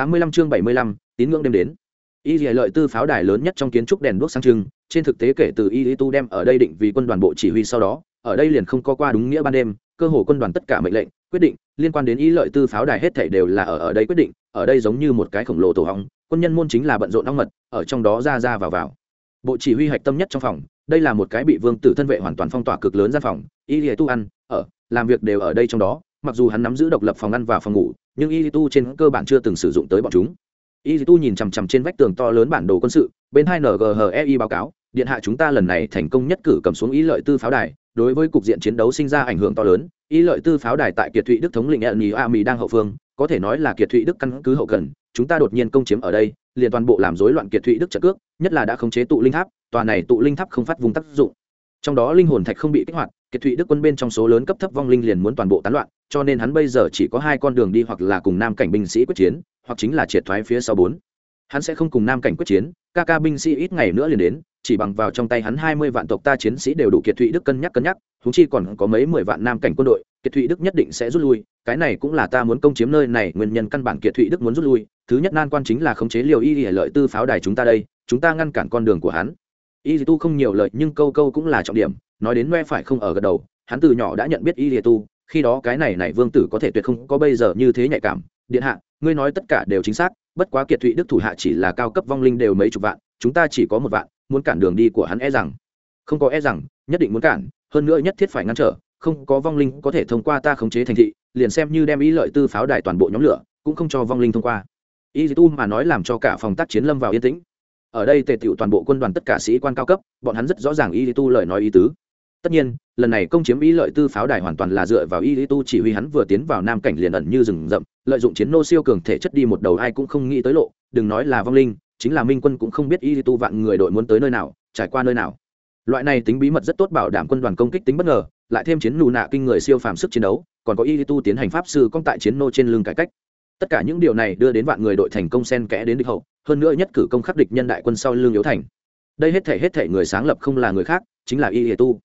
85 chương 75, tín ngưỡng đêm đến. Y Lệ lợi tư pháo đài lớn nhất trong kiến trúc đèn đuốc sáng trưng trên thực tế kể từ y lý tu đem ở đây định vì quân đoàn bộ chỉ huy sau đó ở đây liền không có qua đúng nghĩa ban đêm cơ hồ quân đoàn tất cả mệnh lệnh quyết định liên quan đến y lợi tư pháo đài hết thảy đều là ở ở đây quyết định ở đây giống như một cái khổng lồ tổ hóng quân nhân môn chính là bận rộn ong mật ở trong đó ra ra vào vào. Bộ chỉ huy hạch tâm nhất trong phòng đây là một cái bị vương tử thân vệ hoàn toàn phong tỏa cực lớn gian phòng y Lệ tu ăn ở làm việc đều ở đây trong đó mặc dù hắn nắm giữ độc lập phòng ăn và phòng ngủ nhưng y tu trên cơ bản chưa từng sử dụng tới bọn chúng. Y tu nhìn chằm chằm trên vách tường to lớn bản đồ quân sự, bên hai nghei báo cáo, điện hạ chúng ta lần này thành công nhất cử cầm xuống ý lợi tư pháo đài, đối với cục diện chiến đấu sinh ra ảnh hưởng to lớn, ý lợi tư pháo đài tại kiệt thụy đức thống lĩnh ẩn nhì a mỹ đang hậu phương, có thể nói là kiệt thụy đức căn cứ hậu cần, chúng ta đột nhiên công chiếm ở đây, liền toàn bộ làm rối loạn kiệt thụy đức trận cước, nhất là đã khống chế tụ linh tháp, tòa này tụ linh tháp không phát vùng tác dụng. Trong đó linh hồn thạch không bị kích hoạt, kiệt thụy đức quân bên trong số lớn cấp thấp vong linh liền muốn toàn bộ tán loạn cho nên hắn bây giờ chỉ có hai con đường đi hoặc là cùng nam cảnh binh sĩ quyết chiến, hoặc chính là triệt thoái phía sau bốn. Hắn sẽ không cùng nam cảnh quyết chiến, ca ca binh sĩ ít ngày nữa liền đến, chỉ bằng vào trong tay hắn hai mươi vạn tộc ta chiến sĩ đều đủ kiệt thụy đức cân nhắc cân nhắc húng chi còn có mấy mười vạn nam cảnh quân đội, kiệt thụy đức nhất định sẽ rút lui, cái này cũng là ta muốn công chiếm nơi này, nguyên nhân căn bản kiệt thụy đức muốn rút lui, thứ nhất nan quan chính là khống chế liều y hệ lợi tư pháo đài chúng ta đây, chúng ta ngăn cản con đường của hắn. Y tu không nhiều lợi nhưng câu câu cũng là trọng điểm, nói đến noe phải không ở gật đầu, hắn từ nhỏ đã nhận biết y tu khi đó cái này này vương tử có thể tuyệt không có bây giờ như thế nhạy cảm. Điện hạ, ngươi nói tất cả đều chính xác, bất quá kiệt thụy đức thủ hạ chỉ là cao cấp vong linh đều mấy chục vạn, chúng ta chỉ có một vạn, muốn cản đường đi của hắn e rằng. Không có e rằng, nhất định muốn cản, hơn nữa nhất thiết phải ngăn trở, không có vong linh có thể thông qua ta khống chế thành thị, liền xem như đem ý lợi tư pháo đài toàn bộ nhóm lửa, cũng không cho vong linh thông qua. Y tu mà nói làm cho cả phòng tác chiến lâm vào yên tĩnh. Ở đây tề tựu toàn bộ quân đoàn tất cả sĩ quan cao cấp, bọn hắn rất rõ ràng y tu lời nói ý tứ tất nhiên, lần này công chiếm ý lợi tư pháo đài hoàn toàn là dựa vào y tu chỉ huy hắn vừa tiến vào nam cảnh liền ẩn như rừng rậm, lợi dụng chiến nô siêu cường thể chất đi một đầu ai cũng không nghĩ tới lộ, đừng nói là vong linh, chính là minh quân cũng không biết y tu vạn người đội muốn tới nơi nào, trải qua nơi nào. Loại này tính bí mật rất tốt bảo đảm quân đoàn công kích tính bất ngờ, lại thêm chiến nù nạ kinh người siêu phàm sức chiến đấu, còn có y tu tiến hành pháp sư công tại chiến nô trên lưng cải cách. Tất cả những điều này đưa đến vạn người đội thành công sen kẽ đến địch hậu, hơn nữa nhất cử công khắc địch nhân đại quân sau lưng yếu thành. Đây hết thể hết thể người sáng lập không là người khác, chính là y tu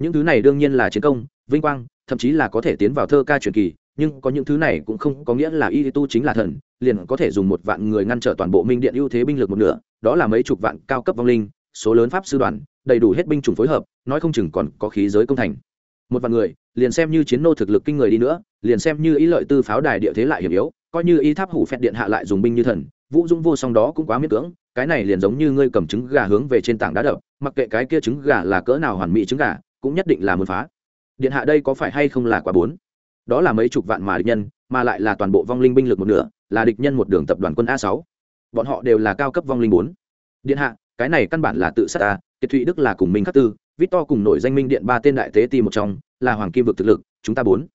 những thứ này đương nhiên là chiến công, vinh quang, thậm chí là có thể tiến vào thơ ca truyền kỳ, nhưng có những thứ này cũng không có nghĩa là y tu chính là thần, liền có thể dùng một vạn người ngăn trở toàn bộ minh điện ưu thế binh lực một nửa, đó là mấy chục vạn cao cấp vong linh, số lớn pháp sư đoàn, đầy đủ hết binh chủng phối hợp, nói không chừng còn có khí giới công thành. Một vạn người, liền xem như chiến nô thực lực kinh người đi nữa, liền xem như ý lợi tư pháo đài địa thế lại hiểm yếu, coi như y tháp hủ phẹt điện hạ lại dùng binh như thần, vũ dung vô song đó cũng quá miễn cưỡng, cái này liền giống như ngươi cầm trứng gà hướng về trên tảng đá đập, mặc kệ cái kia trứng gà là cỡ nào hoàn mỹ trứng gà cũng nhất định là muốn phá. Điện hạ đây có phải hay không là quả bốn? Đó là mấy chục vạn mà địch nhân, mà lại là toàn bộ vong linh binh lực một nửa, là địch nhân một đường tập đoàn quân a sáu. Bọn họ đều là cao cấp vong linh bốn. Điện hạ, cái này căn bản là tự sát ta, kiệt thụy đức là cùng minh khắc tư victor cùng nổi danh minh điện ba tên đại tế ti một trong, là hoàng kim vực thực lực, chúng ta bốn.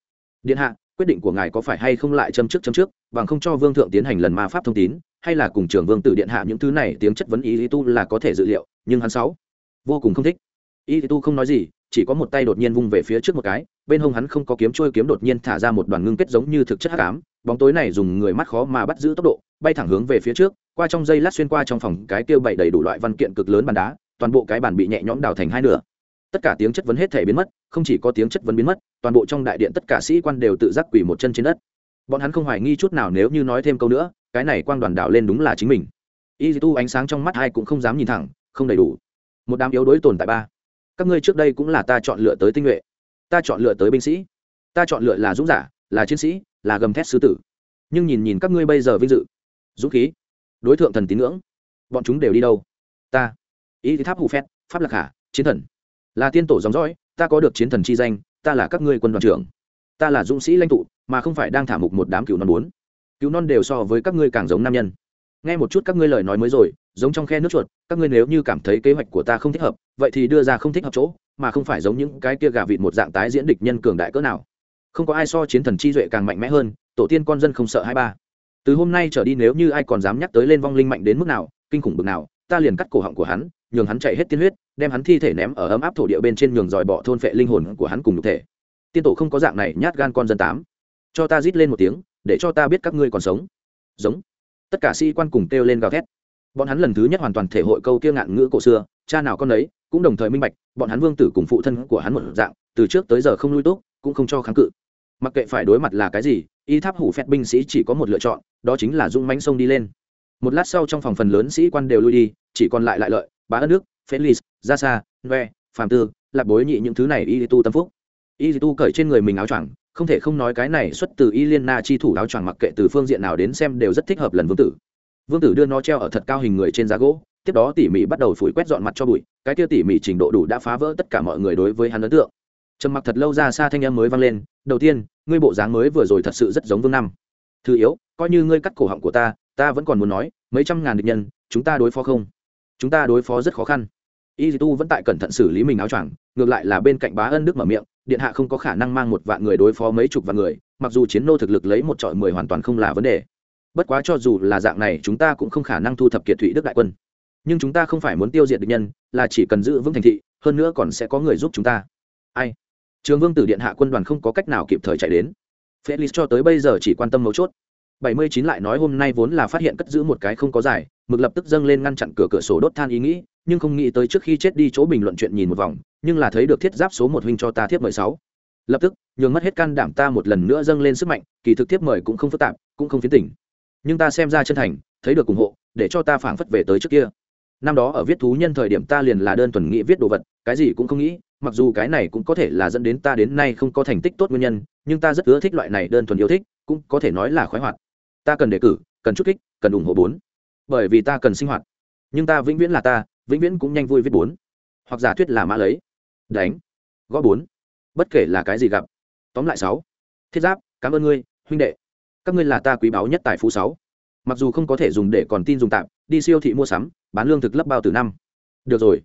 Điện hạ, quyết định của ngài có phải hay không lại châm trước châm trước, bằng không cho vương thượng tiến hành lần ma pháp thông tín, hay là cùng trưởng vương tử điện hạ những thứ này tiếng chất vấn ý lý tu là có thể dự liệu, nhưng hắn sáu vô cùng không thích. Ý lý tu không nói gì chỉ có một tay đột nhiên vung về phía trước một cái, bên hông hắn không có kiếm trôi kiếm đột nhiên thả ra một đoàn ngưng kết giống như thực chất hắc ám, bóng tối này dùng người mắt khó mà bắt giữ tốc độ, bay thẳng hướng về phía trước, qua trong dây lát xuyên qua trong phòng, cái tiêu bảy đầy đủ loại văn kiện cực lớn bàn đá, toàn bộ cái bàn bị nhẹ nhõm đào thành hai nửa. Tất cả tiếng chất vấn hết thể biến mất, không chỉ có tiếng chất vấn biến mất, toàn bộ trong đại điện tất cả sĩ quan đều tự giác quỳ một chân trên đất. Bọn hắn không hoài nghi chút nào nếu như nói thêm câu nữa, cái này quang đoàn đạo lên đúng là chính mình. Y tu ánh sáng trong mắt hai cũng không dám nhìn thẳng, không đầy đủ. Một đám yếu đối tồn tại ba các ngươi trước đây cũng là ta chọn lựa tới tinh nhuệ, ta chọn lựa tới binh sĩ, ta chọn lựa là dũng giả, là chiến sĩ, là gầm thét sư tử. Nhưng nhìn nhìn các ngươi bây giờ vinh dự, dũng khí, đối tượng thần tín ngưỡng, bọn chúng đều đi đâu? Ta, ý tháp hù phét, pháp lạc hạ chiến thần, là tiên tổ dòng dõi, ta có được chiến thần chi danh, ta là các ngươi quân đoàn trưởng, ta là dũng sĩ lãnh tụ, mà không phải đang thả mục một đám cựu non bốn. Cựu non đều so với các ngươi càng giống nam nhân nghe một chút các ngươi lời nói mới rồi, giống trong khe nước chuột, các ngươi nếu như cảm thấy kế hoạch của ta không thích hợp, vậy thì đưa ra không thích hợp chỗ, mà không phải giống những cái kia gà vịt một dạng tái diễn địch nhân cường đại cỡ nào. Không có ai so chiến thần chi duệ càng mạnh mẽ hơn, tổ tiên con dân không sợ hai ba. Từ hôm nay trở đi nếu như ai còn dám nhắc tới lên vong linh mạnh đến mức nào, kinh khủng bực nào, ta liền cắt cổ họng của hắn, nhường hắn chạy hết tiên huyết, đem hắn thi thể ném ở ấm áp thổ địa bên trên nhường dòi bọ thôn phệ linh hồn của hắn cùng nhục thể. Tiên tổ không có dạng này nhát gan con dân tám. Cho ta rít lên một tiếng, để cho ta biết các ngươi còn sống. Giống tất cả sĩ quan cùng kêu lên gào thét. Bọn hắn lần thứ nhất hoàn toàn thể hội câu kia ngạn ngữ cổ xưa, cha nào con ấy cũng đồng thời minh bạch, bọn hắn vương tử cùng phụ thân của hắn một dạng, từ trước tới giờ không lui tốt cũng không cho kháng cự. Mặc kệ phải đối mặt là cái gì, y tháp hủ phép binh sĩ chỉ có một lựa chọn, đó chính là dung mánh sông đi lên. Một lát sau trong phòng phần lớn sĩ quan đều lui đi, chỉ còn lại lại lợi, bá ân nước felix ra xa noe phàm tư, lạc bối nhị những thứ này y tu tâm phúc. Y tu cởi trên người mình áo choàng không thể không nói cái này xuất từ y liên na chi thủ áo choàng mặc kệ từ phương diện nào đến xem đều rất thích hợp lần vương tử. Vương tử đưa nó treo ở thật cao hình người trên giá gỗ, tiếp đó tỉ mỉ bắt đầu phủi quét dọn mặt cho bụi, cái kia tỉ mỉ trình độ đủ đã phá vỡ tất cả mọi người đối với hắn ấn tượng. Trầm mặc thật lâu ra xa thanh em mới vang lên, đầu tiên, ngươi bộ dáng mới vừa rồi thật sự rất giống vương năm thứ yếu, coi như ngươi cắt cổ họng của ta ta vẫn còn muốn nói, mấy trăm ngàn địch nhân, chúng ta đối phó không? Chúng ta đối phó rất khó khăn y tu vẫn tại cẩn thận xử lý mình áo choàng, ngược lại là bên cạnh bá ân đức mở miệng, điện hạ không có khả năng mang một vạn người đối phó mấy chục vạn người, mặc dù chiến nô thực lực lấy một trọi mười hoàn toàn không là vấn đề. Bất quá cho dù là dạng này, chúng ta cũng không khả năng thu thập kiệt thụy đức đại quân. Nhưng chúng ta không phải muốn tiêu diệt địch nhân, là chỉ cần giữ vững thành thị, hơn nữa còn sẽ có người giúp chúng ta. Ai? Trường vương tử điện hạ quân đoàn không có cách nào kịp thời chạy đến. Felix cho tới bây giờ chỉ quan tâm mấu chốt. 79 lại nói hôm nay vốn là phát hiện cất giữ một cái không có giải, mực lập tức dâng lên ngăn chặn cửa cửa sổ đốt than ý nghĩ, nhưng không nghĩ tới trước khi chết đi chỗ bình luận chuyện nhìn một vòng, nhưng là thấy được thiết giáp số một huynh cho ta thiếp mười sáu. Lập tức, nhường mất hết can đảm ta một lần nữa dâng lên sức mạnh, kỳ thực thiếp mời cũng không phức tạp, cũng không phiến tỉnh nhưng ta xem ra chân thành, thấy được ủng hộ, để cho ta phảng phất về tới trước kia. Năm đó ở viết thú nhân thời điểm ta liền là đơn thuần nghĩ viết đồ vật, cái gì cũng không nghĩ, mặc dù cái này cũng có thể là dẫn đến ta đến nay không có thành tích tốt nguyên nhân, nhưng ta rất ưa thích loại này đơn thuần yêu thích, cũng có thể nói là khoái hoạt ta cần đề cử, cần chút kích, cần ủng hộ bốn. Bởi vì ta cần sinh hoạt. Nhưng ta vĩnh viễn là ta, vĩnh viễn cũng nhanh vui viết bốn. Hoặc giả thuyết là mã lấy. Đánh. Gõ bốn. Bất kể là cái gì gặp. Tóm lại sáu. Thiết giáp, cảm ơn ngươi, huynh đệ. Các ngươi là ta quý báu nhất tại phú sáu. Mặc dù không có thể dùng để còn tin dùng tạm, đi siêu thị mua sắm, bán lương thực lấp bao từ năm. Được rồi.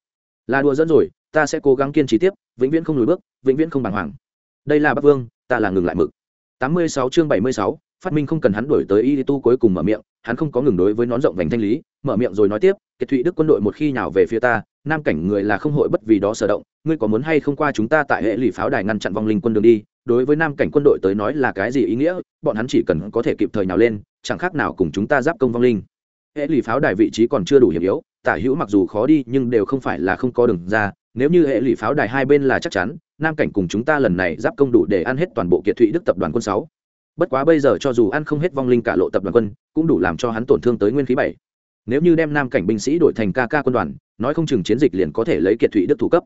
Là đùa dẫn rồi, ta sẽ cố gắng kiên trì tiếp, vĩnh viễn không lùi bước, vĩnh viễn không bàng hoàng. Đây là bắc vương, ta là ngừng lại mực. Tám mươi sáu chương bảy mươi sáu phát minh không cần hắn đổi tới y tu cuối cùng mở miệng, hắn không có ngừng đối với nón rộng vành thanh lý, mở miệng rồi nói tiếp, kiệt thụy đức quân đội một khi nào về phía ta, nam cảnh người là không hội bất vì đó sở động, ngươi có muốn hay không qua chúng ta tại hệ lụy pháo đài ngăn chặn vong linh quân đường đi, đối với nam cảnh quân đội tới nói là cái gì ý nghĩa, bọn hắn chỉ cần có thể kịp thời nào lên, chẳng khác nào cùng chúng ta giáp công vong linh. Hệ lụy pháo đài vị trí còn chưa đủ hiểm yếu, tả hữu mặc dù khó đi nhưng đều không phải là không có đường ra, nếu như hệ lụy pháo đài hai bên là chắc chắn, nam cảnh cùng chúng ta lần này giáp công đủ để ăn hết toàn bộ kiệt thụy đức tập đoàn quân sáu bất quá bây giờ cho dù ăn không hết vong linh cả lộ tập đoàn quân, cũng đủ làm cho hắn tổn thương tới nguyên khí bảy. Nếu như đem nam cảnh binh sĩ đổi thành ca ca quân đoàn, nói không chừng chiến dịch liền có thể lấy kiệt thụy đức thủ cấp.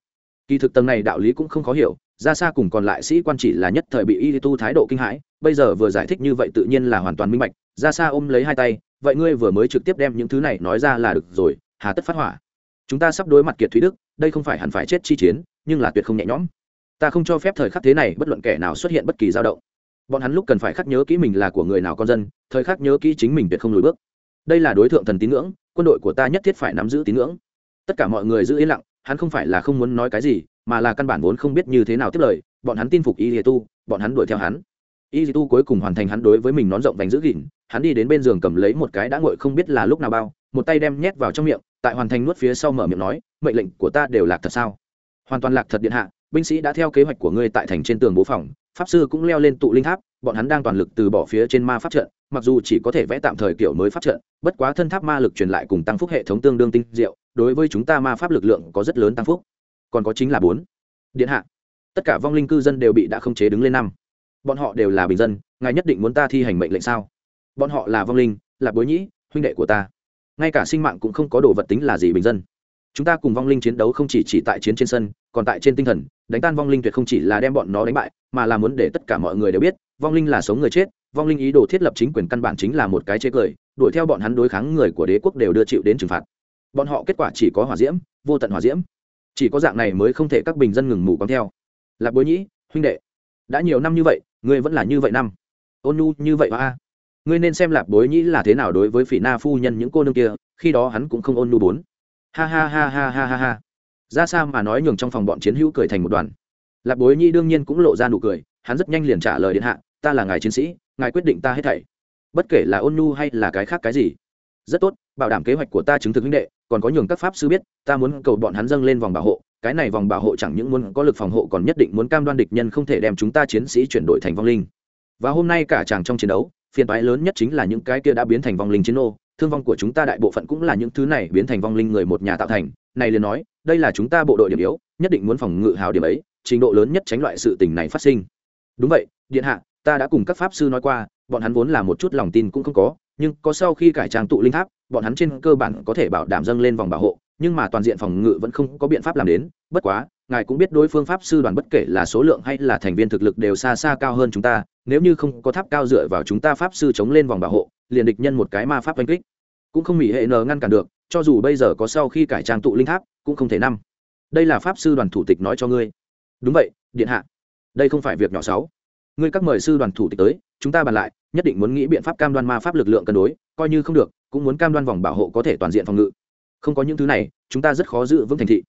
Kỳ thực tầng này đạo lý cũng không khó hiểu, ra xa cùng còn lại sĩ quan chỉ là nhất thời bị y tu thái độ kinh hãi, bây giờ vừa giải thích như vậy tự nhiên là hoàn toàn minh bạch, ra xa ôm lấy hai tay, vậy ngươi vừa mới trực tiếp đem những thứ này nói ra là được rồi, hà tất phát hỏa. Chúng ta sắp đối mặt kiệt thúy đức, đây không phải hẳn phải chết chi chiến, nhưng là tuyệt không nhẹ nhõm. Ta không cho phép thời khắc thế này bất luận kẻ nào xuất hiện bất kỳ dao động bọn hắn lúc cần phải khắc nhớ kỹ mình là của người nào con dân, thời khắc nhớ kỹ chính mình tuyệt không lùi bước. Đây là đối tượng thần tín ngưỡng, quân đội của ta nhất thiết phải nắm giữ tín ngưỡng. Tất cả mọi người giữ yên lặng, hắn không phải là không muốn nói cái gì, mà là căn bản vốn không biết như thế nào tiếp lời, bọn hắn tin phục y tu, bọn hắn đuổi theo hắn. Y tu cuối cùng hoàn thành hắn đối với mình nón rộng vành giữ gìn, hắn đi đến bên giường cầm lấy một cái đã ngồi không biết là lúc nào bao, một tay đem nhét vào trong miệng, tại hoàn thành nuốt phía sau mở miệng nói, mệnh lệnh của ta đều lạc thật sao? Hoàn toàn lạc thật điện hạ binh sĩ đã theo kế hoạch của ngươi tại thành trên tường bố phòng, pháp sư cũng leo lên tụ linh tháp, bọn hắn đang toàn lực từ bỏ phía trên ma pháp trận, mặc dù chỉ có thể vẽ tạm thời kiểu mới pháp trận, bất quá thân tháp ma lực truyền lại cùng tăng phúc hệ thống tương đương tinh diệu, đối với chúng ta ma pháp lực lượng có rất lớn tăng phúc. Còn có chính là bốn. Điện hạ. Tất cả vong linh cư dân đều bị đã không chế đứng lên năm. Bọn họ đều là bình dân, ngài nhất định muốn ta thi hành mệnh lệnh sao? Bọn họ là vong linh, là bối nhĩ, huynh đệ của ta. Ngay cả sinh mạng cũng không có đồ vật tính là gì bình dân. Chúng ta cùng vong linh chiến đấu không chỉ chỉ tại chiến trên sân, còn tại trên tinh thần đánh tan vong linh tuyệt không chỉ là đem bọn nó đánh bại, mà là muốn để tất cả mọi người đều biết, vong linh là sống người chết, vong linh ý đồ thiết lập chính quyền căn bản chính là một cái chế cười, đuổi theo bọn hắn đối kháng người của đế quốc đều đưa chịu đến trừng phạt. Bọn họ kết quả chỉ có hỏa diễm, vô tận hỏa diễm. Chỉ có dạng này mới không thể các bình dân ngừng mù con theo. Lạc bối nhĩ, huynh đệ, đã nhiều năm như vậy, ngươi vẫn là như vậy năm. Ôn nhu như vậy a. Ngươi nên xem lạc bối nhĩ là thế nào đối với phỉ na phu nhân những cô nương kia, khi đó hắn cũng không ôn nhu bốn. Ha ha ha ha ha ha ha ra sao mà nói nhường trong phòng bọn chiến hữu cười thành một đoàn. Lạc bối Nhi đương nhiên cũng lộ ra nụ cười, hắn rất nhanh liền trả lời điện hạ, ta là ngài chiến sĩ, ngài quyết định ta hết thảy. Bất kể là ôn nhu hay là cái khác cái gì, rất tốt, bảo đảm kế hoạch của ta chứng thực huynh đệ, còn có nhường các pháp sư biết, ta muốn cầu bọn hắn dâng lên vòng bảo hộ, cái này vòng bảo hộ chẳng những muốn có lực phòng hộ còn nhất định muốn cam đoan địch nhân không thể đem chúng ta chiến sĩ chuyển đổi thành vong linh. Và hôm nay cả chàng trong chiến đấu, phiền toái lớn nhất chính là những cái kia đã biến thành vong linh chiến ô thương vong của chúng ta đại bộ phận cũng là những thứ này biến thành vong linh người một nhà tạo thành này liền nói, đây là chúng ta bộ đội điểm yếu, nhất định muốn phòng ngự hào điểm ấy, trình độ lớn nhất tránh loại sự tình này phát sinh. Đúng vậy, điện hạ, ta đã cùng các pháp sư nói qua, bọn hắn vốn là một chút lòng tin cũng không có, nhưng có sau khi cải trang tụ linh tháp, bọn hắn trên cơ bản có thể bảo đảm dâng lên vòng bảo hộ, nhưng mà toàn diện phòng ngự vẫn không có biện pháp làm đến, bất quá, ngài cũng biết đối phương pháp sư đoàn bất kể là số lượng hay là thành viên thực lực đều xa xa cao hơn chúng ta, nếu như không có tháp cao dựa vào chúng ta pháp sư chống lên vòng bảo hộ, liền địch nhân một cái ma pháp oanh kích. Cũng không mỹ hệ n ngăn cản được cho dù bây giờ có sau khi cải trang tụ linh tháp, cũng không thể năm đây là pháp sư đoàn thủ tịch nói cho ngươi. Đúng vậy, điện hạ. Đây không phải việc nhỏ sáu ngươi các mời sư đoàn thủ tịch tới, chúng ta bàn lại, nhất định muốn nghĩ biện pháp cam đoan ma pháp lực lượng cân đối, coi như không được, cũng muốn cam đoan vòng bảo hộ có thể toàn diện phòng ngự. Không có những thứ này, chúng ta rất khó giữ vững thành thị.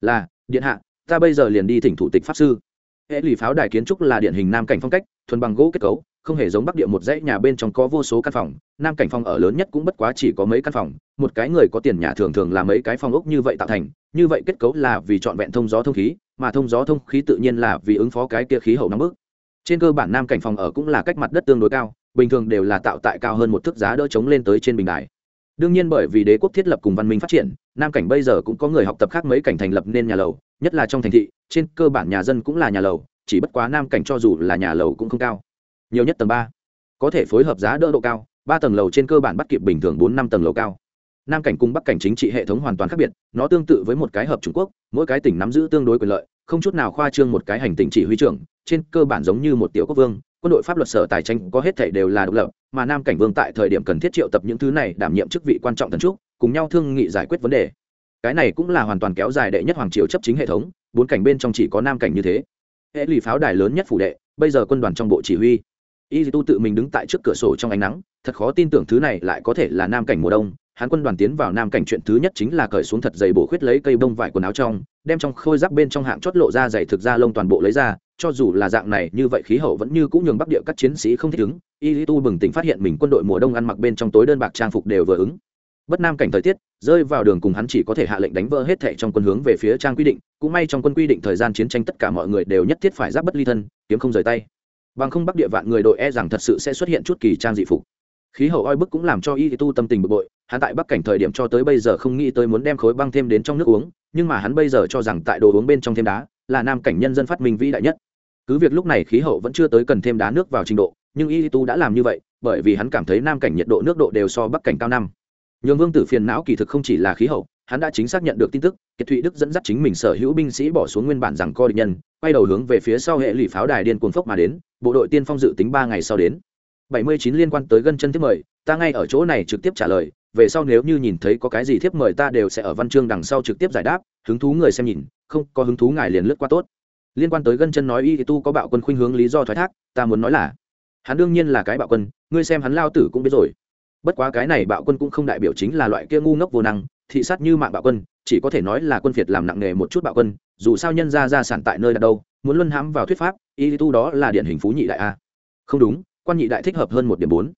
Là, điện hạ, ta bây giờ liền đi thỉnh thủ tịch pháp sư. Hệ lụy pháo đài kiến trúc là điển hình nam cảnh phong cách, thuần bằng gỗ kết cấu không hề giống bắc địa một dãy nhà bên trong có vô số căn phòng, nam cảnh phòng ở lớn nhất cũng bất quá chỉ có mấy căn phòng, một cái người có tiền nhà thường thường là mấy cái phòng ốc như vậy tạo thành, như vậy kết cấu là vì trọn vẹn thông gió thông khí, mà thông gió thông khí tự nhiên là vì ứng phó cái kia khí hậu nóng bức. Trên cơ bản nam cảnh phòng ở cũng là cách mặt đất tương đối cao, bình thường đều là tạo tại cao hơn một thước giá đỡ chống lên tới trên bình đài. Đương nhiên bởi vì đế quốc thiết lập cùng văn minh phát triển, nam cảnh bây giờ cũng có người học tập khác mấy cảnh thành lập nên nhà lầu, nhất là trong thành thị, trên cơ bản nhà dân cũng là nhà lầu, chỉ bất quá nam cảnh cho dù là nhà lầu cũng không cao nhiều nhất tầng ba. Có thể phối hợp giá đỡ độ cao, ba tầng lầu trên cơ bản bắt kịp bình thường bốn năm tầng lầu cao. Nam cảnh cùng bắc cảnh chính trị hệ thống hoàn toàn khác biệt, nó tương tự với một cái hợp trung quốc, mỗi cái tỉnh nắm giữ tương đối quyền lợi, không chút nào khoa trương một cái hành tỉnh chỉ huy trưởng, trên cơ bản giống như một tiểu quốc vương, quân đội pháp luật sở tài tranh có hết thảy đều là độc lập, mà nam cảnh vương tại thời điểm cần thiết triệu tập những thứ này đảm nhiệm chức vị quan trọng tần trúc, cùng nhau thương nghị giải quyết vấn đề. Cái này cũng là hoàn toàn kéo dài đệ nhất hoàng triều chấp chính hệ thống, bốn cảnh bên trong chỉ có nam cảnh như thế. Hệ lì pháo đài lớn nhất phủ đệ, bây giờ quân đoàn trong bộ chỉ huy y tu tự mình đứng tại trước cửa sổ trong ánh nắng, thật khó tin tưởng thứ này lại có thể là nam cảnh mùa đông. Hắn quân đoàn tiến vào nam cảnh chuyện thứ nhất chính là cởi xuống thật dày bổ khuyết lấy cây bông vải quần áo trong, đem trong khôi giáp bên trong hạng chót lộ ra dày thực ra lông toàn bộ lấy ra. Cho dù là dạng này, như vậy khí hậu vẫn như cũng nhường bắc địa các chiến sĩ không thích ứng. Y tu bừng tỉnh phát hiện mình quân đội mùa đông ăn mặc bên trong tối đơn bạc trang phục đều vừa ứng. Bất nam cảnh thời tiết, rơi vào đường cùng hắn chỉ có thể hạ lệnh đánh vỡ hết thệ trong quân hướng về phía trang quy định. Cũng may trong quân quy định thời gian chiến tranh tất cả mọi người đều nhất thiết phải giáp bất ly thân, kiếm không rời tay bằng không bắc địa vạn người đội e rằng thật sự sẽ xuất hiện chút kỳ trang dị phục. Khí hậu oi bức cũng làm cho y tu tâm tình bực bội, hắn tại bắc cảnh thời điểm cho tới bây giờ không nghĩ tới muốn đem khối băng thêm đến trong nước uống, nhưng mà hắn bây giờ cho rằng tại đồ uống bên trong thêm đá là nam cảnh nhân dân phát minh vĩ đại nhất. Cứ việc lúc này khí hậu vẫn chưa tới cần thêm đá nước vào trình độ, nhưng y tu đã làm như vậy, bởi vì hắn cảm thấy nam cảnh nhiệt độ nước độ đều so bắc cảnh cao năm. Nhường vương tử phiền não kỳ thực không chỉ là khí hậu, hắn đã chính xác nhận được tin tức, kiệt thụy đức dẫn dắt chính mình sở hữu binh sĩ bỏ xuống nguyên bản rằng co địch nhân, quay đầu hướng về phía sau hệ lụy pháo đài điên cuồng phốc mà đến bộ đội tiên phong dự tính ba ngày sau đến. Bảy mươi chín liên quan tới gân chân tiếp mời, ta ngay ở chỗ này trực tiếp trả lời, về sau nếu như nhìn thấy có cái gì thiếp mời ta đều sẽ ở văn chương đằng sau trực tiếp giải đáp, hứng thú người xem nhìn, không có hứng thú ngài liền lướt qua tốt. Liên quan tới gân chân nói y thì tu có bạo quân khuynh hướng lý do thoái thác, ta muốn nói là, hắn đương nhiên là cái bạo quân, ngươi xem hắn lao tử cũng biết rồi. Bất quá cái này bạo quân cũng không đại biểu chính là loại kia ngu ngốc vô năng, thị sát như mạng bạo quân, chỉ có thể nói là quân phiệt làm nặng nghề một chút bạo quân, dù sao nhân ra ra sản tại nơi đặt đâu muốn luân hãm vào thuyết pháp, y tu đó là điển hình phú nhị đại a. Không đúng, quan nhị đại thích hợp hơn một điểm bốn.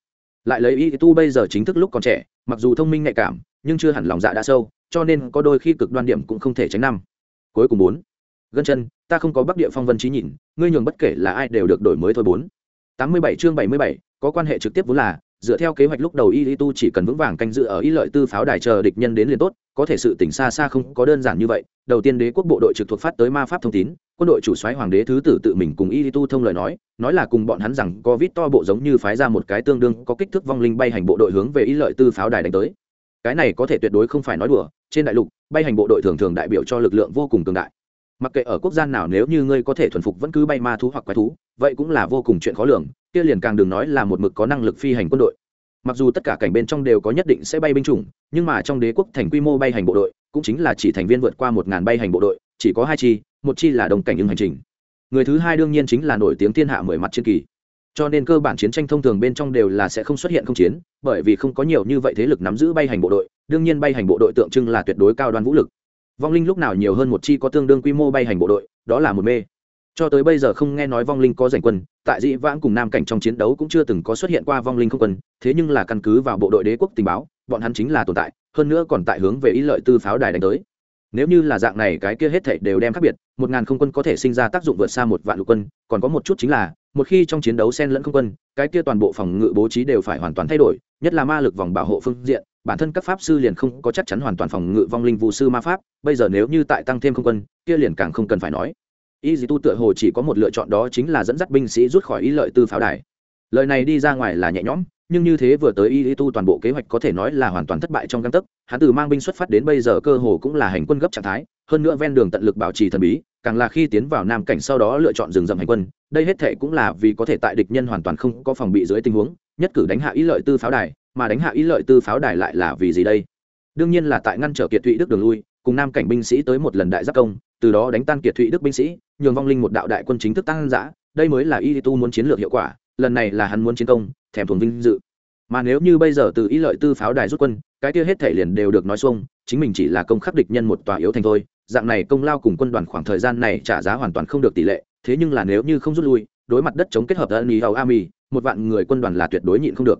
Lại lấy y tu bây giờ chính thức lúc còn trẻ, mặc dù thông minh nhạy cảm, nhưng chưa hẳn lòng dạ đã sâu, cho nên có đôi khi cực đoan điểm cũng không thể tránh năm. Cuối cùng bốn. Gân chân, ta không có bắc địa phong vân trí nhìn, ngươi nhường bất kể là ai đều được đổi mới thôi bốn. Tám mươi bảy chương bảy mươi bảy, có quan hệ trực tiếp vốn là dựa theo kế hoạch lúc đầu y tu chỉ cần vững vàng canh dự ở y lợi tư pháo đài chờ địch nhân đến liền tốt, có thể sự tỉnh xa xa không có đơn giản như vậy. Đầu tiên đế quốc bộ đội trực thuộc phát tới ma pháp thông tín, quân đội chủ soái hoàng đế thứ tử tự mình cùng y tu thông lời nói nói là cùng bọn hắn rằng có vít to bộ giống như phái ra một cái tương đương, có kích thước vong linh bay hành bộ đội hướng về y lợi tư pháo đài đánh tới. Cái này có thể tuyệt đối không phải nói đùa, trên đại lục, bay hành bộ đội thường thường đại biểu cho lực lượng vô cùng cường đại. Mặc kệ ở quốc gia nào nếu như ngươi có thể thuần phục vẫn cứ bay ma thú hoặc quái thú, vậy cũng là vô cùng chuyện khó lường kia liền càng đừng nói là một mực có năng lực phi hành quân đội. Mặc dù tất cả cảnh bên trong đều có nhất định sẽ bay binh chủng, nhưng mà trong đế quốc thành quy mô bay hành bộ đội, cũng chính là chỉ thành viên vượt qua một ngàn bay hành bộ đội, chỉ có hai chi, một chi là đồng cảnh ứng hành trình. Người thứ hai đương nhiên chính là nổi tiếng thiên hạ mười mặt chiến kỳ. Cho nên cơ bản chiến tranh thông thường bên trong đều là sẽ không xuất hiện không chiến, bởi vì không có nhiều như vậy thế lực nắm giữ bay hành bộ đội, đương nhiên bay hành bộ đội tượng trưng là tuyệt đối cao đoan vũ lực. Vong linh lúc nào nhiều hơn một chi có tương đương quy mô bay hành bộ đội, đó là một mê cho tới bây giờ không nghe nói vong linh có giành quân, tại dĩ vãng cùng nam cảnh trong chiến đấu cũng chưa từng có xuất hiện qua vong linh không quân, thế nhưng là căn cứ vào bộ đội đế quốc tình báo, bọn hắn chính là tồn tại, hơn nữa còn tại hướng về ý lợi tư pháo đài đánh tới. Nếu như là dạng này, cái kia hết thảy đều đem khác biệt, một ngàn không quân có thể sinh ra tác dụng vượt xa một vạn lục quân, còn có một chút chính là, một khi trong chiến đấu xen lẫn không quân, cái kia toàn bộ phòng ngự bố trí đều phải hoàn toàn thay đổi, nhất là ma lực vòng bảo hộ phương diện, bản thân các pháp sư liền không có chắc chắn hoàn toàn phòng ngự vong linh vụ sư ma pháp, bây giờ nếu như tại tăng thêm không quân, kia liền càng không cần phải nói y dì tu tựa hồ chỉ có một lựa chọn đó chính là dẫn dắt binh sĩ rút khỏi ý lợi tư pháo đài. Lời này đi ra ngoài là nhẹ nhõm, nhưng như thế vừa tới y tu toàn bộ kế hoạch có thể nói là hoàn toàn thất bại trong găng tấc. Hắn từ mang binh xuất phát đến bây giờ cơ hồ cũng là hành quân gấp trạng thái, hơn nữa ven đường tận lực bảo trì thần bí, càng là khi tiến vào nam cảnh sau đó lựa chọn rừng rậm hành quân. Đây hết thệ cũng là vì có thể tại địch nhân hoàn toàn không có phòng bị dưới tình huống, nhất cử đánh hạ ý lợi tư pháo đài, mà đánh hạ ý lợi tư pháo đài lại là vì gì đây? Đương nhiên là tại ngăn trở kiệt thụy đức đường lui, cùng nam cảnh binh sĩ tới một lần đại giác công, từ đó đánh tan kiệt thụy đức binh sĩ nhường vong linh một đạo đại quân chính thức tăng dã đây mới là y tu muốn chiến lược hiệu quả, lần này là hắn muốn chiến công, thèm thuồng vinh dự. Mà nếu như bây giờ từ ý lợi tư pháo đài rút quân, cái kia hết thể liền đều được nói xuông, chính mình chỉ là công khắc địch nhân một tòa yếu thành thôi, dạng này công lao cùng quân đoàn khoảng thời gian này trả giá hoàn toàn không được tỷ lệ, thế nhưng là nếu như không rút lui, đối mặt đất chống kết hợp ân ý hầu ami, một vạn người quân đoàn là tuyệt đối nhịn không được.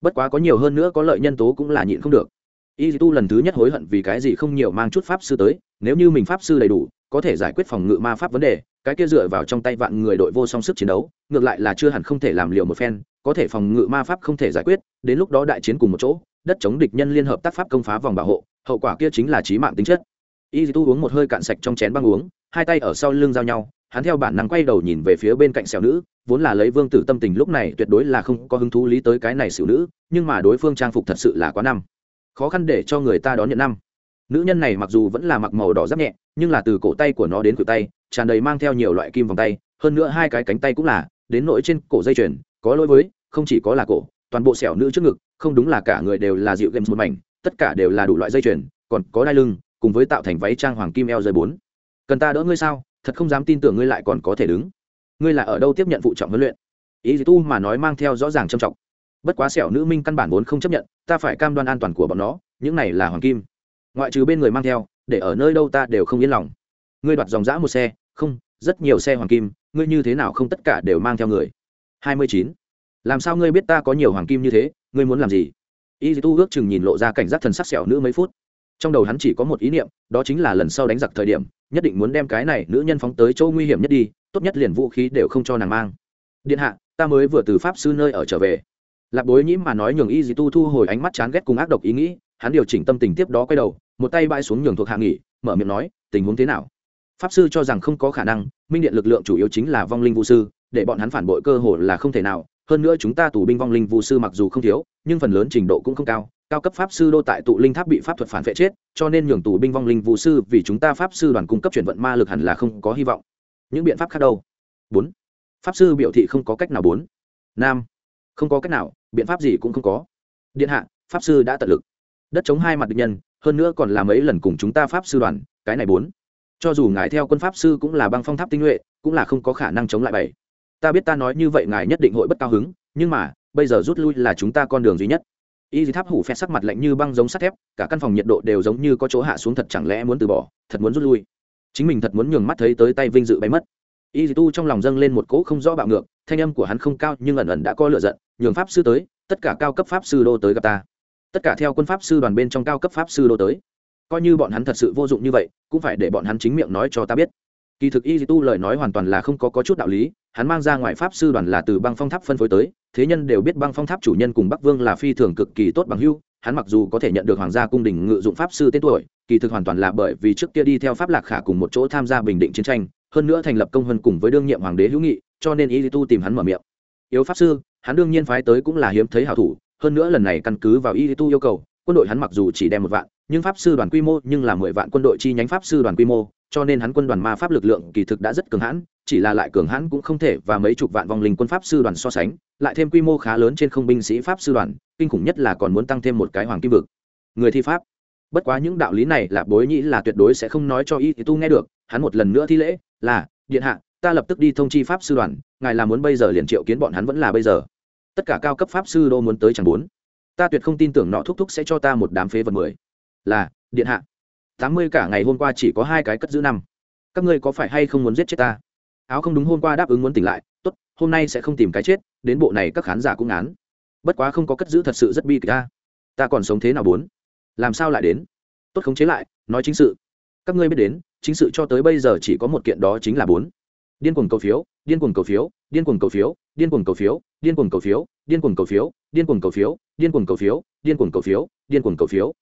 Bất quá có nhiều hơn nữa có lợi nhân tố cũng là nhịn không được. Y tu lần thứ nhất hối hận vì cái gì không nhiều mang chút pháp sư tới, nếu như mình pháp sư đầy đủ có thể giải quyết phòng ngự ma pháp vấn đề, cái kia dựa vào trong tay vạn người đội vô song sức chiến đấu, ngược lại là chưa hẳn không thể làm liều một phen, có thể phòng ngự ma pháp không thể giải quyết, đến lúc đó đại chiến cùng một chỗ, đất chống địch nhân liên hợp tác pháp công phá vòng bảo hộ, hậu quả kia chính là trí mạng tính chất. Y tu uống một hơi cạn sạch trong chén băng uống, hai tay ở sau lưng giao nhau, hắn theo bản năng quay đầu nhìn về phía bên cạnh xẻo nữ, vốn là lấy vương tử tâm tình lúc này tuyệt đối là không có hứng thú lý tới cái này xỉu nữ, nhưng mà đối phương trang phục thật sự là quá năm. Khó khăn để cho người ta đón nhận năm nữ nhân này mặc dù vẫn là mặc màu đỏ rất nhẹ, nhưng là từ cổ tay của nó đến cửa tay, tràn đầy mang theo nhiều loại kim vòng tay, hơn nữa hai cái cánh tay cũng là, đến nỗi trên cổ dây chuyền, có lỗi với, không chỉ có là cổ, toàn bộ xẻo nữ trước ngực, không đúng là cả người đều là dịu games một mảnh, tất cả đều là đủ loại dây chuyền, còn có đai lưng, cùng với tạo thành váy trang hoàng kim eo rơi bốn. Cần ta đỡ ngươi sao? Thật không dám tin tưởng ngươi lại còn có thể đứng. Ngươi là ở đâu tiếp nhận phụ trọng huấn luyện? Ý tu mà nói mang theo rõ ràng trầm trọng. Bất quá xẻo nữ minh căn bản vốn không chấp nhận, ta phải cam đoan an toàn của bọn nó, những này là hoàng kim ngoại trừ bên người mang theo, để ở nơi đâu ta đều không yên lòng. Ngươi đoạt dòng dã một xe, không, rất nhiều xe hoàng kim, ngươi như thế nào không tất cả đều mang theo người? Hai mươi chín. Làm sao ngươi biết ta có nhiều hoàng kim như thế, ngươi muốn làm gì? Y tu ước chừng nhìn lộ ra cảnh giác thần sắc sẹo nữ mấy phút. Trong đầu hắn chỉ có một ý niệm, đó chính là lần sau đánh giặc thời điểm, nhất định muốn đem cái này nữ nhân phóng tới chỗ nguy hiểm nhất đi, tốt nhất liền vũ khí đều không cho nàng mang. Điện hạ, ta mới vừa từ pháp sư nơi ở trở về. Lạc bối nhĩ mà nói nhường y dì tu thu hồi ánh mắt chán ghét cùng ác độc ý nghĩ hắn điều chỉnh tâm tình tiếp đó quay đầu, một tay bãi xuống nhường thuộc hạ nghỉ, mở miệng nói, tình huống thế nào? Pháp sư cho rằng không có khả năng, minh điện lực lượng chủ yếu chính là vong linh vũ sư, để bọn hắn phản bội cơ hội là không thể nào. Hơn nữa chúng ta tù binh vong linh vũ sư mặc dù không thiếu, nhưng phần lớn trình độ cũng không cao. Cao cấp pháp sư đô tại tụ linh tháp bị pháp thuật phản vệ chết, cho nên nhường tù binh vong linh vũ sư vì chúng ta pháp sư đoàn cung cấp chuyển vận ma lực hẳn là không có hy vọng. Những biện pháp khác đâu? Bốn. Pháp sư biểu thị không có cách nào bốn. Nam. Không có cách nào, biện pháp gì cũng không có. Điện hạ, pháp sư đã tận lực đất chống hai mặt địch nhân, hơn nữa còn làm mấy lần cùng chúng ta pháp sư đoàn, cái này bốn. Cho dù ngài theo quân pháp sư cũng là băng phong tháp tinh nhuệ, cũng là không có khả năng chống lại bảy. Ta biết ta nói như vậy ngài nhất định hội bất cao hứng, nhưng mà, bây giờ rút lui là chúng ta con đường duy nhất. Y dì tháp hủ phe sắc mặt lạnh như băng giống sắt thép, cả căn phòng nhiệt độ đều giống như có chỗ hạ xuống thật chẳng lẽ muốn từ bỏ, thật muốn rút lui. Chính mình thật muốn nhường mắt thấy tới tay vinh dự bay mất. Y dì tu trong lòng dâng lên một cỗ không rõ bạo ngược, thanh âm của hắn không cao nhưng ẩn ẩn đã có lựa giận, nhường pháp sư tới, tất cả cao cấp pháp sư đô tới gặp ta tất cả theo quân pháp sư đoàn bên trong cao cấp pháp sư đô tới. Coi như bọn hắn thật sự vô dụng như vậy cũng phải để bọn hắn chính miệng nói cho ta biết. Kỳ thực y tu lời nói hoàn toàn là không có, có chút đạo lý hắn mang ra ngoài pháp sư đoàn là từ băng phong tháp phân phối tới thế nhân đều biết băng phong tháp chủ nhân cùng bắc vương là phi thường cực kỳ tốt bằng hưu hắn mặc dù có thể nhận được hoàng gia cung đình ngự dụng pháp sư tên tuổi kỳ thực hoàn toàn là bởi vì trước kia đi theo pháp lạc khả cùng một chỗ tham gia bình định chiến tranh hơn nữa thành lập công hơn cùng với đương nhiệm hoàng đế hữu nghị cho nên y tu tìm hắn mở miệng. Yếu pháp sư hắn đương nhiên phái tới cũng là hiếm thấy hảo thủ hơn nữa lần này căn cứ vào y tu yêu cầu, quân đội hắn mặc dù chỉ đem một vạn, nhưng pháp sư đoàn quy mô nhưng là mười vạn quân đội chi nhánh pháp sư đoàn quy mô, cho nên hắn quân đoàn ma pháp lực lượng kỳ thực đã rất cường hãn, chỉ là lại cường hãn cũng không thể và mấy chục vạn vong linh quân pháp sư đoàn so sánh, lại thêm quy mô khá lớn trên không binh sĩ pháp sư đoàn, kinh khủng nhất là còn muốn tăng thêm một cái hoàng kim vực. Người thi pháp. Bất quá những đạo lý này là bối nhĩ là tuyệt đối sẽ không nói cho y tu nghe được, hắn một lần nữa thi lễ, là, điện hạ, ta lập tức đi thông chi pháp sư đoàn, ngài là muốn bây giờ liền triệu kiến bọn hắn vẫn là bây giờ tất cả cao cấp pháp sư đô muốn tới chẳng bốn. Ta tuyệt không tin tưởng nọ thúc thúc sẽ cho ta một đám phế vật mười. Là, điện hạ. Tám mươi cả ngày hôm qua chỉ có hai cái cất giữ năm. Các ngươi có phải hay không muốn giết chết ta? Áo không đúng hôm qua đáp ứng muốn tỉnh lại, tốt, hôm nay sẽ không tìm cái chết, đến bộ này các khán giả cũng ngán bất quá không có cất giữ thật sự rất bi kịch ta. Ta còn sống thế nào bốn? Làm sao lại đến? Tốt khống chế lại, nói chính sự. Các ngươi biết đến, chính sự cho tới bây giờ chỉ có một kiện đó chính là bốn. Điên cuồng cầu phiếu, điên cuồng cầu phiếu, điên cuồng cầu phiếu điên cuồng cầu phiếu, điên cuồng cầu phiếu, điên cuồng cầu phiếu, điên cuồng cầu phiếu, điên cuồng cầu phiếu, điên cuồng cầu phiếu, điên cuồng cầu phiếu.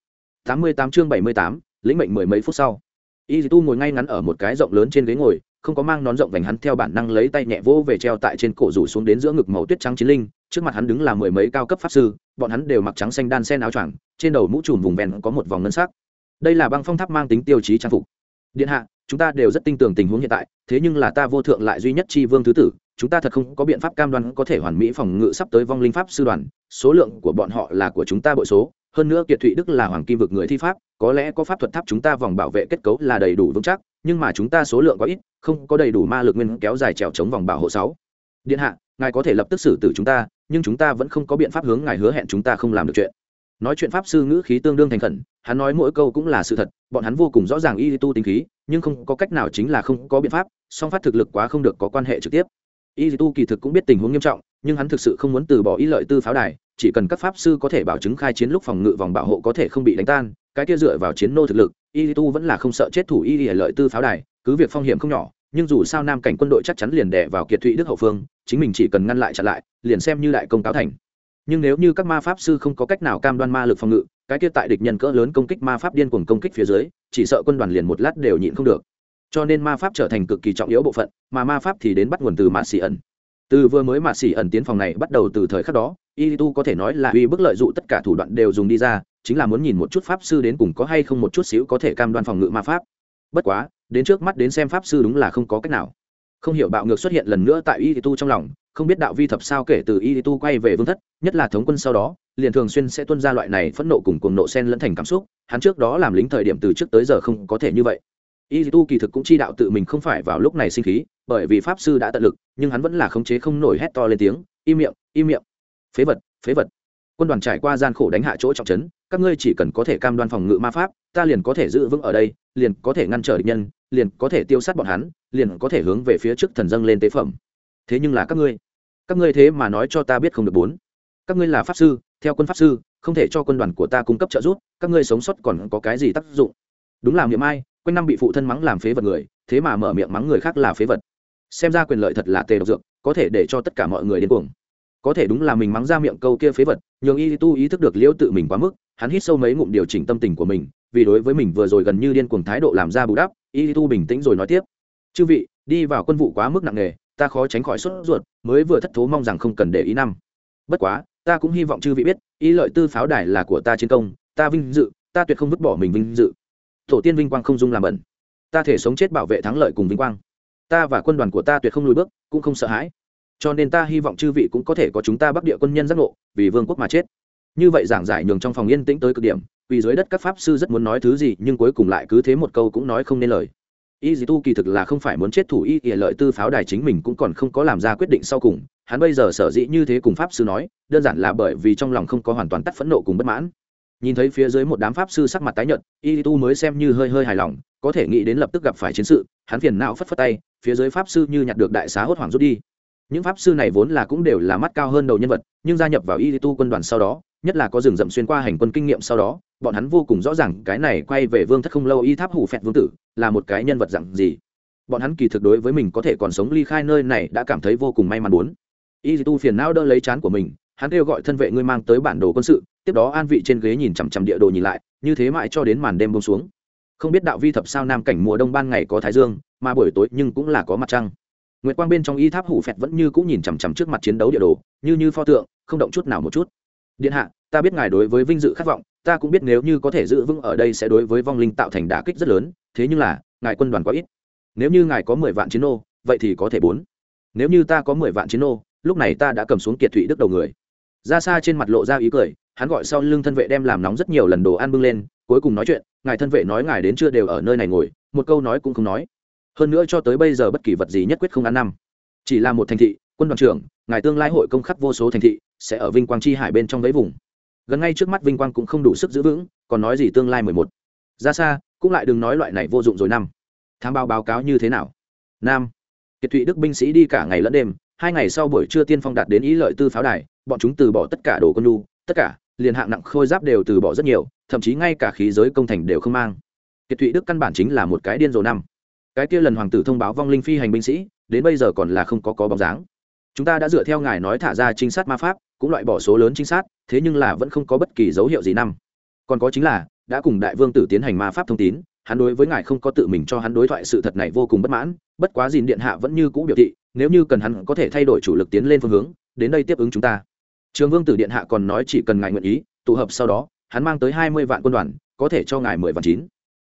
Tám mươi tám chương bảy mươi tám, lĩnh mệnh mười mấy phút sau. Y tu ngồi ngay ngắn ở một cái rộng lớn trên ghế ngồi, không có mang nón rộng vành hắn theo bản năng lấy tay nhẹ vỗ về treo tại trên cổ rủ xuống đến giữa ngực màu tuyết trắng chiến linh. Trước mặt hắn đứng là mười mấy cao cấp pháp sư, bọn hắn đều mặc trắng xanh đan sen áo choàng, trên đầu mũ trùm vùng ven có một vòng ngân sắc. Đây là băng phong tháp mang tính tiêu chí trang phục. Điện hạ, chúng ta đều rất tin tưởng tình huống hiện tại, thế nhưng là ta vô thượng lại duy nhất chi vương thứ tử chúng ta thật không có biện pháp cam đoan có thể hoàn mỹ phòng ngự sắp tới vong linh pháp sư đoàn. Số lượng của bọn họ là của chúng ta bội số. Hơn nữa kiệt thụy đức là hoàng kim vực người thi pháp, có lẽ có pháp thuật tháp chúng ta vòng bảo vệ kết cấu là đầy đủ vững chắc, nhưng mà chúng ta số lượng có ít, không có đầy đủ ma lực nguyên kéo dài trèo chống vòng bảo hộ sáu. Điện hạ, ngài có thể lập tức xử tử chúng ta, nhưng chúng ta vẫn không có biện pháp hướng ngài hứa hẹn chúng ta không làm được chuyện. Nói chuyện pháp sư ngữ khí tương đương thành khẩn, hắn nói mỗi câu cũng là sự thật, bọn hắn vô cùng rõ ràng y tu tính khí, nhưng không có cách nào chính là không có biện pháp, song phát thực lực quá không được có quan hệ trực tiếp y tu kỳ thực cũng biết tình huống nghiêm trọng, nhưng hắn thực sự không muốn từ bỏ ý lợi tư pháo đài, chỉ cần các pháp sư có thể bảo chứng khai chiến lúc phòng ngự vòng bảo hộ có thể không bị đánh tan, cái kia dựa vào chiến nô thực lực, y tu vẫn là không sợ chết thủ y lợi tư pháo đài, cứ việc phong hiểm không nhỏ, nhưng dù sao nam cảnh quân đội chắc chắn liền đè vào kiệt thụy đức hậu phương, chính mình chỉ cần ngăn lại chặn lại, liền xem như đại công cáo thành. Nhưng nếu như các ma pháp sư không có cách nào cam đoan ma lực phòng ngự, cái kia tại địch nhân cỡ lớn công kích ma pháp điên cuồng công kích phía dưới, chỉ sợ quân đoàn liền một lát đều nhịn không được cho nên ma pháp trở thành cực kỳ trọng yếu bộ phận, mà ma pháp thì đến bắt nguồn từ mạ xỉ ẩn. Từ vừa mới mạ xỉ ẩn tiến phòng này bắt đầu từ thời khắc đó y tu có thể nói là uy bức lợi dụng tất cả thủ đoạn đều dùng đi ra, chính là muốn nhìn một chút pháp sư đến cùng có hay không một chút xíu có thể cam đoan phòng ngự ma pháp. Bất quá, đến trước mắt đến xem pháp sư đúng là không có cách nào. Không hiểu bạo ngược xuất hiện lần nữa tại y tu trong lòng, không biết đạo vi thập sao kể từ y tu quay về vương thất, nhất là thống quân sau đó, liền thường xuyên sẽ tuân ra loại này phẫn nộ cùng cuồng nộ sen lẫn thành cảm xúc, hắn trước đó làm lính thời điểm từ trước tới giờ không có thể như vậy y tu kỳ thực cũng chi đạo tự mình không phải vào lúc này sinh khí, bởi vì pháp sư đã tận lực, nhưng hắn vẫn là khống chế không nổi hét to lên tiếng, im miệng im miệng. Phế vật phế vật. Quân đoàn trải qua gian khổ đánh hạ chỗ trọng trấn, các ngươi chỉ cần có thể cam đoan phòng ngự ma pháp, ta liền có thể giữ vững ở đây, liền có thể ngăn trở địch nhân, liền có thể tiêu sát bọn hắn, liền có thể hướng về phía trước thần dâng lên tế phẩm. Thế nhưng là các ngươi các ngươi thế mà nói cho ta biết không được bốn. Các ngươi là pháp sư, theo quân pháp sư, không thể cho quân đoàn của ta cung cấp trợ giúp, các ngươi sống sót còn có cái gì tác dụng? Đúng là miệng ai quanh năm bị phụ thân mắng làm phế vật người, thế mà mở miệng mắng người khác là phế vật. Xem ra quyền lợi thật là tề độc dược, có thể để cho tất cả mọi người điên cuồng. Có thể đúng là mình mắng ra miệng câu kia phế vật, nhường y tu ý thức được liễu tự mình quá mức, hắn hít sâu mấy ngụm điều chỉnh tâm tình của mình, vì đối với mình vừa rồi gần như điên cuồng thái độ làm ra bù đắp, y tu bình tĩnh rồi nói tiếp. Chư vị, đi vào quân vụ quá mức nặng nề, ta khó tránh khỏi sốt ruột, mới vừa thất thố mong rằng không cần để ý năm. Bất quá, ta cũng hy vọng chư vị biết ý lợi tư pháo đài là của ta chiến công, ta vinh dự, ta tuyệt không vứt bỏ mình vinh dự tổ tiên vinh quang không dung làm bẩn. Ta thể sống chết bảo vệ thắng lợi cùng vinh quang. Ta và quân đoàn của ta tuyệt không lùi bước, cũng không sợ hãi. Cho nên ta hy vọng chư vị cũng có thể có chúng ta bắc địa quân nhân giác ngộ, vì vương quốc mà chết. Như vậy giảng giải nhường trong phòng yên tĩnh tới cực điểm, vì dưới đất các pháp sư rất muốn nói thứ gì, nhưng cuối cùng lại cứ thế một câu cũng nói không nên lời. Y dì tu kỳ thực là không phải muốn chết thủ y ỉa lợi tư pháo đài chính mình cũng còn không có làm ra quyết định sau cùng. Hắn bây giờ sở dĩ như thế cùng pháp sư nói, đơn giản là bởi vì trong lòng không có hoàn toàn tắt phẫn nộ cùng bất mãn nhìn thấy phía dưới một đám pháp sư sắc mặt tái nhợt y tu mới xem như hơi hơi hài lòng, có thể nghĩ đến lập tức gặp phải chiến sự, hắn phiền não phất phất tay, phía dưới pháp sư như nhặt được đại xá hốt hoảng rút đi. Những pháp sư này vốn là cũng đều là mắt cao hơn đầu nhân vật, nhưng gia nhập vào y tu quân đoàn sau đó, nhất là có rừng rậm xuyên qua hành quân kinh nghiệm sau đó, bọn hắn vô cùng rõ ràng cái này quay về vương thất không lâu y tháp hủ phẹt vương tử là một cái nhân vật dặn gì. Bọn hắn kỳ thực đối với mình có thể còn sống ly khai nơi này đã cảm thấy vô cùng may mắn muốn. Y tu phiền não đỡ lấy chán của mình, hắn kêu gọi thân vệ ngươi mang tới bản đồ quân sự tiếp đó an vị trên ghế nhìn chằm chằm địa đồ nhìn lại, như thế mãi cho đến màn đêm bông xuống. Không biết đạo vi thập sao nam cảnh mùa đông ban ngày có thái dương, mà buổi tối nhưng cũng là có mặt trăng. Nguyệt quang bên trong y tháp hủ phẹt vẫn như cũng nhìn chằm chằm trước mặt chiến đấu địa đồ, như như pho tượng, không động chút nào một chút. Điện hạ, ta biết ngài đối với vinh dự khát vọng, ta cũng biết nếu như có thể giữ vững ở đây sẽ đối với vong linh tạo thành đả kích rất lớn, thế nhưng là, ngài quân đoàn quá ít. Nếu như ngài có mười vạn chiến nô, vậy thì có thể bốn. Nếu như ta có mười vạn chiến nô, lúc này ta đã cầm xuống kiệt thụy đức đầu người. Ra xa trên mặt lộ ra ý cười hắn gọi sau lưng thân vệ đem làm nóng rất nhiều lần đồ ăn bưng lên, cuối cùng nói chuyện, ngài thân vệ nói ngài đến chưa đều ở nơi này ngồi, một câu nói cũng không nói. Hơn nữa cho tới bây giờ bất kỳ vật gì nhất quyết không ăn năm. Chỉ là một thành thị, quân đoàn trưởng, ngài tương lai hội công khắc vô số thành thị, sẽ ở vinh quang chi hải bên trong đấy vùng. Gần ngay trước mắt vinh quang cũng không đủ sức giữ vững, còn nói gì tương lai mười một. Ra xa, cũng lại đừng nói loại này vô dụng rồi năm. Tham báo báo cáo như thế nào? Nam. Kiệt thụy đức binh sĩ đi cả ngày lẫn đêm, hai ngày sau buổi trưa tiên phong đạt đến ý lợi tư pháo đài, bọn chúng từ bỏ tất cả đồ quân lu tất cả liền hạng nặng khôi giáp đều từ bỏ rất nhiều, thậm chí ngay cả khí giới công thành đều không mang. Kiệt thụy đức căn bản chính là một cái điên rồ năm. Cái kia lần hoàng tử thông báo vong linh phi hành binh sĩ, đến bây giờ còn là không có có bóng dáng. Chúng ta đã dựa theo ngài nói thả ra trinh sát ma pháp, cũng loại bỏ số lớn trinh sát, thế nhưng là vẫn không có bất kỳ dấu hiệu gì năm. Còn có chính là, đã cùng đại vương tử tiến hành ma pháp thông tín, hắn đối với ngài không có tự mình cho hắn đối thoại sự thật này vô cùng bất mãn, bất quá dìn điện hạ vẫn như cũ biểu thị, nếu như cần hắn có thể thay đổi chủ lực tiến lên phương hướng, đến đây tiếp ứng chúng ta trường vương tử điện hạ còn nói chỉ cần ngài nguyện ý, tụ hợp sau đó, hắn mang tới hai mươi vạn quân đoàn, có thể cho ngài mười vạn chín.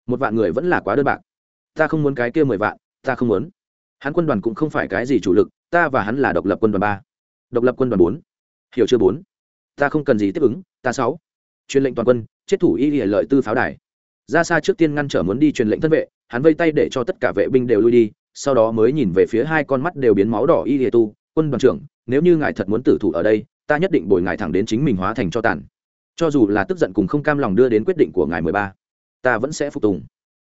Một vạn người vẫn là quá đơn bạc. Ta không muốn cái kia mười vạn, ta không muốn. Hắn quân đoàn cũng không phải cái gì chủ lực, ta và hắn là độc lập quân đoàn ba. Độc lập quân đoàn bốn. Hiểu chưa bốn? Ta không cần gì tiếp ứng, ta sáu. Truyền lệnh toàn quân, chết thủ y hệ lợi tư pháo đài. Ra xa trước tiên ngăn trở muốn đi truyền lệnh thân vệ, hắn vây tay để cho tất cả vệ binh đều lui đi, sau đó mới nhìn về phía hai con mắt đều biến máu đỏ y hệ tu, quân đoàn trưởng, nếu như ngài thật muốn tử thủ ở đây ta nhất định bồi ngài thẳng đến chính mình hóa thành cho tàn. Cho dù là tức giận cùng không cam lòng đưa đến quyết định của ngài mười ba, ta vẫn sẽ phục tùng.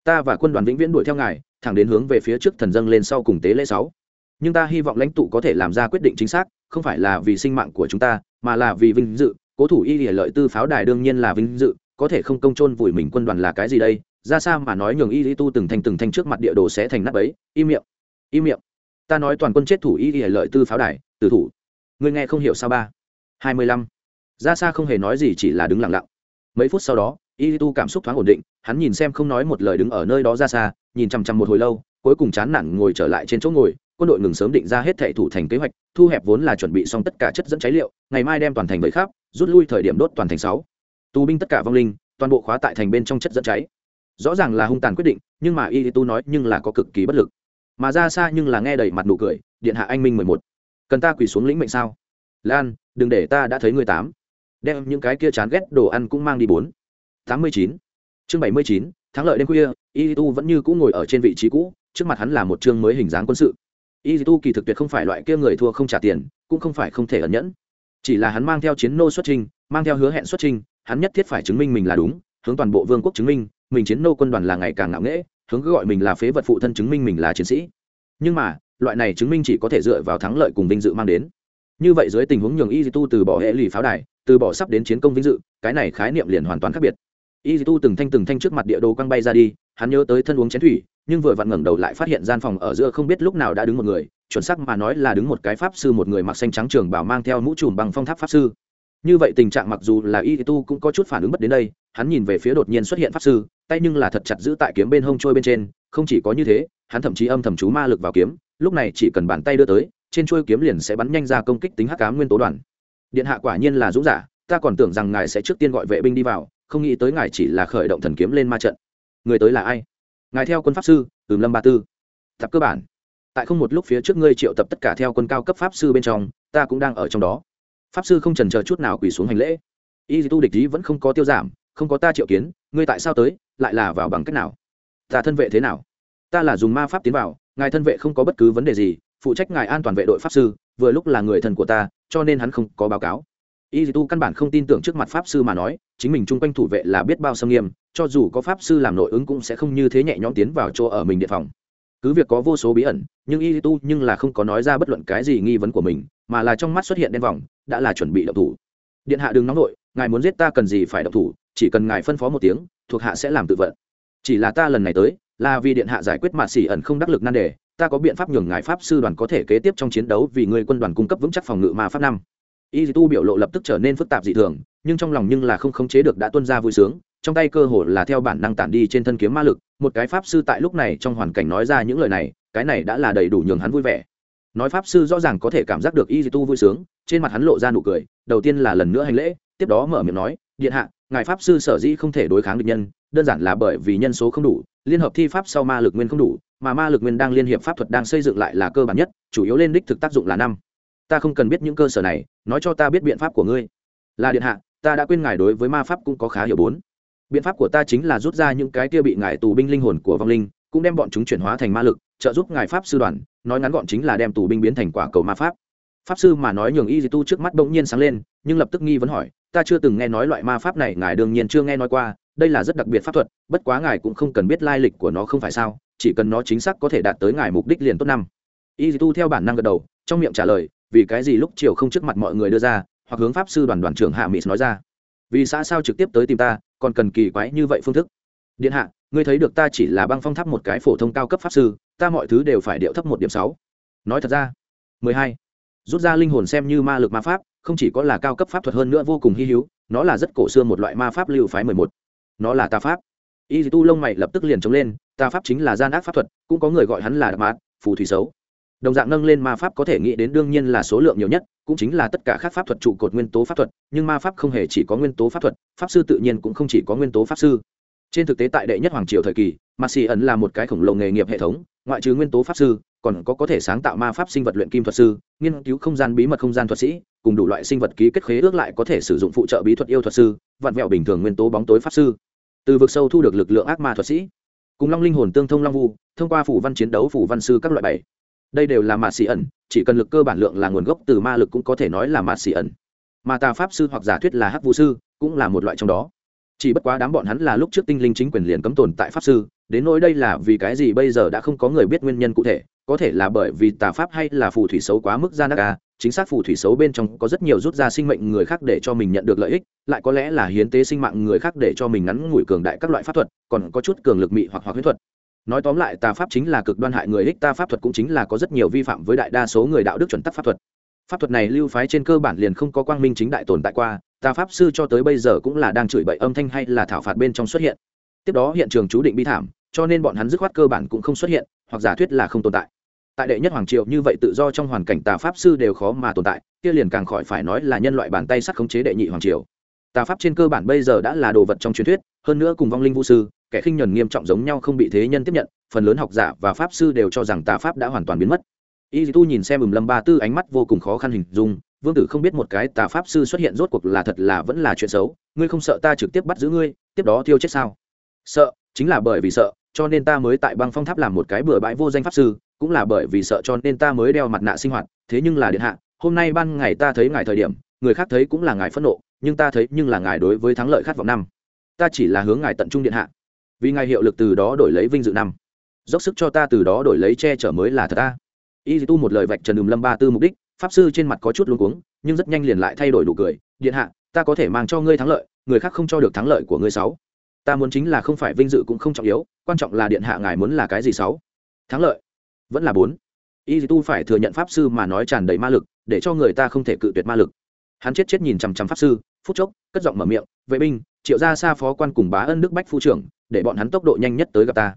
Ta và quân đoàn vĩnh viễn đuổi theo ngài, thẳng đến hướng về phía trước thần dâng lên sau cùng tế lễ sáu. Nhưng ta hy vọng lãnh tụ có thể làm ra quyết định chính xác, không phải là vì sinh mạng của chúng ta, mà là vì vinh dự. Cố thủ y lợi tư pháo đài đương nhiên là vinh dự, có thể không công chôn vùi mình quân đoàn là cái gì đây? Ra sao mà nói nhường y lý tu từng thành từng thành trước mặt địa đồ sẽ thành nắp ấy? Im miệng im miệng. Ta nói toàn quân chết thủ y y lợi tư pháo đài, tử thủ. Người nghe không hiểu sao ba? Hai mươi lăm. Ra xa không hề nói gì chỉ là đứng lặng lặng. Mấy phút sau đó y tu cảm xúc thoáng ổn định, hắn nhìn xem không nói một lời đứng ở nơi đó ra xa, nhìn chằm chằm một hồi lâu, cuối cùng chán nản ngồi trở lại trên chỗ ngồi, quân đội ngừng sớm định ra hết thệ thủ thành kế hoạch, thu hẹp vốn là chuẩn bị xong tất cả chất dẫn cháy liệu, ngày mai đem toàn thành vẫy khắp, rút lui thời điểm đốt toàn thành sáu. Tù binh tất cả vong linh, toàn bộ khóa tại thành bên trong chất dẫn cháy. Rõ ràng là hung tàn quyết định, nhưng mà y tu nói nhưng là có cực kỳ bất lực. Mà ra xa nhưng là nghe đầy mặt nụ cười, điện hạ anh minh mười một. Cần ta quỳ xuống lĩnh mệnh sao? Lan, đừng để ta đã thấy người tám. Đem những cái kia chán ghét đồ ăn cũng mang đi bốn. Tám mươi chín. Chương bảy mươi chín, thắng lợi đêm khuya y tu vẫn như cũ ngồi ở trên vị trí cũ, trước mặt hắn là một chương mới hình dáng quân sự. Y tu kỳ thực tuyệt không phải loại kia người thua không trả tiền, cũng không phải không thể ẩn nhẫn. Chỉ là hắn mang theo chiến nô xuất trình mang theo hứa hẹn xuất trình hắn nhất thiết phải chứng minh mình là đúng, hướng toàn bộ vương quốc chứng minh, mình chiến nô quân đoàn là ngày càng ngạo nghễ, hướng gọi mình là phế vật phụ thân chứng minh mình là chiến sĩ. Nhưng mà, loại này chứng minh chỉ có thể dựa vào thắng lợi cùng vinh dự mang đến như vậy dưới tình huống nhường y tu từ bỏ hệ lì pháo đài, từ bỏ sắp đến chiến công vinh dự, cái này khái niệm liền hoàn toàn khác biệt. Y tu từng thanh từng thanh trước mặt địa đồ quăng bay ra đi, hắn nhớ tới thân uống chén thủy, nhưng vừa vặn ngẩng đầu lại phát hiện gian phòng ở giữa không biết lúc nào đã đứng một người, chuẩn xác mà nói là đứng một cái pháp sư một người mặc xanh trắng trường bảo mang theo mũ trùm bằng phong tháp pháp sư. Như vậy tình trạng mặc dù là y tu cũng có chút phản ứng bất đến đây, hắn nhìn về phía đột nhiên xuất hiện pháp sư, tay nhưng là thật chặt giữ tại kiếm bên hông trôi bên trên, không chỉ có như thế, hắn thậm chí âm thầm chú ma lực vào kiếm, lúc này chỉ cần bàn tay đưa tới trên chuôi kiếm liền sẽ bắn nhanh ra công kích tính hắc ám nguyên tố đoàn. Điện hạ quả nhiên là dũng giả, ta còn tưởng rằng ngài sẽ trước tiên gọi vệ binh đi vào, không nghĩ tới ngài chỉ là khởi động thần kiếm lên ma trận. Người tới là ai? Ngài theo quân pháp sư, ừm lâm ba tư. Tập cơ bản. Tại không một lúc phía trước ngươi triệu tập tất cả theo quân cao cấp pháp sư bên trong, ta cũng đang ở trong đó. Pháp sư không trần chờ chút nào quỳ xuống hành lễ. Y tu địch ý vẫn không có tiêu giảm, không có ta triệu kiến, ngươi tại sao tới, lại là vào bằng cách nào? Ta thân vệ thế nào? Ta là dùng ma pháp tiến vào, ngài thân vệ không có bất cứ vấn đề gì phụ trách ngài an toàn vệ đội pháp sư, vừa lúc là người thân của ta, cho nên hắn không có báo cáo. Y tu căn bản không tin tưởng trước mặt pháp sư mà nói, chính mình chung quanh thủ vệ là biết bao xâm nghiêm, cho dù có pháp sư làm nội ứng cũng sẽ không như thế nhẹ nhõm tiến vào chỗ ở mình điện phòng. Cứ việc có vô số bí ẩn, nhưng y tu nhưng là không có nói ra bất luận cái gì nghi vấn của mình, mà là trong mắt xuất hiện đen vòng, đã là chuẩn bị động thủ. Điện hạ đừng nóng nội ngài muốn giết ta cần gì phải động thủ, chỉ cần ngài phân phó một tiếng, thuộc hạ sẽ làm tự vận chỉ là ta lần này tới, là vì điện hạ giải quyết mạt xỉ ẩn không đắc lực nan đề, ta có biện pháp nhường ngài pháp sư đoàn có thể kế tiếp trong chiến đấu vì người quân đoàn cung cấp vững chắc phòng ngự ma pháp năm. Y tu biểu lộ lập tức trở nên phức tạp dị thường, nhưng trong lòng nhưng là không khống chế được đã tuân ra vui sướng, trong tay cơ hồ là theo bản năng tản đi trên thân kiếm ma lực, một cái pháp sư tại lúc này trong hoàn cảnh nói ra những lời này, cái này đã là đầy đủ nhường hắn vui vẻ. Nói pháp sư rõ ràng có thể cảm giác được y tu vui sướng, trên mặt hắn lộ ra nụ cười, đầu tiên là lần nữa hành lễ, tiếp đó mở miệng nói, điện hạ ngài pháp sư sở dĩ không thể đối kháng địch nhân, đơn giản là bởi vì nhân số không đủ, liên hợp thi pháp sau ma lực nguyên không đủ, mà ma lực nguyên đang liên hiệp pháp thuật đang xây dựng lại là cơ bản nhất, chủ yếu lên đích thực tác dụng là năm. Ta không cần biết những cơ sở này, nói cho ta biết biện pháp của ngươi. Là điện hạ, ta đã quên ngài đối với ma pháp cũng có khá hiểu bốn. Biện pháp của ta chính là rút ra những cái kia bị ngài tù binh linh hồn của vong linh, cũng đem bọn chúng chuyển hóa thành ma lực, trợ giúp ngài pháp sư đoàn, nói ngắn gọn chính là đem tù binh biến thành quả cầu ma pháp pháp sư mà nói nhường y di tu trước mắt bỗng nhiên sáng lên, nhưng lập tức nghi vấn hỏi, ta chưa từng nghe nói loại ma pháp này, ngài đương nhiên chưa nghe nói qua, đây là rất đặc biệt pháp thuật, bất quá ngài cũng không cần biết lai lịch của nó không phải sao, chỉ cần nó chính xác có thể đạt tới ngài mục đích liền tốt năm. Y di tu theo bản năng gật đầu, trong miệng trả lời, vì cái gì lúc chiều không trước mặt mọi người đưa ra? Hoặc hướng pháp sư đoàn đoàn trưởng hạ mỹ nói ra. Vì xã sao trực tiếp tới tìm ta, còn cần kỳ quái như vậy phương thức? Điện hạ, ngươi thấy được ta chỉ là băng phong tháp một cái phổ thông cao cấp pháp sư, ta mọi thứ đều phải điệu thấp một điểm sáu. Nói thật ra, mười hai rút ra linh hồn xem như ma lực ma pháp, không chỉ có là cao cấp pháp thuật hơn nữa vô cùng hy hữu, nó là rất cổ xưa một loại ma pháp lưu phái mười một. Nó là tà pháp. Y tu lông mày lập tức liền chống lên, tà pháp chính là gian ác pháp thuật, cũng có người gọi hắn là đạp mát phù thủy xấu. Đồng dạng nâng lên ma pháp có thể nghĩ đến đương nhiên là số lượng nhiều nhất, cũng chính là tất cả các pháp thuật trụ cột nguyên tố pháp thuật, nhưng ma pháp không hề chỉ có nguyên tố pháp thuật, pháp sư tự nhiên cũng không chỉ có nguyên tố pháp sư. Trên thực tế tại đệ nhất hoàng triều thời kỳ ma xì ẩn là một cái khổng lồ nghề nghiệp hệ thống, ngoại trừ nguyên tố pháp sư, còn có có thể sáng tạo ma pháp sinh vật luyện kim thuật sư, nghiên cứu không gian bí mật không gian thuật sĩ, cùng đủ loại sinh vật ký kết khế ước lại có thể sử dụng phụ trợ bí thuật yêu thuật sư, vặn vẹo bình thường nguyên tố bóng tối pháp sư. Từ vực sâu thu được lực lượng ác ma thuật sĩ. Cùng long linh hồn tương thông long vu, thông qua phủ văn chiến đấu phủ văn sư các loại bảy. Đây đều là mạt xì ẩn, chỉ cần lực cơ bản lượng là nguồn gốc từ ma lực cũng có thể nói là mạt xì ẩn. Mà tà pháp sư hoặc giả thuyết là hắc vũ sư, cũng là một loại trong đó. Chỉ bất quá đám bọn hắn là lúc trước tinh linh chính quyền liền cấm tồn tại pháp sư đến nỗi đây là vì cái gì bây giờ đã không có người biết nguyên nhân cụ thể, có thể là bởi vì tà pháp hay là phù thủy xấu quá mức gian ca à, chính xác phù thủy xấu bên trong có rất nhiều rút ra sinh mệnh người khác để cho mình nhận được lợi ích, lại có lẽ là hiến tế sinh mạng người khác để cho mình ngắn ngủi cường đại các loại pháp thuật, còn có chút cường lực mị hoặc hoặc huyết thuật. Nói tóm lại, tà pháp chính là cực đoan hại người ích ta pháp thuật cũng chính là có rất nhiều vi phạm với đại đa số người đạo đức chuẩn tắc pháp thuật. Pháp thuật này lưu phái trên cơ bản liền không có quang minh chính đại tồn tại qua, tà pháp sư cho tới bây giờ cũng là đang chửi bậy âm thanh hay là thảo phạt bên trong xuất hiện. Tiếp đó hiện trường chú định bi thảm cho nên bọn hắn dứt khoát cơ bản cũng không xuất hiện, hoặc giả thuyết là không tồn tại. Tại đệ nhất hoàng triều như vậy tự do trong hoàn cảnh tà pháp sư đều khó mà tồn tại, kia liền càng khỏi phải nói là nhân loại bàn tay sắt khống chế đệ nhị hoàng triều. Tà pháp trên cơ bản bây giờ đã là đồ vật trong truyền thuyết, hơn nữa cùng vong linh vũ sư, kẻ khinh nhuần nghiêm trọng giống nhau không bị thế nhân tiếp nhận, phần lớn học giả và pháp sư đều cho rằng tà pháp đã hoàn toàn biến mất. Y tu nhìn xem ừm lâm ba tư ánh mắt vô cùng khó khăn hình dung, vương tử không biết một cái tà pháp sư xuất hiện rốt cuộc là thật là vẫn là chuyện xấu, ngươi không sợ ta trực tiếp bắt giữ ngươi, tiếp đó thiêu chết sao? Sợ, chính là bởi vì sợ cho nên ta mới tại băng phong tháp làm một cái bừa bãi vô danh pháp sư, cũng là bởi vì sợ cho nên ta mới đeo mặt nạ sinh hoạt, thế nhưng là điện hạ, hôm nay ban ngày ta thấy ngài thời điểm, người khác thấy cũng là ngài phẫn nộ, nhưng ta thấy nhưng là ngài đối với thắng lợi khát vọng năm. Ta chỉ là hướng ngài tận trung điện hạ. Vì ngài hiệu lực từ đó đổi lấy vinh dự năm. Dốc sức cho ta từ đó đổi lấy che chở mới là thật ta y tu một lời vạch trần đùm lâm ba tư mục đích, pháp sư trên mặt có chút luống cuống, nhưng rất nhanh liền lại thay đổi đủ cười. Điện hạ, ta có thể mang cho ngươi thắng lợi, người khác không cho được thắng lợi của ngươi sáu ta muốn chính là không phải vinh dự cũng không trọng yếu, quan trọng là điện hạ ngài muốn là cái gì sáu? Thắng lợi. Vẫn là bốn. Y tu phải thừa nhận pháp sư mà nói tràn đầy ma lực, để cho người ta không thể cự tuyệt ma lực. Hắn chết chết nhìn chằm chằm pháp sư, phút chốc, cất giọng mở miệng, vệ binh, triệu ra xa phó quan cùng bá ân đức bách phu trưởng, để bọn hắn tốc độ nhanh nhất tới gặp ta.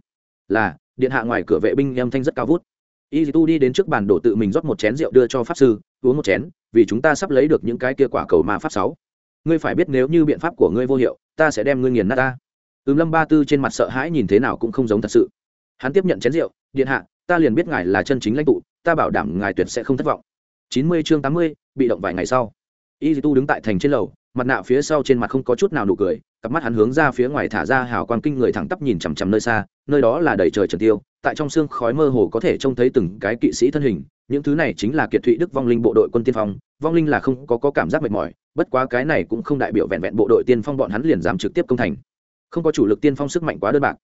Là, điện hạ ngoài cửa vệ binh âm thanh rất cao vút. Y tu đi đến trước bàn đổ tự mình rót một chén rượu đưa cho pháp sư, uống một chén, vì chúng ta sắp lấy được những cái kia quả cầu ma pháp sáu. Ngươi phải biết nếu như biện pháp của ngươi vô hiệu, ta sẽ đem ngươi nghiền nát ta ừm lâm ba tư trên mặt sợ hãi nhìn thế nào cũng không giống thật sự. Hắn tiếp nhận chén rượu điện hạ ta liền biết ngài là chân chính lãnh tụ ta bảo đảm ngài tuyệt sẽ không thất vọng. Chín mươi chương tám mươi bị động vài ngày sau. Y tu đứng tại thành trên lầu mặt nạ phía sau trên mặt không có chút nào nụ cười cặp mắt hắn hướng ra phía ngoài thả ra hào quang kinh người thẳng tắp nhìn chằm chằm nơi xa nơi đó là đầy trời trần tiêu tại trong xương khói mơ hồ có thể trông thấy từng cái kỵ sĩ thân hình những thứ này chính là kiệt thụy đức vong linh bộ đội quân tiên phong vong linh là không có, có cảm giác mệt mỏi bất quá cái này cũng không đại biểu vẹn vẹn bộ đội tiên phong bọn hắn liền dám trực tiếp công thành không có chủ lực tiên phong sức mạnh quá đơn bạc.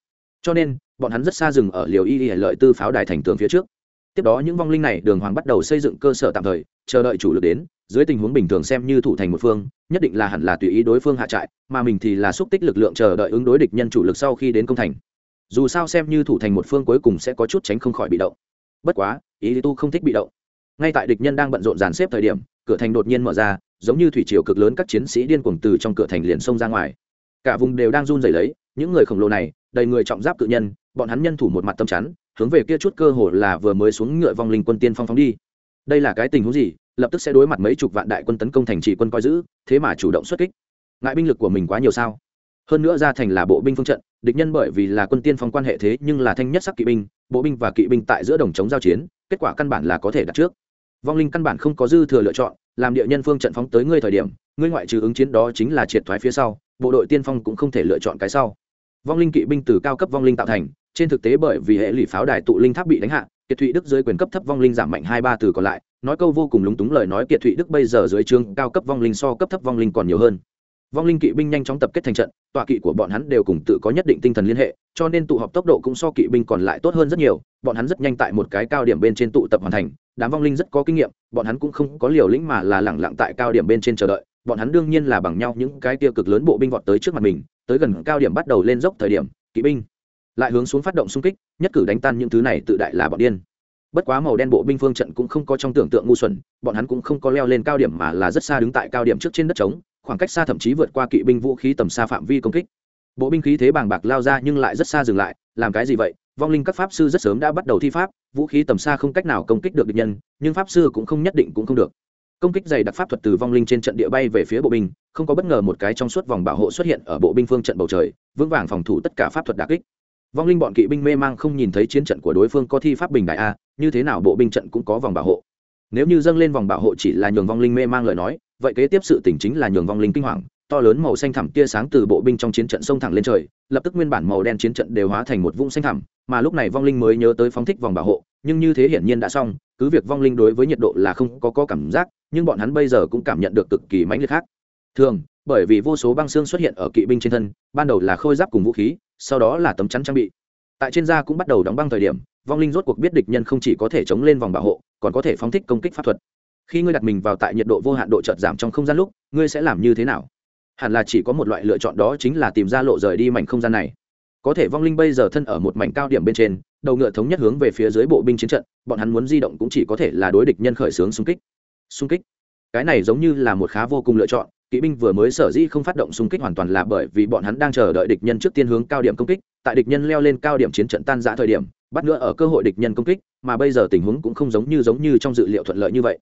Cho nên, bọn hắn rất xa rừng ở liều y y lợi tư pháo đài thành tường phía trước. Tiếp đó những vong linh này đường hoàng bắt đầu xây dựng cơ sở tạm thời, chờ đợi chủ lực đến, dưới tình huống bình thường xem như thủ thành một phương, nhất định là hẳn là tùy ý đối phương hạ trại, mà mình thì là xúc tích lực lượng chờ đợi ứng đối địch nhân chủ lực sau khi đến công thành. Dù sao xem như thủ thành một phương cuối cùng sẽ có chút tránh không khỏi bị động. Bất quá, ý tu không thích bị động. Ngay tại địch nhân đang bận rộn dàn xếp thời điểm, cửa thành đột nhiên mở ra, giống như thủy triều cực lớn các chiến sĩ điên cuồng từ trong cửa thành liền xông ra ngoài cả vùng đều đang run rẩy lấy, những người khổng lồ này, đầy người trọng giáp cự nhân, bọn hắn nhân thủ một mặt tâm chắn, hướng về kia chút cơ hồ là vừa mới xuống ngựa vong linh quân tiên phong phóng đi. Đây là cái tình huống gì? Lập tức sẽ đối mặt mấy chục vạn đại quân tấn công thành trì quân coi giữ, thế mà chủ động xuất kích. Ngại binh lực của mình quá nhiều sao? Hơn nữa ra thành là bộ binh phương trận, địch nhân bởi vì là quân tiên phong quan hệ thế nhưng là thanh nhất sắc kỵ binh, bộ binh và kỵ binh tại giữa đồng chống giao chiến, kết quả căn bản là có thể đặt trước. Vong linh căn bản không có dư thừa lựa chọn, làm địa nhân phương trận phóng tới ngươi thời điểm, ngươi ngoại trừ ứng chiến đó chính là triệt thoái phía sau bộ đội tiên phong cũng không thể lựa chọn cái sau. Vong linh kỵ binh từ cao cấp vong linh tạo thành, trên thực tế bởi vì hệ lụy pháo đài tụ linh tháp bị đánh hạ, kiệt thụy đức dưới quyền cấp thấp vong linh giảm mạnh hai ba từ còn lại, nói câu vô cùng lúng túng lời nói kiệt thụy đức bây giờ dưới chương cao cấp vong linh so cấp thấp vong linh còn nhiều hơn. Vong linh kỵ binh nhanh chóng tập kết thành trận, tọa kỵ của bọn hắn đều cùng tự có nhất định tinh thần liên hệ, cho nên tụ họp tốc độ cũng so kỵ binh còn lại tốt hơn rất nhiều, bọn hắn rất nhanh tại một cái cao điểm bên trên tụ tập hoàn thành đám vong linh rất có kinh nghiệm, bọn hắn cũng không có liều lĩnh mà là lẳng lặng tại cao điểm bên trên chờ đợi. Bọn hắn đương nhiên là bằng nhau những cái tiêu cực lớn bộ binh vọt tới trước mặt mình, tới gần cao điểm bắt đầu lên dốc thời điểm, kỵ binh lại hướng xuống phát động xung kích, nhất cử đánh tan những thứ này tự đại là bọn điên. Bất quá màu đen bộ binh phương trận cũng không có trong tưởng tượng ngu xuẩn, bọn hắn cũng không có leo lên cao điểm mà là rất xa đứng tại cao điểm trước trên đất trống, khoảng cách xa thậm chí vượt qua kỵ binh vũ khí tầm xa phạm vi công kích. Bộ binh khí thế bàng bạc lao ra nhưng lại rất xa dừng lại, làm cái gì vậy? Vong linh các pháp sư rất sớm đã bắt đầu thi pháp, vũ khí tầm xa không cách nào công kích được địch nhân, nhưng pháp sư cũng không nhất định cũng không được. Công kích dày đặc pháp thuật từ vong linh trên trận địa bay về phía bộ binh, không có bất ngờ một cái trong suốt vòng bảo hộ xuất hiện ở bộ binh phương trận bầu trời, vững vàng phòng thủ tất cả pháp thuật đà kích. Vong linh bọn kỵ binh mê mang không nhìn thấy chiến trận của đối phương có thi pháp bình đại a, như thế nào bộ binh trận cũng có vòng bảo hộ. Nếu như dâng lên vòng bảo hộ chỉ là nhường vong linh mê mang lời nói, vậy kế tiếp sự tình chính là nhường vong linh kinh hoàng to lớn màu xanh thẳm tia sáng từ bộ binh trong chiến trận sông thẳng lên trời lập tức nguyên bản màu đen chiến trận đều hóa thành một vũng xanh thẳm mà lúc này vong linh mới nhớ tới phóng thích vòng bảo hộ nhưng như thế hiển nhiên đã xong cứ việc vong linh đối với nhiệt độ là không có, có cảm giác nhưng bọn hắn bây giờ cũng cảm nhận được cực kỳ mãnh liệt khác. Thường bởi vì vô số băng xương xuất hiện ở kỵ binh trên thân ban đầu là khôi giáp cùng vũ khí sau đó là tấm chắn trang bị. Tại trên da cũng bắt đầu đóng băng thời điểm vong linh rốt cuộc biết địch nhân không chỉ có thể chống lên vòng bảo hộ còn có thể phóng thích công kích pháp thuật. Khi ngươi đặt mình vào tại nhiệt độ vô hạn độ chợt giảm trong không gian lúc ngươi sẽ làm như thế nào? Hẳn là chỉ có một loại lựa chọn đó chính là tìm ra lộ rời đi mảnh không gian này. Có thể vong linh bây giờ thân ở một mảnh cao điểm bên trên, đầu ngựa thống nhất hướng về phía dưới bộ binh chiến trận, bọn hắn muốn di động cũng chỉ có thể là đối địch nhân khởi xướng xung kích. Xung kích? Cái này giống như là một khá vô cùng lựa chọn, kỵ binh vừa mới sở dĩ không phát động xung kích hoàn toàn là bởi vì bọn hắn đang chờ đợi địch nhân trước tiên hướng cao điểm công kích, tại địch nhân leo lên cao điểm chiến trận tan giã thời điểm, bắt nữa ở cơ hội địch nhân công kích, mà bây giờ tình huống cũng không giống như giống như trong dự liệu thuận lợi như vậy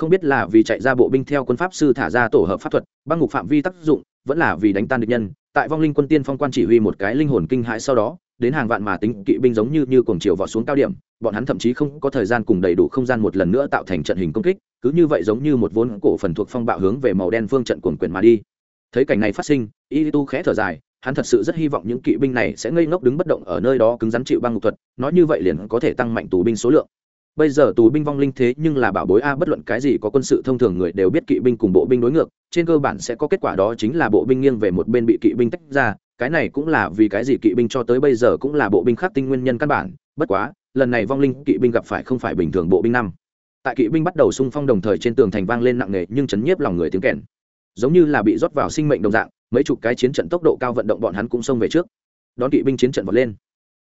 không biết là vì chạy ra bộ binh theo quân pháp sư thả ra tổ hợp pháp thuật, băng ngục phạm vi tác dụng, vẫn là vì đánh tan địch nhân. Tại vong linh quân tiên phong quan chỉ huy một cái linh hồn kinh hãi sau đó, đến hàng vạn mà tính kỵ binh giống như như cuồng chiều vọt xuống cao điểm, bọn hắn thậm chí không có thời gian cùng đầy đủ không gian một lần nữa tạo thành trận hình công kích, cứ như vậy giống như một vốn cổ phần thuộc phong bạo hướng về màu đen phương trận cuồng quyền mà đi. Thấy cảnh này phát sinh y tu khẽ thở dài, hắn thật sự rất hy vọng những kỵ binh này sẽ ngây ngốc đứng bất động ở nơi đó cứng rắn chịu băng ngục thuật, nói như vậy liền có thể tăng mạnh tù binh số lượng bây giờ tù binh vong linh thế nhưng là bảo bối a, bất luận cái gì có quân sự thông thường người đều biết kỵ binh cùng bộ binh đối ngược. Trên cơ bản sẽ có kết quả đó chính là bộ binh nghiêng về một bên bị kỵ binh tách ra. Cái này cũng là vì cái gì kỵ binh cho tới bây giờ cũng là bộ binh khắc tinh nguyên nhân căn bản. Bất quá, lần này vong linh kỵ binh gặp phải không phải bình thường bộ binh năm. Tại kỵ binh bắt đầu xung phong đồng thời trên tường thành vang lên nặng nề nhưng chấn nhiếp lòng người tiếng kèn. Giống như là bị rót vào sinh mệnh đồng dạng, mấy chục cái chiến trận tốc độ cao vận động bọn hắn cũng xông về trước. Đón kỵ binh chiến trận vọt lên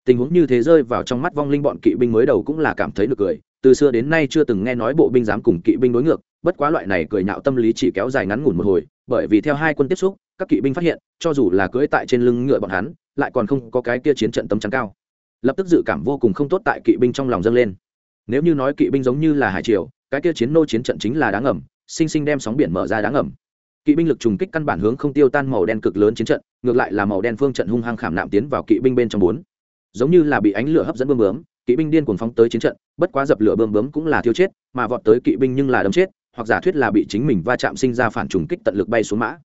tình huống như thế rơi vào trong mắt vong linh bọn kỵ binh mới đầu cũng là cảm thấy được cười. Từ xưa đến nay chưa từng nghe nói bộ binh dám cùng kỵ binh đối ngược, bất quá loại này cười nhạo tâm lý chỉ kéo dài ngắn ngủn một hồi, bởi vì theo hai quân tiếp xúc, các kỵ binh phát hiện, cho dù là cưỡi tại trên lưng ngựa bọn hắn, lại còn không có cái kia chiến trận tấm chắn cao. Lập tức dự cảm vô cùng không tốt tại kỵ binh trong lòng dâng lên. Nếu như nói kỵ binh giống như là hải triều, cái kia chiến nô chiến trận chính là đáng ngầm, sinh sinh đem sóng biển mở ra đáng ngầm. Kỵ binh lực trùng kích căn bản hướng không tiêu tan màu đen cực lớn chiến trận, ngược lại là màu đen phương trận hung hăng khảm nạm tiến vào kỵ binh bên trong bốn giống như là bị ánh lửa hấp dẫn bơm bướm, kỵ binh điên cuồng phóng tới chiến trận, bất quá dập lửa bơm bướm cũng là thiêu chết, mà vọt tới kỵ binh nhưng là đấm chết, hoặc giả thuyết là bị chính mình va chạm sinh ra phản trùng kích tận lực bay xuống mã.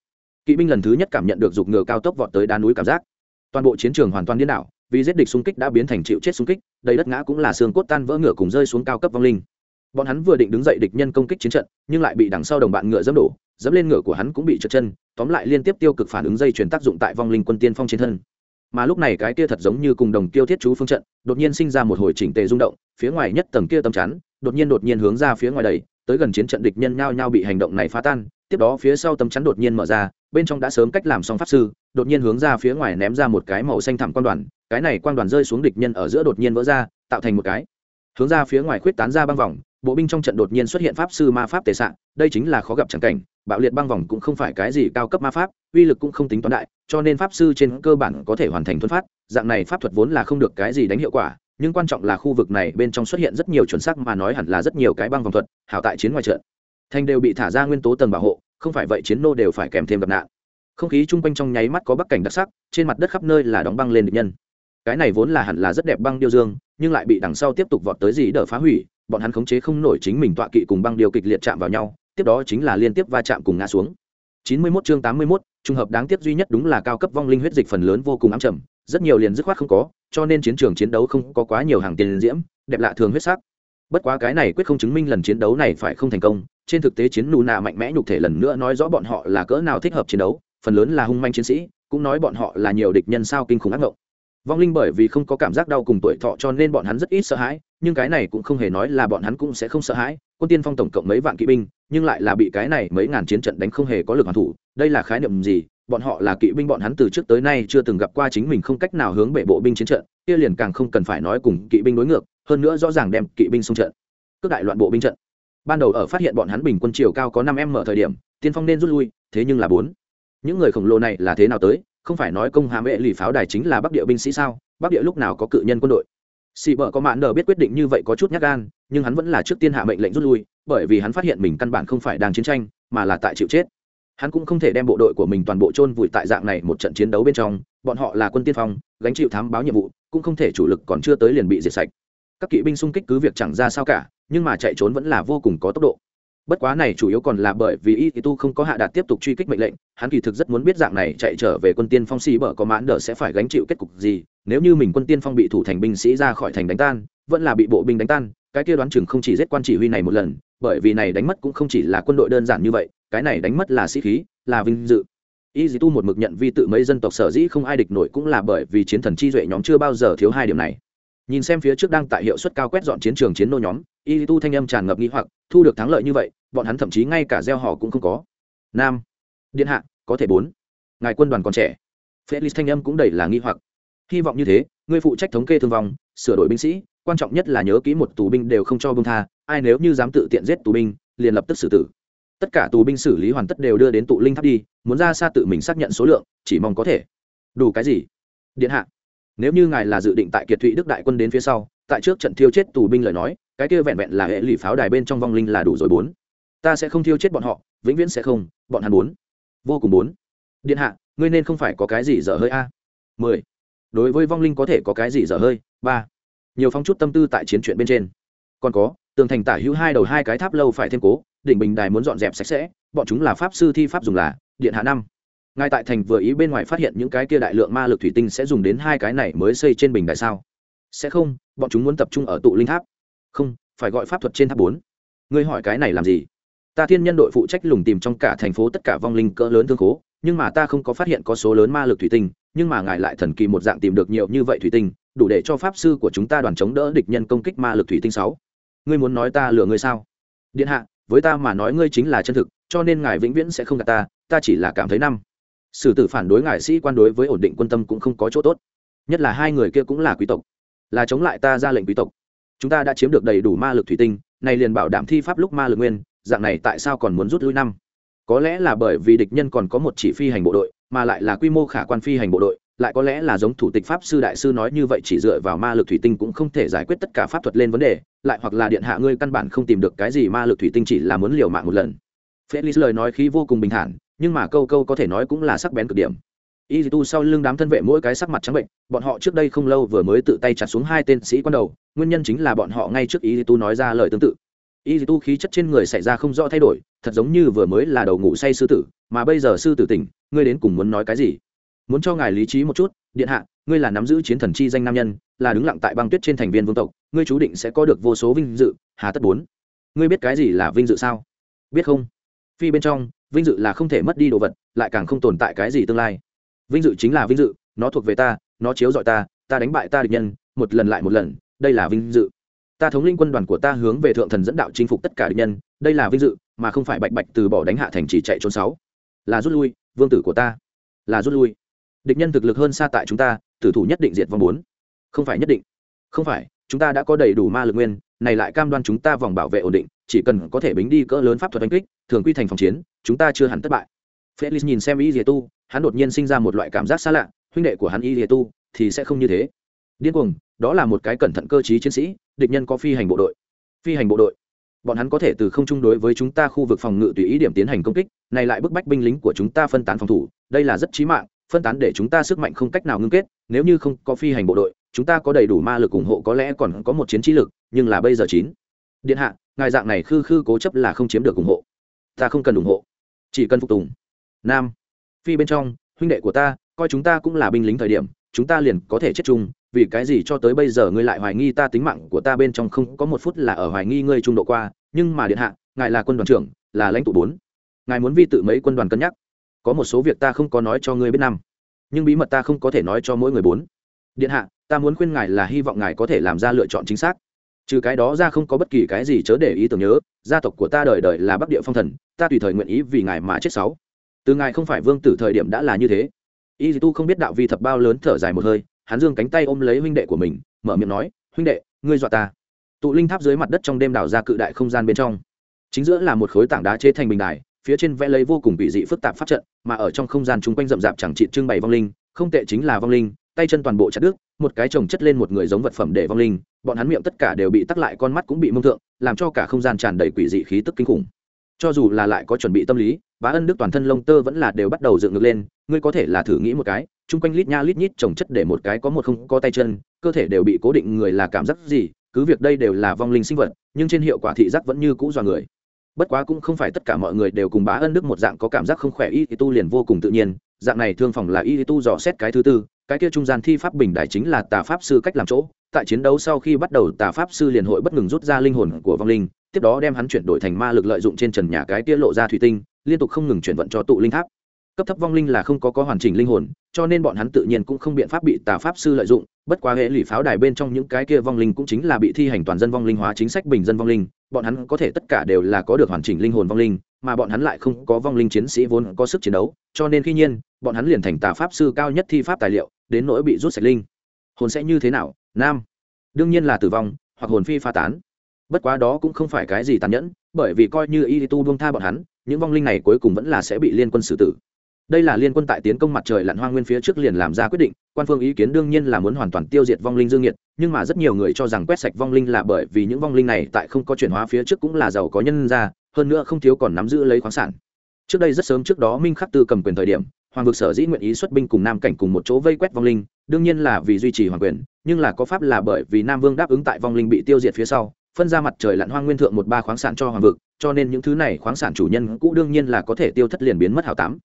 Kỵ binh lần thứ nhất cảm nhận được dục ngựa cao tốc vọt tới đá núi cảm giác. Toàn bộ chiến trường hoàn toàn điên đảo, vì giết địch xung kích đã biến thành chịu chết xung kích, đầy đất ngã cũng là xương cốt tan vỡ ngựa cùng rơi xuống cao cấp vong linh. Bọn hắn vừa định đứng dậy địch nhân công kích chiến trận, nhưng lại bị đằng sau đồng bạn ngựa dẫm đổ, dẫm lên ngựa của hắn cũng bị trượt chân, tóm lại liên tiếp tiêu cực phản ứng dây chuyển tác dụng tại vong linh quân tiên phong trên thân mà lúc này cái kia thật giống như cùng đồng tiêu thiết chú phương trận, đột nhiên sinh ra một hồi chỉnh tề rung động, phía ngoài nhất tầng kia tầm chắn, đột nhiên đột nhiên hướng ra phía ngoài đầy tới gần chiến trận địch nhân nhao nhao bị hành động này phá tan, tiếp đó phía sau tấm chắn đột nhiên mở ra, bên trong đã sớm cách làm xong pháp sư, đột nhiên hướng ra phía ngoài ném ra một cái màu xanh thẳm quan đoàn, cái này quan đoàn rơi xuống địch nhân ở giữa đột nhiên vỡ ra, tạo thành một cái. Hướng ra phía ngoài khuyết tán ra băng vòng, bộ binh trong trận đột nhiên xuất hiện pháp sư ma pháp tề sạn đây chính là khó gặp chẳng cảnh, bạo liệt băng vòng cũng không phải cái gì cao cấp ma pháp, uy lực cũng không tính toán đại cho nên pháp sư trên cơ bản có thể hoàn thành thuần phát dạng này pháp thuật vốn là không được cái gì đánh hiệu quả nhưng quan trọng là khu vực này bên trong xuất hiện rất nhiều chuẩn xác mà nói hẳn là rất nhiều cái băng vòng thuật hảo tại chiến ngoài trận. Thành đều bị thả ra nguyên tố tầng bảo hộ không phải vậy chiến nô đều phải kèm thêm gặp nạn. Không khí chung quanh trong nháy mắt có bắc cảnh đặc sắc trên mặt đất khắp nơi là đóng băng lên địch nhân. Cái này vốn là hẳn là rất đẹp băng điêu dương nhưng lại bị đằng sau tiếp tục vọt tới gì đỡ phá hủy bọn hắn khống chế không nổi chính mình tọa kỵ cùng băng điều kịch liệt chạm vào nhau tiếp đó chính là liên tiếp va chạm cùng ngã xuống. 91 chương 81, trùng hợp đáng tiếc duy nhất đúng là cao cấp vong linh huyết dịch phần lớn vô cùng ám trầm, rất nhiều liền dứt khoát không có, cho nên chiến trường chiến đấu không có quá nhiều hàng tiền diễm, đẹp lạ thường huyết sắc. Bất quá cái này quyết không chứng minh lần chiến đấu này phải không thành công, trên thực tế chiến nụ nạ mạnh mẽ nhục thể lần nữa nói rõ bọn họ là cỡ nào thích hợp chiến đấu, phần lớn là hung manh chiến sĩ, cũng nói bọn họ là nhiều địch nhân sao kinh khủng ác ngộng vong linh bởi vì không có cảm giác đau cùng tuổi thọ cho nên bọn hắn rất ít sợ hãi, nhưng cái này cũng không hề nói là bọn hắn cũng sẽ không sợ hãi. Quân tiên phong tổng cộng mấy vạn kỵ binh, nhưng lại là bị cái này mấy ngàn chiến trận đánh không hề có lực hoàn thủ. Đây là khái niệm gì? Bọn họ là kỵ binh bọn hắn từ trước tới nay chưa từng gặp qua chính mình không cách nào hướng bệ bộ binh chiến trận, kia liền càng không cần phải nói cùng kỵ binh đối ngược, hơn nữa rõ ràng đem kỵ binh xung trận. Cước đại loạn bộ binh trận. Ban đầu ở phát hiện bọn hắn bình quân chiều cao có năm m thời điểm, tiên phong nên rút lui, thế nhưng là bốn. Những người khổng lồ này là thế nào tới? Không phải nói công hàm vệ lì pháo đài chính là bắc địa binh sĩ sao? Bắc địa lúc nào có cự nhân quân đội? Xì bờ có mạn nờ biết quyết định như vậy có chút nhát gan, nhưng hắn vẫn là trước tiên hạ mệnh lệnh rút lui, bởi vì hắn phát hiện mình căn bản không phải đang chiến tranh, mà là tại chịu chết. Hắn cũng không thể đem bộ đội của mình toàn bộ chôn vùi tại dạng này một trận chiến đấu bên trong, bọn họ là quân tiên phong, gánh chịu thám báo nhiệm vụ, cũng không thể chủ lực còn chưa tới liền bị diệt sạch. Các kỵ binh xung kích cứ việc chẳng ra sao cả, nhưng mà chạy trốn vẫn là vô cùng có tốc độ bất quá này chủ yếu còn là bởi vì y tu không có hạ đạt tiếp tục truy kích mệnh lệnh, hắn kỳ thực rất muốn biết dạng này chạy trở về quân tiên phong xì bở có mãn đỡ sẽ phải gánh chịu kết cục gì, nếu như mình quân tiên phong bị thủ thành binh sĩ ra khỏi thành đánh tan, vẫn là bị bộ binh đánh tan, cái kia đoán chừng không chỉ giết quan chỉ huy này một lần, bởi vì này đánh mất cũng không chỉ là quân đội đơn giản như vậy, cái này đánh mất là sĩ khí, là vinh dự. Y dì tu một mực nhận vi tự mấy dân tộc sở dĩ không ai địch nổi cũng là bởi vì chiến thần chi duệ nhóm chưa bao giờ thiếu hai điểm này. Nhìn xem phía trước đang tại hiệu suất cao quét dọn chiến trường chiến nô nhóm y tu thanh âm tràn ngập nghi hoặc, thu được thắng lợi như vậy, bọn hắn thậm chí ngay cả gieo họ cũng không có. Nam, điện hạ, có thể bốn. Ngài quân đoàn còn trẻ. Felix thanh âm cũng đầy là nghi hoặc. Hy vọng như thế, ngươi phụ trách thống kê thương vong, sửa đổi binh sĩ, quan trọng nhất là nhớ kỹ một tù binh đều không cho bông tha, ai nếu như dám tự tiện giết tù binh, liền lập tức xử tử. Tất cả tù binh xử lý hoàn tất đều đưa đến tụ linh tháp đi, muốn ra xa tự mình xác nhận số lượng, chỉ mong có thể. Đủ cái gì? Điện hạ, nếu như ngài là dự định tại kiệt thụy đức đại quân đến phía sau, tại trước trận thiêu chết tù binh lời nói cái kia vẹn vẹn là hệ lụy pháo đài bên trong vong linh là đủ rồi bốn. Ta sẽ không thiêu chết bọn họ, vĩnh viễn sẽ không, bọn hắn bốn. Vô cùng bốn. Điện hạ, ngươi nên không phải có cái gì dở hơi a. Mười. Đối với vong linh có thể có cái gì dở hơi? Ba. Nhiều phong chút tâm tư tại chiến chuyện bên trên. Còn có, tường thành tả hữu hai đầu hai cái tháp lâu phải thêm cố, đỉnh bình đài muốn dọn dẹp sạch sẽ, bọn chúng là pháp sư thi pháp dùng là, điện hạ năm. Ngài tại thành vừa ý bên ngoài phát hiện những cái kia đại lượng ma lực thủy tinh sẽ dùng đến hai cái này mới xây trên bình đài sao? Sẽ không, bọn chúng muốn tập trung ở tụ linh tháp không, phải gọi pháp thuật trên tháp bốn. Ngươi hỏi cái này làm gì? Ta thiên nhân đội phụ trách lùng tìm trong cả thành phố tất cả vong linh cỡ lớn thương khố, nhưng mà ta không có phát hiện có số lớn ma lực thủy tinh, nhưng mà ngài lại thần kỳ một dạng tìm được nhiều như vậy thủy tinh, đủ để cho pháp sư của chúng ta đoàn chống đỡ địch nhân công kích ma lực thủy tinh sáu. Ngươi muốn nói ta lừa ngươi sao? Điện hạ, với ta mà nói ngươi chính là chân thực, cho nên ngài vĩnh viễn sẽ không gạt ta ta chỉ là cảm thấy năm. Sử tử phản đối ngài sĩ quan đối với ổn định quân tâm cũng không có chỗ tốt. Nhất là hai người kia cũng là quý tộc. Là chống lại ta ra lệnh quý tộc chúng ta đã chiếm được đầy đủ ma lực thủy tinh này liền bảo đảm thi pháp lúc ma lực nguyên, dạng này tại sao còn muốn rút lui năm? Có lẽ là bởi vì địch nhân còn có một chỉ phi hành bộ đội, mà lại là quy mô khả quan phi hành bộ đội, lại có lẽ là giống thủ tịch pháp sư đại sư nói như vậy chỉ dựa vào ma lực thủy tinh cũng không thể giải quyết tất cả pháp thuật lên vấn đề, lại hoặc là điện hạ ngươi căn bản không tìm được cái gì ma lực thủy tinh chỉ là muốn liều mạng một lần. Felix lời nói khí vô cùng bình thản, nhưng mà câu câu có thể nói cũng là sắc bén cực điểm y tu sau lưng đám thân vệ mỗi cái sắc mặt trắng bệnh, bọn họ trước đây không lâu vừa mới tự tay chặt xuống hai tên sĩ quan đầu, nguyên nhân chính là bọn họ ngay trước y tu nói ra lời tương tự. Y tu khí chất trên người xảy ra không rõ thay đổi, thật giống như vừa mới là đầu ngủ say sư tử, mà bây giờ sư tử tỉnh, ngươi đến cùng muốn nói cái gì? Muốn cho ngài lý trí một chút, điện hạ, ngươi là nắm giữ chiến thần chi danh nam nhân, là đứng lặng tại băng tuyết trên thành viên vương tộc, ngươi chú định sẽ có được vô số vinh dự, hà tất bốn. Ngươi biết cái gì là vinh dự sao? Biết không? Phi bên trong, vinh dự là không thể mất đi đồ vật, lại càng không tồn tại cái gì tương lai vinh dự chính là vinh dự, nó thuộc về ta, nó chiếu dọi ta ta đánh bại ta địch nhân, một lần lại một lần, đây là vinh dự. Ta thống linh quân đoàn của ta hướng về thượng thần dẫn đạo chinh phục tất cả địch nhân, đây là vinh dự, mà không phải bạch bạch từ bỏ đánh hạ thành chỉ chạy trốn sáu. Là rút lui, vương tử của ta. Là rút lui. Địch nhân thực lực hơn xa tại chúng ta, tử thủ nhất định diệt vòng bốn. Không phải nhất định. Không phải, chúng ta đã có đầy đủ ma lực nguyên, này lại cam đoan chúng ta vòng bảo vệ ổn định, chỉ cần có thể bính đi cỡ lớn pháp thuật đánh kích, thường quy thành phòng chiến, chúng ta chưa hẳn thất bại. Felix nhìn xem y dìa tu hắn đột nhiên sinh ra một loại cảm giác xa lạ, huynh đệ của hắn y dìa tu thì sẽ không như thế. Điên cuồng, đó là một cái cẩn thận cơ chí chiến sĩ, địch nhân có phi hành bộ đội. Phi hành bộ đội. Bọn hắn có thể từ không chung đối với chúng ta khu vực phòng ngự tùy ý điểm tiến hành công kích, này lại bức bách binh lính của chúng ta phân tán phòng thủ, đây là rất chí mạng, phân tán để chúng ta sức mạnh không cách nào ngưng kết, nếu như không có phi hành bộ đội, chúng ta có đầy đủ ma lực ủng hộ có lẽ còn có một chiến trí lực, nhưng là bây giờ chín. Điện hạ, ngài dạng này khư khư cố chấp là không chiếm được ủng hộ. Ta không cần ủng hộ. Chỉ cần phục tùng. Nam phi bên trong, huynh đệ của ta, coi chúng ta cũng là binh lính thời điểm, chúng ta liền có thể chết chung, vì cái gì cho tới bây giờ ngươi lại hoài nghi ta tính mạng của ta bên trong không có một phút là ở hoài nghi ngươi trung độ qua, nhưng mà điện hạ, ngài là quân đoàn trưởng, là lãnh tụ bốn. Ngài muốn vi tự mấy quân đoàn cân nhắc? Có một số việc ta không có nói cho ngươi biết năm, nhưng bí mật ta không có thể nói cho mỗi người bốn. Điện hạ, ta muốn khuyên ngài là hy vọng ngài có thể làm ra lựa chọn chính xác. Trừ cái đó ra không có bất kỳ cái gì chớ để ý tưởng nhớ, gia tộc của ta đời đời là bắc địa phong thần, ta tùy thời nguyện ý vì ngài mà chết sáu từ ngài không phải vương tử thời điểm đã là như thế. Y tu không biết đạo vi thập bao lớn thở dài một hơi, hắn dương cánh tay ôm lấy huynh đệ của mình, mở miệng nói, huynh đệ, ngươi dọa ta. Tụ linh tháp dưới mặt đất trong đêm đảo ra cự đại không gian bên trong. Chính giữa là một khối tảng đá chế thành bình đài, phía trên vẽ lấy vô cùng bị dị phức tạp pháp trận, mà ở trong không gian chung quanh rậm rạp chẳng trị trưng bày vong linh, không tệ chính là vong linh, tay chân toàn bộ chặt đứt, một cái chồng chất lên một người giống vật phẩm để vong linh, bọn hắn miệng tất cả đều bị tắc lại con mắt cũng bị mông thượng, làm cho cả không gian tràn đầy quỷ dị khí tức kinh khủng. Cho dù là lại có chuẩn bị tâm lý bá ân đức toàn thân lông tơ vẫn là đều bắt đầu dựng ngược lên, ngươi có thể là thử nghĩ một cái, chung quanh lít nha lít nhít trồng chất để một cái có một không có tay chân, cơ thể đều bị cố định người là cảm giác gì, cứ việc đây đều là vong linh sinh vật, nhưng trên hiệu quả thị giác vẫn như cũ do người. Bất quá cũng không phải tất cả mọi người đều cùng bá ân đức một dạng có cảm giác không khỏe, y tu liền vô cùng tự nhiên, dạng này thương phòng là y tu dò xét cái thứ tư, cái kia trung gian thi pháp bình đại chính là tà pháp sư cách làm chỗ, tại chiến đấu sau khi bắt đầu tà pháp sư liền hội bất ngừng rút ra linh hồn của vong linh, tiếp đó đem hắn chuyển đổi thành ma lực lợi dụng trên trần nhà cái kia lộ ra thủy tinh liên tục không ngừng chuyển vận cho tụ linh tháp. Cấp thấp vong linh là không có có hoàn chỉnh linh hồn, cho nên bọn hắn tự nhiên cũng không biện pháp bị tà pháp sư lợi dụng, bất quá hệ lụy pháo đài bên trong những cái kia vong linh cũng chính là bị thi hành toàn dân vong linh hóa chính sách bình dân vong linh, bọn hắn có thể tất cả đều là có được hoàn chỉnh linh hồn vong linh, mà bọn hắn lại không có vong linh chiến sĩ vốn có sức chiến đấu, cho nên khi nhiên, bọn hắn liền thành tà pháp sư cao nhất thi pháp tài liệu, đến nỗi bị rút sạch linh. Hồn sẽ như thế nào? Nam. Đương nhiên là tử vong, hoặc hồn phi pha tán. Bất quá đó cũng không phải cái gì tàn nhẫn, bởi vì coi như y tu buông tha bọn hắn những vong linh này cuối cùng vẫn là sẽ bị liên quân xử tử. Đây là liên quân tại tiến công mặt trời lặn hoa nguyên phía trước liền làm ra quyết định, quan phương ý kiến đương nhiên là muốn hoàn toàn tiêu diệt vong linh dương nhiệt, nhưng mà rất nhiều người cho rằng quét sạch vong linh là bởi vì những vong linh này tại không có chuyển hóa phía trước cũng là giàu có nhân ra, hơn nữa không thiếu còn nắm giữ lấy khoáng sản. Trước đây rất sớm trước đó minh khắc tư cầm quyền thời điểm, hoàng vực sở dĩ nguyện ý xuất binh cùng nam cảnh cùng một chỗ vây quét vong linh, đương nhiên là vì duy trì hoàng quyền, nhưng là có pháp là bởi vì nam vương đáp ứng tại vong linh bị tiêu diệt phía sau phân ra mặt trời lặn hoang nguyên thượng một ba khoáng sản cho hoàng vực, cho nên những thứ này khoáng sản chủ nhân cũ đương nhiên là có thể tiêu thất liền biến mất hảo tám.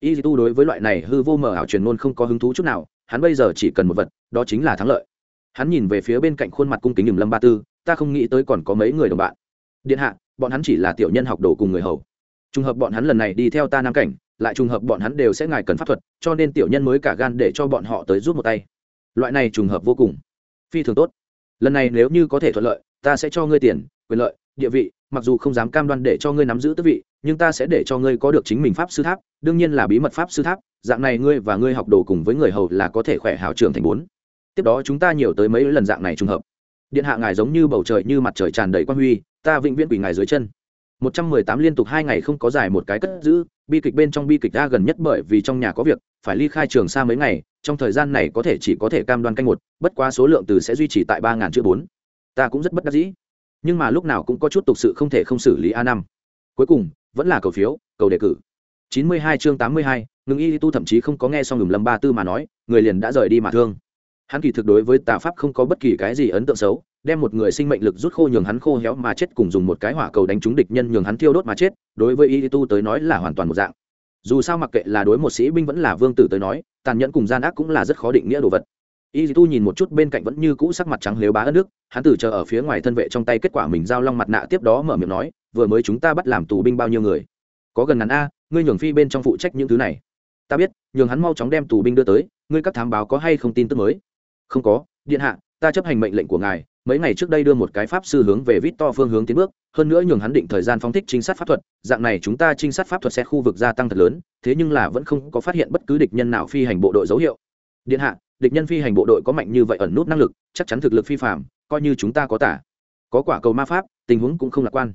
Y tu đối với loại này hư vô mờ ảo truyền ngôn không có hứng thú chút nào, hắn bây giờ chỉ cần một vật, đó chính là thắng lợi. Hắn nhìn về phía bên cạnh khuôn mặt cung kính nhường lâm ba tư, ta không nghĩ tới còn có mấy người đồng bạn. Điện hạ, bọn hắn chỉ là tiểu nhân học đồ cùng người hầu. Trùng hợp bọn hắn lần này đi theo ta nam cảnh, lại trùng hợp bọn hắn đều sẽ ngài cần pháp thuật, cho nên tiểu nhân mới cả gan để cho bọn họ tới rút một tay. Loại này trùng hợp vô cùng. Phi thường tốt. Lần này nếu như có thể thuận lợi ta sẽ cho ngươi tiền, quyền lợi, địa vị, mặc dù không dám cam đoan để cho ngươi nắm giữ tước vị, nhưng ta sẽ để cho ngươi có được chính mình pháp sư tháp, đương nhiên là bí mật pháp sư tháp, dạng này ngươi và ngươi học đồ cùng với người hầu là có thể khỏe hào trường thành bốn. Tiếp đó chúng ta nhiều tới mấy lần dạng này trùng hợp. Điện hạ ngài giống như bầu trời như mặt trời tràn đầy quan huy, ta vĩnh viễn quỷ ngài dưới chân. Một trăm mười tám liên tục hai ngày không có giải một cái cất giữ, bi kịch bên trong bi kịch ta gần nhất bởi vì trong nhà có việc, phải ly khai trường xa mấy ngày, trong thời gian này có thể chỉ có thể cam đoan canh một, bất quá số lượng từ sẽ duy trì tại ba ngàn chữ bốn ta cũng rất bất đắc dĩ. Nhưng mà lúc nào cũng có chút tục sự không thể không xử lý a năm. Cuối cùng, vẫn là cầu phiếu, cầu đề cử. Chín mươi hai chương tám mươi hai, ngừng y tu thậm chí không có nghe xong ngừng lâm ba tư mà nói, người liền đã rời đi mà thương. Hắn kỳ thực đối với tà pháp không có bất kỳ cái gì ấn tượng xấu, đem một người sinh mệnh lực rút khô nhường hắn khô héo mà chết cùng dùng một cái hỏa cầu đánh trúng địch nhân nhường hắn thiêu đốt mà chết, đối với y tu tới nói là hoàn toàn một dạng. Dù sao mặc kệ là đối một sĩ binh vẫn là vương tử tới nói, tàn nhẫn cùng gian ác cũng là rất khó định nghĩa đồ vật y tu nhìn một chút bên cạnh vẫn như cũ sắc mặt trắng lếu bá ân nước, hắn từ chờ ở phía ngoài thân vệ trong tay kết quả mình giao long mặt nạ tiếp đó mở miệng nói, vừa mới chúng ta bắt làm tù binh bao nhiêu người? Có gần ngắn a, ngươi nhường phi bên trong phụ trách những thứ này. Ta biết, nhường hắn mau chóng đem tù binh đưa tới, ngươi các thám báo có hay không tin tức mới? Không có, điện hạ, ta chấp hành mệnh lệnh của ngài, mấy ngày trước đây đưa một cái pháp sư hướng về vít to phương hướng tiến bước, hơn nữa nhường hắn định thời gian phóng thích trinh sát pháp thuật, dạng này chúng ta trinh sát pháp thuật sẽ khu vực gia tăng thật lớn, thế nhưng là vẫn không có phát hiện bất cứ địch nhân nào phi hành bộ đội dấu hiệu. Điện hạ địch nhân phi hành bộ đội có mạnh như vậy ẩn nút năng lực, chắc chắn thực lực phi phạm coi như chúng ta có tả. Có quả cầu ma pháp, tình huống cũng không lạc quan.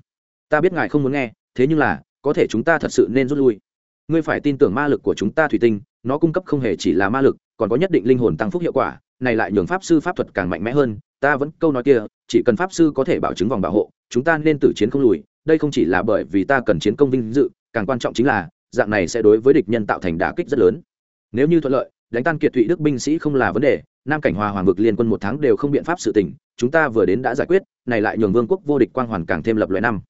Ta biết ngài không muốn nghe, thế nhưng là, có thể chúng ta thật sự nên rút lui. Ngươi phải tin tưởng ma lực của chúng ta thủy tinh, nó cung cấp không hề chỉ là ma lực, còn có nhất định linh hồn tăng phúc hiệu quả, này lại nhường pháp sư pháp thuật càng mạnh mẽ hơn, ta vẫn câu nói kia, chỉ cần pháp sư có thể bảo chứng vòng bảo hộ, chúng ta nên tử chiến không lùi, đây không chỉ là bởi vì ta cần chiến công vinh dự, càng quan trọng chính là, dạng này sẽ đối với địch nhân tạo thành đả kích rất lớn. Nếu như thuận lợi đánh tan kiệt thụy đức binh sĩ không là vấn đề, nam cảnh hòa hoàng vực liên quân một tháng đều không biện pháp sự tỉnh, chúng ta vừa đến đã giải quyết, này lại nhường vương quốc vô địch quang hoàn càng thêm lập loại năm.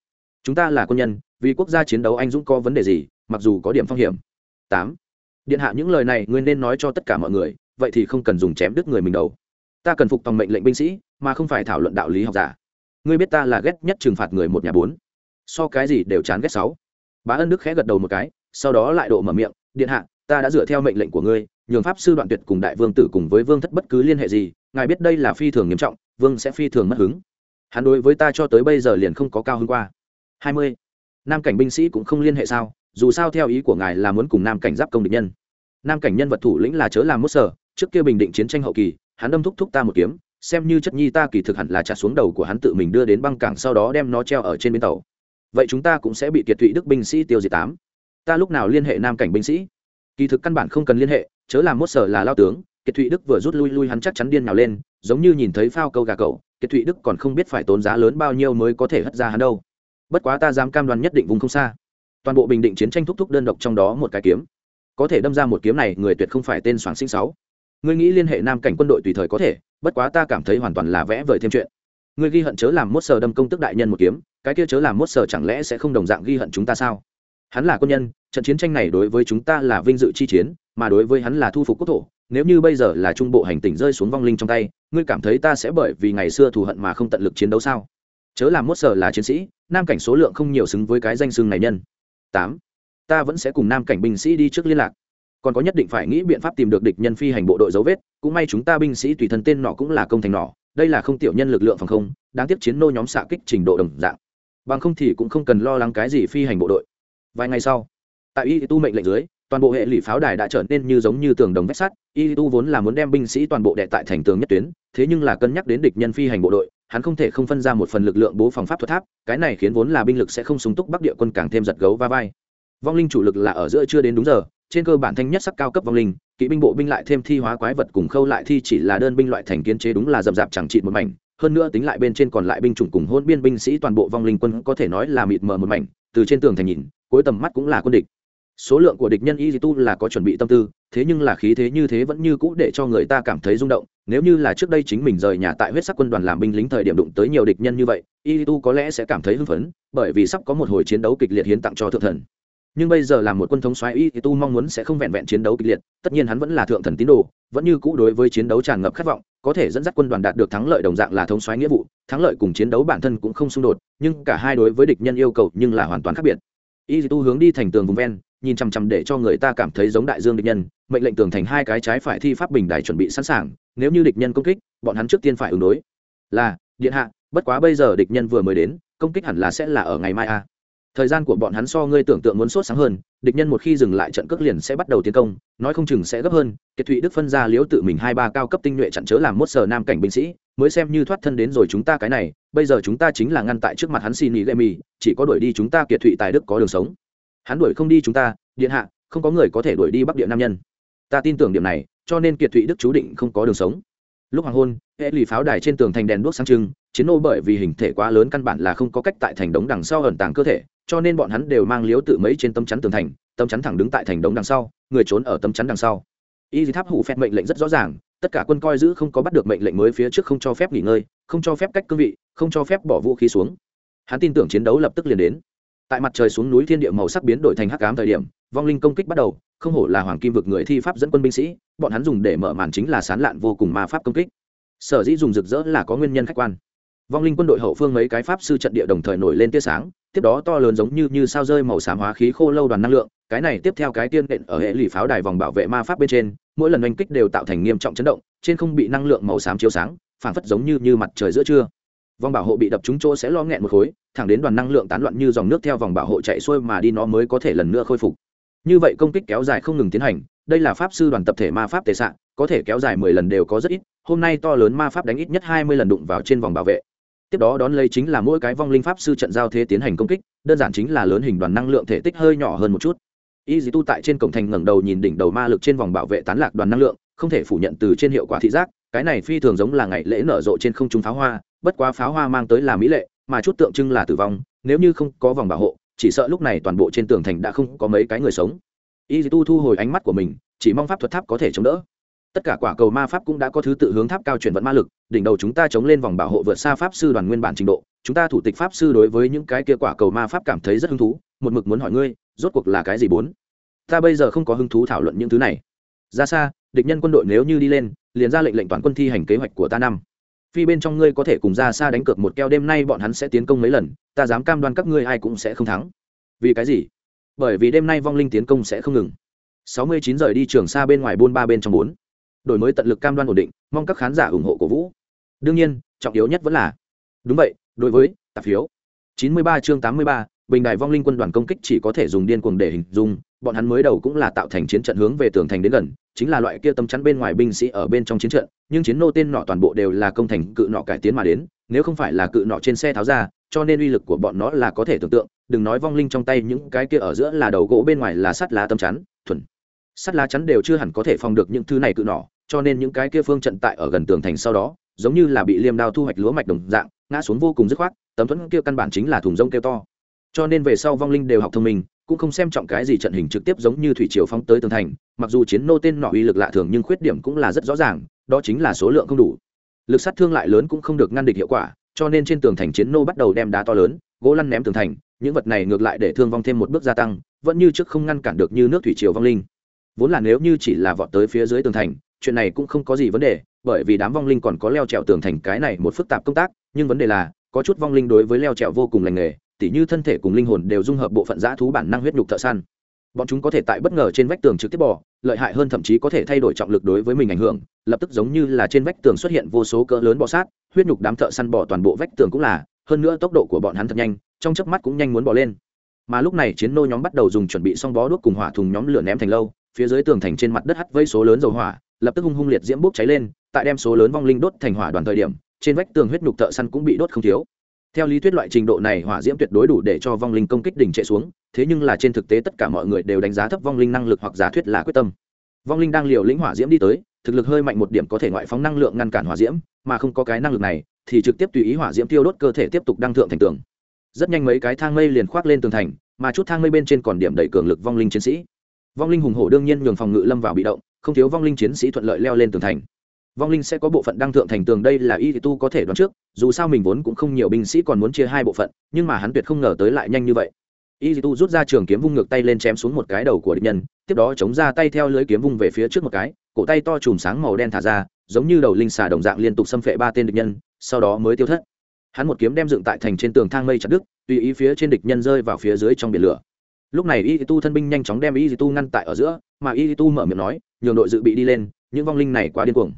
Chúng ta là quân nhân, vì quốc gia chiến đấu anh dũng có vấn đề gì, mặc dù có điểm phong hiểm. Tám. Điện hạ những lời này ngươi nên nói cho tất cả mọi người, vậy thì không cần dùng chém đứt người mình đầu ta cần phục tòng mệnh lệnh binh sĩ, mà không phải thảo luận đạo lý học giả. Ngươi biết ta là ghét nhất trừng phạt người một nhà bốn. So cái gì đều chán ghét sáu. Bá ân đức khẽ gật đầu một cái, sau đó lại độ mở miệng, điện hạ ta đã dựa theo mệnh lệnh của ngươi, nhường pháp sư đoạn tuyệt cùng đại vương tử cùng với vương thất bất cứ liên hệ gì, ngài biết đây là phi thường nghiêm trọng, vương sẽ phi thường mất hứng. Hắn đối với ta cho tới bây giờ liền không có cao hơn qua. Hai mươi. Nam cảnh binh sĩ cũng không liên hệ sao, dù sao theo ý của ngài là muốn cùng nam cảnh giáp công địch nhân. Nam cảnh nhân vật thủ lĩnh là chớ làm mốt sở, trước kia bình định chiến tranh hậu kỳ, hắn đâm thúc thúc ta một kiếm, xem như chất nhi ta kỳ thực hẳn là trả xuống đầu của hắn tự mình đưa đến băng cảng sau đó đem nó treo ở trên bến tàu. Vậy chúng ta cũng sẽ bị kiệt thụy đức binh sĩ tiêu diệt tám. Ta lúc nào liên hệ nam cảnh binh sĩ? Kỳ thực căn bản không cần liên hệ, chớ làm mốt sở là lao tướng, kiệt thụy đức vừa rút lui lui hắn chắc chắn điên nào lên, giống như nhìn thấy phao câu gà cậu kiệt thụy đức còn không biết phải tốn giá lớn bao nhiêu mới có thể hất ra hắn đâu. Bất quá ta dám cam đoan nhất định vùng không xa. Toàn bộ bình định chiến tranh thúc thúc đơn độc trong đó một cái kiếm. Có thể đâm ra một kiếm này, người tuyệt không phải tên soảng sinh sáu. Ngươi nghĩ liên hệ nam cảnh quân đội tùy thời có thể, bất quá ta cảm thấy hoàn toàn là vẽ vời thêm chuyện. Ngươi ghi hận chớ làm mốt sờ đâm công tức đại nhân một kiếm, cái kia chớ làm mốt sờ chẳng lẽ sẽ không đồng dạng ghi hận chúng ta sao? Hắn là quân nhân trận chiến tranh này đối với chúng ta là vinh dự chi chiến, mà đối với hắn là thu phục quốc thổ, nếu như bây giờ là trung bộ hành tỉnh rơi xuống vong linh trong tay, ngươi cảm thấy ta sẽ bởi vì ngày xưa thù hận mà không tận lực chiến đấu sao? Chớ làm mốt sờ là chiến sĩ, nam cảnh số lượng không nhiều xứng với cái danh xưng này nhân. Tám. Ta vẫn sẽ cùng nam cảnh binh sĩ đi trước liên lạc. Còn có nhất định phải nghĩ biện pháp tìm được địch nhân phi hành bộ đội dấu vết, cũng may chúng ta binh sĩ tùy thân tên nọ cũng là công thành nọ, đây là không tiểu nhân lực lượng phòng không, đáng tiếc chiến nô nhóm xạ kích trình độ đồng dạng. Bằng không thì cũng không cần lo lắng cái gì phi hành bộ đội. Vài ngày sau tại y tu mệnh lệnh dưới, toàn bộ hệ lụy pháo đài đã trở nên như giống như tường đồng vách sắt. Y tu vốn là muốn đem binh sĩ toàn bộ đệ tại thành tường nhất tuyến, thế nhưng là cân nhắc đến địch nhân phi hành bộ đội, hắn không thể không phân ra một phần lực lượng bố phòng pháp thuật tháp, cái này khiến vốn là binh lực sẽ không súng túc bắc địa quân càng thêm giật gấu va vai. Vong linh chủ lực là ở giữa chưa đến đúng giờ, trên cơ bản thanh nhất sắc cao cấp vong linh, kỵ binh bộ binh lại thêm thi hóa quái vật cùng khâu lại thi chỉ là đơn binh loại thành kiến chế đúng là dập dạp chẳng trị một mảnh. Hơn nữa tính lại bên trên còn lại binh chủng cùng hôn biên binh sĩ toàn bộ vong linh quân có thể nói là mịt mờ một mảnh, từ trên tường thành nhìn, cuối tầm mắt cũng là quân địch số lượng của địch nhân y tu là có chuẩn bị tâm tư, thế nhưng là khí thế như thế vẫn như cũ để cho người ta cảm thấy rung động. Nếu như là trước đây chính mình rời nhà tại huyết sắc quân đoàn làm binh lính thời điểm đụng tới nhiều địch nhân như vậy, y tu có lẽ sẽ cảm thấy hưng phấn, bởi vì sắp có một hồi chiến đấu kịch liệt hiến tặng cho thượng thần. Nhưng bây giờ là một quân thống xoáy y tu mong muốn sẽ không vẹn vẹn chiến đấu kịch liệt, tất nhiên hắn vẫn là thượng thần tín đồ, vẫn như cũ đối với chiến đấu tràn ngập khát vọng, có thể dẫn dắt quân đoàn đạt được thắng lợi đồng dạng là thống xoáy nghĩa vụ, thắng lợi cùng chiến đấu bản thân cũng không xung đột, nhưng cả hai đối với địch nhân yêu cầu nhưng là hoàn toàn khác biệt. Y tu hướng đi thành tường vùng ven nhìn chằm chằm để cho người ta cảm thấy giống đại dương địch nhân, mệnh lệnh tường thành hai cái trái phải thi pháp bình đài chuẩn bị sẵn sàng, nếu như địch nhân công kích, bọn hắn trước tiên phải ứng đối. Là, điện hạ, bất quá bây giờ địch nhân vừa mới đến, công kích hẳn là sẽ là ở ngày mai a thời gian của bọn hắn so ngươi tưởng tượng muốn sốt sáng hơn, địch nhân một khi dừng lại trận cước liền sẽ bắt đầu tiến công, nói không chừng sẽ gấp hơn, kiệt thụy đức phân ra liễu tự mình hai ba cao cấp tinh nhuệ chặn chớ làm mốt sờ nam cảnh binh sĩ, mới xem như thoát thân đến rồi chúng ta cái này, bây giờ chúng ta chính là ngăn tại trước mặt hắn xin ý lệ mì chỉ có đuổi đi chúng ta kiệt thụy tài đức có đường sống hắn đuổi không đi chúng ta, điện hạ, không có người có thể đuổi đi bắc địa nam nhân. Ta tin tưởng điểm này, cho nên kiệt thụy đức chú định không có đường sống. Lúc hoàng hôn, hệ lì pháo đài trên tường thành đèn đuốc sáng trưng, chiến ô bởi vì hình thể quá lớn căn bản là không có cách tại thành đống đằng sau ẩn tàng cơ thể, cho nên bọn hắn đều mang liếu tự mấy trên tấm chắn tường thành, tấm chắn thẳng đứng tại thành đống đằng sau, người trốn ở tấm chắn đằng sau. Y tháp hủ phép mệnh lệnh rất rõ ràng, tất cả quân coi giữ không có bắt được mệnh lệnh mới phía trước không cho phép nghỉ ngơi, không cho phép cách cương vị, không cho phép bỏ vũ khí xuống. Hắn tin tưởng chiến đấu lập tức liền đến tại mặt trời xuống núi thiên địa màu sắc biến đổi thành hắc ám thời điểm, vong linh công kích bắt đầu, không hổ là hoàng kim vực người thi pháp dẫn quân binh sĩ, bọn hắn dùng để mở màn chính là sán lạn vô cùng ma pháp công kích. Sở dĩ dùng rực rỡ là có nguyên nhân khách quan. Vong linh quân đội hậu phương mấy cái pháp sư trận địa đồng thời nổi lên tia sáng, tiếp đó to lớn giống như như sao rơi màu xám hóa khí khô lâu đoàn năng lượng, cái này tiếp theo cái tiên đệm ở hệ lì pháo đài vòng bảo vệ ma pháp bên trên, mỗi lần oanh kích đều tạo thành nghiêm trọng chấn động, trên không bị năng lượng màu xám chiếu sáng, phảng phất giống như như mặt trời giữa trưa. Vòng bảo hộ bị đập trúng chỗ sẽ lo nghẹn một khối thẳng đến đoàn năng lượng tán loạn như dòng nước theo vòng bảo hộ chạy xuôi mà đi nó mới có thể lần nữa khôi phục. Như vậy công kích kéo dài không ngừng tiến hành, đây là pháp sư đoàn tập thể ma pháp tệ sạn có thể kéo dài mười lần đều có rất ít, hôm nay to lớn ma pháp đánh ít nhất hai mươi lần đụng vào trên vòng bảo vệ. Tiếp đó đón lấy chính là mỗi cái vong linh pháp sư trận giao thế tiến hành công kích, đơn giản chính là lớn hình đoàn năng lượng thể tích hơi nhỏ hơn một chút. Y dì tu tại trên cổng thành ngẩng đầu nhìn đỉnh đầu ma lực trên vòng bảo vệ tán lạc đoàn năng lượng, không thể phủ nhận từ trên hiệu quả thị giác, cái này phi thường giống là ngày lễ nở rộ trên không trung pháo hoa, bất quá pháo hoa mang tới là mỹ lệ mà chút tượng trưng là tử vong, nếu như không có vòng bảo hộ, chỉ sợ lúc này toàn bộ trên tường thành đã không có mấy cái người sống. Y tu thu hồi ánh mắt của mình, chỉ mong pháp thuật tháp có thể chống đỡ. Tất cả quả cầu ma pháp cũng đã có thứ tự hướng tháp cao chuyển vận ma lực, đỉnh đầu chúng ta chống lên vòng bảo hộ vượt xa pháp sư đoàn nguyên bản trình độ, chúng ta thủ tịch pháp sư đối với những cái kia quả cầu ma pháp cảm thấy rất hứng thú, một mực muốn hỏi ngươi, rốt cuộc là cái gì bốn? Ta bây giờ không có hứng thú thảo luận những thứ này. Ra xa, địch nhân quân đội nếu như đi lên, liền ra lệnh lệnh toàn quân thi hành kế hoạch của ta năm phi bên trong ngươi có thể cùng ra xa đánh cược một keo, đêm nay bọn hắn sẽ tiến công mấy lần, ta dám cam đoan các ngươi ai cũng sẽ không thắng. Vì cái gì? Bởi vì đêm nay vong linh tiến công sẽ không ngừng. Sáu mươi chín rời đi trường xa bên ngoài buôn ba bên trong bốn. Đổi mới tận lực cam đoan ổn định, mong các khán giả ủng hộ cổ vũ. Đương nhiên, trọng yếu nhất vẫn là, đúng vậy, đối với, tạp phiếu. Chín mươi ba chương tám mươi ba, bình đài vong linh quân đoàn công kích chỉ có thể dùng điên cuồng để hình dung bọn hắn mới đầu cũng là tạo thành chiến trận hướng về tường thành đến gần chính là loại kia tâm chắn bên ngoài binh sĩ ở bên trong chiến trận nhưng chiến nô tên nọ toàn bộ đều là công thành cự nọ cải tiến mà đến nếu không phải là cự nọ trên xe tháo ra cho nên uy lực của bọn nó là có thể tưởng tượng đừng nói vong linh trong tay những cái kia ở giữa là đầu gỗ bên ngoài là sắt lá tấm chắn thuần. Sắt lá chắn đều chưa hẳn có thể phòng được những thứ này cự nọ, cho nên những cái kia phương trận tại ở gần tường thành sau đó giống như là bị liêm đao thu hoạch lúa mạch đồng dạng ngã xuống vô cùng dứt khoát tấm thuẫn kia căn bản chính là thùng rông kêu to. Cho nên về sau vong linh đều học thông minh cũng không xem trọng cái gì trận hình trực tiếp giống như thủy triều phóng tới tường thành, mặc dù chiến nô tên nọ uy lực lạ thường nhưng khuyết điểm cũng là rất rõ ràng, đó chính là số lượng không đủ. Lực sát thương lại lớn cũng không được ngăn địch hiệu quả, cho nên trên tường thành chiến nô bắt đầu đem đá to lớn, gỗ lăn ném tường thành, những vật này ngược lại để thương vong thêm một bước gia tăng, vẫn như trước không ngăn cản được như nước thủy triều vong linh. Vốn là nếu như chỉ là vọt tới phía dưới tường thành, chuyện này cũng không có gì vấn đề, bởi vì đám vong linh còn có leo trèo tường thành cái này một phức tạp công tác, nhưng vấn đề là, có chút vong linh đối với leo trèo vô cùng lành nghề tỉ như thân thể cùng linh hồn đều dung hợp bộ phận giã thú bản năng huyết nhục thợ săn. Bọn chúng có thể tại bất ngờ trên vách tường trực tiếp bỏ lợi hại hơn thậm chí có thể thay đổi trọng lực đối với mình ảnh hưởng, lập tức giống như là trên vách tường xuất hiện vô số cỡ lớn bọ sát, huyết nhục đám thợ săn bỏ toàn bộ vách tường cũng là, hơn nữa tốc độ của bọn hắn thật nhanh, trong chớp mắt cũng nhanh muốn bỏ lên. Mà lúc này chiến nô nhóm bắt đầu dùng chuẩn bị xong bó đuốc cùng hỏa thùng nhóm lửa ném thành lâu, phía dưới tường thành trên mặt đất hắt vây số lớn dầu hỏa, lập tức hung hung liệt diễm bốc cháy lên, tại đem số lớn vong linh đốt thành hỏa đoàn thời điểm, trên vách tường huyết nhục thợ săn cũng bị đốt không thiếu theo lý thuyết loại trình độ này, hỏa diễm tuyệt đối đủ để cho vong linh công kích đỉnh trệ xuống, thế nhưng là trên thực tế tất cả mọi người đều đánh giá thấp vong linh năng lực hoặc giả thuyết là quyết tâm. Vong linh đang liều lĩnh hỏa diễm đi tới, thực lực hơi mạnh một điểm có thể ngoại phóng năng lượng ngăn cản hỏa diễm, mà không có cái năng lực này, thì trực tiếp tùy ý hỏa diễm tiêu đốt cơ thể tiếp tục đăng thượng thành tường. Rất nhanh mấy cái thang mây liền khoác lên tường thành, mà chút thang mây bên trên còn điểm đẩy cường lực vong linh chiến sĩ. Vong linh hùng hổ đương nhiên nhường phòng ngự lâm vào bị động, không thiếu vong linh chiến sĩ thuận lợi leo lên tường thành vong linh sẽ có bộ phận đăng thượng thành tường đây là y tu có thể đoán trước, dù sao mình vốn cũng không nhiều binh sĩ còn muốn chia hai bộ phận, nhưng mà hắn tuyệt không ngờ tới lại nhanh như vậy. Y tu rút ra trường kiếm vung ngược tay lên chém xuống một cái đầu của địch nhân, tiếp đó chống ra tay theo lưới kiếm vung về phía trước một cái, cổ tay to chùm sáng màu đen thả ra, giống như đầu linh xà đồng dạng liên tục xâm phệ ba tên địch nhân, sau đó mới tiêu thất. Hắn một kiếm đem dựng tại thành trên tường thang mây chặt đứt, tùy ý phía trên địch nhân rơi vào phía dưới trong biển lửa. Lúc này y tu thân binh nhanh chóng đem y tu ngăn tại ở giữa, mà y tu mở miệng nói, nhường đội dự bị đi lên, những vong linh này quá điên cuồng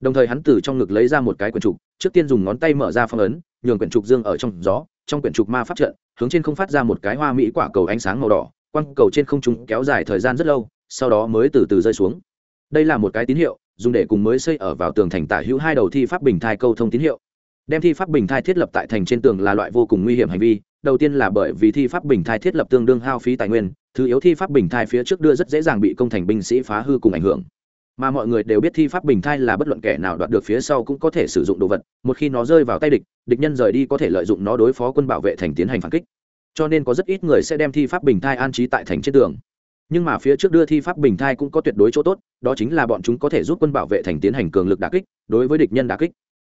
đồng thời hắn từ trong ngực lấy ra một cái quyển trục, trước tiên dùng ngón tay mở ra phong ấn, nhường quyển trục dương ở trong gió, trong quyển trục ma pháp trận, hướng trên không phát ra một cái hoa mỹ quả cầu ánh sáng màu đỏ quăng cầu trên không trung kéo dài thời gian rất lâu, sau đó mới từ từ rơi xuống. Đây là một cái tín hiệu, dùng để cùng mới xây ở vào tường thành tả hữu hai đầu thi pháp bình thai câu thông tín hiệu. Đem thi pháp bình thai thiết lập tại thành trên tường là loại vô cùng nguy hiểm hành vi, đầu tiên là bởi vì thi pháp bình thai thiết lập tương đương hao phí tài nguyên, thứ yếu thi pháp bình thai phía trước đưa rất dễ dàng bị công thành binh sĩ phá hư cùng ảnh hưởng mà mọi người đều biết thi pháp bình thai là bất luận kẻ nào đoạt được phía sau cũng có thể sử dụng đồ vật, một khi nó rơi vào tay địch địch nhân rời đi có thể lợi dụng nó đối phó quân bảo vệ thành tiến hành phản kích. Cho nên có rất ít người sẽ đem thi pháp bình thai an trí tại thành trên tường. Nhưng mà phía trước đưa thi pháp bình thai cũng có tuyệt đối chỗ tốt, đó chính là bọn chúng có thể giúp quân bảo vệ thành tiến hành cường lực đà kích, đối với địch nhân đà kích.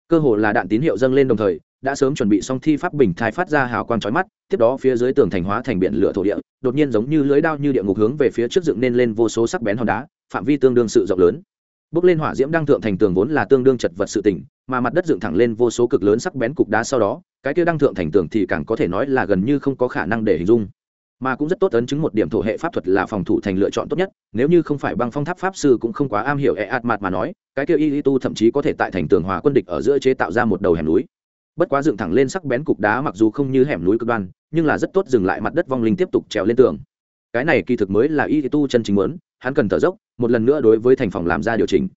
Cơ hồ là đạn tín hiệu dâng lên đồng thời, đã sớm chuẩn bị xong thi pháp bình thai phát ra hào quang chói mắt, tiếp đó phía dưới tường thành hóa thành biển lửa thổ địa, đột nhiên giống như lưới đao như địa ngục hướng về phía trước dựng nên lên vô số sắc bén hòn đá phạm vi tương đương sự rộng lớn. Bước lên hỏa diễm đang thượng thành tường vốn là tương đương chật vật sự tỉnh mà mặt đất dựng thẳng lên vô số cực lớn sắc bén cục đá sau đó, cái kia đang thượng thành tường thì càng có thể nói là gần như không có khả năng để hình dung. Mà cũng rất tốt ấn chứng một điểm thổ hệ pháp thuật là phòng thủ thành lựa chọn tốt nhất, nếu như không phải băng phong tháp pháp sư cũng không quá am hiểu e ạt mặt mà nói, cái kia y tu thậm chí có thể tại thành tường hòa quân địch ở giữa chế tạo ra một đầu hẻm núi. Bất quá dựng thẳng lên sắc bén cục đá mặc dù không như hẻm núi cực đoan, nhưng là rất tốt dừng lại mặt đất vong linh tiếp tục trèo lên tường. Cái này kỳ thực mới là y tu chân chính muốn, hắn cần thở dốc một lần nữa đối với thành phòng làm ra điều chỉnh.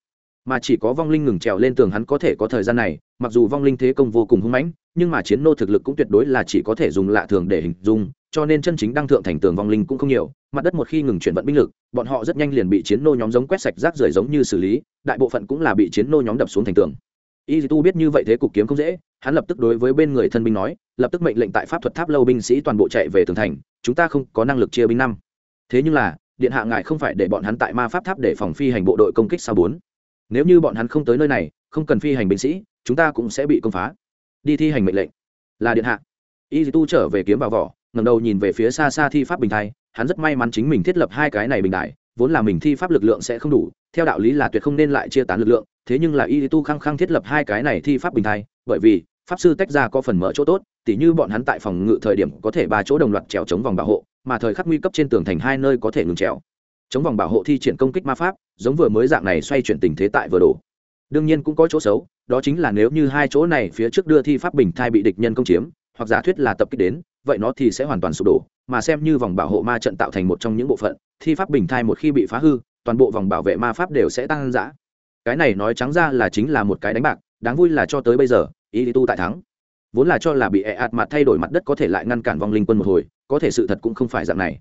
Mà chỉ có vong linh ngừng trèo lên tường hắn có thể có thời gian này, mặc dù vong linh thế công vô cùng hung mãnh, nhưng mà chiến nô thực lực cũng tuyệt đối là chỉ có thể dùng lạ thường để hình dung, cho nên chân chính đăng thượng thành tường vong linh cũng không nhiều, mặt đất một khi ngừng chuyển vận binh lực, bọn họ rất nhanh liền bị chiến nô nhóm giống quét sạch rác rưởi giống như xử lý, đại bộ phận cũng là bị chiến nô nhóm đập xuống thành tường. Y tu biết như vậy thế cục kiếm không dễ, hắn lập tức đối với bên người thân binh nói, lập tức mệnh lệnh tại pháp thuật tháp lâu binh sĩ toàn bộ chạy về tường thành, chúng ta không có năng lực chia binh năm. Thế nhưng là điện hạ ngài không phải để bọn hắn tại ma pháp tháp để phòng phi hành bộ đội công kích sao bốn? Nếu như bọn hắn không tới nơi này, không cần phi hành binh sĩ, chúng ta cũng sẽ bị công phá. Đi thi hành mệnh lệnh. Là điện hạ. Y tu trở về kiếm vào vỏ ngầm đầu nhìn về phía xa xa thi pháp bình thai, hắn rất may mắn chính mình thiết lập hai cái này bình đại, vốn là mình thi pháp lực lượng sẽ không đủ, theo đạo lý là tuyệt không nên lại chia tán lực lượng, thế nhưng là y tu khăng khăng thiết lập hai cái này thi pháp bình thai, bởi vì, pháp sư tách ra có phần mở chỗ tốt, tỉ như bọn hắn tại phòng ngự thời điểm có thể ba chỗ đồng loạt trèo chống vòng bảo hộ mà thời khắc nguy cấp trên tường thành hai nơi có thể ngừng trèo. Chống vòng bảo hộ thi triển công kích ma pháp, giống vừa mới dạng này xoay chuyển tình thế tại vừa đổ. Đương nhiên cũng có chỗ xấu, đó chính là nếu như hai chỗ này phía trước đưa thi pháp bình thai bị địch nhân công chiếm, hoặc giả thuyết là tập kích đến, vậy nó thì sẽ hoàn toàn sụp đổ, mà xem như vòng bảo hộ ma trận tạo thành một trong những bộ phận, thi pháp bình thai một khi bị phá hư, toàn bộ vòng bảo vệ ma pháp đều sẽ tăng giã cái này nói trắng ra là chính là một cái đánh bạc, đáng vui là cho tới bây giờ, ý tu tại thắng. Vốn là cho là bị ẹ ạt mặt thay đổi mặt đất có thể lại ngăn cản vòng linh quân một hồi có thể sự thật cũng không phải dạng này.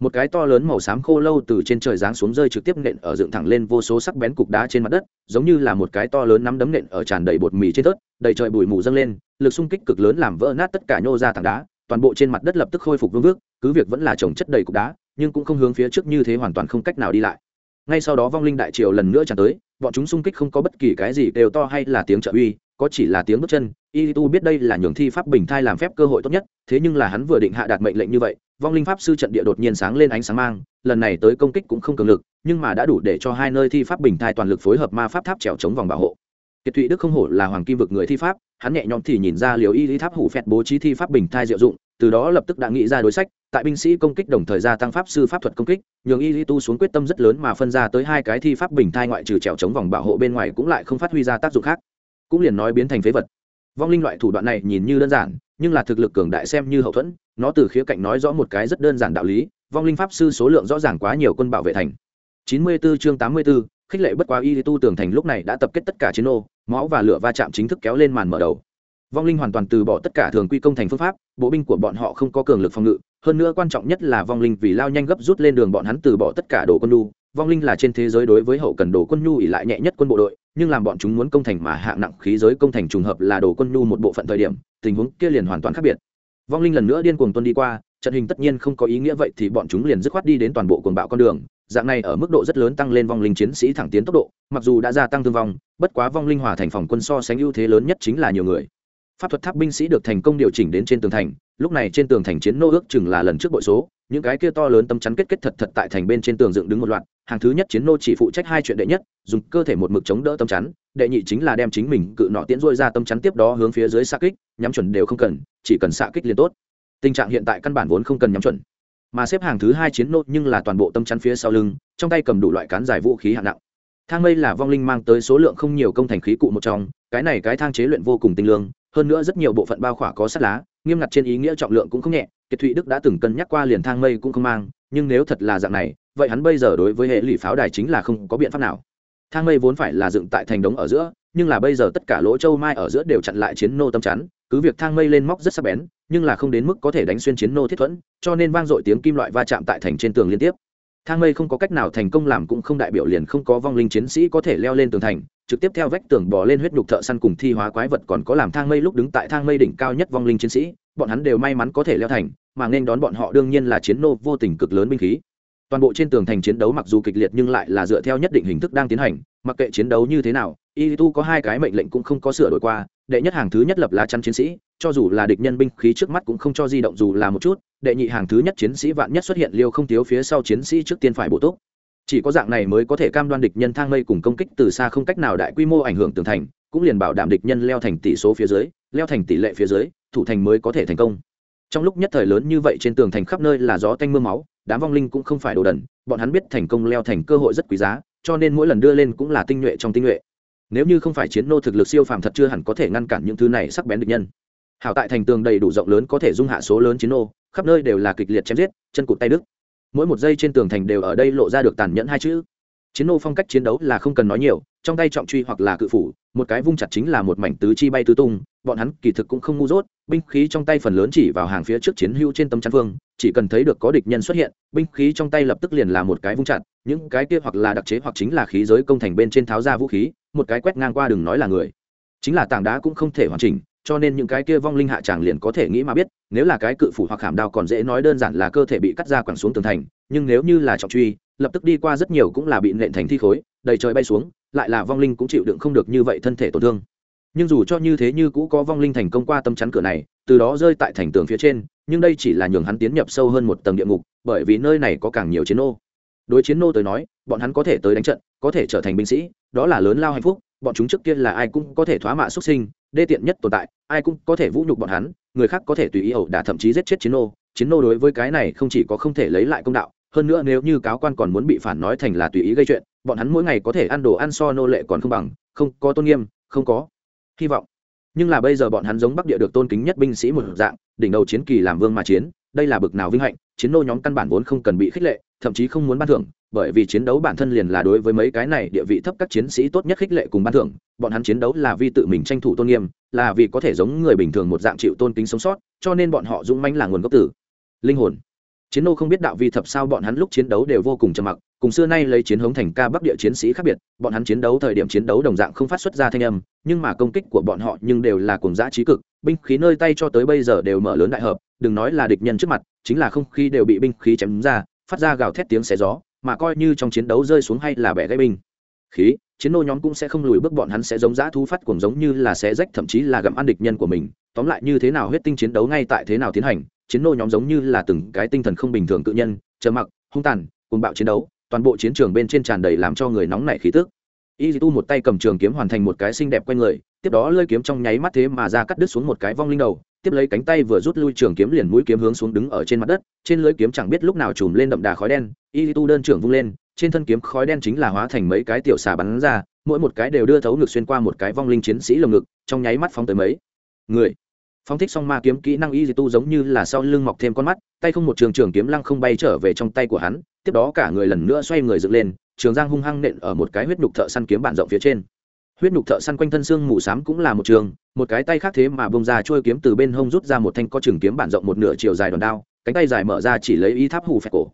Một cái to lớn màu xám khô lâu từ trên trời giáng xuống rơi trực tiếp nện ở dựng thẳng lên vô số sắc bén cục đá trên mặt đất, giống như là một cái to lớn nắm đấm nện ở tràn đầy bột mì trên tớt đầy trời bụi mù dâng lên, lực xung kích cực lớn làm vỡ nát tất cả nhô ra tảng đá, toàn bộ trên mặt đất lập tức khôi phục vương vước cứ việc vẫn là trồng chất đầy cục đá, nhưng cũng không hướng phía trước như thế hoàn toàn không cách nào đi lại. Ngay sau đó vong linh đại triều lần nữa tràn tới, bọn chúng xung kích không có bất kỳ cái gì đều to hay là tiếng trợ uy, có chỉ là tiếng bước chân y tu biết đây là nhường thi pháp bình thai làm phép cơ hội tốt nhất, thế nhưng là hắn vừa định hạ đạt mệnh lệnh như vậy, vong linh pháp sư trận địa đột nhiên sáng lên ánh sáng mang, lần này tới công kích cũng không cường lực, nhưng mà đã đủ để cho hai nơi thi pháp bình thai toàn lực phối hợp ma pháp tháp trèo chống vòng bảo hộ. Kiệt thụy đức không hổ là hoàng kim vực người thi pháp, hắn nhẹ nhõm thì nhìn ra liều y lý tháp hủ phẹt bố trí thi pháp bình thai diệu dụng, từ đó lập tức đã nghĩ ra đối sách, tại binh sĩ công kích đồng thời gia tăng pháp sư pháp thuật công kích, nhường y lý tu xuống quyết tâm rất lớn mà phân ra tới hai cái thi pháp bình thai ngoại trừ trèo chống vòng bảo hộ bên ngoài cũng lại không phát huy ra tác dụng khác. Cũng liền nói biến thành phế vật vong linh loại thủ đoạn này nhìn như đơn giản nhưng là thực lực cường đại xem như hậu thuẫn nó từ khía cạnh nói rõ một cái rất đơn giản đạo lý vong linh pháp sư số lượng rõ ràng quá nhiều quân bảo vệ thành. 94 chương 84, khích lệ bất quá y tu tường thành lúc này đã tập kết tất cả chiến ô máu và lửa va chạm chính thức kéo lên màn mở đầu. Vong linh hoàn toàn từ bỏ tất cả thường quy công thành phương pháp bộ binh của bọn họ không có cường lực phòng ngự hơn nữa quan trọng nhất là vong linh vì lao nhanh gấp rút lên đường bọn hắn từ bỏ tất cả đồ quân nhu vong linh là trên thế giới đối với hậu cần đồ quân nhu ỉ lại nhẹ nhất quân bộ đội, nhưng làm bọn chúng muốn công thành mà hạng nặng khí giới công thành trùng hợp là đồ quân nhu một bộ phận thời điểm, tình huống kia liền hoàn toàn khác biệt. Vong linh lần nữa điên cuồng tuân đi qua, trận hình tất nhiên không có ý nghĩa vậy thì bọn chúng liền dứt khoát đi đến toàn bộ cuồng bạo con đường. Dạng này ở mức độ rất lớn tăng lên vong linh chiến sĩ thẳng tiến tốc độ, mặc dù đã gia tăng thương vong, bất quá vong linh hòa thành phòng quân so sánh ưu thế lớn nhất chính là nhiều người. Pháp thuật tháp binh sĩ được thành công điều chỉnh đến trên tường thành, lúc này trên tường thành chiến nô ước chừng là lần trước bội số những cái kia to lớn tâm chắn kết kết thật thật tại thành bên trên tường dựng đứng một loạt, hàng thứ nhất chiến nô chỉ phụ trách hai chuyện đệ nhất, dùng cơ thể một mực chống đỡ tâm chắn, đệ nhị chính là đem chính mình cự nọ tiễn rôi ra tâm chắn tiếp đó hướng phía dưới xạ kích, nhắm chuẩn đều không cần, chỉ cần xạ kích liền tốt. Tình trạng hiện tại căn bản vốn không cần nhắm chuẩn. Mà xếp hàng thứ hai chiến nô nhưng là toàn bộ tâm chắn phía sau lưng, trong tay cầm đủ loại cán dài vũ khí hạng nặng. Thang mây là vong linh mang tới số lượng không nhiều công thành khí cụ một trong, cái này cái thang chế luyện vô cùng tinh lương, hơn nữa rất nhiều bộ phận bao khỏa có sắt lá nghiêm ngặt trên ý nghĩa trọng lượng cũng không nhẹ, kiệt thụy đức đã từng cân nhắc qua liền thang mây cũng không mang, nhưng nếu thật là dạng này, vậy hắn bây giờ đối với hệ lụy pháo đài chính là không có biện pháp nào. Thang mây vốn phải là dựng tại thành đống ở giữa, nhưng là bây giờ tất cả lỗ châu mai ở giữa đều chặn lại chiến nô tâm chắn, cứ việc thang mây lên móc rất sắc bén, nhưng là không đến mức có thể đánh xuyên chiến nô thiết thuẫn, cho nên vang dội tiếng kim loại va chạm tại thành trên tường liên tiếp. Thang mây không có cách nào thành công làm cũng không đại biểu liền không có vong linh chiến sĩ có thể leo lên tường thành trực tiếp theo vách tường bò lên huyết nhục thợ săn cùng thi hóa quái vật còn có làm thang mây lúc đứng tại thang mây đỉnh cao nhất vong linh chiến sĩ, bọn hắn đều may mắn có thể leo thành, mà nên đón bọn họ đương nhiên là chiến nô vô tình cực lớn binh khí. Toàn bộ trên tường thành chiến đấu mặc dù kịch liệt nhưng lại là dựa theo nhất định hình thức đang tiến hành, mặc kệ chiến đấu như thế nào y tu có hai cái mệnh lệnh cũng không có sửa đổi qua, đệ nhất hàng thứ nhất lập lá chắn chiến sĩ, cho dù là địch nhân binh khí trước mắt cũng không cho di động dù là một chút, đệ nhị hàng thứ nhất chiến sĩ vạn nhất xuất hiện liêu không thiếu phía sau chiến sĩ trước tiên phải bổ túc chỉ có dạng này mới có thể cam đoan địch nhân thang mây cùng công kích từ xa không cách nào đại quy mô ảnh hưởng tường thành, cũng liền bảo đảm địch nhân leo thành tỷ số phía dưới, leo thành tỷ lệ phía dưới, thủ thành mới có thể thành công. Trong lúc nhất thời lớn như vậy trên tường thành khắp nơi là gió tanh m ư a máu, đám vong linh cũng không phải đồ đần, bọn hắn biết thành công leo thành cơ hội rất quý giá, cho nên mỗi lần đưa lên cũng là tinh nhuệ trong tinh nhuệ. Nếu như không phải chiến nô thực lực siêu phàm thật chưa hẳn có thể ngăn cản những thứ này sắc bén địch nhân. Hảo tại thành tường đầy đủ rộng lớn có thể dung hạ số lớn chiến nô, khắp nơi đều là kịch liệt chém giết, chân cụt tay đức mỗi một giây trên tường thành đều ở đây lộ ra được tàn nhẫn hai chữ. Chiến nô phong cách chiến đấu là không cần nói nhiều, trong tay trọng truy hoặc là cự phủ, một cái vung chặt chính là một mảnh tứ chi bay tứ tung, bọn hắn kỳ thực cũng không ngu dốt, binh khí trong tay phần lớn chỉ vào hàng phía trước chiến hữu trên tấm chắn phương chỉ cần thấy được có địch nhân xuất hiện, binh khí trong tay lập tức liền là một cái vung chặt, những cái kia hoặc là đặc chế hoặc chính là khí giới công thành bên trên tháo ra vũ khí, một cái quét ngang qua đừng nói là người. Chính là tảng đá cũng không thể hoàn chỉnh cho nên những cái kia vong linh hạ tràng liền có thể nghĩ mà biết, nếu là cái cự phủ hoặc hàm đao còn dễ nói đơn giản là cơ thể bị cắt ra quẳng xuống tường thành, nhưng nếu như là trọng truy, lập tức đi qua rất nhiều cũng là bị nện thành thi khối, đầy trời bay xuống, lại là vong linh cũng chịu đựng không được như vậy thân thể tổn thương. Nhưng dù cho như thế như cũ có vong linh thành công qua tâm chắn cửa này, từ đó rơi tại thành tường phía trên, nhưng đây chỉ là nhường hắn tiến nhập sâu hơn một tầng địa ngục, bởi vì nơi này có càng nhiều chiến nô. Đối chiến nô tới nói, bọn hắn có thể tới đánh trận, có thể trở thành binh sĩ, đó là lớn lao hạnh phúc bọn chúng trước kia là ai cũng có thể thoá mạ xuất sinh, đê tiện nhất tồn tại, ai cũng có thể vũ nhục bọn hắn, người khác có thể tùy ý ẩu đả thậm chí giết chết chiến nô. Chiến nô đối với cái này không chỉ có không thể lấy lại công đạo, hơn nữa nếu như cáo quan còn muốn bị phản nói thành là tùy ý gây chuyện, bọn hắn mỗi ngày có thể ăn đồ ăn so nô lệ còn không bằng, không có tôn nghiêm, không có hy vọng. Nhưng là bây giờ bọn hắn giống bắc địa được tôn kính nhất binh sĩ một dạng, đỉnh đầu chiến kỳ làm vương mà chiến, đây là bực nào vinh hạnh, chiến nô nhóm căn bản vốn không cần bị khích lệ thậm chí không muốn ban thưởng, bởi vì chiến đấu bản thân liền là đối với mấy cái này địa vị thấp các chiến sĩ tốt nhất khích lệ cùng ban thưởng. Bọn hắn chiến đấu là vì tự mình tranh thủ tôn nghiêm, là vì có thể giống người bình thường một dạng chịu tôn kính sống sót, cho nên bọn họ dũng mãnh là nguồn gốc tử linh hồn. Chiến nô không biết đạo vi thập sao bọn hắn lúc chiến đấu đều vô cùng trầm mặc, cùng xưa nay lấy chiến hống thành ca bắc địa chiến sĩ khác biệt, bọn hắn chiến đấu thời điểm chiến đấu đồng dạng không phát xuất ra thanh âm, nhưng mà công kích của bọn họ nhưng đều là cùng giã trí cực, binh khí nơi tay cho tới bây giờ đều mở lớn đại hợp, đừng nói là địch nhân trước mặt, chính là không khí đều bị binh khí chém ra phát ra gào thét tiếng xé gió, mà coi như trong chiến đấu rơi xuống hay là bẻ gãy binh. Khí, chiến nô nhóm cũng sẽ không lùi bước, bọn hắn sẽ giống dã thu phát cuồng giống như là xé rách, thậm chí là gặm ăn địch nhân của mình. Tóm lại như thế nào huyết tinh chiến đấu ngay tại thế nào tiến hành, chiến nô nhóm giống như là từng cái tinh thần không bình thường tự nhân chờ mặc, hung tàn, cuồng bạo chiến đấu, toàn bộ chiến trường bên trên tràn đầy làm cho người nóng nảy khí tức. Y tu một tay cầm trường kiếm hoàn thành một cái xinh đẹp q u a n người, tiếp đó lơi kiếm trong nháy mắt thế mà ra cắt đứt xuống một cái vong linh đầu tiếp lấy cánh tay vừa rút lui trường kiếm liền mũi kiếm hướng xuống đứng ở trên mặt đất, trên lưới kiếm chẳng biết lúc nào chùm lên đậm đà khói đen, y tu đơn trưởng vung lên, trên thân kiếm khói đen chính là hóa thành mấy cái tiểu xà bắn ra, mỗi một cái đều đưa thấu ngực xuyên qua một cái vong linh chiến sĩ lồng ngực, trong nháy mắt phóng tới mấy. Người. Phóng thích xong ma kiếm, kỹ năng y tu giống như là sau lưng mọc thêm con mắt, tay không một trường trường kiếm lăng không bay trở về trong tay của hắn, tiếp đó cả người lần nữa xoay người dựng lên, trường giang hung hăng nện ở một cái huyết nhục thợ săn kiếm bản rộng phía trên huyết nhục thợ săn quanh thân xương mù xám cũng là một trường, một cái tay khác thế mà bông ra trôi kiếm từ bên hông rút ra một thanh có trường kiếm bản rộng một nửa chiều dài đòn đao, cánh tay dài mở ra chỉ lấy y tháp hù phẹt cổ.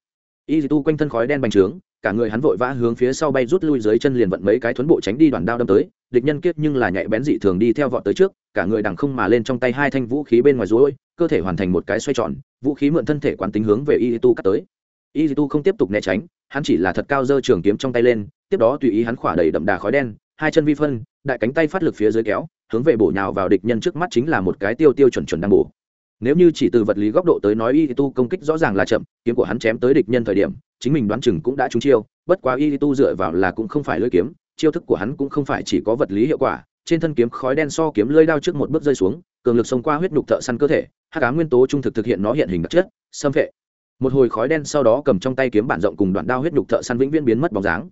Y tu quanh thân khói đen bành trướng, cả người hắn vội vã hướng phía sau bay rút lui dưới chân liền vận mấy cái thuấn bộ tránh đi đoàn đao đâm tới, địch nhân kiết nhưng là nhạy bén dị thường đi theo vọt tới trước, cả người đằng không mà lên trong tay hai thanh vũ khí bên ngoài rối, cơ thể hoàn thành một cái xoay tròn, vũ khí mượn thân thể quán tính hướng về y tu cắt tới. Y tu không tiếp tục né tránh, hắn chỉ là thật cao giơ trường kiếm trong tay lên, tiếp đó tùy ý hắn khỏa đầy đậm đà khói đen hai chân vi phân, đại cánh tay phát lực phía dưới kéo, hướng về bổ nhào vào địch nhân trước mắt chính là một cái tiêu tiêu chuẩn chuẩn đang bổ. Nếu như chỉ từ vật lý góc độ tới nói y tu công kích rõ ràng là chậm, kiếm của hắn chém tới địch nhân thời điểm, chính mình đoán chừng cũng đã trúng chiêu, bất quá y tu dựa vào là cũng không phải lưỡi kiếm, chiêu thức của hắn cũng không phải chỉ có vật lý hiệu quả, trên thân kiếm khói đen so kiếm lưỡi đao trước một bước rơi xuống, cường lực xông qua huyết nhục thợ săn cơ thể, hắc ám nguyên tố trung thực thực hiện nó hiện hình đặc chất, xâm vệ một hồi khói đen sau đó cầm trong tay kiếm bản rộng cùng đoạn đao huyết nhục thợ săn vĩnh viễn biến mất bóng dáng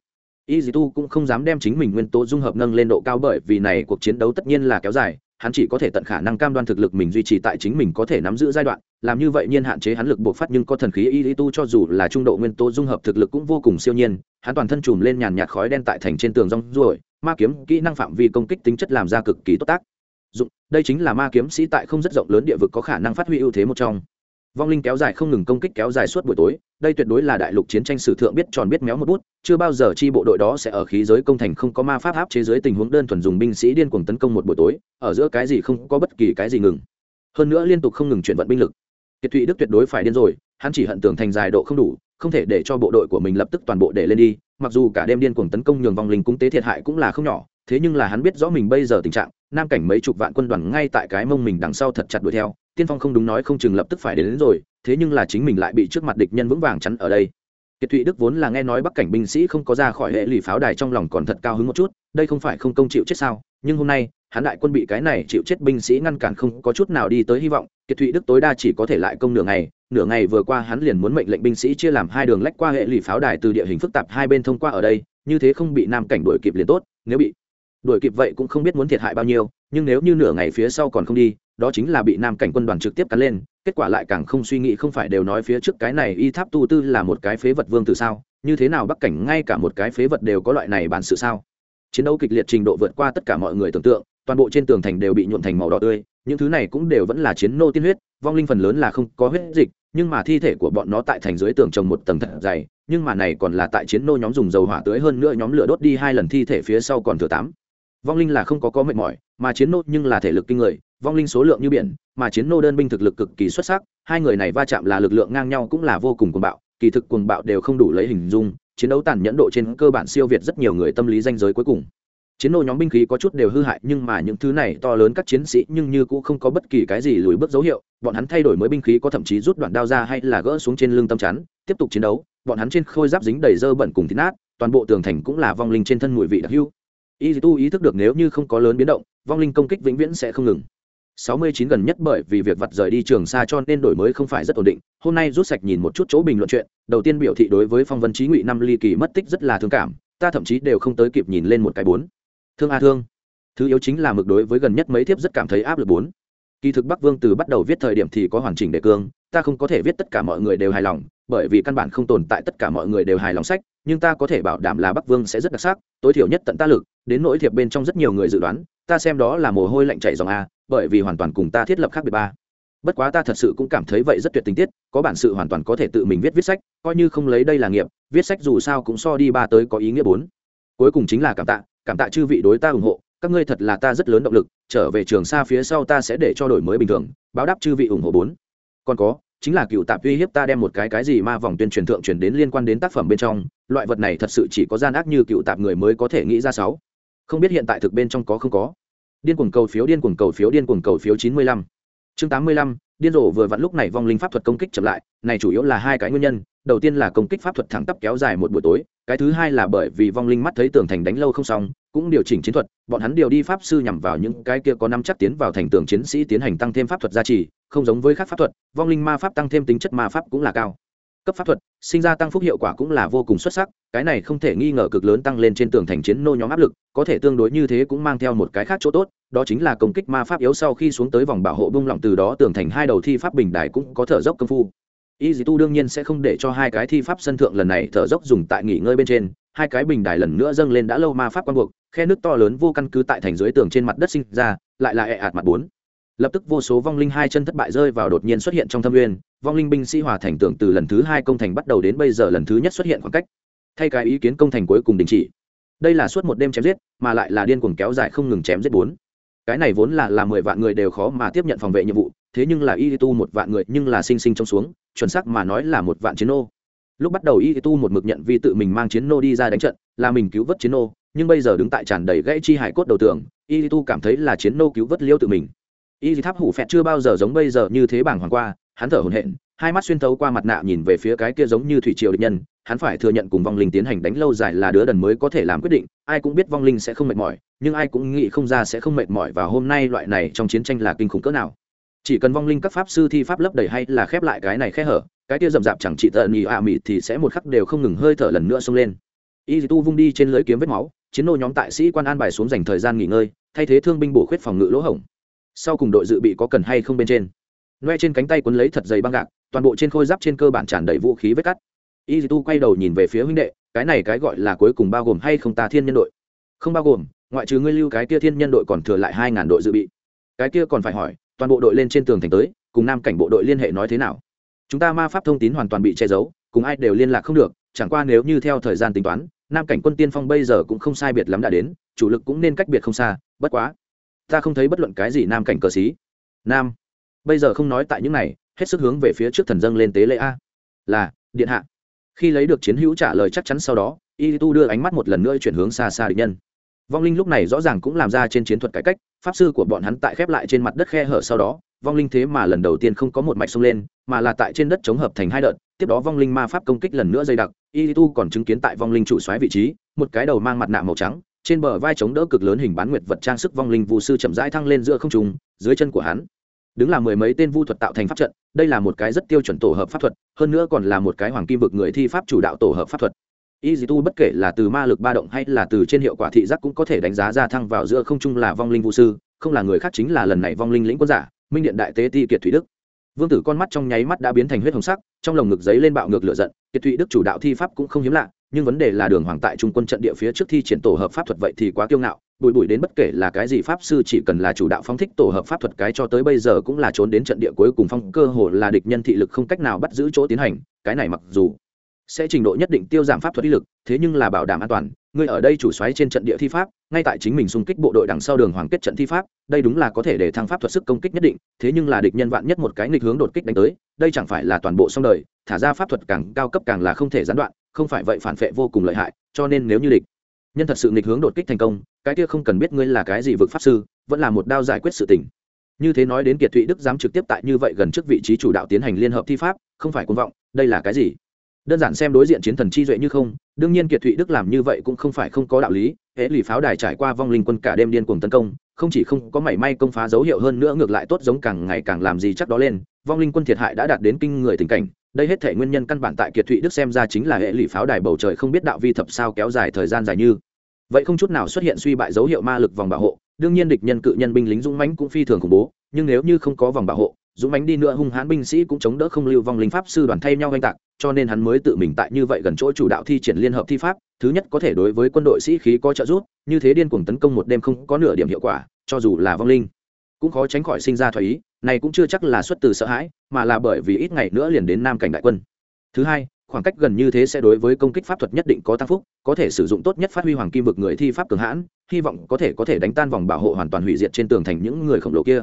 y dì tu cũng không dám đem chính mình nguyên tố dung hợp nâng lên độ cao bởi vì này cuộc chiến đấu tất nhiên là kéo dài, hắn chỉ có thể tận khả năng cam đoan thực lực mình duy trì tại chính mình có thể nắm giữ giai đoạn, làm như vậy nhiên hạn chế hắn lực buộc phát nhưng có thần khí y lý tu cho dù là trung độ nguyên tố dung hợp thực lực cũng vô cùng siêu nhiên, hắn toàn thân chùm lên nhàn nhạt khói đen tại thành trên tường rong ruổi, ma kiếm kỹ năng phạm vi công kích tính chất làm ra cực kỳ tốt tác. Dụng, đây chính là ma kiếm sĩ tại không rất rộng lớn địa vực có khả năng phát huy ưu thế một trong vong linh kéo dài không ngừng công kích kéo dài suốt buổi tối, đây tuyệt đối là đại lục chiến tranh sử thượng biết tròn biết méo một bút, chưa bao giờ chi bộ đội đó sẽ ở khí giới công thành không có ma pháp áp chế giới tình huống đơn thuần dùng binh sĩ điên cuồng tấn công một buổi tối, ở giữa cái gì không có bất kỳ cái gì ngừng. Hơn nữa liên tục không ngừng chuyển vận binh lực. Kiệt thụy đức tuyệt đối phải điên rồi, hắn chỉ hận tưởng thành dài độ không đủ, không thể để cho bộ đội của mình lập tức toàn bộ để lên đi, mặc dù cả đêm điên cuồng tấn công nhường vong linh cúng tế thiệt hại cũng là không nhỏ, thế nhưng là hắn biết rõ mình bây giờ tình trạng, nam cảnh mấy chục vạn quân đoàn ngay tại cái mông mình đằng sau thật chặt đuổi theo tiên phong không đúng nói không chừng lập tức phải đến, đến rồi thế nhưng là chính mình lại bị trước mặt địch nhân vững vàng chắn ở đây. Kiệt thụy đức vốn là nghe nói bắc cảnh binh sĩ không có ra khỏi hệ lì pháo đài trong lòng còn thật cao hứng một chút đây không phải không công chịu chết sao nhưng hôm nay hắn đại quân bị cái này chịu chết binh sĩ ngăn cản không có chút nào đi tới hy vọng kiệt thụy đức tối đa chỉ có thể lại công nửa ngày nửa ngày vừa qua hắn liền muốn mệnh lệnh binh sĩ chia làm hai đường lách qua hệ lì pháo đài từ địa hình phức tạp hai bên thông qua ở đây như thế không bị nam cảnh đuổi kịp liền tốt nếu bị đuổi kịp vậy cũng không biết muốn thiệt hại bao nhiêu nhưng nếu như nửa ngày phía sau còn không đi đó chính là bị nam cảnh quân đoàn trực tiếp cắn lên, kết quả lại càng không suy nghĩ, không phải đều nói phía trước cái này y tháp tu tư là một cái phế vật vương từ sao? Như thế nào bắc cảnh ngay cả một cái phế vật đều có loại này bản sự sao? Chiến đấu kịch liệt trình độ vượt qua tất cả mọi người tưởng tượng, toàn bộ trên tường thành đều bị nhuộn thành màu đỏ tươi, những thứ này cũng đều vẫn là chiến nô tiên huyết, vong linh phần lớn là không có huyết dịch, nhưng mà thi thể của bọn nó tại thành dưới tường trồng một tầng thật dày, nhưng mà này còn là tại chiến nô nhóm dùng dầu hỏa tưới hơn nữa nhóm lửa đốt đi hai lần thi thể phía sau còn thừa tám. Vong linh là không có có mệt mỏi, mà chiến nô nhưng là thể lực kinh người vong linh số lượng như biển, mà chiến nô đơn binh thực lực cực kỳ xuất sắc, hai người này va chạm là lực lượng ngang nhau cũng là vô cùng cuồng bạo, kỳ thực cuồng bạo đều không đủ lấy hình dung, chiến đấu tàn nhẫn độ trên cơ bản siêu việt rất nhiều người tâm lý danh giới cuối cùng. Chiến nô nhóm binh khí có chút đều hư hại, nhưng mà những thứ này to lớn các chiến sĩ nhưng như cũng không có bất kỳ cái gì lùi bước dấu hiệu, bọn hắn thay đổi mới binh khí có thậm chí rút đoạn đao ra hay là gỡ xuống trên lưng tâm chắn, tiếp tục chiến đấu, bọn hắn trên khôi giáp dính đầy dơ bẩn cùng thịt nát, toàn bộ tường thành cũng là vong linh trên thân mùi vị đặc hưu y tu ý thức được nếu như không có lớn biến động, vong linh công kích vĩnh viễn sẽ không ngừng. 69 gần nhất bởi vì việc vặt rời đi trường xa cho nên đổi mới không phải rất ổn định. Hôm nay rút sạch nhìn một chút chỗ bình luận chuyện. Đầu tiên biểu thị đối với phong vân trí ngụy năm ly kỳ mất tích rất là thương cảm, ta thậm chí đều không tới kịp nhìn lên một cái bốn. Thương a à thương. Thứ yếu chính là mực đối với gần nhất mấy thiếp rất cảm thấy áp lực bốn. Kỳ thực bắc vương từ bắt đầu viết thời điểm thì có hoàn chỉnh đề cương, ta không có thể viết tất cả mọi người đều hài lòng, bởi vì căn bản không tồn tại tất cả mọi người đều hài lòng sách, nhưng ta có thể bảo đảm là bắc vương sẽ rất đặc sắc, tối thiểu nhất tận ta lực, đến nỗi thiệp bên trong rất nhiều người dự đoán, ta xem đó là mồ hôi lạnh chảy dòng a bởi vì hoàn toàn cùng ta thiết lập khác biệt ba. Bất quá ta thật sự cũng cảm thấy vậy rất tuyệt tình tiết, có bản sự hoàn toàn có thể tự mình viết viết sách, coi như không lấy đây là nghiệp, viết sách dù sao cũng so đi ba tới có ý nghĩa bốn. Cuối cùng chính là cảm tạ cảm tạ chư vị đối ta ủng hộ, các ngươi thật là ta rất lớn động lực, trở về trường xa phía sau ta sẽ để cho đổi mới bình thường, báo đáp chư vị ủng hộ bốn. Còn có, chính là cựu tạp uy hiếp ta đem một cái cái gì ma vòng tuyên truyền thượng truyền đến liên quan đến tác phẩm bên trong, loại vật này thật sự chỉ có gian ác như cựu tạp người mới có thể nghĩ ra sáu. Không biết hiện tại thực bên trong có không có điên cuồng cầu phiếu, điên cuồng cầu phiếu, điên cuồng cầu phiếu chín mươi lăm. Chương tám mươi lăm, điên rồ vừa vặn lúc này vong linh pháp thuật công kích chậm lại, này chủ yếu là hai cái nguyên nhân. Đầu tiên là công kích pháp thuật thẳng tắp kéo dài một buổi tối, cái thứ hai là bởi vì vong linh mắt thấy tường thành đánh lâu không xong, cũng điều chỉnh chiến thuật, bọn hắn điều đi pháp sư nhằm vào những cái kia có năm chắc tiến vào thành tường chiến sĩ tiến hành tăng thêm pháp thuật gia trì, không giống với các pháp thuật, vong linh ma pháp tăng thêm tính chất ma pháp cũng là cao cấp pháp thuật, sinh ra tăng phúc hiệu quả cũng là vô cùng xuất sắc, cái này không thể nghi ngờ cực lớn tăng lên trên tường thành chiến nô nhóm áp lực, có thể tương đối như thế cũng mang theo một cái khác chỗ tốt, đó chính là công kích ma pháp yếu sau khi xuống tới vòng bảo hộ bung lỏng từ đó tường thành hai đầu thi pháp bình đài cũng có thở dốc công phu. Y dì tu đương nhiên sẽ không để cho hai cái thi pháp sân thượng lần này thở dốc dùng tại nghỉ ngơi bên trên, hai cái bình đài lần nữa dâng lên đã lâu ma pháp quan buộc, khe nước to lớn vô căn cứ tại thành dưới tường trên mặt đất sinh ra, lại là ẹ ạt mặt bốn lập tức vô số vong linh hai chân thất bại rơi vào đột nhiên xuất hiện trong thâm nguyên. Vong linh binh sĩ hòa thành tưởng từ lần thứ hai công thành bắt đầu đến bây giờ lần thứ nhất xuất hiện khoảng cách. Thay cái ý kiến công thành cuối cùng đình chỉ. Đây là suốt một đêm chém giết, mà lại là điên cuồng kéo dài không ngừng chém giết bốn. Cái này vốn là là mười vạn người đều khó mà tiếp nhận phòng vệ nhiệm vụ, thế nhưng là y tu một vạn người nhưng là sinh sinh trong xuống, chuẩn xác mà nói là một vạn chiến nô. Lúc bắt đầu y tu một mực nhận vì tự mình mang chiến nô đi ra đánh trận, là mình cứu vớt chiến nô, nhưng bây giờ đứng tại tràn đầy gãy chi hải cốt đầu tường, y tu cảm thấy là chiến nô cứu vớt liêu tự mình y tháp hủ phẹt chưa bao giờ giống bây giờ như thế bảng hoàng qua, hắn thở hổn hển, hai mắt xuyên thấu qua mặt nạ nhìn về phía cái kia giống như thủy triều địch nhân, hắn phải thừa nhận cùng vong linh tiến hành đánh lâu dài là đứa đần mới có thể làm quyết định, ai cũng biết vong linh sẽ không mệt mỏi, nhưng ai cũng nghĩ không ra sẽ không mệt mỏi và hôm nay loại này trong chiến tranh là kinh khủng cỡ nào. Chỉ cần vong linh các pháp sư thi pháp lấp đầy hay là khép lại cái này khe hở, cái kia rậm rạp chẳng chỉ tận nhì ạ mị thì sẽ một khắc đều không ngừng hơi thở lần nữa xông lên. Y tu vung đi trên lưới kiếm vết máu, chiến nô nhóm tại sĩ quan an bài xuống dành thời gian nghỉ ngơi, thay thế thương binh bổ khuyết phòng ngự lỗ hổng sau cùng đội dự bị có cần hay không bên trên. Noe trên cánh tay quấn lấy thật dày băng gạc, toàn bộ trên khôi giáp trên cơ bản tràn đầy vũ khí vết cắt. Y tu quay đầu nhìn về phía huynh đệ, cái này cái gọi là cuối cùng bao gồm hay không ta thiên nhân đội? Không bao gồm, ngoại trừ ngươi lưu cái kia thiên nhân đội còn thừa lại hai ngàn đội dự bị. Cái kia còn phải hỏi, toàn bộ đội lên trên tường thành tới, cùng nam cảnh bộ đội liên hệ nói thế nào? Chúng ta ma pháp thông tín hoàn toàn bị che giấu, cùng ai đều liên lạc không được, chẳng qua nếu như theo thời gian tính toán, nam cảnh quân tiên phong bây giờ cũng không sai biệt lắm đã đến, chủ lực cũng nên cách biệt không xa, bất quá ta không thấy bất luận cái gì nam cảnh cờ xí nam. Bây giờ không nói tại những này, hết sức hướng về phía trước thần dâng lên tế lễ a. Là, điện hạ. Khi lấy được chiến hữu trả lời chắc chắn sau đó, y tu đưa ánh mắt một lần nữa chuyển hướng xa xa địch nhân. Vong linh lúc này rõ ràng cũng làm ra trên chiến thuật cải cách, pháp sư của bọn hắn tại khép lại trên mặt đất khe hở sau đó, vong linh thế mà lần đầu tiên không có một mạch xông lên, mà là tại trên đất chống hợp thành hai đợt, tiếp đó vong linh ma pháp công kích lần nữa dày đặc, y tu còn chứng kiến tại vong linh chủ xoáy vị trí, một cái đầu mang mặt nạ màu trắng trên bờ vai chống đỡ cực lớn hình bán nguyệt vật trang sức vong linh vu sư chậm rãi thăng lên giữa không trung, dưới chân của hắn. Đứng là mười mấy tên vu thuật tạo thành pháp trận, đây là một cái rất tiêu chuẩn tổ hợp pháp thuật, hơn nữa còn là một cái hoàng kim vực người thi pháp chủ đạo tổ hợp pháp thuật. Y dì tu bất kể là từ ma lực ba động hay là từ trên hiệu quả thị giác cũng có thể đánh giá ra thăng vào giữa không trung là vong linh vũ sư, không là người khác chính là lần này vong linh lĩnh quân giả, minh điện đại tế ti kiệt thủy đức. Vương tử con mắt trong nháy mắt đã biến thành huyết hồng sắc, trong lồng ngực giấy lên bạo ngược lửa giận, kiệt thụy đức chủ đạo thi pháp cũng không hiếm lạ nhưng vấn đề là đường hoàng tại trung quân trận địa phía trước thi triển tổ hợp pháp thuật vậy thì quá kiêu ngạo bùi bùi đến bất kể là cái gì pháp sư chỉ cần là chủ đạo phóng thích tổ hợp pháp thuật cái cho tới bây giờ cũng là trốn đến trận địa cuối cùng phong, cơ hồ là địch nhân thị lực không cách nào bắt giữ chỗ tiến hành, cái này mặc dù sẽ trình độ nhất định tiêu giảm pháp thuật uy lực, thế nhưng là bảo đảm an toàn. Người ở đây chủ xoáy trên trận địa thi pháp, ngay tại chính mình xung kích bộ đội đằng sau đường hoàng kết trận thi pháp, đây đúng là có thể để thăng pháp thuật sức công kích nhất định, thế nhưng là địch nhân vạn nhất một cái nghịch hướng đột kích đánh tới, đây chẳng phải là toàn bộ xong đời, thả ra pháp thuật càng cao cấp càng là không thể gián đoạn, không phải vậy phản vệ vô cùng lợi hại, cho nên nếu như địch nhân thật sự nghịch hướng đột kích thành công, cái kia không cần biết ngươi là cái gì vực pháp sư, vẫn là một đao giải quyết sự tình. Như thế nói đến kiệt thụy đức dám trực tiếp tại như vậy gần trước vị trí chủ đạo tiến hành liên hợp thi pháp, không phải quân vọng, đây là cái gì? Đơn giản xem đối diện chiến thần chi duệ như không, đương nhiên kiệt thụy đức làm như vậy cũng không phải không có đạo lý hễ lì pháo đài trải qua vong linh quân cả đêm điên cuồng tấn công, không chỉ không có mảy may công phá dấu hiệu hơn nữa ngược lại tốt giống càng ngày càng làm gì chắc đó lên, vong linh quân thiệt hại đã đạt đến kinh người tình cảnh, đây hết thể nguyên nhân căn bản tại kiệt thụy đức xem ra chính là hệ lụy pháo đài bầu trời không biết đạo vi thập sao kéo dài thời gian dài như. Vậy không chút nào xuất hiện suy bại dấu hiệu ma lực vòng bảo hộ, đương nhiên địch nhân cự nhân binh lính dũng mãnh cũng phi thường khủng bố, nhưng nếu như không có vòng bảo hộ dũng mãnh đi nữa, hung hãn binh sĩ cũng chống đỡ không lưu vong linh pháp sư đoàn thay nhau oanh tạc, cho nên hắn mới tự mình tại như vậy gần chỗ chủ đạo thi triển liên hợp thi pháp, thứ nhất có thể đối với quân đội sĩ khí có trợ giúp, như thế điên cuồng tấn công một đêm không có nửa điểm hiệu quả, cho dù là vong linh. Cũng khó tránh khỏi sinh ra thoái ý, này cũng chưa chắc là xuất từ sợ hãi, mà là bởi vì ít ngày nữa liền đến nam cảnh đại quân. Thứ hai, khoảng cách gần như thế sẽ đối với công kích pháp thuật nhất định có tăng phúc, có thể sử dụng tốt nhất phát huy hoàng kim vực người thi pháp cường hãn, hy vọng có thể có thể đánh tan vòng bảo hộ hoàn toàn hủy diệt trên tường thành những người khổng lồ kia.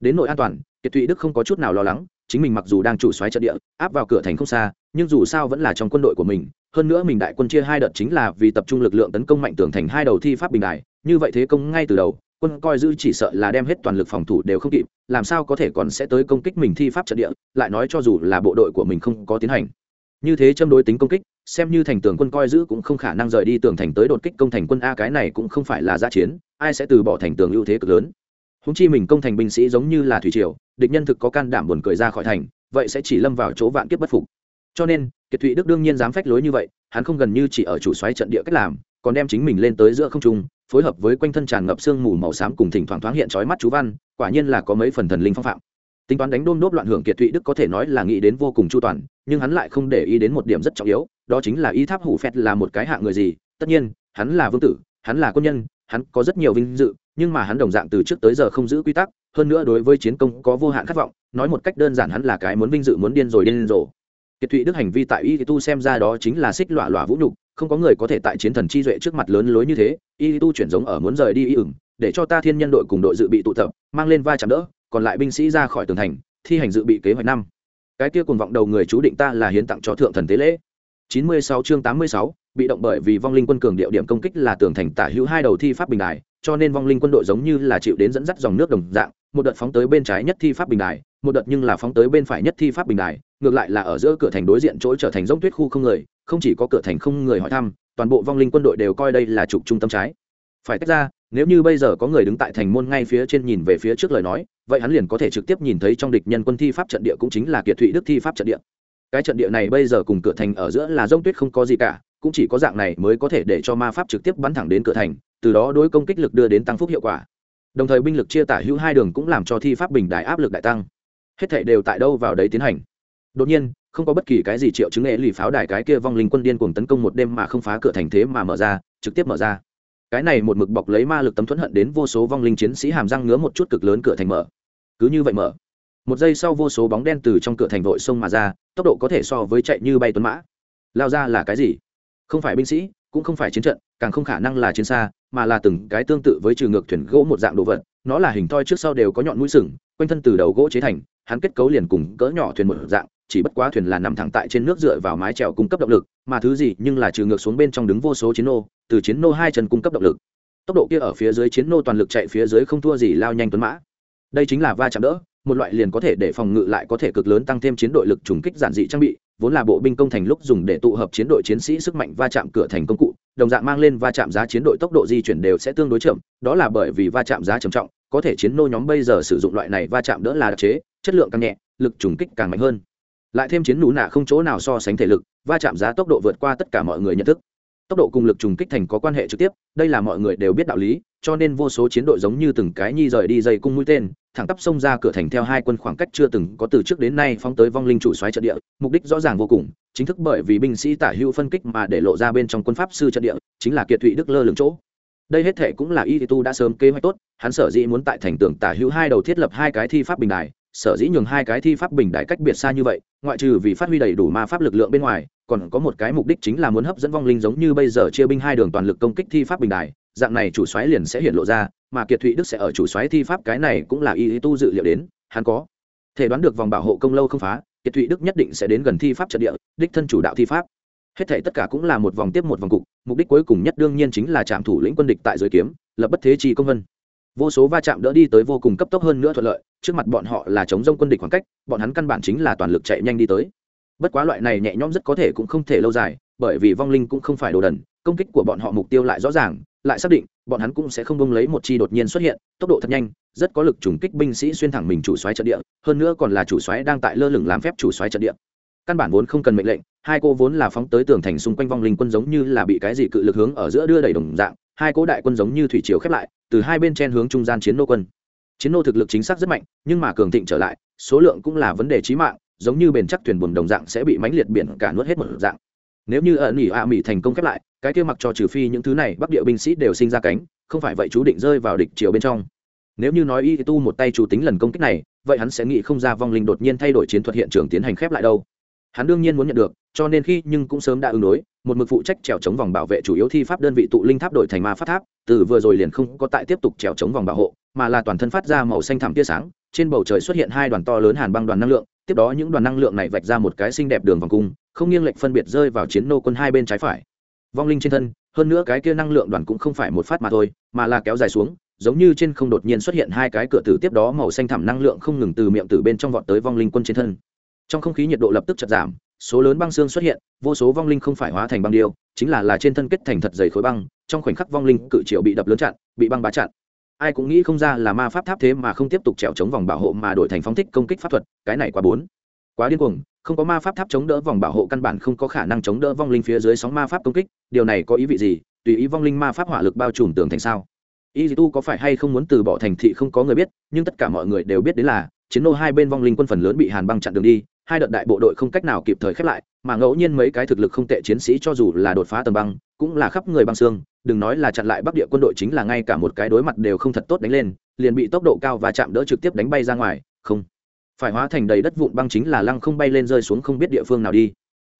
Đến nội an toàn kiệt thụy đức không có chút nào lo lắng, chính mình mặc dù đang chủ xoáy trận địa, áp vào cửa thành không xa, nhưng dù sao vẫn là trong quân đội của mình, hơn nữa mình đại quân chia hai đợt chính là vì tập trung lực lượng tấn công mạnh tường thành hai đầu thi pháp bình đài, như vậy thế công ngay từ đầu, quân coi giữ chỉ sợ là đem hết toàn lực phòng thủ đều không kịp, làm sao có thể còn sẽ tới công kích mình thi pháp trận địa, lại nói cho dù là bộ đội của mình không có tiến hành. Như thế châm đối tính công kích, xem như thành tường quân coi giữ cũng không khả năng rời đi tường thành tới đột kích công thành quân a, cái này cũng không phải là giã chiến, ai sẽ từ bỏ thành tường ưu thế cực lớn. Húng chi mình công thành binh sĩ giống như là thủy triều địch nhân thực có can đảm buồn cười ra khỏi thành, vậy sẽ chỉ lâm vào chỗ vạn kiếp bất phục. Cho nên, kiệt thụy đức đương nhiên dám phách lối như vậy, hắn không gần như chỉ ở chủ xoáy trận địa cách làm, còn đem chính mình lên tới giữa không trung, phối hợp với quanh thân tràn ngập sương mù màu xám cùng thỉnh thoảng thoáng hiện trói mắt chú văn, quả nhiên là có mấy phần thần linh phong phạm. Tính toán đánh đôm đốt loạn hưởng kiệt thụy đức có thể nói là nghĩ đến vô cùng chu toàn, nhưng hắn lại không để ý đến một điểm rất trọng yếu, đó chính là y tháp hủ phét là một cái hạng người gì, tất nhiên, hắn là vương tử, hắn là quân nhân hắn có rất nhiều vinh dự nhưng mà hắn đồng dạng từ trước tới giờ không giữ quy tắc hơn nữa đối với chiến công có vô hạn khát vọng nói một cách đơn giản hắn là cái muốn vinh dự muốn điên rồi điên rồ. Kiệt thụy đức hành vi tại y tu xem ra đó chính là xích lọa lọa vũ nhục không có người có thể tại chiến thần chi duệ trước mặt lớn lối như thế y tu chuyển giống ở muốn rời đi y ửng để cho ta thiên nhân đội cùng đội dự bị tụ tập mang lên va chạm đỡ còn lại binh sĩ ra khỏi tường thành thi hành dự bị kế hoạch năm. Cái kia cùng vọng đầu người chú định ta là hiến tặng cho thượng thần tế lễ. 96 chương 86, bị động bởi vì vong linh quân cường điệu điểm công kích là tường thành tả hữu hai đầu thi pháp bình đài, cho nên vong linh quân đội giống như là chịu đến dẫn dắt dòng nước đồng dạng, một đợt phóng tới bên trái nhất thi pháp bình đài, một đợt nhưng là phóng tới bên phải nhất thi pháp bình đài, ngược lại là ở giữa cửa thành đối diện chỗ trở thành giống tuyết khu không người, không chỉ có cửa thành không người hỏi thăm, toàn bộ vong linh quân đội đều coi đây là trục trung tâm trái. Phải tách ra, nếu như bây giờ có người đứng tại thành môn ngay phía trên nhìn về phía trước lời nói, vậy hắn liền có thể trực tiếp nhìn thấy trong địch nhân quân thi pháp trận địa cũng chính là kiệt thụy đức thi pháp trận địa. Cái trận địa này bây giờ cùng cửa thành ở giữa là rông tuyết không có gì cả cũng chỉ có dạng này mới có thể để cho ma pháp trực tiếp bắn thẳng đến cửa thành, từ đó đối công kích lực đưa đến tăng phúc hiệu quả. Đồng thời binh lực chia tả hữu hai đường cũng làm cho thi pháp bình đại áp lực đại tăng. Hết thảy đều tại đâu vào đấy tiến hành. Đột nhiên, không có bất kỳ cái gì triệu chứng nghệ lì pháo đài cái kia vong linh quân điên cùng tấn công một đêm mà không phá cửa thành thế mà mở ra, trực tiếp mở ra. Cái này một mực bọc lấy ma lực tấm thuẫn hận đến vô số vong linh chiến sĩ hàm răng ngứa một chút cực lớn cửa thành mở. Cứ như vậy mở. Một giây sau vô số bóng đen từ trong cửa thành vội sông mà ra, tốc độ có thể so với chạy như bay tuấn mã. Lao ra là cái gì? Không phải binh sĩ, cũng không phải chiến trận, càng không khả năng là chiến xa, mà là từng cái tương tự với trừ ngược thuyền gỗ một dạng đồ vật. Nó là hình thoi trước sau đều có nhọn mũi sừng, quanh thân từ đầu gỗ chế thành, hắn kết cấu liền cùng cỡ nhỏ thuyền một dạng, chỉ bất quá thuyền là nằm thẳng tại trên nước dựa vào mái chèo cung cấp động lực, mà thứ gì nhưng là trừ ngược xuống bên trong đứng vô số chiến nô, từ chiến nô hai chân cung cấp động lực. Tốc độ kia ở phía dưới chiến nô toàn lực chạy phía dưới không thua gì lao nhanh tuấn mã. Đây chính là va chạm đỡ, một loại liền có thể để phòng ngự lại có thể cực lớn tăng thêm chiến đội lực trùng kích giản dị trang bị vốn là bộ binh công thành lúc dùng để tụ hợp chiến đội chiến sĩ sức mạnh va chạm cửa thành công cụ, đồng dạng mang lên va chạm giá chiến đội tốc độ di chuyển đều sẽ tương đối chậm, đó là bởi vì va chạm giá trầm trọng, có thể chiến nô nhóm bây giờ sử dụng loại này va chạm đỡ là đặc chế, chất lượng càng nhẹ, lực trùng kích càng mạnh hơn. Lại thêm chiến nú nạ không chỗ nào so sánh thể lực, va chạm giá tốc độ vượt qua tất cả mọi người nhận thức. Tốc độ cùng lực trùng kích thành có quan hệ trực tiếp, đây là mọi người đều biết đạo lý cho nên vô số chiến đội giống như từng cái nhi rời đi dây cung mũi tên, thẳng tắp xông ra cửa thành theo hai quân khoảng cách chưa từng có từ trước đến nay phóng tới vong linh chủ xoáy trận địa, mục đích rõ ràng vô cùng, chính thức bởi vì binh sĩ tả hữu phân kích mà để lộ ra bên trong quân pháp sư trận địa, chính là kiệt thụy đức lơ lửng chỗ. Đây hết thể cũng là y tu đã sớm kế hoạch tốt, hắn sở dĩ muốn tại thành tường tả hữu hai đầu thiết lập hai cái thi pháp bình đài, sở dĩ nhường hai cái thi pháp bình đại cách biệt xa như vậy, ngoại trừ vì phát huy đầy đủ ma pháp lực lượng bên ngoài, còn có một cái mục đích chính là muốn hấp dẫn vong linh giống như bây giờ chia binh hai đường toàn lực công kích thi pháp bình đài dạng này chủ xoáy liền sẽ hiện lộ ra, mà kiệt thụy đức sẽ ở chủ xoáy thi pháp cái này cũng là y tu dự liệu đến, hắn có thể đoán được vòng bảo hộ công lâu không phá, kiệt thụy đức nhất định sẽ đến gần thi pháp trận địa, đích thân chủ đạo thi pháp. Hết thể tất cả cũng là một vòng tiếp một vòng cục, mục đích cuối cùng nhất đương nhiên chính là trạm thủ lĩnh quân địch tại giới kiếm, lập bất thế chi công vân. Vô số va chạm đỡ đi tới vô cùng cấp tốc hơn nữa thuận lợi, trước mặt bọn họ là chống rông quân địch khoảng cách, bọn hắn căn bản chính là toàn lực chạy nhanh đi tới. Bất quá loại này nhẹ nhõm rất có thể cũng không thể lâu dài, bởi vì vong linh cũng không phải đồ đần, công kích của bọn họ mục tiêu lại rõ ràng lại xác định, bọn hắn cũng sẽ không bông lấy một chi đột nhiên xuất hiện, tốc độ thật nhanh, rất có lực trùng kích binh sĩ xuyên thẳng mình chủ xoáy trận địa, hơn nữa còn là chủ xoáy đang tại lơ lửng làm phép chủ xoáy trận địa. Căn bản vốn không cần mệnh lệnh, hai cô vốn là phóng tới tường thành xung quanh vong linh quân giống như là bị cái gì cự lực hướng ở giữa đưa đẩy đồng dạng, hai cố đại quân giống như thủy chiều khép lại, từ hai bên chen hướng trung gian chiến nô quân. Chiến nô thực lực chính xác rất mạnh, nhưng mà cường thịnh trở lại, số lượng cũng là vấn đề chí mạng, giống như bền chắc thuyền buồm đồng dạng sẽ bị mãnh liệt biển cả nuốt hết một dạng. Nếu như ở nỉ a mỹ thành công khép lại cái kia mặc cho trừ phi những thứ này bắc địa binh sĩ đều sinh ra cánh, không phải vậy chú định rơi vào địch chiều bên trong. Nếu như nói y tu một tay chủ tính lần công kích này, vậy hắn sẽ nghĩ không ra vong linh đột nhiên thay đổi chiến thuật hiện trường tiến hành khép lại đâu. Hắn đương nhiên muốn nhận được, cho nên khi nhưng cũng sớm đã ứng đối, một mực phụ trách trèo chống vòng bảo vệ chủ yếu thi pháp đơn vị tụ linh tháp đổi thành ma pháp tháp, từ vừa rồi liền không có tại tiếp tục trèo chống vòng bảo hộ, mà là toàn thân phát ra màu xanh thẳm tia sáng, trên bầu trời xuất hiện hai đoàn to lớn hàn băng đoàn năng lượng, tiếp đó những đoàn năng lượng này vạch ra một cái xinh đẹp đường vòng cung, không nghiêng lệch phân biệt rơi vào chiến nô quân hai bên trái phải vong linh trên thân, hơn nữa cái kia năng lượng đoàn cũng không phải một phát mà thôi, mà là kéo dài xuống, giống như trên không đột nhiên xuất hiện hai cái cửa tử tiếp đó màu xanh thẳm năng lượng không ngừng từ miệng từ bên trong vọt tới vong linh quân trên thân. Trong không khí nhiệt độ lập tức chật giảm, số lớn băng xương xuất hiện, vô số vong linh không phải hóa thành băng điêu, chính là là trên thân kết thành thật dày khối băng, trong khoảnh khắc vong linh cự triệu bị đập lớn chặn, bị băng bá chặn. Ai cũng nghĩ không ra là ma pháp tháp thế mà không tiếp tục trèo chống vòng bảo hộ mà đổi thành phóng thích công kích pháp thuật, cái này quá bốn. Quá điên cuồng không có ma pháp tháp chống đỡ vòng bảo hộ căn bản không có khả năng chống đỡ vong linh phía dưới sóng ma pháp công kích, điều này có ý vị gì? Tùy ý vong linh ma pháp hỏa lực bao trùm tường thành sao? Y tu có phải hay không muốn từ bỏ thành thị không có người biết, nhưng tất cả mọi người đều biết đến là, chiến nô hai bên vong linh quân phần lớn bị hàn băng chặn đường đi, hai đợt đại bộ đội không cách nào kịp thời khép lại, mà ngẫu nhiên mấy cái thực lực không tệ chiến sĩ cho dù là đột phá tầm băng, cũng là khắp người băng xương, đừng nói là chặn lại bắc địa quân đội chính là ngay cả một cái đối mặt đều không thật tốt đánh lên, liền bị tốc độ cao và chạm đỡ trực tiếp đánh bay ra ngoài, không phải hóa thành đầy đất vụn băng chính là lăng không bay lên rơi xuống không biết địa phương nào đi.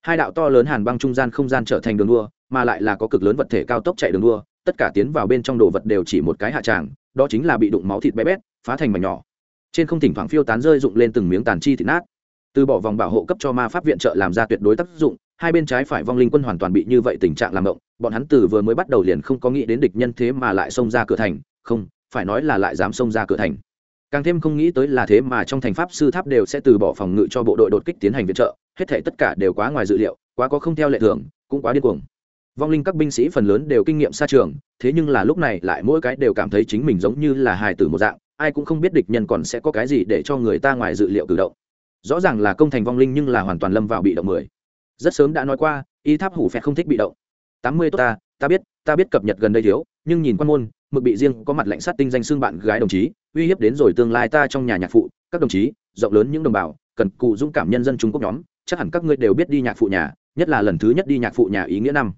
Hai đạo to lớn hàn băng trung gian không gian trở thành đường đua, mà lại là có cực lớn vật thể cao tốc chạy đường đua, tất cả tiến vào bên trong đồ vật đều chỉ một cái hạ tràng, đó chính là bị đụng máu thịt bé bét, phá thành mảnh nhỏ. Trên không thỉnh thoảng phiêu tán rơi rụng lên từng miếng tàn chi thịt nát. Từ bỏ vòng bảo hộ cấp cho ma pháp viện trợ làm ra tuyệt đối tác dụng, hai bên trái phải vong linh quân hoàn toàn bị như vậy tình trạng làm động, bọn hắn từ vừa mới bắt đầu liền không có nghĩ đến địch nhân thế mà lại xông ra cửa thành, không, phải nói là lại dám xông ra cửa thành càng thêm không nghĩ tới là thế mà trong thành pháp sư tháp đều sẽ từ bỏ phòng ngự cho bộ đội đột kích tiến hành viện trợ, hết thể tất cả đều quá ngoài dự liệu, quá có không theo lệ thường, cũng quá điên cuồng. Vong linh các binh sĩ phần lớn đều kinh nghiệm xa trường, thế nhưng là lúc này lại mỗi cái đều cảm thấy chính mình giống như là hài tử một dạng, ai cũng không biết địch nhân còn sẽ có cái gì để cho người ta ngoài dự liệu cử động. Rõ ràng là công thành vong linh nhưng là hoàn toàn lâm vào bị động mười. Rất sớm đã nói qua, y tháp hủ phẹt không thích bị động. Tám mươi tốt ta ta biết ta biết cập nhật gần đây thiếu, nhưng nhìn quan môn, mực bị riêng có mặt lạnh sát tinh danh xương bạn gái đồng chí uy hiếp đến rồi tương lai ta trong nhà nhạc phụ, các đồng chí, rộng lớn những đồng bào, cần cụ dũng cảm nhân dân trung quốc nhóm, chắc hẳn các ngươi đều biết đi nhạc phụ nhà, nhất là lần thứ nhất đi nhạc phụ nhà ý nghĩa năm.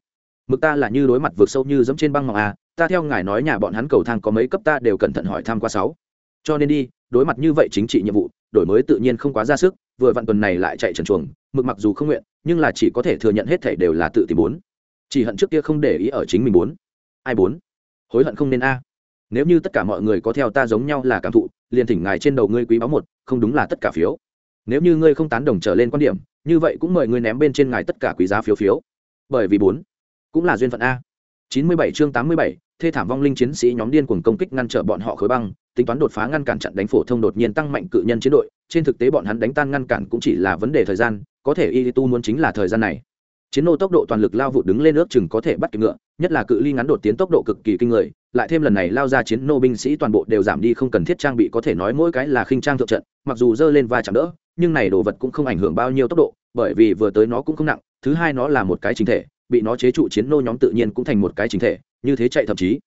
Mực ta là như đối mặt vượt sâu như dẫm trên băng ngọc a à, ta theo ngài nói nhà bọn hắn cầu thang có mấy cấp ta đều cẩn thận hỏi tham qua sáu. Cho nên đi, đối mặt như vậy chính trị nhiệm vụ, đổi mới tự nhiên không quá ra sức, vừa vặn tuần này lại chạy trần chuồng, mực mặc dù không nguyện, nhưng là chỉ có thể thừa nhận hết thể đều là tự tìm bốn. Chỉ hận trước kia không để ý ở chính mình bốn. Ai bốn? Hối hận không nên a nếu như tất cả mọi người có theo ta giống nhau là cảm thụ, liền thỉnh ngài trên đầu ngươi quý báo một, không đúng là tất cả phiếu. Nếu như ngươi không tán đồng trở lên quan điểm, như vậy cũng mời ngươi ném bên trên ngài tất cả quý giá phiếu phiếu. Bởi vì bốn, cũng là duyên phận a. Chín mươi bảy chương tám mươi bảy, thê thảm vong linh chiến sĩ nhóm điên cuồng công kích ngăn trở bọn họ khối băng, tính toán đột phá ngăn cản chặn đánh phổ thông đột nhiên tăng mạnh cự nhân chiến đội. Trên thực tế bọn hắn đánh tan ngăn cản cũng chỉ là vấn đề thời gian, có thể y tu muốn chính là thời gian này chiến nô tốc độ toàn lực lao vụ đứng lên ước chừng có thể bắt kịp ngựa, nhất là cự ly ngắn đột tiến tốc độ cực kỳ kinh người, lại thêm lần này lao ra chiến nô binh sĩ toàn bộ đều giảm đi không cần thiết trang bị có thể nói mỗi cái là khinh trang thượng trận, mặc dù dơ lên và chạm đỡ, nhưng này đồ vật cũng không ảnh hưởng bao nhiêu tốc độ, bởi vì vừa tới nó cũng không nặng, thứ hai nó là một cái chính thể, bị nó chế trụ chiến nô nhóm tự nhiên cũng thành một cái chính thể, như thế chạy thậm chí.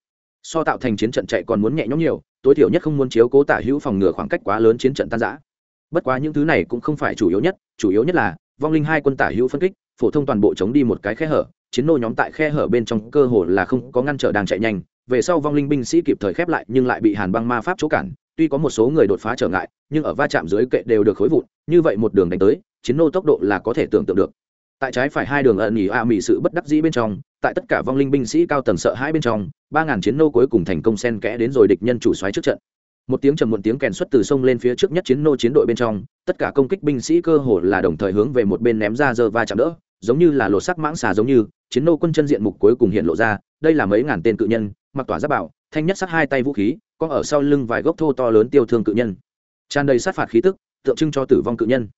So tạo thành chiến trận chạy còn muốn nhẹ nhõm nhiều, tối thiểu nhất không muốn chiếu cố tả hữu phòng ngừa khoảng cách quá lớn chiến trận tan giã bất quá những thứ này cũng không phải chủ yếu nhất, chủ yếu nhất là, vong linh hai quân tả hữu phân kích phổ thông toàn bộ chống đi một cái khe hở, chiến nô nhóm tại khe hở bên trong cơ hồ là không có ngăn trở đang chạy nhanh, về sau vong linh binh sĩ kịp thời khép lại nhưng lại bị hàn băng ma pháp chỗ cản, tuy có một số người đột phá trở ngại, nhưng ở va chạm dưới kệ đều được khối vụn, như vậy một đường đánh tới, chiến nô tốc độ là có thể tưởng tượng được. Tại trái phải hai đường ẩn nhỉ a mỹ sự bất đắc dĩ bên trong, tại tất cả vong linh binh sĩ cao tầng sợ hai bên trong, ba ngàn chiến nô cuối cùng thành công sen kẽ đến rồi địch nhân chủ xoáy trước trận. Một tiếng trầm muộn tiếng kèn xuất từ sông lên phía trước nhất chiến nô chiến đội bên trong, tất cả công kích binh sĩ cơ hồ là đồng thời hướng về một bên ném ra giờ va chạm đỡ giống như là lột sắc mãng xà giống như, chiến nô quân chân diện mục cuối cùng hiện lộ ra, đây là mấy ngàn tên cự nhân, mặc tỏa giáp bảo, thanh nhất sắc hai tay vũ khí, có ở sau lưng vài gốc thô to lớn tiêu thương cự nhân. Tràn đầy sát phạt khí tức, tượng trưng cho tử vong cự nhân.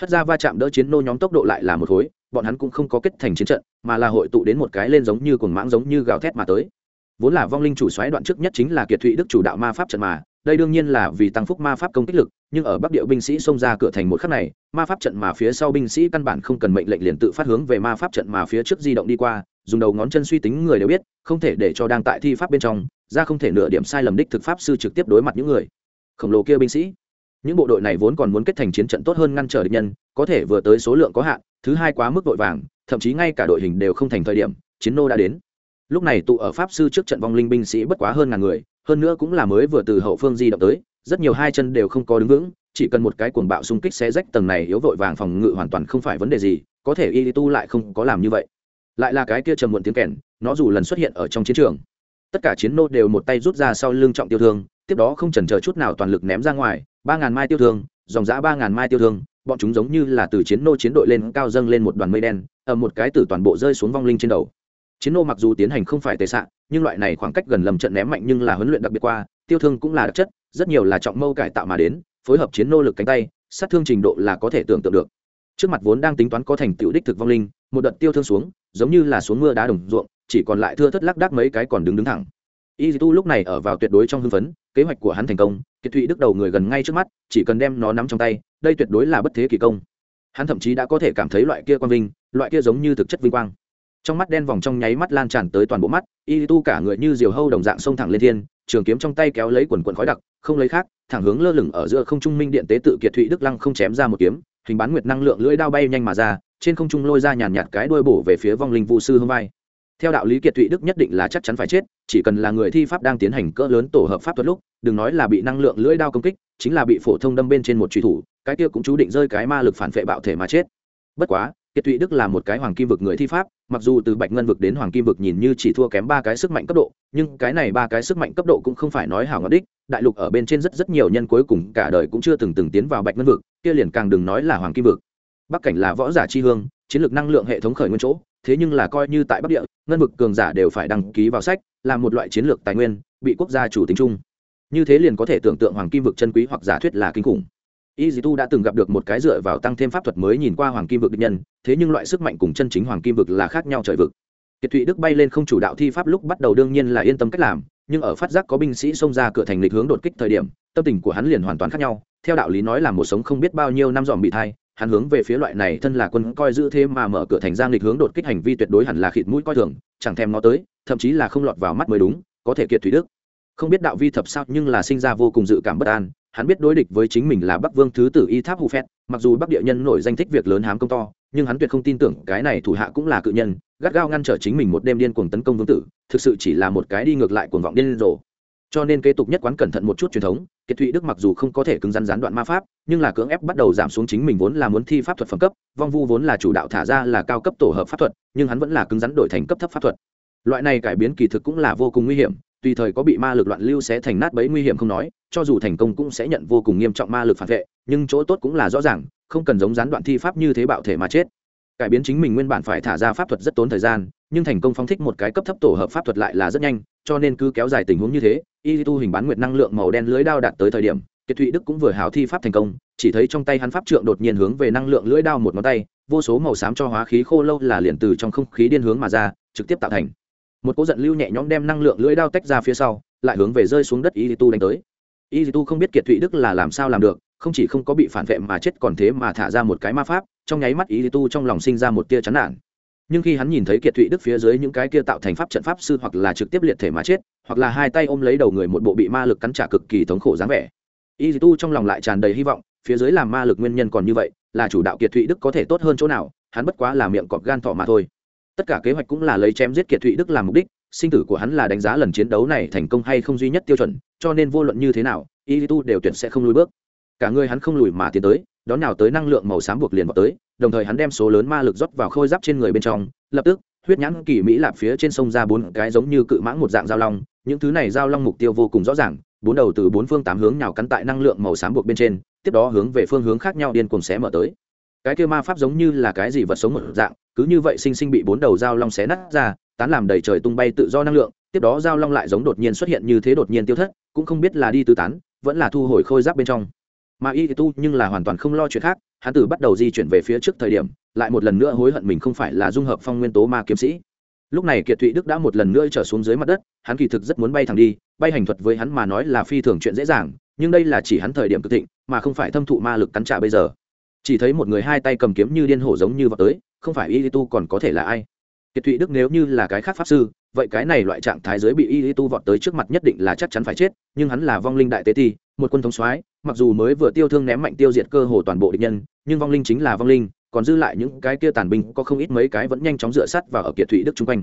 Hất ra va chạm đỡ chiến nô nhóm tốc độ lại là một khối, bọn hắn cũng không có kết thành chiến trận, mà là hội tụ đến một cái lên giống như cồn mãng giống như gào thét mà tới. Vốn là vong linh chủ xoáy đoạn trước nhất chính là kiệt thụy đức chủ đạo ma pháp trận mà đây đương nhiên là vì tăng phúc ma pháp công kích lực, nhưng ở bắc địa binh sĩ xông ra cửa thành một khắc này, ma pháp trận mà phía sau binh sĩ căn bản không cần mệnh lệnh liền tự phát hướng về ma pháp trận mà phía trước di động đi qua, dùng đầu ngón chân suy tính người đều biết, không thể để cho đang tại thi pháp bên trong, ra không thể nửa điểm sai lầm đích thực pháp sư trực tiếp đối mặt những người. Khổng lồ kia binh sĩ. Những bộ đội này vốn còn muốn kết thành chiến trận tốt hơn ngăn trở địch nhân, có thể vừa tới số lượng có hạn, thứ hai quá mức vội vàng, thậm chí ngay cả đội hình đều không thành thời điểm, chiến nô đã đến. Lúc này tụ ở pháp sư trước trận vong linh binh sĩ bất quá hơn ngàn người hơn nữa cũng là mới vừa từ hậu phương di động tới, rất nhiều hai chân đều không có đứng vững, chỉ cần một cái cuồng bạo xung kích sẽ rách tầng này yếu vội vàng phòng ngự hoàn toàn không phải vấn đề gì, có thể y tu lại không có làm như vậy. Lại là cái kia trầm muộn tiếng kèn, nó dù lần xuất hiện ở trong chiến trường, tất cả chiến nô đều một tay rút ra sau lưng trọng tiêu thương, tiếp đó không chần chờ chút nào toàn lực ném ra ngoài, ba ngàn mai tiêu thương, dòng giã ba ngàn mai tiêu thương, bọn chúng giống như là từ chiến nô chiến đội lên cao dâng lên một đoàn mây đen ở một cái từ toàn bộ rơi xuống vong linh trên đầu chiến nô mặc dù tiến hành không phải tệ xạ nhưng loại này khoảng cách gần lầm trận ném mạnh nhưng là huấn luyện đặc biệt qua, tiêu thương cũng là đặc chất, rất nhiều là trọng mâu cải tạo mà đến, phối hợp chiến nô lực cánh tay, sát thương trình độ là có thể tưởng tượng được. Trước mặt vốn đang tính toán có thành tựu đích thực vong linh, một đợt tiêu thương xuống, giống như là xuống mưa đá đồng ruộng, chỉ còn lại thưa thất lác đác mấy cái còn đứng đứng thẳng. Y tu lúc này ở vào tuyệt đối trong hưng phấn, kế hoạch của hắn thành công, kiệt thụy đức đầu người gần ngay trước mắt, chỉ cần đem nó nắm trong tay, đây tuyệt đối là bất thế kỳ công. Hắn thậm chí đã có thể cảm thấy loại kia quang vinh, loại kia giống như thực chất vinh quang trong mắt đen vòng trong nháy mắt lan tràn tới toàn bộ mắt, y tu cả người như diều hâu đồng dạng xông thẳng lên thiên, trường kiếm trong tay kéo lấy quần quần khói đặc, không lấy khác, thẳng hướng lơ lửng ở giữa không trung minh điện tế tự kiệt thụy đức lăng không chém ra một kiếm, hình bán nguyệt năng lượng lưỡi đao bay nhanh mà ra, trên không trung lôi ra nhàn nhạt cái đuôi bổ về phía vong linh vũ sư hương vai. Theo đạo lý kiệt thụy đức nhất định là chắc chắn phải chết, chỉ cần là người thi pháp đang tiến hành cỡ lớn tổ hợp pháp thuật lúc, đừng nói là bị năng lượng lưỡi đao công kích, chính là bị phổ thông đâm bên trên một truy thủ, cái kia cũng chú định rơi cái ma lực phản vệ bạo thể mà chết. Bất quá kiệt thụy đức là một cái hoàng kim vực người thi pháp, mặc dù từ bạch ngân vực đến hoàng kim vực nhìn như chỉ thua kém ba cái sức mạnh cấp độ, nhưng cái này ba cái sức mạnh cấp độ cũng không phải nói hảo ngọc đích, đại lục ở bên trên rất rất nhiều nhân cuối cùng cả đời cũng chưa từng từng tiến vào bạch ngân vực, kia liền càng đừng nói là hoàng kim vực. Bắc cảnh là võ giả chi hương, chiến lược năng lượng hệ thống khởi nguyên chỗ, thế nhưng là coi như tại bắc địa, ngân vực cường giả đều phải đăng ký vào sách, là một loại chiến lược tài nguyên, bị quốc gia chủ tính chung. Như thế liền có thể tưởng tượng hoàng kim vực chân quý hoặc giả thuyết là kinh khủng y dì tu đã từng gặp được một cái dựa vào tăng thêm pháp thuật mới nhìn qua hoàng kim vực định nhân, thế nhưng loại sức mạnh cùng chân chính hoàng kim vực là khác nhau trời vực. Kiệt thụy đức bay lên không chủ đạo thi pháp lúc bắt đầu đương nhiên là yên tâm cách làm, nhưng ở phát giác có binh sĩ xông ra cửa thành lịch hướng đột kích thời điểm, tâm tình của hắn liền hoàn toàn khác nhau. Theo đạo lý nói là một sống không biết bao nhiêu năm dòm bị thai, hắn hướng về phía loại này thân là quân coi giữ thế mà mở cửa thành giang lịch hướng đột kích hành vi tuyệt đối hẳn là khịt mũi coi thường, chẳng thèm nó tới, thậm chí là không lọt vào mắt mới đúng, có thể kiệt thủy đức. Không biết đạo vi thập sao nhưng là sinh ra vô cùng dự cảm bất an hắn biết đối địch với chính mình là bắc vương thứ tử y tháp hù phét, mặc dù bắc địa nhân nổi danh thích việc lớn hám công to, nhưng hắn tuyệt không tin tưởng cái này thủ hạ cũng là cự nhân, gắt gao ngăn trở chính mình một đêm điên cuồng tấn công vương tử, thực sự chỉ là một cái đi ngược lại cuồng vọng điên rồ. Cho nên kế tục nhất quán cẩn thận một chút truyền thống, kiệt thụy đức mặc dù không có thể cứng rắn gián đoạn ma pháp, nhưng là cưỡng ép bắt đầu giảm xuống chính mình vốn là muốn thi pháp thuật phẩm cấp, vong vu vốn là chủ đạo thả ra là cao cấp tổ hợp pháp thuật, nhưng hắn vẫn là cứng rắn đổi thành cấp thấp pháp thuật. Loại này cải biến kỳ thực cũng là vô cùng nguy hiểm tùy thời có bị ma lực loạn lưu sẽ thành nát bấy nguy hiểm không nói, cho dù thành công cũng sẽ nhận vô cùng nghiêm trọng ma lực phản vệ, nhưng chỗ tốt cũng là rõ ràng, không cần giống gián đoạn thi pháp như thế bạo thể mà chết. Cải biến chính mình nguyên bản phải thả ra pháp thuật rất tốn thời gian, nhưng thành công phóng thích một cái cấp thấp tổ hợp pháp thuật lại là rất nhanh, cho nên cứ kéo dài tình huống như thế, y tu hình bán nguyệt năng lượng màu đen lưới đao đạt tới thời điểm, kiệt thụy đức cũng vừa hào thi pháp thành công, chỉ thấy trong tay hắn pháp trượng đột nhiên hướng về năng lượng lưỡi đao một ngón tay, vô số màu xám cho hóa khí khô lâu là liền từ trong không khí điên hướng mà ra, trực tiếp tạo thành một cỗ giận lưu nhẹ nhõm đem năng lượng lưỡi đao tách ra phía sau, lại hướng về rơi xuống đất y tu đánh tới. Y tu không biết kiệt thụy đức là làm sao làm được, không chỉ không có bị phản vệ mà chết còn thế mà thả ra một cái ma pháp, trong nháy mắt y tu trong lòng sinh ra một tia chán nản. Nhưng khi hắn nhìn thấy kiệt thụy đức phía dưới những cái kia tạo thành pháp trận pháp sư hoặc là trực tiếp liệt thể mà chết, hoặc là hai tay ôm lấy đầu người một bộ bị ma lực cắn trả cực kỳ thống khổ dáng vẻ y tu trong lòng lại tràn đầy hy vọng, phía dưới làm ma lực nguyên nhân còn như vậy, là chủ đạo kiệt thụy đức có thể tốt hơn chỗ nào, hắn bất quá là miệng cọp gan thỏ mà thôi tất cả kế hoạch cũng là lấy chém giết kiệt thụy đức làm mục đích, sinh tử của hắn là đánh giá lần chiến đấu này thành công hay không duy nhất tiêu chuẩn, cho nên vô luận như thế nào, y tu đều tuyển sẽ không lùi bước. Cả người hắn không lùi mà tiến tới, đón nào tới năng lượng màu xám buộc liền vào tới, đồng thời hắn đem số lớn ma lực rót vào khôi giáp trên người bên trong, lập tức, huyết nhãn kỳ mỹ lạp phía trên sông ra bốn cái giống như cự mãng một dạng giao long, những thứ này giao long mục tiêu vô cùng rõ ràng, bốn đầu từ bốn phương tám hướng nhào cắn tại năng lượng màu xám buộc bên trên, tiếp đó hướng về phương hướng khác nhau điên cùng xé mở tới cái kia ma pháp giống như là cái gì vật sống một dạng, cứ như vậy sinh sinh bị bốn đầu giao long xé nát ra, tán làm đầy trời tung bay tự do năng lượng, tiếp đó giao long lại giống đột nhiên xuất hiện như thế đột nhiên tiêu thất, cũng không biết là đi tứ tán, vẫn là thu hồi khôi giáp bên trong. Mà y tu nhưng là hoàn toàn không lo chuyện khác, hắn từ bắt đầu di chuyển về phía trước thời điểm, lại một lần nữa hối hận mình không phải là dung hợp phong nguyên tố ma kiếm sĩ. Lúc này kiệt thụy đức đã một lần nữa trở xuống dưới mặt đất, hắn kỳ thực rất muốn bay thẳng đi, bay hành thuật với hắn mà nói là phi thường chuyện dễ dàng, nhưng đây là chỉ hắn thời điểm cực thịnh, mà không phải thâm thụ ma lực cắn trả bây giờ chỉ thấy một người hai tay cầm kiếm như điên hổ giống như vào tới, không phải y tu còn có thể là ai? Kiệt thụy đức nếu như là cái khác pháp sư, vậy cái này loại trạng thái giới bị y tu vọt tới trước mặt nhất định là chắc chắn phải chết, nhưng hắn là vong linh đại tế ti, một quân thống soái, mặc dù mới vừa tiêu thương ném mạnh tiêu diệt cơ hồ toàn bộ địch nhân, nhưng vong linh chính là vong linh, còn dư lại những cái kia tàn binh có không ít mấy cái vẫn nhanh chóng dựa sát và ở kiệt thụy đức chung quanh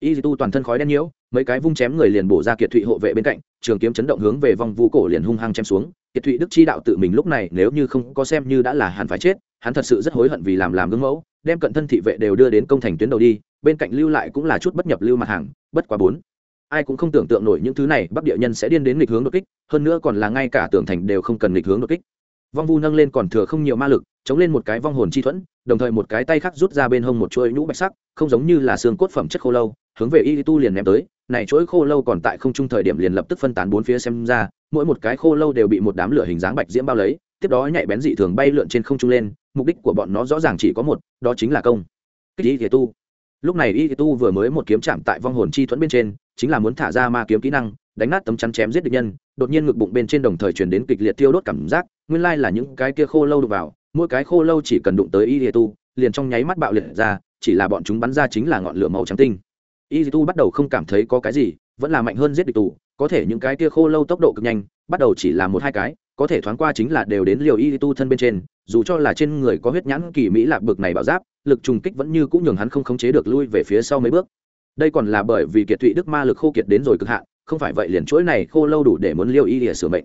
y tu toàn thân khói đen nhiễu, mấy cái vung chém người liền bổ ra kiệt thụy hộ vệ bên cạnh, trường kiếm chấn động hướng về vong vu cổ liền hung hăng chém xuống. Kiệt thụy đức chi đạo tự mình lúc này nếu như không có xem như đã là hẳn phải chết, hắn thật sự rất hối hận vì làm làm gương mẫu, đem cận thân thị vệ đều đưa đến công thành tuyến đầu đi, bên cạnh lưu lại cũng là chút bất nhập lưu mặt hàng, bất quá bốn. Ai cũng không tưởng tượng nổi những thứ này, bắc địa nhân sẽ điên đến nghịch hướng đột kích, hơn nữa còn là ngay cả tường thành đều không cần nghịch hướng đột kích. Vong vu nâng lên còn thừa không nhiều ma lực, chống lên một cái vong hồn chi thuẫn, đồng thời một cái tay khác rút ra bên hông một chuỗi nhũ bạch sắc, không giống như là xương cốt phẩm chất khô lâu hướng về y tu liền ném tới, này chuỗi khô lâu còn tại không trung thời điểm liền lập tức phân tán bốn phía xem ra, mỗi một cái khô lâu đều bị một đám lửa hình dáng bạch diễm bao lấy, tiếp đó nhạy bén dị thường bay lượn trên không trung lên, mục đích của bọn nó rõ ràng chỉ có một, đó chính là công. Kích y tu. Lúc này y tu vừa mới một kiếm chạm tại vong hồn chi thuẫn bên trên, chính là muốn thả ra ma kiếm kỹ năng, đánh nát tấm chắn chém giết địch nhân, đột nhiên ngực bụng bên trên đồng thời truyền đến kịch liệt tiêu đốt cảm giác, nguyên lai là những cái kia khô lâu đụng vào, mỗi cái khô lâu chỉ cần đụng tới y tu, liền trong nháy mắt bạo liệt ra, chỉ là bọn chúng bắn ra chính là ngọn lửa màu trắng tinh y tu bắt đầu không cảm thấy có cái gì, vẫn là mạnh hơn giết địch tù, có thể những cái kia khô lâu tốc độ cực nhanh, bắt đầu chỉ là một hai cái, có thể thoáng qua chính là đều đến liều y tu thân bên trên, dù cho là trên người có huyết nhãn kỳ mỹ lạc bực này bảo giáp, lực trùng kích vẫn như cũng nhường hắn không khống chế được lui về phía sau mấy bước. Đây còn là bởi vì kiệt thụy đức ma lực khô kiệt đến rồi cực hạn, không phải vậy liền chuỗi này khô lâu đủ để muốn liều y để sửa mệnh.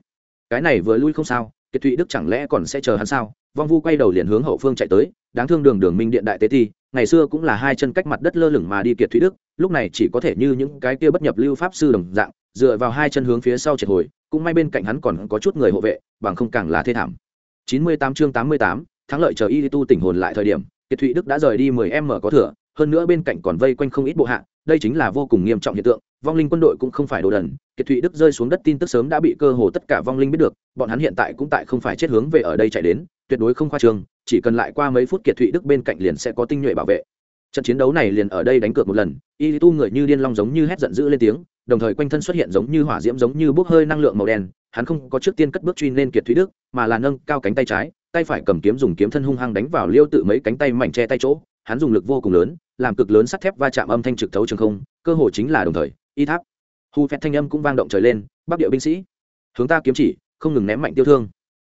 Cái này vừa lui không sao, kiệt thụy đức chẳng lẽ còn sẽ chờ hắn sao? Vong vu quay đầu liền hướng hậu phương chạy tới, đáng thương đường đường minh điện đại tế thi ngày xưa cũng là hai chân cách mặt đất lơ lửng mà đi kiệt thủy đức lúc này chỉ có thể như những cái kia bất nhập lưu pháp sư đồng dạng dựa vào hai chân hướng phía sau triệt hồi cũng may bên cạnh hắn còn có chút người hộ vệ bằng không càng là thê thảm. 98 chương 88, thắng lợi chờ y tu tỉnh hồn lại thời điểm kiệt thụy đức đã rời đi 10 m có thừa hơn nữa bên cạnh còn vây quanh không ít bộ hạ đây chính là vô cùng nghiêm trọng hiện tượng vong linh quân đội cũng không phải đồ đần kiệt thụy đức rơi xuống đất tin tức sớm đã bị cơ hồ tất cả vong linh biết được bọn hắn hiện tại cũng tại không phải chết hướng về ở đây chạy đến tuyệt đối không khoa trường, chỉ cần lại qua mấy phút kiệt thụy đức bên cạnh liền sẽ có tinh nhuệ bảo vệ. Trận chiến đấu này liền ở đây đánh cược một lần y tu người như điên long giống như hét giận dữ lên tiếng đồng thời quanh thân xuất hiện giống như hỏa diễm giống như bốc hơi năng lượng màu đen hắn không có trước tiên cất bước truy lên kiệt thụy đức mà là nâng cao cánh tay trái tay phải cầm kiếm dùng kiếm thân hung hăng đánh vào liêu tự mấy cánh tay mảnh che tay chỗ hắn dùng lực vô cùng lớn làm cực lớn sắt thép va chạm âm thanh trực thấu trường không, cơ hồ chính là đồng thời, y tháp. Hù phét thanh âm cũng vang động trời lên, bắc địa binh sĩ, hướng ta kiếm chỉ, không ngừng ném mạnh tiêu thương.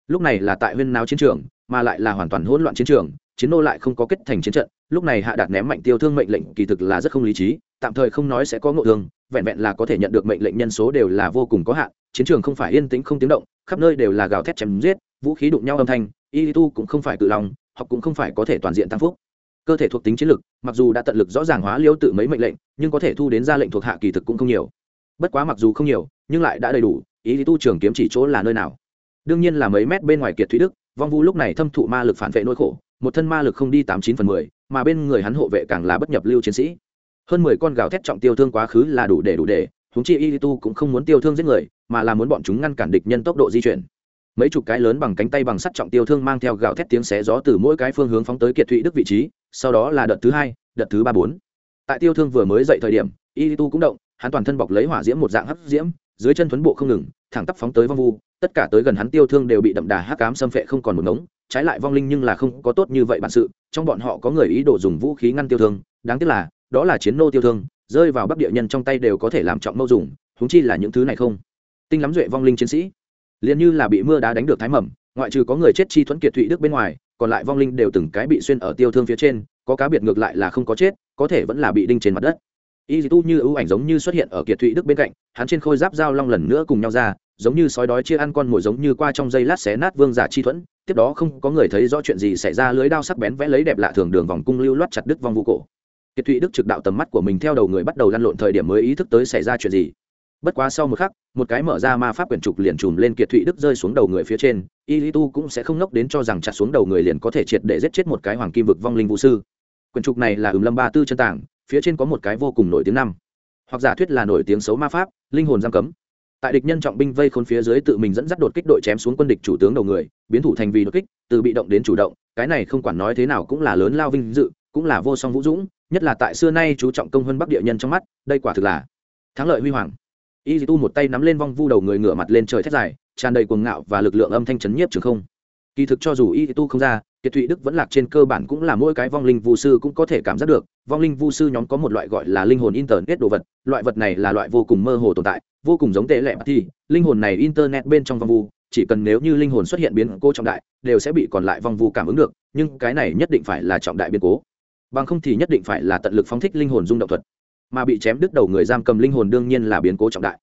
Lúc này là tại huyên náo chiến trường, mà lại là hoàn toàn hỗn loạn chiến trường, chiến nô lại không có kết thành chiến trận, lúc này hạ đạt ném mạnh tiêu thương mệnh lệnh kỳ thực là rất không lý trí, tạm thời không nói sẽ có ngộ thương, vẹn vẹn là có thể nhận được mệnh lệnh nhân số đều là vô cùng có hạn, chiến trường không phải yên tĩnh không tiếng động, khắp nơi đều là gào thét chém giết, vũ khí đụng nhau âm thanh, y tu cũng không phải tự lòng học cũng không phải có thể toàn diện tăng phúc cơ thể thuộc tính chiến lực mặc dù đã tận lực rõ ràng hóa liêu tự mấy mệnh lệnh, nhưng có thể thu đến ra lệnh thuộc hạ kỳ thực cũng không nhiều. Bất quá mặc dù không nhiều, nhưng lại đã đầy đủ, ý tu trường kiếm chỉ chỗ là nơi nào. Đương nhiên là mấy mét bên ngoài kiệt thúy đức, vong vu lúc này thâm thụ ma lực phản vệ nỗi khổ, một thân ma lực không đi tám chín phần mười, mà bên người hắn hộ vệ càng là bất nhập lưu chiến sĩ. Hơn mười con gào thét trọng tiêu thương quá khứ là đủ để đủ để húng chi y tu cũng không muốn tiêu thương giết người, mà là muốn bọn chúng ngăn cản địch nhân tốc độ di chuyển mấy chục cái lớn bằng cánh tay bằng sắt trọng tiêu thương mang theo gạo thét tiếng xé gió từ mỗi cái phương hướng phóng tới kiệt thụy đức vị trí, sau đó là đợt thứ hai, đợt thứ ba bốn. Tại tiêu thương vừa mới dậy thời điểm, y tu cũng động, hắn toàn thân bọc lấy hỏa diễm một dạng hấp diễm, dưới chân thuấn bộ không ngừng, thẳng tắp phóng tới vong vu, tất cả tới gần hắn tiêu thương đều bị đậm đà hắc cám xâm phệ không còn một ngống, trái lại vong linh nhưng là không có tốt như vậy bản sự, trong bọn họ có người ý đồ dùng vũ khí ngăn tiêu thương, đáng tiếc là, đó là chiến nô tiêu thương, rơi vào bắc địa nhân trong tay đều có thể làm trọng mâu dùng húng chi là những thứ này không. Tinh lắm duệ vong linh chiến sĩ liền như là bị mưa đá đánh được thái mầm, ngoại trừ có người chết chi thuẫn kiệt thụy đức bên ngoài, còn lại vong linh đều từng cái bị xuyên ở tiêu thương phía trên, có cá biệt ngược lại là không có chết, có thể vẫn là bị đinh trên mặt đất. Y tu như ưu ảnh giống như xuất hiện ở kiệt thụy đức bên cạnh, hắn trên khôi giáp dao long lần nữa cùng nhau ra, giống như sói đói chia ăn con mồi giống như qua trong dây lát xé nát vương giả chi thuẫn, tiếp đó không có người thấy rõ chuyện gì xảy ra, lưới đao sắc bén vẽ lấy đẹp lạ thường đường vòng cung lưu loát chặt đứt vong vũ cổ. Kiệt thụy đức trực đạo tầm mắt của mình theo đầu người bắt đầu lăn lộn thời điểm mới ý thức tới xảy ra chuyện gì bất quá sau một khắc, một cái mở ra ma pháp quyển trục liền chùm lên kiệt thụy đức rơi xuống đầu người phía trên, y tu cũng sẽ không nốc đến cho rằng chặt xuống đầu người liền có thể triệt để giết chết một cái hoàng kim vực vong linh vũ sư. Quyển trục này là ừm lâm ba tư chân tảng, phía trên có một cái vô cùng nổi tiếng năm. Hoặc giả thuyết là nổi tiếng xấu ma pháp, linh hồn giam cấm. Tại địch nhân trọng binh vây khôn phía dưới tự mình dẫn dắt đột kích đội chém xuống quân địch chủ tướng đầu người, biến thủ thành vì đột kích, từ bị động đến chủ động, cái này không quản nói thế nào cũng là lớn lao vinh dự, cũng là vô song vũ dũng, nhất là tại xưa nay chú trọng công hơn bắc địa nhân trong mắt, đây quả thực là thắng lợi huy hoàng y tu một tay nắm lên vong vu đầu người ngửa mặt lên trời thét dài, tràn đầy cuồng ngạo và lực lượng âm thanh chấn nhiếp trường không. Kỳ thực cho dù y tu không ra, kiệt thụy đức vẫn lạc trên cơ bản cũng là mỗi cái vong linh vu sư cũng có thể cảm giác được, vong linh vu sư nhóm có một loại gọi là linh hồn internet đồ vật, loại vật này là loại vô cùng mơ hồ tồn tại, vô cùng giống tệ lệ thì, linh hồn này internet bên trong vong vu, chỉ cần nếu như linh hồn xuất hiện biến cố trọng đại, đều sẽ bị còn lại vong vu cảm ứng được, nhưng cái này nhất định phải là trọng đại biến cố. Bằng không thì nhất định phải là tận lực phóng thích linh hồn dung động thuật mà bị chém đứt đầu người giam cầm linh hồn đương nhiên là biến cố trọng đại.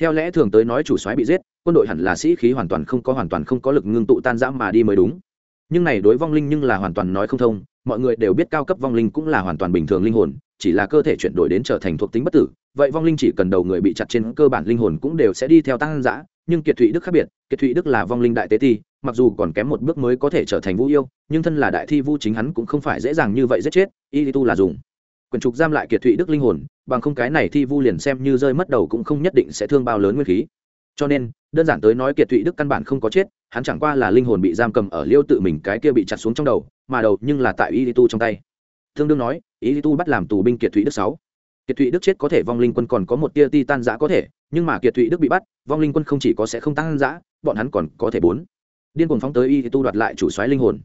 Theo lẽ thường tới nói chủ soái bị giết, quân đội hẳn là sĩ khí hoàn toàn không có hoàn toàn không có lực ngưng tụ tan rã mà đi mới đúng. Nhưng này đối vong linh nhưng là hoàn toàn nói không thông, mọi người đều biết cao cấp vong linh cũng là hoàn toàn bình thường linh hồn, chỉ là cơ thể chuyển đổi đến trở thành thuộc tính bất tử, vậy vong linh chỉ cần đầu người bị chặt trên cơ bản linh hồn cũng đều sẽ đi theo tăng giã nhưng kiệt thụy đức khác biệt, kiệt thụy đức là vong linh đại tế ti, mặc dù còn kém một bước mới có thể trở thành vũ yêu, nhưng thân là đại thi vu chính hắn cũng không phải dễ dàng như vậy giết chết, y tu là dùng quyền trục giam lại kiệt thụy đức linh hồn, bằng không cái này thi vu liền xem như rơi mất đầu cũng không nhất định sẽ thương bao lớn nguyên khí. Cho nên, đơn giản tới nói kiệt thụy đức căn bản không có chết, hắn chẳng qua là linh hồn bị giam cầm ở liêu tự mình cái kia bị chặt xuống trong đầu, mà đầu nhưng là tại y tu trong tay. Thương đương nói y tu bắt làm tù binh kiệt thụy đức sáu. Kiệt thụy đức chết có thể vong linh quân còn có một tia ti tan giã có thể, nhưng mà kiệt thụy đức bị bắt, vong linh quân không chỉ có sẽ không tăng giã, bọn hắn còn có thể bốn. Điên cuồng phóng tới y tu đoạt lại chủ soái linh hồn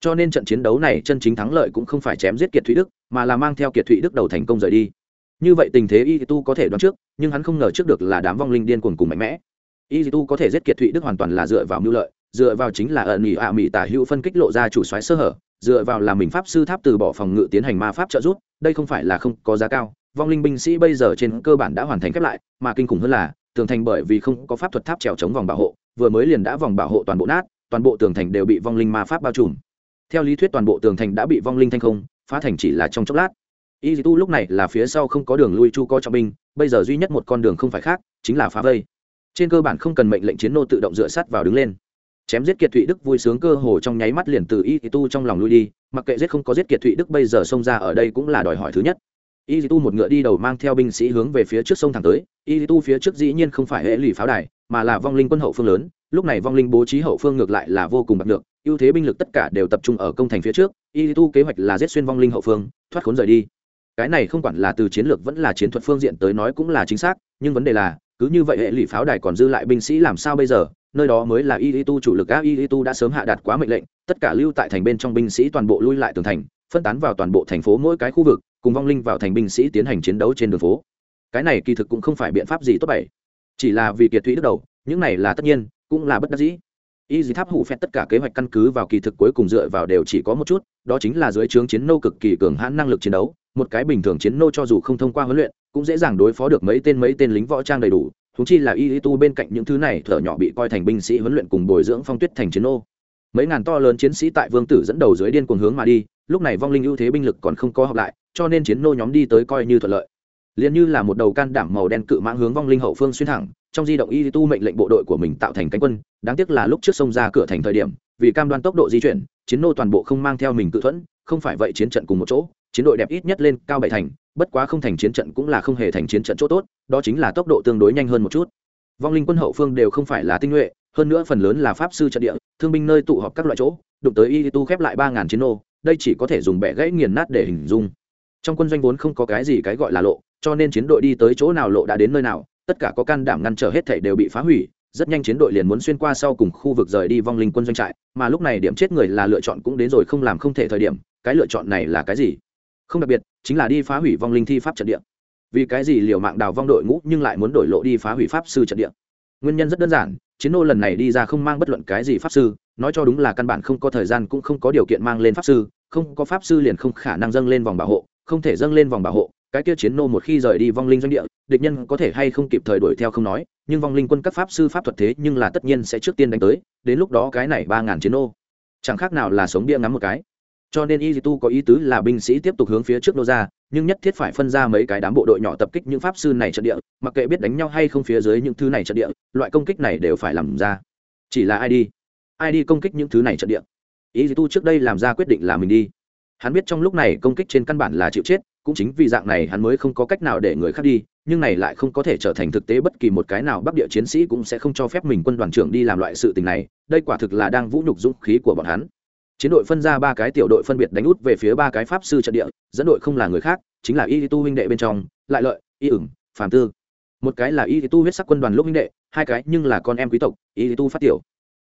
cho nên trận chiến đấu này chân chính thắng lợi cũng không phải chém giết kiệt thụy đức, mà là mang theo kiệt thụy đức đầu thành công rời đi. Như vậy tình thế y tu có thể đoán trước, nhưng hắn không ngờ trước được là đám vong linh điên cuồng cùng mạnh mẽ. Y tu có thể giết kiệt thụy đức hoàn toàn là dựa vào mưu lợi, dựa vào chính là ẩn nghỉ ạ mỹ tả hữu phân kích lộ ra chủ soái sơ hở, dựa vào là mình pháp sư tháp từ bỏ phòng ngự tiến hành ma pháp trợ giúp, đây không phải là không có giá cao. Vong linh binh sĩ bây giờ trên cơ bản đã hoàn thành khép lại, mà kinh khủng hơn là, tường thành bởi vì không có pháp thuật tháp trèo chống vòng bảo hộ, vừa mới liền đã vòng bảo hộ toàn bộ nát, toàn bộ tường thành đều bị vong linh ma pháp bao trùm theo lý thuyết toàn bộ tường thành đã bị vong linh thanh không, phá thành chỉ là trong chốc lát. Y tu lúc này là phía sau không có đường lui chu co trọng binh, bây giờ duy nhất một con đường không phải khác, chính là phá vây. Trên cơ bản không cần mệnh lệnh chiến nô tự động dựa sát vào đứng lên. Chém giết kiệt thụy đức vui sướng cơ hồ trong nháy mắt liền từ y tu trong lòng lui đi, mặc kệ giết không có giết kiệt thụy đức bây giờ xông ra ở đây cũng là đòi hỏi thứ nhất. Y tu một ngựa đi đầu mang theo binh sĩ hướng về phía trước sông thẳng tới. Y tu phía trước dĩ nhiên không phải hệ lụy pháo đài, mà là vong linh quân hậu phương lớn. Lúc này vong linh bố trí hậu phương ngược lại là vô cùng bạc được ưu thế binh lực tất cả đều tập trung ở công thành phía trước, y tu kế hoạch là giết xuyên vong linh hậu phương, thoát khốn rời đi. Cái này không quản là từ chiến lược vẫn là chiến thuật phương diện tới nói cũng là chính xác, nhưng vấn đề là, cứ như vậy hệ lụy pháo đài còn dư lại binh sĩ làm sao bây giờ? Nơi đó mới là y tu chủ lực a y tu đã sớm hạ đạt quá mệnh lệnh, tất cả lưu tại thành bên trong binh sĩ toàn bộ lui lại tường thành, phân tán vào toàn bộ thành phố mỗi cái khu vực, cùng vong linh vào thành binh sĩ tiến hành chiến đấu trên đường phố. Cái này kỳ thực cũng không phải biện pháp gì tốt bảy chỉ là vì kiệt thủy đứt đầu, những này là tất nhiên, cũng là bất đắc dĩ y dì tháp hủ phét tất cả kế hoạch căn cứ vào kỳ thực cuối cùng dựa vào đều chỉ có một chút, đó chính là dưới trướng chiến nô cực kỳ cường hãn năng lực chiến đấu, một cái bình thường chiến nô cho dù không thông qua huấn luyện, cũng dễ dàng đối phó được mấy tên mấy tên lính võ trang đầy đủ thú chi là y tu bên cạnh những thứ này thở nhỏ bị coi thành binh sĩ huấn luyện cùng bồi dưỡng phong tuyết thành chiến nô. Mấy ngàn to lớn chiến sĩ tại vương tử dẫn đầu dưới điên cuồng hướng mà đi, lúc này vong linh ưu thế binh lực còn không có học lại, cho nên chiến nô nhóm đi tới coi như thuận lợi liền như là một đầu can đảm màu đen cự mãng hướng vong linh hậu phương xuyên thẳng, trong di động y tu mệnh lệnh bộ đội của mình tạo thành cánh quân, đáng tiếc là lúc trước sông ra cửa thành thời điểm, vì cam đoan tốc độ di chuyển, chiến nô toàn bộ không mang theo mình cự thuẫn, không phải vậy chiến trận cùng một chỗ, chiến đội đẹp ít nhất lên cao bảy thành, bất quá không thành chiến trận cũng là không hề thành chiến trận chỗ tốt, đó chính là tốc độ tương đối nhanh hơn một chút. Vong linh quân hậu phương đều không phải là tinh nhuệ, hơn nữa phần lớn là pháp sư trận địa, thương binh nơi tụ họp các loại chỗ, đụng tới y tu khép lại ba ngàn chiến nô, đây chỉ có thể dùng bẻ gãy nghiền nát để hình dung trong quân doanh vốn không có cái gì cái gọi là lộ, cho nên chiến đội đi tới chỗ nào lộ đã đến nơi nào, tất cả có can đảm ngăn trở hết thảy đều bị phá hủy, rất nhanh chiến đội liền muốn xuyên qua sau cùng khu vực rời đi vong linh quân doanh trại, mà lúc này điểm chết người là lựa chọn cũng đến rồi không làm không thể thời điểm, cái lựa chọn này là cái gì? Không đặc biệt, chính là đi phá hủy vong linh thi pháp trận địa. Vì cái gì liều mạng đào vong đội ngũ nhưng lại muốn đổi lộ đi phá hủy pháp sư trận địa? Nguyên nhân rất đơn giản, chiến nô lần này đi ra không mang bất luận cái gì pháp sư, nói cho đúng là căn bản không có thời gian cũng không có điều kiện mang lên pháp sư, không có pháp sư liền không khả năng dâng lên vòng bảo hộ không thể dâng lên vòng bảo hộ, cái kia chiến nô một khi rời đi vong linh doanh địa, địch nhân có thể hay không kịp thời đuổi theo không nói, nhưng vong linh quân các pháp sư pháp thuật thế nhưng là tất nhiên sẽ trước tiên đánh tới, đến lúc đó cái này ba ngàn chiến nô, chẳng khác nào là sống bia ngắm một cái. Cho nên y tu có ý tứ là binh sĩ tiếp tục hướng phía trước nô ra, nhưng nhất thiết phải phân ra mấy cái đám bộ đội nhỏ tập kích những pháp sư này trận địa, mặc kệ biết đánh nhau hay không phía dưới những thứ này trận địa, loại công kích này đều phải làm ra. Chỉ là ai đi? Ai đi công kích những thứ này trận địa? Ý tu trước đây làm ra quyết định là mình đi hắn biết trong lúc này công kích trên căn bản là chịu chết, cũng chính vì dạng này hắn mới không có cách nào để người khác đi, nhưng này lại không có thể trở thành thực tế bất kỳ một cái nào, bắc địa chiến sĩ cũng sẽ không cho phép mình quân đoàn trưởng đi làm loại sự tình này, đây quả thực là đang vũ nhục dũng khí của bọn hắn. Chiến đội phân ra ba cái tiểu đội phân biệt đánh út về phía ba cái pháp sư trận địa, dẫn đội không là người khác, chính là y tu huynh đệ bên trong, lại lợi, y ửng, phàm tư. Một cái là y tu huyết sắc quân đoàn lúc huynh đệ, hai cái nhưng là con em quý tộc, y tu phát tiểu.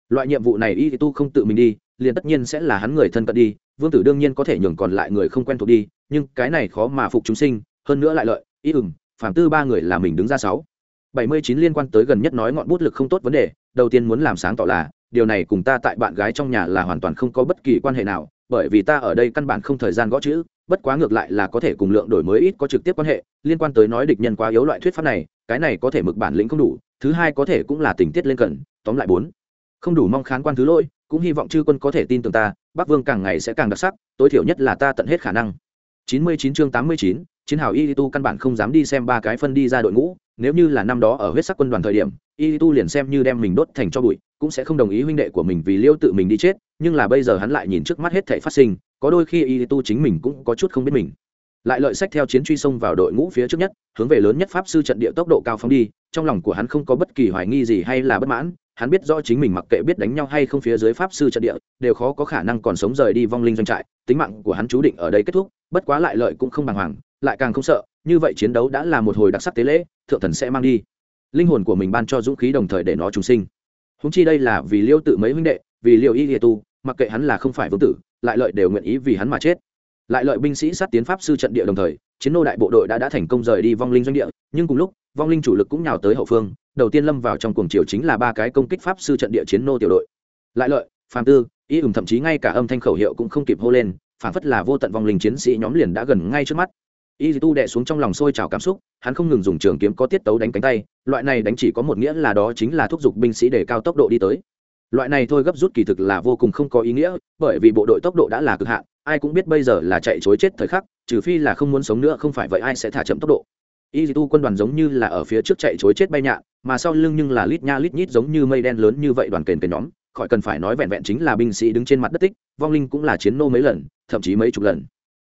Loại nhiệm vụ này y tu không tự mình đi, liền tất nhiên sẽ là hắn người thân cận đi vương tử đương nhiên có thể nhường còn lại người không quen thuộc đi, nhưng cái này khó mà phục chúng sinh, hơn nữa lại lợi. Ý ừng phản tư ba người là mình đứng ra sáu. Bảy mươi chín liên quan tới gần nhất nói ngọn bút lực không tốt vấn đề, đầu tiên muốn làm sáng tỏ là, điều này cùng ta tại bạn gái trong nhà là hoàn toàn không có bất kỳ quan hệ nào, bởi vì ta ở đây căn bản không thời gian gõ chữ, bất quá ngược lại là có thể cùng lượng đổi mới ít có trực tiếp quan hệ. Liên quan tới nói địch nhân quá yếu loại thuyết pháp này, cái này có thể mực bản lĩnh không đủ, thứ hai có thể cũng là tình tiết lên cận, tóm lại bốn. Không đủ mong khán quan thứ lỗi cũng hy vọng chư quân có thể tin tưởng ta bắc vương càng ngày sẽ càng đặc sắc tối thiểu nhất là ta tận hết khả năng. 99 chương 89, chiến hào y tu căn bản không dám đi xem ba cái phân đi ra đội ngũ nếu như là năm đó ở huyết sắc quân đoàn thời điểm y tu liền xem như đem mình đốt thành cho bụi cũng sẽ không đồng ý huynh đệ của mình vì liêu tự mình đi chết nhưng là bây giờ hắn lại nhìn trước mắt hết thể phát sinh có đôi khi y tu chính mình cũng có chút không biết mình. Lại lợi sách theo chiến truy xông vào đội ngũ phía trước nhất hướng về lớn nhất pháp sư trận địa tốc độ cao phóng đi trong lòng của hắn không có bất kỳ hoài nghi gì hay là bất mãn hắn biết rõ chính mình mặc kệ biết đánh nhau hay không phía dưới pháp sư trận địa, đều khó có khả năng còn sống rời đi vong linh doanh trại, tính mạng của hắn chú định ở đây kết thúc, bất quá lại lợi cũng không bàng hoàng, lại càng không sợ, như vậy chiến đấu đã là một hồi đặc sắc tế lễ, thượng thần sẽ mang đi. Linh hồn của mình ban cho dũng khí đồng thời để nó trùng sinh. Húng chi đây là vì liêu tự mấy huynh đệ, vì liêu y liệt tu, mặc kệ hắn là không phải vương tử, lại lợi đều nguyện ý vì hắn mà chết. Lại lợi binh sĩ sát tiến pháp sư trận địa đồng thời, chiến nô đại bộ đội đã đã thành công rời đi vong linh doanh địa, nhưng cùng lúc, vong linh chủ lực cũng nhào tới hậu phương đầu tiên lâm vào trong cuồng chiều chính là ba cái công kích pháp sư trận địa chiến nô tiểu đội. Lại lợi, phàm tư ý ủng thậm chí ngay cả âm thanh khẩu hiệu cũng không kịp hô lên, phản phất là vô tận vong linh chiến sĩ nhóm liền đã gần ngay trước mắt. Y tu đệ xuống trong lòng sôi trào cảm xúc, hắn không ngừng dùng trường kiếm có tiết tấu đánh cánh tay, loại này đánh chỉ có một nghĩa là đó chính là thúc giục binh sĩ để cao tốc độ đi tới. Loại này thôi gấp rút kỳ thực là vô cùng không có ý nghĩa, bởi vì bộ đội tốc độ đã là cực hạn, ai cũng biết bây giờ là chạy chối chết thời khắc, trừ phi là không muốn sống nữa, không phải vậy ai sẽ thả chậm tốc độ y tu quân đoàn giống như là ở phía trước chạy chối chết bay nhạn, mà sau lưng nhưng là lít nha lít nhít giống như mây đen lớn như vậy đoàn kền kền nhóm, khỏi cần phải nói vẹn vẹn chính là binh sĩ đứng trên mặt đất tích, vong linh cũng là chiến nô mấy lần, thậm chí mấy chục lần.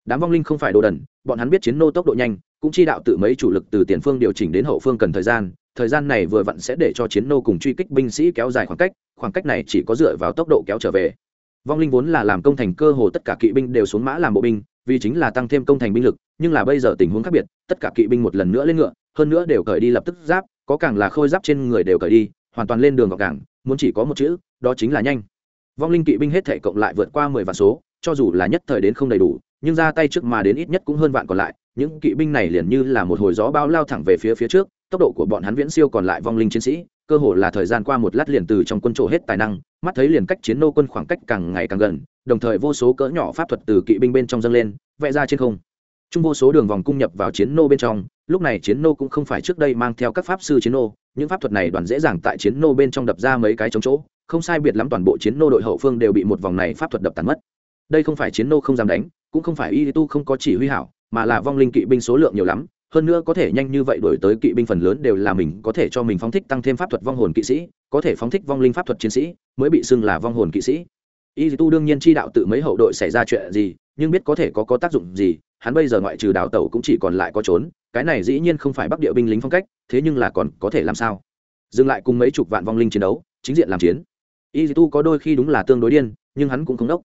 Đám vong linh không phải đồ đần, bọn hắn biết chiến nô tốc độ nhanh, cũng chi đạo tự mấy chủ lực từ tiền phương điều chỉnh đến hậu phương cần thời gian thời gian này vừa vặn sẽ để cho chiến nô cùng truy kích binh sĩ kéo dài khoảng cách khoảng cách này chỉ có dựa vào tốc độ kéo trở về. Vong linh vốn là làm công thành cơ hồ tất cả kỵ binh đều xuống mã làm bộ binh vì chính là tăng thêm công thành binh lực, nhưng là bây giờ tình huống khác biệt, tất cả kỵ binh một lần nữa lên ngựa, hơn nữa đều cởi đi lập tức giáp, có càng là khôi giáp trên người đều cởi đi, hoàn toàn lên đường gọc cảng muốn chỉ có một chữ, đó chính là nhanh. Vong linh kỵ binh hết thể cộng lại vượt qua mười vạn số, cho dù là nhất thời đến không đầy đủ, nhưng ra tay trước mà đến ít nhất cũng hơn vạn còn lại, những kỵ binh này liền như là một hồi gió bao lao thẳng về phía phía trước, tốc độ của bọn hắn viễn siêu còn lại vong linh chiến sĩ cơ hồ là thời gian qua một lát liền từ trong quân trổ hết tài năng, mắt thấy liền cách chiến nô quân khoảng cách càng ngày càng gần, đồng thời vô số cỡ nhỏ pháp thuật từ kỵ binh bên trong dâng lên, vẽ ra trên không. Trung vô số đường vòng cung nhập vào chiến nô bên trong, lúc này chiến nô cũng không phải trước đây mang theo các pháp sư chiến nô, những pháp thuật này đoàn dễ dàng tại chiến nô bên trong đập ra mấy cái chống chỗ, không sai biệt lắm toàn bộ chiến nô đội hậu phương đều bị một vòng này pháp thuật đập tàn mất. Đây không phải chiến nô không dám đánh, cũng không phải y tu không có chỉ huy hảo, mà là vong linh kỵ binh số lượng nhiều lắm hơn nữa có thể nhanh như vậy đổi tới kỵ binh phần lớn đều là mình có thể cho mình phóng thích tăng thêm pháp thuật vong hồn kỵ sĩ, có thể phóng thích vong linh pháp thuật chiến sĩ, mới bị xưng là vong hồn kỵ sĩ. Y tu đương nhiên chi đạo tự mấy hậu đội xảy ra chuyện gì, nhưng biết có thể có có tác dụng gì, hắn bây giờ ngoại trừ đào tẩu cũng chỉ còn lại có trốn, cái này dĩ nhiên không phải bắc địa binh lính phong cách, thế nhưng là còn có thể làm sao? Dừng lại cùng mấy chục vạn vong linh chiến đấu, chính diện làm chiến. Y tu có đôi khi đúng là tương đối điên, nhưng hắn cũng không đốc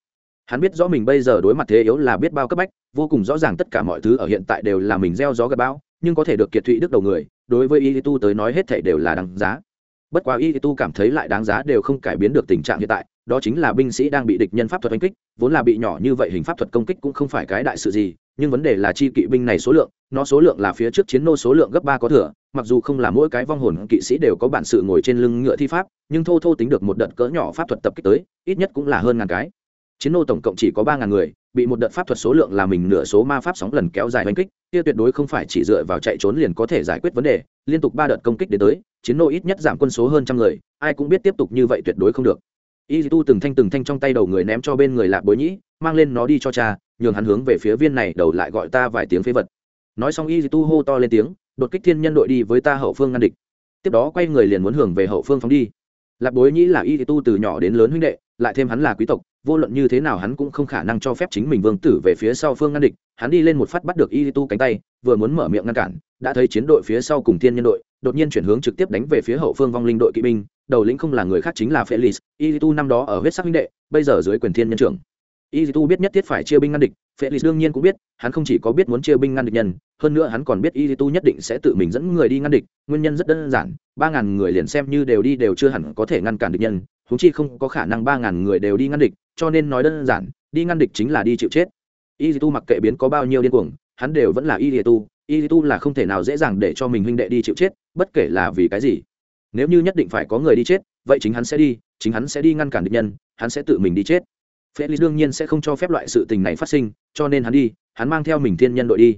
hắn biết rõ mình bây giờ đối mặt thế yếu là biết bao cấp bách, vô cùng rõ ràng tất cả mọi thứ ở hiện tại đều là mình gieo gió gặp bão, nhưng có thể được kiệt thụy đức đầu người, đối với y tu tới nói hết thể đều là đáng giá. Bất quá y tu cảm thấy lại đáng giá đều không cải biến được tình trạng hiện tại, đó chính là binh sĩ đang bị địch nhân pháp thuật đánh kích, vốn là bị nhỏ như vậy hình pháp thuật công kích cũng không phải cái đại sự gì, nhưng vấn đề là chi kỵ binh này số lượng, nó số lượng là phía trước chiến nô số lượng gấp ba có thừa, mặc dù không là mỗi cái vong hồn kỵ sĩ đều có bản sự ngồi trên lưng ngựa thi pháp, nhưng thô thô tính được một đợt cỡ nhỏ pháp thuật tập kích tới, ít nhất cũng là hơn ngàn cái chiến nô tổng cộng chỉ có ba ngàn người, bị một đợt pháp thuật số lượng là mình nửa số ma pháp sóng lần kéo dài đánh kích, kia tuyệt đối không phải chỉ dựa vào chạy trốn liền có thể giải quyết vấn đề, liên tục ba đợt công kích đến tới, chiến nô ít nhất giảm quân số hơn trăm người, ai cũng biết tiếp tục như vậy tuyệt đối không được. Y tu từng thanh từng thanh trong tay đầu người ném cho bên người lạc bối nhĩ, mang lên nó đi cho cha, nhường hắn hướng về phía viên này, đầu lại gọi ta vài tiếng phế vật. Nói xong y tu hô to lên tiếng, đột kích thiên nhân đội đi với ta hậu phương ngăn địch. Tiếp đó quay người liền muốn hưởng về hậu phương phóng đi. Lạc bối nhĩ là y tu từ nhỏ đến lớn huynh đệ lại thêm hắn là quý tộc, vô luận như thế nào hắn cũng không khả năng cho phép chính mình vương tử về phía sau phương ngăn địch. Hắn đi lên một phát bắt được y tu cánh tay, vừa muốn mở miệng ngăn cản, đã thấy chiến đội phía sau cùng thiên nhân đội, đột nhiên chuyển hướng trực tiếp đánh về phía hậu phương vong linh đội kỵ binh. Đầu lĩnh không là người khác chính là felix. Y tu năm đó ở huyết sắc huynh đệ, bây giờ dưới quyền thiên nhân trưởng. Y tu biết nhất thiết phải chia binh ngăn địch, felix đương nhiên cũng biết, hắn không chỉ có biết muốn chia binh ngăn địch nhân, hơn nữa hắn còn biết y tu nhất định sẽ tự mình dẫn người đi ngăn địch. Nguyên nhân rất đơn giản, ba ngàn người liền xem như đều đi đều chưa hẳn có thể ngăn cản địch nhân húng chi không có khả năng ba ngàn người đều đi ngăn địch, cho nên nói đơn giản, đi ngăn địch chính là đi chịu chết. Y tu mặc kệ biến có bao nhiêu điên cuồng, hắn đều vẫn là y tu y tu là không thể nào dễ dàng để cho mình huynh đệ đi chịu chết, bất kể là vì cái gì. Nếu như nhất định phải có người đi chết, vậy chính hắn sẽ đi, chính hắn sẽ đi ngăn cản địch nhân, hắn sẽ tự mình đi chết. Felix đương nhiên sẽ không cho phép loại sự tình này phát sinh, cho nên hắn đi, hắn mang theo mình thiên nhân đội đi.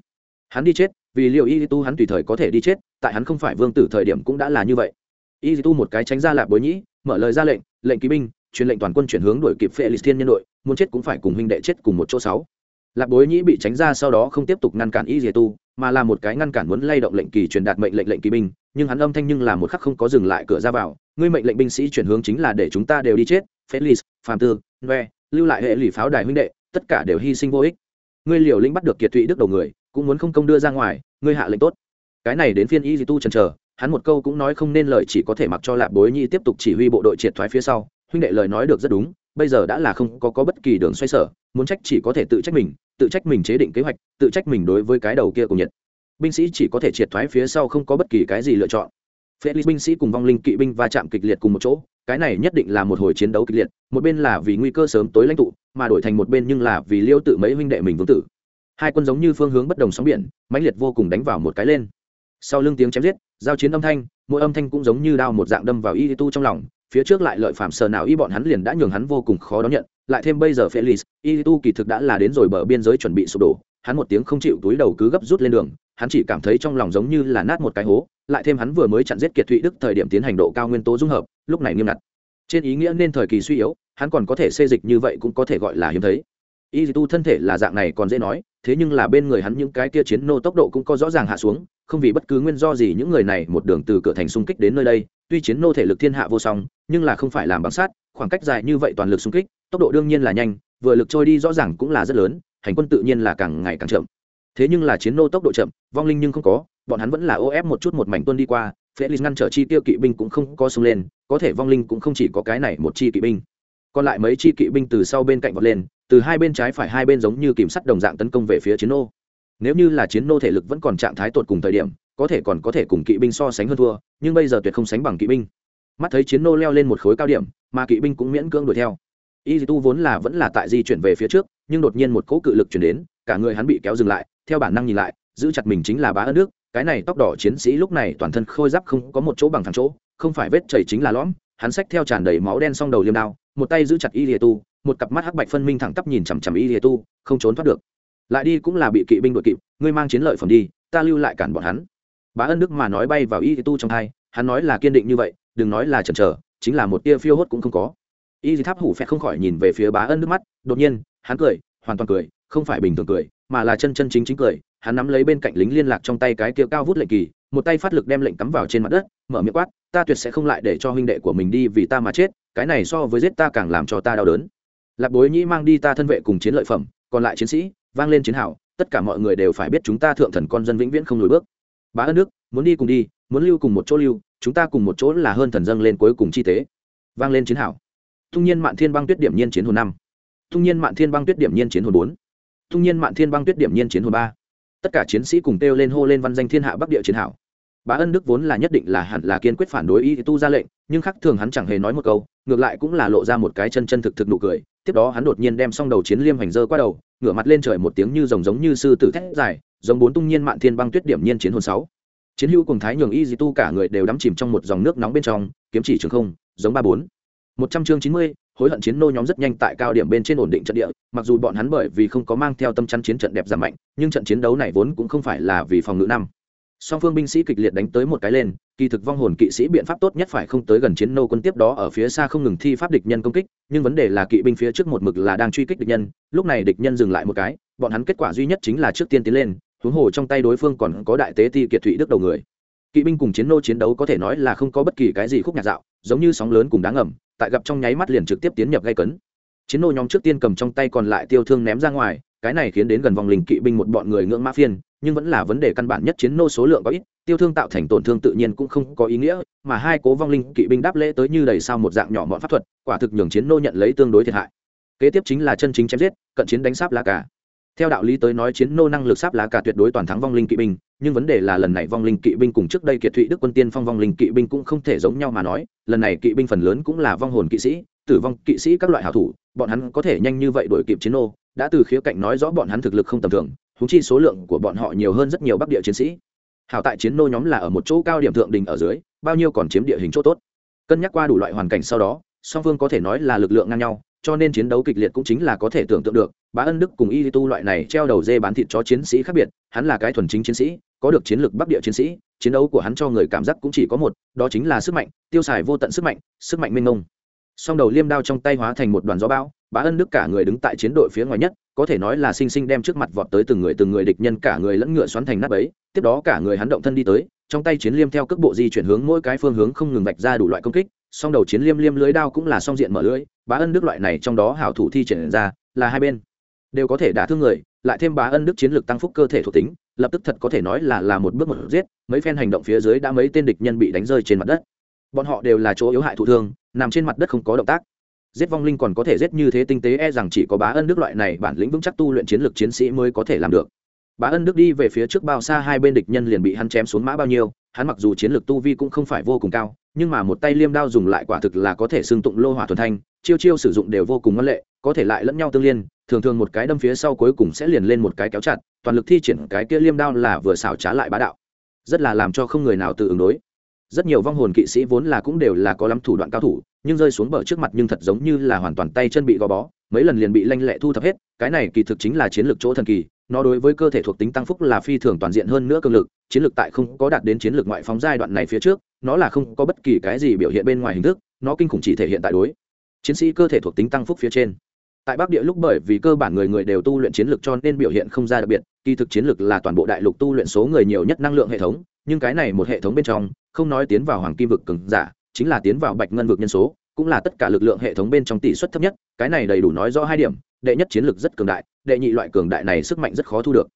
Hắn đi chết, vì liệu y tu hắn tùy thời có thể đi chết, tại hắn không phải vương tử thời điểm cũng đã là như vậy. Y tu một cái tránh ra lạp bối nhĩ, mở lời ra lệnh lệnh kỵ binh, truyền lệnh toàn quân chuyển hướng đuổi kịp phệ lịch thiên nhân đội, muốn chết cũng phải cùng huynh đệ chết cùng một chỗ sáu. Lạc bối nhĩ bị tránh ra sau đó không tiếp tục ngăn cản y diệt tu, mà là một cái ngăn cản muốn lay động lệnh kỳ truyền đạt mệnh lệnh lệnh kỳ binh, nhưng hắn âm thanh nhưng là một khắc không có dừng lại cửa ra vào. Ngươi mệnh lệnh binh sĩ chuyển hướng chính là để chúng ta đều đi chết felix phàm tư noe lưu lại hệ lụy pháo đài huynh đệ, tất cả đều hy sinh vô ích. Ngươi liều lĩnh bắt được kiệt thụy đức đầu người, cũng muốn không công đưa ra ngoài, ngươi hạ lệnh tốt. Cái này đến phiên y dì tu chần chờ hắn một câu cũng nói không nên lời chỉ có thể mặc cho lạp bối nhi tiếp tục chỉ huy bộ đội triệt thoái phía sau huynh đệ lời nói được rất đúng bây giờ đã là không có, có bất kỳ đường xoay sở muốn trách chỉ có thể tự trách mình tự trách mình chế định kế hoạch tự trách mình đối với cái đầu kia cùng nhiệt binh sĩ chỉ có thể triệt thoái phía sau không có bất kỳ cái gì lựa chọn Felix binh sĩ cùng vong linh kỵ binh va chạm kịch liệt cùng một chỗ, cái này nhất định là một hồi chiến đấu kịch liệt, một bên là vì nguy cơ sớm tối lãnh tụ, mà đổi thành một bên nhưng là vì Liêu tự mấy huynh đệ mình vương tử. Hai quân giống như phương hướng bất đồng sóng biển, mãnh liệt vô cùng đánh vào một cái lên. Sau lưng tiếng chém giết, giao chiến âm thanh, mỗi âm thanh cũng giống như đao một dạng đâm vào y tu trong lòng, phía trước lại lợi phạm sờ nào y bọn hắn liền đã nhường hắn vô cùng khó đón nhận, lại thêm bây giờ Felix, y tu kỳ thực đã là đến rồi bờ biên giới chuẩn bị sụp đổ, hắn một tiếng không chịu túi đầu cứ gấp rút lên đường, hắn chỉ cảm thấy trong lòng giống như là nát một cái hố, lại thêm hắn vừa mới chặn giết kiệt thụy đức thời điểm tiến hành độ cao nguyên tố dung hợp lúc này nghiêm ngặt. Trên ý nghĩa nên thời kỳ suy yếu hắn còn có thể xê dịch như vậy cũng có thể gọi là hiếm thấy. Y tu thân thể là dạng này còn dễ nói thế nhưng là bên người hắn những cái kia chiến nô tốc độ cũng có rõ ràng hạ xuống không vì bất cứ nguyên do gì những người này một đường từ cửa thành xung kích đến nơi đây, tuy chiến nô thể lực thiên hạ vô song, nhưng là không phải làm bằng sát khoảng cách dài như vậy toàn lực xung kích, tốc độ đương nhiên là nhanh, vừa lực trôi đi rõ ràng cũng là rất lớn, hành quân tự nhiên là càng ngày càng chậm. Thế nhưng là chiến nô tốc độ chậm, vong linh nhưng không có, bọn hắn vẫn là ô ép một chút một mảnh tuân đi qua felix ngăn trở chi tiêu kỵ binh cũng không có sông lên, có thể vong linh cũng không chỉ có cái này một chi kỵ binh. Còn lại mấy chi kỵ binh từ sau bên cạnh vọt lên, từ hai bên trái phải hai bên giống như kìm sắt đồng dạng tấn công về phía chiến nô nếu như là chiến nô thể lực vẫn còn trạng thái tột cùng thời điểm, có thể còn có thể cùng kỵ binh so sánh hơn thua, nhưng bây giờ tuyệt không sánh bằng kỵ binh. Mắt thấy chiến nô leo lên một khối cao điểm, mà kỵ binh cũng miễn cưỡng đuổi theo. Y tu vốn là vẫn là tại di chuyển về phía trước, nhưng đột nhiên một cỗ cự lực chuyển đến, cả người hắn bị kéo dừng lại, theo bản năng nhìn lại, giữ chặt mình chính là bá ân nước, cái này tóc đỏ chiến sĩ lúc này toàn thân khôi giáp không có một chỗ bằng thẳng chỗ, không phải vết chảy chính là lõm, hắn xách theo tràn đầy máu đen song đầu liêm đao, một tay giữ chặt y lìa tu, một cặp mắt hắc bạch phân minh thẳng tắp nhìn chằm chằm y lìa tu, không trốn thoát được lại đi cũng là bị kỵ binh đội kịp, ngươi mang chiến lợi phẩm đi, ta lưu lại cản bọn hắn. Bá ân đức mà nói bay vào y tu trong hai hắn nói là kiên định như vậy, đừng nói là chần chờ, chính là một tia phiêu hốt cũng không có. Y tháp hủ phẹt không khỏi nhìn về phía bá ân nước mắt, đột nhiên, hắn cười, hoàn toàn cười, không phải bình thường cười, mà là chân chân chính chính cười. Hắn nắm lấy bên cạnh lính liên lạc trong tay cái kia cao vút lệnh kỳ, một tay phát lực đem lệnh cắm vào trên mặt đất, mở miệng quát, ta tuyệt sẽ không lại để cho huynh đệ của mình đi vì ta mà chết, cái này so với giết ta càng làm cho ta đau đớn. Lạc bối nhĩ mang đi ta thân vệ cùng chiến lợi phẩm, còn lại chiến sĩ vang lên chiến hào, tất cả mọi người đều phải biết chúng ta thượng thần con dân vĩnh viễn không lùi bước. Bá ân nước muốn đi cùng đi, muốn lưu cùng một chỗ lưu, chúng ta cùng một chỗ là hơn thần dâng lên cuối cùng chi tế. Vang lên chiến hào. Thung nhiên mạn thiên băng tuyết điểm nhiên chiến hồn năm. Thung nhiên mạn thiên băng tuyết điểm nhiên chiến hồn bốn. Thung nhiên mạn thiên băng tuyết điểm nhiên chiến hồn ba. Tất cả chiến sĩ cùng kêu lên hô lên văn danh thiên hạ bắc địa chiến hảo bá ân đức vốn là nhất định là hẳn là kiên quyết phản đối y tu ra lệnh, nhưng khắc thường hắn chẳng hề nói một câu, ngược lại cũng là lộ ra một cái chân chân thực thực nụ cười. Tiếp đó hắn đột nhiên đem xong đầu chiến liêm hành dơ qua đầu ngửa mặt lên trời một tiếng như rồng giống như sư tử thét dài, giống bốn tung nhiên mạn thiên băng tuyết điểm nhiên chiến hồn sáu. Chiến hữu cùng thái nhường y di tu cả người đều đắm chìm trong một dòng nước nóng bên trong, kiếm chỉ trường không, giống ba bốn. Một trăm chương chín mươi, hối hận chiến nô nhóm rất nhanh tại cao điểm bên trên ổn định trận địa, mặc dù bọn hắn bởi vì không có mang theo tâm chắn chiến trận đẹp giảm mạnh, nhưng trận chiến đấu này vốn cũng không phải là vì phòng ngự năm song phương binh sĩ kịch liệt đánh tới một cái lên, kỳ thực vong hồn kỵ sĩ biện pháp tốt nhất phải không tới gần chiến nô quân tiếp đó ở phía xa không ngừng thi pháp địch nhân công kích, nhưng vấn đề là kỵ binh phía trước một mực là đang truy kích địch nhân, lúc này địch nhân dừng lại một cái, bọn hắn kết quả duy nhất chính là trước tiên tiến lên, huống hồ trong tay đối phương còn có đại tế ti kiệt thụy đức đầu người. Kỵ binh cùng chiến nô chiến đấu có thể nói là không có bất kỳ cái gì khúc nhạc dạo, giống như sóng lớn cùng đáng ngầm, tại gặp trong nháy mắt liền trực tiếp tiến nhập gây cấn. Chiến nô nhóm trước tiên cầm trong tay còn lại tiêu thương ném ra ngoài cái này khiến đến gần vòng linh kỵ binh một bọn người ngưỡng mã phiên, nhưng vẫn là vấn đề căn bản nhất chiến nô số lượng có ít, tiêu thương tạo thành tổn thương tự nhiên cũng không có ý nghĩa, mà hai cố vong linh kỵ binh đáp lễ tới như đầy sao một dạng nhỏ mọn pháp thuật, quả thực nhường chiến nô nhận lấy tương đối thiệt hại. Kế tiếp chính là chân chính chém giết, cận chiến đánh sáp lá cả theo đạo lý tới nói chiến nô năng lực sáp lá cả tuyệt đối toàn thắng vong linh kỵ binh, nhưng vấn đề là lần này vong linh kỵ binh cùng trước đây kiệt thụy đức quân tiên phong vong linh kỵ binh cũng không thể giống nhau mà nói, lần này kỵ binh phần lớn cũng là vong hồn kỵ sĩ, tử vong kỵ sĩ các loại hảo thủ, bọn hắn có thể nhanh như vậy đuổi kịp chiến nô đã từ khía cạnh nói rõ bọn hắn thực lực không tầm thường húng chi số lượng của bọn họ nhiều hơn rất nhiều bắc địa chiến sĩ. Hảo tại chiến nô nhóm là ở một chỗ cao điểm thượng đình ở dưới, bao nhiêu còn chiếm địa hình chỗ tốt. Cân nhắc qua đủ loại hoàn cảnh sau đó, song phương có thể nói là lực lượng ngang nhau, cho nên chiến đấu kịch liệt cũng chính là có thể tưởng tượng được, bá ân đức cùng y tu loại này treo đầu dê bán thịt chó chiến sĩ khác biệt, hắn là cái thuần chính chiến sĩ, có được chiến lược bắc địa chiến sĩ, chiến đấu của hắn cho người cảm giác cũng chỉ có một, đó chính là sức mạnh, tiêu xài vô tận sức mạnh sức mạnh minh mông. Song đầu liêm đao trong tay hóa thành một đoàn gió bão bá ân đức cả người đứng tại chiến đội phía ngoài nhất, có thể nói là sinh sinh đem trước mặt vọt tới từng người từng người địch nhân cả người lẫn ngựa xoắn thành nắp ấy tiếp đó cả người hắn động thân đi tới, trong tay chiến liêm theo cước bộ di chuyển hướng mỗi cái phương hướng không ngừng vạch ra đủ loại công kích, song đầu chiến liêm liêm lưới đao cũng là song diện mở lưới, bá ân đức loại này trong đó hảo thủ thi triển ra, là hai bên đều có thể đả thương người, lại thêm bá ân đức chiến lược tăng phúc cơ thể thuộc tính, lập tức thật có thể nói là là một bước một giết, mấy phen hành động phía dưới đã mấy tên địch nhân bị đánh rơi trên mặt đất. Bọn họ đều là chỗ yếu hại thụ thương, nằm trên mặt đất không có động tác giết vong linh còn có thể giết như thế tinh tế e rằng chỉ có bá ân đức loại này bản lĩnh vững chắc tu luyện chiến lược chiến sĩ mới có thể làm được. Bá ân đức đi về phía trước bao xa hai bên địch nhân liền bị hắn chém xuống mã bao nhiêu, hắn mặc dù chiến lược tu vi cũng không phải vô cùng cao, nhưng mà một tay liêm đao dùng lại quả thực là có thể xưng tụng lô hỏa thuần thanh, chiêu chiêu sử dụng đều vô cùng ngân lệ, có thể lại lẫn nhau tương liên, thường thường một cái đâm phía sau cuối cùng sẽ liền lên một cái kéo chặt, toàn lực thi triển cái kia liêm đao là vừa xảo trá lại bá đạo. Rất là làm cho không người nào tự ứng đối. Rất nhiều vong hồn kỵ sĩ vốn là cũng đều là có lắm thủ đoạn cao thủ nhưng rơi xuống bờ trước mặt nhưng thật giống như là hoàn toàn tay chân bị gò bó, mấy lần liền bị lanh lẹ thu thập hết, cái này kỳ thực chính là chiến lược chỗ thần kỳ, nó đối với cơ thể thuộc tính tăng phúc là phi thường toàn diện hơn nữa cường lực, chiến lược tại không có đạt đến chiến lược ngoại phóng giai đoạn này phía trước, nó là không có bất kỳ cái gì biểu hiện bên ngoài hình thức, nó kinh khủng chỉ thể hiện tại đối. Chiến sĩ cơ thể thuộc tính tăng phúc phía trên. Tại bắc địa lúc bởi vì cơ bản người người đều tu luyện chiến lược cho nên biểu hiện không ra đặc biệt, kỳ thực chiến lược là toàn bộ đại lục tu luyện số người nhiều nhất năng lượng hệ thống, nhưng cái này một hệ thống bên trong, không nói tiến vào hoàng kim vực cường giả chính là tiến vào bạch ngân vực nhân số, cũng là tất cả lực lượng hệ thống bên trong tỷ suất thấp nhất, cái này đầy đủ nói rõ hai điểm, đệ nhất chiến lược rất cường đại, đệ nhị loại cường đại này sức mạnh rất khó thu được.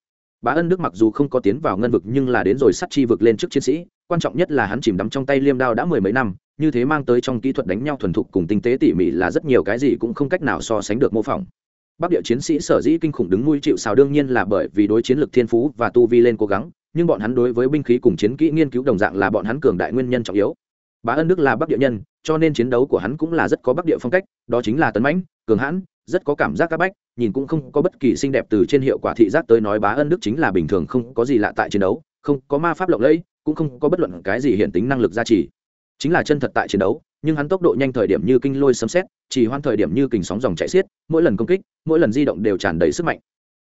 Bá ân đức mặc dù không có tiến vào ngân vực nhưng là đến rồi sắt chi vực lên trước chiến sĩ, quan trọng nhất là hắn chìm đắm trong tay liêm đao đã mười mấy năm, như thế mang tới trong kỹ thuật đánh nhau thuần thục cùng tinh tế tỉ mỉ là rất nhiều cái gì cũng không cách nào so sánh được mô phỏng. Bắc địa chiến sĩ sở dĩ kinh khủng đứng nuôi chịu xào đương nhiên là bởi vì đối chiến lược thiên phú và tu vi lên cố gắng, nhưng bọn hắn đối với binh khí cùng chiến kỹ nghiên cứu đồng dạng là bọn hắn cường đại nguyên nhân trọng yếu bá ân đức là bắc địa nhân, cho nên chiến đấu của hắn cũng là rất có bắc địa phong cách, đó chính là tấn mãnh, cường hãn, rất có cảm giác các bách, nhìn cũng không có bất kỳ xinh đẹp từ trên hiệu quả thị giác tới nói bá ân đức chính là bình thường, không có gì lạ tại chiến đấu, không có ma pháp lộng lẫy, cũng không có bất luận cái gì hiện tính năng lực gia trì. Chính là chân thật tại chiến đấu, nhưng hắn tốc độ nhanh thời điểm như kinh lôi sấm xét chỉ hoan thời điểm như kình sóng dòng chạy xiết, mỗi lần công kích, mỗi lần di động đều tràn đầy sức mạnh.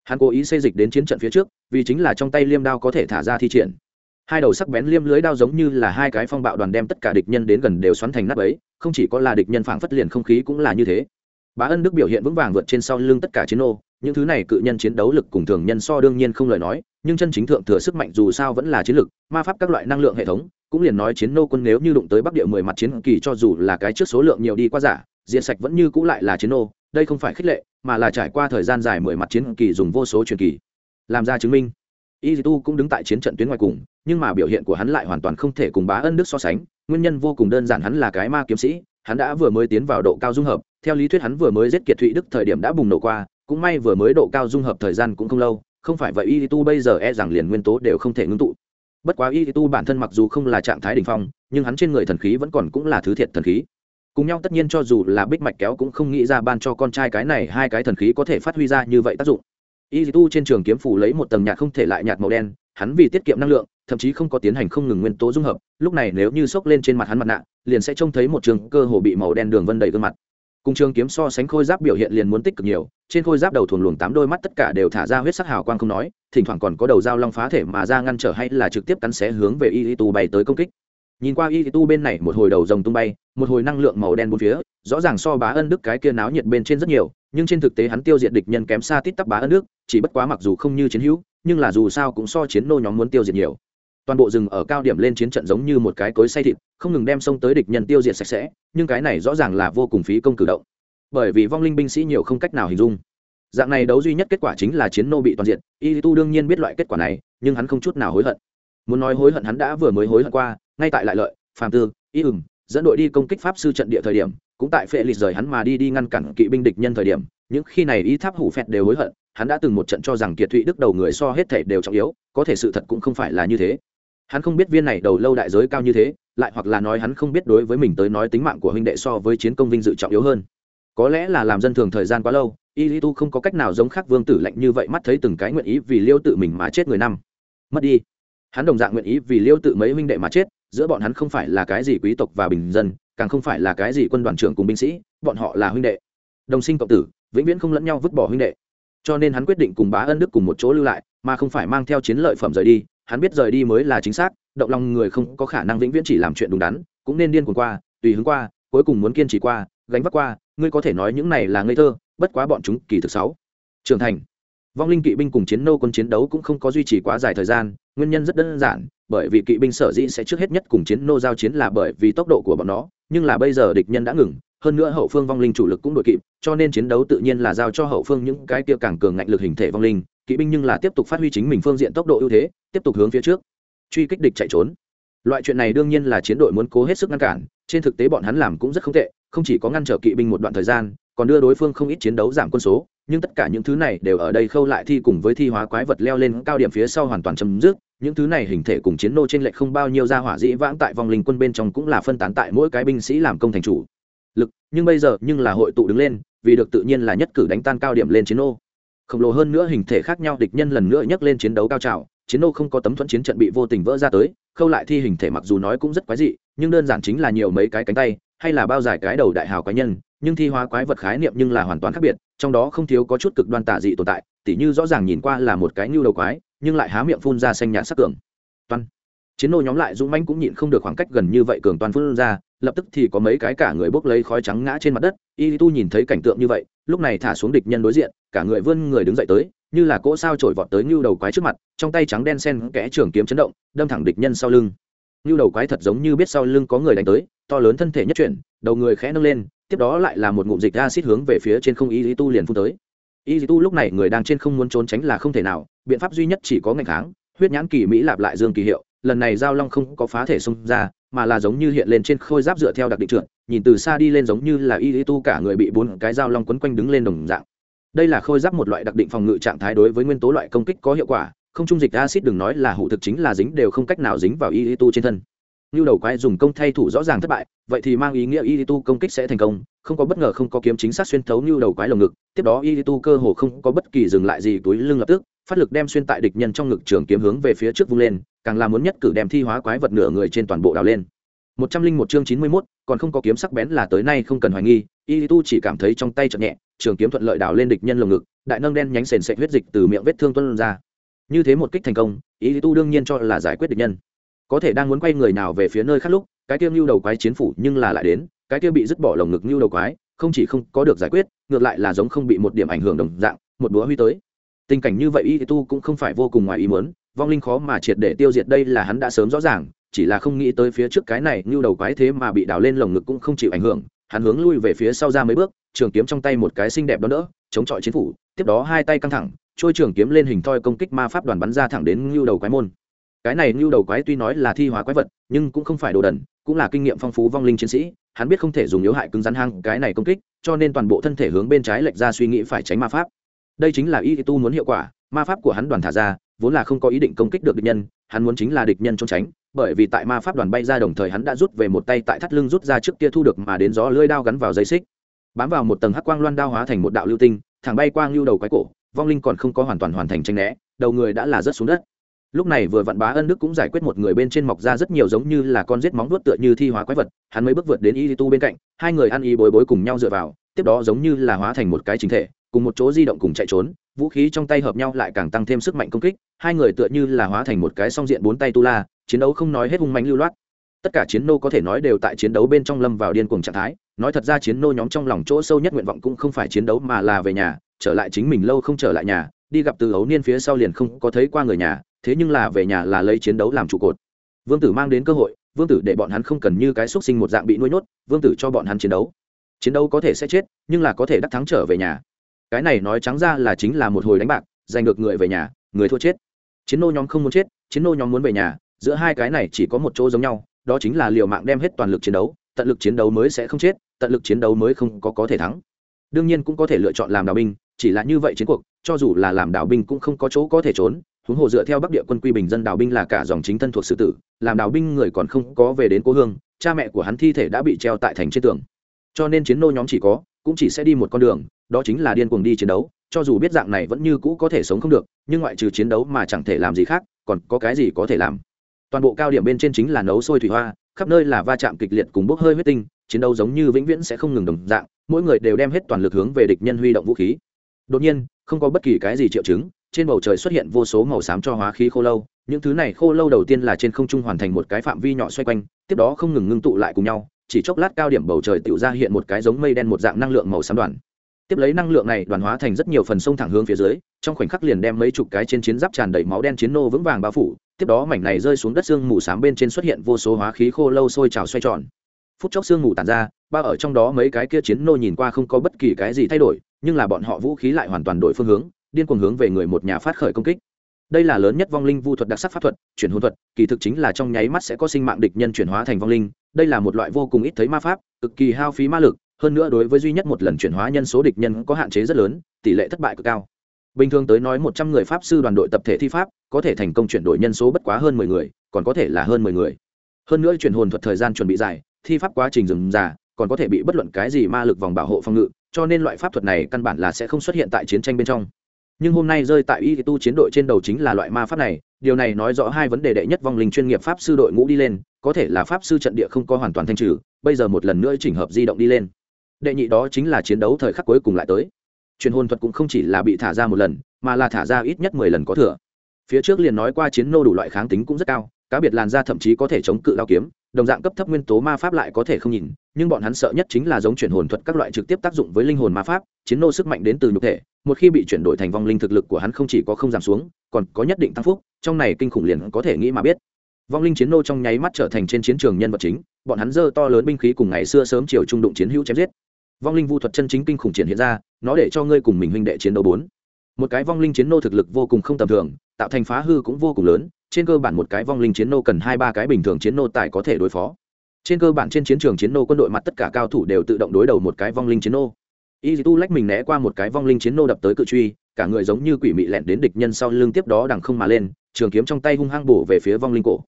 Hắn cố ý xây dịch đến chiến trận phía trước, vì chính là trong tay liêm đao có thể thả ra thi triển hai đầu sắc bén liêm lưới đao giống như là hai cái phong bạo đoàn đem tất cả địch nhân đến gần đều xoắn thành nắp ấy không chỉ có là địch nhân phảng phất liền không khí cũng là như thế. Bá ân đức biểu hiện vững vàng vượt trên sau lưng tất cả chiến ô những thứ này cự nhân chiến đấu lực cùng thường nhân so đương nhiên không lời nói, nhưng chân chính thượng thừa sức mạnh dù sao vẫn là chiến lực, ma pháp các loại năng lượng hệ thống, cũng liền nói chiến nô quân nếu như đụng tới bắc địa mười mặt chiến kỳ cho dù là cái trước số lượng nhiều đi qua giả, diện sạch vẫn như cũ lại là chiến nô, đây không phải khích lệ, mà là trải qua thời gian dài mười mặt chiến kỳ dùng vô số truyền kỳ. Làm ra chứng minh y tu cũng đứng tại chiến trận tuyến ngoài cùng, nhưng mà biểu hiện của hắn lại hoàn toàn không thể cùng bá ân đức so sánh. Nguyên nhân vô cùng đơn giản, hắn là cái ma kiếm sĩ, hắn đã vừa mới tiến vào độ cao dung hợp. Theo lý thuyết hắn vừa mới giết kiệt thụy đức thời điểm đã bùng nổ qua, cũng may vừa mới độ cao dung hợp thời gian cũng không lâu. Không phải vậy y tu bây giờ e rằng liền nguyên tố đều không thể ngưng tụ. Bất quá y tu bản thân mặc dù không là trạng thái đ ỉ n h phong, nhưng hắn trên người thần khí vẫn còn cũng là thứ thiệt thần khí. Cùng nhau tất nhiên cho dù là bích mạch kéo cũng không nghĩ ra ban cho con trai cái này hai cái thần khí có thể phát huy ra như vậy tác dụng y tu trên trường kiếm phủ lấy một tầng nhạt không thể lại nhạt màu đen, hắn vì tiết kiệm năng lượng, thậm chí không có tiến hành không ngừng nguyên tố dung hợp, lúc này nếu như xốc lên trên mặt hắn mặt nạ, liền sẽ trông thấy một trường cơ hồ bị màu đen đường vân đầy gương mặt. Cùng trường kiếm so sánh khôi giáp biểu hiện liền muốn tích cực nhiều, trên khôi giáp đầu thuần luồng tám đôi mắt tất cả đều thả ra huyết sắc hào quang không nói, thỉnh thoảng còn có đầu dao long phá thể mà ra ngăn trở hay là trực tiếp cắn xé hướng về y tu bay tới công kích. Nhìn qua y tu bên này một hồi đầu rồng tung bay, một hồi năng lượng màu đen bốn phía, rõ ràng so bá ân đức cái kia náo nhiệt bên trên rất nhiều nhưng trên thực tế hắn tiêu diệt địch nhân kém xa tít tắp bá ân nước, chỉ bất quá mặc dù không như chiến hữu, nhưng là dù sao cũng so chiến nô nhóm muốn tiêu diệt nhiều. Toàn bộ rừng ở cao điểm lên chiến trận giống như một cái cối say thịt, không ngừng đem sông tới địch nhân tiêu diệt sạch sẽ, nhưng cái này rõ ràng là vô cùng phí công cử động. Bởi vì vong linh binh sĩ nhiều không cách nào hình dung. Dạng này đấu duy nhất kết quả chính là chiến nô bị toàn diện, y tu đương nhiên biết loại kết quả này, nhưng hắn không chút nào hối hận. Muốn nói hối hận hắn đã vừa mới hối hận qua, ngay tại lại lợi, phàm tư, y ừng dẫn đội đi công kích pháp sư trận địa thời điểm cũng tại phệ lịch rời hắn mà đi đi ngăn cản kỵ binh địch nhân thời điểm, những khi này y tháp hủ phẹt đều hối hận, hắn đã từng một trận cho rằng kiệt thụy đức đầu người so hết thể đều trọng yếu, có thể sự thật cũng không phải là như thế. Hắn không biết viên này đầu lâu đại giới cao như thế, lại hoặc là nói hắn không biết đối với mình tới nói tính mạng của huynh đệ so với chiến công vinh dự trọng yếu hơn. Có lẽ là làm dân thường thời gian quá lâu, y tu không có cách nào giống khác vương tử lạnh như vậy mắt thấy từng cái nguyện ý vì liêu tự mình mà chết người năm. Mất đi. Hắn đồng dạng nguyện ý vì liêu tự mấy huynh đệ mà chết, giữa bọn hắn không phải là cái gì quý tộc và bình dân càng không phải là cái gì quân đoàn trưởng cùng binh sĩ, bọn họ là huynh đệ. Đồng sinh cộng tử, vĩnh viễn không lẫn nhau vứt bỏ huynh đệ. Cho nên hắn quyết định cùng bá ân đức cùng một chỗ lưu lại, mà không phải mang theo chiến lợi phẩm rời đi. Hắn biết rời đi mới là chính xác, động lòng người không có khả năng vĩnh viễn chỉ làm chuyện đúng đắn, cũng nên điên cuồng qua, tùy hứng qua, cuối cùng muốn kiên trì qua, gánh vác qua. Ngươi có thể nói những này là ngây thơ, bất quá bọn chúng kỳ thực sáu trưởng thành. Vong linh kỵ binh cùng chiến nô quân chiến đấu cũng không có duy trì quá dài thời gian nguyên nhân rất đơn giản, bởi vì kỵ binh sở dĩ sẽ trước hết nhất cùng chiến nô giao chiến là bởi vì tốc độ của bọn nó, nhưng là bây giờ địch nhân đã ngừng, hơn nữa hậu phương vong linh chủ lực cũng đội kịp, cho nên chiến đấu tự nhiên là giao cho hậu phương những cái kia càng cường ngạnh lực hình thể vong linh, kỵ binh nhưng là tiếp tục phát huy chính mình phương diện tốc độ ưu thế, tiếp tục hướng phía trước, truy kích địch chạy trốn. Loại chuyện này đương nhiên là chiến đội muốn cố hết sức ngăn cản, trên thực tế bọn hắn làm cũng rất không tệ, không chỉ có ngăn trở kỵ binh một đoạn thời gian, còn đưa đối phương không ít chiến đấu giảm quân số nhưng tất cả những thứ này đều ở đây khâu lại thi cùng với thi hóa quái vật leo lên cao điểm phía sau hoàn toàn chấm dứt. Những thứ này hình thể cùng chiến nô trên lệch không bao nhiêu ra hỏa dĩ vãng tại vòng linh quân bên trong cũng là phân tán tại mỗi cái binh sĩ làm công thành chủ. Lực, nhưng bây giờ, nhưng là hội tụ đứng lên, vì được tự nhiên là nhất cử đánh tan cao điểm lên chiến nô. Khổng lồ hơn nữa hình thể khác nhau, địch nhân lần nữa nhấc lên chiến đấu cao trào, chiến nô không có tấm thuẫn chiến trận bị vô tình vỡ ra tới, khâu lại thi hình thể mặc dù nói cũng rất quái dị, nhưng đơn giản chính là nhiều mấy cái cánh tay, hay là bao dài cái đầu đại hào quái nhân, nhưng thi hóa quái vật khái niệm nhưng là hoàn toàn khác biệt trong đó không thiếu có chút cực đoan tả dị tồn tại, tỉ như rõ ràng nhìn qua là một cái nhu đầu quái, nhưng lại há miệng phun ra xanh nhạt sắc cường. Toan. Chiến nô nhóm lại dũng manh cũng nhịn không được khoảng cách gần như vậy cường toàn phun ra, lập tức thì có mấy cái cả người bốc lấy khói trắng ngã trên mặt đất, y tu nhìn thấy cảnh tượng như vậy, lúc này thả xuống địch nhân đối diện, cả người vươn người đứng dậy tới, như là cỗ sao trổi vọt tới nhu đầu quái trước mặt, trong tay trắng đen sen kẽ trường kiếm chấn động, đâm thẳng địch nhân sau lưng. Nhu đầu quái thật giống như biết sau lưng có người đánh tới, to lớn thân thể nhất chuyển, đầu người khẽ nâng lên tiếp đó lại là một ngụm dịch acid hướng về phía trên không y tu liền phun tới. Y tu lúc này người đang trên không muốn trốn tránh là không thể nào, biện pháp duy nhất chỉ có ngành kháng, huyết nhãn kỳ mỹ lạp lại dương kỳ hiệu, lần này giao long không có phá thể xông ra, mà là giống như hiện lên trên khôi giáp dựa theo đặc định trượt nhìn từ xa đi lên giống như là y tu cả người bị bốn cái giao long quấn quanh đứng lên đồng dạng. Đây là khôi giáp một loại đặc định phòng ngự trạng thái đối với nguyên tố loại công kích có hiệu quả, không trung dịch acid đừng nói là hủ thực chính là dính đều không cách nào dính vào y tu trên thân như đầu quái dùng công thay thủ rõ ràng thất bại, vậy thì mang ý nghĩa y tu công kích sẽ thành công, không có bất ngờ không có kiếm chính xác xuyên thấu như đầu quái lồng ngực, tiếp đó y tu cơ hồ không có bất kỳ dừng lại gì túi lưng lập tức, phát lực đem xuyên tại địch nhân trong ngực trường kiếm hướng về phía trước vung lên, càng là muốn nhất cử đem thi hóa quái vật nửa người trên toàn bộ đào lên. Một trăm linh một chương chín mươi mốt, còn không có kiếm sắc bén là tới nay không cần hoài nghi y tu chỉ cảm thấy trong tay chậm nhẹ, trường kiếm thuận lợi đào lên địch nhân lồng ngực, đại nâng đen nhánh sền sệt huyết dịch từ miệng vết thương tuân ra. Như thế một kích thành công y tu đương nhiên cho là giải quyết địch nhân có thể đang muốn quay người nào về phía nơi khác lúc, cái kia nhu đầu quái chiến phủ nhưng là lại đến, cái kia bị dứt bỏ lồng ngực nhu đầu quái, không chỉ không có được giải quyết, ngược lại là giống không bị một điểm ảnh hưởng đồng dạng, một búa huy tới. Tình cảnh như vậy y tu cũng không phải vô cùng ngoài ý muốn, vong linh khó mà triệt để tiêu diệt đây là hắn đã sớm rõ ràng, chỉ là không nghĩ tới phía trước cái này như đầu quái thế mà bị đào lên lồng ngực cũng không chịu ảnh hưởng, hắn hướng lui về phía sau ra mấy bước, trường kiếm trong tay một cái xinh đẹp đó đỡ, chống chọi chiến phủ, tiếp đó hai tay căng thẳng, trôi trường kiếm lên hình thoi công kích ma pháp đoàn bắn ra thẳng đến như đầu quái môn cái này như đầu quái tuy nói là thi hóa quái vật, nhưng cũng không phải đồ đần, cũng là kinh nghiệm phong phú vong linh chiến sĩ, hắn biết không thể dùng yếu hại cứng rắn hăng cái này công kích, cho nên toàn bộ thân thể hướng bên trái lệch ra suy nghĩ phải tránh ma pháp. Đây chính là y tu muốn hiệu quả, ma pháp của hắn đoàn thả ra, vốn là không có ý định công kích được địch nhân, hắn muốn chính là địch nhân trốn tránh, bởi vì tại ma pháp đoàn bay ra đồng thời hắn đã rút về một tay tại thắt lưng rút ra trước kia thu được mà đến gió lưỡi đao gắn vào dây xích. Bám vào một tầng hắc quang loan đao hóa thành một đạo lưu tinh, thẳng bay quang lưu đầu quái cổ, vong linh còn không có hoàn toàn hoàn thành tranh né, đầu người đã là rớt xuống đất lúc này vừa vặn bá ân đức cũng giải quyết một người bên trên mọc ra rất nhiều giống như là con rết móng vuốt tựa như thi hóa quái vật, hắn mới bước vượt đến y tu bên cạnh, hai người ăn y bối bối cùng nhau dựa vào, tiếp đó giống như là hóa thành một cái chính thể, cùng một chỗ di động cùng chạy trốn, vũ khí trong tay hợp nhau lại càng tăng thêm sức mạnh công kích, hai người tựa như là hóa thành một cái song diện bốn tay tu la, chiến đấu không nói hết hung mạnh lưu loát. Tất cả chiến nô có thể nói đều tại chiến đấu bên trong lâm vào điên cuồng trạng thái, nói thật ra chiến nô nhóm trong lòng chỗ sâu nhất nguyện vọng cũng không phải chiến đấu mà là về nhà, trở lại chính mình lâu không trở lại nhà, đi gặp từ ấu niên phía sau liền không có thấy qua người nhà thế nhưng là về nhà là lấy chiến đấu làm trụ cột. Vương tử mang đến cơ hội, vương tử để bọn hắn không cần như cái xúc sinh một dạng bị nuôi nhốt, vương tử cho bọn hắn chiến đấu. Chiến đấu có thể sẽ chết, nhưng là có thể đắc thắng trở về nhà. Cái này nói trắng ra là chính là một hồi đánh bạc, giành được người về nhà, người thua chết. Chiến nô nhóm không muốn chết, chiến nô nhóm muốn về nhà, giữa hai cái này chỉ có một chỗ giống nhau, đó chính là liều mạng đem hết toàn lực chiến đấu, tận lực chiến đấu mới sẽ không chết, tận lực chiến đấu mới không có có thể thắng. Đương nhiên cũng có thể lựa chọn làm đào binh, chỉ là như vậy chiến cuộc, cho dù là làm đào binh cũng không có chỗ có thể trốn huống hồ dựa theo bắc địa quân quy bình dân đào binh là cả dòng chính thân thuộc sử tử, làm đào binh người còn không có về đến cố hương, cha mẹ của hắn thi thể đã bị treo tại thành trên tường. Cho nên chiến nô nhóm chỉ có, cũng chỉ sẽ đi một con đường, đó chính là điên cuồng đi chiến đấu, cho dù biết dạng này vẫn như cũ có thể sống không được, nhưng ngoại trừ chiến đấu mà chẳng thể làm gì khác, còn có cái gì có thể làm. Toàn bộ cao điểm bên trên chính là nấu sôi thủy hoa, khắp nơi là va chạm kịch liệt cùng bốc hơi huyết tinh, chiến đấu giống như vĩnh viễn sẽ không ngừng đồng dạng, mỗi người đều đem hết toàn lực hướng về địch nhân huy động vũ khí. Đột nhiên, không có bất kỳ cái gì triệu chứng trên bầu trời xuất hiện vô số màu xám cho hóa khí khô lâu, những thứ này khô lâu đầu tiên là trên không trung hoàn thành một cái phạm vi nhỏ xoay quanh, tiếp đó không ngừng ngưng tụ lại cùng nhau, chỉ chốc lát cao điểm bầu trời tự ra hiện một cái giống mây đen một dạng năng lượng màu xám đoàn. Tiếp lấy năng lượng này đoàn hóa thành rất nhiều phần sông thẳng hướng phía dưới, trong khoảnh khắc liền đem mấy chục cái trên chiến giáp tràn đầy máu đen chiến nô vững vàng bao phủ, tiếp đó mảnh này rơi xuống đất xương mù xám bên trên xuất hiện vô số hóa khí khô lâu sôi trào xoay tròn. Phút chốc xương mù tàn ra, ba ở trong đó mấy cái kia chiến nô nhìn qua không có bất kỳ cái gì thay đổi, nhưng là bọn họ vũ khí lại hoàn toàn đổi phương hướng điên cuồng hướng về người một nhà phát khởi công kích. Đây là lớn nhất vong linh vu thuật đặc sắc pháp thuật, chuyển hồn thuật, kỳ thực chính là trong nháy mắt sẽ có sinh mạng địch nhân chuyển hóa thành vong linh. Đây là một loại vô cùng ít thấy ma pháp, cực kỳ hao phí ma lực, hơn nữa đối với duy nhất một lần chuyển hóa nhân số địch nhân có hạn chế rất lớn, tỷ lệ thất bại cực cao. Bình thường tới nói một trăm người pháp sư đoàn đội tập thể thi pháp, có thể thành công chuyển đổi nhân số bất quá hơn mười người, còn có thể là hơn mười người. Hơn nữa chuyển hồn thuật thời gian chuẩn bị dài, thi pháp quá trình dừng già còn có thể bị bất luận cái gì ma lực vòng bảo hộ phòng ngự, cho nên loại pháp thuật này căn bản là sẽ không xuất hiện tại chiến tranh bên trong nhưng hôm nay rơi tại y tu chiến đội trên đầu chính là loại ma pháp này, điều này nói rõ hai vấn đề đệ nhất vong linh chuyên nghiệp pháp sư đội ngũ đi lên, có thể là pháp sư trận địa không có hoàn toàn thanh trừ, bây giờ một lần nữa chỉnh hợp di động đi lên. Đệ nhị đó chính là chiến đấu thời khắc cuối cùng lại tới. Truyền hồn thuật cũng không chỉ là bị thả ra một lần, mà là thả ra ít nhất mười lần có thừa. Phía trước liền nói qua chiến nô đủ loại kháng tính cũng rất cao, cá biệt làn da thậm chí có thể chống cự đao kiếm, đồng dạng cấp thấp nguyên tố ma pháp lại có thể không nhìn, nhưng bọn hắn sợ nhất chính là giống chuyển hồn thuật các loại trực tiếp tác dụng với linh hồn ma pháp, chiến nô sức mạnh đến từ nhục thể một khi bị chuyển đổi thành vong linh thực lực của hắn không chỉ có không giảm xuống, còn có nhất định tăng phúc, trong này kinh khủng liền có thể nghĩ mà biết. Vong linh chiến nô trong nháy mắt trở thành trên chiến trường nhân vật chính, bọn hắn dơ to lớn binh khí cùng ngày xưa sớm chiều trung đụng chiến hữu chém giết. Vong linh vu thuật chân chính kinh khủng triển hiện ra, nó để cho ngươi cùng mình huynh đệ chiến đấu bốn. Một cái vong linh chiến nô thực lực vô cùng không tầm thường, tạo thành phá hư cũng vô cùng lớn, trên cơ bản một cái vong linh chiến nô cần hai ba cái bình thường chiến nô tài có thể đối phó. Trên cơ bản trên chiến trường chiến nô quân đội mặt tất cả cao thủ đều tự động đối đầu một cái vong linh chiến nô y tu lách mình né qua một cái vong linh chiến nô đập tới cự truy, cả người giống như quỷ mị lẹn đến địch nhân sau lưng tiếp đó đằng không mà lên, trường kiếm trong tay hung hăng bổ về phía vong linh cổ.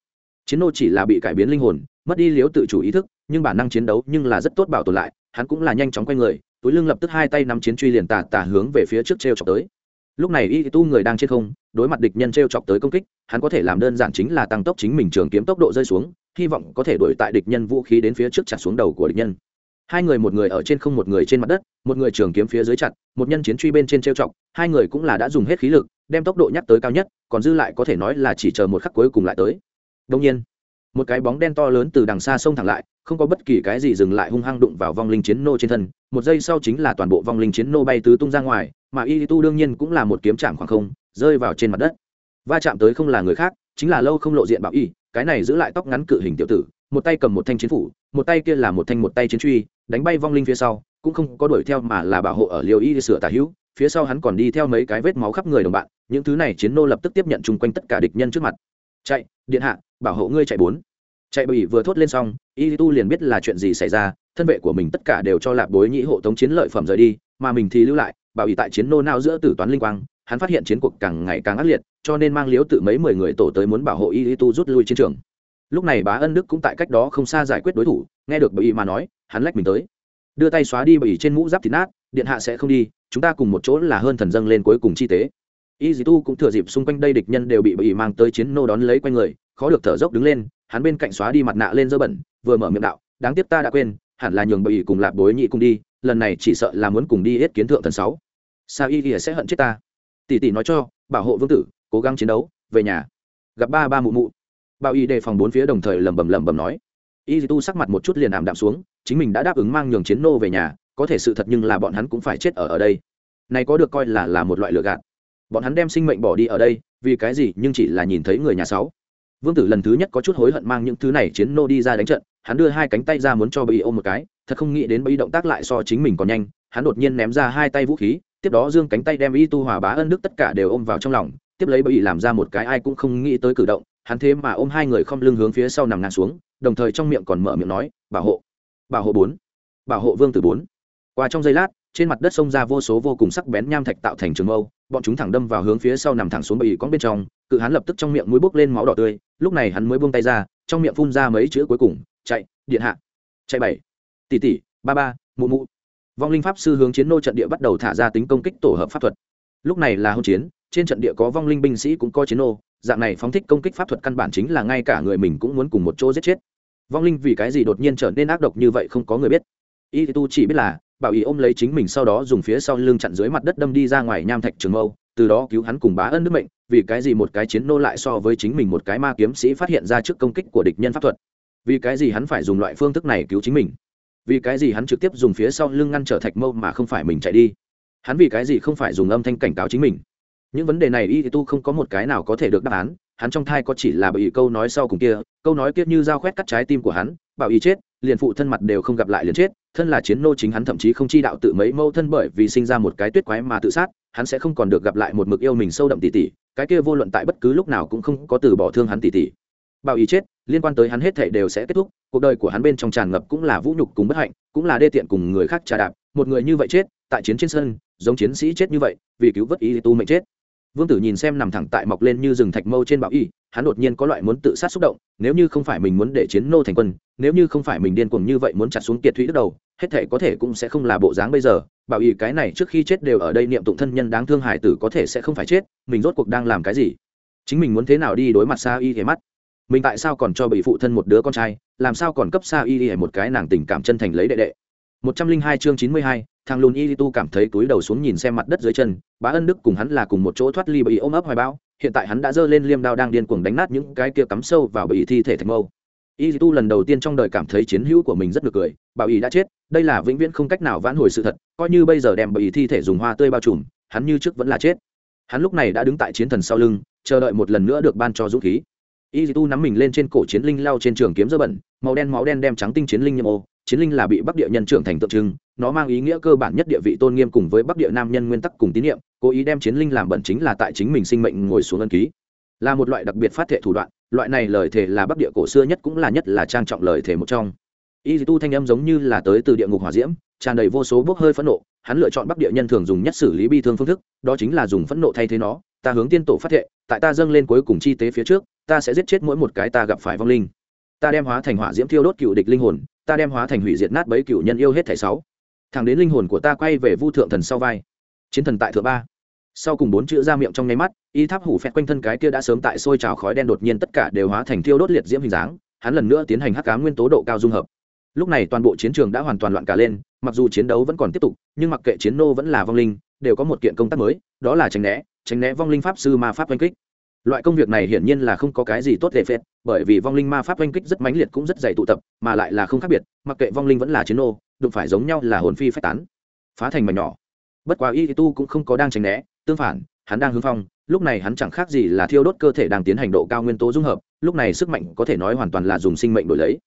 Chiến nô chỉ là bị cải biến linh hồn, mất đi liếu tự chủ ý thức, nhưng bản năng chiến đấu nhưng là rất tốt bảo tồn lại, hắn cũng là nhanh chóng quay người, túi lưng lập tức hai tay nắm chiến truy liền tà tà hướng về phía trước t r e o chọc tới. Lúc này y tu người đang trên không, đối mặt địch nhân t r e o chọc tới công kích, hắn có thể làm đơn giản chính là tăng tốc chính mình trường kiếm tốc độ rơi xuống, hy vọng có thể đuổi tại địch nhân vũ khí đến phía trước trả xuống đầu của địch nhân hai người một người ở trên không một người trên mặt đất, một người trường kiếm phía dưới chặt, một nhân chiến truy bên trên treo r chọc, hai người cũng là đã dùng hết khí lực, đem tốc độ nhắc tới cao nhất, còn dư lại có thể nói là chỉ chờ một khắc cuối cùng lại tới. Đông nhiên, một cái bóng đen to lớn từ đằng xa xông thẳng lại, không có bất kỳ cái gì dừng lại hung hăng đụng vào vong linh chiến nô trên thân, một giây sau chính là toàn bộ vong linh chiến nô bay tứ tung ra ngoài, mà y tu đương nhiên cũng là một kiếm chạm khoảng không, rơi vào trên mặt đất. Va chạm tới không là người khác, chính là lâu không lộ diện bảo y, cái này giữ lại tóc ngắn cự hình tiểu tử một tay cầm một thanh chiến phủ, một tay kia là một thanh một tay chiến truy, đánh bay vong linh phía sau, cũng không có đuổi theo mà là bảo hộ ở liều y sửa tả hữu, phía sau hắn còn đi theo mấy cái vết máu khắp người đồng bạn, những thứ này chiến nô lập tức tiếp nhận chung quanh tất cả địch nhân trước mặt. Chạy, điện hạ, bảo hộ ngươi chạy bốn. Chạy bỉ vừa thốt lên xong, y tu liền biết là chuyện gì xảy ra, thân vệ của mình tất cả đều cho lạp bối nhĩ hộ tống chiến lợi phẩm rời đi, mà mình thì lưu lại, bảo ý tại chiến nô nao giữa tử toán linh quang, hắn phát hiện chiến cuộc càng ngày càng ác liệt, cho nên mang liếu tự mấy mười người tổ tới muốn bảo hộ y tu rút lui chiến trường lúc này bá ân đức cũng tại cách đó không xa giải quyết đối thủ, nghe được bởi ý mà nói, hắn lách mình tới. Đưa tay xóa đi bởi ý trên mũ giáp thịt nát, điện hạ sẽ không đi, chúng ta cùng một chỗ là hơn thần dâng lên cuối cùng chi tế. Y dì tu cũng thừa dịp xung quanh đây địch nhân đều bị bởi ý mang tới chiến nô đón lấy quanh người, khó được thở dốc đứng lên, hắn bên cạnh xóa đi mặt nạ lên dơ bẩn, vừa mở miệng đạo, đáng tiếc ta đã quên, hẳn là nhường bởi ý cùng lạp bối nhị cùng đi, lần này chỉ sợ là muốn cùng đi hết kiến thượng thần sáu. Sao y ỉa sẽ hận chết ta? Tỷ tỷ nói cho, bảo hộ vương tử, cố gắng chiến đấu, về nhà. Gặp ba ba mụ mụ bao y đề phòng bốn phía đồng thời lẩm bẩm lẩm bẩm nói. Y tu sắc mặt một chút liền ảm đạm xuống, chính mình đã đáp ứng mang nhường chiến nô về nhà, có thể sự thật nhưng là bọn hắn cũng phải chết ở ở đây. Này có được coi là là một loại lừa gạt. Bọn hắn đem sinh mệnh bỏ đi ở đây, vì cái gì nhưng chỉ là nhìn thấy người nhà sáu. Vương tử lần thứ nhất có chút hối hận mang những thứ này chiến nô đi ra đánh trận, hắn đưa hai cánh tay ra muốn cho bầy ôm một cái, thật không nghĩ đến bầy động tác lại so chính mình còn nhanh, hắn đột nhiên ném ra hai tay vũ khí, tiếp đó dương cánh tay đem y tu hòa bá ân đức tất cả đều ôm vào trong lòng, tiếp lấy bầy làm ra một cái ai cũng không nghĩ tới cử động hắn thế mà ôm hai người không lưng hướng phía sau nằm ngang xuống, đồng thời trong miệng còn mở miệng nói, bảo hộ bảo hộ bốn, bảo hộ vương tử bốn. Qua trong giây lát, trên mặt đất xông ra vô số vô cùng sắc bén nham thạch tạo thành trường mâu, bọn chúng thẳng đâm vào hướng phía sau nằm thẳng xuống bầy con bên trong, cự hắn lập tức trong miệng mũi bốc lên máu đỏ tươi, lúc này hắn mới buông tay ra, trong miệng phun ra mấy chữ cuối cùng, chạy, điện hạ, chạy bảy, tỷ tỷ, ba ba, mụ mụ. Vong linh pháp sư hướng chiến nô trận địa bắt đầu thả ra tính công kích tổ hợp pháp thuật. Lúc này là hôn chiến, trên trận địa có vong linh binh sĩ cũng có chiến nô dạng này phóng thích công kích pháp thuật căn bản chính là ngay cả người mình cũng muốn cùng một chỗ giết chết. Vong linh vì cái gì đột nhiên trở nên ác độc như vậy không có người biết. Y tu chỉ biết là, bảo ý ôm lấy chính mình sau đó dùng phía sau lưng chặn dưới mặt đất đâm đi ra ngoài nham thạch trường âu từ đó cứu hắn cùng bá ân đức mệnh, vì cái gì một cái chiến nô lại so với chính mình một cái ma kiếm sĩ phát hiện ra trước công kích của địch nhân pháp thuật. Vì cái gì hắn phải dùng loại phương thức này cứu chính mình? Vì cái gì hắn trực tiếp dùng phía sau lưng ngăn trở thạch mâu mà không phải mình chạy đi? Hắn vì cái gì không phải dùng âm thanh cảnh cáo chính mình? Những vấn đề này y tu không có một cái nào có thể được đáp án, hắn trong thai có chỉ là bởi câu nói sau cùng kia, câu nói kia như dao khoét cắt trái tim của hắn bảo Y chết, liền phụ thân mặt đều không gặp lại liền chết, thân là chiến nô chính hắn thậm chí không chi đạo tự mấy mâu thân bởi vì sinh ra một cái tuyết quái mà tự sát, hắn sẽ không còn được gặp lại một mực yêu mình sâu đậm tỉ tỉ, cái kia vô luận tại bất cứ lúc nào cũng không có từ bỏ thương hắn tỉ tỉ. Bảo Y chết, liên quan tới hắn hết thảy đều sẽ kết thúc, cuộc đời của hắn bên trong tràn ngập cũng là vũ nhục cùng bất hạnh, cũng là đê tiện cùng người khác trà đạp, một người như vậy chết, tại chiến trên sân, giống chiến sĩ chết như vậy, vì cứu vớt ý tu mệnh chết vương tử nhìn xem nằm thẳng tại mọc lên như rừng thạch mâu trên bảo y, hắn đột nhiên có loại muốn tự sát xúc động, nếu như không phải mình muốn để chiến nô thành quân, nếu như không phải mình điên cuồng như vậy muốn chặt xuống kiệt thủy đức đầu, hết thể có thể cũng sẽ không là bộ dáng bây giờ. Bảo y cái này trước khi chết đều ở đây niệm tụng thân nhân đáng thương hải tử có thể sẽ không phải chết, mình rốt cuộc đang làm cái gì? Chính mình muốn thế nào đi đối mặt xa y thế mắt? Mình tại sao còn cho bị phụ thân một đứa con trai, làm sao còn cấp xa y y một cái nàng tình cảm chân thành lấy đệ đệ? Một trăm linh hai chương chín mươi hai thằng lùn y tu cảm thấy túi đầu xuống nhìn xem mặt đất dưới chân, bá ân đức cùng hắn là cùng một chỗ thoát ly bị ôm ấp hoài bão, hiện tại hắn đã giơ lên liêm đao đang điên cuồng đánh nát những cái kia cắm sâu vào bị thi thể thạch mâu. Y tu lần đầu tiên trong đời cảm thấy chiến hữu của mình rất được cười, bảo ý đã chết, đây là vĩnh viễn không cách nào vãn hồi sự thật, coi như bây giờ đem bị thi thể dùng hoa tươi bao trùm, hắn như trước vẫn là chết. Hắn lúc này đã đứng tại chiến thần sau lưng, chờ đợi một lần nữa được ban cho dũng khí. Y tu nắm mình lên trên cổ chiến linh lao trên trường kiếm dơ bẩn, màu đen máu đen đem trắng tinh chiến linh nhâm ô chiến linh là bị bắc địa nhân trưởng thành tượng trưng, nó mang ý nghĩa cơ bản nhất địa vị tôn nghiêm cùng với bắc địa nam nhân nguyên tắc cùng tín nhiệm, cố ý đem chiến linh làm bẩn chính là tại chính mình sinh mệnh ngồi xuống ân ký. Là một loại đặc biệt phát thệ thủ đoạn, loại này lời thề là bắc địa cổ xưa nhất cũng là nhất là trang trọng lời thề một trong. Y tu thanh âm giống như là tới từ địa ngục hỏa diễm, tràn đầy vô số bốc hơi phẫn nộ, hắn lựa chọn bắc địa nhân thường dùng nhất xử lý bi thương phương thức, đó chính là dùng phẫn nộ thay thế nó, ta hướng tiên tổ phát thệ, tại ta dâng lên cuối cùng chi tế phía trước, ta sẽ giết chết mỗi một cái ta gặp phải vong linh. Ta đem hóa thành hỏa diễm thiêu đốt cựu địch linh hồn ta đem hóa thành hủy diệt nát bấy cựu nhân yêu hết thảy sáu. Thẳng đến linh hồn của ta quay về vu thượng thần sau vai. Chiến thần tại thượng ba. Sau cùng bốn chữ ra miệng trong nháy mắt, y tháp hủ phẹt quanh thân cái kia đã sớm tại sôi trào khói đen đột nhiên tất cả đều hóa thành thiêu đốt liệt diễm hình dáng, hắn lần nữa tiến hành hắc cá nguyên tố độ cao dung hợp. Lúc này toàn bộ chiến trường đã hoàn toàn loạn cả lên, mặc dù chiến đấu vẫn còn tiếp tục, nhưng mặc kệ chiến nô vẫn là vong linh, đều có một kiện công tác mới, đó là tránh né tránh né vong linh pháp sư ma pháp oanh kích loại công việc này hiển nhiên là không có cái gì tốt để phết, bởi vì vong linh ma pháp oanh kích rất mãnh liệt cũng rất dày tụ tập, mà lại là không khác biệt, mặc kệ vong linh vẫn là chiến nô, đụng phải giống nhau là hồn phi phách tán. Phá thành mảnh nhỏ. Bất quá y tu cũng không có đang tránh né, tương phản, hắn đang hướng phong, lúc này hắn chẳng khác gì là thiêu đốt cơ thể đang tiến hành độ cao nguyên tố dung hợp, lúc này sức mạnh có thể nói hoàn toàn là dùng sinh mệnh đổi lấy.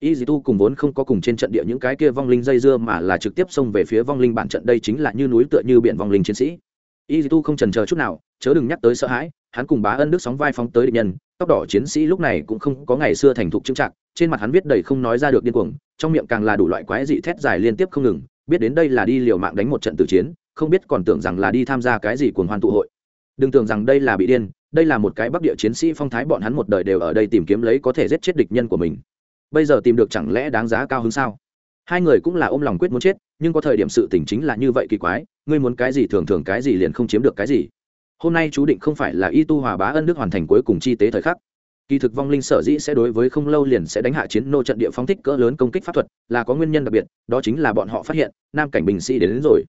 Y tu cùng vốn không có cùng trên trận địa những cái kia vong linh dây dưa mà là trực tiếp xông về phía vong linh bản trận, đây chính là như núi tựa như biển vong linh chiến sĩ. Y tu không trần chờ chút nào, chớ đừng nhắc tới sợ hãi hắn cùng bá ân đức sóng vai phóng tới địch nhân, tóc đỏ chiến sĩ lúc này cũng không có ngày xưa thành thục trưng trạc trên mặt hắn viết đầy không nói ra được điên cuồng, trong miệng càng là đủ loại quái dị thét dài liên tiếp không ngừng, biết đến đây là đi liều mạng đánh một trận tử chiến, không biết còn tưởng rằng là đi tham gia cái gì cuồng hoan tụ hội. Đừng tưởng rằng đây là bị điên, đây là một cái bắc địa chiến sĩ phong thái bọn hắn một đời đều ở đây tìm kiếm lấy có thể giết chết địch nhân của mình. Bây giờ tìm được chẳng lẽ đáng giá cao hơn sao? Hai người cũng là ôm lòng quyết muốn chết, nhưng có thời điểm sự tình chính là như vậy kỳ quái, ngươi muốn cái gì thường thường cái gì liền không chiếm được cái gì hôm nay chú định không phải là y tu hòa bá ân đức hoàn thành cuối cùng chi tế thời khắc. Kỳ thực vong linh sở dĩ sẽ đối với không lâu liền sẽ đánh hạ chiến nô trận địa phóng thích cỡ lớn công kích pháp thuật là có nguyên nhân đặc biệt đó chính là bọn họ phát hiện nam cảnh bình sĩ đến, đến rồi.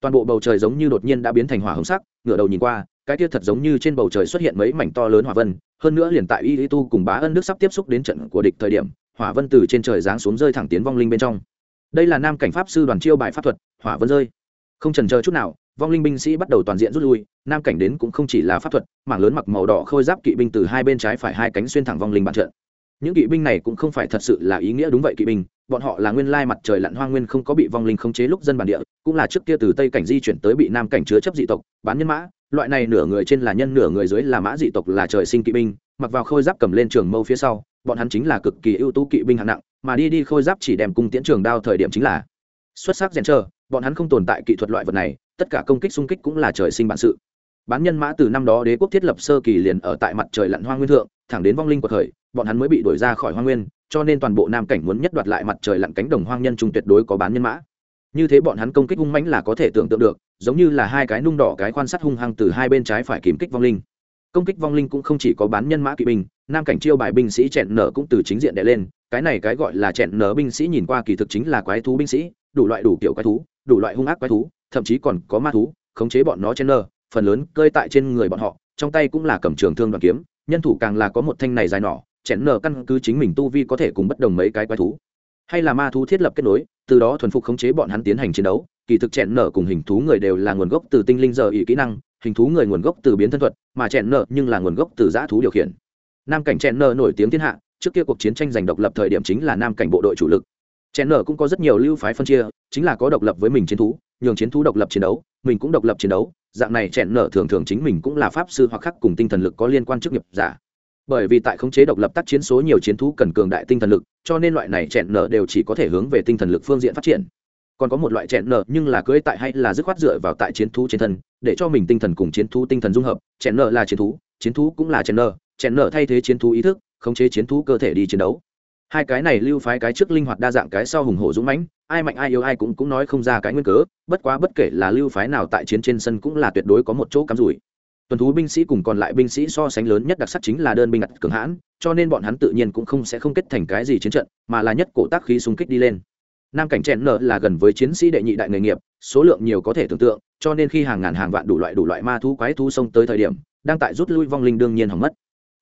Toàn bộ bầu trời giống như đột nhiên đã biến thành hỏa hồng sắc ngửa đầu nhìn qua cái kia thật giống như trên bầu trời xuất hiện mấy mảnh to lớn hỏa vân hơn nữa liền tại y tu cùng bá ân đức sắp tiếp xúc đến trận của địch thời điểm hỏa vân từ trên trời giáng xuống rơi thẳng tiến vong linh bên trong. Đây là nam cảnh pháp sư đoàn chiêu bài pháp thuật hỏa vân rơi. Không trần chờ chút nào vong linh binh sĩ bắt đầu toàn diện rút lui, nam cảnh đến cũng không chỉ là pháp thuật, mảng lớn mặc màu đỏ khôi giáp kỵ binh từ hai bên trái phải hai cánh xuyên thẳng vong linh bàn trận. Những kỵ binh này cũng không phải thật sự là ý nghĩa đúng vậy kỵ binh, bọn họ là nguyên lai mặt trời lặn hoa nguyên không có bị vong linh khống chế lúc dân bản địa, cũng là trước kia từ tây cảnh di chuyển tới bị nam cảnh chứa chấp dị tộc, bán nhân mã, loại này nửa người trên là nhân, nửa người dưới là mã dị tộc là trời sinh kỵ binh, mặc vào khôi giáp cầm lên trường mâu phía sau, bọn hắn chính là cực kỳ ưu tú kỵ binh hạng nặng, mà đi đi khôi giáp chỉ đem cung tiễn trường đao thời điểm chính là xuất sắc rèn trơ, bọn hắn không tồn tại kỹ thuật loại vật này tất cả công kích xung kích cũng là trời sinh bản sự. Bán nhân mã từ năm đó đế quốc thiết lập sơ kỳ liền ở tại mặt trời lặn hoa nguyên thượng, thẳng đến vong linh của thời, bọn hắn mới bị đuổi ra khỏi hoa nguyên, cho nên toàn bộ nam cảnh muốn nhất đoạt lại mặt trời lặn cánh đồng hoang nhân trung tuyệt đối có bán nhân mã. Như thế bọn hắn công kích hung mãnh là có thể tưởng tượng được, giống như là hai cái nung đỏ cái quan sát hung hăng từ hai bên trái phải kìm kích vong linh. Công kích vong linh cũng không chỉ có bán nhân mã kỵ binh, nam cảnh chiêu bài binh sĩ chẹn nở cũng từ chính diện đè lên, cái này cái gọi là chẹn nở binh sĩ nhìn qua kỳ thực chính là quái thú binh sĩ, đủ loại đủ kiểu quái thú, đủ loại hung ác quái thú thậm chí còn có ma thú, khống chế bọn nó chen nơ phần lớn cơi tại trên người bọn họ, trong tay cũng là cầm trường thương đoàn kiếm, nhân thủ càng là có một thanh này dài nỏ chèn nở căn cứ chính mình tu vi có thể cùng bất đồng mấy cái quái thú. Hay là ma thú thiết lập kết nối, từ đó thuần phục khống chế bọn hắn tiến hành chiến đấu, kỳ thực chèn nở cùng hình thú người đều là nguồn gốc từ tinh linh giờ ý kỹ năng, hình thú người nguồn gốc từ biến thân thuật, mà chèn nở nhưng là nguồn gốc từ giã thú điều khiển. Nam cảnh chèn nở nổi tiếng thiên hạ, trước kia cuộc chiến tranh giành độc lập thời điểm chính là nam cảnh bộ đội chủ lực. Chèn nở cũng có rất nhiều lưu phái phân chia, chính là có độc lập với mình chiến thú nhường chiến thú độc lập chiến đấu, mình cũng độc lập chiến đấu, dạng này chèn nở thường thường chính mình cũng là pháp sư hoặc khác cùng tinh thần lực có liên quan chức nghiệp giả. Bởi vì tại khống chế độc lập tác chiến số nhiều chiến thú cần cường đại tinh thần lực, cho nên loại này chèn nở đều chỉ có thể hướng về tinh thần lực phương diện phát triển. Còn có một loại chèn nở nhưng là cưỡi tại hay là dứt khoát dựa vào tại chiến thú trên thân, để cho mình tinh thần cùng chiến thú tinh thần dung hợp, chèn nở là chiến thú chiến thú cũng là chèn nở chèn nở thay thế chiến thú ý thức, khống chế chiến thú cơ thể đi chiến đấu hai cái này lưu phái cái trước linh hoạt đa dạng cái sau hùng hổ dũng mãnh, ai mạnh ai yêu ai cũng cũng nói không ra cái nguyên cớ, bất quá bất kể là lưu phái nào tại chiến trên sân cũng là tuyệt đối có một chỗ cắm rủi. Tuần thú binh sĩ cùng còn lại binh sĩ so sánh lớn nhất đặc sắc chính là đơn binh đặt cường hãn, cho nên bọn hắn tự nhiên cũng không sẽ không kết thành cái gì chiến trận, mà là nhất cổ tác khí xung kích đi lên. Nam cảnh chèn nợ là gần với chiến sĩ đệ nhị đại nghề nghiệp, số lượng nhiều có thể tưởng tượng, cho nên khi hàng ngàn hàng vạn đủ loại đủ loại ma thú quái thú xông tới thời điểm, đang tại rút lui vong linh đương nhiên hỏng mất.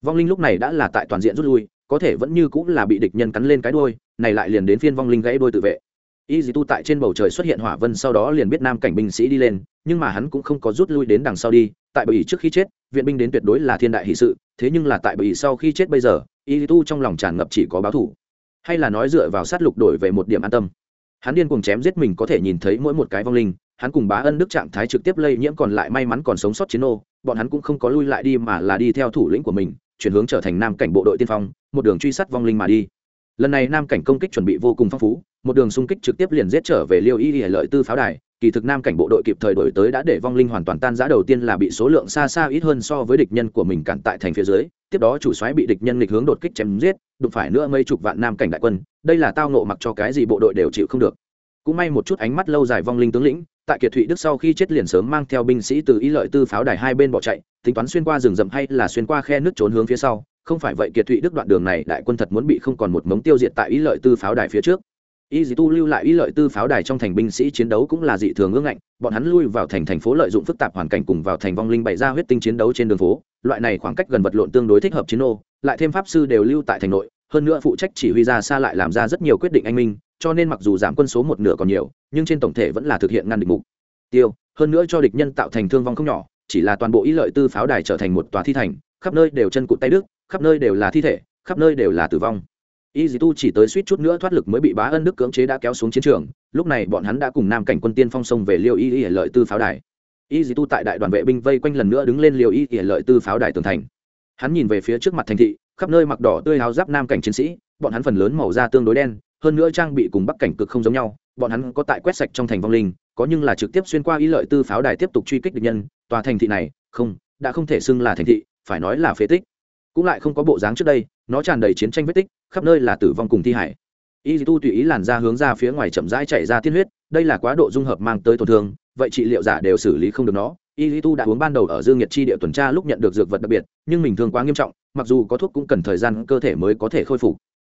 Vong linh lúc này đã là tại toàn diện rút lui có thể vẫn như cũng là bị địch nhân cắn lên cái đuôi, này lại liền đến phiên vong linh gãy đôi tự vệ. Y dì tu tại trên bầu trời xuất hiện hỏa vân sau đó liền biết nam cảnh binh sĩ đi lên, nhưng mà hắn cũng không có rút lui đến đằng sau đi, tại bởi trước khi chết, viện binh đến tuyệt đối là thiên đại hỷ sự, thế nhưng là tại bởi sau khi chết bây giờ y tu trong lòng tràn ngập chỉ có báo thủ hay là nói dựa vào sát lục đổi về một điểm an tâm. Hắn điên cuồng chém giết mình có thể nhìn thấy mỗi một cái vong linh, hắn cùng bá ân đức trạng thái trực tiếp lây nhiễm còn lại may mắn còn sống sót chiến ô bọn hắn cũng không có lui lại đi mà là đi theo thủ lĩnh của mình chuyển hướng trở thành nam cảnh bộ đội tiên phong, một đường truy sát vong linh mà đi. Lần này nam cảnh công kích chuẩn bị vô cùng phong phú, một đường xung kích trực tiếp liền giết trở về liêu y y lợi tư pháo đài. Kỳ thực nam cảnh bộ đội kịp thời đổi tới đã để vong linh hoàn toàn tan giã đầu tiên là bị số lượng xa xa ít hơn so với địch nhân của mình cản tại thành phía dưới, tiếp đó chủ soái bị địch nhân nghịch hướng đột kích chém giết, đụng phải nữa mấy chục vạn nam cảnh đại quân. Đây là tao nộ mặc cho cái gì bộ đội đều chịu không được. Cũng may một chút ánh mắt lâu dài vong linh tướng lĩnh tại kiệt thụy đức sau khi chết liền sớm mang theo binh sĩ từ ý lợi tư pháo đài hai bên bỏ chạy tính toán xuyên qua rừng rậm hay là xuyên qua khe nước trốn hướng phía sau không phải vậy kiệt thụy đức đoạn đường này đại quân thật muốn bị không còn một mống tiêu diệt tại ý lợi tư pháo đài phía trước y dì tu lưu lại ý lợi tư pháo đài trong thành binh sĩ chiến đấu cũng là dị thường ương ngạnh bọn hắn lui vào thành thành phố lợi dụng phức tạp hoàn cảnh cùng vào thành vong linh bày ra huyết tinh chiến đấu trên đường phố loại này khoảng cách gần vật lộn tương đối thích hợp chiến ô lại thêm pháp sư đều lưu tại thành nội hơn nữa phụ trách chỉ huy ra xa lại làm ra rất nhiều quyết định anh minh, cho nên mặc dù giảm quân số một nửa còn nhiều, nhưng trên tổng thể vẫn là thực hiện ngăn địch mục tiêu. Hơn nữa cho địch nhân tạo thành thương vong không nhỏ, chỉ là toàn bộ ý lợi tư pháo đài trở thành một tòa thi thành, khắp nơi đều chân cụt tay đức khắp nơi đều là thi thể, khắp nơi đều là tử vong. Y dì tu chỉ tới suýt chút nữa thoát lực mới bị bá ân đức cưỡng chế đã kéo xuống chiến trường, lúc này bọn hắn đã cùng nam cảnh quân tiên phong sông về liêu y y lợi tư pháo đài. Y dì tu tại đại đoàn vệ binh vây quanh lần nữa đứng lên liêu y y lợi tư pháo đài tường thành. Hắn nhìn về phía trước mặt thành thị khắp nơi mặc đỏ tươi áo giáp nam cảnh chiến sĩ, bọn hắn phần lớn màu da tương đối đen, hơn nữa trang bị cùng bắc cảnh cực không giống nhau, bọn hắn có tại quét sạch trong thành vong linh, có nhưng là trực tiếp xuyên qua y lợi tư pháo đài tiếp tục truy kích địch nhân, tòa thành thị này, không, đã không thể xưng là thành thị, phải nói là phế tích. Cũng lại không có bộ dáng trước đây, nó tràn đầy chiến tranh vết tích, khắp nơi là tử vong cùng thi hải. Y tu tùy ý làn ra hướng ra phía ngoài chậm rãi chạy ra tiên huyết, đây là quá độ dung hợp mang tới tổn thương, vậy trị liệu giả đều xử lý không được nó y tu đã uống ban đầu ở dương nhiệt chi địa tuần tra lúc nhận được dược vật đặc biệt, nhưng mình thương quá nghiêm trọng, mặc dù có thuốc cũng cần thời gian, cơ thể mới có thể khôi phục.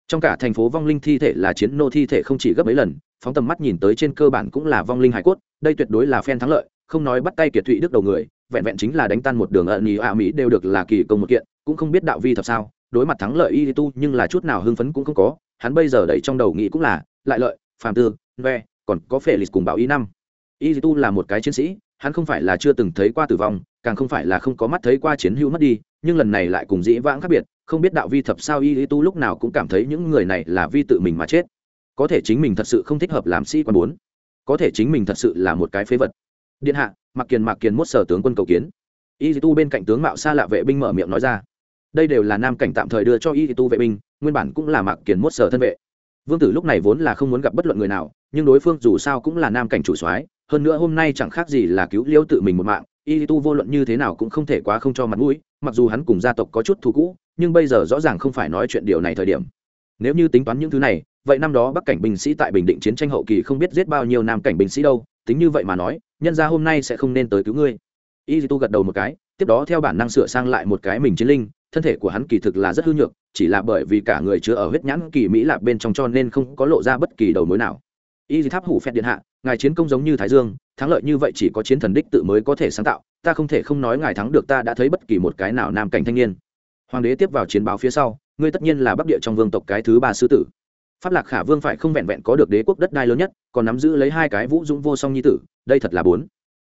Trong cả thành phố vong linh thi thể là chiến nô thi thể không chỉ gấp mấy lần, phóng tầm mắt nhìn tới trên cơ bản cũng là vong linh hải cốt, đây tuyệt đối là phen thắng lợi, không nói bắt tay kiệt thụy đức đầu người, vẹn vẹn chính là đánh tan một đường ẩn ý a mỹ đều được là kỳ công một kiện, cũng không biết đạo vi thật sao, đối mặt thắng lợi y tu nhưng là chút nào hưng phấn cũng không có, hắn bây giờ đẩy trong đầu nghĩ cũng là, lại lợi phàm tư ve còn có phệ lịch cùng bảo y năm. Y tu là một cái chiến sĩ hắn không phải là chưa từng thấy qua tử vong, càng không phải là không có mắt thấy qua chiến hữu mất đi, nhưng lần này lại cùng dĩ vãng khác biệt, không biết đạo vi thập sao y tu lúc nào cũng cảm thấy những người này là vi tự mình mà chết. Có thể chính mình thật sự không thích hợp làm sĩ quan bốn. Có thể chính mình thật sự là một cái phế vật. Điện hạ mặc kiền mặc kiền mốt sở tướng quân cầu kiến. Y tu bên cạnh tướng mạo xa lạ vệ binh mở miệng nói ra. Đây đều là nam cảnh tạm thời đưa cho y tu vệ binh, nguyên bản cũng là mặc kiền mốt sở thân vệ. Vương tử lúc này vốn là không muốn gặp bất luận người nào nhưng đối phương dù sao cũng là nam cảnh chủ soái, hơn nữa hôm nay chẳng khác gì là cứu liễu tự mình một mạng, y tu vô luận như thế nào cũng không thể quá không cho mặt mũi, mặc dù hắn cùng gia tộc có chút thù cũ, nhưng bây giờ rõ ràng không phải nói chuyện điều này thời điểm. Nếu như tính toán những thứ này, vậy năm đó bắc cảnh binh sĩ tại bình định chiến tranh hậu kỳ không biết giết bao nhiêu nam cảnh binh sĩ đâu, tính như vậy mà nói, nhân ra hôm nay sẽ không nên tới cứu ngươi. Y tu gật đầu một cái, tiếp đó theo bản năng sửa sang lại một cái mình chiến linh, thân thể của hắn kỳ thực là rất hư nhược, chỉ là bởi vì cả người chứa ở huyết nhãn kỳ mỹ lạc bên trong cho nên không có lộ ra bất kỳ đầu mối nào y tháp hủ phẹt điện hạ, ngài chiến công giống như thái dương, thắng lợi như vậy chỉ có chiến thần đích tự mới có thể sáng tạo, ta không thể không nói ngài thắng được ta đã thấy bất kỳ một cái nào nam cảnh thanh niên. Hoàng đế tiếp vào chiến báo phía sau, ngươi tất nhiên là bắc địa trong vương tộc cái thứ ba sư tử. Pháp lạc khả vương phải không vẹn vẹn có được đế quốc đất đai lớn nhất, còn nắm giữ lấy hai cái vũ dũng vô song nhi tử, đây thật là bốn.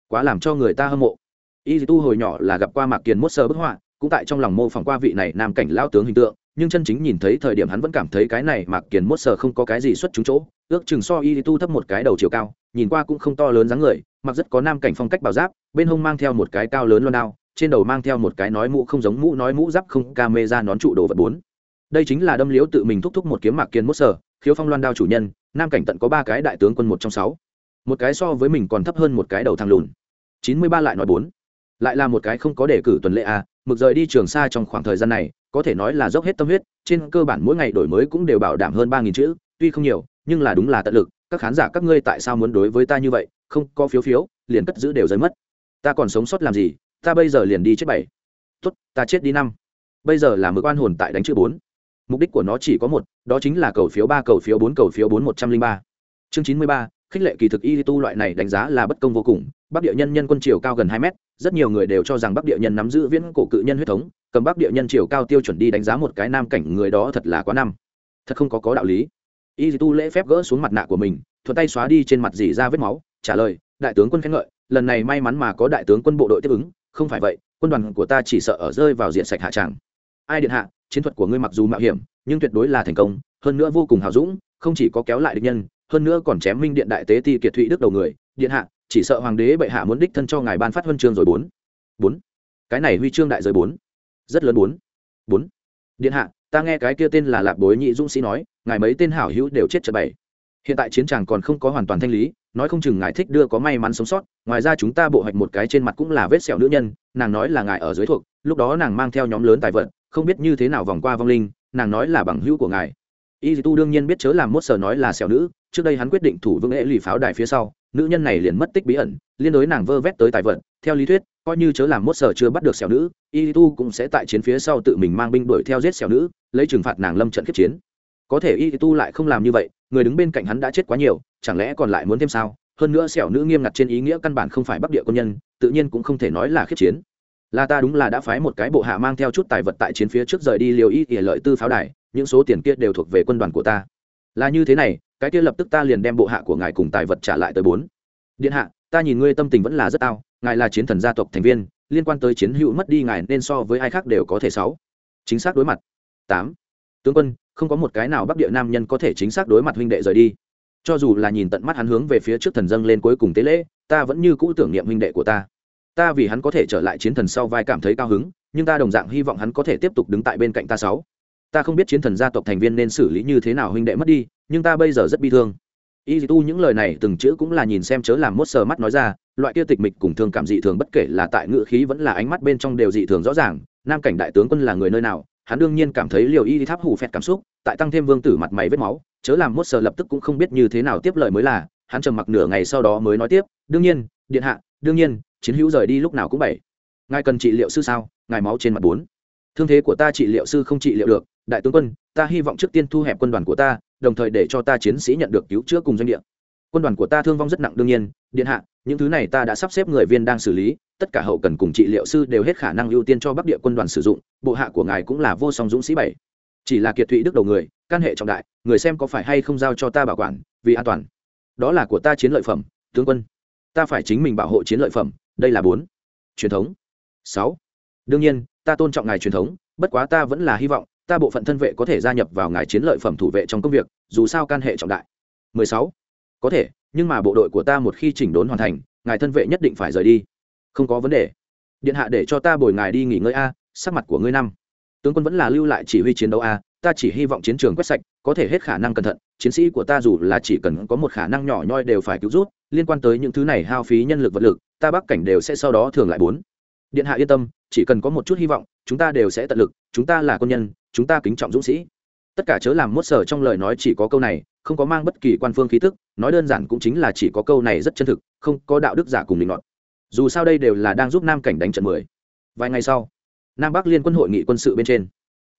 Quá làm cho người ta hâm mộ. Y tu hồi nhỏ là gặp qua mạc kiền mốt sơ bức họa, cũng tại trong lòng mô phỏng qua vị này nam cảnh lao tướng hình tượng, nhưng chân chính nhìn thấy thời điểm hắn vẫn cảm thấy cái này mạc kiền mốt sơ không có cái gì xuất chúng chỗ ước chừng so y tu thấp một cái đầu chiều cao, nhìn qua cũng không to lớn dáng người, mặc rất có nam cảnh phong cách bảo giáp, bên hông mang theo một cái cao lớn loan đao, trên đầu mang theo một cái nói mũ không giống mũ, nói mũ giáp không ca mê ra nón trụ đồ vật bốn. Đây chính là đâm liếu tự mình thúc thúc một kiếm mạc kiên mốt sở, khiếu phong loan đao chủ nhân, nam cảnh tận có ba cái đại tướng quân một trong sáu. Một cái so với mình còn thấp hơn một cái đầu thằng lùn. Chín mươi ba lại nói bốn. Lại là một cái không có đề cử tuần lệ à mực rời đi trường xa trong khoảng thời gian này, có thể nói là dốc hết tâm huyết, trên cơ bản mỗi ngày đổi mới cũng đều bảo đảm hơn ba nghìn chữ, tuy không nhiều nhưng là đúng là tận lực, các khán giả, các ngươi tại sao muốn đối với ta như vậy? Không, có phiếu phiếu, liền cất giữ đều rơi mất. Ta còn sống sót làm gì? Ta bây giờ liền đi chết bảy. Tốt, ta chết đi năm. Bây giờ là mực oan hồn tại đánh chữ bốn. Mục đích của nó chỉ có một, đó chính là cầu phiếu ba, cầu phiếu bốn, cầu phiếu bốn một trăm linh ba. Chương chín mươi ba, khích lệ kỳ thực y tu loại này đánh giá là bất công vô cùng. Bắc địa nhân nhân quân chiều cao gần hai mét, rất nhiều người đều cho rằng bắc địa nhân nắm giữ viễn cổ cự nhân huyết thống, cầm bắc địa nhân chiều cao tiêu chuẩn đi đánh giá một cái nam cảnh người đó thật là quá năm. Thật không có có đạo lý y tu lễ phép gỡ xuống mặt nạ của mình, thuận tay xóa đi trên mặt dì ra vết máu, trả lời, đại tướng quân khen ngợi, lần này may mắn mà có đại tướng quân bộ đội tiếp ứng, không phải vậy, quân đoàn của ta chỉ sợ ở rơi vào diện sạch hạ tràng. Ai điện hạ, chiến thuật của ngươi mặc dù mạo hiểm, nhưng tuyệt đối là thành công, hơn nữa vô cùng hào dũng, không chỉ có kéo lại địch nhân, hơn nữa còn chém minh điện đại tế ti kiệt thụy đức đầu người. Điện hạ, chỉ sợ hoàng đế bệ hạ muốn đích thân cho ngài ban phát huân chương rồi bốn. bốn. Cái này huy chương đại giới bốn. Rất lớn bốn. Bốn. Điện hạ ta nghe cái kia tên là lạp bối nhị dũng sĩ nói, ngài mấy tên hảo hữu đều chết trận bảy. Hiện tại chiến tràng còn không có hoàn toàn thanh lý, nói không chừng ngài thích đưa có may mắn sống sót, ngoài ra chúng ta bộ hoạch một cái trên mặt cũng là vết sẹo nữ nhân, nàng nói là ngài ở dưới thuộc, lúc đó nàng mang theo nhóm lớn tài vật, không biết như thế nào vòng qua vong linh, nàng nói là bằng hữu của ngài. Y tu đương nhiên biết chớ làm mốt sờ nói là sẹo nữ, trước đây hắn quyết định thủ vương lễ lì pháo đài phía sau, nữ nhân này liền mất tích bí ẩn, liên đối nàng vơ vét tới tài vật theo lý thuyết, coi như chớ làm mốt sở chưa bắt được xẻo nữ y tu cũng sẽ tại chiến phía sau tự mình mang binh đuổi theo giết xẻo nữ, lấy trừng phạt nàng lâm trận kiếp chiến. Có thể y tu lại không làm như vậy, người đứng bên cạnh hắn đã chết quá nhiều, chẳng lẽ còn lại muốn thêm sao? Hơn nữa xẻo nữ nghiêm ngặt trên ý nghĩa căn bản không phải bắc địa quân nhân, tự nhiên cũng không thể nói là khiếp chiến. Là ta đúng là đã phái một cái bộ hạ mang theo chút tài vật tại chiến phía trước rời đi liều y ỉa lợi tư pháo đài, những số tiền kia đều thuộc về quân đoàn của ta. Là như thế này, cái kia lập tức ta liền đem bộ hạ của ngài cùng tài vật trả lại tới bốn. Điện hạ ta nhìn ngươi tâm tình vẫn là rất tao, ngài là chiến thần gia tộc thành viên, liên quan tới chiến hữu mất đi ngài nên so với ai khác đều có thể sáu. Chính xác đối mặt. Tám. Tướng quân, không có một cái nào bắc địa nam nhân có thể chính xác đối mặt huynh đệ rời đi. Cho dù là nhìn tận mắt hắn hướng về phía trước thần dâng lên cuối cùng tế lễ, ta vẫn như cũ tưởng niệm huynh đệ của ta. Ta vì hắn có thể trở lại chiến thần sau vai cảm thấy cao hứng, nhưng ta đồng dạng hy vọng hắn có thể tiếp tục đứng tại bên cạnh ta sáu. Ta không biết chiến thần gia tộc thành viên nên xử lý như thế nào huynh đệ mất đi, nhưng ta bây giờ rất bi thương y tu những lời này từng chữ cũng là nhìn xem chớ làm mốt sờ mắt nói ra, loại kia tịch mịch cùng thương cảm dị thường bất kể là tại ngữ khí vẫn là ánh mắt bên trong đều dị thường rõ ràng, nam cảnh đại tướng quân là người nơi nào, hắn đương nhiên cảm thấy liều y tháp hủ phẹt cảm xúc, tại tăng thêm vương tử mặt mày vết máu, chớ làm mốt sờ lập tức cũng không biết như thế nào tiếp lời mới là, hắn trầm mặc nửa ngày sau đó mới nói tiếp, đương nhiên, điện hạ, đương nhiên, chiến hữu rời đi lúc nào cũng bảy. Ngài cần trị liệu sư sao? Ngài máu trên mặt bốn. Thương thế của ta trị liệu sư không trị liệu được. Đại tướng quân, ta hy vọng trước tiên thu hẹp quân đoàn của ta đồng thời để cho ta chiến sĩ nhận được cứu chữa cùng doanh địa. Quân đoàn của ta thương vong rất nặng đương nhiên, điện hạ, những thứ này ta đã sắp xếp người viên đang xử lý, tất cả hậu cần cùng trị liệu sư đều hết khả năng ưu tiên cho bắc địa quân đoàn sử dụng, bộ hạ của ngài cũng là vô song dũng sĩ bảy. Chỉ là kiệt thụy đức đầu người căn hệ trọng đại, người xem có phải hay không giao cho ta bảo quản, vì an toàn. Đó là của ta chiến lợi phẩm, tướng quân. Ta phải chính mình bảo hộ chiến lợi phẩm, đây là bốn. Truyền thống. Sáu. Đương nhiên, ta tôn trọng ngài truyền thống, bất quá ta vẫn là hy vọng ta bộ phận thân vệ có thể gia nhập vào ngài chiến lợi phẩm thủ vệ trong công việc, dù sao can hệ trọng đại. 16. có thể, nhưng mà bộ đội của ta một khi chỉnh đốn hoàn thành, ngài thân vệ nhất định phải rời đi. Không có vấn đề. Điện hạ để cho ta bồi ngài đi nghỉ ngơi a, sắc mặt của ngươi năm. Tướng quân vẫn là lưu lại chỉ huy chiến đấu a, ta chỉ hy vọng chiến trường quét sạch, có thể hết khả năng cẩn thận. Chiến sĩ của ta dù là chỉ cần có một khả năng nhỏ nhoi đều phải cứu rút, liên quan tới những thứ này hao phí nhân lực vật lực, ta bắc cảnh đều sẽ sau đó thường lại bốn điện hạ yên tâm, chỉ cần có một chút hy vọng, chúng ta đều sẽ tận lực, chúng ta là quân nhân, chúng ta kính trọng dũng sĩ. Tất cả chớ làm mốt sở trong lời nói chỉ có câu này, không có mang bất kỳ quan phương khí tức, nói đơn giản cũng chính là chỉ có câu này rất chân thực, không có đạo đức giả cùng định luận dù sao đây đều là đang giúp nam cảnh đánh trận mười. Vài ngày sau, nam bắc liên quân hội nghị quân sự bên trên.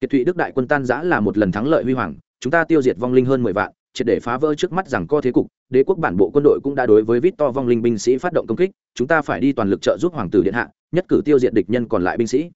Kiệt thụy đức đại quân tan giã là một lần thắng lợi huy hoàng, chúng ta tiêu diệt vong linh hơn mười vạn triệt để phá vỡ trước mắt rằng co thế cục, đế quốc bản bộ quân đội cũng đã đối với vít to vong linh binh sĩ phát động công kích, chúng ta phải đi toàn lực trợ giúp hoàng tử điện hạ, nhất cử tiêu diệt địch nhân còn lại binh sĩ.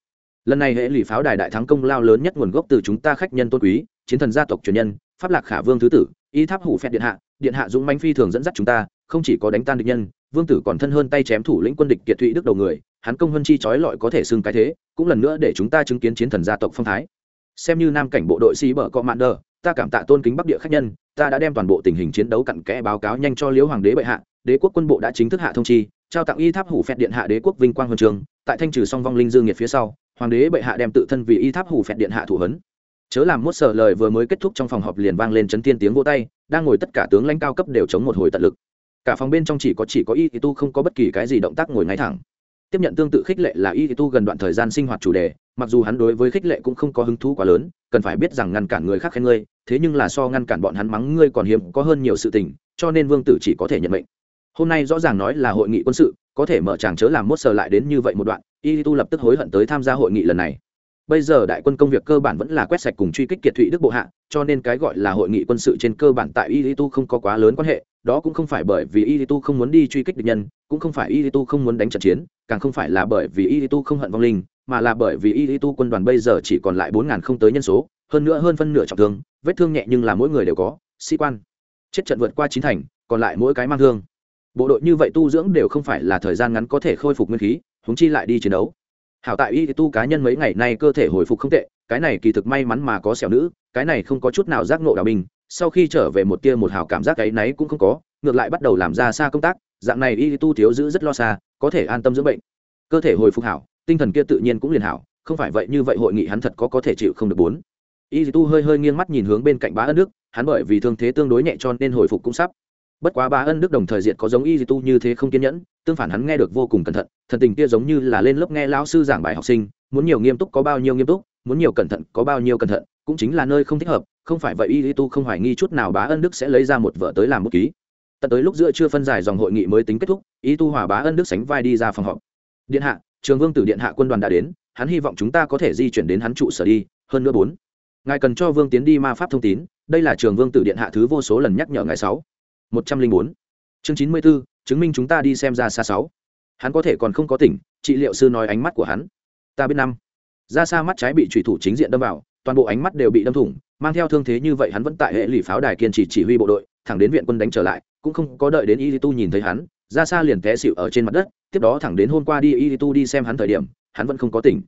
Lần này hệ lụy pháo đài đại thắng công lao lớn nhất nguồn gốc từ chúng ta khách nhân tôn quý, chiến thần gia tộc truyền nhân, pháp lạc khả vương thứ tử, y tháp hủ phẹt điện hạ điện hạ dũng manh phi thường dẫn dắt chúng ta, không chỉ có đánh tan địch nhân, vương tử còn thân hơn tay chém thủ lĩnh quân địch kiệt thụy đức đầu người, hắn công hơn chi trói lọi có thể xưng cái thế, cũng lần nữa để chúng ta chứng kiến chiến thần gia tộc phong thái. Xem như nam cảnh bộ đội sĩ bờ có mạn đờ ta cảm tạ tôn kính bắc địa khách nhân, ta đã đem toàn bộ tình hình chiến đấu cặn kẽ báo cáo nhanh cho liễu hoàng đế bệ hạ, đế quốc quân bộ đã chính thức hạ thông chi, trao tặng y tháp hủ phẹt điện hạ đế quốc vinh quang huân trường, tại thanh trừ song vong linh dương nhiệt phía sau, hoàng đế bệ hạ đem tự thân vì y tháp hủ phẹt điện hạ thủ hấn chớ làm mốt sở lời vừa mới kết thúc trong phòng họp liền vang lên chấn tiên tiếng vỗ tay, đang ngồi tất cả tướng lãnh cao cấp đều chống một hồi tận lực. Cả phòng bên trong chỉ có chỉ có y tu không có bất kỳ cái gì động tác ngồi ngay thẳng tiếp nhận tương tự khích lệ là y tu gần đoạn thời gian sinh hoạt chủ đề, mặc dù hắn đối với khích lệ cũng không có hứng thú quá lớn, cần phải biết rằng ngăn cản người khác khen ngươi, thế nhưng là so ngăn cản bọn hắn mắng ngươi còn hiếm, có hơn nhiều sự tình, cho nên vương tử chỉ có thể nhận mệnh. Hôm nay rõ ràng nói là hội nghị quân sự, có thể mở chàng chớ làm mốt sờ lại đến như vậy một đoạn, y tu lập tức hối hận tới tham gia hội nghị lần này. Bây giờ đại quân công việc cơ bản vẫn là quét sạch cùng truy kích kiệt thụy đức bộ hạ, cho nên cái gọi là hội nghị quân sự trên cơ bản tại y tu không có quá lớn quan hệ đó cũng không phải bởi vì y tu không muốn đi truy kích địch nhân, cũng không phải y tu không muốn đánh trận chiến, càng không phải là bởi vì y tu không hận vong linh, mà là bởi vì y tu quân đoàn bây giờ chỉ còn lại bốn ngàn không tới nhân số, hơn nữa hơn phân nửa trọng thương, vết thương nhẹ nhưng là mỗi người đều có, sĩ quan. Chết trận vượt qua chín thành, còn lại mỗi cái mang thương. Bộ đội như vậy tu dưỡng đều không phải là thời gian ngắn có thể khôi phục nguyên khí húng chi lại đi chiến đấu. Hảo tại y tu cá nhân mấy ngày nay cơ thể hồi phục không tệ, cái này kỳ thực may mắn mà có xẻo nữ, cái này không có chút nào giác nộ đạo bình sau khi trở về một tia một hào cảm giác cái náy cũng không có, ngược lại bắt đầu làm ra xa công tác, dạng này y tu thiếu giữ rất lo xa, có thể an tâm dưỡng bệnh. Cơ thể hồi phục hảo, tinh thần kia tự nhiên cũng liền hảo, không phải vậy như vậy hội nghị hắn thật có có thể chịu không được bốn. Y tu hơi hơi nghiêng mắt nhìn hướng bên cạnh bá ân đức, hắn bởi vì thương thế tương đối nhẹ cho nên hồi phục cũng sắp. Bất quá bá ân đức đồng thời diện có giống y tu như thế không kiên nhẫn, tương phản hắn nghe được vô cùng cẩn thận, thần tình kia giống như là lên lớp nghe lão sư giảng bài học sinh, muốn nhiều nghiêm túc có bao nhiêu nghiêm túc, muốn nhiều cẩn thận có bao nhiêu cẩn thận cũng chính là nơi không thích hợp, không phải vậy y tu không hoài nghi chút nào bá ân đức sẽ lấy ra một vợ tới làm bút ký. Tận tới lúc giữa chưa phân giải dòng hội nghị mới tính kết thúc y tu hòa bá ân đức sánh vai đi ra phòng họp. Điện hạ, trường vương tử điện hạ quân đoàn đã đến, hắn hy vọng chúng ta có thể di chuyển đến hắn trụ sở đi, hơn nữa bốn. Ngài cần cho vương tiến đi ma pháp thông tín, đây là trường vương tử điện hạ thứ vô số lần nhắc nhở ngài sáu. Một trăm linh bốn. Chương chín mươi b ố chứng minh chúng ta đi xem ra xa sáu. Hắn có thể còn không có tỉnh, trị liệu sư nói ánh mắt của hắn. Ta biết năm. Ra xa mắt trái bị trùy thủ chính diện đâm vào toàn bộ ánh mắt đều bị đâm thủng, mang theo thương thế như vậy hắn vẫn tại hệ lì pháo đài kiên trì chỉ huy bộ đội, thẳng đến viện quân đánh trở lại, cũng không có đợi đến y tu nhìn thấy hắn, ra xa liền té xịu ở trên mặt đất, tiếp đó thẳng đến hôm qua đi y tu đi xem hắn thời điểm, hắn vẫn không có tỉnh.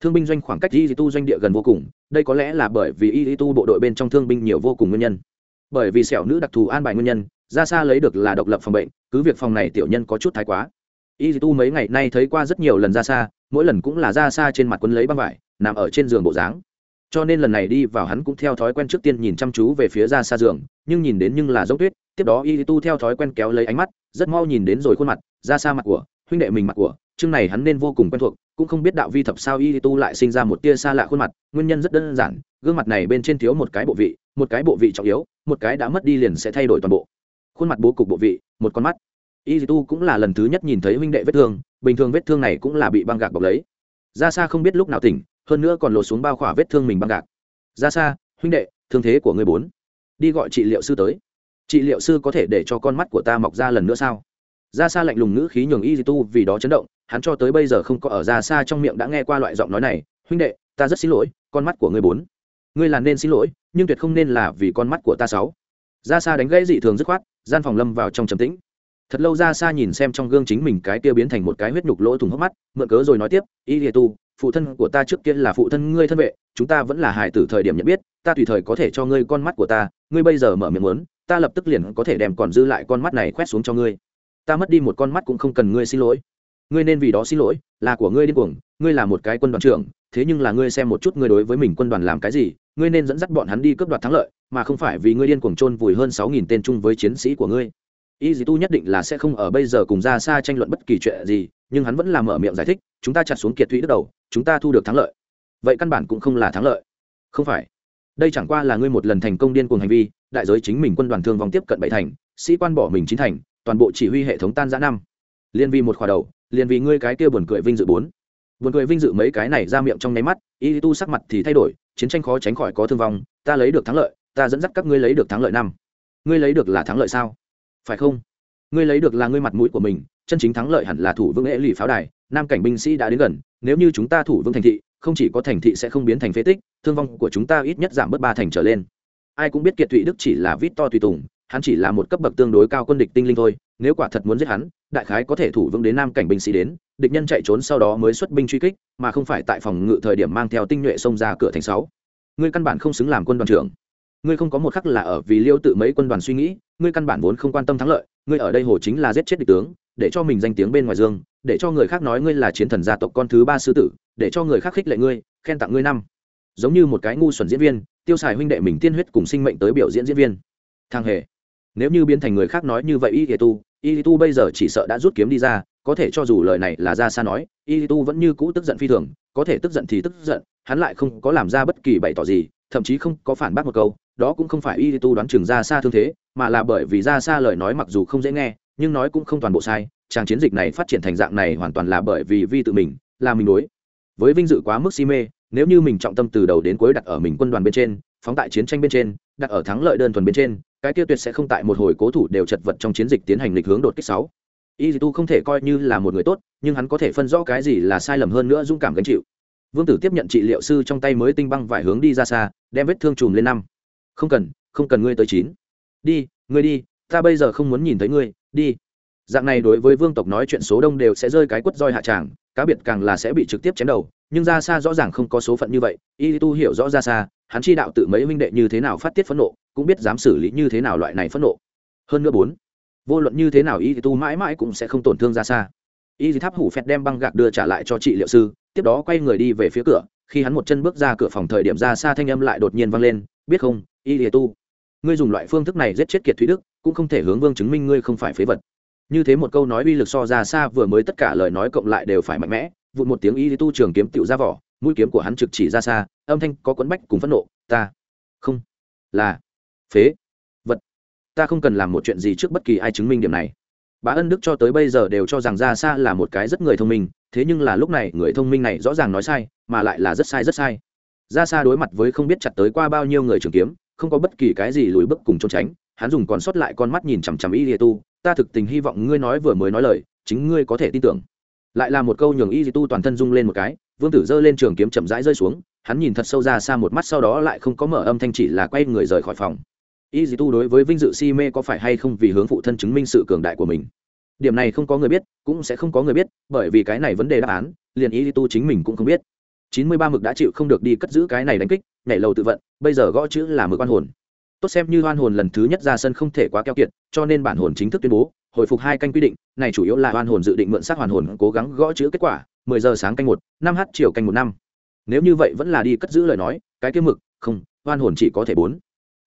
Thương binh doanh khoảng cách y tu doanh địa gần vô cùng, đây có lẽ là bởi vì y tu bộ đội bên trong thương binh nhiều vô cùng nguyên nhân. Bởi vì sẹo nữ đặc thù an bài nguyên nhân, ra xa lấy được là độc lập phòng bệnh, cứ việc phòng này tiểu nhân có chút thái quá. Y tu mấy ngày nay thấy qua rất nhiều lần ra xa, mỗi lần cũng là ra xa trên mặt quân lấy băng vải, nằm ở trên giường bộ dáng cho nên lần này đi vào hắn cũng theo thói quen trước tiên nhìn chăm chú về phía ra xa giường, nhưng nhìn đến nhưng là dốc tuyết, tiếp đó y tu theo thói quen kéo lấy ánh mắt, rất mau nhìn đến rồi khuôn mặt, ra xa mặt của, huynh đệ mình mặt của, chương này hắn nên vô cùng quen thuộc, cũng không biết đạo vi thập sao y tu lại sinh ra một tia xa lạ khuôn mặt, nguyên nhân rất đơn giản, gương mặt này bên trên thiếu một cái bộ vị, một cái bộ vị trọng yếu, một cái đã mất đi liền sẽ thay đổi toàn bộ. Khuôn mặt bố cục bộ vị, một con mắt. Y tu cũng là lần thứ nhất nhìn thấy huynh đệ vết thương, bình thường vết thương này cũng là bị băng gạc bọc lấy. Ra xa không biết lúc nào tỉnh hơn nữa còn lột xuống bao khỏa vết thương mình băng gạc. Ra xa, huynh đệ, thương thế của người bốn. Đi gọi trị liệu sư tới. Trị liệu sư có thể để cho con mắt của ta mọc ra lần nữa sao? Ra xa lạnh lùng ngữ khí nhường y tu vì đó chấn động, hắn cho tới bây giờ không có ở ra xa trong miệng đã nghe qua loại giọng nói này. Huynh đệ, ta rất xin lỗi, con mắt của ngươi bốn. Ngươi là nên xin lỗi, nhưng tuyệt không nên là vì con mắt của ta sáu. Ra xa đánh gãy dị thường dứt khoát, gian phòng lâm vào trong trầm tĩnh. Thật lâu ra xa nhìn xem trong gương chính mình cái kia biến thành một cái huyết nhục lỗ thủng hốc mắt, mượn cớ rồi nói tiếp, y lìa tu phụ thân của ta trước kia là phụ thân ngươi thân vệ, chúng ta vẫn là hài tử thời điểm nhận biết, ta tùy thời có thể cho ngươi con mắt của ta, ngươi bây giờ mở miệng muốn, ta lập tức liền có thể đem còn dư lại con mắt này khoét xuống cho ngươi. Ta mất đi một con mắt cũng không cần ngươi xin lỗi. Ngươi nên vì đó xin lỗi, là của ngươi điên cuồng, ngươi là một cái quân đoàn trưởng, thế nhưng là ngươi xem một chút ngươi đối với mình quân đoàn làm cái gì, ngươi nên dẫn dắt bọn hắn đi cướp đoạt thắng lợi, mà không phải vì ngươi điên cuồng chôn vùi hơn sáu nghìn tên chung với chiến sĩ của ngươi. Y dì tu nhất định là sẽ không ở bây giờ cùng ra xa tranh luận bất kỳ chuyện gì nhưng hắn vẫn làm mở miệng giải thích, chúng ta chặt xuống kiệt thủy đất đầu, chúng ta thu được thắng lợi. Vậy căn bản cũng không là thắng lợi. Không phải. Đây chẳng qua là ngươi một lần thành công điên cuồng hành vi, đại giới chính mình quân đoàn thương vòng tiếp cận bảy thành, sĩ quan bỏ mình chín thành, toàn bộ chỉ huy hệ thống tan giã năm. Liên vi một khóa đầu liền vì ngươi cái kia buồn cười vinh dự bốn. Buồn cười vinh dự mấy cái này ra miệng trong nháy mắt, y tu sắc mặt thì thay đổi, chiến tranh khó tránh khỏi có thương vong, ta lấy được thắng lợi, ta dẫn dắt các ngươi lấy được thắng lợi năm. Ngươi lấy được là thắng lợi sao? Phải không? Ngươi lấy được là ngươi mặt mũi của mình chân chính thắng lợi hẳn là thủ vương lễ lì pháo đài, nam cảnh binh sĩ đã đến gần, nếu như chúng ta thủ vương thành thị, không chỉ có thành thị sẽ không biến thành phế tích, thương vong của chúng ta ít nhất giảm bớt ba thành trở lên. Ai cũng biết kiệt thụy đức chỉ là vít to tùy tùng, hắn chỉ là một cấp bậc tương đối cao quân địch tinh linh thôi, nếu quả thật muốn giết hắn, đại khái có thể thủ vững đến nam cảnh binh sĩ đến, địch nhân chạy trốn sau đó mới xuất binh truy kích, mà không phải tại phòng ngự thời điểm mang theo tinh nhuệ xông ra cửa thành sáu. Ngươi căn bản không xứng làm quân đoàn trưởng. Ngươi không có một khắc là ở vì liêu tự mấy quân đoàn suy nghĩ, ngươi căn bản vốn không quan tâm thắng lợi, ngươi ở đây hồ chính là giết chết địch tướng để cho mình danh tiếng bên ngoài dương, để cho người khác nói ngươi là chiến thần gia tộc con thứ ba sư tử, để cho người khác khích lệ ngươi, khen tặng ngươi năm. Giống như một cái ngu xuẩn diễn viên, tiêu xài huynh đệ mình tiên huyết cùng sinh mệnh tới biểu diễn diễn viên. Thang hề. Nếu như biến thành người khác nói như vậy y tu y tu bây giờ chỉ sợ đã rút kiếm đi ra, có thể cho dù lời này là ra xa nói, y tu vẫn như cũ tức giận phi thường, có thể tức giận thì tức giận, hắn lại không có làm ra bất kỳ bày tỏ gì, thậm chí không có phản bác một câu, đó cũng không phải y tu đoán chừng ra xa thương thế, mà là bởi vì ra xa lời nói mặc dù không dễ nghe nhưng nói cũng không toàn bộ sai, chàng chiến dịch này phát triển thành dạng này hoàn toàn là bởi vì vi tự mình, là mình đối. Với vinh dự quá mức si mê, nếu như mình trọng tâm từ đầu đến cuối đặt ở mình quân đoàn bên trên, phóng tại chiến tranh bên trên, đặt ở thắng lợi đơn thuần bên trên, cái tiêu tuyệt sẽ không tại một hồi cố thủ đều chật vật trong chiến dịch tiến hành lịch hướng đột kích sáu. Y tu không thể coi như là một người tốt, nhưng hắn có thể phân rõ cái gì là sai lầm hơn nữa dũng cảm gánh chịu. Vương tử tiếp nhận trị liệu sư trong tay mới tinh băng vải hướng đi ra xa, đem vết thương chùm lên năm. Không cần không cần ngươi tới chín. Đi, ngươi đi, ta bây giờ không muốn nhìn thấy ngươi đi. Dạng này đối với vương tộc nói chuyện số đông đều sẽ rơi cái quất roi hạ tràng, cá biệt càng là sẽ bị trực tiếp chém đầu, nhưng ra xa rõ ràng không có số phận như vậy, y tu hiểu rõ ra xa, hắn chi đạo tự mấy huynh đệ như thế nào phát tiết phẫn nộ, cũng biết dám xử lý như thế nào loại này phẫn nộ. Hơn nữa bốn, vô luận như thế nào y tu mãi mãi cũng sẽ không tổn thương ra xa. Y tháp hủ phẹt đem băng gạc đưa trả lại cho trị liệu sư, tiếp đó quay người đi về phía cửa, khi hắn một chân bước ra cửa phòng thời điểm ra xa thanh âm lại đột nhiên vang lên, biết không, y tu, ngươi dùng loại phương thức này giết chết kiệt thúy đức cũng không thể hướng vương chứng minh ngươi không phải phế vật. Như thế một câu nói uy lực so ra xa vừa mới tất cả lời nói cộng lại đều phải mạnh mẽ vụt một tiếng y tu trường kiếm tựu ra vỏ, mũi kiếm của hắn trực chỉ ra xa, âm thanh có quấn bách cùng phẫn nộ, ta không là phế vật. Ta không cần làm một chuyện gì trước bất kỳ ai chứng minh điểm này. Bá ân đức cho tới bây giờ đều cho rằng ra xa là một cái rất người thông minh, thế nhưng là lúc này người thông minh này rõ ràng nói sai, mà lại là rất sai rất sai. Ra xa đối mặt với không biết chặt tới qua bao nhiêu người trường kiếm, không có bất kỳ cái gì lùi bước cùng trốn tránh hắn dùng còn sót lại con mắt nhìn chằm chằm y Di tu, ta thực tình hy vọng ngươi nói vừa mới nói lời, chính ngươi có thể tin tưởng. Lại là một câu nhường y tu toàn thân rung lên một cái, vương tử giơ lên trường kiếm chậm rãi rơi xuống, hắn nhìn thật sâu ra xa một mắt sau đó lại không có mở âm thanh chỉ là quay người rời khỏi phòng. Y tu đối với vinh dự si mê có phải hay không vì hướng phụ thân chứng minh sự cường đại của mình? Điểm này không có người biết, cũng sẽ không có người biết, bởi vì cái này vấn đề đáp án, liền y tu chính mình cũng không biết. Chín mươi ba mực đã chịu không được đi cất giữ cái này đánh kích, nhảy lầu tự vận, bây giờ gõ chữ là mực oan hồn tốt xem như oan hồn lần thứ nhất ra sân không thể quá keo kiệt, cho nên bản hồn chính thức tuyên bố, hồi phục hai canh quy định, này chủ yếu là oan hồn dự định mượn xác hoàn hồn cố gắng gõ chữ kết quả, mười giờ sáng canh một, năm h chiều canh một năm. Nếu như vậy vẫn là đi cất giữ lời nói, cái kiếm mực, không oan hồn chỉ có thể bốn.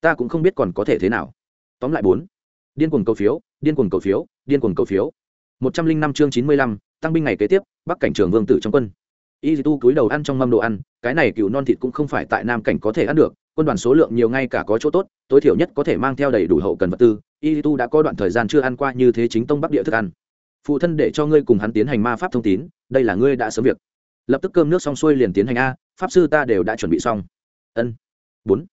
Ta cũng không biết còn có thể thế nào. Tóm lại bốn. Điên cuồng cầu phiếu, điên cuồng cầu phiếu, điên cuồng cầu phiếu. Một trăm linh năm chương chín mươi lăm, tăng binh ngày kế tiếp, bắc cảnh trường vương tử trong quân. Y tu cúi đầu ăn trong mâm đồ ăn, cái này cựu non thịt cũng không phải tại nam cảnh có thể ăn được quân đoàn số lượng nhiều ngay cả có chỗ tốt, tối thiểu nhất có thể mang theo đầy đủ hậu cần vật tư. Y tu đã có đoạn thời gian chưa ăn qua như thế chính tông bắc địa thức ăn. Phụ thân để cho ngươi cùng hắn tiến hành ma pháp thông tín, đây là ngươi đã sớm việc. Lập tức cơm nước xong xuôi liền tiến hành a, pháp sư ta đều đã chuẩn bị xong. Ân. Bốn.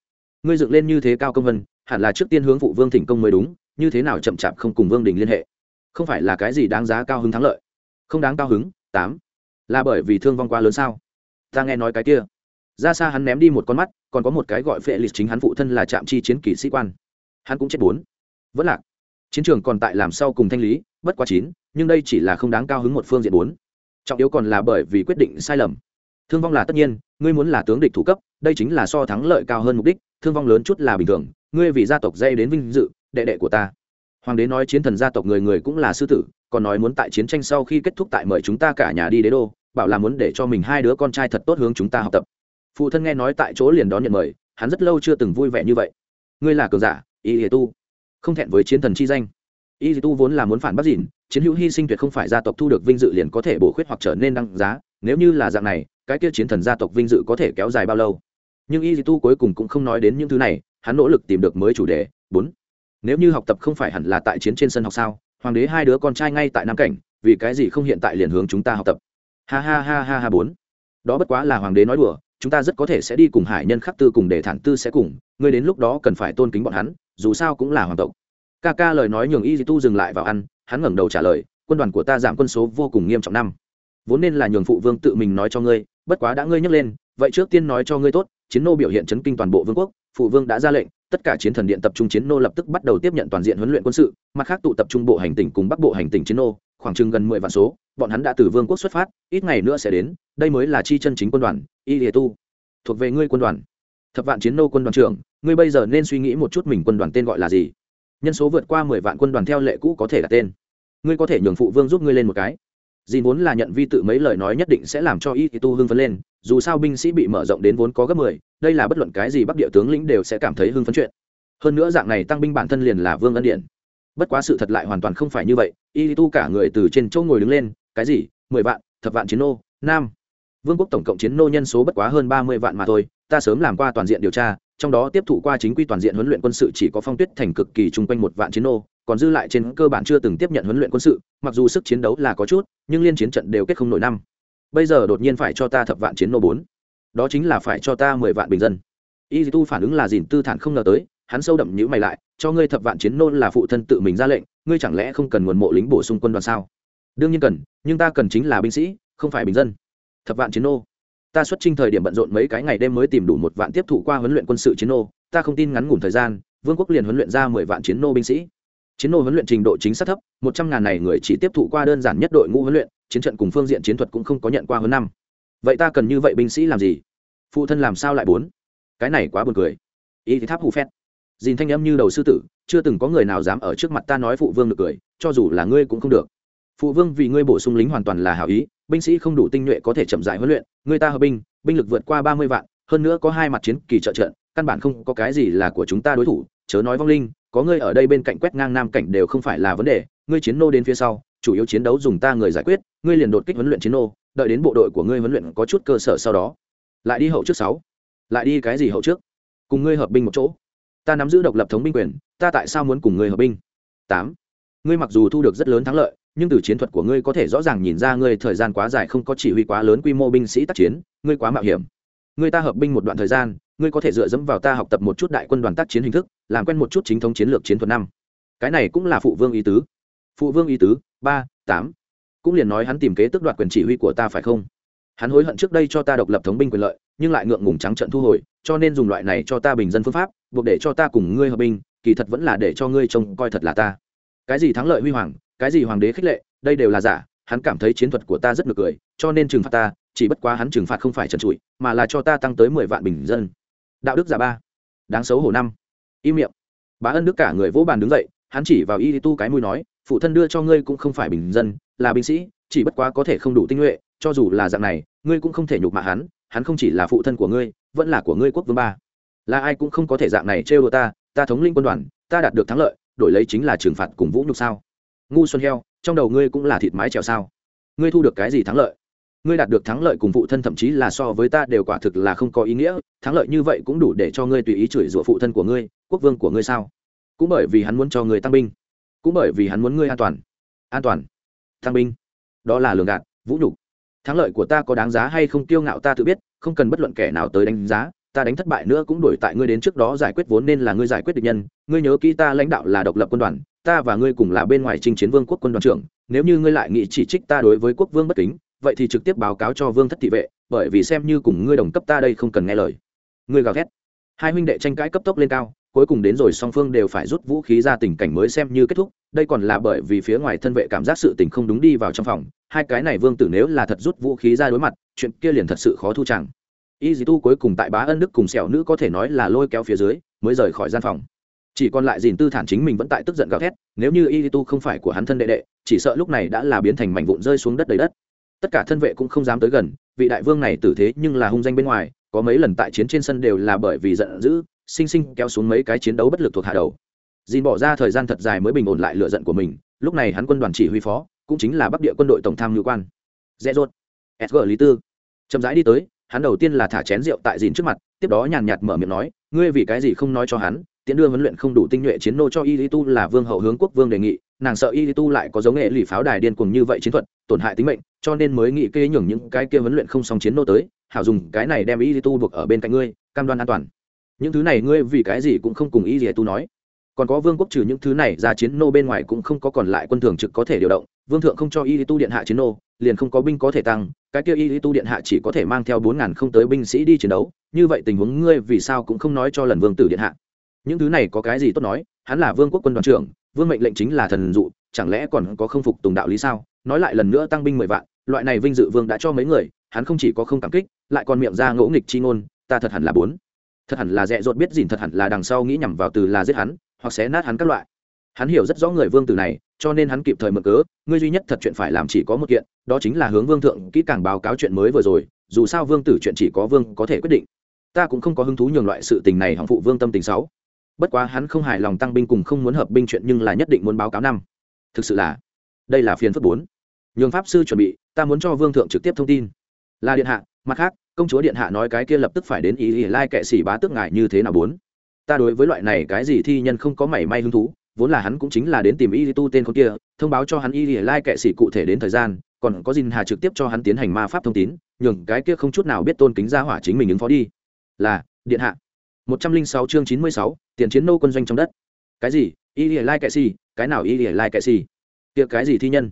Ngươi dựng lên như thế cao công vân, hẳn là trước tiên hướng phụ vương thỉnh công mới đúng, như thế nào chậm chạp không cùng vương đình liên hệ? Không phải là cái gì đáng giá cao hứng thắng lợi? Không đáng cao hứng. Tám. Là bởi vì thương vong quá lớn sao? Ta nghe nói cái kia ra xa hắn ném đi một con mắt, còn có một cái gọi phệ lịch chính hắn phụ thân là trạm chi chiến kỷ sĩ quan. Hắn cũng chết bốn. Vẫn lạc. Chiến trường còn tại làm sau cùng thanh lý, bất quá chín, nhưng đây chỉ là không đáng cao hứng một phương diện bốn. Trọng yếu còn là bởi vì quyết định sai lầm. Thương vong là tất nhiên, ngươi muốn là tướng địch thủ cấp, đây chính là so thắng lợi cao hơn mục đích, thương vong lớn chút là bình thường, ngươi vì gia tộc dây đến vinh dự, đệ đệ của ta. Hoàng đế nói chiến thần gia tộc người người cũng là sư tử, còn nói muốn tại chiến tranh sau khi kết thúc tại mời chúng ta cả nhà đi đế đô, bảo là muốn để cho mình hai đứa con trai thật tốt hướng chúng ta học tập phụ thân nghe nói tại chỗ liền đón nhận mời, hắn rất lâu chưa từng vui vẻ như vậy. Ngươi là cường giả, y hề tu. Không thẹn với chiến thần chi danh. Y hề tu vốn là muốn phản bác dìn chiến hữu hy sinh tuyệt không phải gia tộc thu được vinh dự liền có thể bổ khuyết hoặc trở nên đăng giá, nếu như là dạng này, cái kia chiến thần gia tộc vinh dự có thể kéo dài bao lâu? Nhưng y tu cuối cùng cũng không nói đến những thứ này, hắn nỗ lực tìm được mới chủ đề, bốn. Nếu như học tập không phải hẳn là tại chiến trên sân học sao, hoàng đế hai đứa con trai ngay tại nam cảnh, vì cái gì không hiện tại liền hướng chúng ta học tập? Ha ha ha ha ha, bốn. Đó bất quá là hoàng đế nói đùa chúng ta rất có thể sẽ đi cùng hải nhân khắc tư cùng để thản tư sẽ cùng, ngươi đến lúc đó cần phải tôn kính bọn hắn, dù sao cũng là hoàng tộc. Ca ca lời nói nhường y Di tu dừng lại vào ăn, hắn ngẩng đầu trả lời, quân đoàn của ta giảm quân số vô cùng nghiêm trọng năm. Vốn nên là nhường phụ vương tự mình nói cho ngươi, bất quá đã ngươi nhắc lên, vậy trước tiên nói cho ngươi tốt, chiến nô biểu hiện chấn kinh toàn bộ vương quốc, phụ vương đã ra lệnh, tất cả chiến thần điện tập trung chiến nô lập tức bắt đầu tiếp nhận toàn diện huấn luyện quân sự, mặt khác tụ tập trung bộ hành tỉnh cùng bắc bộ hành tỉnh chiến nô, khoảng chừng gần mười vạn số, bọn hắn đã từ vương quốc xuất phát, ít ngày nữa sẽ đến đây mới là chi chân chính quân đoàn, y lìa tu, thuộc về ngươi quân đoàn. Thập vạn chiến nô quân đoàn trưởng, ngươi bây giờ nên suy nghĩ một chút mình quân đoàn tên gọi là gì. Nhân số vượt qua mười vạn quân đoàn theo lệ cũ có thể đặt tên. Ngươi có thể nhường phụ vương giúp ngươi lên một cái. Dì vốn là nhận vi tự mấy lời nói nhất định sẽ làm cho y tu hưng phấn lên, dù sao binh sĩ bị mở rộng đến vốn có gấp mười, đây là bất luận cái gì bắc địa tướng lĩnh đều sẽ cảm thấy hưng phấn chuyện. Hơn nữa dạng này tăng binh bản thân liền là vương ân điện. Bất quá sự thật lại hoàn toàn không phải như vậy y tu cả người từ trên chỗ ngồi đứng lên, cái gì? Mười vạn, thập vạn chiến nô, nam vương quốc tổng cộng chiến nô nhân số bất quá hơn ba mươi vạn mà thôi, ta sớm làm qua toàn diện điều tra, trong đó tiếp thụ qua chính quy toàn diện huấn luyện quân sự chỉ có phong tuyết thành cực kỳ chung quanh một vạn chiến nô, còn dư lại trên cơ bản chưa từng tiếp nhận huấn luyện quân sự, mặc dù sức chiến đấu là có chút, nhưng liên chiến trận đều kết không nổi năm. Bây giờ đột nhiên phải cho ta thập vạn chiến nô bốn. Đó chính là phải cho ta mười vạn bình dân. Y tu phản ứng là dìn tư thản không ngờ tới, hắn sâu đậm nhữ mày lại, cho ngươi thập vạn chiến nô là phụ thân tự mình ra lệnh, ngươi chẳng lẽ không cần nguồn mộ lính bổ sung quân đoàn sao? Đương nhiên cần, nhưng ta cần chính là binh sĩ, không phải bình dân thập vạn chiến nô. Ta xuất trình thời điểm bận rộn mấy cái ngày đêm mới tìm đủ một vạn tiếp thụ qua huấn luyện quân sự chiến nô. Ta không tin ngắn ngủn thời gian, vương quốc liền huấn luyện ra mười vạn chiến nô binh sĩ. Chiến nô huấn luyện trình độ chính xác thấp, một trăm ngàn này người chỉ tiếp thụ qua đơn giản nhất đội ngũ huấn luyện, chiến trận cùng phương diện chiến thuật cũng không có nhận qua hơn năm. Vậy ta cần như vậy binh sĩ làm gì? Phụ thân làm sao lại bốn? Cái này quá buồn cười. Ý thì tháp hù phét. Dìn thanh âm như đầu sư tử, chưa từng có người nào dám ở trước mặt ta nói phụ vương được cười, cho dù là ngươi cũng không được. Phụ vương vì ngươi bổ sung lính hoàn toàn là hảo ý binh sĩ không đủ tinh nhuệ có thể chậm rãi huấn luyện, người ta hợp binh binh lực vượt qua ba mươi vạn, hơn nữa có hai mặt chiến kỳ trợ trận, căn bản không có cái gì là của chúng ta đối thủ, chớ nói vong linh, có ngươi ở đây bên cạnh quét ngang nam cảnh đều không phải là vấn đề, ngươi chiến nô đến phía sau, chủ yếu chiến đấu dùng ta người giải quyết, ngươi liền đột kích huấn luyện chiến nô, đợi đến bộ đội của ngươi huấn luyện có chút cơ sở sau đó. Lại đi hậu trước sáu, lại đi cái gì hậu trước? Cùng ngươi hợp binh một chỗ. Ta nắm giữ độc lập thống binh quyền, ta tại sao muốn cùng ngươi hợp binh? Tám, ngươi mặc dù thu được rất lớn thắng lợi nhưng từ chiến thuật của ngươi có thể rõ ràng nhìn ra ngươi thời gian quá dài không có chỉ huy quá lớn quy mô binh sĩ tác chiến, ngươi quá mạo hiểm. Ngươi ta hợp binh một đoạn thời gian, ngươi có thể dựa dẫm vào ta học tập một chút đại quân đoàn tác chiến hình thức, làm quen một chút chính thống chiến lược chiến thuật năm. Cái này cũng là phụ vương ý tứ. Phụ vương ý tứ, ba, tám. Cũng liền nói hắn tìm kế tước đoạt quyền chỉ huy của ta phải không? Hắn hối hận trước đây cho ta độc lập thống binh quyền lợi, nhưng lại ngượng ngùng trắng trận thu hồi, cho nên dùng loại này cho ta bình dân phương pháp, buộc để cho ta cùng ngươi hợp binh, kỳ thật vẫn là để cho ngươi trông coi thật là ta. Cái gì thắng lợi huy hoàng cái gì hoàng đế khích lệ, đây đều là giả, hắn cảm thấy chiến thuật của ta rất ngược cười, cho nên trừng phạt ta, chỉ bất quá hắn trừng phạt không phải trần trụi, mà là cho ta tăng tới mười vạn bình dân. Đạo đức giả ba. Đáng xấu hổ năm. Im miệng. Bá ân đức cả người vỗ bàn đứng dậy, hắn chỉ vào y tu cái mũi nói, phụ thân đưa cho ngươi cũng không phải bình dân, là binh sĩ, chỉ bất quá có thể không đủ tinh nhuệ, cho dù là dạng này, ngươi cũng không thể nhục mạ hắn hắn không chỉ là phụ thân của ngươi, vẫn là của ngươi quốc vương ba. Là ai cũng không có thể dạng này trêu ta ta thống linh quân đoàn, ta đạt được thắng lợi, đổi lấy chính là trừng phạt cùng vũ nhục sao? Ngu xuân heo, trong đầu ngươi cũng là thịt mái trèo sao? Ngươi thu được cái gì thắng lợi? Ngươi đạt được thắng lợi cùng phụ thân thậm chí là so với ta đều quả thực là không có ý nghĩa, thắng lợi như vậy cũng đủ để cho ngươi tùy ý chửi rủa phụ thân của ngươi, quốc vương của ngươi sao? Cũng bởi vì hắn muốn cho ngươi tăng binh, cũng bởi vì hắn muốn ngươi an toàn. An toàn. Tăng binh. Đó là lường gạt, vũ nhục. Thắng lợi của ta có đáng giá hay không tiêu ngạo ta tự biết, không cần bất luận kẻ nào tới đánh giá ta đánh thất bại nữa cũng đổi tại ngươi đến trước đó giải quyết vốn nên là ngươi giải quyết địch nhân. Ngươi nhớ kỹ ta lãnh đạo là độc lập quân đoàn, ta và ngươi cùng là bên ngoài chinh chiến vương quốc quân đoàn trưởng. Nếu như ngươi lại nghĩ chỉ trích ta đối với quốc vương bất kính, vậy thì trực tiếp báo cáo cho vương thất thị vệ, bởi vì xem như cùng ngươi đồng cấp ta đây không cần nghe lời. Ngươi gào ghét hai huynh đệ tranh cãi cấp tốc lên cao, cuối cùng đến rồi song phương đều phải rút vũ khí ra tình cảnh mới xem như kết thúc. Đây còn là bởi vì phía ngoài thân vệ cảm giác sự tình không đúng đi vào trong phòng. Hai cái này vương tử nếu là thật rút vũ khí ra đối mặt, chuyện kia liền thật sự khó thu chẳng y dì tu cuối cùng tại bá ân đức cùng sẹo nữ có thể nói là lôi kéo phía dưới, mới rời khỏi gian phòng. Chỉ còn lại dìn tư thản chính mình vẫn tại tức giận gào thét, nếu như y tu không phải của hắn thân đệ đệ, chỉ sợ lúc này đã là biến thành mảnh vụn rơi xuống đất đầy đất. Tất cả thân vệ cũng không dám tới gần, vị đại vương này tử thế nhưng là hung danh bên ngoài, có mấy lần tại chiến trên sân đều là bởi vì giận dữ, sinh sinh kéo xuống mấy cái chiến đấu bất lực thuộc hạ đầu. Dìn bỏ ra thời gian thật dài mới bình ổn lại lựa giận của mình, lúc này hắn quân đoàn chỉ huy phó, cũng chính là bắc địa quân đội tổng tham ngữ quan. Dễ dốt sg lý tư. Chậm rãi đi tới hắn đầu tiên là thả chén rượu tại dìn trước mặt, tiếp đó nhàn nhạt mở miệng nói, ngươi vì cái gì không nói cho hắn, tiễn đưa huấn luyện không đủ tinh nhuệ chiến nô cho y lý tu là vương hậu hướng quốc vương đề nghị, nàng sợ y lý tu lại có giống nghệ lì pháo đài điên cuồng như vậy chiến thuật, tổn hại tính mệnh, cho nên mới nghĩ kê nhường những cái kia huấn luyện không xong chiến nô tới, hảo dùng cái này đem y lý tu buộc ở bên cạnh ngươi, cam đoan an toàn. Những thứ này ngươi vì cái gì cũng không cùng y lý tu nói. Còn có vương quốc trừ những thứ này ra chiến nô bên ngoài cũng không có còn lại quân thường trực có thể điều động, vương thượng không cho y tu điện hạ chiến nô liền không có binh có thể tăng, cái kia y tu điện hạ chỉ có thể mang theo bốn ngàn không tới binh sĩ đi chiến đấu, như vậy tình huống ngươi vì sao cũng không nói cho lần vương tử điện hạ. Những thứ này có cái gì tốt nói, hắn là vương quốc quân đoàn trưởng, vương mệnh lệnh chính là thần dụ, chẳng lẽ còn có không phục tùng đạo lý sao? Nói lại lần nữa tăng binh mười vạn, loại này vinh dự vương đã cho mấy người, hắn không chỉ có không cảm kích, lại còn miệng ra ngỗ nghịch chi ngôn, ta thật hẳn là bốn. Thật hẳn là dẹ dột biết dìn thật hẳn là đằng sau nghĩ nhằm vào từ là giết hắn, hoặc xé nát hắn các loại hắn hiểu rất rõ người vương tử này, cho nên hắn kịp thời mở cớ, ngươi duy nhất thật chuyện phải làm chỉ có một kiện, đó chính là hướng vương thượng kỹ càng báo cáo chuyện mới vừa rồi, dù sao vương tử chuyện chỉ có vương có thể quyết định. Ta cũng không có hứng thú nhường loại sự tình này hỏng phụ vương tâm tình xấu. Bất quá hắn không hài lòng tăng binh cùng không muốn hợp binh chuyện nhưng là nhất định muốn báo cáo năm. Thực sự là, đây là phiền phức bốn. Nhường pháp sư chuẩn bị, ta muốn cho vương thượng trực tiếp thông tin. Là điện hạ, mặt khác, công chúa điện hạ nói cái kia lập tức phải đến ý ý lai kệ sĩ bá tước ngài như thế nào bốn. Ta đối với loại này cái gì thi nhân không có mảy may hứng thú vốn là hắn cũng chính là đến tìm y tu tên con kia, thông báo cho hắn y lai kệ sĩ cụ thể đến thời gian, còn có dìn hà trực tiếp cho hắn tiến hành ma pháp thông tín, nhường cái kia không chút nào biết tôn kính gia hỏa chính mình ứng phó đi. Là, điện hạ. Một trăm linh sáu chương chín mươi sáu, tiền chiến nô quân doanh trong đất. Cái gì? Y lai kệ sĩ? Cái nào y lai kệ sĩ? Kia cái gì thi nhân?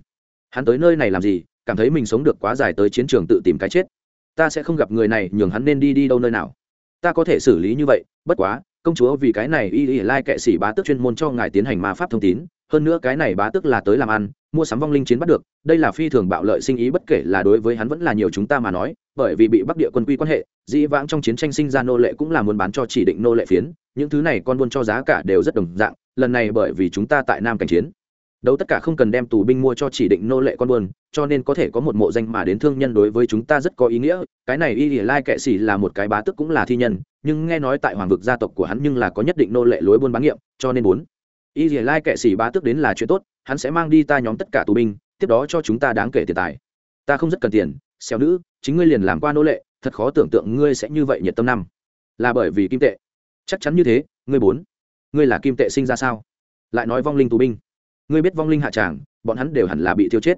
Hắn tới nơi này làm gì? Cảm thấy mình sống được quá dài tới chiến trường tự tìm cái chết. Ta sẽ không gặp người này, nhường hắn nên đi đi đâu nơi nào. Ta có thể xử lý như vậy, bất quá công chúa vì cái này y y lai kệ sĩ bá tước chuyên môn cho ngài tiến hành ma pháp thông tín, hơn nữa cái này bá tước là tới làm ăn, mua sắm vong linh chiến bắt được, đây là phi thường bạo lợi sinh ý bất kể là đối với hắn vẫn là nhiều chúng ta mà nói, bởi vì bị bắc địa quân quy quan hệ, dĩ vãng trong chiến tranh sinh ra nô lệ cũng là muốn bán cho chỉ định nô lệ phiến, những thứ này con buôn cho giá cả đều rất đồng dạng, lần này bởi vì chúng ta tại nam cảnh chiến đấu tất cả không cần đem tù binh mua cho chỉ định nô lệ con buôn, cho nên có thể có một mộ danh mà đến thương nhân đối với chúng ta rất có ý nghĩa. Cái này y lai kệ xỉ là một cái bá tức cũng là thi nhân, nhưng nghe nói tại hoàng vực gia tộc của hắn nhưng là có nhất định nô lệ lối buôn bán nghiệm, cho nên bốn. Y lai kệ xỉ bá tức đến là chuyện tốt, hắn sẽ mang đi ta nhóm tất cả tù binh, tiếp đó cho chúng ta đáng kể tiền tài. Ta không rất cần tiền, xéo nữ, chính ngươi liền làm qua nô lệ, thật khó tưởng tượng ngươi sẽ như vậy nhiệt tâm năm. Là bởi vì kim tệ. Chắc chắn như thế, ngươi bốn. Ngươi là kim tệ sinh ra sao? Lại nói vong linh tù binh ngươi biết vong linh hạ tràng, bọn hắn đều hẳn là bị tiêu chết.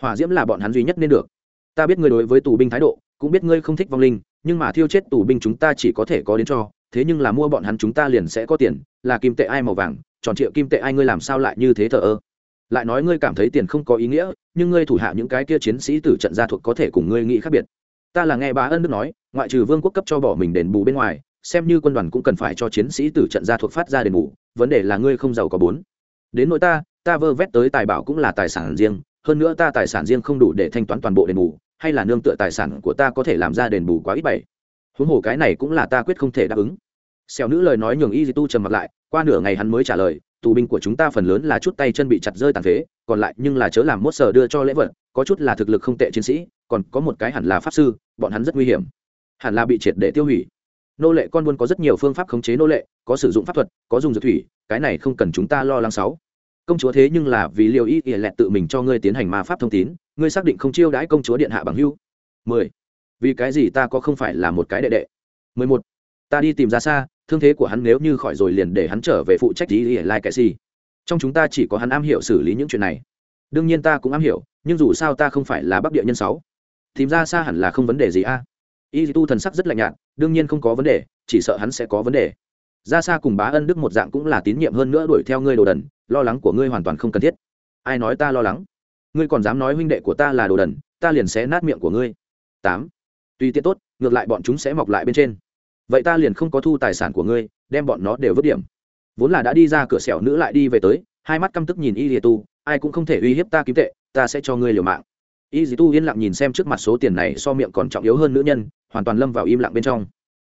Hỏa diễm là bọn hắn duy nhất nên được. Ta biết ngươi đối với tù binh thái độ, cũng biết ngươi không thích vong linh, nhưng mà thiêu chết tù binh chúng ta chỉ có thể có đến cho, thế nhưng là mua bọn hắn chúng ta liền sẽ có tiền, là kim tệ ai màu vàng, tròn triệu kim tệ ai ngươi làm sao lại như thế thờ ơ? Lại nói ngươi cảm thấy tiền không có ý nghĩa, nhưng ngươi thủ hạ những cái kia chiến sĩ tử trận gia thuộc có thể cùng ngươi nghĩ khác biệt. Ta là nghe bá ân đức nói, ngoại trừ vương quốc cấp cho bỏ mình đền bù bên ngoài, xem như quân đoàn cũng cần phải cho chiến sĩ tử trận gia thuộc phát ra đền bù, vấn đề là ngươi không giàu có bốn. Đến nỗi ta ta vơ vét tới tài bảo cũng là tài sản riêng, hơn nữa ta tài sản riêng không đủ để thanh toán toàn bộ đền bù, hay là nương tựa tài sản của ta có thể làm ra đền bù quá ít bảy huống hồ cái này cũng là ta quyết không thể đáp ứng. Xẻo nữ lời nói nhường y di tu trầm mặt lại, qua nửa ngày hắn mới trả lời, tù binh của chúng ta phần lớn là chút tay chân bị chặt rơi tàn phế, còn lại nhưng là chớ làm mốt sờ đưa cho lễ vật, có chút là thực lực không tệ chiến sĩ, còn có một cái hẳn là pháp sư, bọn hắn rất nguy hiểm. Hẳn là bị triệt để tiêu hủy. Nô lệ con buôn có rất nhiều phương pháp khống chế nô lệ, có sử dụng pháp thuật, có dùng dược thủy, cái này không cần chúng ta lo lắng sáu công chúa thế nhưng là vì liều ý ỉa lẹt tự mình cho ngươi tiến hành ma pháp thông tín, ngươi xác định không chiêu đãi công chúa điện hạ bằng hưu mười. Vì cái gì ta có không phải là một cái đệ đệ? Mười một. Ta đi tìm ra xa, thương thế của hắn nếu như khỏi rồi liền để hắn trở về phụ trách ý ỉa lai cái gì trong chúng ta chỉ có hắn am hiểu xử lý những chuyện này. Đương nhiên ta cũng am hiểu, nhưng dù sao ta không phải là bắc địa nhân sáu. Tìm ra xa hẳn là không vấn đề gì a. Y tu thần sắc rất lạnh nhạt, đương nhiên không có vấn đề, chỉ sợ hắn sẽ có vấn đề ra xa cùng bá ân đức một dạng cũng là tín nhiệm hơn nữa đuổi theo ngươi đồ đần, lo lắng của ngươi hoàn toàn không cần thiết. Ai nói ta lo lắng? Ngươi còn dám nói huynh đệ của ta là đồ đần, ta liền sẽ nát miệng của ngươi. Tám. Tuy tiện tốt, ngược lại bọn chúng sẽ mọc lại bên trên. Vậy ta liền không có thu tài sản của ngươi, đem bọn nó đều vứt điểm. Vốn là đã đi ra cửa sẹo nữ lại đi về tới, hai mắt căm tức nhìn y dì tu, ai cũng không thể uy hiếp ta kiếm tệ, ta sẽ cho ngươi liều mạng. Y dì tu yên lặng nhìn xem trước mặt số tiền này so miệng còn trọng yếu hơn nữ nhân, hoàn toàn lâm vào im lặng bên trong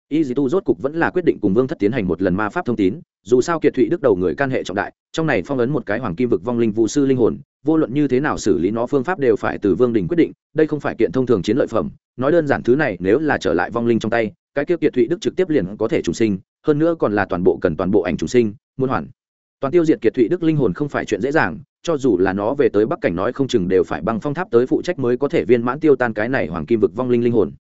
y dì tu rốt cục vẫn là quyết định cùng vương thất tiến hành một lần ma pháp thông tín, dù sao kiệt thụy đức đầu người can hệ trọng đại, trong này phong ấn một cái hoàng kim vực vong linh vụ sư linh hồn, vô luận như thế nào xử lý nó phương pháp đều phải từ vương đình quyết định, đây không phải kiện thông thường chiến lợi phẩm, nói đơn giản thứ này nếu là trở lại vong linh trong tay, cái kia kiệt thụy đức trực tiếp liền có thể trùng sinh, hơn nữa còn là toàn bộ cần toàn bộ ảnh trùng sinh, muôn hoàn. Toàn tiêu diệt kiệt thụy đức linh hồn không phải chuyện dễ dàng, cho dù là nó về tới bắc cảnh nói không chừng đều phải băng phong tháp tới phụ trách mới có thể viên mãn tiêu tan cái này hoàng kim vực vong linh linh hồn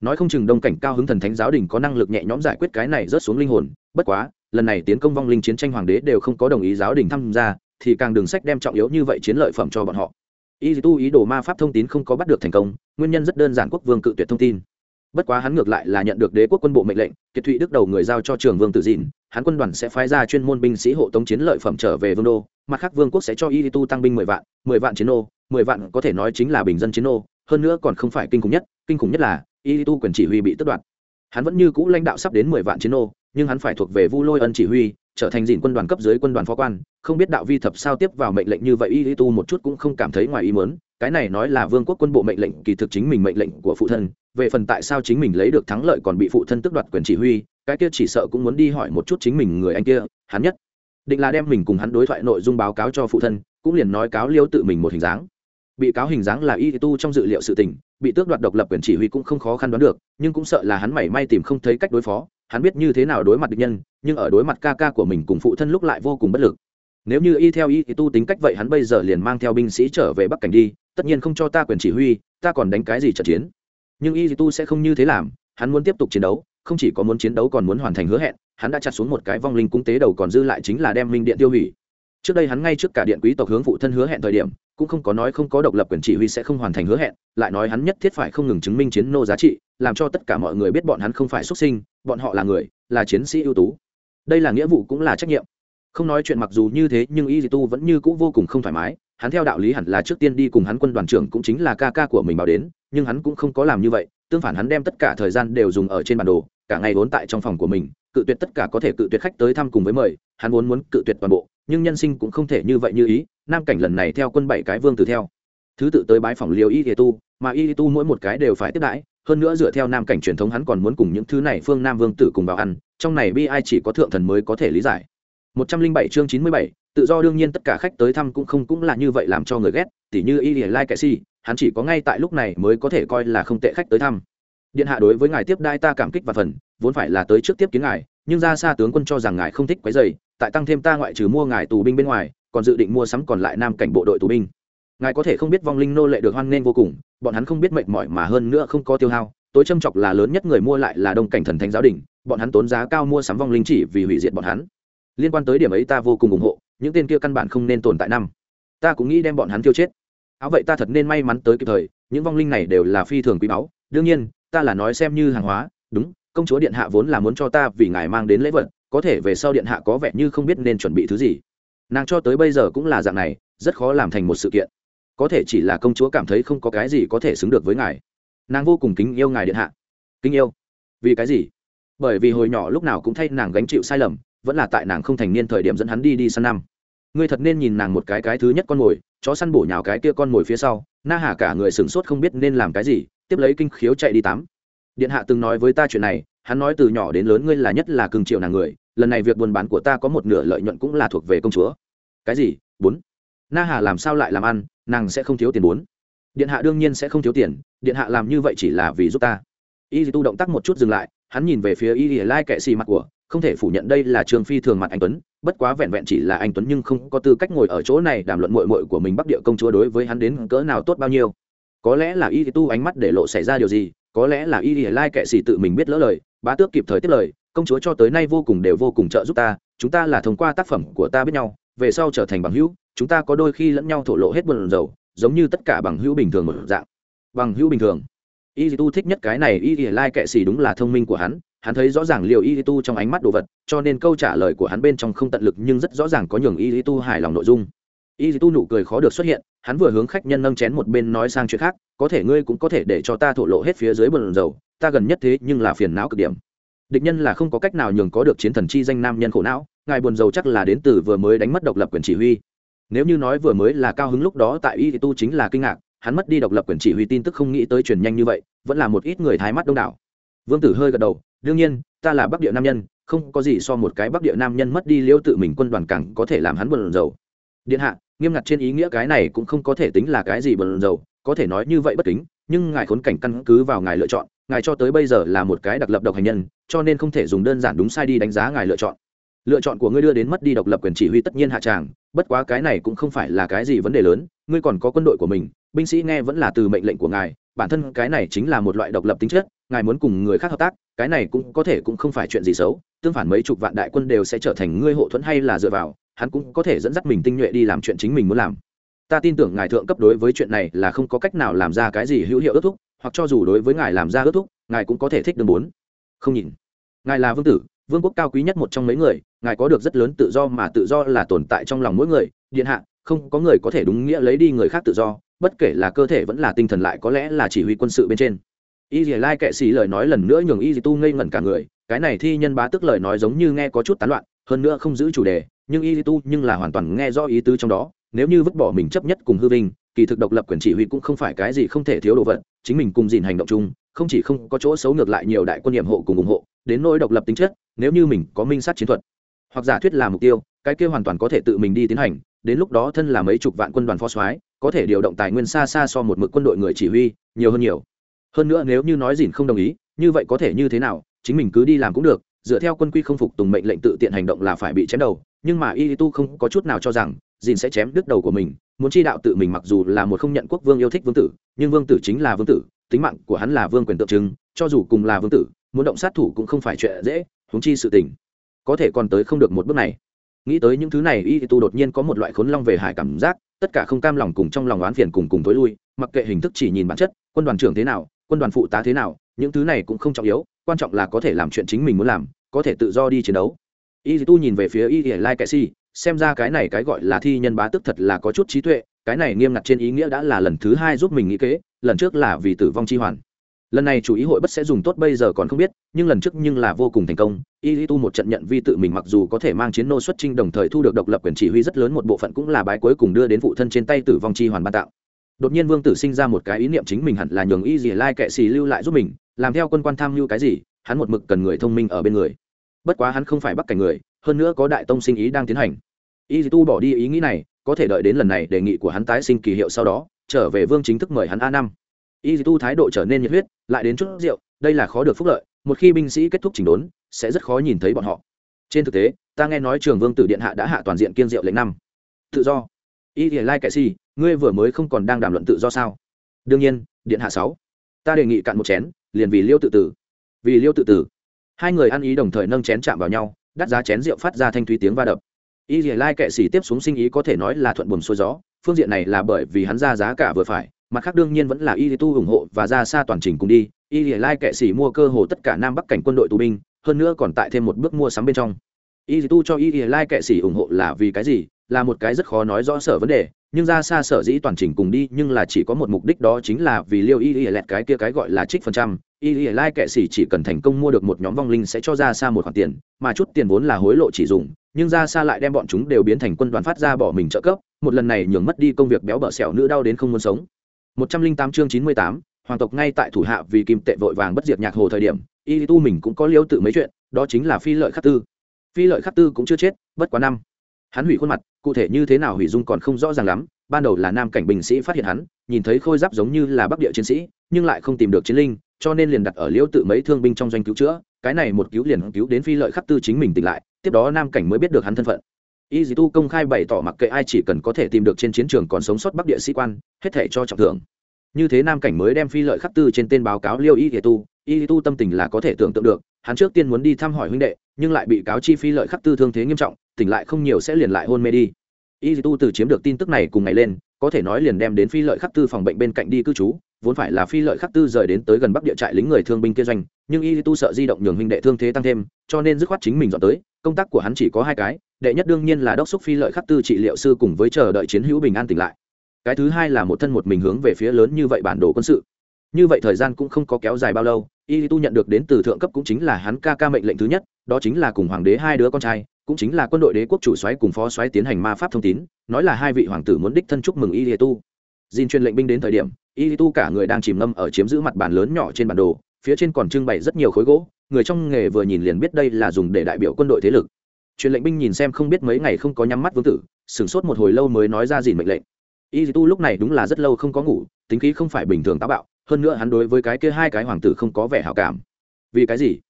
nói không chừng đông cảnh cao hứng thần thánh giáo đình có năng lực nhẹ nhõm giải quyết cái này rớt xuống linh hồn bất quá lần này tiến công vong linh chiến tranh hoàng đế đều không có đồng ý giáo đình tham gia thì càng đường sách đem trọng yếu như vậy chiến lợi phẩm cho bọn họ. Y tu ý đồ ma pháp thông tín không có bắt được thành công nguyên nhân rất đơn giản quốc vương cự tuyệt thông tin. Bất quá hắn ngược lại là nhận được đế quốc quân bộ mệnh lệnh kiệt thụy đức đầu người giao cho trường vương tử dịn hắn quân đoàn sẽ phái ra chuyên môn binh sĩ hộ tống chiến lợi phẩm trở về vương đô mặt khác vương quốc sẽ cho y tu tăng binh mười vạn mười vạn chiến ô, mười vạn có thể nói chính là bình dân chiến ô, hơn nữa còn không phải kinh khủng nhất kinh khủng nhất là y tu quyền chỉ huy bị tước đoạt. Hắn vẫn như cũ lãnh đạo sắp đến mười vạn chiến ô, nhưng hắn phải thuộc về vu lôi ân chỉ huy trở thành dìn quân đoàn cấp dưới quân đoàn phó quan không biết đạo vi thập sao tiếp vào mệnh lệnh như vậy y tu một chút cũng không cảm thấy ngoài ý mớn cái này nói là vương quốc quân bộ mệnh lệnh kỳ thực chính mình mệnh lệnh của phụ thân. Về phần tại sao chính mình lấy được thắng lợi còn bị phụ thân tước đoạt quyền chỉ huy cái kia chỉ sợ cũng muốn đi hỏi một chút chính mình người anh kia hắn nhất định là đem mình cùng hắn đối thoại nội dung báo cáo cho phụ thân cũng liền nói cáo liêu tự mình một hình dáng bị cáo hình dáng là y tu trong dự liệu sự tình, bị tước đoạt độc lập quyền chỉ huy cũng không khó khăn đoán được, nhưng cũng sợ là hắn mảy may tìm không thấy cách đối phó, hắn biết như thế nào đối mặt địch nhân, nhưng ở đối mặt ca ca của mình cùng phụ thân lúc lại vô cùng bất lực. Nếu như y theo y tu tính cách vậy hắn bây giờ liền mang theo binh sĩ trở về bắc cảnh đi, tất nhiên không cho ta quyền chỉ huy, ta còn đánh cái gì trận chiến? Nhưng y tu sẽ không như thế làm, hắn muốn tiếp tục chiến đấu, không chỉ có muốn chiến đấu còn muốn hoàn thành hứa hẹn, hắn đã chặt xuống một cái vong linh cúng tế đầu còn dư lại chính là đem minh điện tiêu hủy. Trước đây hắn ngay trước cả điện quý tộc hướng phụ thân hứa hẹn thời điểm cũng không có nói không có độc lập quyền chỉ huy sẽ không hoàn thành hứa hẹn, lại nói hắn nhất thiết phải không ngừng chứng minh chiến nô giá trị, làm cho tất cả mọi người biết bọn hắn không phải xuất sinh, bọn họ là người, là chiến sĩ ưu tú. Đây là nghĩa vụ cũng là trách nhiệm. Không nói chuyện mặc dù như thế, nhưng y tu vẫn như c ũ vô cùng không thoải mái. Hắn theo đạo lý hẳn là trước tiên đi cùng hắn quân đoàn trưởng cũng chính là ca ca của mình bảo đến, nhưng hắn cũng không có làm như vậy. Tương phản hắn đem tất cả thời gian đều dùng ở trên bản đồ, cả ngày vốn tại trong phòng của mình, cự tuyệt tất cả có thể cự tuyệt khách tới thăm cùng với mời, hắn vốn muốn cự tuyệt toàn bộ, nhưng nhân sinh cũng không thể như vậy như ý nam cảnh lần này theo quân bảy cái vương tử theo. Thứ tự tới bái phòng liều y tu mà y tu mỗi một cái đều phải tiếp đãi hơn nữa dựa theo nam cảnh truyền thống hắn còn muốn cùng những thứ này phương nam vương tử cùng vào ăn trong này bi ai chỉ có thượng thần mới có thể lý giải. 107 chương 97, tự do đương nhiên tất cả khách tới thăm cũng không cũng là như vậy làm cho người ghét tỉ như y lai kệ si hắn chỉ có ngay tại lúc này mới có thể coi là không tệ khách tới thăm. Điện hạ đối với ngài tiếp đai ta cảm kích và phần vốn phải là tới trước tiếp kiến ngài nhưng ra xa tướng quân cho rằng ngài không thích quấy dày tại tăng thêm ta ngoại trừ mua ngài tù binh bên ngoài còn dự định mua sắm còn lại nam cảnh bộ đội tù binh. Ngài có thể không biết vong linh nô lệ được hoan nghênh vô cùng, bọn hắn không biết mệt mỏi mà hơn nữa không có tiêu hao, tối châm chọc là lớn nhất người mua lại là đông cảnh thần thánh giáo đình, bọn hắn tốn giá cao mua sắm vong linh chỉ vì hủy diệt bọn hắn. Liên quan tới điểm ấy ta vô cùng ủng hộ, những tên kia căn bản không nên tồn tại năm. Ta cũng nghĩ đem bọn hắn tiêu chết. Áo vậy ta thật nên may mắn tới kịp thời, những vong linh này đều là phi thường quý báu. Đương nhiên, ta là nói xem như hàng hóa, đúng, công chúa điện hạ vốn là muốn cho ta vì ngài mang đến lễ vật, có thể về sau điện hạ có vẻ như không biết nên chuẩn bị thứ gì nàng cho tới bây giờ cũng là dạng này, rất khó làm thành một sự kiện. Có thể chỉ là công chúa cảm thấy không có cái gì có thể xứng được với ngài. Nàng vô cùng kính yêu ngài điện hạ. Kính yêu? Vì cái gì? Bởi vì hồi nhỏ lúc nào cũng thay nàng gánh chịu sai lầm, vẫn là tại nàng không thành niên thời điểm dẫn hắn đi đi săn năm. Ngươi thật nên nhìn nàng một cái cái thứ nhất con mồi, chó săn bổ nhào cái kia con mồi phía sau, na hà cả người sửng sốt không biết nên làm cái gì, tiếp lấy kinh khiếu chạy đi tắm. Điện hạ từng nói với ta chuyện này hắn nói từ nhỏ đến lớn ngươi là nhất là cưng triệu nàng người, lần này việc buôn bán của ta có một nửa lợi nhuận cũng là thuộc về công chúa. Cái gì? Bốn. Na hà làm sao lại làm ăn, nàng sẽ không thiếu tiền bốn. Điện hạ đương nhiên sẽ không thiếu tiền, điện hạ làm như vậy chỉ là vì giúp ta. Y tu động tác một chút dừng lại, hắn nhìn về phía y lai kệ xì mặt của, không thể phủ nhận đây là Trường phi thường mặt anh tuấn, bất quá vẹn vẹn chỉ là anh tuấn nhưng không có tư cách ngồi ở chỗ này đàm luận mội mội của mình bắc địa công chúa đối với hắn đến cỡ nào tốt bao nhiêu. Có lẽ là y tu ánh mắt để lộ xảy ra điều gì, có lẽ là y lai kệ xì tự mình biết lỡ lời bá tước kịp thời tiếp lời, công chúa cho tới nay vô cùng đều vô cùng trợ giúp ta, chúng ta là thông qua tác phẩm của ta biết nhau, về sau trở thành bằng hữu, chúng ta có đôi khi lẫn nhau thổ lộ hết buồn dầu giống như tất cả bằng hữu bình thường một dạng. Bằng hữu bình thường. Y tu thích nhất cái này, y lai kệ xì đúng là thông minh của hắn hắn thấy rõ ràng liều y tu trong ánh mắt đồ vật, cho nên câu trả lời của hắn bên trong không tận lực nhưng rất rõ ràng có nhường y tu hài lòng nội dung y tu nụ cười khó được xuất hiện, hắn vừa hướng khách nhân nâng chén một bên nói sang chuyện khác, có thể ngươi cũng có thể để cho ta thổ lộ hết phía dưới bờ dầu, ta gần nhất thế nhưng là phiền não cực điểm. Địch nhân là không có cách nào nhường có được chiến thần chi danh nam nhân khổ não, ngài buồn dầu chắc là đến từ vừa mới đánh mất độc lập quyền chỉ huy. Nếu như nói vừa mới là cao hứng lúc đó tại y tu chính là kinh ngạc, hắn mất đi độc lập quyền chỉ huy tin tức không nghĩ tới truyền nhanh như vậy, vẫn là một ít người thái mắt đông đảo. Vương tử hơi gật đầu, đương nhiên, ta là bắc địa nam nhân, không có gì so một cái bắc địa nam nhân mất đi liêu tự mình quân đoàn cẳng có thể làm hắn buồn dầu. Điện hạ nghiêm ngặt trên ý nghĩa cái này cũng không có thể tính là cái gì bần dầu có thể nói như vậy bất kính, nhưng ngài khốn cảnh căn cứ vào ngài lựa chọn, ngài cho tới bây giờ là một cái đặc lập độc hành nhân, cho nên không thể dùng đơn giản đúng sai đi đánh giá ngài lựa chọn. Lựa chọn của ngươi đưa đến mất đi độc lập quyền chỉ huy tất nhiên hạ tràng, bất quá cái này cũng không phải là cái gì vấn đề lớn, ngươi còn có quân đội của mình, binh sĩ nghe vẫn là từ mệnh lệnh của ngài, bản thân cái này chính là một loại độc lập tính chất ngài muốn cùng người khác hợp tác, cái này cũng có thể cũng không phải chuyện gì xấu, tương phản mấy chục vạn đại quân đều sẽ trở thành ngươi hộ thuẫn hay là dựa vào, hắn cũng có thể dẫn dắt mình tinh nhuệ đi làm chuyện chính mình muốn làm. Ta tin tưởng ngài thượng cấp đối với chuyện này là không có cách nào làm ra cái gì hữu hiệu ước thúc, hoặc cho dù đối với ngài làm ra ước thúc, ngài cũng có thể thích đường bốn. Không nhìn. Ngài là vương tử, vương quốc cao quý nhất một trong mấy người, ngài có được rất lớn tự do mà tự do là tồn tại trong lòng mỗi người, điện hạ, không có người có thể đúng nghĩa lấy đi người khác tự do, bất kể là cơ thể vẫn là tinh thần lại có lẽ là chỉ huy quân sự bên trên y dì lai kệ xì lời nói lần nữa nhường y dì tu ngây ngẩn cả người, cái này thi nhân bá tức lời nói giống như nghe có chút tán loạn, hơn nữa không giữ chủ đề, nhưng y dì tu nhưng là hoàn toàn nghe rõ ý tứ trong đó, nếu như vứt bỏ mình chấp nhất cùng hư vinh, kỳ thực độc lập quyền chỉ huy cũng không phải cái gì không thể thiếu đồ vật, chính mình cùng dìn hành động chung, không chỉ không có chỗ xấu ngược lại nhiều đại quân nhiệm hộ cùng ủng hộ, đến nỗi độc lập tính chất, nếu như mình có minh sát chiến thuật, hoặc giả thuyết là mục tiêu, cái kia hoàn toàn có thể tự mình đi tiến hành, đến lúc đó thân là mấy chục vạn quân đoàn phó soái, có thể điều động tài nguyên xa xa so một mực quân đội người chỉ huy, nhiều hơn nhiều hơn nữa nếu như nói dìn không đồng ý, như vậy có thể như thế nào? Chính mình cứ đi làm cũng được, dựa theo quân quy không phục tùng mệnh lệnh tự tiện hành động là phải bị chém đầu. Nhưng mà y tu không có chút nào cho rằng dìn sẽ chém đứt đầu của mình. Muốn chi đạo tự mình mặc dù là một không nhận quốc vương yêu thích vương tử, nhưng vương tử chính là vương tử, tính mạng của hắn là vương quyền tượng trưng, cho dù cùng là vương tử, muốn động sát thủ cũng không phải chuyện dễ, huống chi sự tình. Có thể còn tới không được một bước này. Nghĩ tới những thứ này, y tu đột nhiên có một loại khốn long về hải cảm giác, tất cả không cam lòng cùng trong lòng oán phiền cùng cùng tối lui, mặc kệ hình thức chỉ nhìn bản chất, quân đoàn trưởng thế nào quân đoàn phụ tá thế nào, những thứ này cũng không trọng yếu, quan trọng là có thể làm chuyện chính mình muốn làm, có thể tự do đi chiến đấu. Y tu nhìn về phía y lai kệ si, xem ra cái này cái gọi là thi nhân bá tức thật là có chút trí tuệ, cái này nghiêm ngặt trên ý nghĩa đã là lần thứ hai giúp mình nghĩ kế, lần trước là vì tử vong chi hoàn. Lần này chủ ý hội bất sẽ dùng tốt bây giờ còn không biết, nhưng lần trước nhưng là vô cùng thành công. Y tu một trận nhận vi tự mình mặc dù có thể mang chiến nô xuất trinh đồng thời thu được độc lập quyền chỉ huy rất lớn, một bộ phận cũng là bái cuối cùng đưa đến phụ thân trên tay tử vong chi hoàn ban tạo đột nhiên vương tử sinh ra một cái ý niệm chính mình hẳn là nhường y gì lai kệ xì lưu lại giúp mình, làm theo quân quan tham mưu cái gì, hắn một mực cần người thông minh ở bên người. Bất quá hắn không phải bắt cảnh người, hơn nữa có đại tông sinh ý đang tiến hành. Y tu bỏ đi ý nghĩ này, có thể đợi đến lần này đề nghị của hắn tái sinh kỳ hiệu sau đó, trở về vương chính thức mời hắn a năm. Y tu thái độ trở nên nhiệt huyết, lại đến chút rượu, đây là khó được phúc lợi, một khi binh sĩ kết thúc chỉnh đốn, sẽ rất khó nhìn thấy bọn họ. Trên thực tế, ta nghe nói trường vương tử điện hạ đã hạ toàn diện kiên diệu lệnh năm. Tự do. Y dì lai kệ xì ngươi vừa mới không còn đang đàm luận tự do sao? Đương nhiên, điện hạ sáu. Ta đề nghị cạn một chén, liền vì liêu tự tử. Vì liêu tự tử. Hai người ăn ý đồng thời nâng chén chạm vào nhau, đắt giá chén rượu phát ra thanh thúy tiếng va đập. Y dì lai kệ xỉ tiếp xuống sinh ý có thể nói là thuận buồm xuôi gió, phương diện này là bởi vì hắn ra giá cả vừa phải, mặt khác đương nhiên vẫn là y tu ủng hộ và ra xa toàn trình cùng đi. Y dì lai kệ xỉ mua cơ hồ tất cả nam bắc cảnh quân đội tù binh, hơn nữa còn tại thêm một bước mua sắm bên trong. Y tu cho y dì lai kệ xỉ ủng hộ là vì cái gì? Là một cái rất khó nói rõ sở vấn đề nhưng ra xa sở dĩ toàn trình cùng đi, nhưng là chỉ có một mục đích đó chính là vì liêu y y lẹt cái kia cái gọi là trích phần trăm. Y y lai kệ xỉ chỉ cần thành công mua được một nhóm vong linh sẽ cho ra xa một khoản tiền, mà chút tiền vốn là hối lộ chỉ dùng, nhưng ra xa lại đem bọn chúng đều biến thành quân đoàn phát ra bỏ mình trợ cấp, một lần này nhường mất đi công việc béo bở xẻo nữ đau đến không muốn sống. Một trăm linh tám chương chín mươi tám, hoàng tộc ngay tại thủ hạ vì kim tệ vội vàng bất diệt nhạc hồ thời điểm y tu mình cũng có liêu tự mấy chuyện, đó chính là phi lợi khắc tư. Phi lợi khắc tư cũng chưa chết, bất quá năm hắn hủy khuôn mặt, cụ thể như thế nào hủy dung còn không rõ ràng lắm, ban đầu là nam cảnh binh sĩ phát hiện hắn, nhìn thấy khôi giáp giống như là bắc địa chiến sĩ, nhưng lại không tìm được chiến linh, cho nên liền đặt ở liễu tự mấy thương binh trong doanh cứu chữa, cái này một cứu liền cứu đến phi lợi khắc tư chính mình tỉnh lại, tiếp đó nam cảnh mới biết được hắn thân phận. Y dì tu công khai bày tỏ mặc kệ ai chỉ cần có thể tìm được trên chiến trường còn sống sót bắc địa sĩ quan, hết thể cho trọng thưởng. Như thế nam cảnh mới đem phi lợi khắc tư trên tên báo cáo liêu y dì tu, y dì tu tâm tình là có thể tưởng tượng được hắn trước tiên muốn đi thăm hỏi huynh đệ, nhưng lại bị cáo chi phi lợi khắc tư thương thế nghiêm trọng, tỉnh lại không nhiều sẽ liền lại hôn mê đi. Y tu từ chiếm được tin tức này cùng ngày lên, có thể nói liền đem đến phi lợi khắc tư phòng bệnh bên cạnh đi cư trú, vốn phải là phi lợi khắc tư rời đến tới gần bắc địa trại lính người thương binh kia doanh, nhưng y tu sợ di động nhường huynh đệ thương thế tăng thêm, cho nên dứt khoát chính mình dọn tới, công tác của hắn chỉ có hai cái, đệ nhất đương nhiên là đốc xúc phi lợi khắc tư trị liệu sư cùng với chờ đợi chiến hữu bình an tỉnh lại. Cái thứ hai là một thân một mình hướng về phía lớn như vậy bản đồ quân sự như vậy thời gian cũng không có kéo dài bao lâu y tu nhận được đến từ thượng cấp cũng chính là hắn ca ca mệnh lệnh thứ nhất đó chính là cùng hoàng đế hai đứa con trai cũng chính là quân đội đế quốc chủ soái cùng phó soái tiến hành ma pháp thông tín nói là hai vị hoàng tử muốn đích thân chúc mừng y tu Jin truyền lệnh binh đến thời điểm, Y Tu cả người đang chìm ngâm ở chiếm giữ mặt bàn lớn nhỏ trên bản đồ, phía trên còn trưng bày rất nhiều khối gỗ, người trong nghề vừa nhìn liền biết đây là dùng để đại biểu quân đội thế lực. Truyền lệnh binh nhìn xem không biết mấy ngày không có nhắm mắt vương tử, sửng sốt một hồi lâu mới nói ra Jin mệnh lệnh. Y Tu lúc này đúng là rất lâu không có ngủ, tính khí không phải bình thường táo bạo, hơn nữa hắn đối với cái kia hai cái hoàng tử không có vẻ hảo cảm. Vì cái gì?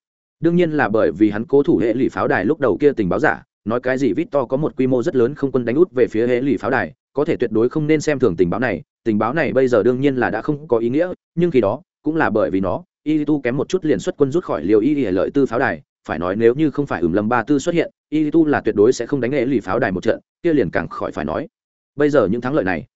Đương nhiên là bởi vì hắn cố thủ hệ lụy pháo đài lúc đầu kia tình báo giả, nói cái gì Victor có một quy mô rất lớn không quân đánh út về phía hệ lụy pháo đài, có thể tuyệt đối không nên xem thường tình báo này tình báo này bây giờ đương nhiên là đã không có ý nghĩa nhưng khi đó cũng là bởi vì nó y tu kém một chút liền xuất quân rút khỏi liều y lợi tư pháo đài phải nói nếu như không phải ửng lâm ba tư xuất hiện y tu là tuyệt đối sẽ không đánh hệ lì pháo đài một trận kia liền càng khỏi phải nói bây giờ những thắng lợi này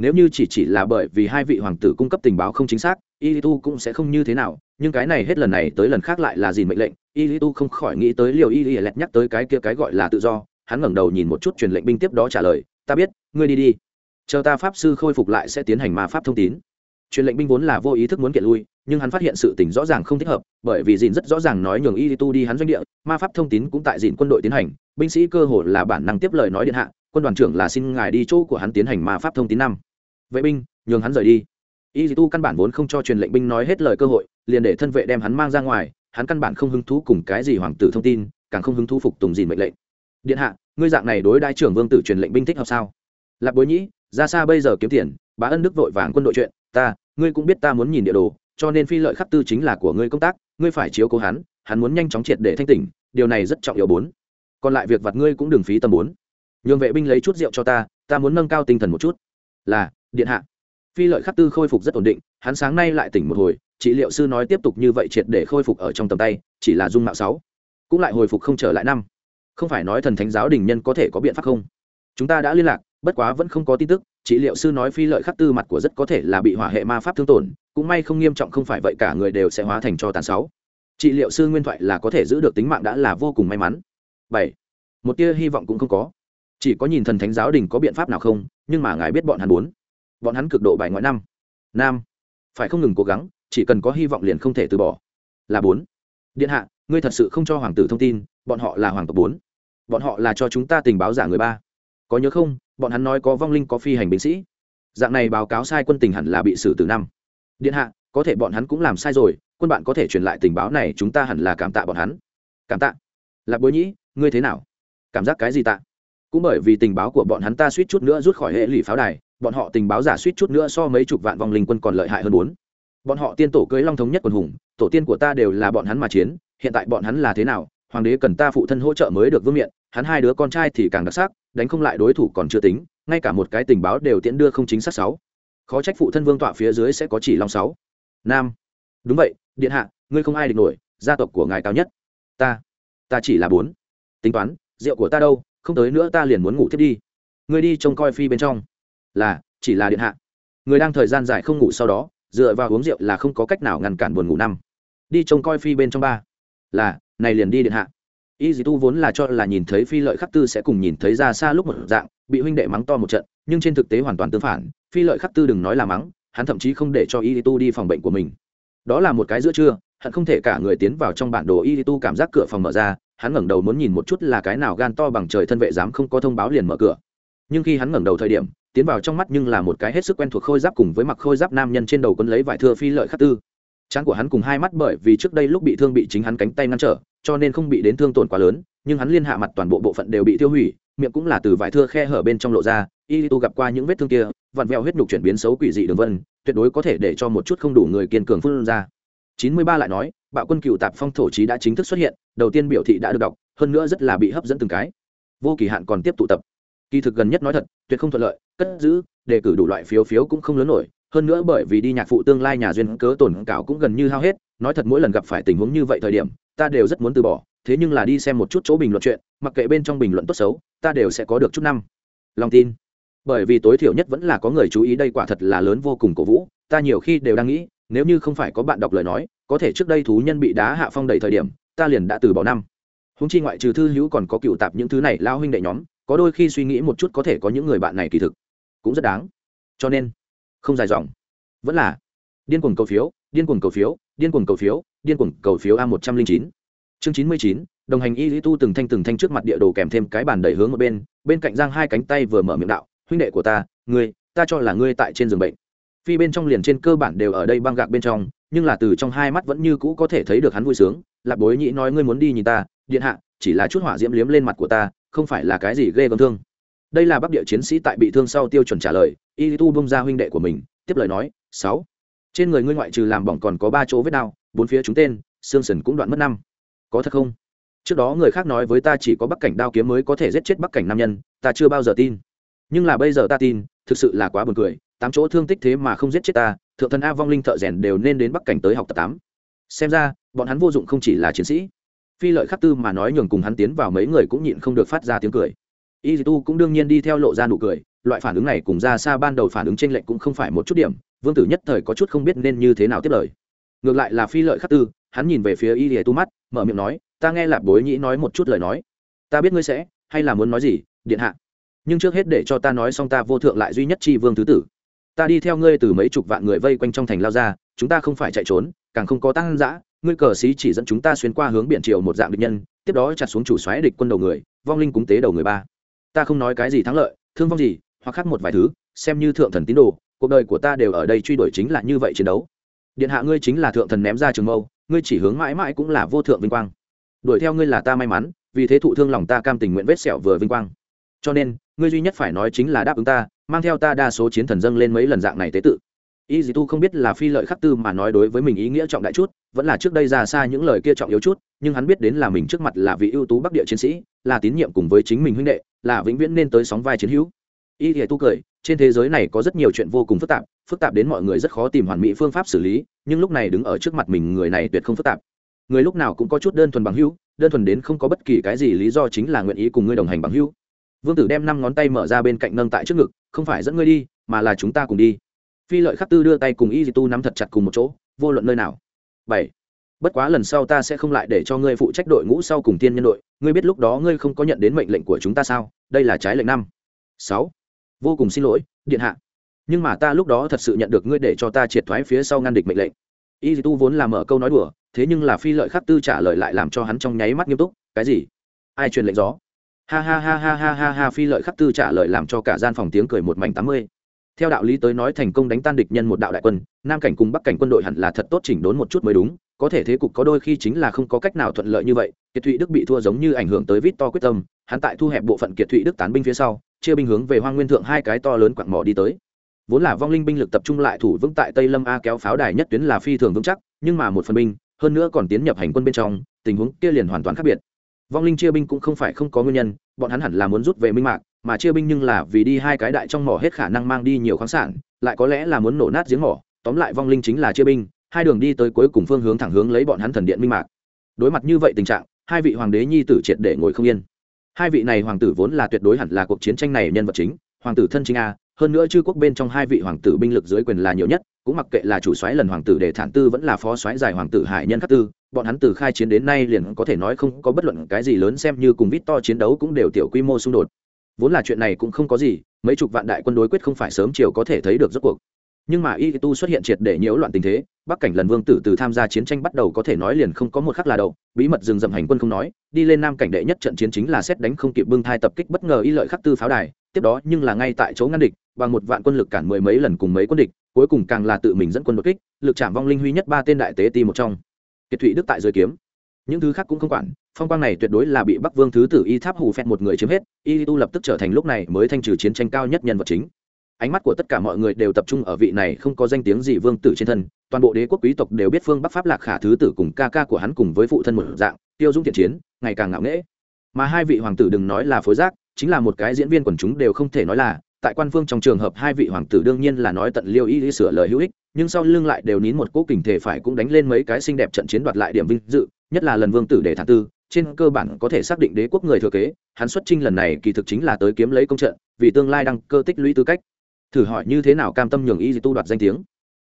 nếu như chỉ chỉ là bởi vì hai vị hoàng tử cung cấp tình báo không chính xác y tu cũng sẽ không như thế nào, nhưng cái này hết lần này tới lần khác lại là gì mệnh lệnh. Y tu không khỏi nghĩ tới liều y lẹt nhắc tới cái kia cái gọi là tự do, hắn ngẩng đầu nhìn một chút truyền lệnh binh tiếp đó trả lời, ta biết, ngươi đi đi. Chờ ta pháp sư khôi phục lại sẽ tiến hành ma pháp thông tín. Truyền lệnh binh vốn là vô ý thức muốn kiện lui, nhưng hắn phát hiện sự tình rõ ràng không thích hợp, bởi vì dìn rất rõ ràng nói nhường y tu đi hắn doanh địa, ma pháp thông tín cũng tại dìn quân đội tiến hành. Binh sĩ cơ hồ là bản năng tiếp lời nói điện hạ, quân đoàn trưởng là xin ngài đi chỗ của hắn tiến hành ma pháp thông tín năm vệ binh, nhường hắn rời đi. Y tu căn bản vốn không cho truyền lệnh binh nói hết lời cơ hội, liền để thân vệ đem hắn mang ra ngoài, hắn căn bản không hứng thú cùng cái gì hoàng tử thông tin, càng không hứng thú phục tùng dìn mệnh lệnh. Điện hạ, ngươi dạng này đối đại trưởng vương tử truyền lệnh binh thích hợp sao? Lạc bối nhĩ, ra xa bây giờ kiếm tiền, bá ân đức vội vàng quân đội chuyện, ta, ngươi cũng biết ta muốn nhìn địa đồ, cho nên phi lợi khắc tư chính là của ngươi công tác, ngươi phải chiếu cố hắn hắn muốn nhanh chóng triệt để thanh tỉnh, điều này rất trọng yếu bốn. Còn lại việc vặt ngươi cũng đừng phí tâm bốn. Nhường vệ binh lấy chút rượu cho ta ta muốn nâng cao tinh thần một chút. Là điện hạ. Phi lợi khắc tư khôi phục rất ổn định, hắn sáng nay lại tỉnh một hồi, trị liệu sư nói tiếp tục như vậy triệt để khôi phục ở trong tầm tay, chỉ là dung mạo sáu cũng lại hồi phục không trở lại năm. Không phải nói thần thánh giáo đình nhân có thể có biện pháp không? Chúng ta đã liên lạc, bất quá vẫn không có tin tức, trị liệu sư nói phi lợi khắc tư mặt của rất có thể là bị hỏa hệ ma pháp thương tổn, cũng may không nghiêm trọng không phải vậy cả người đều sẽ hóa thành cho tàn sáu trị liệu sư nguyên thoại là có thể giữ được tính mạng đã là vô cùng may mắn. Bảy, một tia hy vọng cũng không có. Chỉ có nhìn thần thánh giáo đình có biện pháp nào không, nhưng mà ngài biết bọn hắn muốn bọn hắn cực độ bài ngoại năm. Nam, phải không ngừng cố gắng, chỉ cần có hy vọng liền không thể từ bỏ. Là bốn. Điện hạ, ngươi thật sự không cho hoàng tử thông tin, bọn họ là hoàng tộc bốn. Bọn họ là cho chúng ta tình báo giả người ba. Có nhớ không, bọn hắn nói có vong linh có phi hành binh sĩ. Dạng này báo cáo sai quân tình hẳn là bị xử từ năm. Điện hạ, có thể bọn hắn cũng làm sai rồi, quân bạn có thể truyền lại tình báo này, chúng ta hẳn là cảm tạ bọn hắn. Cảm tạ. Lạc bối nhĩ, ngươi thế nào? Cảm giác cái gì tạ? Cũng bởi vì tình báo của bọn hắn ta suýt chút nữa rút khỏi hệ lụy pháo đài bọn họ tình báo giả suýt chút nữa so mấy chục vạn vong linh quân còn lợi hại hơn bốn. Bọn họ tiên tổ cưới long thống nhất quần hùng, tổ tiên của ta đều là bọn hắn mà chiến, hiện tại bọn hắn là thế nào? Hoàng đế cần ta phụ thân hỗ trợ mới được vương miện, hắn hai đứa con trai thì càng đặc sắc, đánh không lại đối thủ còn chưa tính, ngay cả một cái tình báo đều tiễn đưa không chính xác sáu. Khó trách phụ thân vương tọa phía dưới sẽ có chỉ long sáu. Nam. Đúng vậy, điện hạ, ngươi không ai địch nổi, gia tộc của ngài cao nhất. Ta. Ta chỉ là bốn. Tính toán, rượu của ta đâu, không tới nữa ta liền muốn ngủ thiết đi. Ngươi đi trông coi phi bên trong là, chỉ là điện hạ. Người đang thời gian dài không ngủ sau đó, dựa vào uống rượu là không có cách nào ngăn cản buồn ngủ năm. Đi trông coi phi bên trong ba. Là, này liền đi điện hạ. Y dì tu vốn là cho là nhìn thấy phi lợi khắc tư sẽ cùng nhìn thấy ra xa lúc một dạng, bị huynh đệ mắng to một trận, nhưng trên thực tế hoàn toàn tương phản, phi lợi khắc tư đừng nói là mắng, hắn thậm chí không để cho y dì tu đi phòng bệnh của mình. Đó là một cái giữa trưa, hắn không thể cả người tiến vào trong bản đồ y dì tu cảm giác cửa phòng mở ra, hắn ngẩng đầu muốn nhìn một chút là cái nào gan to bằng trời thân vệ dám không có thông báo liền mở cửa nhưng khi hắn ngẩng đầu thời điểm, tiến vào trong mắt nhưng là một cái hết sức quen thuộc khôi giáp cùng với mặc khôi giáp nam nhân trên đầu quân lấy vải thưa phi lợi khắc tư. Trán của hắn cùng hai mắt bởi vì trước đây lúc bị thương bị chính hắn cánh tay ngăn trở, cho nên không bị đến thương tổn quá lớn, nhưng hắn liên hạ mặt toàn bộ bộ phận đều bị tiêu hủy, miệng cũng là từ vải thưa khe hở bên trong lộ ra, y tu gặp qua những vết thương kia, vặn vẹo huyết nhục chuyển biến xấu quỷ dị đường vân, tuyệt đối có thể để cho một chút không đủ người kiên cường phun ra. Chín mươi ba lại nói, bạo quân cựu tạp phong thổ trí đã chính thức xuất hiện, đầu tiên biểu thị đã được đọc, hơn nữa rất là bị hấp dẫn từng cái. Vô kỳ hạn còn tiếp tụ tập kỳ thực gần nhất nói thật, tuyệt không thuận lợi, cất giữ, đề cử đủ loại phiếu phiếu cũng không lớn nổi. Hơn nữa bởi vì đi nhạc phụ tương lai nhà duyên cớ tổn cảo cũng gần như hao hết, nói thật mỗi lần gặp phải tình huống như vậy thời điểm, ta đều rất muốn từ bỏ. Thế nhưng là đi xem một chút chỗ bình luận chuyện, mặc kệ bên trong bình luận tốt xấu, ta đều sẽ có được chút năm. Lòng tin. Bởi vì tối thiểu nhất vẫn là có người chú ý đây quả thật là lớn vô cùng cổ vũ, ta nhiều khi đều đang nghĩ, nếu như không phải có bạn đọc lời nói, có thể trước đây thú nhân bị đá hạ phong đầy thời điểm, ta liền đã từ bỏ năm. Húng chi ngoại trừ thư hữu còn có cựu tạp những thứ này lao huynh đệ nhóm có đôi khi suy nghĩ một chút có thể có những người bạn này kỳ thực cũng rất đáng. Cho nên, không dài dòng. Vẫn là điên cuồng cầu phiếu, điên cuồng cầu phiếu, điên cuồng cầu phiếu, điên cuồng cầu phiếu a một trăm linh chín. Chương chín mươi chín, đồng hành y lý tu từng thanh từng thanh trước mặt địa đồ kèm thêm cái bàn đẩy hướng ở bên bên cạnh giang hai cánh tay vừa mở miệng đạo, huynh đệ của ta, ngươi, ta cho là ngươi tại trên giường bệnh. Phi bên trong liền trên cơ bản đều ở đây băng gạc bên trong, nhưng là từ trong hai mắt vẫn như cũ có thể thấy được hắn vui sướng. Lạc bối nhĩ nói, ngươi muốn đi nhìn ta, điện hạ, chỉ là chút hỏa diễm liếm lên mặt của ta không phải là cái gì ghê gớm thương. Đây là bắc địa chiến sĩ tại bị thương sau tiêu chuẩn trả lời, y tu bông ra huynh đệ của mình, tiếp lời nói, sáu. Trên người ngươi ngoại trừ làm bỏng còn có ba chỗ vết đau, bốn phía chúng tên, xương sần cũng đoạn mất năm. Có thật không? Trước đó người khác nói với ta chỉ có bắc cảnh đao kiếm mới có thể giết chết bắc cảnh nam nhân, ta chưa bao giờ tin. Nhưng là bây giờ ta tin, thực sự là quá buồn cười, tám chỗ thương tích thế mà không giết chết ta, thượng thần a vong linh thợ rèn đều nên đến bắc cảnh tới học tập tám. Xem ra, bọn hắn vô dụng không chỉ là chiến sĩ phi lợi khắc tư mà nói nhường cùng hắn tiến vào mấy người cũng nhịn không được phát ra tiếng cười. Y tu cũng đương nhiên đi theo lộ ra nụ cười, loại phản ứng này cùng ra xa ban đầu phản ứng tranh lệch cũng không phải một chút điểm, vương tử nhất thời có chút không biết nên như thế nào tiếp lời. Ngược lại là phi lợi khắc tư, hắn nhìn về phía y lìa tu mắt, mở miệng nói, ta nghe lạp bối nhĩ nói một chút lời nói. Ta biết ngươi sẽ, hay là muốn nói gì, điện hạ? Nhưng trước hết để cho ta nói xong ta vô thượng lại duy nhất chi vương thứ tử. Ta đi theo ngươi từ mấy chục vạn người vây quanh trong thành lao ra, chúng ta không phải chạy trốn, càng không có tăng giã ngươi cờ xí chỉ dẫn chúng ta xuyên qua hướng biển triều một dạng địch nhân, tiếp đó chặt xuống chủ xoáy địch quân đầu người, vong linh cúng tế đầu người ba. Ta không nói cái gì thắng lợi, thương vong gì, hoặc khác một vài thứ, xem như thượng thần tín đồ, cuộc đời của ta đều ở đây truy đuổi chính là như vậy chiến đấu. Điện hạ ngươi chính là thượng thần ném ra trường mâu, ngươi chỉ hướng mãi mãi cũng là vô thượng vinh quang. Đuổi theo ngươi là ta may mắn, vì thế thụ thương lòng ta cam tình nguyện vết sẹo vừa vinh quang. Cho nên, ngươi duy nhất phải nói chính là đáp ứng ta, mang theo ta đa số chiến thần dâng lên mấy lần dạng này tế tự y dì tu không biết là phi lợi khắc tư mà nói đối với mình ý nghĩa trọng đại chút, vẫn là trước đây ra xa những lời kia trọng yếu chút, nhưng hắn biết đến là mình trước mặt là vị ưu tú bắc địa chiến sĩ, là tín nhiệm cùng với chính mình huynh đệ, là vĩnh viễn nên tới sóng vai chiến hữu. Y dì tu cười, trên thế giới này có rất nhiều chuyện vô cùng phức tạp phức tạp đến mọi người rất khó tìm hoàn mỹ phương pháp xử lý, nhưng lúc này đứng ở trước mặt mình người này tuyệt không phức tạp. Người lúc nào cũng có chút đơn thuần bằng hữu, đơn thuần đến không có bất kỳ cái gì lý do chính là nguyện ý cùng ngươi đồng hành bằng hữu. Vương tử đem năm ngón tay mở ra bên cạnh nâng tại trước ngực, không phải dẫn ngươi đi, mà là chúng ta cùng đi phi lợi khắc tư đưa tay cùng y di tu nắm thật chặt cùng một chỗ, vô luận nơi nào. Bảy. Bất quá lần sau ta sẽ không lại để cho ngươi phụ trách đội ngũ sau cùng tiên nhân đội, ngươi biết lúc đó ngươi không có nhận đến mệnh lệnh của chúng ta sao? Đây là trái lệnh năm. Sáu. Vô cùng xin lỗi, điện hạ. Nhưng mà ta lúc đó thật sự nhận được ngươi để cho ta triệt thoái phía sau ngăn địch mệnh lệnh. Y di tu vốn là mở câu nói đùa, thế nhưng là phi lợi khắc tư trả lời lại làm cho hắn trong nháy mắt nghiêm túc, cái gì? Ai truyền lệnh gió? Ha ha ha ha ha ha ha, phi lợi khắc tư trả lời làm cho cả gian phòng tiếng cười một mảnh tám mươi theo đạo lý tới nói thành công đánh tan địch nhân một đạo đại quân, nam cảnh cùng bắc cảnh quân đội hẳn là thật tốt chỉnh đốn một chút mới đúng, có thể thế cục có đôi khi chính là không có cách nào thuận lợi như vậy. Kiệt thụy đức bị thua giống như ảnh hưởng tới vít to quyết tâm, hắn tại thu hẹp bộ phận kiệt thụy đức tán binh phía sau, chia binh hướng về hoang nguyên thượng hai cái to lớn quặng mỏ đi tới. Vốn là vong linh binh lực tập trung lại thủ vững tại tây lâm a kéo pháo đài nhất tuyến là phi thường vững chắc, nhưng mà một phần binh, hơn nữa còn tiến nhập hành quân bên trong, tình huống kia liền hoàn toàn khác biệt. Vong linh chia binh cũng không phải không có nguyên nhân, bọn hắn hẳn là muốn rút về minh mạc mà chia binh nhưng là vì đi hai cái đại trong mỏ hết khả năng mang đi nhiều khoáng sản, lại có lẽ là muốn nổ nát giếng mỏ, tóm lại vong linh chính là chia binh, hai đường đi tới cuối cùng phương hướng thẳng hướng lấy bọn hắn thần điện minh mạc. Đối mặt như vậy tình trạng, hai vị hoàng đế nhi tử triệt để ngồi không yên. Hai vị này hoàng tử vốn là tuyệt đối hẳn là cuộc chiến tranh này nhân vật chính, hoàng tử thân chính a, hơn nữa chư quốc bên trong hai vị hoàng tử binh lực dưới quyền là nhiều nhất, cũng mặc kệ là chủ soái lần hoàng tử để thản tư vẫn là phó soái giải hoàng tử hải nhân khắc tư, bọn hắn từ khai chiến đến nay liền có thể nói không có bất luận cái gì lớn xem như cùng vít to chiến đấu cũng đều tiểu quy mô xung đột vốn là chuyện này cũng không có gì, mấy chục vạn đại quân đối quyết không phải sớm chiều có thể thấy được rốt cuộc. Nhưng mà y tu xuất hiện triệt để nhiễu loạn tình thế, bắc cảnh lần vương tử từ tham gia chiến tranh bắt đầu có thể nói liền không có một khắc là đầu, bí mật dừng dậm hành quân không nói, đi lên nam cảnh đệ nhất trận chiến chính là xét đánh không kịp bưng thai tập kích bất ngờ y lợi khắc tư pháo đài, tiếp đó nhưng là ngay tại chỗ ngăn địch, bằng một vạn quân lực cản mười mấy lần cùng mấy quân địch, cuối cùng càng là tự mình dẫn quân đột kích, lực chạm vong linh huy nhất ba tên đại tế ti một trong. Kiệt thụy đức tại dưới kiếm những thứ khác cũng không quản, phong quang này tuyệt đối là bị bắc vương thứ tử y tháp hù phẹt một người chiếm hết, y tu lập tức trở thành lúc này mới thanh trừ chiến tranh cao nhất nhân vật chính. Ánh mắt của tất cả mọi người đều tập trung ở vị này không có danh tiếng gì vương tử trên thân, toàn bộ đế quốc quý tộc đều biết phương bắc pháp lạc khả thứ tử cùng ca ca của hắn cùng với phụ thân một dạng, tiêu dung thiện chiến, ngày càng ngạo nghễ. Mà hai vị hoàng tử đừng nói là phối giác, chính là một cái diễn viên quần chúng đều không thể nói là, tại quan phương trong trường hợp hai vị hoàng tử đương nhiên là nói tận liêu y sửa lời hữu ích, nhưng sau lưng lại đều nín một cố kình thể phải cũng đánh lên mấy cái xinh đẹp trận chiến đoạt lại điểm vinh dự nhất là lần vương tử để thản tư, trên cơ bản có thể xác định đế quốc người thừa kế, hắn xuất trinh lần này kỳ thực chính là tới kiếm lấy công trận, vì tương lai đăng cơ tích lũy tư cách. Thử hỏi như thế nào cam tâm nhường y tu đoạt danh tiếng?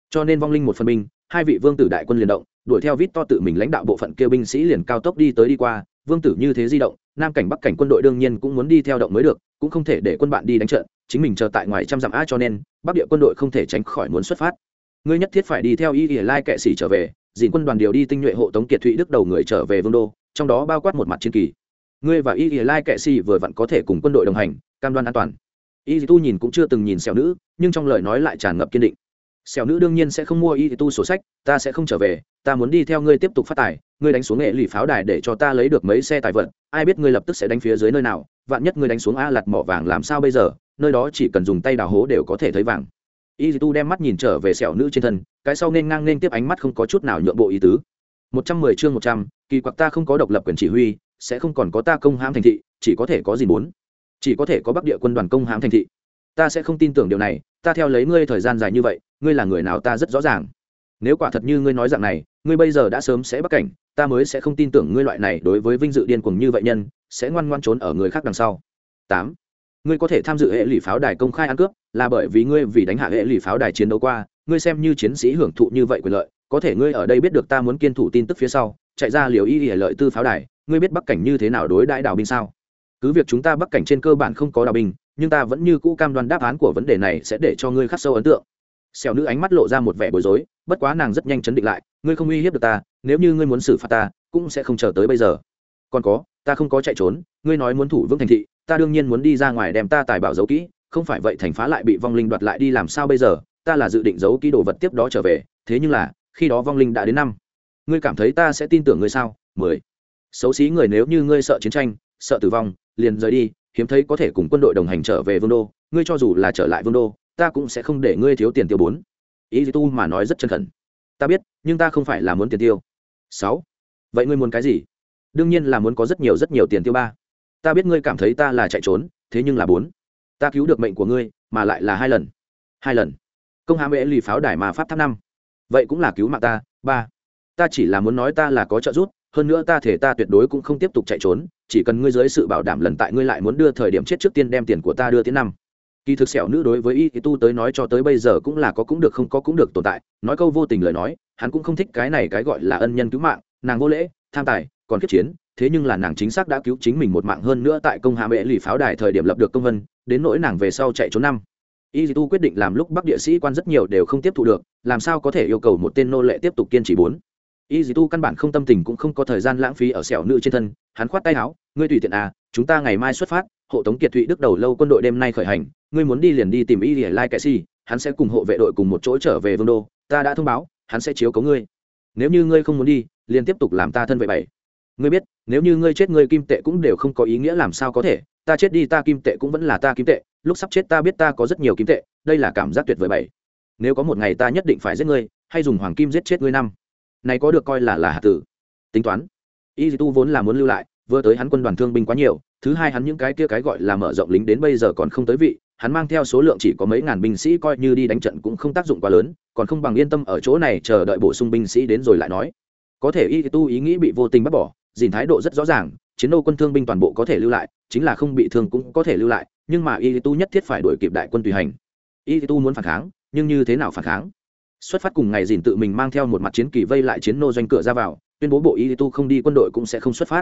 Cho nên vong linh một phân binh, hai vị vương tử đại quân liền động, đuổi theo vít to tự mình lãnh đạo bộ phận kêu binh sĩ liền cao tốc đi tới đi qua, vương tử như thế di động, nam cảnh bắc cảnh quân đội đương nhiên cũng muốn đi theo động mới được, cũng không thể để quân bạn đi đánh trận, chính mình chờ tại ngoài trăm dặm a cho nên, bắc địa quân đội không thể tránh khỏi muốn xuất phát. Ngươi nhất thiết phải đi theo y ỉa lai kệ sĩ trở về dìn quân đoàn điều đi tinh nhuệ hộ tống kiệt thụy đức đầu người trở về vương đô, trong đó bao quát một mặt chiến kỳ. Ngươi và y ỉa lai kệ sĩ vừa vặn có thể cùng quân đội đồng hành, cam đoan an toàn. Y tu nhìn cũng chưa từng nhìn xẻo nữ, nhưng trong lời nói lại tràn ngập kiên định. Xẻo nữ đương nhiên sẽ không mua y tu sổ sách, ta sẽ không trở về, ta muốn đi theo ngươi tiếp tục phát tài, ngươi đánh xuống nghệ lụy pháo đài để cho ta lấy được mấy xe tài vận, ai biết ngươi lập tức sẽ đánh phía dưới nơi nào, vạn nhất ngươi đánh xuống a lặt mỏ vàng làm sao bây giờ, nơi đó chỉ cần dùng tay đào hố đều có thể thấy vàng y tu đem mắt nhìn trở về sẹo nữ trên thân, cái sau nên ngang nên tiếp ánh mắt không có chút nào nhượng bộ ý tứ. Một trăm mười chương một trăm, kỳ quặc ta không có độc lập quyền chỉ huy, sẽ không còn có ta công hãm thành thị, chỉ có thể có gì muốn? Chỉ có thể có bắc địa quân đoàn công hãm thành thị. Ta sẽ không tin tưởng điều này, ta theo lấy ngươi thời gian dài như vậy, ngươi là người nào ta rất rõ ràng. Nếu quả thật như ngươi nói dạng này, ngươi bây giờ đã sớm sẽ bắc cảnh, ta mới sẽ không tin tưởng ngươi loại này đối với vinh dự điên cuồng như vậy nhân, sẽ ngoan ngoan trốn ở người khác đằng sau. Tám, ngươi có thể tham dự hệ lụy pháo đài công khai ăn cướp là bởi vì ngươi vì đánh hạ hệ lì pháo đài chiến đấu qua, ngươi xem như chiến sĩ hưởng thụ như vậy quyền lợi, có thể ngươi ở đây biết được ta muốn kiên thủ tin tức phía sau, chạy ra liều y ỉa lợi tư pháo đài, ngươi biết bắc cảnh như thế nào đối đãi đào binh sao? Cứ việc chúng ta bắc cảnh trên cơ bản không có đào binh, nhưng ta vẫn như cũ cam đoan đáp án của vấn đề này sẽ để cho ngươi khắc sâu ấn tượng. Xẻo nữ ánh mắt lộ ra một vẻ bối rối, bất quá nàng rất nhanh chấn định lại, ngươi không uy hiếp được ta, nếu như ngươi muốn xử phạt ta, cũng sẽ không chờ tới bây giờ. Còn có, ta không có chạy trốn, ngươi nói muốn thủ vững thành thị, ta đương nhiên muốn đi ra ngoài đem ta tài bảo giấu kỹ không phải vậy thành phá lại bị vong linh đoạt lại đi làm sao bây giờ, ta là dự định giấu kỹ đồ vật tiếp đó trở về, thế nhưng là, khi đó vong linh đã đến năm. Ngươi cảm thấy ta sẽ tin tưởng ngươi sao? Mười. Xấu xí người nếu như ngươi sợ chiến tranh, sợ tử vong, liền rời đi, hiếm thấy có thể cùng quân đội đồng hành trở về vương đô, ngươi cho dù là trở lại vương đô, ta cũng sẽ không để ngươi thiếu tiền tiêu bốn. Ý tu mà nói rất chân khẩn. Ta biết, nhưng ta không phải là muốn tiền tiêu. Sáu. Vậy ngươi muốn cái gì? Đương nhiên là muốn có rất nhiều rất nhiều tiền tiêu ba. Ta biết ngươi cảm thấy ta là chạy trốn, thế nhưng là bốn ta cứu được mệnh của ngươi, mà lại là hai lần. Hai lần. Công hãm ế lì pháo đài mà pháp tháp năm. Vậy cũng là cứu mạng ta, ba. Ta chỉ là muốn nói ta là có trợ giúp, hơn nữa ta thể ta tuyệt đối cũng không tiếp tục chạy trốn, chỉ cần ngươi dưới sự bảo đảm lần tại ngươi lại muốn đưa thời điểm chết trước tiên đem tiền của ta đưa tiến năm. Kỳ thực sẹo nữ đối với y tu tới nói cho tới bây giờ cũng là có cũng được không có cũng được tồn tại, nói câu vô tình lời nói, hắn cũng không thích cái này cái gọi là ân nhân cứu mạng, nàng vô lễ, tham tài, còn kiếp chiến, thế nhưng là nàng chính xác đã cứu chính mình một mạng hơn nữa tại công hạ mễ lì pháo đài thời điểm lập được công vân đến nỗi nàng về sau chạy trốn năm. Y tu quyết định làm lúc bắc địa sĩ quan rất nhiều đều không tiếp thu được, làm sao có thể yêu cầu một tên nô lệ tiếp tục kiên trì bốn? Y tu căn bản không tâm tình cũng không có thời gian lãng phí ở sẹo nữ trên thân, hắn khoát tay áo, ngươi tùy tiện à chúng ta ngày mai xuất phát, hộ tống kiệt thụy đức đầu lâu quân đội đêm nay khởi hành, ngươi muốn đi liền đi tìm y dì lai kệ si, hắn sẽ cùng hộ vệ đội cùng một chỗ trở về vương đô, ta đã thông báo, hắn sẽ chiếu cấu ngươi. Nếu như ngươi không muốn đi, liền tiếp tục làm ta thân vệ bảy. Ngươi biết, nếu như ngươi chết, ngươi kim tệ cũng đều không có ý nghĩa làm sao có thể ta chết đi ta kim tệ cũng vẫn là ta kim tệ, lúc sắp chết ta biết ta có rất nhiều kim tệ, đây là cảm giác tuyệt vời bảy. Nếu có một ngày ta nhất định phải giết ngươi, hay dùng hoàng kim giết chết ngươi năm. Này có được coi là là hạt tử. Tính toán. Y tu vốn là muốn lưu lại, vừa tới hắn quân đoàn thương binh quá nhiều, thứ hai hắn những cái kia cái gọi là mở rộng lính đến bây giờ còn không tới vị, hắn mang theo số lượng chỉ có mấy ngàn binh sĩ coi như đi đánh trận cũng không tác dụng quá lớn, còn không bằng yên tâm ở chỗ này chờ đợi bổ sung binh sĩ đến rồi lại nói. Có thể y tu ý nghĩ bị vô tình bắt bỏ dìn thái độ rất rõ ràng, chiến đấu quân thương binh toàn bộ có thể lưu lại, chính là không bị thương cũng có thể lưu lại, nhưng mà y tu nhất thiết phải đuổi kịp đại quân tùy hành. Y tu muốn phản kháng, nhưng như thế nào phản kháng? Xuất phát cùng ngày dìn tự mình mang theo một mặt chiến kỳ vây lại chiến nô doanh cửa ra vào, tuyên bố bộ y tu không đi quân đội cũng sẽ không xuất phát.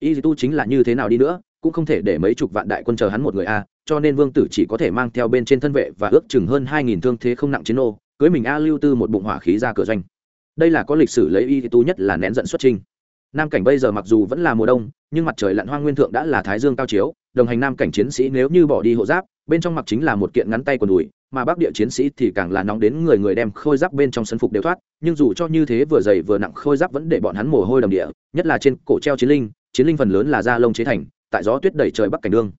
Y tu chính là như thế nào đi nữa, cũng không thể để mấy chục vạn đại quân chờ hắn một người a, cho nên vương tử chỉ có thể mang theo bên trên thân vệ và ước chừng hơn hai nghìn thương thế không nặng chiến nô, cưới mình a lưu tư một bụng hỏa khí ra cửa doanh. Đây là có lịch sử lấy y tu nhất là nén giận xuất trình nam cảnh bây giờ mặc dù vẫn là mùa đông, nhưng mặt trời lặn hoang nguyên thượng đã là thái dương cao chiếu, đồng hành nam cảnh chiến sĩ nếu như bỏ đi hộ giáp, bên trong mặc chính là một kiện ngắn tay quần đùi, mà bắc địa chiến sĩ thì càng là nóng đến người người đem khôi giáp bên trong sân phục đều thoát, nhưng dù cho như thế vừa dày vừa nặng khôi giáp vẫn để bọn hắn mồ hôi đầm địa, nhất là trên cổ treo chiến linh chiến linh phần lớn là da lông chế thành, tại gió tuyết đẩy trời bắc cảnh đương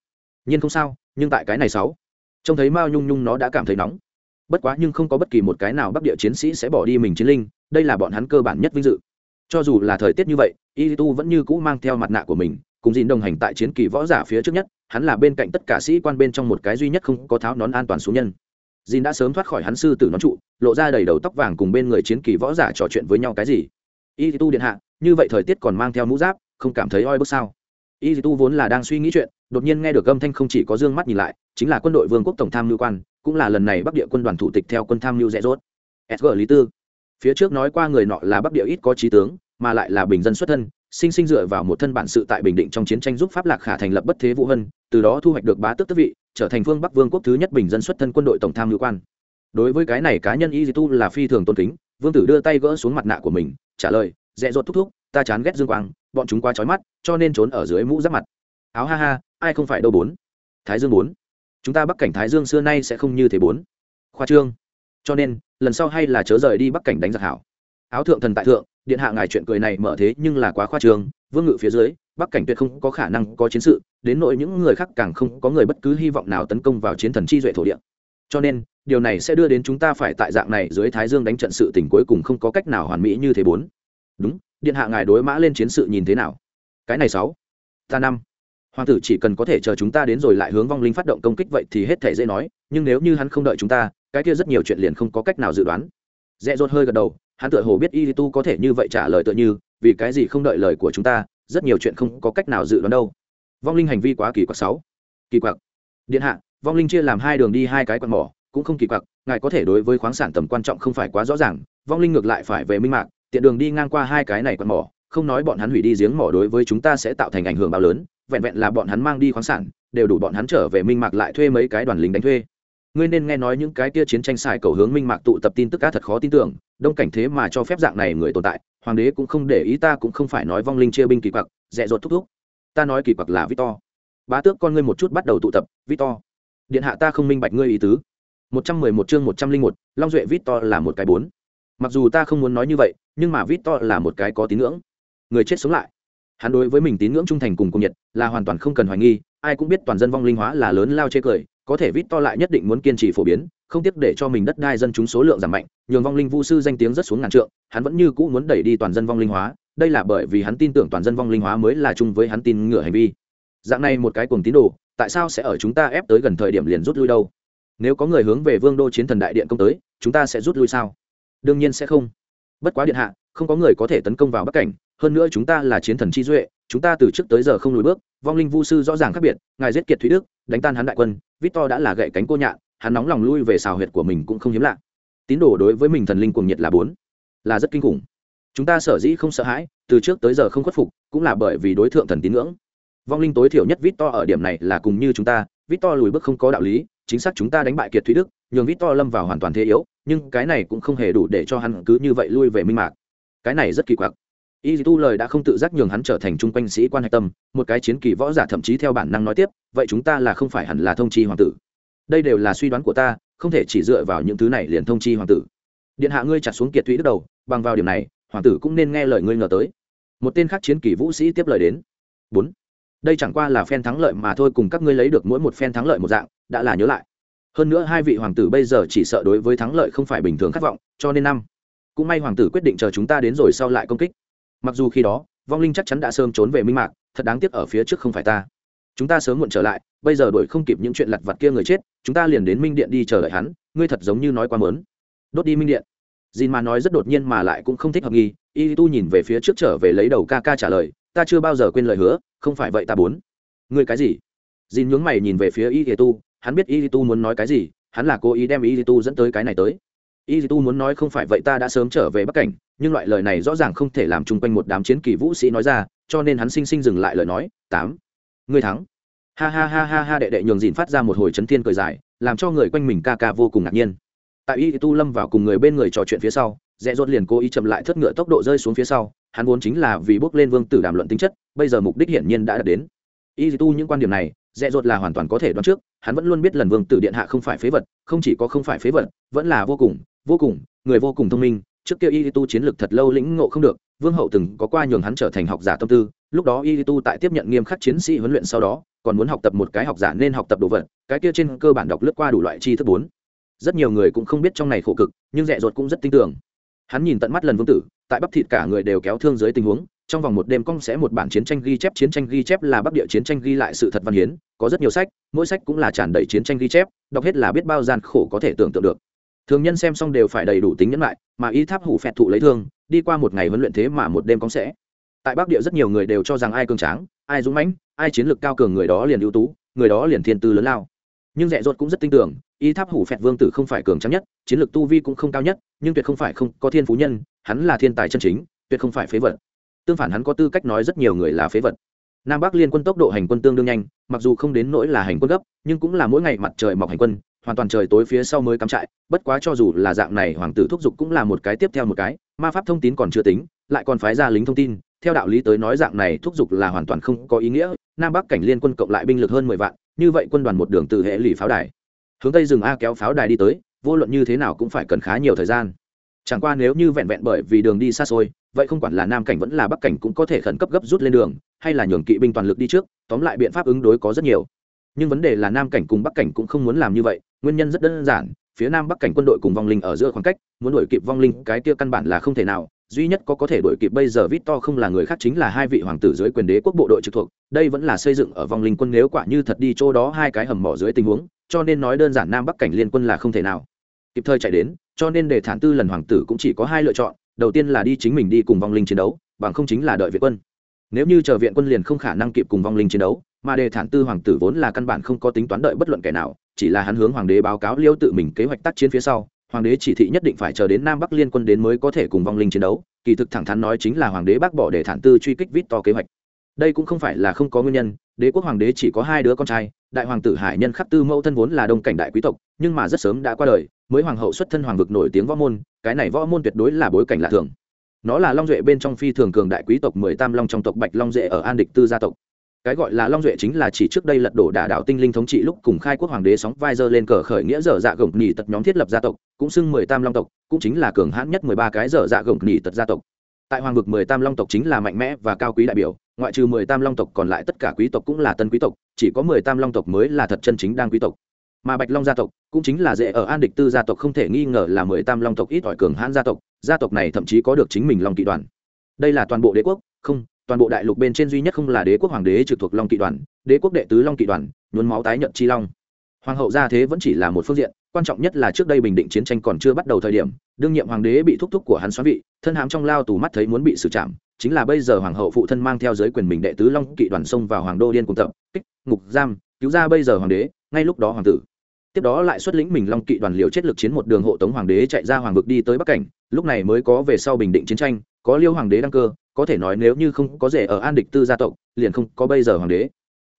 nhiên không sao, nhưng tại cái này sáu, trông thấy mao nhung nhung nó đã cảm thấy nóng. Bất quá nhưng không có bất kỳ một cái nào bắc địa chiến sĩ sẽ bỏ đi mình chiến linh, đây là bọn hắn cơ bản nhất vinh dự cho dù là thời tiết như vậy y tu vẫn như cũ mang theo mặt nạ của mình, cùng dìn đồng hành tại chiến kỳ võ giả phía trước nhất, hắn là bên cạnh tất cả sĩ quan bên trong một cái duy nhất không có tháo nón an toàn xuống nhân. Dìn đã sớm thoát khỏi hắn sư tử nón trụ, lộ ra đầy đầu tóc vàng cùng bên người chiến kỳ võ giả trò chuyện với nhau cái gì. Y tu điện hạ, như vậy thời tiết còn mang theo mũ giáp, không cảm thấy oi bức sao? Y tu vốn là đang suy nghĩ chuyện, đột nhiên nghe được âm thanh không chỉ có dương mắt nhìn lại, chính là quân đội vương quốc tổng tham mưu quan, cũng là lần này bắc địa quân đoàn thủ tịch theo quân tham mưu rẽ rốt sg lý tư phía trước nói qua người nọ là bắc địa ít có trí tướng, mà lại là bình dân xuất thân, sinh sinh dựa vào một thân bản sự tại bình định trong chiến tranh giúp pháp lạc khả thành lập bất thế vũ hân, từ đó thu hoạch được bá tước tước vị, trở thành phương bắc vương quốc thứ nhất bình dân xuất thân quân đội tổng tham mưu quan. Đối với cái này cá nhân y tu là phi thường tôn kính, vương tử đưa tay gỡ xuống mặt nạ của mình, trả lời, dẹ dột thúc thúc, ta chán ghét dương quang, bọn chúng quá trói mắt, cho nên trốn ở dưới mũ giáp mặt. Áo ha ha, ai không phải đâu bốn? Thái dương bốn. Chúng ta bắc cảnh thái dương xưa nay sẽ không như thế bốn. Khoa trương cho nên, lần sau hay là chớ rời đi bắc cảnh đánh giặc hảo. Áo thượng thần tại thượng, điện hạ ngài chuyện cười này mở thế nhưng là quá khoa trương, vương ngự phía dưới, bắc cảnh tuyệt không có khả năng có chiến sự, đến nỗi những người khác càng không có người bất cứ hy vọng nào tấn công vào chiến thần chi duệ thổ địa. Cho nên, điều này sẽ đưa đến chúng ta phải tại dạng này dưới thái dương đánh trận sự tình cuối cùng không có cách nào hoàn mỹ như thế bốn. Đúng, điện hạ ngài đối mã lên chiến sự nhìn thế nào? Cái này sáu, ta năm. Hoàng tử chỉ cần có thể chờ chúng ta đến rồi lại hướng vong linh phát động công kích vậy thì hết thể dễ nói, nhưng nếu như hắn không đợi chúng ta cái kia rất nhiều chuyện liền không có cách nào dự đoán. Dẹ dột hơi gật đầu, hắn tựa hồ biết y tu có thể như vậy trả lời tựa như, vì cái gì không đợi lời của chúng ta, rất nhiều chuyện không có cách nào dự đoán đâu. Vong linh hành vi quá kỳ quặc sáu. Kỳ quặc. Điện hạ, vong linh chia làm hai đường đi hai cái quạt mỏ, cũng không kỳ quặc, ngài có thể đối với khoáng sản tầm quan trọng không phải quá rõ ràng, vong linh ngược lại phải về minh mạc, tiện đường đi ngang qua hai cái này quạt mỏ, không nói bọn hắn hủy đi giếng mỏ đối với chúng ta sẽ tạo thành ảnh hưởng bao lớn, vẹn vẹn là bọn hắn mang đi khoáng sản, đều đủ bọn hắn trở về minh mạc lại thuê mấy cái đoàn lính đánh thuê ngươi nên nghe nói những cái kia chiến tranh xài cầu hướng minh mạc tụ tập tin tức cá thật khó tin tưởng, đông cảnh thế mà cho phép dạng này người tồn tại, hoàng đế cũng không để ý ta cũng không phải nói vong linh chia binh kỳ quặc, dẹ dột thúc thúc. Ta nói kỳ quặc là victor. Bá tước con ngươi một chút bắt đầu tụ tập, victor. Điện hạ ta không minh bạch ngươi ý tứ. Một trăm mười một chương một trăm linh một, long duệ victor là một cái bốn. Mặc dù ta không muốn nói như vậy, nhưng mà victor là một cái có tín ngưỡng. Người chết sống lại. Hắn đối với mình tín ngưỡng trung thành cùng cùng nhiệt, là hoàn toàn không cần hoài nghi, ai cũng biết toàn dân vong linh hóa là lớn lao chê cười có thể vít to lại nhất định muốn kiên trì phổ biến, không tiếc để cho mình đất đai dân chúng số lượng giảm mạnh, nhường vong linh vu sư danh tiếng rất xuống ngàn trượng, hắn vẫn như cũ muốn đẩy đi toàn dân vong linh hóa, đây là bởi vì hắn tin tưởng toàn dân vong linh hóa mới là chung với hắn tin ngựa hành vi. Dạng này một cái cùng tín đồ, tại sao sẽ ở chúng ta ép tới gần thời điểm liền rút lui đâu? Nếu có người hướng về vương đô chiến thần đại điện công tới, chúng ta sẽ rút lui sao? Đương nhiên sẽ không. Bất quá điện hạ, không có người có thể tấn công vào bắc cảnh, hơn nữa chúng ta là chiến thần chi duệ, chúng ta từ trước tới giờ không lùi bước, vong linh vu sư rõ ràng khác biệt, ngài giết kiệt thúy đức đánh tan hắn đại quân, victor đã là gậy cánh cô nhạn, hắn nóng lòng lui về xào huyệt của mình cũng không hiếm lạ. Tín đồ đối với mình thần linh cuồng nhiệt là bốn, là rất kinh khủng. Chúng ta sở dĩ không sợ hãi, từ trước tới giờ không khuất phục, cũng là bởi vì đối tượng thần tín ngưỡng. Vong linh tối thiểu nhất victor ở điểm này là cùng như chúng ta, victor lùi bước không có đạo lý, chính xác chúng ta đánh bại kiệt thúy đức, nhường victor lâm vào hoàn toàn thế yếu, nhưng cái này cũng không hề đủ để cho hắn cứ như vậy lui về minh mạc. Cái này rất kỳ quặc y tu lời đã không tự giác nhường hắn trở thành trung quanh sĩ quan hạch tâm, một cái chiến kỳ võ giả thậm chí theo bản năng nói tiếp, vậy chúng ta là không phải hẳn là thông chi hoàng tử. Đây đều là suy đoán của ta, không thể chỉ dựa vào những thứ này liền thông chi hoàng tử. Điện hạ ngươi chặt xuống kiệt thủy đứt đầu, bằng vào điểm này, hoàng tử cũng nên nghe lời ngươi ngờ tới. Một tên khác chiến kỳ vũ sĩ tiếp lời đến. Bốn. Đây chẳng qua là phen thắng lợi mà thôi, cùng các ngươi lấy được mỗi một phen thắng lợi một dạng, đã là nhớ lại. Hơn nữa hai vị hoàng tử bây giờ chỉ sợ đối với thắng lợi không phải bình thường khát vọng, cho nên năm. Cũng may hoàng tử quyết định chờ chúng ta đến rồi sau lại công kích mặc dù khi đó, vong linh chắc chắn đã sớm trốn về minh mạc, thật đáng tiếc ở phía trước không phải ta. Chúng ta sớm muộn trở lại, bây giờ đuổi không kịp những chuyện lặt vặt kia người chết, chúng ta liền đến minh điện đi chờ đợi hắn, ngươi thật giống như nói quá mớn. Đốt đi minh điện. Dìn mà nói rất đột nhiên mà lại cũng không thích hợp nghi, y tu nhìn về phía trước trở về lấy đầu ca ca trả lời, ta chưa bao giờ quên lời hứa, không phải vậy ta bốn ngươi cái gì? Dìn nhướng mày nhìn về phía y tu, hắn biết y tu muốn nói cái gì, hắn là cố ý đem y tu dẫn tới cái này tới y tu muốn nói không phải vậy ta đã sớm trở về bắc cảnh, nhưng loại lời này rõ ràng không thể làm chung quanh một đám chiến kỳ vũ sĩ nói ra, cho nên hắn sinh sinh dừng lại lời nói, tám người thắng. Ha ha ha ha ha, đệ đệ nhường dìn phát ra một hồi chấn thiên cười dài, làm cho người quanh mình ca ca vô cùng ngạc nhiên. Tại y tu lâm vào cùng người bên người trò chuyện phía sau dẹ dốt liền cố ý chậm lại thất ngựa tốc độ rơi xuống phía sau, hắn vốn chính là vì bước lên vương tử đàm luận tính chất, bây giờ mục đích hiển nhiên đã đạt đến. Y tu những quan điểm này dẹ dốt là hoàn toàn có thể đoán trước, hắn vẫn luôn biết lần vương tử điện hạ không phải phế vật, không chỉ có không phải phế vật, vẫn là vô cùng vô cùng, người vô cùng thông minh, trước kia y tu chiến lược thật lâu lĩnh ngộ không được, vương hậu từng có qua nhường hắn trở thành học giả tâm tư, lúc đó y tu tại tiếp nhận nghiêm khắc chiến sĩ huấn luyện sau đó, còn muốn học tập một cái học giả nên học tập đồ vật, cái kia trên cơ bản đọc lướt qua đủ loại tri thức bốn. Rất nhiều người cũng không biết trong này khổ cực, nhưng dẹ dột cũng rất tin tưởng. Hắn nhìn tận mắt lần vương tử, tại bắp thịt cả người đều kéo thương dưới tình huống, trong vòng một đêm cong sẽ một bản chiến tranh ghi chép, chiến tranh ghi chép là bắc địa chiến tranh ghi lại sự thật văn hiến, có rất nhiều sách, mỗi sách cũng là tràn đầy chiến tranh ghi chép, đọc hết là biết bao gian khổ có thể tưởng tượng được thường nhân xem xong đều phải đầy đủ tính nhẫn lại, mà y tháp hủ phẹt thụ lấy thương, đi qua một ngày huấn luyện thế mà một đêm cóng sẽ. Tại bắc địa rất nhiều người đều cho rằng ai cường tráng, ai dũng mãnh, ai chiến lược cao cường người đó liền ưu tú, người đó liền thiên tư lớn lao. Nhưng dẹ dột cũng rất tin tưởng, y tháp hủ phẹt vương tử không phải cường tráng nhất, chiến lược tu vi cũng không cao nhất, nhưng tuyệt không phải không có thiên phú nhân, hắn là thiên tài chân chính, tuyệt không phải phế vật. Tương phản hắn có tư cách nói rất nhiều người là phế vật. Nam bắc liên quân tốc độ hành quân tương đương nhanh, mặc dù không đến nỗi là hành quân gấp, nhưng cũng là mỗi ngày mặt trời mọc hành quân hoàn toàn trời tối phía sau mới cắm trại, bất quá cho dù là dạng này, hoàng tử thúc giục cũng là một cái tiếp theo một cái, ma pháp thông tin còn chưa tính, lại còn phái ra lính thông tin, theo đạo lý tới nói dạng này thúc giục là hoàn toàn không có ý nghĩa, nam bắc cảnh liên quân cộng lại binh lực hơn mười vạn, như vậy quân đoàn một đường từ hệ lụy pháo đài, hướng tây rừng a kéo pháo đài đi tới, vô luận như thế nào cũng phải cần khá nhiều thời gian. Chẳng qua nếu như vẹn vẹn bởi vì đường đi xa xôi, vậy không quản là nam cảnh vẫn là bắc cảnh cũng có thể khẩn cấp gấp rút lên đường, hay là nhường kỵ binh toàn lực đi trước, tóm lại biện pháp ứng đối có rất nhiều. Nhưng vấn đề là nam cảnh cùng bắc cảnh cũng không muốn làm như vậy nguyên nhân rất đơn giản phía nam bắc cảnh quân đội cùng vong linh ở giữa khoảng cách muốn đuổi kịp vong linh cái kia căn bản là không thể nào duy nhất có có thể đuổi kịp bây giờ Victor không là người khác chính là hai vị hoàng tử dưới quyền đế quốc bộ đội trực thuộc, đây vẫn là xây dựng ở vong linh quân nếu quả như thật đi chỗ đó hai cái hầm mỏ dưới tình huống, cho nên nói đơn giản Nam Bắc cảnh liên quân là không thể nào. Kịp thời chạy đến, cho nên để thản tư lần hoàng tử cũng chỉ có hai lựa chọn, đầu tiên là đi chính mình đi cùng vong linh chiến đấu, bằng không chính là đợi viện quân. Nếu như chờ viện quân liền không khả năng kịp cùng vong linh chiến đấu, mà đề thản tư hoàng tử vốn là căn bản không có tính toán đợi bất luận kẻ nào, chỉ là hắn hướng hoàng đế báo cáo liêu tự mình kế hoạch tác chiến phía sau, hoàng đế chỉ thị nhất định phải chờ đến nam bắc liên quân đến mới có thể cùng vong linh chiến đấu, kỳ thực thẳng thắn nói chính là hoàng đế bác bỏ để thản tư truy kích vít to kế hoạch. Đây cũng không phải là không có nguyên nhân, đế quốc hoàng đế chỉ có hai đứa con trai, đại hoàng tử hải nhân khắc tư mẫu thân vốn là đông cảnh đại quý tộc, nhưng mà rất sớm đã qua đời, mới hoàng hậu xuất thân hoàng vực nổi tiếng võ môn, cái này võ môn tuyệt đối là bối cảnh lạ thường. Nó là long duệ bên trong phi thường cường đại quý tộc mười tam long trong tộc bạch long duệ ở an địch tư gia tộc cái gọi là long duệ chính là chỉ trước đây lật đổ đả đạo tinh linh thống trị lúc cùng khai quốc hoàng đế sóng vai dơ lên cờ khởi nghĩa dở dạ gồng nhì tật nhóm thiết lập gia tộc, cũng xưng mười tam long tộc, cũng chính là cường hãn nhất mười ba cái dở dạ gồng nhì tật gia tộc. Tại hoàng vực mười tam long tộc chính là mạnh mẽ và cao quý đại biểu, ngoại trừ mười tam long tộc còn lại tất cả quý tộc cũng là tân quý tộc, chỉ có mười tam long tộc mới là thật chân chính đang quý tộc. Mà bạch long gia tộc cũng chính là dễ ở an địch tư gia tộc không thể nghi ngờ là mười tam long tộc ít ỏi cường hãn gia tộc gia tộc này thậm chí có được chính mình long kỵ đoàn. Đây là toàn bộ đế quốc, không toàn bộ đại lục bên trên duy nhất không là đế quốc hoàng đế trực thuộc long kỵ đoàn, đế quốc đệ tứ long kỵ đoàn, nhuốm máu tái nhận chi long. Hoàng hậu gia thế vẫn chỉ là một phương diện, quan trọng nhất là trước đây bình định chiến tranh còn chưa bắt đầu thời điểm, đương nhiệm hoàng đế bị thúc thúc của hắn xoắn vị, thân hám trong lao tù mắt thấy muốn bị xử trảm, chính là bây giờ hoàng hậu phụ thân mang theo giới quyền mình đệ tứ long kỵ đoàn xông vào hoàng đô điên cùng tập, kích, ngục, giam, cứu ra bây giờ hoàng đế, ngay lúc đó hoàng tử. Tiếp đó lại xuất lĩnh mình long kỵ đoàn liều chết lực chiến một đường hộ tống hoàng đế chạy ra hoàng vực đi tới bắc cảnh, lúc này mới có về sau bình định chiến tranh, có liêu hoàng đế đăng cơ có thể nói nếu như không có rể ở an địch tư gia tộc, liền không có bây giờ hoàng đế.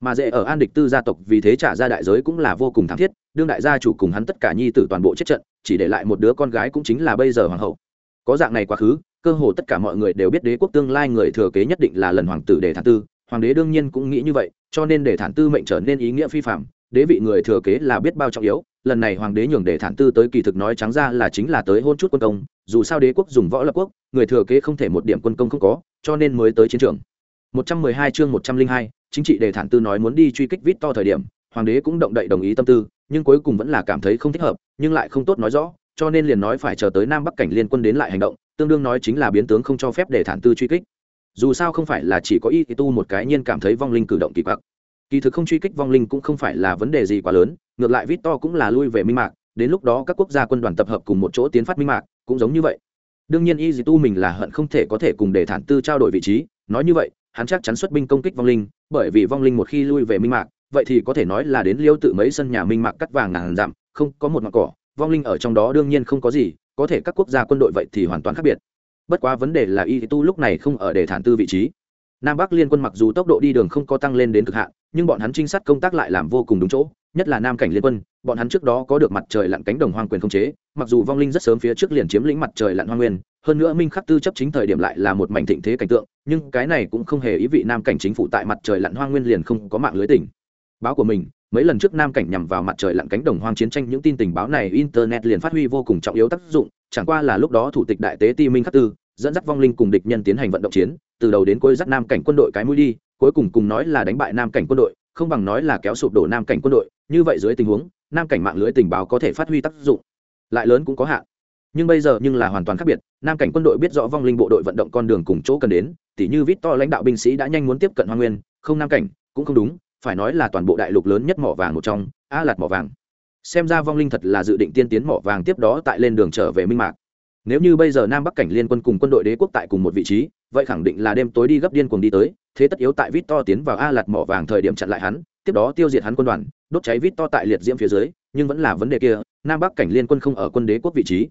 Mà rể ở an địch tư gia tộc vì thế trả ra đại giới cũng là vô cùng thảm thiết, đương đại gia chủ cùng hắn tất cả nhi tử toàn bộ chết trận, chỉ để lại một đứa con gái cũng chính là bây giờ hoàng hậu. Có dạng này quá khứ, cơ hồ tất cả mọi người đều biết đế quốc tương lai người thừa kế nhất định là lần hoàng tử để thản tư. Hoàng đế đương nhiên cũng nghĩ như vậy, cho nên để thản tư mệnh trở nên ý nghĩa phi phạm đế vị người thừa kế là biết bao trọng yếu lần này hoàng đế nhường để thản tư tới kỳ thực nói trắng ra là chính là tới hôn chút quân công dù sao đế quốc dùng võ lập quốc người thừa kế không thể một điểm quân công không có cho nên mới tới chiến trường. 112 chương 102, chính trị đề thản tư nói muốn đi truy kích vít to thời điểm hoàng đế cũng động đậy đồng ý tâm tư nhưng cuối cùng vẫn là cảm thấy không thích hợp nhưng lại không tốt nói rõ cho nên liền nói phải chờ tới nam bắc cảnh liên quân đến lại hành động tương đương nói chính là biến tướng không cho phép để thản tư truy kích. Dù sao không phải là chỉ có y tu một cái nhiên cảm thấy vong linh cử động kỳ quặc kỳ thực không truy kích vong linh cũng không phải là vấn đề gì quá lớn, ngược lại vít to cũng là lui về minh mạc, đến lúc đó các quốc gia quân đoàn tập hợp cùng một chỗ tiến phát minh mạc, cũng giống như vậy. Đương nhiên y tu mình là hận không thể có thể cùng để thản tư trao đổi vị trí, nói như vậy, hắn chắc chắn xuất binh công kích vong linh, bởi vì vong linh một khi lui về minh mạc, vậy thì có thể nói là đến liêu tự mấy sân nhà minh mạc cắt vàng ngàn dặm, không, có một ngọn cỏ, vong linh ở trong đó đương nhiên không có gì, có thể các quốc gia quân đội vậy thì hoàn toàn khác biệt. Bất quá vấn đề là y tu lúc này không ở để thản tư vị trí nam bắc liên quân mặc dù tốc độ đi đường không có tăng lên đến cực hạn, nhưng bọn hắn trinh sát công tác lại làm vô cùng đúng chỗ, nhất là nam cảnh liên quân, bọn hắn trước đó có được mặt trời lặn cánh đồng hoang quyền không chế, mặc dù vong linh rất sớm phía trước liền chiếm lĩnh mặt trời lặn hoang nguyên, hơn nữa minh khắc tư chấp chính thời điểm lại là một mảnh thịnh thế cảnh tượng, nhưng cái này cũng không hề ý vị nam cảnh chính phủ tại mặt trời lặn hoang nguyên liền không có mạng lưới tỉnh. Báo của mình, mấy lần trước nam cảnh nhằm vào mặt trời lặn cánh đồng hoang chiến tranh những tin tình báo này, internet liền phát huy vô cùng trọng yếu tác dụng, chẳng qua là lúc đó thủ tịch đại tế ti minh khắc tư dẫn dắt vong linh cùng địch nhân tiến hành vận động chiến, từ đầu đến cuối dắt nam cảnh quân đội cái mũi đi, cuối cùng cùng nói là đánh bại nam cảnh quân đội, không bằng nói là kéo sụp đổ nam cảnh quân đội. Như vậy dưới tình huống, nam cảnh mạng lưới tình báo có thể phát huy tác dụng, lại lớn cũng có hạn. Nhưng bây giờ nhưng là hoàn toàn khác biệt, nam cảnh quân đội biết rõ vong linh bộ đội vận động con đường cùng chỗ cần đến, tỉ như vít to lãnh đạo binh sĩ đã nhanh muốn tiếp cận hoa nguyên, không nam cảnh, cũng không đúng, phải nói là toàn bộ đại lục lớn nhất mỏ vàng một trong, a lạt mỏ vàng. Xem ra vong linh thật là dự định tiên tiến mỏ vàng tiếp đó tại lên đường trở về minh mạc nếu như bây giờ nam bắc cảnh liên quân cùng quân đội đế quốc tại cùng một vị trí, vậy khẳng định là đêm tối đi gấp điên cuồng đi tới, thế tất yếu tại vít to tiến vào a lạt mỏ vàng thời điểm chặn lại hắn, tiếp đó tiêu diệt hắn quân đoàn, đốt cháy vít to tại liệt diễm phía dưới, nhưng vẫn là vấn đề kia, nam bắc cảnh liên quân không ở quân đế quốc vị trí.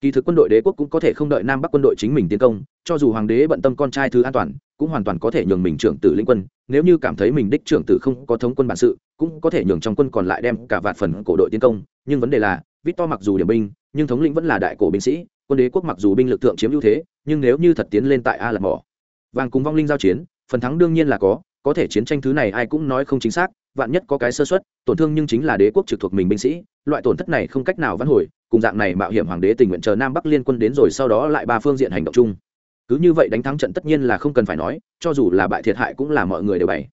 Kỳ thực quân đội đế quốc cũng có thể không đợi nam bắc quân đội chính mình tiến công, cho dù hoàng đế bận tâm con trai thứ an toàn, cũng hoàn toàn có thể nhường mình trưởng tử lĩnh quân, nếu như cảm thấy mình đích trưởng tử không có thống quân bản sự, cũng có thể nhường trong quân còn lại đem cả vạt phần cổ đội tiến công, nhưng vấn đề là, victor mặc dù điểm binh, nhưng thống lĩnh vẫn là đại cổ binh sĩ quân đế quốc mặc dù binh lực thượng chiếm ưu thế, nhưng nếu như thật tiến lên tại a là mỏ, vàng cùng vong linh giao chiến, phần thắng đương nhiên là có có thể chiến tranh thứ này ai cũng nói không chính xác, vạn nhất có cái sơ xuất tổn thương nhưng chính là đế quốc trực thuộc mình binh sĩ, loại tổn thất này không cách nào vãn hồi, cùng dạng này mạo hiểm hoàng đế tình nguyện chờ nam bắc liên quân đến rồi sau đó lại ba phương diện hành động chung. Cứ như vậy đánh thắng trận tất nhiên là không cần phải nói, cho dù là bại thiệt hại cũng là mọi người đều bày.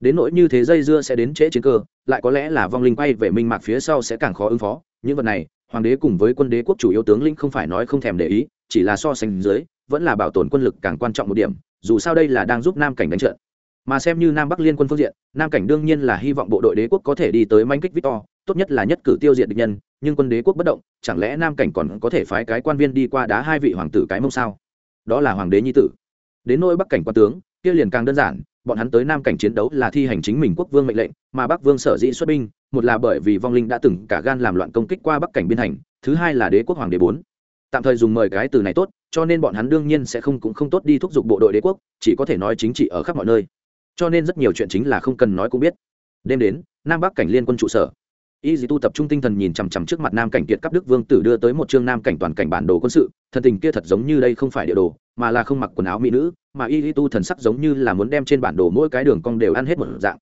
Đến nỗi như thế dây dưa sẽ đến trễ chiến cơ, lại có lẽ là vong linh quay về minh mạc phía sau sẽ càng khó ứng phó, những vật này hoàng đế cùng với quân đế quốc chủ yếu tướng lĩnh không phải nói không thèm để ý, chỉ là so sánh dưới, vẫn là bảo tồn quân lực càng quan trọng một điểm, dù sao đây là đang giúp nam cảnh đánh trận. Mà xem như nam bắc liên quân phương diện, nam cảnh đương nhiên là hy vọng bộ đội đế quốc có thể đi tới manh kích victor, tốt nhất là nhất cử tiêu diệt địch nhân, nhưng quân đế quốc bất động, chẳng lẽ nam cảnh còn có thể phái cái quan viên đi qua đá hai vị hoàng tử cái mông sao? Đó là hoàng đế nhi tử. Đến nỗi bắc cảnh quan tướng, kia liền càng đơn giản, bọn hắn tới nam cảnh chiến đấu là thi hành chính mình quốc vương mệnh lệnh, mà bắc vương sở dĩ xuất binh một là bởi vì vong linh đã từng cả gan làm loạn công kích qua bắc cảnh biên thành thứ hai là đế quốc hoàng đế bốn. Tạm thời dùng mời cái từ này tốt, cho nên bọn hắn đương nhiên sẽ không cũng không tốt đi thúc giục bộ đội đế quốc, chỉ có thể nói chính trị ở khắp mọi nơi. Cho nên rất nhiều chuyện chính là không cần nói cũng biết. Đêm đến, nam bắc cảnh liên quân trụ sở. Y dì tu tập trung tinh thần nhìn chằm chằm trước mặt nam cảnh kiệt cấp đức vương tử đưa tới một chương nam cảnh toàn cảnh bản đồ quân sự thần tình kia thật giống như đây không phải địa đồ, mà là không mặc quần áo mỹ nữ, mà y dì tu thần sắc giống như là muốn đem trên bản đồ mỗi cái đường cong đều ăn hết một dạng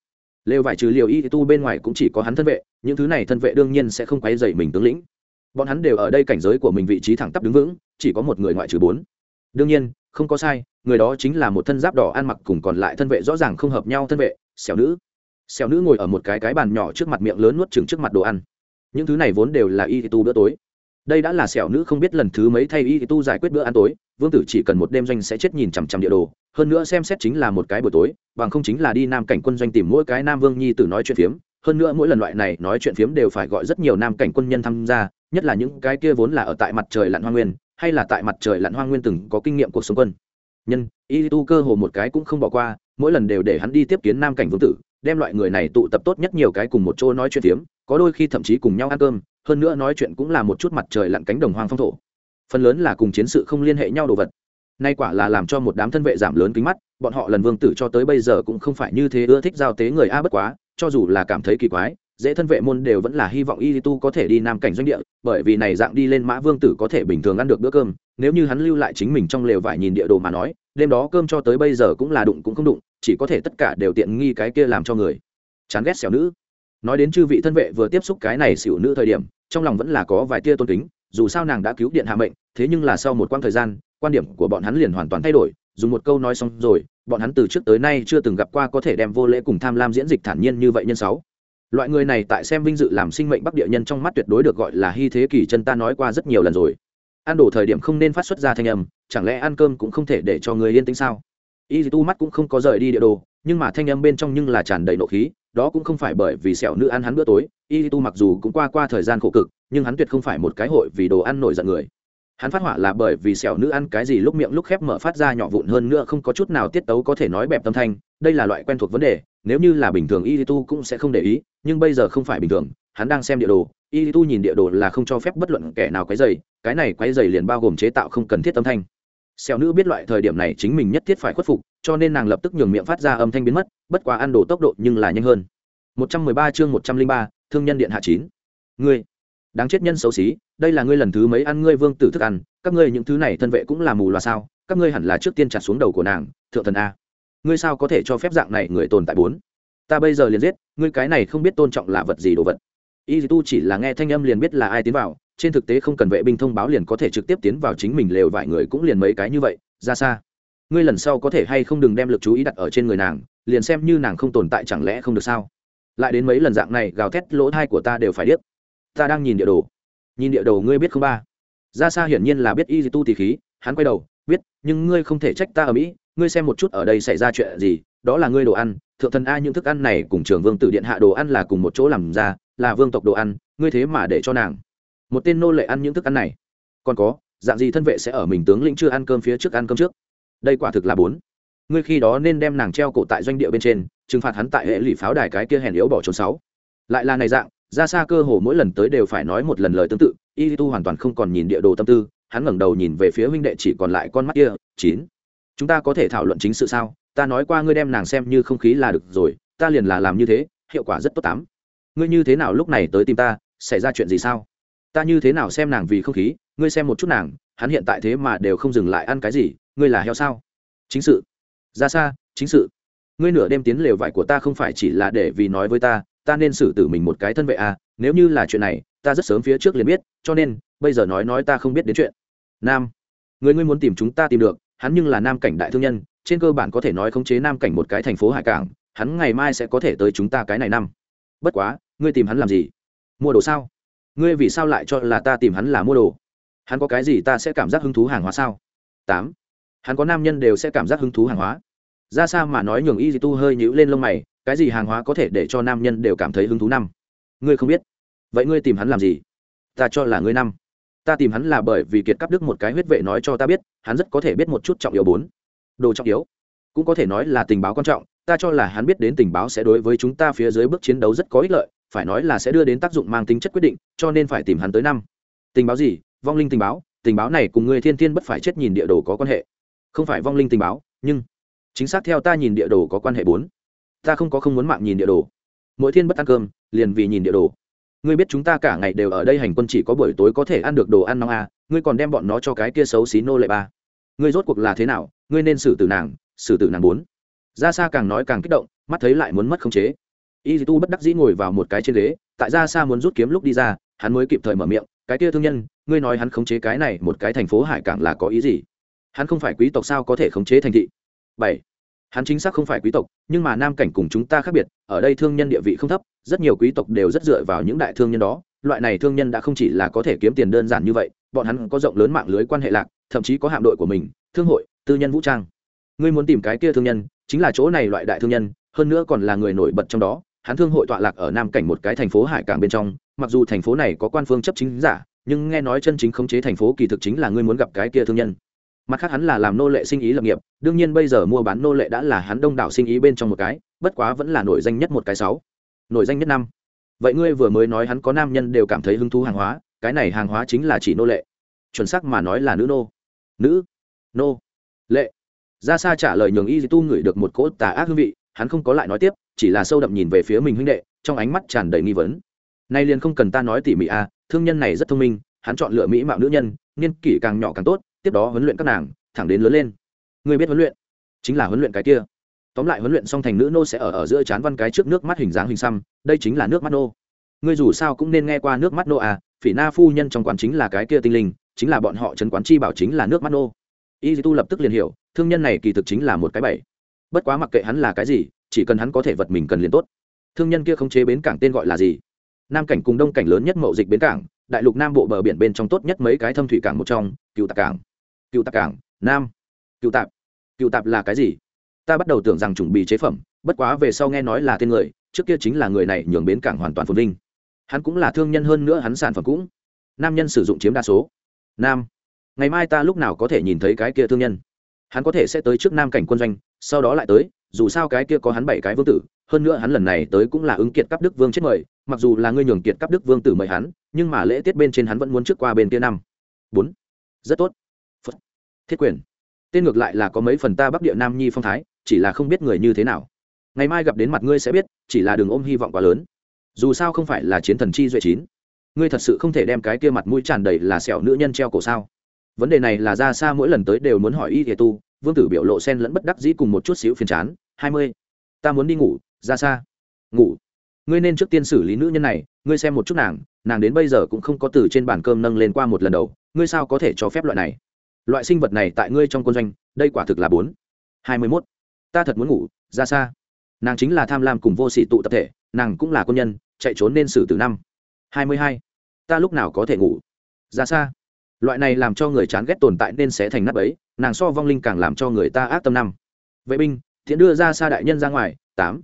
lều vải trừ liều y tu bên ngoài cũng chỉ có hắn thân vệ, những thứ này thân vệ đương nhiên sẽ không quay dậy mình tướng lĩnh. Bọn hắn đều ở đây cảnh giới của mình vị trí thẳng tắp đứng vững, chỉ có một người ngoại trừ bốn. Đương nhiên, không có sai, người đó chính là một thân giáp đỏ ăn mặc cùng còn lại thân vệ rõ ràng không hợp nhau thân vệ xẻo nữ. Xẻo nữ ngồi ở một cái cái bàn nhỏ trước mặt miệng lớn nuốt trứng trước mặt đồ ăn. Những thứ này vốn đều là y tu bữa tối đây đã là sẹo nữ không biết lần thứ mấy thay y tu giải quyết bữa ăn tối, vương tử chỉ cần một đêm doanh sẽ chết nhìn chằm chằm địa đồ, hơn nữa xem xét chính là một cái buổi tối, bằng không chính là đi nam cảnh quân doanh tìm mỗi cái nam vương nhi tử nói chuyện phiếm, hơn nữa mỗi lần loại này nói chuyện phiếm đều phải gọi rất nhiều nam cảnh quân nhân tham gia, nhất là những cái kia vốn là ở tại mặt trời lặn hoa nguyên, hay là tại mặt trời lặn hoa nguyên từng có kinh nghiệm cuộc sống quân. Nhân, y tu cơ hồ một cái cũng không bỏ qua, mỗi lần đều để hắn đi tiếp kiến nam cảnh vương tử, đem loại người này tụ tập tốt nhất nhiều cái cùng một chỗ nói chuyện phiếm, có đôi khi thậm chí cùng nhau ăn cơm hơn nữa nói chuyện cũng là một chút mặt trời lặn cánh đồng hoang phong thổ. Phần lớn là cùng chiến sự không liên hệ nhau đồ vật. Nay quả là làm cho một đám thân vệ giảm lớn kính mắt, bọn họ lần vương tử cho tới bây giờ cũng không phải như thế ưa thích giao tế người a bất quá, cho dù là cảm thấy kỳ quái, dễ thân vệ môn đều vẫn là hy vọng y tu có thể đi nam cảnh doanh địa, bởi vì này dạng đi lên mã vương tử có thể bình thường ăn được bữa cơm, nếu như hắn lưu lại chính mình trong lều vải nhìn địa đồ mà nói, đêm đó cơm cho tới bây giờ cũng là đụng cũng không đụng, chỉ có thể tất cả đều tiện nghi cái kia làm cho người. Chán ghét xẻo nữ. Nói đến chư vị thân vệ vừa tiếp xúc cái này xỉu nữ thời điểm trong lòng vẫn là có vài tia tôn kính, dù sao nàng đã cứu điện hạ mệnh, thế nhưng là sau một quãng thời gian, quan điểm của bọn hắn liền hoàn toàn thay đổi, dùng một câu nói xong rồi, bọn hắn từ trước tới nay chưa từng gặp qua có thể đem vô lễ cùng tham lam diễn dịch thản nhiên như vậy nhân sáu. Loại người này tại xem vinh dự làm sinh mệnh bắc địa nhân trong mắt tuyệt đối được gọi là hy thế kỷ chân ta nói qua rất nhiều lần rồi. Ăn đổ thời điểm không nên phát xuất ra thanh âm, chẳng lẽ ăn cơm cũng không thể để cho người yên tĩnh sao? Y tu mắt cũng không có rời đi địa đồ, nhưng mà thanh âm bên trong nhưng là tràn đầy nộ khí đó cũng không phải bởi vì sẹo nữ ăn hắn bữa tối, y tu mặc dù cũng qua qua thời gian khổ cực, nhưng hắn tuyệt không phải một cái hội vì đồ ăn nổi giận người. Hắn phát hỏa là bởi vì sẹo nữ ăn cái gì lúc miệng lúc khép mở phát ra nhỏ vụn hơn nữa không có chút nào tiết tấu có thể nói bẹp tâm thanh, đây là loại quen thuộc vấn đề, nếu như là bình thường y tu cũng sẽ không để ý, nhưng bây giờ không phải bình thường, hắn đang xem địa đồ, y tu nhìn địa đồ là không cho phép bất luận kẻ nào quấy dày cái này quấy dày liền bao gồm chế tạo không cần thiết tâm thanh xẻo nữ biết loại thời điểm này chính mình nhất thiết phải khuất phục cho nên nàng lập tức nhường miệng phát ra âm thanh biến mất bất quá ăn đồ tốc độ nhưng là nhanh hơn. 113 chương 103, thương nhân điện hạ chín. Ngươi đáng chết nhân xấu xí đây là ngươi lần thứ mấy ăn ngươi vương tử thức ăn các ngươi những thứ này thân vệ cũng là mù loà sao các ngươi hẳn là trước tiên chặt xuống đầu của nàng thượng thần a. Ngươi sao có thể cho phép dạng này người tồn tại bốn? Ta bây giờ liền giết ngươi cái này không biết tôn trọng là vật gì đồ vật. Y tu chỉ là nghe thanh âm liền biết là ai tiến vào trên thực tế không cần vệ binh thông báo liền có thể trực tiếp tiến vào chính mình lều vài người cũng liền mấy cái như vậy, ra xa. Ngươi lần sau có thể hay không đừng đem lực chú ý đặt ở trên người nàng, liền xem như nàng không tồn tại chẳng lẽ không được sao? Lại đến mấy lần dạng này gào thét, lỗ thai của ta đều phải điếc. Ta đang nhìn địa đồ. Nhìn địa đồ ngươi biết không ba? Ra xa hiển nhiên là biết y tu tì khí, hắn quay đầu, biết, nhưng ngươi không thể trách ta ở mỹ, ngươi xem một chút ở đây xảy ra chuyện gì, đó là ngươi đồ ăn, thượng thần a những thức ăn này cùng trường vương tử điện hạ đồ ăn là cùng một chỗ làm ra, là vương tộc đồ ăn, ngươi thế mà để cho nàng một tên nô lệ ăn những thức ăn này. Còn có, dạng gì thân vệ sẽ ở mình tướng lĩnh chưa ăn cơm phía trước ăn cơm trước? Đây quả thực là bốn. Ngươi khi đó nên đem nàng treo cổ tại doanh địa bên trên, trừng phạt hắn tại hệ lụy pháo đài cái kia hèn yếu bỏ trốn sáu. Lại là này dạng, ra xa cơ hồ mỗi lần tới đều phải nói một lần lời tương tự, y tu hoàn toàn không còn nhìn địa đồ tâm tư, hắn ngẩng đầu nhìn về phía huynh đệ chỉ còn lại con mắt kia, chín. Chúng ta có thể thảo luận chính sự sao? Ta nói qua ngươi đem nàng xem như không khí là được rồi, ta liền là làm như thế, hiệu quả rất tốt tám. Ngươi như thế nào lúc này tới tìm ta, xảy ra chuyện gì sao? Ta như thế nào xem nàng vì không khí, ngươi xem một chút nàng, hắn hiện tại thế mà đều không dừng lại ăn cái gì, ngươi là heo sao? Chính sự. Ra xa, chính sự. Ngươi nửa đêm tiến lều vải của ta không phải chỉ là để vì nói với ta ta nên xử tử mình một cái thân vệ à nếu như là chuyện này, ta rất sớm phía trước liền biết, cho nên, bây giờ nói nói ta không biết đến chuyện. Nam. Người ngươi muốn tìm chúng ta tìm được, hắn nhưng là nam cảnh đại thương nhân, trên cơ bản có thể nói khống chế nam cảnh một cái thành phố hải cảng, hắn ngày mai sẽ có thể tới chúng ta cái này năm. Bất quá, ngươi tìm hắn làm gì? Mua đồ sao? Ngươi vì sao lại cho là ta tìm hắn là mua đồ? Hắn có cái gì ta sẽ cảm giác hứng thú hàng hóa sao? Tám. Hắn có nam nhân đều sẽ cảm giác hứng thú hàng hóa. Ra sao mà nói nhường y dì tu hơi nhữ lên lông mày, cái gì hàng hóa có thể để cho nam nhân đều cảm thấy hứng thú năm? Ngươi không biết. Vậy ngươi tìm hắn làm gì? Ta cho là ngươi năm. Ta tìm hắn là bởi vì kiệt cắp đức một cái huyết vệ nói cho ta biết, hắn rất có thể biết một chút trọng yếu bốn. Đồ trọng yếu. Cũng có thể nói là tình báo quan trọng, ta cho là hắn biết đến tình báo sẽ đối với chúng ta phía dưới bước chiến đấu rất có ích lợi phải nói là sẽ đưa đến tác dụng mang tính chất quyết định cho nên phải tìm hắn tới năm. Tình báo gì? Vong linh tình báo. Tình báo này cùng người thiên thiên bất phải chết nhìn địa đồ có quan hệ. Không phải vong linh tình báo nhưng chính xác theo ta nhìn địa đồ có quan hệ bốn. Ta không có không muốn mạng nhìn địa đồ. Mỗi thiên bất ăn cơm liền vì nhìn địa đồ. Ngươi biết chúng ta cả ngày đều ở đây hành quân chỉ có buổi tối có thể ăn được đồ ăn nóng à, ngươi còn đem bọn nó cho cái kia xấu xí nô lệ ba. Ngươi rốt cuộc là thế nào? Ngươi nên xử tử nàng xử tử nàng bốn. Ra xa càng nói càng kích động mắt thấy lại muốn mất khống chế y tu bất đắc dĩ ngồi vào một cái trên ghế, tại ra xa muốn rút kiếm lúc đi ra, hắn mới kịp thời mở miệng, cái kia thương nhân, ngươi nói hắn khống chế cái này một cái thành phố hải cảng là có ý gì? Hắn không phải quý tộc sao có thể khống chế thành thị? Bảy. Hắn chính xác không phải quý tộc, nhưng mà nam cảnh cùng chúng ta khác biệt, ở đây thương nhân địa vị không thấp, rất nhiều quý tộc đều rất dựa vào những đại thương nhân đó, loại này thương nhân đã không chỉ là có thể kiếm tiền đơn giản như vậy, bọn hắn có rộng lớn mạng lưới quan hệ lạc, thậm chí có hạm đội của mình, thương hội, tư nhân vũ trang. Ngươi muốn tìm cái kia thương nhân, chính là chỗ này loại đại thương nhân, hơn nữa còn là người nổi bật trong đó hắn thương hội tọa lạc ở nam cảnh một cái thành phố hải cảng bên trong, mặc dù thành phố này có quan phương chấp chính giả, nhưng nghe nói chân chính khống chế thành phố kỳ thực chính là ngươi muốn gặp cái kia thương nhân. Mặt khác hắn là làm nô lệ sinh ý lập nghiệp, đương nhiên bây giờ mua bán nô lệ đã là hắn đông đảo sinh ý bên trong một cái, bất quá vẫn là nổi danh nhất một cái sáu. Nổi danh nhất năm. Vậy ngươi vừa mới nói hắn có nam nhân đều cảm thấy hứng thú hàng hóa, cái này hàng hóa chính là chỉ nô lệ. Chuẩn xác mà nói là nữ nô. Nữ. Nô. Lệ. Ra xa trả lời nhường y tu ngửi được một cỗ tà ác hương vị, hắn không có lại nói tiếp chỉ là sâu đậm nhìn về phía mình huynh đệ trong ánh mắt tràn đầy nghi vấn. Nay liền không cần ta nói tỉ mỉ a à, thương nhân này rất thông minh hắn chọn lựa mỹ mạo nữ nhân niên kỷ càng nhỏ càng tốt tiếp đó huấn luyện các nàng thẳng đến lớn lên. Người biết huấn luyện? Chính là huấn luyện cái kia. Tóm lại huấn luyện xong thành nữ nô sẽ ở ở giữa chán văn cái trước nước mắt hình dáng hình xăm đây chính là nước mắt nô. Ngươi dù sao cũng nên nghe qua nước mắt nô à phỉ na phu nhân trong quán chính là cái kia tinh linh chính là bọn họ trấn quán chi bảo chính là nước mắt nô. Y tu lập tức liền hiểu thương nhân này kỳ thực chính là một cái bẫy bất quá mặc kệ hắn là cái gì chỉ cần hắn có thể vật mình cần liền tốt. Thương nhân kia không chế bến cảng tên gọi là gì? Nam cảnh cùng đông cảnh lớn nhất mậu dịch bến cảng, đại lục nam bộ bờ biển bên trong tốt nhất mấy cái thâm thủy cảng một trong, cựu tạc cảng. Cựu tạc cảng, nam. Cựu tạp. Cựu tạp là cái gì? Ta bắt đầu tưởng rằng chuẩn bị chế phẩm, bất quá về sau nghe nói là tên người, trước kia chính là người này nhường bến cảng hoàn toàn phồn vinh. Hắn cũng là thương nhân hơn nữa hắn sản phẩm cũng. Nam nhân sử dụng chiếm đa số. Nam. Ngày mai ta lúc nào có thể nhìn thấy cái kia thương nhân? Hắn có thể sẽ tới trước nam cảnh quân doanh, sau đó lại tới dù sao cái kia có hắn bảy cái vương tử, hơn nữa hắn lần này tới cũng là ứng kiệt cấp đức vương chết mời, mặc dù là ngươi nhường kiệt cấp đức vương tử mời hắn, nhưng mà lễ tiết bên trên hắn vẫn muốn trước qua bên kia năm. Bốn. Rất tốt. Phật. thiết quyền. Tên ngược lại là có mấy phần ta bắc địa nam nhi phong thái, chỉ là không biết người như thế nào. Ngày mai gặp đến mặt ngươi sẽ biết, chỉ là đường ôm hy vọng quá lớn. Dù sao không phải là chiến thần chi duệ chín. Ngươi thật sự không thể đem cái kia mặt mũi tràn đầy là sẹo nữ nhân treo cổ sao? Vấn đề này là ra xa mỗi lần tới đều muốn hỏi y thể tu vương tử biểu lộ sen lẫn bất đắc dĩ cùng một chút xíu phiền chán. Hai mươi. Ta muốn đi ngủ, ra xa. Ngủ. Ngươi nên trước tiên xử lý nữ nhân này, ngươi xem một chút nàng nàng đến bây giờ cũng không có từ trên bàn cơm nâng lên qua một lần đầu, ngươi sao có thể cho phép loại này? Loại sinh vật này tại ngươi trong quân doanh, đây quả thực là bốn. Hai mươi mốt. Ta thật muốn ngủ, ra xa. Nàng chính là tham lam cùng vô sĩ tụ tập thể, nàng cũng là quân nhân, chạy trốn nên xử từ năm. Hai mươi hai. Ta lúc nào có thể ngủ? Ra xa loại này làm cho người chán ghét tồn tại nên sẽ thành nắp ấy nàng so vong linh càng làm cho người ta ác tâm năm. Vệ binh, thiện đưa ra xa đại nhân ra ngoài, tám.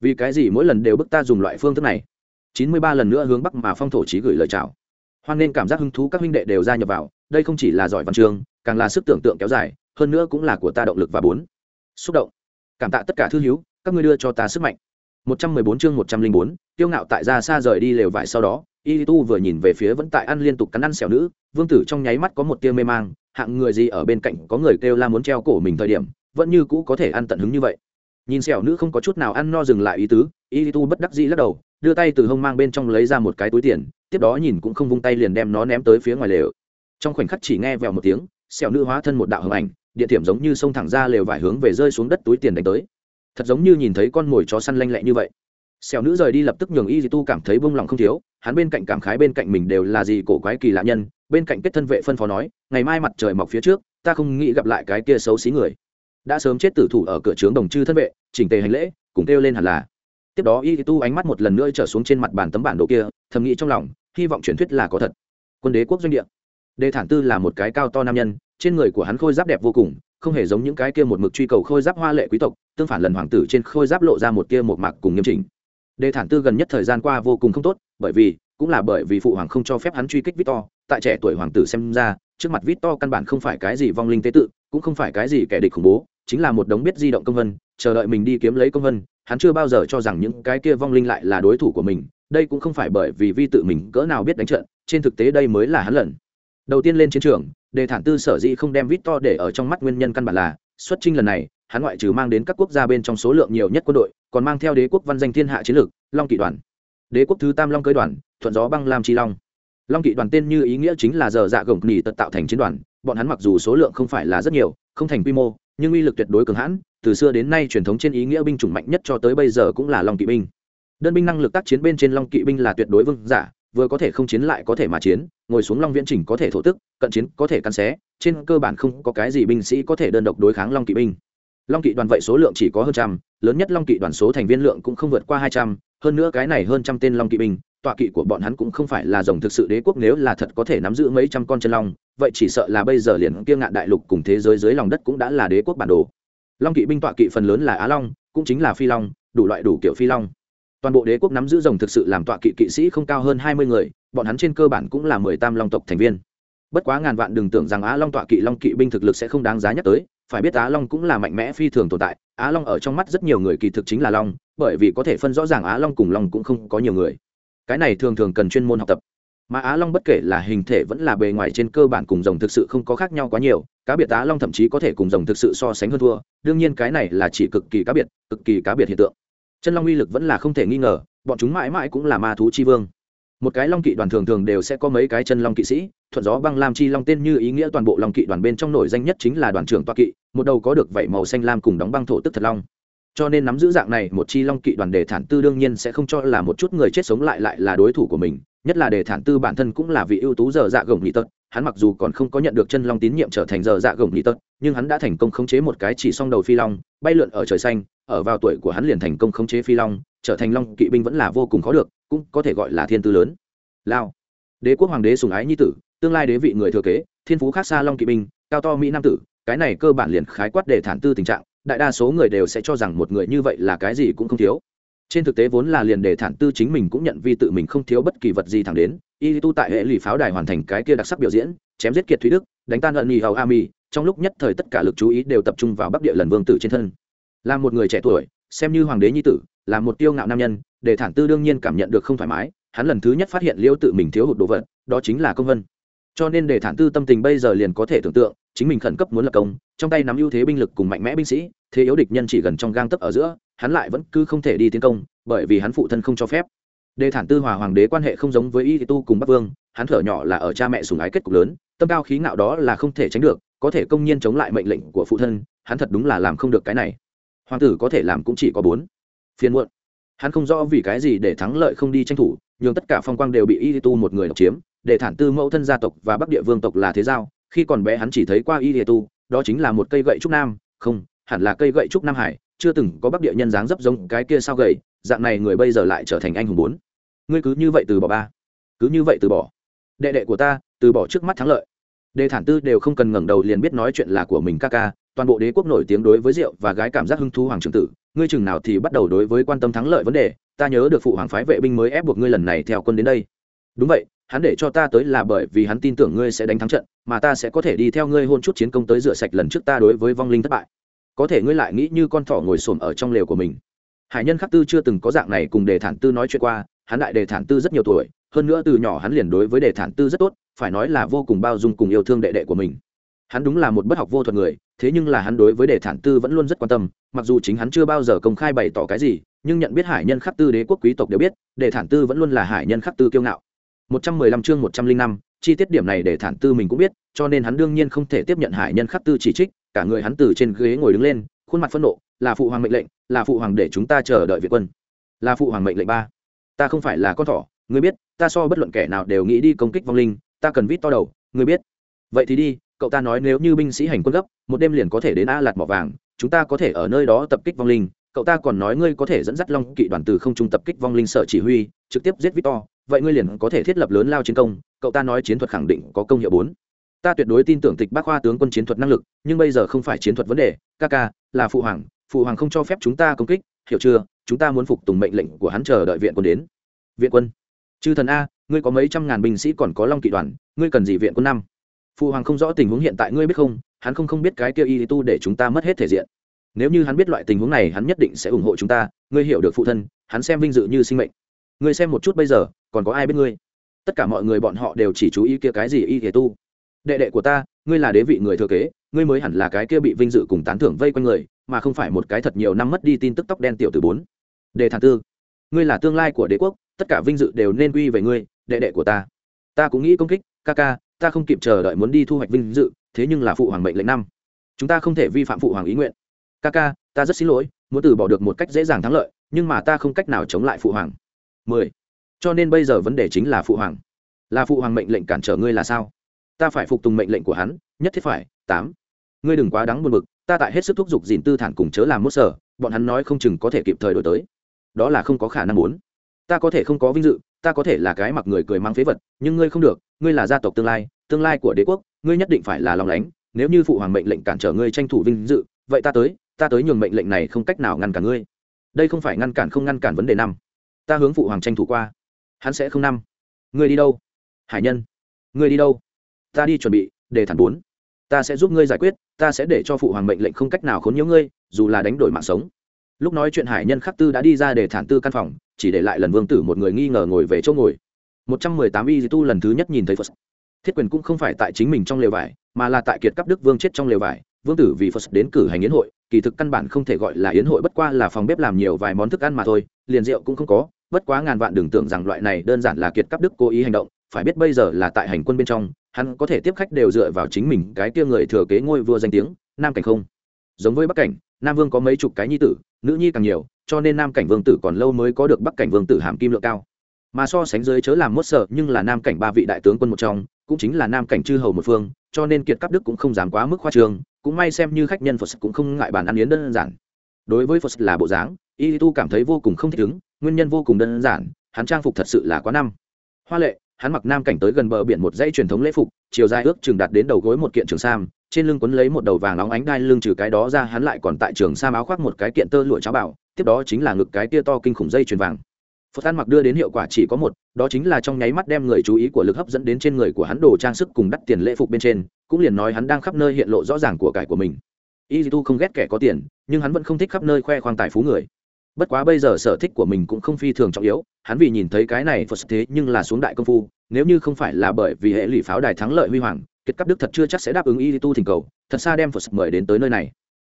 Vì cái gì mỗi lần đều bức ta dùng loại phương thức này? Chín mươi ba lần nữa hướng bắc mà phong thổ trí gửi lời chào. Hoan nên cảm giác hứng thú các huynh đệ đều ra nhập vào, đây không chỉ là giỏi văn chương, càng là sức tưởng tượng kéo dài, hơn nữa cũng là của ta động lực và bốn. Xúc động. Cảm tạ tất cả thư hiếu các ngươi đưa cho ta sức mạnh. Một trăm mười bốn chương một trăm linh bốn tiêu ngạo tại ra xa rời đi lều vải sau đó y tu vừa nhìn về phía vẫn tại ăn liên tục cắn ăn xẻo nữ, vương tử trong nháy mắt có một tia mê mang, hạng người gì ở bên cạnh có người kêu la muốn treo cổ mình thời điểm, vẫn như cũ có thể ăn tận hứng như vậy. Nhìn xẻo nữ không có chút nào ăn no dừng lại ý tứ y tu bất đắc dĩ lắc đầu, đưa tay từ hông mang bên trong lấy ra một cái túi tiền, tiếp đó nhìn cũng không vung tay liền đem nó ném tới phía ngoài lều. Trong khoảnh khắc chỉ nghe vèo một tiếng, xẻo nữ hóa thân một đạo hồng ảnh, địa điểm giống như sông thẳng ra lều vải hướng về rơi xuống đất túi tiền đánh tới. Thật giống như nhìn thấy con mồi chó săn lanh lẹ như vậy xẻo nữ rời đi lập tức nhường y tu cảm thấy bông lòng không thiếu, hắn bên cạnh cảm khái bên cạnh mình đều là gì cổ quái kỳ lạ nhân, bên cạnh kết thân vệ phân phó nói, ngày mai mặt trời mọc phía trước, ta không nghĩ gặp lại cái kia xấu xí người. Đã sớm chết tử thủ ở cửa trướng đồng chư thân vệ, chỉnh tề hành lễ, cùng kêu lên hẳn là. Tiếp đó y tu ánh mắt một lần nữa trở xuống trên mặt bàn tấm bản đồ kia, thầm nghĩ trong lòng, hy vọng truyền thuyết là có thật. Quân đế quốc doanh địa. Đề thản tư là một cái cao to nam nhân, trên người của hắn khôi giáp đẹp vô cùng, không hề giống những cái kia một mực truy cầu khôi giáp hoa lệ quý tộc, tương phản lần hoàng tử trên khôi giáp lộ ra một kia một mạc cùng nghiêm chỉnh đề thản tư gần nhất thời gian qua vô cùng không tốt, bởi vì, cũng là bởi vì phụ hoàng không cho phép hắn truy kích victor. Tại trẻ tuổi hoàng tử xem ra, trước mặt victor căn bản không phải cái gì vong linh tế tự, cũng không phải cái gì kẻ địch khủng bố, chính là một đống biết di động công vân, chờ đợi mình đi kiếm lấy công vân, hắn chưa bao giờ cho rằng những cái kia vong linh lại là đối thủ của mình. Đây cũng không phải bởi vì vi tự mình cỡ nào biết đánh trận, trên thực tế đây mới là hắn lần đầu tiên lên chiến trường, đề thản tư sở dĩ không đem victor để ở trong mắt nguyên nhân căn bản là xuất trinh lần này, hắn ngoại trừ mang đến các quốc gia bên trong số lượng nhiều nhất quân đội, còn mang theo đế quốc văn danh thiên hạ chiến lược, long kỵ đoàn. Đế quốc thứ tam long cơi đoàn, thuận gió băng lam chi long. Long kỵ đoàn tên như ý nghĩa chính là giờ dạ gồng nỉ tật tạo thành chiến đoàn, bọn hắn mặc dù số lượng không phải là rất nhiều, không thành quy mô, nhưng uy lực tuyệt đối cường hãn, từ xưa đến nay truyền thống trên ý nghĩa binh chủng mạnh nhất cho tới bây giờ cũng là long kỵ binh. Đơn binh năng lực tác chiến bên trên long kỵ binh là tuyệt đối vương giả vừa có thể không chiến lại có thể mà chiến, ngồi xuống long viễn chỉnh có thể thổ tức, cận chiến có thể cắn xé, trên cơ bản không có cái gì binh sĩ có thể đơn độc đối kháng long kỵ binh. Long kỵ đoàn vậy số lượng chỉ có hơn trăm, lớn nhất long kỵ đoàn số thành viên lượng cũng không vượt qua hai trăm, hơn nữa cái này hơn trăm tên long kỵ binh, tọa kỵ của bọn hắn cũng không phải là dòng thực sự đế quốc nếu là thật có thể nắm giữ mấy trăm con chân long, vậy chỉ sợ là bây giờ liền kiêng ngạn đại lục cùng thế giới dưới lòng đất cũng đã là đế quốc bản đồ. Long kỵ binh tọa kỵ phần lớn là á long, cũng chính là phi long, đủ loại đủ kiểu phi long toàn bộ đế quốc nắm giữ rồng thực sự làm tọa kỵ kỵ sĩ không cao hơn hai mươi người, bọn hắn trên cơ bản cũng là mười tam long tộc thành viên. Bất quá ngàn vạn đừng tưởng rằng á long tọa kỵ long kỵ binh thực lực sẽ không đáng giá nhắc tới, phải biết á long cũng là mạnh mẽ phi thường tồn tại, á long ở trong mắt rất nhiều người kỳ thực chính là long, bởi vì có thể phân rõ ràng á long cùng long cũng không có nhiều người. Cái này thường thường cần chuyên môn học tập. Mà á long bất kể là hình thể vẫn là bề ngoài trên cơ bản cùng rồng thực sự không có khác nhau quá nhiều, cá biệt á long thậm chí có thể cùng rồng thực sự so sánh hơn thua, đương nhiên cái này là chỉ cực kỳ cá biệt, cực kỳ cá biệt hiện tượng chân long uy lực vẫn là không thể nghi ngờ, bọn chúng mãi mãi cũng là ma thú chi vương. Một cái long kỵ đoàn thường thường đều sẽ có mấy cái chân long kỵ sĩ, thuận gió băng lam chi long tên như ý nghĩa toàn bộ long kỵ đoàn bên trong nổi danh nhất chính là đoàn trưởng toa kỵ, một đầu có được vảy màu xanh lam cùng đóng băng thổ tức thật long. Cho nên nắm giữ dạng này một chi long kỵ đoàn đề thản tư đương nhiên sẽ không cho là một chút người chết sống lại lại là đối thủ của mình, nhất là đề thản tư bản thân cũng là vị ưu tú giờ dạ gồng nhị tật, hắn mặc dù còn không có nhận được chân long tín nhiệm trở thành giờ dạ gồng nhị tật, nhưng hắn đã thành công khống chế một cái chỉ song đầu phi long, bay lượn ở trời xanh ở vào tuổi của hắn liền thành công khống chế phi long, trở thành long kỵ binh vẫn là vô cùng khó được, cũng có thể gọi là thiên tư lớn. Lao. Đế quốc hoàng đế sùng ái nhi tử, tương lai đế vị người thừa kế, thiên phú khác xa long kỵ binh, cao to mỹ nam tử, cái này cơ bản liền khái quát để thản tư tình trạng, đại đa số người đều sẽ cho rằng một người như vậy là cái gì cũng không thiếu. Trên thực tế vốn là liền để thản tư chính mình cũng nhận vi tự mình không thiếu bất kỳ vật gì thẳng đến, y tu tại hệ lì pháo đài hoàn thành cái kia đặc sắc biểu diễn, chém giết kiệt thúy đức, đánh tan ẩn nhì hầu ami trong lúc nhất thời tất cả lực chú ý đều tập trung vào bắc địa lần vương tử trên thân là một người trẻ tuổi, xem như hoàng đế nhi tử, là một tiêu ngạo nam nhân để thản tư đương nhiên cảm nhận được không thoải mái, hắn lần thứ nhất phát hiện liêu tự mình thiếu hụt đồ vật, đó chính là công vân. Cho nên để thản tư tâm tình bây giờ liền có thể tưởng tượng, chính mình khẩn cấp muốn lập công, trong tay nắm ưu thế binh lực cùng mạnh mẽ binh sĩ, thế yếu địch nhân chỉ gần trong gang tấp ở giữa, hắn lại vẫn cứ không thể đi tiến công, bởi vì hắn phụ thân không cho phép. Đề thản tư hòa hoàng đế quan hệ không giống với y tu cùng bắc vương, hắn thở nhỏ là ở cha mẹ sùng ái kết cục lớn, tâm cao khí ngạo đó là không thể tránh được, có thể công nhiên chống lại mệnh lệnh của phụ thân, hắn thật đúng là làm không được cái này hoàng tử có thể làm cũng chỉ có bốn. Phiền muộn. Hắn không rõ vì cái gì để thắng lợi không đi tranh thủ nhưng tất cả phong quang đều bị y tu một người độc chiếm, để thản tư mẫu thân gia tộc và bắc địa vương tộc là thế giao, khi còn bé hắn chỉ thấy qua y tu, đó chính là một cây gậy trúc nam, không, hẳn là cây gậy trúc nam hải, chưa từng có bắc địa nhân dáng dấp giống cái kia sao gầy dạng này người bây giờ lại trở thành anh hùng bốn. Ngươi cứ như vậy từ bỏ ba. Cứ như vậy từ bỏ. Đệ đệ của ta, từ bỏ trước mắt thắng lợi. Đề thản tư đều không cần ngẩng đầu liền biết nói chuyện là của mình ca ca toàn bộ đế quốc nổi tiếng đối với rượu và gái cảm giác hứng thú hoàng trưởng tử, ngươi chừng nào thì bắt đầu đối với quan tâm thắng lợi vấn đề, ta nhớ được phụ hoàng phái vệ binh mới ép buộc ngươi lần này theo quân đến đây. Đúng vậy, hắn để cho ta tới là bởi vì hắn tin tưởng ngươi sẽ đánh thắng trận, mà ta sẽ có thể đi theo ngươi hôn chút chiến công tới rửa sạch lần trước ta đối với vong linh thất bại. Có thể ngươi lại nghĩ như con thỏ ngồi xổm ở trong lều của mình. Hải nhân khắc tư chưa từng có dạng này cùng đề thản tư nói chuyện qua, hắn đại đề thản tư rất nhiều tuổi, hơn nữa từ nhỏ hắn liền đối với đề thản tư rất tốt, phải nói là vô cùng bao dung cùng yêu thương đệ đệ của mình. Hắn đúng là một bất học vô thuật người thế nhưng là hắn đối với đề thản tư vẫn luôn rất quan tâm, mặc dù chính hắn chưa bao giờ công khai bày tỏ cái gì, nhưng nhận biết hải nhân khắc tư đế quốc quý tộc đều biết, đề thản tư vẫn luôn là hải nhân khắc tư kiêu ngạo. Một trăm mười lăm chương một trăm linh năm, chi tiết điểm này để thản tư mình cũng biết, cho nên hắn đương nhiên không thể tiếp nhận hải nhân khắc tư chỉ trích, cả người hắn từ trên ghế ngồi đứng lên, khuôn mặt phẫn nộ, là phụ hoàng mệnh lệnh, là phụ hoàng để chúng ta chờ đợi việt quân. Là phụ hoàng mệnh lệnh ba. Ta không phải là con thỏ, ngươi biết, ta so bất luận kẻ nào đều nghĩ đi công kích vong linh, ta cần vít to đầu, ngươi biết. Vậy thì đi cậu ta nói nếu như binh sĩ hành quân gấp, một đêm liền có thể đến a lạt mỏ vàng, chúng ta có thể ở nơi đó tập kích vong linh. Cậu ta còn nói ngươi có thể dẫn dắt long kỵ đoàn từ không trung tập kích vong linh sở chỉ huy, trực tiếp giết victor, vậy ngươi liền có thể thiết lập lớn lao chiến công. Cậu ta nói chiến thuật khẳng định có công hiệu bốn. Ta tuyệt đối tin tưởng tịch bác khoa tướng quân chiến thuật năng lực, nhưng bây giờ không phải chiến thuật vấn đề. Ca ca, là phụ hoàng phụ hoàng không cho phép chúng ta công kích, hiểu chưa? Chúng ta muốn phục tùng mệnh lệnh của hắn chờ đợi viện quân đến. Viện quân, chư thần a, ngươi có mấy trăm ngàn binh sĩ còn có long kỵ đoàn, ngươi cần gì viện quân năm? Phụ hoàng không rõ tình huống hiện tại ngươi biết không? Hắn không không biết cái kia y tu để chúng ta mất hết thể diện. Nếu như hắn biết loại tình huống này, hắn nhất định sẽ ủng hộ chúng ta. Ngươi hiểu được phụ thân, hắn xem vinh dự như sinh mệnh. Ngươi xem một chút bây giờ, còn có ai biết ngươi? Tất cả mọi người bọn họ đều chỉ chú ý kia cái gì y thể tu. Đệ đệ của ta, ngươi là đế vị người thừa kế, ngươi mới hẳn là cái kia bị vinh dự cùng tán thưởng vây quanh người, mà không phải một cái thật nhiều năm mất đi tin tức tóc đen tiểu từ bốn. Đề thản tư, ngươi là tương lai của đế quốc, tất cả vinh dự đều nên quy về ngươi, đệ đệ của ta. Ta cũng nghĩ công kích, ca ca ta không kịp chờ đợi muốn đi thu hoạch vinh dự, thế nhưng là phụ hoàng mệnh lệnh năm. Chúng ta không thể vi phạm phụ hoàng ý nguyện. Ca ca, ta rất xin lỗi, muốn từ bỏ được một cách dễ dàng thắng lợi, nhưng mà ta không cách nào chống lại phụ hoàng. Mười. Cho nên bây giờ vấn đề chính là phụ hoàng. Là phụ hoàng mệnh lệnh cản trở ngươi là sao? Ta phải phục tùng mệnh lệnh của hắn, nhất thiết phải. Tám. Ngươi đừng quá đắng buồn bực, ta tại hết sức thúc giục dìn tư thản cùng chớ làm mốt sở, bọn hắn nói không chừng có thể kịp thời đổi tới. Đó là không có khả năng muốn. Ta có thể không có vinh dự, ta có thể là cái mặc người cười mang phế vật, nhưng ngươi không được ngươi là gia tộc tương lai tương lai của đế quốc, ngươi nhất định phải là lòng lánh, nếu như phụ hoàng mệnh lệnh cản trở ngươi tranh thủ vinh dự, vậy ta tới ta tới nhường mệnh lệnh này không cách nào ngăn cản ngươi. Đây không phải ngăn cản không ngăn cản vấn đề năm. Ta hướng phụ hoàng tranh thủ qua. Hắn sẽ không năm. Ngươi đi đâu? Hải nhân. Ngươi đi đâu? Ta đi chuẩn bị, để thản bốn. Ta sẽ giúp ngươi giải quyết, ta sẽ để cho phụ hoàng mệnh lệnh không cách nào khốn nhiễu ngươi, dù là đánh đổi mạng sống. Lúc nói chuyện hải nhân khắc tư đã đi ra để thản tư căn phòng, chỉ để lại lần vương tử một người nghi ngờ ngồi về chỗ ngồi một trăm mười tám y tu lần thứ nhất nhìn thấy phật. Thiết quyền cũng không phải tại chính mình trong lều vải, mà là tại kiệt cấp đức vương chết trong lều vải. Vương tử vì phật đến cử hành yến hội, kỳ thực căn bản không thể gọi là yến hội bất qua là phòng bếp làm nhiều vài món thức ăn mà thôi, liền rượu cũng không có. Bất quá ngàn vạn đừng tưởng rằng loại này đơn giản là kiệt cấp đức cố ý hành động, phải biết bây giờ là tại hành quân bên trong, hắn có thể tiếp khách đều dựa vào chính mình, cái kia người thừa kế ngôi vua danh tiếng, nam cảnh không? Giống với bắc cảnh, nam vương có mấy chục cái nhi tử, nữ nhi càng nhiều, cho nên nam cảnh vương tử còn lâu mới có được bắc cảnh vương tử hàm kim lượng cao mà so sánh dưới chớ làm mốt sợ, nhưng là nam cảnh ba vị đại tướng quân một trong, cũng chính là nam cảnh chư hầu một phương, cho nên kiệt cấp đức cũng không dám quá mức khoa trường cũng may xem như khách nhân phật cũng không ngại bàn ăn yến đơn giản. Đối với phật là bộ dáng, y tu cảm thấy vô cùng không thích ứng, nguyên nhân vô cùng đơn giản, hắn trang phục thật sự là quá năm. Hoa lệ, hắn mặc nam cảnh tới gần bờ biển một dãy truyền thống lễ phục, chiều dài ước chừng đạt đến đầu gối một kiện trường sam, trên lưng quấn lấy một đầu vàng óng ánh đai lưng trừ cái đó ra hắn lại còn tại trường sam áo khoác một cái kiện tơ lụa cháo bảo tiếp đó chính là ngực cái tia to kinh khủng dây chuyền vàng phật ăn mặc đưa đến hiệu quả chỉ có một, đó chính là trong nháy mắt đem người chú ý của lực hấp dẫn đến trên người của hắn đồ trang sức cùng đắt tiền lễ phục bên trên, cũng liền nói hắn đang khắp nơi hiện lộ rõ ràng của cải của mình. Y tu không ghét kẻ có tiền, nhưng hắn vẫn không thích khắp nơi khoe khoang tài phú người. Bất quá bây giờ sở thích của mình cũng không phi thường trọng yếu, hắn vì nhìn thấy cái này phật thế nhưng là xuống đại công phu, nếu như không phải là bởi vì hệ lụy pháo đài thắng lợi huy hoàng kết cấp đức thật chưa chắc sẽ đáp ứng y tu thỉnh cầu, thật xa đem phật mời đến tới nơi này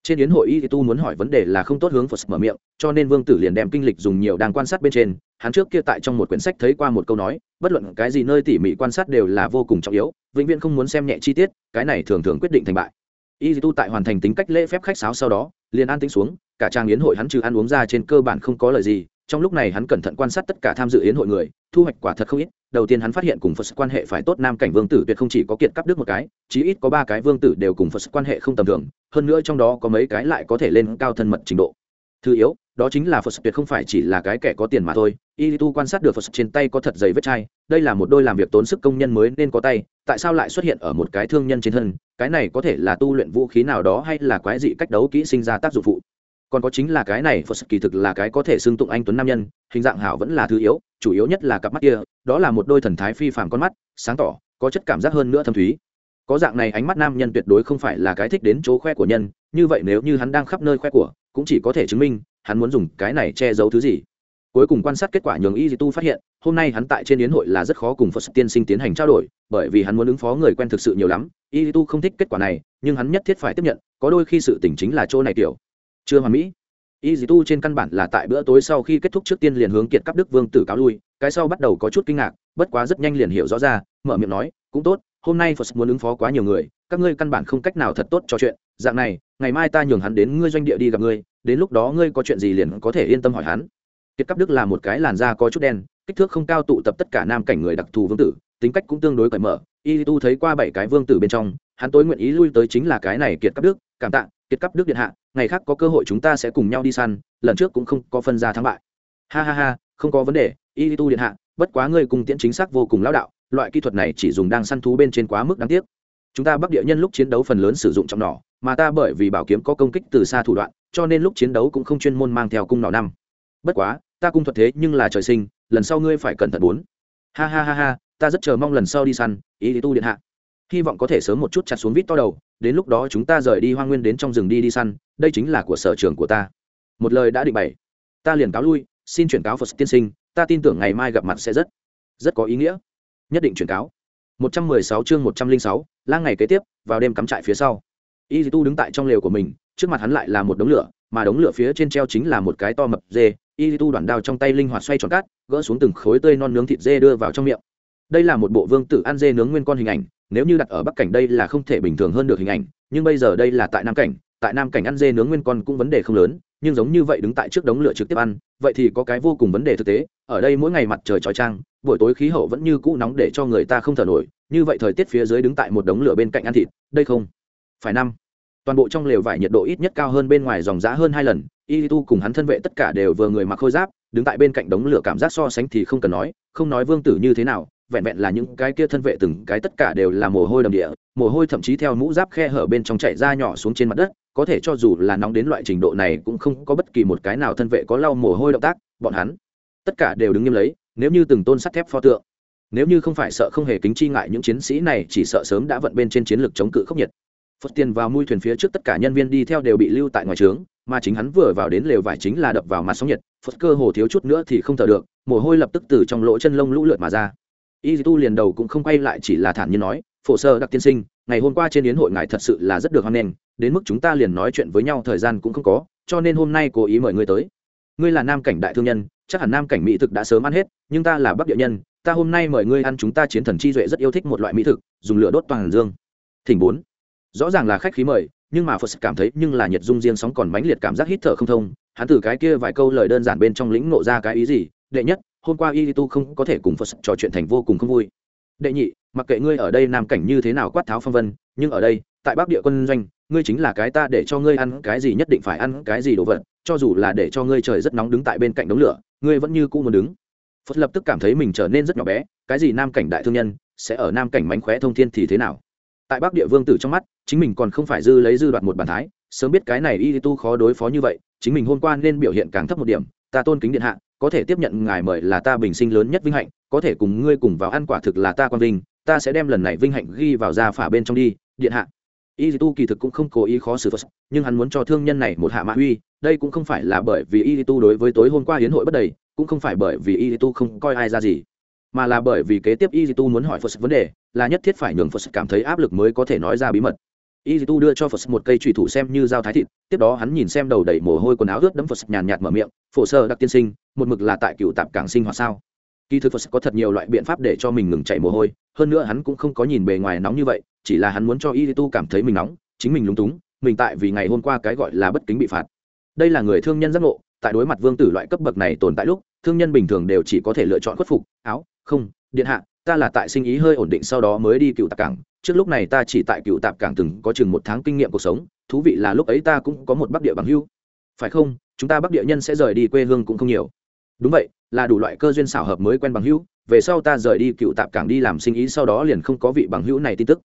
trên yến hội y tu muốn hỏi vấn đề là không tốt hướng phật mở miệng, cho nên vương tử liền đem kinh lịch dùng nhiều đang quan sát bên trên. Hắn trước kia tại trong một quyển sách thấy qua một câu nói, bất luận cái gì nơi tỉ mỉ quan sát đều là vô cùng trọng yếu, vĩnh viễn không muốn xem nhẹ chi tiết, cái này thường thường quyết định thành bại. Y tu tại hoàn thành tính cách lễ phép khách sáo sau đó, liền an tính xuống, cả trang yến hội hắn trừ ăn uống ra trên cơ bản không có lời gì, trong lúc này hắn cẩn thận quan sát tất cả tham dự yến hội người, thu hoạch quả thật không ít. Đầu tiên hắn phát hiện cùng phật quan hệ phải tốt nam cảnh vương tử tuyệt không chỉ có kiệt cắp đức một cái, chí ít có ba cái vương tử đều cùng phật quan hệ không tầm thường hơn nữa trong đó có mấy cái lại có thể lên cao thân mật trình độ. Thứ yếu, đó chính là phật tuyệt không phải chỉ là cái kẻ có tiền mà thôi. Y tu quan sát được phật trên tay có thật dày vết chai, đây là một đôi làm việc tốn sức công nhân mới nên có tay, tại sao lại xuất hiện ở một cái thương nhân trên thân? Cái này có thể là tu luyện vũ khí nào đó hay là quái dị cách đấu kỹ sinh ra tác dụng phụ? Còn có chính là cái này, phật kỳ thực là cái có thể xưng tụng anh tuấn nam nhân, hình dạng hảo vẫn là thứ yếu, chủ yếu nhất là cặp mắt kia, đó là một đôi thần thái phi phàm con mắt, sáng tỏ, có chất cảm giác hơn nữa thâm thúy có dạng này ánh mắt nam nhân tuyệt đối không phải là cái thích đến chỗ khoe của nhân, như vậy nếu như hắn đang khắp nơi khoe của, cũng chỉ có thể chứng minh, hắn muốn dùng cái này che giấu thứ gì. Cuối cùng quan sát kết quả nhường y di tu phát hiện, hôm nay hắn tại trên yến hội là rất khó cùng phật tiên sinh tiến hành trao đổi, bởi vì hắn muốn ứng phó người quen thực sự nhiều lắm, y di tu không thích kết quả này, nhưng hắn nhất thiết phải tiếp nhận, có đôi khi sự tỉnh chính là chỗ này kiểu chưa hoàn mỹ. Y dì tu trên căn bản là tại bữa tối sau khi kết thúc trước tiên liền hướng kiệt cấp đức vương tử cáo lui, cái sau bắt đầu có chút kinh ngạc, bất quá rất nhanh liền hiểu rõ ra, mở miệng nói, cũng tốt hôm nay phật muốn ứng phó quá nhiều người, các ngươi căn bản không cách nào thật tốt trò chuyện. Dạng này, ngày mai ta nhường hắn đến ngươi doanh địa đi gặp ngươi, đến lúc đó ngươi có chuyện gì liền có thể yên tâm hỏi hắn. Kiệt Cáp đức là một cái làn da có chút đen, kích thước không cao tụ tập tất cả nam cảnh người đặc thù vương tử, tính cách cũng tương đối cởi mở. Y tu thấy qua bảy cái vương tử bên trong, hắn tối nguyện ý lui tới chính là cái này kiệt Cáp đức, cảm tạ, kiệt Cáp đức điện hạ, ngày khác có cơ hội chúng ta sẽ cùng nhau đi săn, lần trước cũng không có phân ra thắng bại. Ha ha ha, không có vấn đề, y tu điện hạ, bất quá ngươi cùng tiễn chính xác vô cùng lão đạo loại kỹ thuật này chỉ dùng đang săn thú bên trên quá mức đáng tiếc. Chúng ta bắc địa nhân lúc chiến đấu phần lớn sử dụng trọng nỏ, mà ta bởi vì bảo kiếm có công kích từ xa thủ đoạn, cho nên lúc chiến đấu cũng không chuyên môn mang theo cung nỏ năm. Bất quá, ta cung thuật thế nhưng là trời sinh, lần sau ngươi phải cẩn thận bốn. Ha ha ha ha, ta rất chờ mong lần sau đi săn, ý tu điện hạ. Hy vọng có thể sớm một chút chặt xuống vít to đầu, đến lúc đó chúng ta rời đi hoang nguyên đến trong rừng đi đi săn, đây chính là của sở trường của ta. Một lời đã định bày. Ta liền cáo lui, xin chuyển cáo phật tiên sinh, ta tin tưởng ngày mai gặp mặt sẽ rất rất có ý nghĩa nhất định truyền cáo. 116 chương 106, lang ngày kế tiếp vào đêm cắm trại phía sau. Y tu đứng tại trong lều của mình trước mặt hắn lại là một đống lửa mà đống lửa phía trên treo chính là một cái to mập dê. Y tu đoạn đao trong tay linh hoạt xoay tròn cát gỡ xuống từng khối tươi non nướng thịt dê đưa vào trong miệng. Đây là một bộ vương tử ăn dê nướng nguyên con hình ảnh nếu như đặt ở bắc cảnh đây là không thể bình thường hơn được hình ảnh nhưng bây giờ đây là tại nam cảnh tại nam cảnh ăn dê nướng nguyên con cũng vấn đề không lớn nhưng giống như vậy đứng tại trước đống lửa trực tiếp ăn vậy thì có cái vô cùng vấn đề thực tế ở đây mỗi ngày mặt trời trói trang buổi tối khí hậu vẫn như cũ nóng để cho người ta không thở nổi, như vậy thời tiết phía dưới đứng tại một đống lửa bên cạnh ăn thịt, đây không? Phải năm. Toàn bộ trong lều vải nhiệt độ ít nhất cao hơn bên ngoài dòng giá hơn hai lần y tu cùng hắn thân vệ tất cả đều vừa người mặc khôi giáp, đứng tại bên cạnh đống lửa cảm giác so sánh thì không cần nói, không nói vương tử như thế nào, vẹn vẹn là những cái kia thân vệ từng cái tất cả đều là mồ hôi đầm địa, mồ hôi thậm chí theo mũ giáp khe hở bên trong chạy ra nhỏ xuống trên mặt đất, có thể cho dù là nóng đến loại trình độ này cũng không có bất kỳ một cái nào thân vệ có lau mồ hôi động tác, bọn hắn tất cả đều đứng nghiêm lấy nếu như từng tôn sắt thép pho tượng, nếu như không phải sợ không hề kính chi ngại những chiến sĩ này, chỉ sợ sớm đã vận bên trên chiến lược chống cự khốc nhiệt. Phật tiền vào mui thuyền phía trước tất cả nhân viên đi theo đều bị lưu tại ngoài trướng, mà chính hắn vừa vào đến lều vải chính là đập vào mặt sóng nhiệt phật cơ hồ thiếu chút nữa thì không thở được, mồ hôi lập tức từ trong lỗ chân lông lũ lượt mà ra. Y tu liền đầu cũng không quay lại chỉ là thản nhiên nói, phổ sơ đặc tiên sinh, ngày hôm qua trên yến hội ngài thật sự là rất được hoan nghênh, đến mức chúng ta liền nói chuyện với nhau thời gian cũng không có, cho nên hôm nay cố ý mời ngươi tới. Ngươi là nam cảnh đại thương nhân chắc hẳn nam cảnh mỹ thực đã sớm ăn hết, nhưng ta là bắc địa nhân, ta hôm nay mời ngươi ăn chúng ta chiến thần chi duệ rất yêu thích một loại mỹ thực, dùng lửa đốt toàn dương. Thỉnh bốn. Rõ ràng là khách khí mời, nhưng mà phật cảm thấy nhưng là nhiệt dung riêng sóng còn mãnh liệt cảm giác hít thở không thông, hắn từ cái kia vài câu lời đơn giản bên trong lĩnh nộ ra cái ý gì, đệ nhất, hôm qua y tu không có thể cùng phật trò chuyện thành vô cùng không vui. Đệ nhị, mặc kệ ngươi ở đây nam cảnh như thế nào quát tháo phong vân, nhưng ở đây, tại bắc địa quân doanh, ngươi chính là cái ta để cho ngươi ăn cái gì nhất định phải ăn cái gì đồ vật cho dù là để cho ngươi trời rất nóng đứng tại bên cạnh đống lửa, ngươi vẫn như cũ muốn đứng. Phật lập tức cảm thấy mình trở nên rất nhỏ bé, cái gì nam cảnh đại thương nhân, sẽ ở nam cảnh mánh khóe thông thiên thì thế nào? Tại bắc địa vương tử trong mắt, chính mình còn không phải dư lấy dư đoạt một bàn thái, sớm biết cái này y tu khó đối phó như vậy, chính mình hôm qua nên biểu hiện càng thấp một điểm, ta tôn kính điện hạ, có thể tiếp nhận ngài mời là ta bình sinh lớn nhất vinh hạnh, có thể cùng ngươi cùng vào ăn quả thực là ta quan vinh, ta sẽ đem lần này vinh hạnh ghi vào gia phả bên trong đi, điện hạ. Y tu kỳ thực cũng không cố ý khó xử phật, nhưng hắn muốn cho thương nhân này một hạ mạ uy đây cũng không phải là bởi vì y tu đối với tối hôm qua hiến hội bất đầy, cũng không phải bởi vì y tu không coi ai ra gì, mà là bởi vì kế tiếp y tu muốn hỏi phật vấn đề, là nhất thiết phải nhường phật cảm thấy áp lực mới có thể nói ra bí mật. Y tu đưa cho phật một cây trùy thủ xem như dao thái thịt, tiếp đó hắn nhìn xem đầu đầy mồ hôi quần áo ướt đẫm phật nhàn nhạt mở miệng, phổ sơ đặc tiên sinh, một mực là tại cựu tạp cảng sinh hoạt sao? Kỳ thực phật có thật nhiều loại biện pháp để cho mình ngừng chạy mồ hôi, hơn nữa hắn cũng không có nhìn bề ngoài nóng như vậy, chỉ là hắn muốn cho y tu cảm thấy mình nóng, chính mình lúng túng, mình tại vì ngày hôm qua cái gọi là bất kính bị phạt đây là người thương nhân giác ngộ, tại đối mặt vương tử loại cấp bậc này tồn tại lúc, thương nhân bình thường đều chỉ có thể lựa chọn khuất phục, áo, không, điện hạ, ta là tại sinh ý hơi ổn định sau đó mới đi cựu tạp cảng, trước lúc này ta chỉ tại cựu tạp cảng từng có chừng một tháng kinh nghiệm cuộc sống, thú vị là lúc ấy ta cũng có một bắc địa bằng hưu. Phải không, chúng ta bắc địa nhân sẽ rời đi quê hương cũng không nhiều. Đúng vậy, là đủ loại cơ duyên xảo hợp mới quen bằng hữu về sau ta rời đi cựu tạp cảng đi làm sinh ý sau đó liền không có vị bằng hữu này tin tức.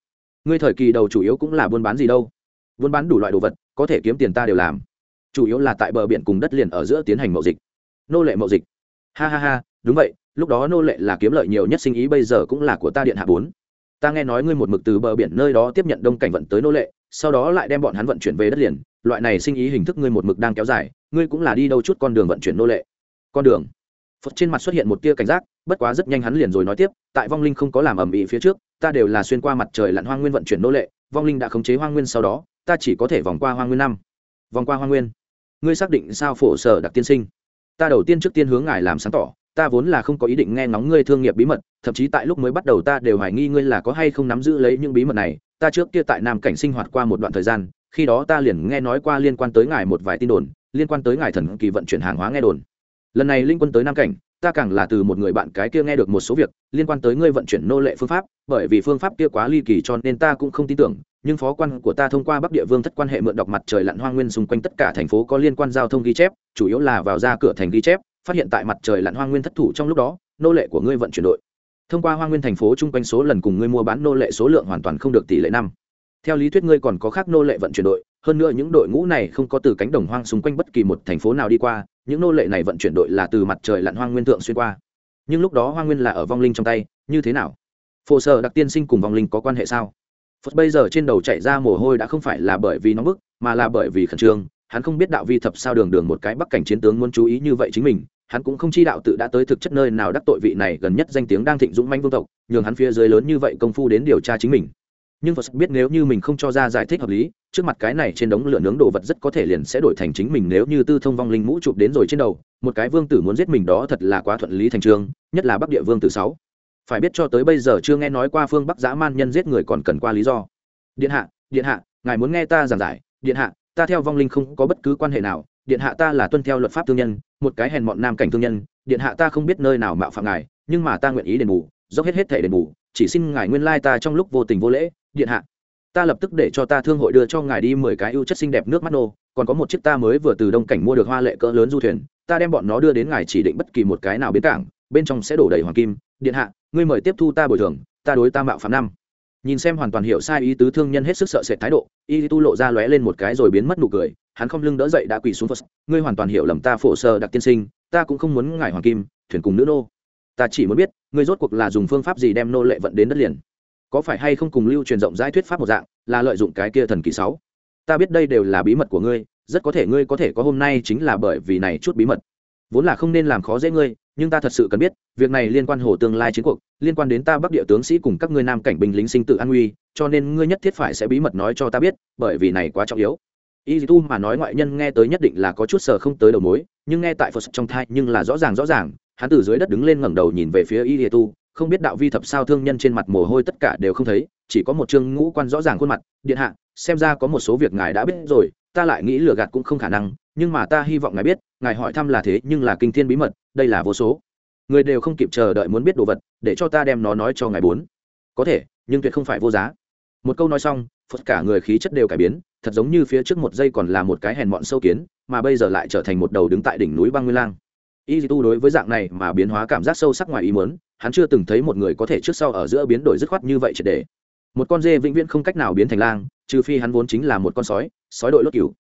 Ngươi thời kỳ đầu chủ yếu cũng là buôn bán gì đâu? Buôn bán đủ loại đồ vật, có thể kiếm tiền ta đều làm chủ yếu là tại bờ biển cùng đất liền ở giữa tiến hành mậu dịch. Nô lệ mậu dịch. Ha ha ha, đúng vậy, lúc đó nô lệ là kiếm lợi nhiều nhất sinh ý bây giờ cũng là của ta điện hạ bốn. Ta nghe nói ngươi một mực từ bờ biển nơi đó tiếp nhận đông cảnh vận tới nô lệ, sau đó lại đem bọn hắn vận chuyển về đất liền. Loại này sinh ý hình thức ngươi một mực đang kéo dài, ngươi cũng là đi đâu chút con đường vận chuyển nô lệ? Con đường. Phật trên mặt xuất hiện một tia cảnh giác, bất quá rất nhanh hắn liền rồi nói tiếp, tại vong linh không có làm ầm ĩ phía trước, ta đều là xuyên qua mặt trời lặn hoang nguyên vận chuyển nô lệ, vong linh đã khống chế hoang nguyên sau đó, ta chỉ có thể vòng qua hoang nguyên năm. Vòng qua hoang nguyên ngươi xác định sao phổ sở đặc tiên sinh? Ta đầu tiên trước tiên hướng ngài làm sáng tỏ, ta vốn là không có ý định nghe ngóng ngươi thương nghiệp bí mật, thậm chí tại lúc mới bắt đầu ta đều hoài nghi ngươi là có hay không nắm giữ lấy những bí mật này. Ta trước kia tại nam cảnh sinh hoạt qua một đoạn thời gian, khi đó ta liền nghe nói qua liên quan tới ngài một vài tin đồn, liên quan tới ngài thần kỳ vận chuyển hàng hóa nghe đồn. Lần này linh quân tới nam cảnh, ta càng là từ một người bạn cái kia nghe được một số việc, liên quan tới ngươi vận chuyển nô lệ phương pháp, bởi vì phương pháp kia quá ly kỳ cho nên ta cũng không tin tưởng nhưng phó quan của ta thông qua bắc địa vương thất quan hệ mượn đọc mặt trời lặn Hoa nguyên xung quanh tất cả thành phố có liên quan giao thông ghi chép, chủ yếu là vào ra cửa thành ghi chép, phát hiện tại mặt trời lặn Hoa nguyên thất thủ trong lúc đó, nô lệ của ngươi vận chuyển đội. Thông qua Hoa nguyên thành phố chung quanh số lần cùng ngươi mua bán nô lệ số lượng hoàn toàn không được tỷ lệ năm. Theo lý thuyết ngươi còn có khác nô lệ vận chuyển đội, hơn nữa những đội ngũ này không có từ cánh đồng hoang xung quanh bất kỳ một thành phố nào đi qua, những nô lệ này vận chuyển đội là từ mặt trời lặn hoang nguyên thượng xuyên qua. Nhưng lúc đó hoang nguyên là ở vong linh trong tay, như thế nào? Phổ sở đặc tiên sinh cùng vong linh có quan hệ sao? Phật bây giờ trên đầu chạy ra mồ hôi đã không phải là bởi vì nóng bức, mà là bởi vì khẩn trương. Hắn không biết đạo vi thập sao đường đường một cái bắc cảnh chiến tướng muốn chú ý như vậy chính mình. Hắn cũng không chi đạo tự đã tới thực chất nơi nào đắc tội vị này gần nhất danh tiếng đang thịnh dũng manh vương tộc, nhường hắn phía dưới lớn như vậy công phu đến điều tra chính mình. Nhưng phật biết nếu như mình không cho ra giải thích hợp lý, trước mặt cái này trên đống lửa nướng đồ vật rất có thể liền sẽ đổi thành chính mình nếu như tư thông vong linh mũ chụp đến rồi trên đầu. Một cái vương tử muốn giết mình đó thật là quá thuận lý thành trương, nhất là bắc địa vương tử sáu phải biết cho tới bây giờ chưa nghe nói qua phương bắc dã man nhân giết người còn cần qua lý do. Điện hạ điện hạ, ngài muốn nghe ta giảng giải. Điện hạ, ta theo vong linh không có bất cứ quan hệ nào. Điện hạ ta là tuân theo luật pháp thương nhân, một cái hèn mọn nam cảnh thương nhân. Điện hạ ta không biết nơi nào mạo phạm ngài, nhưng mà ta nguyện ý đền bù, dốc hết hết thể đền bù. Chỉ xin ngài nguyên lai ta trong lúc vô tình vô lễ. Điện hạ, ta lập tức để cho ta thương hội đưa cho ngài đi mười cái ưu chất xinh đẹp nước mắt nô. Còn có một chiếc ta mới vừa từ đông cảnh mua được hoa lệ cỡ lớn du thuyền. Ta đem bọn nó đưa đến ngài chỉ định bất kỳ một cái nào bến cảng, bên trong sẽ đổ đầy hoàng kim. Điện hạ ngươi mời tiếp thu ta bồi thường, ta đối ta mạo phạm năm. Nhìn xem hoàn toàn hiểu sai ý tứ thương nhân hết sức sợ sệt thái độ, y tu lộ ra lóe lên một cái rồi biến mất nụ cười, hắn không lưng đỡ dậy đã quỳ xuống phật. Ngươi hoàn toàn hiểu lầm ta phổ sơ đặc tiên sinh, ta cũng không muốn ngài hoàng kim, thuyền cùng nữ nô. Ta chỉ muốn biết, ngươi rốt cuộc là dùng phương pháp gì đem nô lệ vận đến đất liền? Có phải hay không cùng lưu truyền rộng rãi thuyết pháp một dạng, là lợi dụng cái kia thần kỳ sáu? Ta biết đây đều là bí mật của ngươi, rất có thể ngươi có thể có hôm nay chính là bởi vì này chút bí mật vốn là không nên làm khó dễ ngươi, nhưng ta thật sự cần biết, việc này liên quan hồ tương lai chiến cuộc, liên quan đến ta bắc địa tướng sĩ cùng các ngươi nam cảnh binh lính sinh tự an nguy, cho nên ngươi nhất thiết phải sẽ bí mật nói cho ta biết, bởi vì này quá trọng yếu. Y tu mà nói ngoại nhân nghe tới nhất định là có chút sờ không tới đầu mối, nhưng nghe tại phật trong thai nhưng là rõ ràng rõ ràng, hắn từ dưới đất đứng lên ngẩng đầu nhìn về phía y tu, không biết đạo vi thập sao thương nhân trên mặt mồ hôi tất cả đều không thấy, chỉ có một chương ngũ quan rõ ràng khuôn mặt, điện hạ, xem ra có một số việc ngài đã biết rồi, ta lại nghĩ lừa gạt cũng không khả năng nhưng mà ta hy vọng ngài biết, ngài hỏi thăm là thế nhưng là kinh thiên bí mật, đây là vô số. Người đều không kịp chờ đợi muốn biết đồ vật, để cho ta đem nó nói cho ngài bốn. Có thể, nhưng tuyệt không phải vô giá. Một câu nói xong, phật cả người khí chất đều cải biến, thật giống như phía trước một giây còn là một cái hèn mọn sâu kiến, mà bây giờ lại trở thành một đầu đứng tại đỉnh núi băng nguyên lang. Y tu đối với dạng này mà biến hóa cảm giác sâu sắc ngoài ý muốn, hắn chưa từng thấy một người có thể trước sau ở giữa biến đổi dứt khoát như vậy triệt để. Một con dê vĩnh viễn không cách nào biến thành lang, trừ phi hắn vốn chính là một con sói sói đội lốt cừu.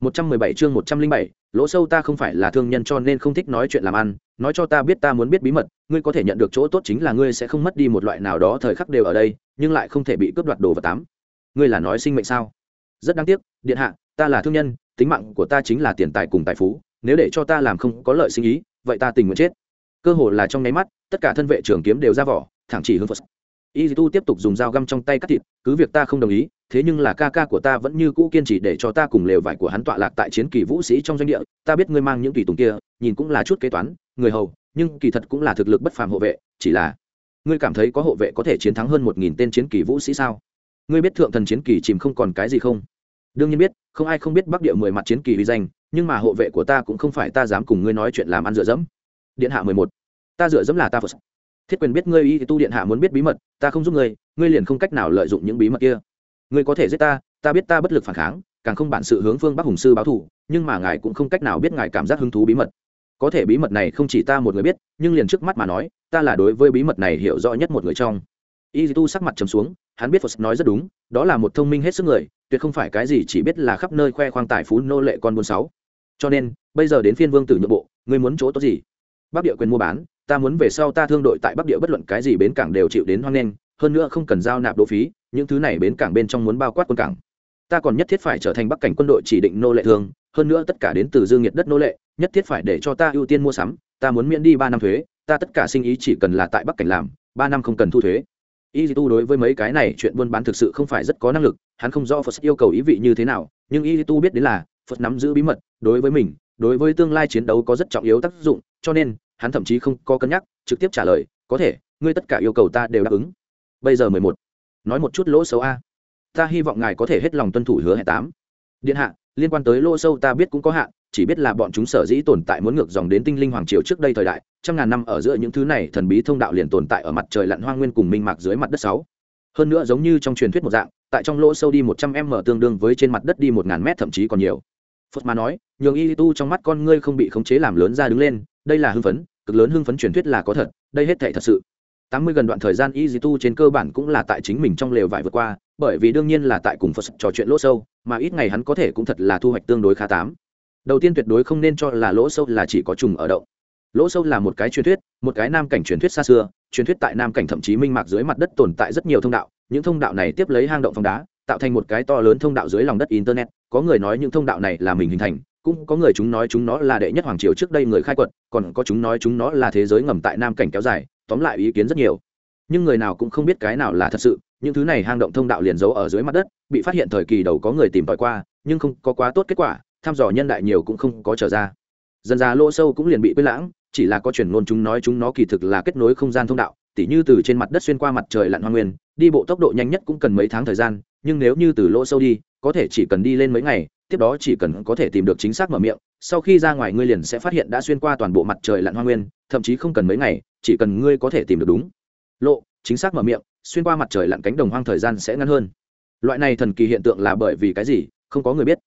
117 chương 107, lỗ sâu ta không phải là thương nhân cho nên không thích nói chuyện làm ăn, nói cho ta biết ta muốn biết bí mật, ngươi có thể nhận được chỗ tốt chính là ngươi sẽ không mất đi một loại nào đó thời khắc đều ở đây, nhưng lại không thể bị cướp đoạt đồ vật tám. Ngươi là nói sinh mệnh sao? Rất đáng tiếc, điện hạ, ta là thương nhân, tính mạng của ta chính là tiền tài cùng tài phú, nếu để cho ta làm không có lợi sinh ý, vậy ta tình nguyện chết. Cơ hồ là trong nháy mắt, tất cả thân vệ trưởng kiếm đều ra vỏ, thẳng chỉ hướng Phật. Y Tu tiếp tục dùng dao găm trong tay cắt thịt, cứ việc ta không đồng ý, thế nhưng là ca ca của ta vẫn như cũ kiên trì để cho ta cùng lều vải của hắn tọa lạc tại chiến kỳ vũ sĩ trong doanh địa ta biết ngươi mang những tùy tùng kia nhìn cũng là chút kế toán người hầu nhưng kỳ thật cũng là thực lực bất phàm hộ vệ chỉ là ngươi cảm thấy có hộ vệ có thể chiến thắng hơn một nghìn tên chiến kỳ vũ sĩ sao? Ngươi biết thượng thần chiến kỳ chìm không còn cái gì không? Đương nhiên biết không ai không biết bắc địa mười mặt chiến kỳ uy danh nhưng mà hộ vệ của ta cũng không phải ta dám cùng ngươi nói chuyện làm ăn dựa dẫm. Điện hạ mười một. Ta dựa dẫm là ta phật thiết quyền biết ngươi y tu điện hạ muốn biết bí mật, ta không giúp ngươi ngươi liền không cách nào lợi dụng những bí mật kia. Ngươi có thể giết ta ta biết ta bất lực phản kháng, càng không bản sự hướng phương bắc hùng sư báo thù, nhưng mà ngài cũng không cách nào biết ngài cảm giác hứng thú bí mật. Có thể bí mật này không chỉ ta một người biết, nhưng liền trước mắt mà nói, ta là đối với bí mật này hiểu rõ nhất một người trong. Y tu sắc mặt trầm xuống, hắn biết phật nói rất đúng, đó là một thông minh hết sức người, tuyệt không phải cái gì chỉ biết là khắp nơi khoe khoang tài phú nô lệ con buôn sáu. Cho nên, bây giờ đến phiên vương tử nhượng bộ, ngươi muốn chỗ tốt gì? Bắc địa quyền mua bán ta muốn về sau ta thương đội tại bắc địa bất luận cái gì bến cảng đều chịu đến hoan nghênh, hơn nữa không cần giao nạp đỗ phí, những thứ này bến cảng bên trong muốn bao quát quân cảng. Ta còn nhất thiết phải trở thành bắc cảnh quân đội chỉ định nô lệ thường, hơn nữa tất cả đến từ dương nhiệt đất nô lệ, nhất thiết phải để cho ta ưu tiên mua sắm, ta muốn miễn đi ba năm thuế, ta tất cả sinh ý chỉ cần là tại bắc cảnh làm, ba năm không cần thu thuế. Y tu đối với mấy cái này chuyện buôn bán thực sự không phải rất có năng lực, hắn không rõ phật yêu cầu ý vị như thế nào, nhưng y tu biết đến là, phật nắm giữ bí mật, đối với mình, đối với tương lai chiến đấu có rất trọng yếu tác dụng, cho nên hắn thậm chí không có cân nhắc, trực tiếp trả lời, có thể, ngươi tất cả yêu cầu ta đều đáp ứng. Bây giờ mười một. Nói một chút lỗ xấu a. Ta hy vọng ngài có thể hết lòng tuân thủ hứa hẹn tám. Điện hạ, liên quan tới lỗ sâu ta biết cũng có hạn, chỉ biết là bọn chúng sở dĩ tồn tại muốn ngược dòng đến tinh linh hoàng triều trước đây thời đại, trăm ngàn năm ở giữa những thứ này thần bí thông đạo liền tồn tại ở mặt trời lặn hoang nguyên cùng minh mạc dưới mặt đất sáu. Hơn nữa giống như trong truyền thuyết một dạng, tại trong lỗ sâu đi một trăm m tương đương với trên mặt đất đi một ngàn mét thậm chí còn nhiều phật mà nói, nhường y tu trong mắt con ngươi không bị khống chế làm lớn ra đứng lên, đây là hưng phấn, cực lớn hưng phấn truyền thuyết là có thật, đây hết thể thật sự. Tám mươi gần đoạn thời gian y tu trên cơ bản cũng là tại chính mình trong lều vải vượt qua, bởi vì đương nhiên là tại cùng phật trò chuyện lỗ sâu, mà ít ngày hắn có thể cũng thật là thu hoạch tương đối khá tám. Đầu tiên tuyệt đối không nên cho là lỗ sâu là chỉ có trùng ở đậu. Lỗ sâu là một cái truyền thuyết, một cái nam cảnh truyền thuyết xa xưa, truyền thuyết tại nam cảnh thậm chí minh mạc dưới mặt đất tồn tại rất nhiều thông đạo, những thông đạo này tiếp lấy hang động phong đá tạo thành một cái to lớn thông đạo dưới lòng đất internet, có người nói những thông đạo này là mình hình thành, cũng có người chúng nói chúng nó là đệ nhất hoàng triều trước đây người khai quật, còn có chúng nói chúng nó là thế giới ngầm tại nam cảnh kéo dài, tóm lại ý kiến rất nhiều. Nhưng người nào cũng không biết cái nào là thật sự, những thứ này hang động thông đạo liền giấu ở dưới mặt đất, bị phát hiện thời kỳ đầu có người tìm tòi qua, nhưng không có quá tốt kết quả, thăm dò nhân đại nhiều cũng không có trở ra. Dần ra lỗ sâu cũng liền bị quên lãng, chỉ là có chuyển ngôn chúng nói chúng nó kỳ thực là kết nối không gian thông đạo, tỉ như từ trên mặt đất xuyên qua mặt trời lặn hoa nguyên đi bộ tốc độ nhanh nhất cũng cần mấy tháng thời gian, nhưng nếu như từ lỗ sâu đi, có thể chỉ cần đi lên mấy ngày, tiếp đó chỉ cần có thể tìm được chính xác mở miệng, sau khi ra ngoài ngươi liền sẽ phát hiện đã xuyên qua toàn bộ mặt trời lặn hoa nguyên, thậm chí không cần mấy ngày, chỉ cần ngươi có thể tìm được đúng lộ, chính xác mở miệng, xuyên qua mặt trời lặn cánh đồng hoang thời gian sẽ ngắn hơn. Loại này thần kỳ hiện tượng là bởi vì cái gì, không có người biết.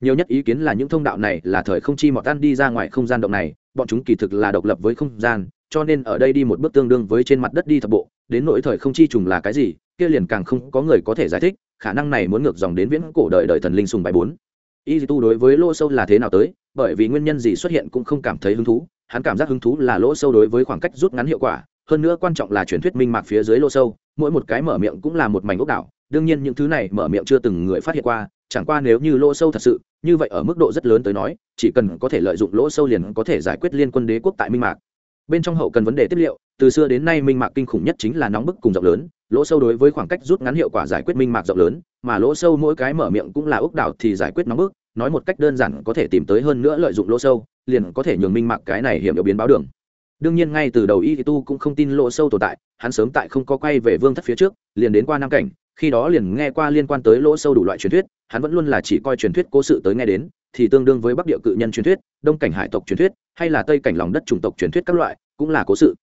Nhiều nhất ý kiến là những thông đạo này là thời không chi mọt tan đi ra ngoài không gian động này, bọn chúng kỳ thực là độc lập với không gian, cho nên ở đây đi một bước tương đương với trên mặt đất đi thập bộ đến nỗi thời không chi trùng là cái gì, kia liền càng không có người có thể giải thích, khả năng này muốn ngược dòng đến viễn cổ đời đời thần linh sùng bài bốn. Y tu đối với lỗ sâu là thế nào tới, bởi vì nguyên nhân gì xuất hiện cũng không cảm thấy hứng thú, hắn cảm giác hứng thú là lỗ sâu đối với khoảng cách rút ngắn hiệu quả, hơn nữa quan trọng là truyền thuyết minh mạc phía dưới lỗ sâu, mỗi một cái mở miệng cũng là một mảnh ốc đảo, đương nhiên những thứ này mở miệng chưa từng người phát hiện qua, chẳng qua nếu như lỗ sâu thật sự, như vậy ở mức độ rất lớn tới nói, chỉ cần có thể lợi dụng lỗ sâu liền có thể giải quyết liên quân đế quốc tại minh mạc bên trong hậu cần vấn đề tiếp liệu, từ xưa đến nay minh mạc kinh khủng nhất chính là nóng bức cùng rộng lớn, lỗ sâu đối với khoảng cách rút ngắn hiệu quả giải quyết minh mạc rộng lớn, mà lỗ sâu mỗi cái mở miệng cũng là ốc đảo thì giải quyết nóng bức, nói một cách đơn giản có thể tìm tới hơn nữa lợi dụng lỗ sâu, liền có thể nhường minh mạc cái này hiểm yếu biến báo đường. Đương nhiên ngay từ đầu y tu cũng không tin lỗ sâu tồn tại, hắn sớm tại không có quay về vương thất phía trước, liền đến qua nam cảnh, khi đó liền nghe qua liên quan tới lỗ sâu đủ loại truyền thuyết, hắn vẫn luôn là chỉ coi truyền thuyết cố sự tới nghe đến, thì tương đương với bắc địa cự nhân truyền thuyết đông cảnh hải tộc truyền thuyết, hay là tây cảnh lòng đất chủng tộc truyền thuyết các loại, cũng là cố sự.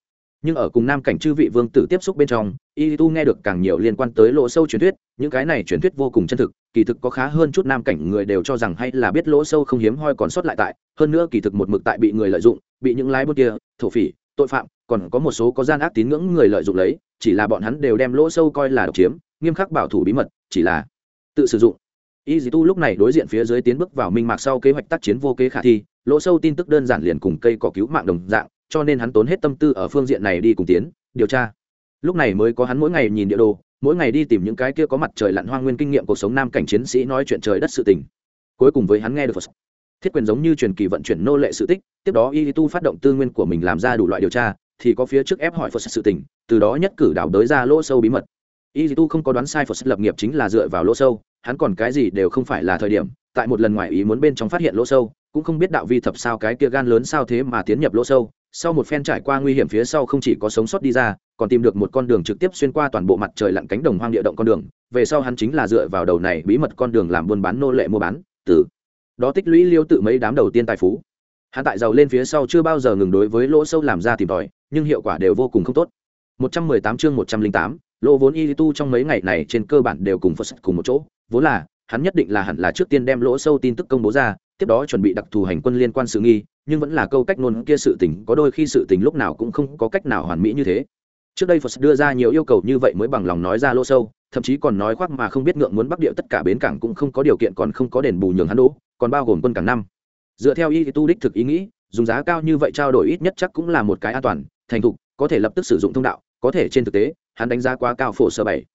Nhưng ở cùng nam cảnh chư vị vương tử tiếp xúc bên trong y tu nghe được càng nhiều liên quan tới lỗ sâu truyền thuyết, những cái này truyền thuyết vô cùng chân thực, kỳ thực có khá hơn chút nam cảnh người đều cho rằng hay là biết lỗ sâu không hiếm hoi còn sót lại tại, hơn nữa kỳ thực một mực tại bị người lợi dụng, bị những lái bút kia, thổ phỉ, tội phạm, còn có một số có gian ác tín ngưỡng người lợi dụng lấy, chỉ là bọn hắn đều đem lỗ sâu coi là độc chiếm, nghiêm khắc bảo thủ bí mật, chỉ là tự sử dụng. Y tu lúc này đối diện phía dưới tiến bước vào minh mạc sau kế hoạch tác chiến vô kế khả thi lỗ sâu tin tức đơn giản liền cùng cây cỏ cứu mạng đồng dạng, cho nên hắn tốn hết tâm tư ở phương diện này đi cùng tiến, điều tra. Lúc này mới có hắn mỗi ngày nhìn địa đồ, mỗi ngày đi tìm những cái kia có mặt trời lặn hoang nguyên kinh nghiệm cuộc sống nam cảnh chiến sĩ nói chuyện trời đất sự tình. Cuối cùng với hắn nghe được Phật thiết quyền giống như truyền kỳ vận chuyển nô lệ sự tích, tiếp đó y tu phát động tư nguyên của mình làm ra đủ loại điều tra, thì có phía trước ép hỏi Phật sự tình, từ đó nhất cử đảo đới ra lỗ sâu bí mật. Y tu không có đoán sai Phật lập nghiệp chính là dựa vào lỗ sâu, hắn còn cái gì đều không phải là thời điểm, tại một lần ngoài ý muốn bên trong phát hiện lỗ sâu cũng không biết đạo vi thập sao cái kia gan lớn sao thế mà tiến nhập lỗ sâu. Sau một phen trải qua nguy hiểm phía sau không chỉ có sống sót đi ra còn tìm được một con đường trực tiếp xuyên qua toàn bộ mặt trời lặn cánh đồng hoang địa động con đường. Về sau hắn chính là dựa vào đầu này bí mật con đường làm buôn bán nô lệ mua bán. Từ đó tích lũy liêu tự mấy đám đầu tiên tài phú. Hắn tại giàu lên phía sau chưa bao giờ ngừng đối với lỗ sâu làm ra tìm tòi nhưng hiệu quả đều vô cùng không tốt. 118 chương 108, lỗ vốn y tu trong mấy ngày này trên cơ bản đều cùng phật cùng một chỗ. Vốn là hắn nhất định là hẳn là trước tiên đem lỗ sâu tin tức công bố ra tiếp đó chuẩn bị đặc thù hành quân liên quan sự nghi, nhưng vẫn là câu cách ngôn kia sự tình, có đôi khi sự tình lúc nào cũng không có cách nào hoàn mỹ như thế. Trước đây phật đưa ra nhiều yêu cầu như vậy mới bằng lòng nói ra lỗ sâu, thậm chí còn nói khoác mà không biết ngượng muốn bắc địa tất cả bến cảng cũng không có điều kiện còn không có đền bù nhường hắn đỗ, còn bao gồm quân cảng năm. Dựa theo y tu đích thực ý nghĩ, dùng giá cao như vậy trao đổi ít nhất chắc cũng là một cái an toàn, thành thục, có thể lập tức sử dụng thông đạo, có thể trên thực tế, hắn đánh giá quá cao phổ sơ bảy.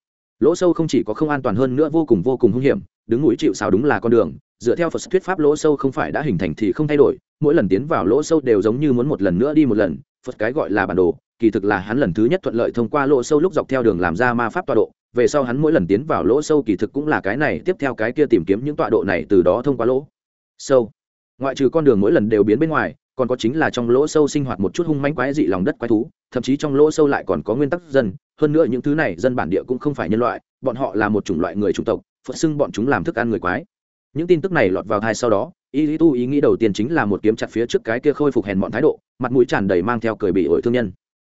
Lỗ sâu không chỉ có không an toàn hơn nữa vô cùng vô cùng hung hiểm, đứng núi chịu xào đúng là con đường dựa theo phật thuyết pháp lỗ sâu không phải đã hình thành thì không thay đổi, mỗi lần tiến vào lỗ sâu đều giống như muốn một lần nữa đi một lần. Phật cái gọi là bản đồ, kỳ thực là hắn lần thứ nhất thuận lợi thông qua lỗ sâu lúc dọc theo đường làm ra ma pháp tọa độ. Về sau hắn mỗi lần tiến vào lỗ sâu kỳ thực cũng là cái này, tiếp theo cái kia tìm kiếm những tọa độ này từ đó thông qua lỗ sâu. Ngoại trừ con đường mỗi lần đều biến bên ngoài, còn có chính là trong lỗ sâu sinh hoạt một chút hung manh quái dị lòng đất quái thú, thậm chí trong lỗ sâu lại còn có nguyên tắc dân. Hơn nữa những thứ này dân bản địa cũng không phải nhân loại, bọn họ là một chủng loại người chủng tộc, phật xưng bọn chúng làm thức ăn người quái những tin tức này lọt vào thai sau đó y lý tu ý nghĩ đầu tiên chính là một kiếm chặt phía trước cái kia khôi phục hèn bọn thái độ, mặt mũi tràn đầy mang theo cười bị ổi thương nhân.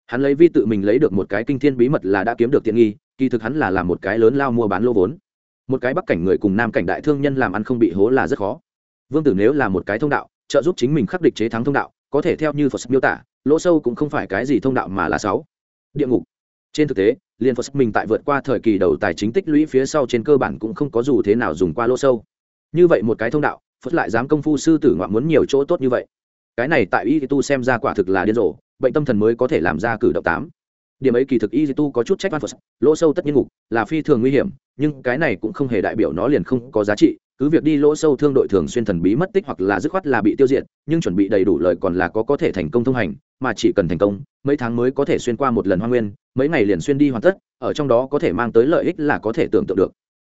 Hắn lấy vi tự mình lấy được một cái kinh thiên bí mật là đã kiếm được tiện nghi, kỳ thực hắn là làm một cái lớn lao mua bán lô vốn. Một cái bắc cảnh người cùng nam cảnh đại thương nhân làm ăn không bị hố là rất khó. Vương tử nếu là một cái thông đạo, trợ giúp chính mình khắc địch chế thắng thông đạo, có thể theo như phật miêu tả, lỗ sâu cũng không phải cái gì thông đạo mà là sáu. Địa ngục. Trên thực tế liên phật mình tại vượt qua thời kỳ đầu tài chính tích lũy phía sau trên cơ bản cũng không có dù thế nào dùng qua lỗ sâu như vậy một cái thông đạo, phật lại dám công phu sư tử ngoạn muốn nhiều chỗ tốt như vậy. Cái này tại y tu xem ra quả thực là điên rồ, bệnh tâm thần mới có thể làm ra cử động tám. Điểm ấy kỳ thực y tu có chút trách văn phật, lỗ sâu tất nhiên ngục, là phi thường nguy hiểm, nhưng cái này cũng không hề đại biểu nó liền không có giá trị. Cứ việc đi lỗ sâu thương đội thường xuyên thần bí mất tích hoặc là dứt khoát là bị tiêu diệt, nhưng chuẩn bị đầy đủ lời còn là có có thể thành công thông hành, mà chỉ cần thành công, mấy tháng mới có thể xuyên qua một lần hoa nguyên, mấy ngày liền xuyên đi hoàn tất, ở trong đó có thể mang tới lợi ích là có thể tưởng tượng được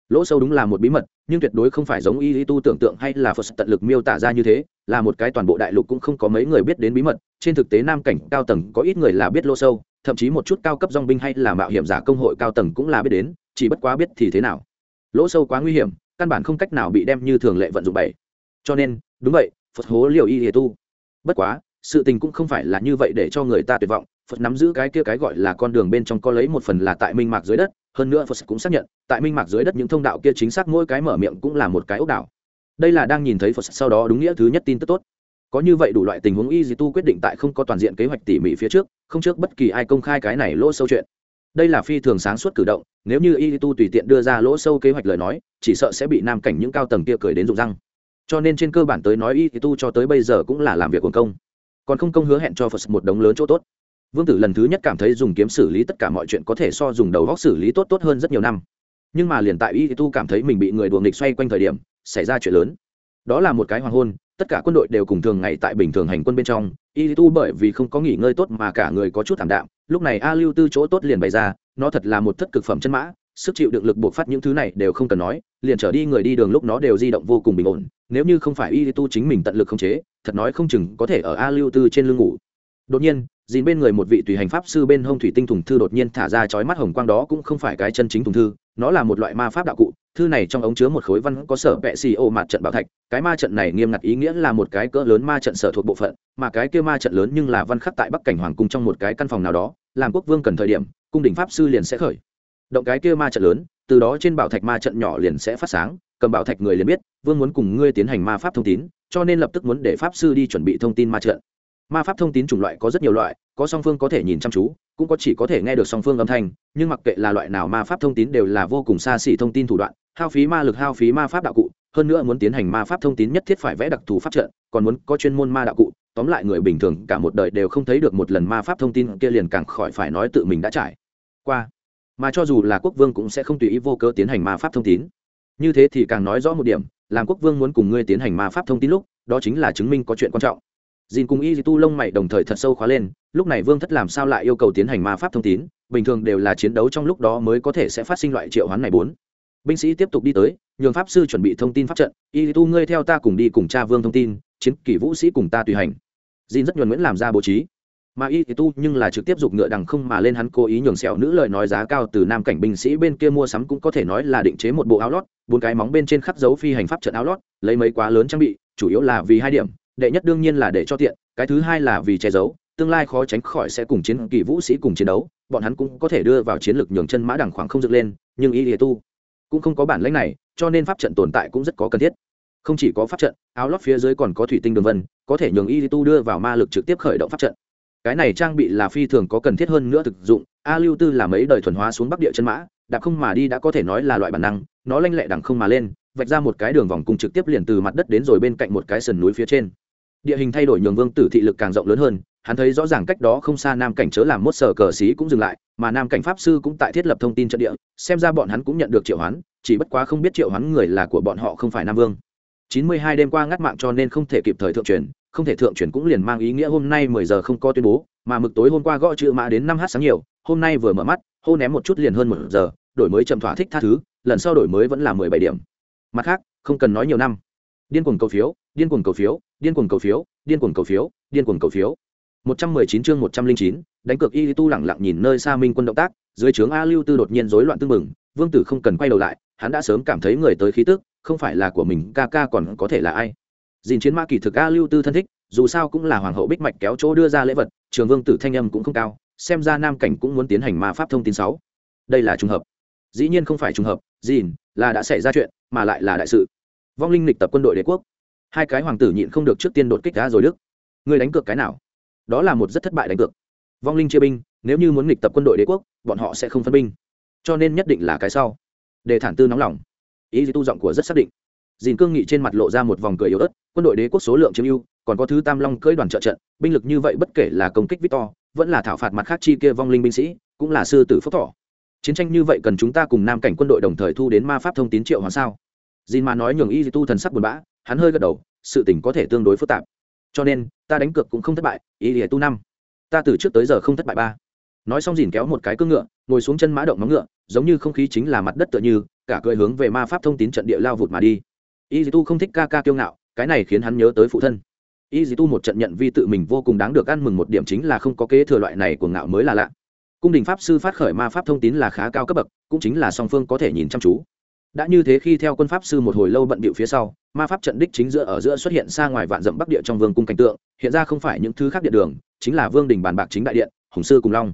lỗ sâu đúng là một bí mật, nhưng tuyệt đối không phải giống y lý tu tưởng tượng hay là phật tận lực miêu tả ra như thế, là một cái toàn bộ đại lục cũng không có mấy người biết đến bí mật. Trên thực tế nam cảnh cao tầng có ít người là biết lỗ sâu, thậm chí một chút cao cấp dong binh hay là mạo hiểm giả công hội cao tầng cũng là biết đến, chỉ bất quá biết thì thế nào. Lỗ sâu quá nguy hiểm, căn bản không cách nào bị đem như thường lệ vận dụng bảy. Cho nên, đúng vậy, phật hố liều y lý tu. Bất quá, sự tình cũng không phải là như vậy để cho người ta tuyệt vọng. Phật nắm giữ cái kia cái gọi là con đường bên trong có lấy một phần là tại minh mạc dưới đất hơn nữa phật cũng xác nhận, tại minh mạc dưới đất những thông đạo kia chính xác mỗi cái mở miệng cũng là một cái ốc đảo. Đây là đang nhìn thấy phật sau đó đúng nghĩa thứ nhất tin tức tốt. Có như vậy đủ loại tình huống y dì tu quyết định tại không có toàn diện kế hoạch tỉ mỉ phía trước, không trước bất kỳ ai công khai cái này lỗ sâu chuyện. Đây là phi thường sáng suốt cử động, nếu như y tu tùy tiện đưa ra lỗ sâu kế hoạch lời nói, chỉ sợ sẽ bị nam cảnh những cao tầng kia cười đến rụng răng. Cho nên trên cơ bản tới nói y tu cho tới bây giờ cũng là làm việc quần công. Còn không công hứa hẹn cho phật một đống lớn chỗ tốt vương tử lần thứ nhất cảm thấy dùng kiếm xử lý tất cả mọi chuyện có thể so dùng đầu góc xử lý tốt tốt hơn rất nhiều năm. Nhưng mà liền tại y tu cảm thấy mình bị người đùa nghịch xoay quanh thời điểm, xảy ra chuyện lớn. Đó là một cái hoàng hôn, tất cả quân đội đều cùng thường ngày tại bình thường hành quân bên trong. Y tu bởi vì không có nghỉ ngơi tốt mà cả người có chút thảm đạm, lúc này a lưu tư chỗ tốt liền bày ra, nó thật là một thất cực phẩm chân mã, sức chịu đựng lực buộc phát những thứ này đều không cần nói, liền trở đi người đi đường lúc nó đều di động vô cùng bình ổn. Nếu như không phải y tu chính mình tận lực không chế, thật nói không chừng có thể ở a lưu tư trên lưng ngủ. Đột nhiên dìn bên người một vị tùy hành pháp sư bên hông thủy tinh thùng thư đột nhiên thả ra chói mắt hồng quang đó cũng không phải cái chân chính thùng thư, nó là một loại ma pháp đạo cụ, thư này trong ống chứa một khối văn có sở vệ xì ô mặt trận bảo thạch, cái ma trận này nghiêm ngặt ý nghĩa là một cái cỡ lớn ma trận sở thuộc bộ phận, mà cái kia ma trận lớn nhưng là văn khắc tại bắc cảnh hoàng cung trong một cái căn phòng nào đó, làm quốc vương cần thời điểm, cung đình pháp sư liền sẽ khởi. Động cái kia ma trận lớn, từ đó trên bảo thạch ma trận nhỏ liền sẽ phát sáng, cầm bảo thạch người liền biết, vương muốn cùng ngươi tiến hành ma pháp thông tín, cho nên lập tức muốn để pháp sư đi chuẩn bị thông tin ma trận ma pháp thông tín chủng loại có rất nhiều loại, có song phương có thể nhìn chăm chú, cũng có chỉ có thể nghe được song phương âm thanh, nhưng mặc kệ là loại nào ma pháp thông tín đều là vô cùng xa xỉ thông tin thủ đoạn, hao phí ma lực, hao phí ma pháp đạo cụ, hơn nữa muốn tiến hành ma pháp thông tín nhất thiết phải vẽ đặc thù pháp trận, còn muốn có chuyên môn ma đạo cụ, tóm lại người bình thường cả một đời đều không thấy được một lần ma pháp thông tin kia liền càng khỏi phải nói tự mình đã trải qua. Mà cho dù là quốc vương cũng sẽ không tùy ý vô cớ tiến hành ma pháp thông tín. Như thế thì càng nói rõ một điểm, làm quốc vương muốn cùng ngươi tiến hành ma pháp thông tin lúc, đó chính là chứng minh có chuyện quan trọng dìn cùng y tu lông mày đồng thời thật sâu khóa lên, lúc này vương thất làm sao lại yêu cầu tiến hành ma pháp thông tín, bình thường đều là chiến đấu trong lúc đó mới có thể sẽ phát sinh loại triệu hoán này bốn. Binh sĩ tiếp tục đi tới, nhường pháp sư chuẩn bị thông tin pháp trận, y tu, ngươi theo ta cùng đi cùng cha vương thông tin, chiến kỷ vũ sĩ cùng ta tùy hành. Dìn rất nhuần nguyễn làm ra bố trí. Mà y tu nhưng là trực tiếp giục ngựa đằng không mà lên hắn cố ý nhường sẹo nữ lời nói giá cao từ nam cảnh binh sĩ bên kia mua sắm cũng có thể nói là định chế một bộ áo lót, bốn cái móng bên trên khắc dấu phi hành pháp trận áo lót, lấy mấy quá lớn trang bị, chủ yếu là vì hai điểm đệ nhất đương nhiên là để cho tiện, cái thứ hai là vì che giấu, tương lai khó tránh khỏi sẽ cùng chiến kỳ vũ sĩ cùng chiến đấu, bọn hắn cũng có thể đưa vào chiến lược nhường chân mã đằng khoảng không dựng lên, nhưng y lìa tu cũng không có bản lãnh này, cho nên pháp trận tồn tại cũng rất có cần thiết. Không chỉ có pháp trận, áo lót phía dưới còn có thủy tinh đường vân, có thể nhường y tu đưa vào ma lực trực tiếp khởi động pháp trận. Cái này trang bị là phi thường có cần thiết hơn nữa thực dụng, a lưu tư là mấy đời thuần hóa xuống bắc địa chân mã, đạp không mà đi đã có thể nói là loại bản năng, nó lanh lẹ đằng không mà lên, vạch ra một cái đường vòng cung trực tiếp liền từ mặt đất đến rồi bên cạnh một cái sườn núi phía trên địa hình thay đổi nhường vương tử thị lực càng rộng lớn hơn, hắn thấy rõ ràng cách đó không xa nam cảnh chớ làm mốt sở cờ xí cũng dừng lại, mà nam cảnh pháp sư cũng tại thiết lập thông tin trận địa, xem ra bọn hắn cũng nhận được triệu hoán, chỉ bất quá không biết triệu hoán người là của bọn họ không phải nam vương. Chín mươi hai đêm qua ngắt mạng cho nên không thể kịp thời thượng truyền, không thể thượng truyền cũng liền mang ý nghĩa hôm nay mười giờ không có tuyên bố, mà mực tối hôm qua gõ chữ mã đến năm h sáng nhiều, hôm nay vừa mở mắt, hô ném một chút liền hơn một giờ, đổi mới chậm thỏa thích tha thứ, lần sau đổi mới vẫn là mười bảy điểm. Mặt khác, không cần nói nhiều năm. Điên cuồng cầu phiếu, điên cuồng cầu phiếu điên cuồng cầu phiếu, điên cuồng cầu phiếu, điên cuồng cầu phiếu. Một trăm mười chín chương một trăm linh chín, đánh cược y tu lẳng lặng nhìn nơi xa minh quân động tác, dưới trướng a lưu tư đột nhiên rối loạn tưng mừng vương tử không cần quay đầu lại, hắn đã sớm cảm thấy người tới khí tức, không phải là của mình, ca ca còn có thể là ai. Dìn chiến ma kỳ thực a lưu tư thân thích, dù sao cũng là hoàng hậu bích mạch kéo chỗ đưa ra lễ vật, trường vương tử thanh âm cũng không cao, xem ra nam cảnh cũng muốn tiến hành ma pháp thông tin sáu. Đây là trùng hợp. Dĩ nhiên không phải trùng hợp, dìn, là đã xảy ra chuyện, mà lại là đại sự. Vong linh lịch tập quân đội đế quốc hai cái hoàng tử nhịn không được trước tiên đột kích ra rồi đức. Người đánh cược cái nào? Đó là một rất thất bại đánh cược. Vong linh chia binh, nếu như muốn nghịch tập quân đội đế quốc, bọn họ sẽ không phân binh. Cho nên nhất định là cái sau. Để thản tư nóng lòng. Ý tu giọng của rất xác định. Dìn cương nghị trên mặt lộ ra một vòng cười yếu ớt, quân đội đế quốc số lượng chiếm ưu, còn có thứ tam long cưỡi đoàn trợ trận, binh lực như vậy bất kể là công kích victor, vẫn là thảo phạt mặt khác chi kia vong linh binh sĩ, cũng là sư tử phúc thọ. Chiến tranh như vậy cần chúng ta cùng nam cảnh quân đội đồng thời thu đến ma pháp thông tín triệu hóa sao? Dìn mà nói nhường y tu thần sắc buồn bã hắn hơi gật đầu, sự tình có thể tương đối phức tạp. Cho nên, ta đánh cược cũng không thất bại y tu năm. Ta từ trước tới giờ không thất bại ba. Nói xong dìn kéo một cái cưỡng ngựa, ngồi xuống chân mã động móng ngựa, giống như không khí chính là mặt đất tựa như, cả cười hướng về ma pháp thông tín trận địa lao vụt mà đi. Y tu không thích ca ca kiêu ngạo, cái này khiến hắn nhớ tới phụ thân. Y tu một trận nhận vi tự mình vô cùng đáng được ăn mừng một điểm chính là không có kế thừa loại này của ngạo mới là lạ. Cung đình pháp sư phát khởi ma pháp thông tín là khá cao cấp bậc, cũng chính là song phương có thể nhìn chăm chú đã như thế khi theo quân pháp sư một hồi lâu bận bịu phía sau, ma pháp trận đích chính giữa ở giữa xuất hiện xa ngoài vạn dặm bắc địa trong vương cung cảnh tượng, hiện ra không phải những thứ khác điện đường, chính là vương đình bàn bạc chính đại điện, hùng sư cùng long.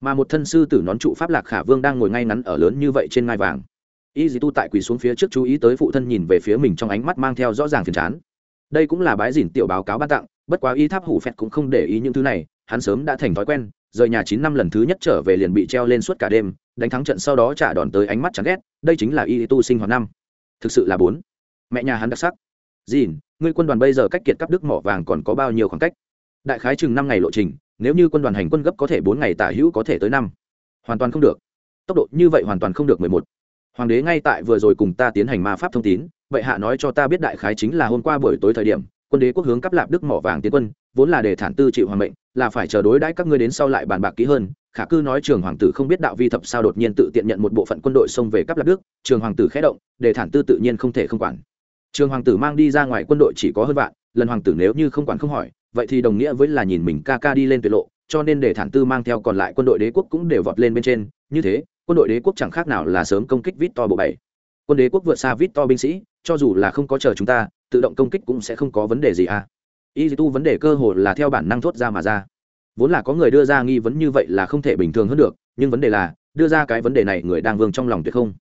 Mà một thân sư tử nón trụ pháp lạc khả vương đang ngồi ngay ngắn ở lớn như vậy trên ngai vàng. Y dì tu tại quỳ xuống phía trước chú ý tới phụ thân nhìn về phía mình trong ánh mắt mang theo rõ ràng phiền chán. Đây cũng là bái dìn tiểu báo cáo ban tặng, bất quá y tháp hủ phẹt cũng không để ý những thứ này, hắn sớm đã thành thói quen rời nhà chín năm lần thứ nhất trở về liền bị treo lên suốt cả đêm, đánh thắng trận sau đó trả đòn tới ánh mắt chán ghét, đây chính là y tu sinh hoạt năm. Thực sự là bốn. Mẹ nhà hắn đặc sắc. Dìn, ngươi quân đoàn bây giờ cách kiệt cắp đức mỏ vàng còn có bao nhiêu khoảng cách? Đại khái chừng năm ngày lộ trình, nếu như quân đoàn hành quân gấp có thể bốn ngày tả hữu có thể tới năm. Hoàn toàn không được. Tốc độ như vậy hoàn toàn không được mười một. Hoàng đế ngay tại vừa rồi cùng ta tiến hành ma pháp thông tín, vậy hạ nói cho ta biết đại khái chính là hôm qua buổi tối thời điểm, quân đế quốc hướng cấp lạp đức mỏ vàng tiến quân vốn là để thản tư chịu hoàng mệnh, là phải chờ đối đãi các ngươi đến sau lại bàn bạc kỹ hơn. Khả cư nói trường hoàng tử không biết đạo vi thập sao đột nhiên tự tiện nhận một bộ phận quân đội xông về cắp lạc đức, trường hoàng tử khé động, để thản tư tự nhiên không thể không quản. Trường hoàng tử mang đi ra ngoài quân đội chỉ có hơn vạn, lần hoàng tử nếu như không quản không hỏi, vậy thì đồng nghĩa với là nhìn mình ca ca đi lên tuyệt lộ, cho nên để thản tư mang theo còn lại quân đội đế quốc cũng đều vọt lên bên trên. Như thế, quân đội đế quốc chẳng khác nào là sớm công kích vít to bộ bảy. Quân đế quốc vượt xa vít to binh sĩ, cho dù là không có chờ chúng ta, tự động công kích cũng sẽ không có vấn đề gì à y tu vấn đề cơ hội là theo bản năng thốt ra mà ra. Vốn là có người đưa ra nghi vấn như vậy là không thể bình thường hơn được, nhưng vấn đề là, đưa ra cái vấn đề này người đang vương trong lòng tuyệt không.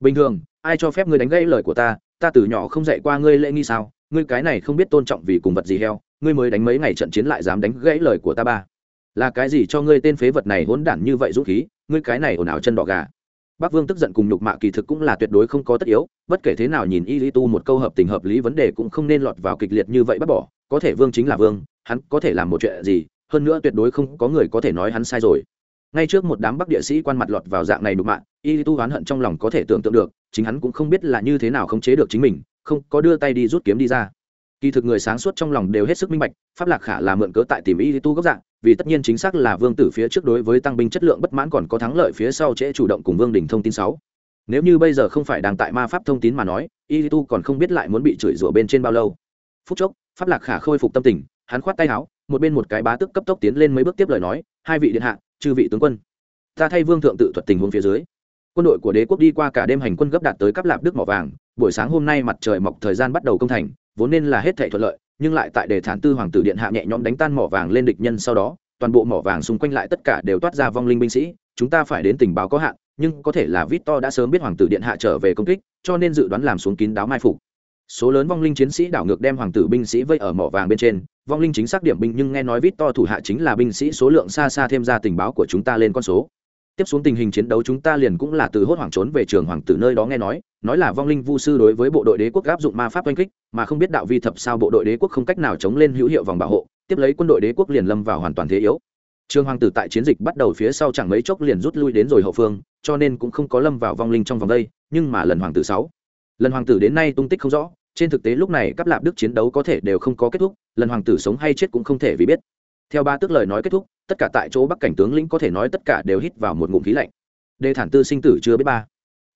Bình thường, ai cho phép ngươi đánh gãy lời của ta ta từ nhỏ không dạy qua ngươi lễ nghi sao, ngươi cái này không biết tôn trọng vì cùng vật gì heo, ngươi mới đánh mấy ngày trận chiến lại dám đánh gãy lời của ta ba. Là cái gì cho ngươi tên phế vật này hỗn đản như vậy dũng khí, ngươi cái này ồn ào chân đỏ gà. Bắc Vương tức giận cùng nhục mạ kỳ thực cũng là tuyệt đối không có tất yếu, bất kể thế nào nhìn Y Lý Tu một câu hợp tình hợp lý vấn đề cũng không nên lọt vào kịch liệt như vậy bắt bỏ, có thể Vương chính là Vương, hắn có thể làm một chuyện gì, hơn nữa tuyệt đối không có người có thể nói hắn sai rồi. Ngay trước một đám Bắc địa sĩ quan mặt lọt vào dạng này nhục mạ, Y Lý Tu oán hận trong lòng có thể tưởng tượng được, chính hắn cũng không biết là như thế nào khống chế được chính mình, không có đưa tay đi rút kiếm đi ra kỳ thực người sáng suốt trong lòng đều hết sức minh bạch pháp lạc khả là mượn cớ tại tìm y Lý tu gốc dạng vì tất nhiên chính xác là vương tử phía trước đối với tăng binh chất lượng bất mãn còn có thắng lợi phía sau trễ chủ động cùng vương đình thông tin sáu. Nếu như bây giờ không phải đang tại ma pháp thông tín mà nói, y tu còn không biết lại muốn bị chửi rủa bên trên bao lâu. Phút chốc, pháp lạc khả khôi phục tâm tình, hắn khoát tay áo, một bên một cái bá tức cấp tốc tiến lên mấy bước tiếp lời nói, hai vị điện hạ, chư vị tướng quân, ta thay vương thượng tự thuật tình huống phía dưới. Quân đội của đế quốc đi qua cả đêm hành quân gấp đạt tới cấp lạp đức mỏ vàng, buổi sáng hôm nay mặt trời mọc thời gian bắt đầu công thành, vốn nên là hết thảy thuận lợi nhưng lại tại đề thản tư hoàng tử điện hạ nhẹ nhõm đánh tan mỏ vàng lên địch nhân sau đó, toàn bộ mỏ vàng xung quanh lại tất cả đều toát ra vong linh binh sĩ, chúng ta phải đến tình báo có hạn, nhưng có thể là vít to đã sớm biết hoàng tử điện hạ trở về công kích, cho nên dự đoán làm xuống kín đáo mai phục. Số lớn vong linh chiến sĩ đảo ngược đem hoàng tử binh sĩ vây ở mỏ vàng bên trên, vong linh chính xác điểm binh nhưng nghe nói vít to thủ hạ chính là binh sĩ số lượng xa xa thêm ra tình báo của chúng ta lên con số tiếp xuống tình hình chiến đấu chúng ta liền cũng là từ hốt hoảng trốn về trường hoàng tử nơi đó nghe nói nói là vong linh vu sư đối với bộ đội đế quốc áp dụng ma pháp oanh kích, mà không biết đạo vi thập sao bộ đội đế quốc không cách nào chống lên hữu hiệu vòng bảo hộ, tiếp lấy quân đội đế quốc liền lâm vào hoàn toàn thế yếu. Trường hoàng tử tại chiến dịch bắt đầu phía sau chẳng mấy chốc liền rút lui đến rồi hậu phương, cho nên cũng không có lâm vào vong linh trong vòng đây, nhưng mà lần hoàng tử sáu, lần hoàng tử đến nay tung tích không rõ, trên thực tế lúc này các lạp đức chiến đấu có thể đều không có kết thúc, lần hoàng tử sống hay chết cũng không thể vì biết theo ba tức lời nói kết thúc, tất cả tại chỗ bắc cảnh tướng lĩnh có thể nói tất cả đều hít vào một ngụm khí lạnh. Đề thản tư sinh tử chưa biết ba.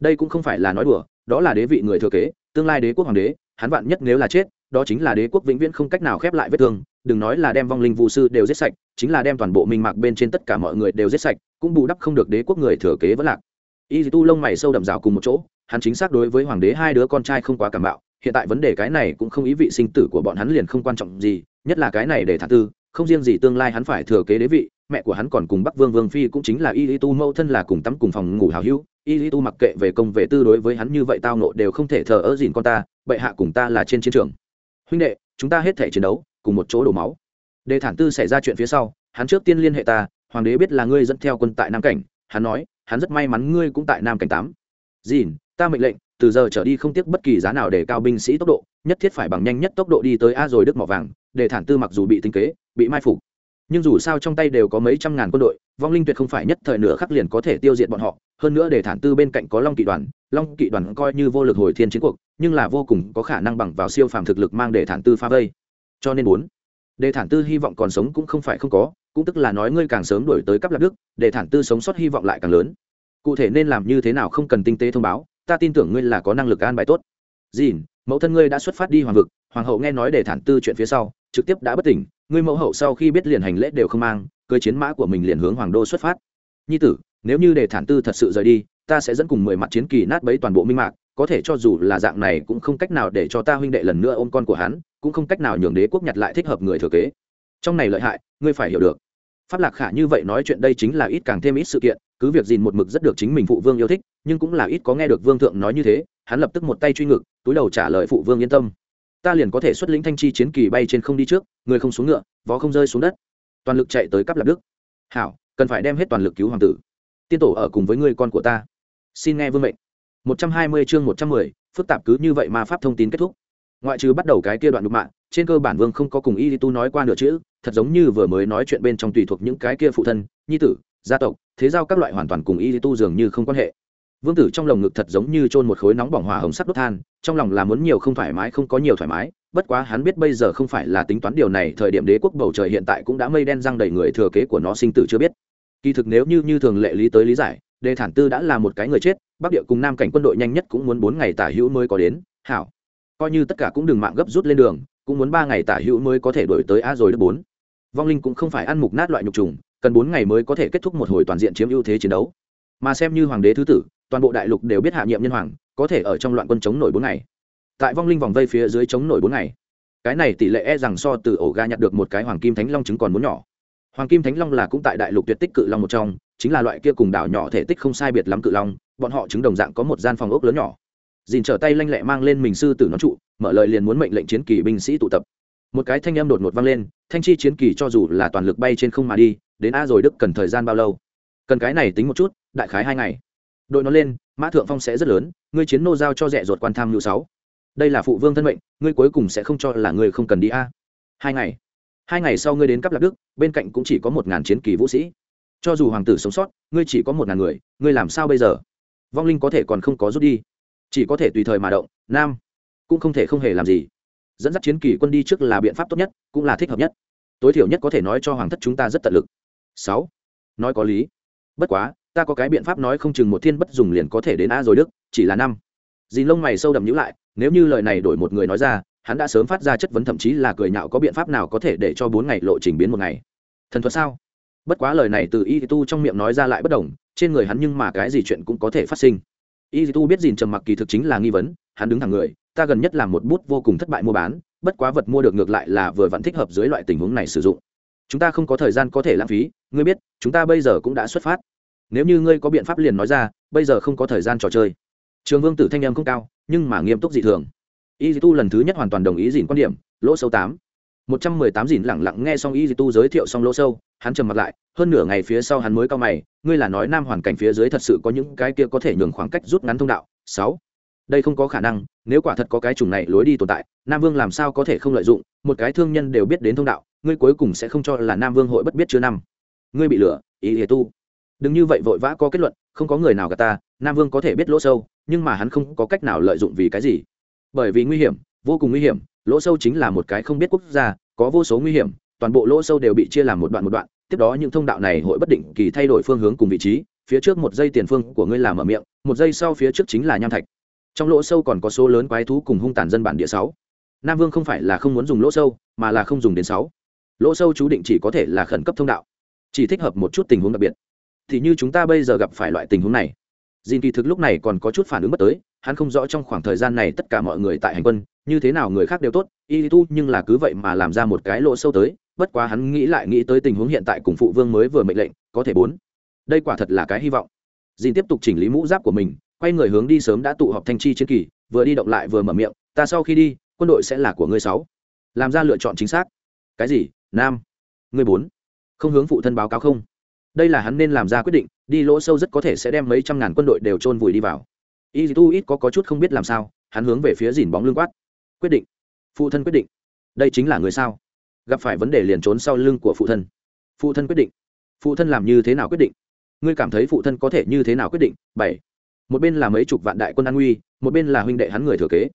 Đây cũng không phải là nói đùa, đó là đế vị người thừa kế, tương lai đế quốc hoàng đế, hắn vạn nhất nếu là chết, đó chính là đế quốc vĩnh viễn không cách nào khép lại vết thương, đừng nói là đem vong linh vũ sư đều giết sạch, chính là đem toàn bộ minh mạc bên trên tất cả mọi người đều giết sạch, cũng bù đắp không được đế quốc người thừa kế vẫn lạc. Y tu lông mày sâu đậm rào cùng một chỗ, hắn chính xác đối với hoàng đế hai đứa con trai không quá cảm bạo, hiện tại vấn đề cái này cũng không ý vị sinh tử của bọn hắn liền không quan trọng gì, nhất là cái này để thả tư không riêng gì tương lai hắn phải thừa kế đế vị, mẹ của hắn còn cùng bắc vương vương phi cũng chính là y lý tu Mâu thân là cùng tắm cùng phòng ngủ hào hữu. Y lý tu mặc kệ về công về tư đối với hắn như vậy tao nộ đều không thể thờ ơ dìn con ta, bệ hạ cùng ta là trên chiến trường. Huynh đệ, chúng ta hết thể chiến đấu, cùng một chỗ đổ máu. Đề thản tư xảy ra chuyện phía sau, hắn trước tiên liên hệ ta, hoàng đế biết là ngươi dẫn theo quân tại nam cảnh, hắn nói, hắn rất may mắn ngươi cũng tại nam cảnh tám. Dìn, ta mệnh lệnh, từ giờ trở đi không tiếc bất kỳ giá nào để cao binh sĩ tốc độ, nhất thiết phải bằng nhanh nhất tốc độ đi tới a rồi đức mỏ vàng để thản tư mặc dù bị tinh kế, bị mai phục. Nhưng dù sao trong tay đều có mấy trăm ngàn quân đội, vong linh tuyệt không phải nhất thời nửa khắc liền có thể tiêu diệt bọn họ. Hơn nữa để thản tư bên cạnh có long kỵ đoàn, long kỵ đoàn coi như vô lực hồi thiên chiến cuộc, nhưng là vô cùng có khả năng bằng vào siêu phàm thực lực mang để thản tư phá vây. Cho nên bốn để thản tư hy vọng còn sống cũng không phải không có, cũng tức là nói ngươi càng sớm đổi tới cấp lạc đức, để thản tư sống sót hy vọng lại càng lớn. Cụ thể nên làm như thế nào không cần tinh tế thông báo, ta tin tưởng ngươi là có năng lực an bài tốt. Dìn, mẫu thân ngươi đã xuất phát đi hoàng vực, hoàng hậu nghe nói để thản tư chuyện phía sau trực tiếp đã bất tỉnh, ngươi mẫu hậu sau khi biết liền hành lễ đều không mang, cưới chiến mã của mình liền hướng hoàng đô xuất phát. Nhi tử, nếu như để thản tư thật sự rời đi, ta sẽ dẫn cùng mười mặt chiến kỳ nát bấy toàn bộ minh mạc, có thể cho dù là dạng này cũng không cách nào để cho ta huynh đệ lần nữa ôm con của hắn, cũng không cách nào nhường đế quốc nhặt lại thích hợp người thừa kế. Trong này lợi hại, ngươi phải hiểu được. Pháp lạc khả như vậy nói chuyện đây chính là ít càng thêm ít sự kiện, cứ việc gìn một mực rất được chính mình phụ vương yêu thích, nhưng cũng là ít có nghe được vương thượng nói như thế, hắn lập tức một tay truy ngực, túi đầu trả lời phụ vương yên tâm ta liền có thể xuất lĩnh thanh chi chiến kỳ bay trên không đi trước, người không xuống ngựa, vó không rơi xuống đất. Toàn lực chạy tới cắp lạc đức. Hảo, cần phải đem hết toàn lực cứu hoàng tử. Tiên tổ ở cùng với người con của ta. Xin nghe vương mệnh. Một trăm hai mươi chương một trăm mười, phức tạp cứ như vậy mà pháp thông tin kết thúc. Ngoại trừ bắt đầu cái kia đoạn đục mạng trên cơ bản vương không có cùng y tu nói qua nửa chữ, thật giống như vừa mới nói chuyện bên trong tùy thuộc những cái kia phụ thân, nhi tử, gia tộc, thế giao các loại hoàn toàn cùng y tu dường như không quan hệ vương tử trong lồng ngực thật giống như chôn một khối nóng bỏng hỏa hồng sắc đốt than, trong lòng là muốn nhiều không thoải mái, không có nhiều thoải mái, bất quá hắn biết bây giờ không phải là tính toán điều này, thời điểm đế quốc bầu trời hiện tại cũng đã mây đen răng đầy người thừa kế của nó sinh tử chưa biết. Kỳ thực nếu như như thường lệ lý tới lý giải đề thản tư đã là một cái người chết, bắc địa cùng nam cảnh quân đội nhanh nhất cũng muốn bốn ngày tả hữu mới có đến, hảo. Coi như tất cả cũng đừng mạng gấp rút lên đường, cũng muốn ba ngày tả hữu mới có thể đổi tới a rồi lớp bốn. Vong linh cũng không phải ăn mục nát loại nhục trùng, cần bốn ngày mới có thể kết thúc một hồi toàn diện chiếm ưu thế chiến đấu. Mà xem như hoàng đế thứ tử toàn bộ đại lục đều biết hạ nhiệm nhân hoàng, có thể ở trong loạn quân chống nổi bốn ngày. Tại vong linh vòng vây phía dưới chống nổi bốn ngày. Cái này tỷ lệ e rằng so từ ổ ga nhặt được một cái hoàng kim thánh long trứng còn muốn nhỏ. Hoàng kim thánh long là cũng tại đại lục tuyệt tích cự long một trong, chính là loại kia cùng đảo nhỏ thể tích không sai biệt lắm cự long, bọn họ chứng đồng dạng có một gian phòng ốc lớn nhỏ. Dìn trở tay lanh lẹ mang lên mình sư tử nó trụ, mở lời liền muốn mệnh lệnh chiến kỳ binh sĩ tụ tập. Một cái thanh âm đột ngột vang lên, thanh chi chiến kỳ cho dù là toàn lực bay trên không mà đi, đến a rồi đức cần thời gian bao lâu? Cần cái này tính một chút, đại khái hai ngày đội nó lên, mã thượng phong sẽ rất lớn, ngươi chiến nô giao cho rẻ ruột quan tham nhu sáu. Đây là phụ vương thân mệnh, ngươi cuối cùng sẽ không cho là ngươi không cần đi a. Hai ngày. Hai ngày sau ngươi đến cấp lạc đức, bên cạnh cũng chỉ có một ngàn chiến kỳ vũ sĩ. Cho dù hoàng tử sống sót, ngươi chỉ có một ngàn người, ngươi làm sao bây giờ? Vong linh có thể còn không có rút đi. Chỉ có thể tùy thời mà động, nam. Cũng không thể không hề làm gì. Dẫn dắt chiến kỳ quân đi trước là biện pháp tốt nhất, cũng là thích hợp nhất. Tối thiểu nhất có thể nói cho hoàng thất chúng ta rất tận lực. Sáu. Nói có lý. Bất quá ta có cái biện pháp nói không chừng một thiên bất dùng liền có thể đến a rồi đức, chỉ là năm. Dì lông mày sâu đậm nhữ lại, nếu như lời này đổi một người nói ra, hắn đã sớm phát ra chất vấn thậm chí là cười nhạo có biện pháp nào có thể để cho bốn ngày lộ trình biến một ngày. Thần thuật sao? Bất quá lời này từ y tu trong miệng nói ra lại bất đồng, trên người hắn nhưng mà cái gì chuyện cũng có thể phát sinh. Y tu biết dìn trầm mặc kỳ thực chính là nghi vấn, hắn đứng thẳng người, ta gần nhất làm một bút vô cùng thất bại mua bán, bất quá vật mua được ngược lại là vừa vẫn thích hợp dưới loại tình huống này sử dụng. Chúng ta không có thời gian có thể lãng phí, ngươi biết, chúng ta bây giờ cũng đã xuất phát nếu như ngươi có biện pháp liền nói ra, bây giờ không có thời gian trò chơi. Trường vương tử thanh em không cao, nhưng mà nghiêm túc dị thường. Y tu lần thứ nhất hoàn toàn đồng ý dìn quan điểm, lỗ sâu tám. Một trăm mười tám dìn lẳng lặng nghe xong y tu giới thiệu xong lỗ sâu, hắn trầm mặt lại, hơn nửa ngày phía sau hắn mới cao mày, ngươi là nói nam hoàn cảnh phía dưới thật sự có những cái kia có thể nhường khoảng cách rút ngắn thông đạo. Sáu. Đây không có khả năng, nếu quả thật có cái chủng này lối đi tồn tại, nam vương làm sao có thể không lợi dụng, một cái thương nhân đều biết đến thông đạo, ngươi cuối cùng sẽ không cho là nam vương hội bất biết chưa năm. Ngươi bị lừa ý hề tu đừng như vậy vội vã có kết luận, không có người nào gạt ta, nam vương có thể biết lỗ sâu, nhưng mà hắn không có cách nào lợi dụng vì cái gì. Bởi vì nguy hiểm, vô cùng nguy hiểm, lỗ sâu chính là một cái không biết quốc gia, có vô số nguy hiểm, toàn bộ lỗ sâu đều bị chia làm một đoạn một đoạn, tiếp đó những thông đạo này hội bất định kỳ thay đổi phương hướng cùng vị trí, phía trước một giây tiền phương của ngươi làm ở miệng, một giây sau phía trước chính là nham thạch. Trong lỗ sâu còn có số lớn quái thú cùng hung tàn dân bản địa sáu. Nam vương không phải là không muốn dùng lỗ sâu, mà là không dùng đến sáu. Lỗ sâu chú định chỉ có thể là khẩn cấp thông đạo. Chỉ thích hợp một chút tình huống đặc biệt thì như chúng ta bây giờ gặp phải loại tình huống này. Dìn kỳ thực lúc này còn có chút phản ứng bất tới, hắn không rõ trong khoảng thời gian này tất cả mọi người tại hành quân, như thế nào người khác đều tốt, y tu nhưng là cứ vậy mà làm ra một cái lỗ sâu tới, bất quá hắn nghĩ lại nghĩ tới tình huống hiện tại cùng phụ vương mới vừa mệnh lệnh, có thể bốn. Đây quả thật là cái hy vọng. Dìn tiếp tục chỉnh lý mũ giáp của mình, quay người hướng đi sớm đã tụ họp thanh chi chiến kỳ, vừa đi động lại vừa mở miệng, ta sau khi đi, quân đội sẽ là của ngươi sáu. Làm ra lựa chọn chính xác. Cái gì? Nam. Ngươi bốn. Không hướng phụ thân báo cáo không? Đây là hắn nên làm ra quyết định đi lỗ sâu rất có thể sẽ đem mấy trăm ngàn quân đội đều chôn vùi đi vào. Y tu ít có, có chút không biết làm sao hắn hướng về phía dìn bóng lưng quát. Quyết định. Phụ thân quyết định. Đây chính là người sao? Gặp phải vấn đề liền trốn sau lưng của phụ thân. Phụ thân quyết định. Phụ thân làm như thế nào quyết định? Ngươi cảm thấy phụ thân có thể như thế nào quyết định? Bảy. Một bên là mấy chục vạn đại quân an nguy một bên là huynh đệ hắn người thừa kế.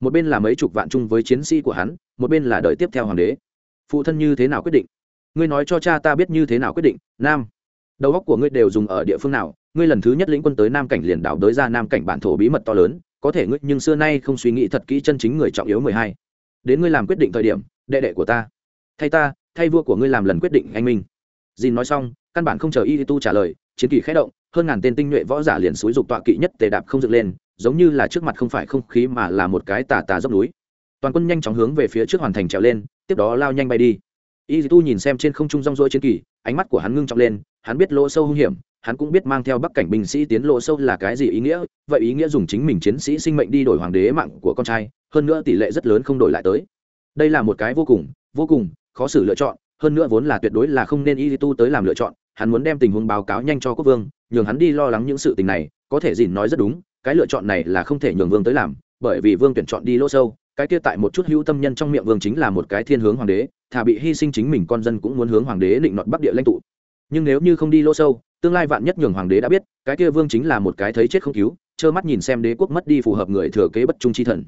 Một bên là mấy chục vạn chung với chiến sĩ của hắn một bên là đợi tiếp theo hoàng đế. Phụ thân như thế nào quyết định? Ngươi nói cho cha ta biết như thế nào quyết định nam đầu óc của ngươi đều dùng ở địa phương nào? Ngươi lần thứ nhất lĩnh quân tới nam cảnh liền đảo đới ra nam cảnh bản thổ bí mật to lớn, có thể ngươi nhưng xưa nay không suy nghĩ thật kỹ chân chính người trọng yếu mười hai. Đến ngươi làm quyết định thời điểm, đệ đệ của ta. Thay ta, thay vua của ngươi làm lần quyết định, anh minh. Dìn nói xong, căn bản không chờ y tu trả lời, chiến kỳ khé động, hơn ngàn tên tinh nhuệ võ giả liền xúi dục tọa kỵ nhất tề đạp không dựng lên, giống như là trước mặt không phải không khí mà là một cái tà tà dốc núi. Toàn quân nhanh chóng hướng về phía trước hoàn thành trèo lên, tiếp đó lao nhanh bay đi. Y tu nhìn xem trên không trung rong rỗi chiến kỳ ánh mắt của hắn ngưng trọng lên hắn biết lỗ sâu hung hiểm, hắn cũng biết mang theo bắc cảnh binh sĩ tiến lỗ sâu là cái gì ý nghĩa, vậy ý nghĩa dùng chính mình chiến sĩ sinh mệnh đi đổi hoàng đế mạng của con trai, hơn nữa tỷ lệ rất lớn không đổi lại tới. Đây là một cái vô cùng vô cùng khó xử lựa chọn, hơn nữa vốn là tuyệt đối là không nên y tu tới làm lựa chọn, hắn muốn đem tình huống báo cáo nhanh cho quốc vương, nhường hắn đi lo lắng những sự tình này, có thể dìn nói rất đúng, cái lựa chọn này là không thể nhường vương tới làm, bởi vì vương tuyển chọn đi lỗ sâu, cái kia tại một chút hữu tâm nhân trong miệng vương chính là một cái thiên hướng hoàng đế, thà bị hy sinh chính mình con dân cũng muốn hướng hoàng đế định nọt bắc địa lãnh tụ nhưng nếu như không đi lỗ sâu, tương lai vạn nhất nhường hoàng đế đã biết, cái kia vương chính là một cái thấy chết không cứu, trơ mắt nhìn xem đế quốc mất đi phù hợp người thừa kế bất trung chi thần.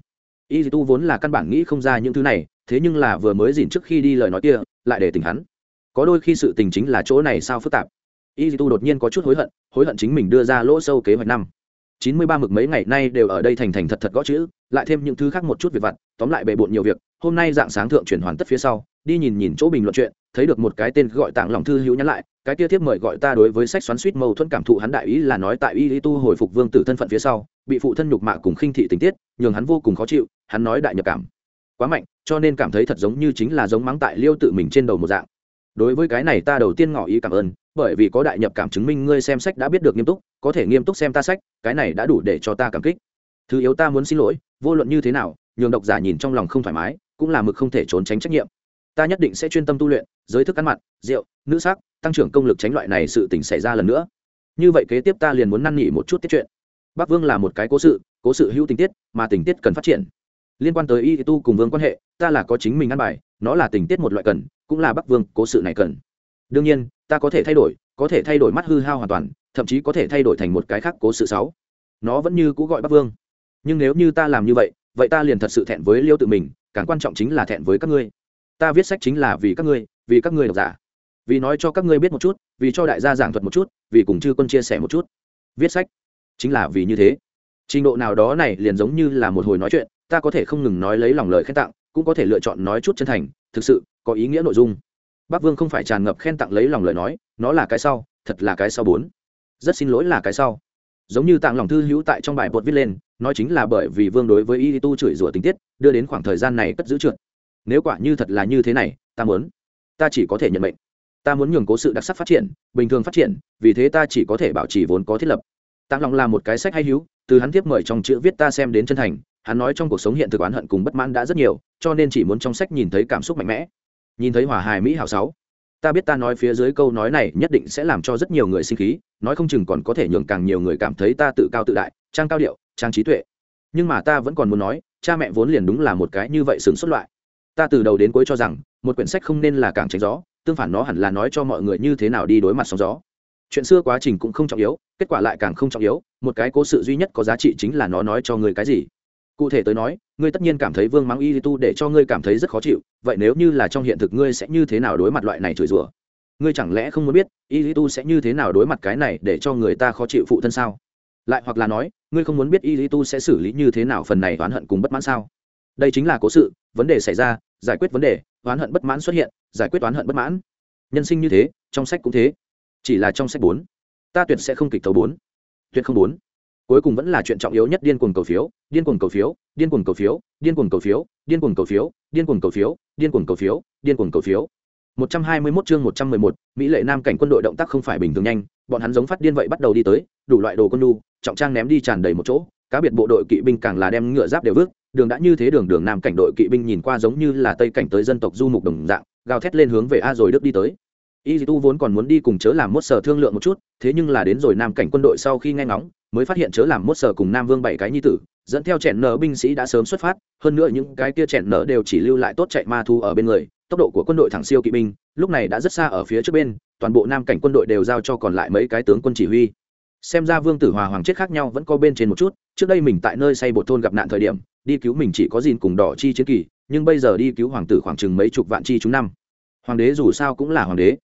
Y tu vốn là căn bản nghĩ không ra những thứ này, thế nhưng là vừa mới dìn trước khi đi lời nói kia, lại để tình hắn. Có đôi khi sự tình chính là chỗ này sao phức tạp. Y tu đột nhiên có chút hối hận hối hận chính mình đưa ra lỗ sâu kế hoạch năm. Chín mươi ba mực mấy ngày nay đều ở đây thành thành thật thật gõ chữ, lại thêm những thứ khác một chút việc vặt, tóm lại bề bộn nhiều việc, hôm nay dạng sáng thượng chuyển hoàn tất phía sau đi nhìn nhìn chỗ bình luận chuyện, thấy được một cái tên gọi tặng lòng thư hữu nhắn lại, cái kia tiếp mời gọi ta đối với sách xoắn suýt mâu thuẫn cảm thụ hắn đại ý là nói tại y tu hồi phục vương tử thân phận phía sau, bị phụ thân nhục mạ cùng khinh thị tình tiết, nhường hắn vô cùng khó chịu, hắn nói đại nhập cảm. Quá mạnh, cho nên cảm thấy thật giống như chính là giống mắng tại liêu tự mình trên đầu một dạng. Đối với cái này ta đầu tiên ngỏ ý cảm ơn, bởi vì có đại nhập cảm chứng minh ngươi xem sách đã biết được nghiêm túc, có thể nghiêm túc xem ta sách, cái này đã đủ để cho ta cảm kích. Thứ yếu ta muốn xin lỗi, vô luận như thế nào, nhường độc giả nhìn trong lòng không thoải mái, cũng là mực không thể trốn tránh trách nhiệm ta nhất định sẽ chuyên tâm tu luyện, giới thức ăn mặn, rượu, nữ sắc, tăng trưởng công lực tránh loại này sự tình xảy ra lần nữa. Như vậy kế tiếp ta liền muốn năn nỉ một chút tiết chuyện. Bắc vương là một cái cố sự cố sự hữu tình tiết, mà tình tiết cần phát triển. Liên quan tới y tu cùng vương quan hệ, ta là có chính mình ăn bài, nó là tình tiết một loại cần, cũng là bắc vương cố sự này cần. Đương nhiên, ta có thể thay đổi, có thể thay đổi mắt hư hao hoàn toàn, thậm chí có thể thay đổi thành một cái khác cố sự sáu. Nó vẫn như cũ gọi bắc vương. Nhưng nếu như ta làm như vậy vậy ta liền thật sự thẹn với liêu tự mình, càng quan trọng chính là thẹn với các ngươi ta viết sách chính là vì các ngươi, vì các ngươi độc giả. Vì nói cho các ngươi biết một chút, vì cho đại gia giảng thuật một chút, vì cùng chư quân chia sẻ một chút. Viết sách chính là vì như thế. Trình độ nào đó này liền giống như là một hồi nói chuyện, ta có thể không ngừng nói lấy lòng lời khen tặng, cũng có thể lựa chọn nói chút chân thành, thực sự, có ý nghĩa nội dung. Bắc vương không phải tràn ngập khen tặng lấy lòng lời nói, nó là cái sau, thật là cái sau bốn. Rất xin lỗi là cái sau. Giống như tặng lòng thư hữu tại trong bài bột viết lên nói chính là bởi vì vương đối với y tu chửi rủa tình tiết, đưa đến khoảng thời gian này cất giữ trượt nếu quả như thật là như thế này, ta muốn, ta chỉ có thể nhận mệnh. Ta muốn nhường cố sự đặc sắc phát triển, bình thường phát triển, vì thế ta chỉ có thể bảo trì vốn có thiết lập. Tặng lòng là một cái sách hay hữu, từ hắn tiếp mời trong chữ viết ta xem đến chân thành, hắn nói trong cuộc sống hiện thực oán hận cùng bất mãn đã rất nhiều, cho nên chỉ muốn trong sách nhìn thấy cảm xúc mạnh mẽ, nhìn thấy hòa hài mỹ hảo sáu. Ta biết ta nói phía dưới câu nói này nhất định sẽ làm cho rất nhiều người sinh khí, nói không chừng còn có thể nhường càng nhiều người cảm thấy ta tự cao tự đại, trang cao điệu, trang trí tuệ. Nhưng mà ta vẫn còn muốn nói, cha mẹ vốn liền đúng là một cái như vậy sừng xuất loại ta từ đầu đến cuối cho rằng, một quyển sách không nên là càng tránh gió, tương phản nó hẳn là nói cho mọi người như thế nào đi đối mặt sóng gió. Chuyện xưa quá trình cũng không trọng yếu, kết quả lại càng không trọng yếu, một cái cố sự duy nhất có giá trị chính là nó nói cho người cái gì. Cụ thể tới nói, ngươi tất nhiên cảm thấy vương mắng y tu để cho ngươi cảm thấy rất khó chịu, vậy nếu như là trong hiện thực ngươi sẽ như thế nào đối mặt loại này chửi rủa? Ngươi chẳng lẽ không muốn biết, y tu sẽ như thế nào đối mặt cái này để cho người ta khó chịu phụ thân sao? Lại hoặc là nói, ngươi không muốn biết y tu sẽ xử lý như thế nào phần này oán hận cùng bất mãn sao? Đây chính là cố sự vấn đề xảy ra giải quyết vấn đề oán hận bất mãn xuất hiện giải quyết oán hận bất mãn. Nhân sinh như thế trong sách cũng thế. Chỉ là trong sách bốn ta tuyệt sẽ không kịch thấu bốn tuyệt không bốn. Cuối cùng vẫn là chuyện trọng yếu nhất điên cuồng cầu phiếu điên cuồng cầu phiếu điên cuồng cầu phiếu điên cuồng cầu phiếu điên cuồng cầu phiếu điên cuồng cầu phiếu điên cuồng cầu phiếu điên cuồng cầu phiếu. 121 chương 111, Mỹ lệ nam cảnh quân đội động tác không phải bình thường nhanh, bọn hắn giống phát điên vậy bắt đầu đi tới, đủ loại đồ quân nu, trọng trang ném đi tràn đầy một chỗ, cá biệt bộ đội kỵ binh càng là đem ngựa giáp đều vứt, đường đã như thế đường đường nam cảnh đội kỵ binh nhìn qua giống như là tây cảnh tới dân tộc du mục đồng dạng, gào thét lên hướng về a rồi đức đi tới. Y Tu vốn còn muốn đi cùng chớ làm mốt sở thương lượng một chút, thế nhưng là đến rồi nam cảnh quân đội sau khi nghe ngóng, mới phát hiện chớ làm mốt sở cùng nam vương bảy cái nhi tử dẫn theo chẹn nở binh sĩ đã sớm xuất phát hơn nữa những cái kia chẹn nở đều chỉ lưu lại tốt chạy ma thu ở bên người tốc độ của quân đội thẳng siêu kỵ binh lúc này đã rất xa ở phía trước bên toàn bộ nam cảnh quân đội đều giao cho còn lại mấy cái tướng quân chỉ huy xem ra vương tử hòa hoàng chết khác nhau vẫn có bên trên một chút trước đây mình tại nơi xây bột thôn gặp nạn thời điểm đi cứu mình chỉ có gìn cùng đỏ chi chiến kỳ, nhưng bây giờ đi cứu hoàng tử khoảng chừng mấy chục vạn chi chúng năm. Hoàng đế dù sao cũng là hoàng đế.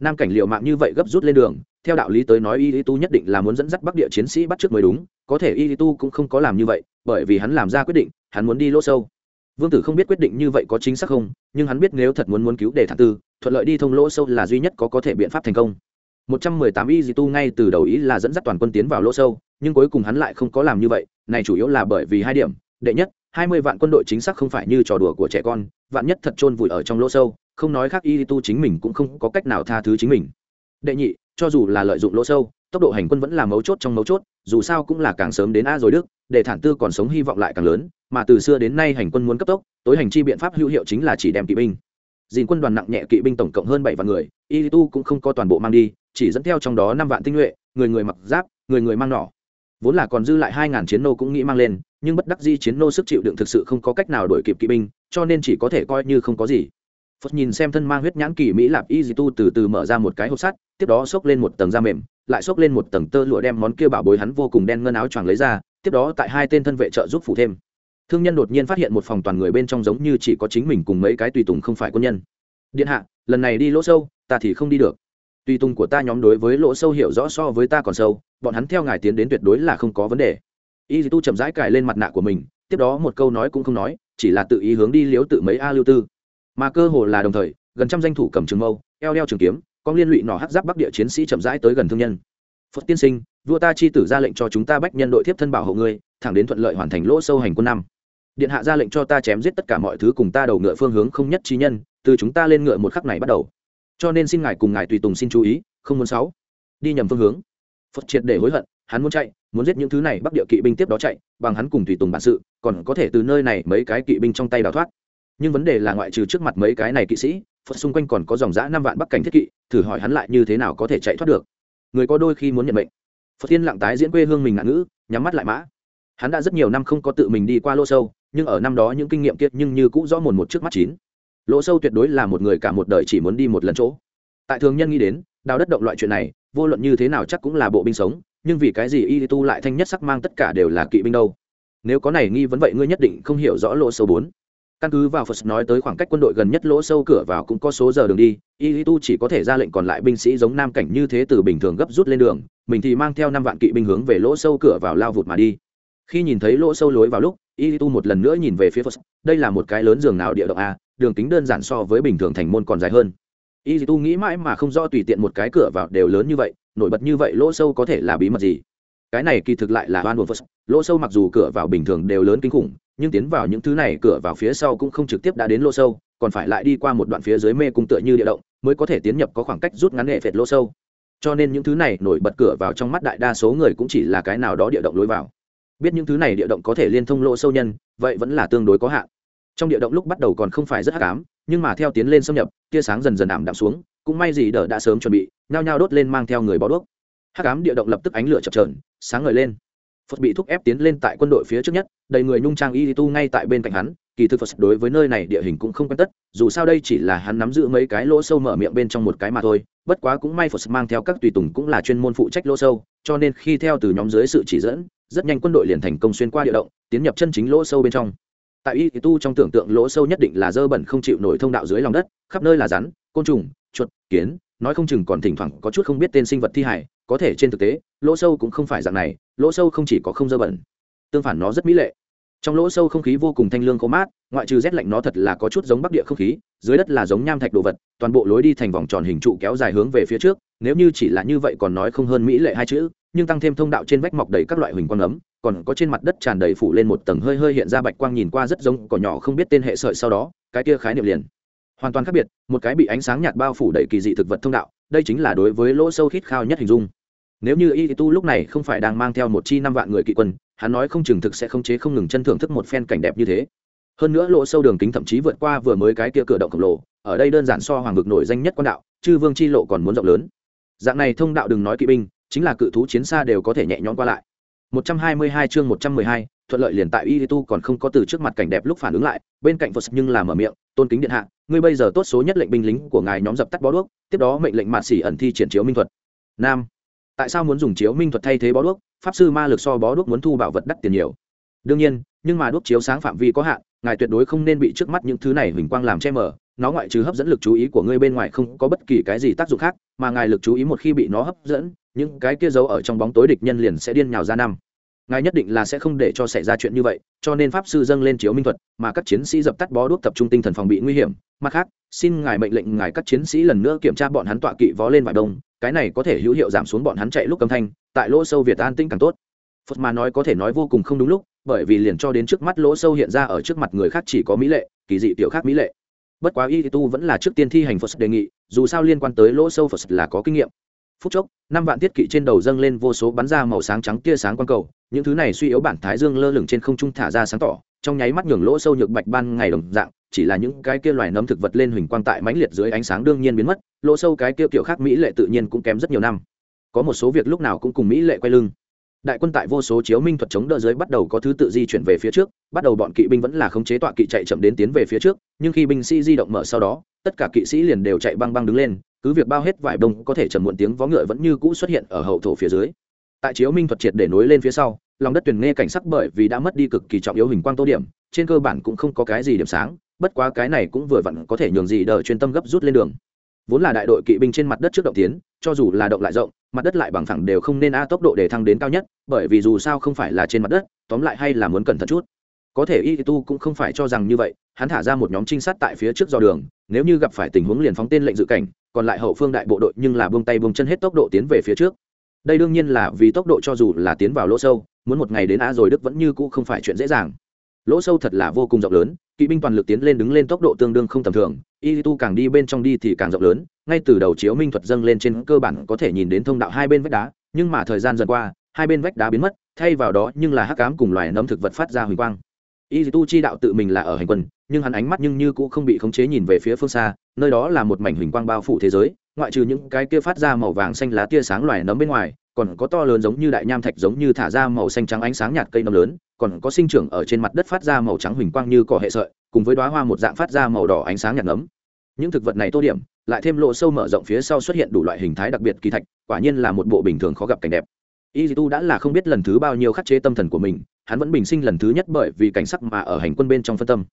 Nam cảnh liệu mạng như vậy gấp rút lên đường, theo đạo lý tới nói y tu nhất định là muốn dẫn dắt bắc địa chiến sĩ bắt trước mới đúng, có thể y tu cũng không có làm như vậy, bởi vì hắn làm ra quyết định, hắn muốn đi lỗ sâu. Vương tử không biết quyết định như vậy có chính xác không, nhưng hắn biết nếu thật muốn muốn cứu để thản tư, thuận lợi đi thông lỗ sâu là duy nhất có có thể biện pháp thành công. 118 y tu ngay từ đầu ý là dẫn dắt toàn quân tiến vào lỗ sâu, nhưng cuối cùng hắn lại không có làm như vậy, này chủ yếu là bởi vì hai điểm đệ nhất 20 vạn quân đội chính xác không phải như trò đùa của trẻ con, vạn nhất thật chôn vùi ở trong lỗ sâu, không nói khác y tu chính mình cũng không có cách nào tha thứ chính mình. Đệ nhị, cho dù là lợi dụng lỗ sâu, tốc độ hành quân vẫn là mấu chốt trong mấu chốt, dù sao cũng là càng sớm đến a rồi đức, để thản tư còn sống hy vọng lại càng lớn, mà từ xưa đến nay hành quân muốn cấp tốc, tối hành chi biện pháp hữu hiệu chính là chỉ đem kỵ binh. Dìn quân đoàn nặng nhẹ kỵ binh tổng cộng hơn bảy vạn người y tu cũng không có toàn bộ mang đi, chỉ dẫn theo trong đó năm vạn tinh nhuệ, người người mặc giáp, người người mang nỏ. Vốn là còn dư lại hai ngàn chiến nô cũng nghĩ mang lên nhưng bất đắc di chiến nô sức chịu đựng thực sự không có cách nào đổi kịp kỵ binh, cho nên chỉ có thể coi như không có gì. Phật nhìn xem thân mang huyết nhãn kỳ mỹ lạp y di tu từ từ mở ra một cái hộp sắt, tiếp đó xốc lên một tầng da mềm, lại xốc lên một tầng tơ lụa đem món kia bảo bối hắn vô cùng đen ngân áo choàng lấy ra, tiếp đó tại hai tên thân vệ trợ giúp phủ thêm. Thương nhân đột nhiên phát hiện một phòng toàn người bên trong giống như chỉ có chính mình cùng mấy cái tùy tùng không phải quân nhân. Điện hạ, lần này đi lỗ sâu, ta thì không đi được. Tùy tùng của ta nhóm đối với lỗ sâu hiểu rõ so với ta còn sâu, bọn hắn theo ngài tiến đến tuyệt đối là không có vấn đề y tu chậm rãi cài lên mặt nạ của mình, tiếp đó một câu nói cũng không nói, chỉ là tự ý hướng đi liếu tự mấy a lưu tư. Mà cơ hồ là đồng thời, gần trăm danh thủ cầm trường mâu, eo đeo trường kiếm, con liên lụy nỏ hắc giáp bắc địa chiến sĩ chậm rãi tới gần thương nhân. Phật tiên sinh, vua ta chi tử ra lệnh cho chúng ta bách nhân đội tiếp thân bảo hộ ngươi, thẳng đến thuận lợi hoàn thành lỗ sâu hành quân năm. Điện hạ ra lệnh cho ta chém giết tất cả mọi thứ cùng ta đầu ngựa phương hướng không nhất trí nhân, từ chúng ta lên ngựa một khắc này bắt đầu. Cho nên xin ngài cùng ngài tùy tùng xin chú ý, không muốn sáu. Đi nhầm phương hướng. Phật triệt để hối hận hắn muốn chạy muốn giết những thứ này bắc địa kỵ binh tiếp đó chạy bằng hắn cùng tùy tùng bản sự còn có thể từ nơi này mấy cái kỵ binh trong tay đào thoát. Nhưng vấn đề là ngoại trừ trước mặt mấy cái này kỵ sĩ phật xung quanh còn có dòng giã năm vạn bắc cảnh thiết kỵ thử hỏi hắn lại như thế nào có thể chạy thoát được. Người có đôi khi muốn nhận mệnh, phật thiên lặng tái diễn quê hương mình ngạn ngữ nhắm mắt lại mã. Hắn đã rất nhiều năm không có tự mình đi qua lỗ sâu nhưng ở năm đó những kinh nghiệm kiệt nhưng như cũng rõ mồn một trước mắt chín. Lỗ sâu tuyệt đối là một người cả một đời chỉ muốn đi một lần chỗ. Tại thường nhân nghĩ đến đào đất động loại chuyện này vô luận như thế nào chắc cũng là bộ binh sống nhưng vì cái gì y tu lại thanh nhất sắc mang tất cả đều là kỵ binh đâu? Nếu có này nghi vấn vậy ngươi nhất định không hiểu rõ lỗ sâu bốn. Căn cứ vào phật nói tới khoảng cách quân đội gần nhất lỗ sâu cửa vào cũng có số giờ đường đi, y tu chỉ có thể ra lệnh còn lại binh sĩ giống nam cảnh như thế từ bình thường gấp rút lên đường, mình thì mang theo năm vạn kỵ binh hướng về lỗ sâu cửa vào lao vụt mà đi. Khi nhìn thấy lỗ sâu lối vào lúc, y tu một lần nữa nhìn về phía phật, đây là một cái lớn giường nào địa động a, đường kính đơn giản so với bình thường thành môn còn dài hơn y tu nghĩ mãi mà không do tùy tiện một cái cửa vào đều lớn như vậy, nổi bật như vậy lỗ sâu có thể là bí mật gì? Cái này kỳ thực lại là oan buồn phật. Lỗ sâu mặc dù cửa vào bình thường đều lớn kinh khủng, nhưng tiến vào những thứ này cửa vào phía sau cũng không trực tiếp đã đến lỗ sâu, còn phải lại đi qua một đoạn phía dưới mê cung tựa như địa động, mới có thể tiến nhập có khoảng cách rút ngắn nghệ phệt lỗ sâu. Cho nên những thứ này nổi bật cửa vào trong mắt đại đa số người cũng chỉ là cái nào đó địa động lối vào. Biết những thứ này địa động có thể liên thông lỗ sâu nhân, vậy vẫn là tương đối có hạn trong địa động lúc bắt đầu còn không phải rất hắc ám, nhưng mà theo tiến lên xâm nhập, tia sáng dần dần ảm đạm xuống, cũng may gì đỡ đã sớm chuẩn bị, nhao nhao đốt lên mang theo người bó đuốc. Hắc ám địa động lập tức ánh lửa chập trờn sáng ngời lên. Phật bị thúc ép tiến lên tại quân đội phía trước nhất, đầy người nhung trang y tu ngay tại bên cạnh hắn, kỳ thực phật đối với nơi này địa hình cũng không quen tất, dù sao đây chỉ là hắn nắm giữ mấy cái lỗ sâu mở miệng bên trong một cái mà thôi, bất quá cũng may phật mang theo các tùy tùng cũng là chuyên môn phụ trách lỗ sâu, cho nên khi theo từ nhóm dưới sự chỉ dẫn, rất nhanh quân đội liền thành công xuyên qua địa động, tiến nhập chân chính lỗ sâu bên trong tại y tu trong tưởng tượng lỗ sâu nhất định là dơ bẩn không chịu nổi thông đạo dưới lòng đất, khắp nơi là rắn, côn trùng, chuột, kiến, nói không chừng còn thỉnh thoảng có chút không biết tên sinh vật thi hải có thể trên thực tế, lỗ sâu cũng không phải dạng này, lỗ sâu không chỉ có không dơ bẩn, tương phản nó rất mỹ lệ. Trong lỗ sâu không khí vô cùng thanh lương khô mát, ngoại trừ rét lạnh nó thật là có chút giống bắc địa không khí, dưới đất là giống nham thạch đồ vật, toàn bộ lối đi thành vòng tròn hình trụ kéo dài hướng về phía trước, nếu như chỉ là như vậy còn nói không hơn mỹ lệ hai chữ, nhưng tăng thêm thông đạo trên vách mọc đầy các loại huỳnh quang ấm còn có trên mặt đất tràn đầy phủ lên một tầng hơi hơi hiện ra bạch quang nhìn qua rất giống cỏ nhỏ không biết tên hệ sợi sau đó, cái kia khái niệm liền. Hoàn toàn khác biệt, một cái bị ánh sáng nhạt bao phủ đầy kỳ dị thực vật thông đạo, đây chính là đối với lỗ sâu khít khao nhất hình dung. Nếu như y tu lúc này không phải đang mang theo một chi năm vạn người kỵ quân, hắn nói không chừng thực sẽ không chế không ngừng chân thưởng thức một phen cảnh đẹp như thế. Hơn nữa lỗ sâu đường kính thậm chí vượt qua vừa mới cái kia cửa động khổng lồ, ở đây đơn giản so hoàng vực nổi danh nhất quan đạo, chư vương chi lộ còn muốn rộng lớn. Dạng này thông đạo đừng nói kỵ binh, chính là cự thú chiến xa đều có thể nhẹ nhõm qua lại. 122 chương 112, thuận lợi liền tại y tu còn không có từ trước mặt cảnh đẹp lúc phản ứng lại bên cạnh phật nhưng là mở miệng tôn kính điện hạ ngươi bây giờ tốt số nhất lệnh binh lính của ngài nhóm dập tắt bó đuốc tiếp đó mệnh lệnh mạn sĩ ẩn thi triển chiếu minh thuật. Nam tại sao muốn dùng chiếu minh thuật thay thế bó đuốc? Pháp sư ma lực so bó đuốc muốn thu bảo vật đắt tiền nhiều. Đương nhiên nhưng mà đuốc chiếu sáng phạm vi có hạn ngài tuyệt đối không nên bị trước mắt những thứ này huỳnh quang làm che mờ nó ngoại trừ hấp dẫn lực chú ý của ngươi bên ngoài không có bất kỳ cái gì tác dụng khác mà ngài lực chú ý một khi bị nó hấp dẫn những cái kia giấu ở trong bóng tối địch nhân liền sẽ điên nhào ra năm. Ngài nhất định là sẽ không để cho xảy ra chuyện như vậy, cho nên pháp sư dâng lên chiếu minh thuật, mà các chiến sĩ dập tắt bó đuốc tập trung tinh thần phòng bị nguy hiểm. Mặt khác, xin ngài mệnh lệnh ngài các chiến sĩ lần nữa kiểm tra bọn hắn tọa kỵ vó lên vải đông, cái này có thể hữu hiệu giảm xuống bọn hắn chạy lúc âm thanh, tại lỗ sâu việt an tinh càng tốt. Phật mà nói có thể nói vô cùng không đúng lúc, bởi vì liền cho đến trước mắt lỗ sâu hiện ra ở trước mặt người khác chỉ có mỹ lệ, kỳ dị tiểu khác mỹ lệ. Bất quá y tu vẫn là trước tiên thi hành phật đề nghị, dù sao liên quan tới lỗ sâu phật là có kinh nghiệm phút chốc, năm vạn tiết kỵ trên đầu dâng lên vô số bắn ra màu sáng trắng tia sáng quang cầu. Những thứ này suy yếu bản thái dương lơ lửng trên không trung thả ra sáng tỏ, trong nháy mắt nhường lỗ sâu nhược bạch ban ngày đồng dạng, chỉ là những cái kia loài nấm thực vật lên huỳnh quang tại mãnh liệt dưới ánh sáng đương nhiên biến mất, lỗ sâu cái kia kiểu khác mỹ lệ tự nhiên cũng kém rất nhiều năm. Có một số việc lúc nào cũng cùng mỹ lệ quay lưng. Đại quân tại vô số chiếu minh thuật chống đỡ dưới bắt đầu có thứ tự di chuyển về phía trước, bắt đầu bọn kỵ binh vẫn là khống chế tọa kỵ chạy chậm đến tiến về phía trước, nhưng khi binh sĩ di động mở sau đó, tất cả kỵ sĩ liền đều chạy băng băng đứng lên cứ việc bao hết vải bông có thể chầm muộn tiếng vó ngựa vẫn như cũ xuất hiện ở hậu thổ phía dưới. Tại chiếu minh thuật triệt để nối lên phía sau, lòng đất tuyển nghe cảnh sắc bởi vì đã mất đi cực kỳ trọng yếu hình quang tô điểm, trên cơ bản cũng không có cái gì điểm sáng, bất quá cái này cũng vừa vặn có thể nhường gì đờ chuyên tâm gấp rút lên đường. Vốn là đại đội kỵ binh trên mặt đất trước động tiến, cho dù là động lại rộng, mặt đất lại bằng phẳng đều không nên a tốc độ để thăng đến cao nhất, bởi vì dù sao không phải là trên mặt đất, tóm lại hay là muốn cẩn thận chút có thể y tu cũng không phải cho rằng như vậy, hắn thả ra một nhóm trinh sát tại phía trước dò đường, nếu như gặp phải tình huống liền phóng tên lệnh dự cảnh, còn lại hậu phương đại bộ đội nhưng là buông tay buông chân hết tốc độ tiến về phía trước. Đây đương nhiên là vì tốc độ cho dù là tiến vào lỗ sâu, muốn một ngày đến a rồi đức vẫn như cũ không phải chuyện dễ dàng. Lỗ sâu thật là vô cùng rộng lớn, kỵ binh toàn lực tiến lên đứng lên tốc độ tương đương không tầm thường, y tu càng đi bên trong đi thì càng rộng lớn, ngay từ đầu chiếu minh thuật dâng lên trên cơ bản có thể nhìn đến thông đạo hai bên vách đá, nhưng mà thời gian dần qua, hai bên vách đá biến mất, thay vào đó nhưng là hắc cám cùng loài nấm thực vật phát ra huỳnh quang y tu chi đạo tự mình là ở hành quân, nhưng hắn ánh mắt nhưng như cũng không bị khống chế nhìn về phía phương xa, nơi đó là một mảnh hình quang bao phủ thế giới, ngoại trừ những cái kia phát ra màu vàng xanh lá tia sáng loài nấm bên ngoài, còn có to lớn giống như đại nham thạch giống như thả ra màu xanh trắng ánh sáng nhạt cây nấm lớn, còn có sinh trưởng ở trên mặt đất phát ra màu trắng huỳnh quang như cỏ hệ sợi, cùng với đoá hoa một dạng phát ra màu đỏ ánh sáng nhạt nấm. Những thực vật này tô điểm, lại thêm lộ sâu mở rộng phía sau xuất hiện đủ loại hình thái đặc biệt kỳ thạch, quả nhiên là một bộ bình thường khó gặp cảnh đẹp y tu đã là không biết lần thứ bao nhiêu khắc chế tâm thần của mình, hắn vẫn bình sinh lần thứ nhất bởi vì cảnh sắc mà ở hành quân bên trong phân tâm.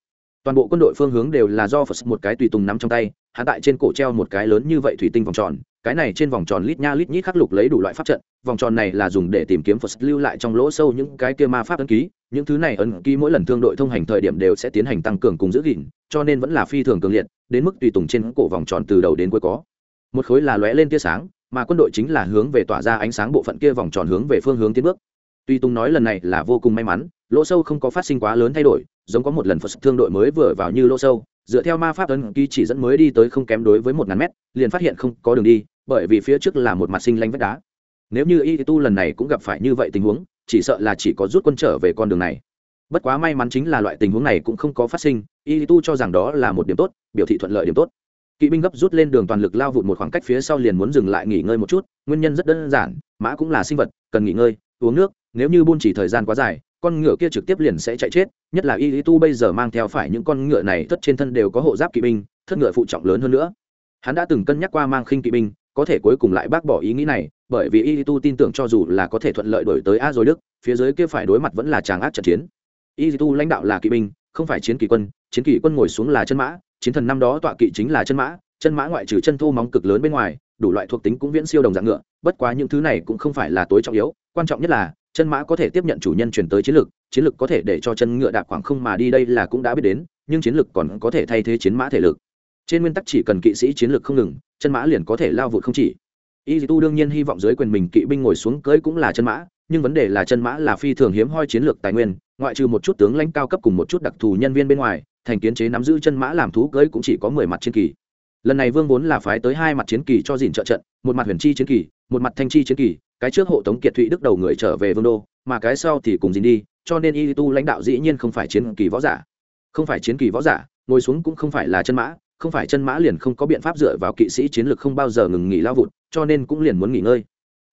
Toàn bộ quân đội phương hướng đều là do phật một cái tùy tùng nắm trong tay, hắn tại trên cổ treo một cái lớn như vậy thủy tinh vòng tròn, cái này trên vòng tròn lít nha lít nhít khắc lục lấy đủ loại pháp trận, vòng tròn này là dùng để tìm kiếm phật lưu lại trong lỗ sâu những cái kia ma pháp ấn ký, những thứ này ấn ký mỗi lần thương đội thông hành thời điểm đều sẽ tiến hành tăng cường cùng giữ gìn, cho nên vẫn là phi thường cường liệt, đến mức tùy tùng trên cổ vòng tròn từ đầu đến cuối có. Một khối là lóe lên tia sáng mà quân đội chính là hướng về tỏa ra ánh sáng bộ phận kia vòng tròn hướng về phương hướng tiến bước. Tuy tùng nói lần này là vô cùng may mắn, lỗ sâu không có phát sinh quá lớn thay đổi, giống có một lần phật thương đội mới vừa vào như lỗ sâu, dựa theo ma pháp ấn ký chỉ dẫn mới đi tới không kém đối với một ngàn mét, liền phát hiện không có đường đi, bởi vì phía trước là một mặt sinh lanh vách đá. Nếu như y tu lần này cũng gặp phải như vậy tình huống, chỉ sợ là chỉ có rút quân trở về con đường này. Bất quá may mắn chính là loại tình huống này cũng không có phát sinh, y tu cho rằng đó là một điểm tốt, biểu thị thuận lợi điểm tốt kỵ binh gấp rút lên đường toàn lực lao vụt một khoảng cách phía sau liền muốn dừng lại nghỉ ngơi một chút, nguyên nhân rất đơn giản, mã cũng là sinh vật, cần nghỉ ngơi, uống nước, nếu như buôn chỉ thời gian quá dài, con ngựa kia trực tiếp liền sẽ chạy chết, nhất là y lý tu bây giờ mang theo phải những con ngựa này tất trên thân đều có hộ giáp kỵ binh, thất ngựa phụ trọng lớn hơn nữa. Hắn đã từng cân nhắc qua mang khinh kỵ binh, có thể cuối cùng lại bác bỏ ý nghĩ này, bởi vì y lý tu tin tưởng cho dù là có thể thuận lợi đổi tới a rồi đức, phía dưới kia phải đối mặt vẫn là tràng ác trận chiến. Y lý tu lãnh đạo là kỵ binh, không phải chiến kỵ quân, chiến kỵ quân ngồi xuống là chân mã chiến thần năm đó tọa kỵ chính là chân mã chân mã ngoại trừ chân thô móng cực lớn bên ngoài, đủ loại thuộc tính cũng viễn siêu đồng dạng ngựa, bất quá những thứ này cũng không phải là tối trọng yếu, quan trọng nhất là, chân mã có thể tiếp nhận chủ nhân chuyển tới chiến lược chiến lược có thể để cho chân ngựa đạp khoảng không mà đi đây là cũng đã biết đến, nhưng chiến lược còn có thể thay thế chiến mã thể lực. Trên nguyên tắc chỉ cần kỵ sĩ chiến lược không ngừng, chân mã liền có thể lao vụt không chỉ. Y tu đương nhiên hy vọng dưới quyền mình kỵ binh ngồi xuống cưới cũng là chân mã, nhưng vấn đề là chân mã là phi thường hiếm hoi chiến lược tài nguyên, ngoại trừ một chút tướng lãnh cao cấp cùng một chút đặc thù nhân viên bên ngoài thành kiến chế nắm giữ chân mã làm thú cưỡi cũng chỉ có mười mặt chiến kỳ. Lần này vương vốn là phái tới hai mặt chiến kỳ cho dìn trợ trận, một mặt huyền chi chiến kỳ, một mặt thanh chi chiến kỳ, cái trước hộ tống kiệt thụy đức đầu người trở về vương đô, mà cái sau thì cùng dìn đi, cho nên y tu lãnh đạo dĩ nhiên không phải chiến kỳ võ giả. Không phải chiến kỳ võ giả, ngồi xuống cũng không phải là chân mã, không phải chân mã liền không có biện pháp dựa vào kỵ sĩ chiến lược không bao giờ ngừng nghỉ lao vụt, cho nên cũng liền muốn nghỉ ngơi.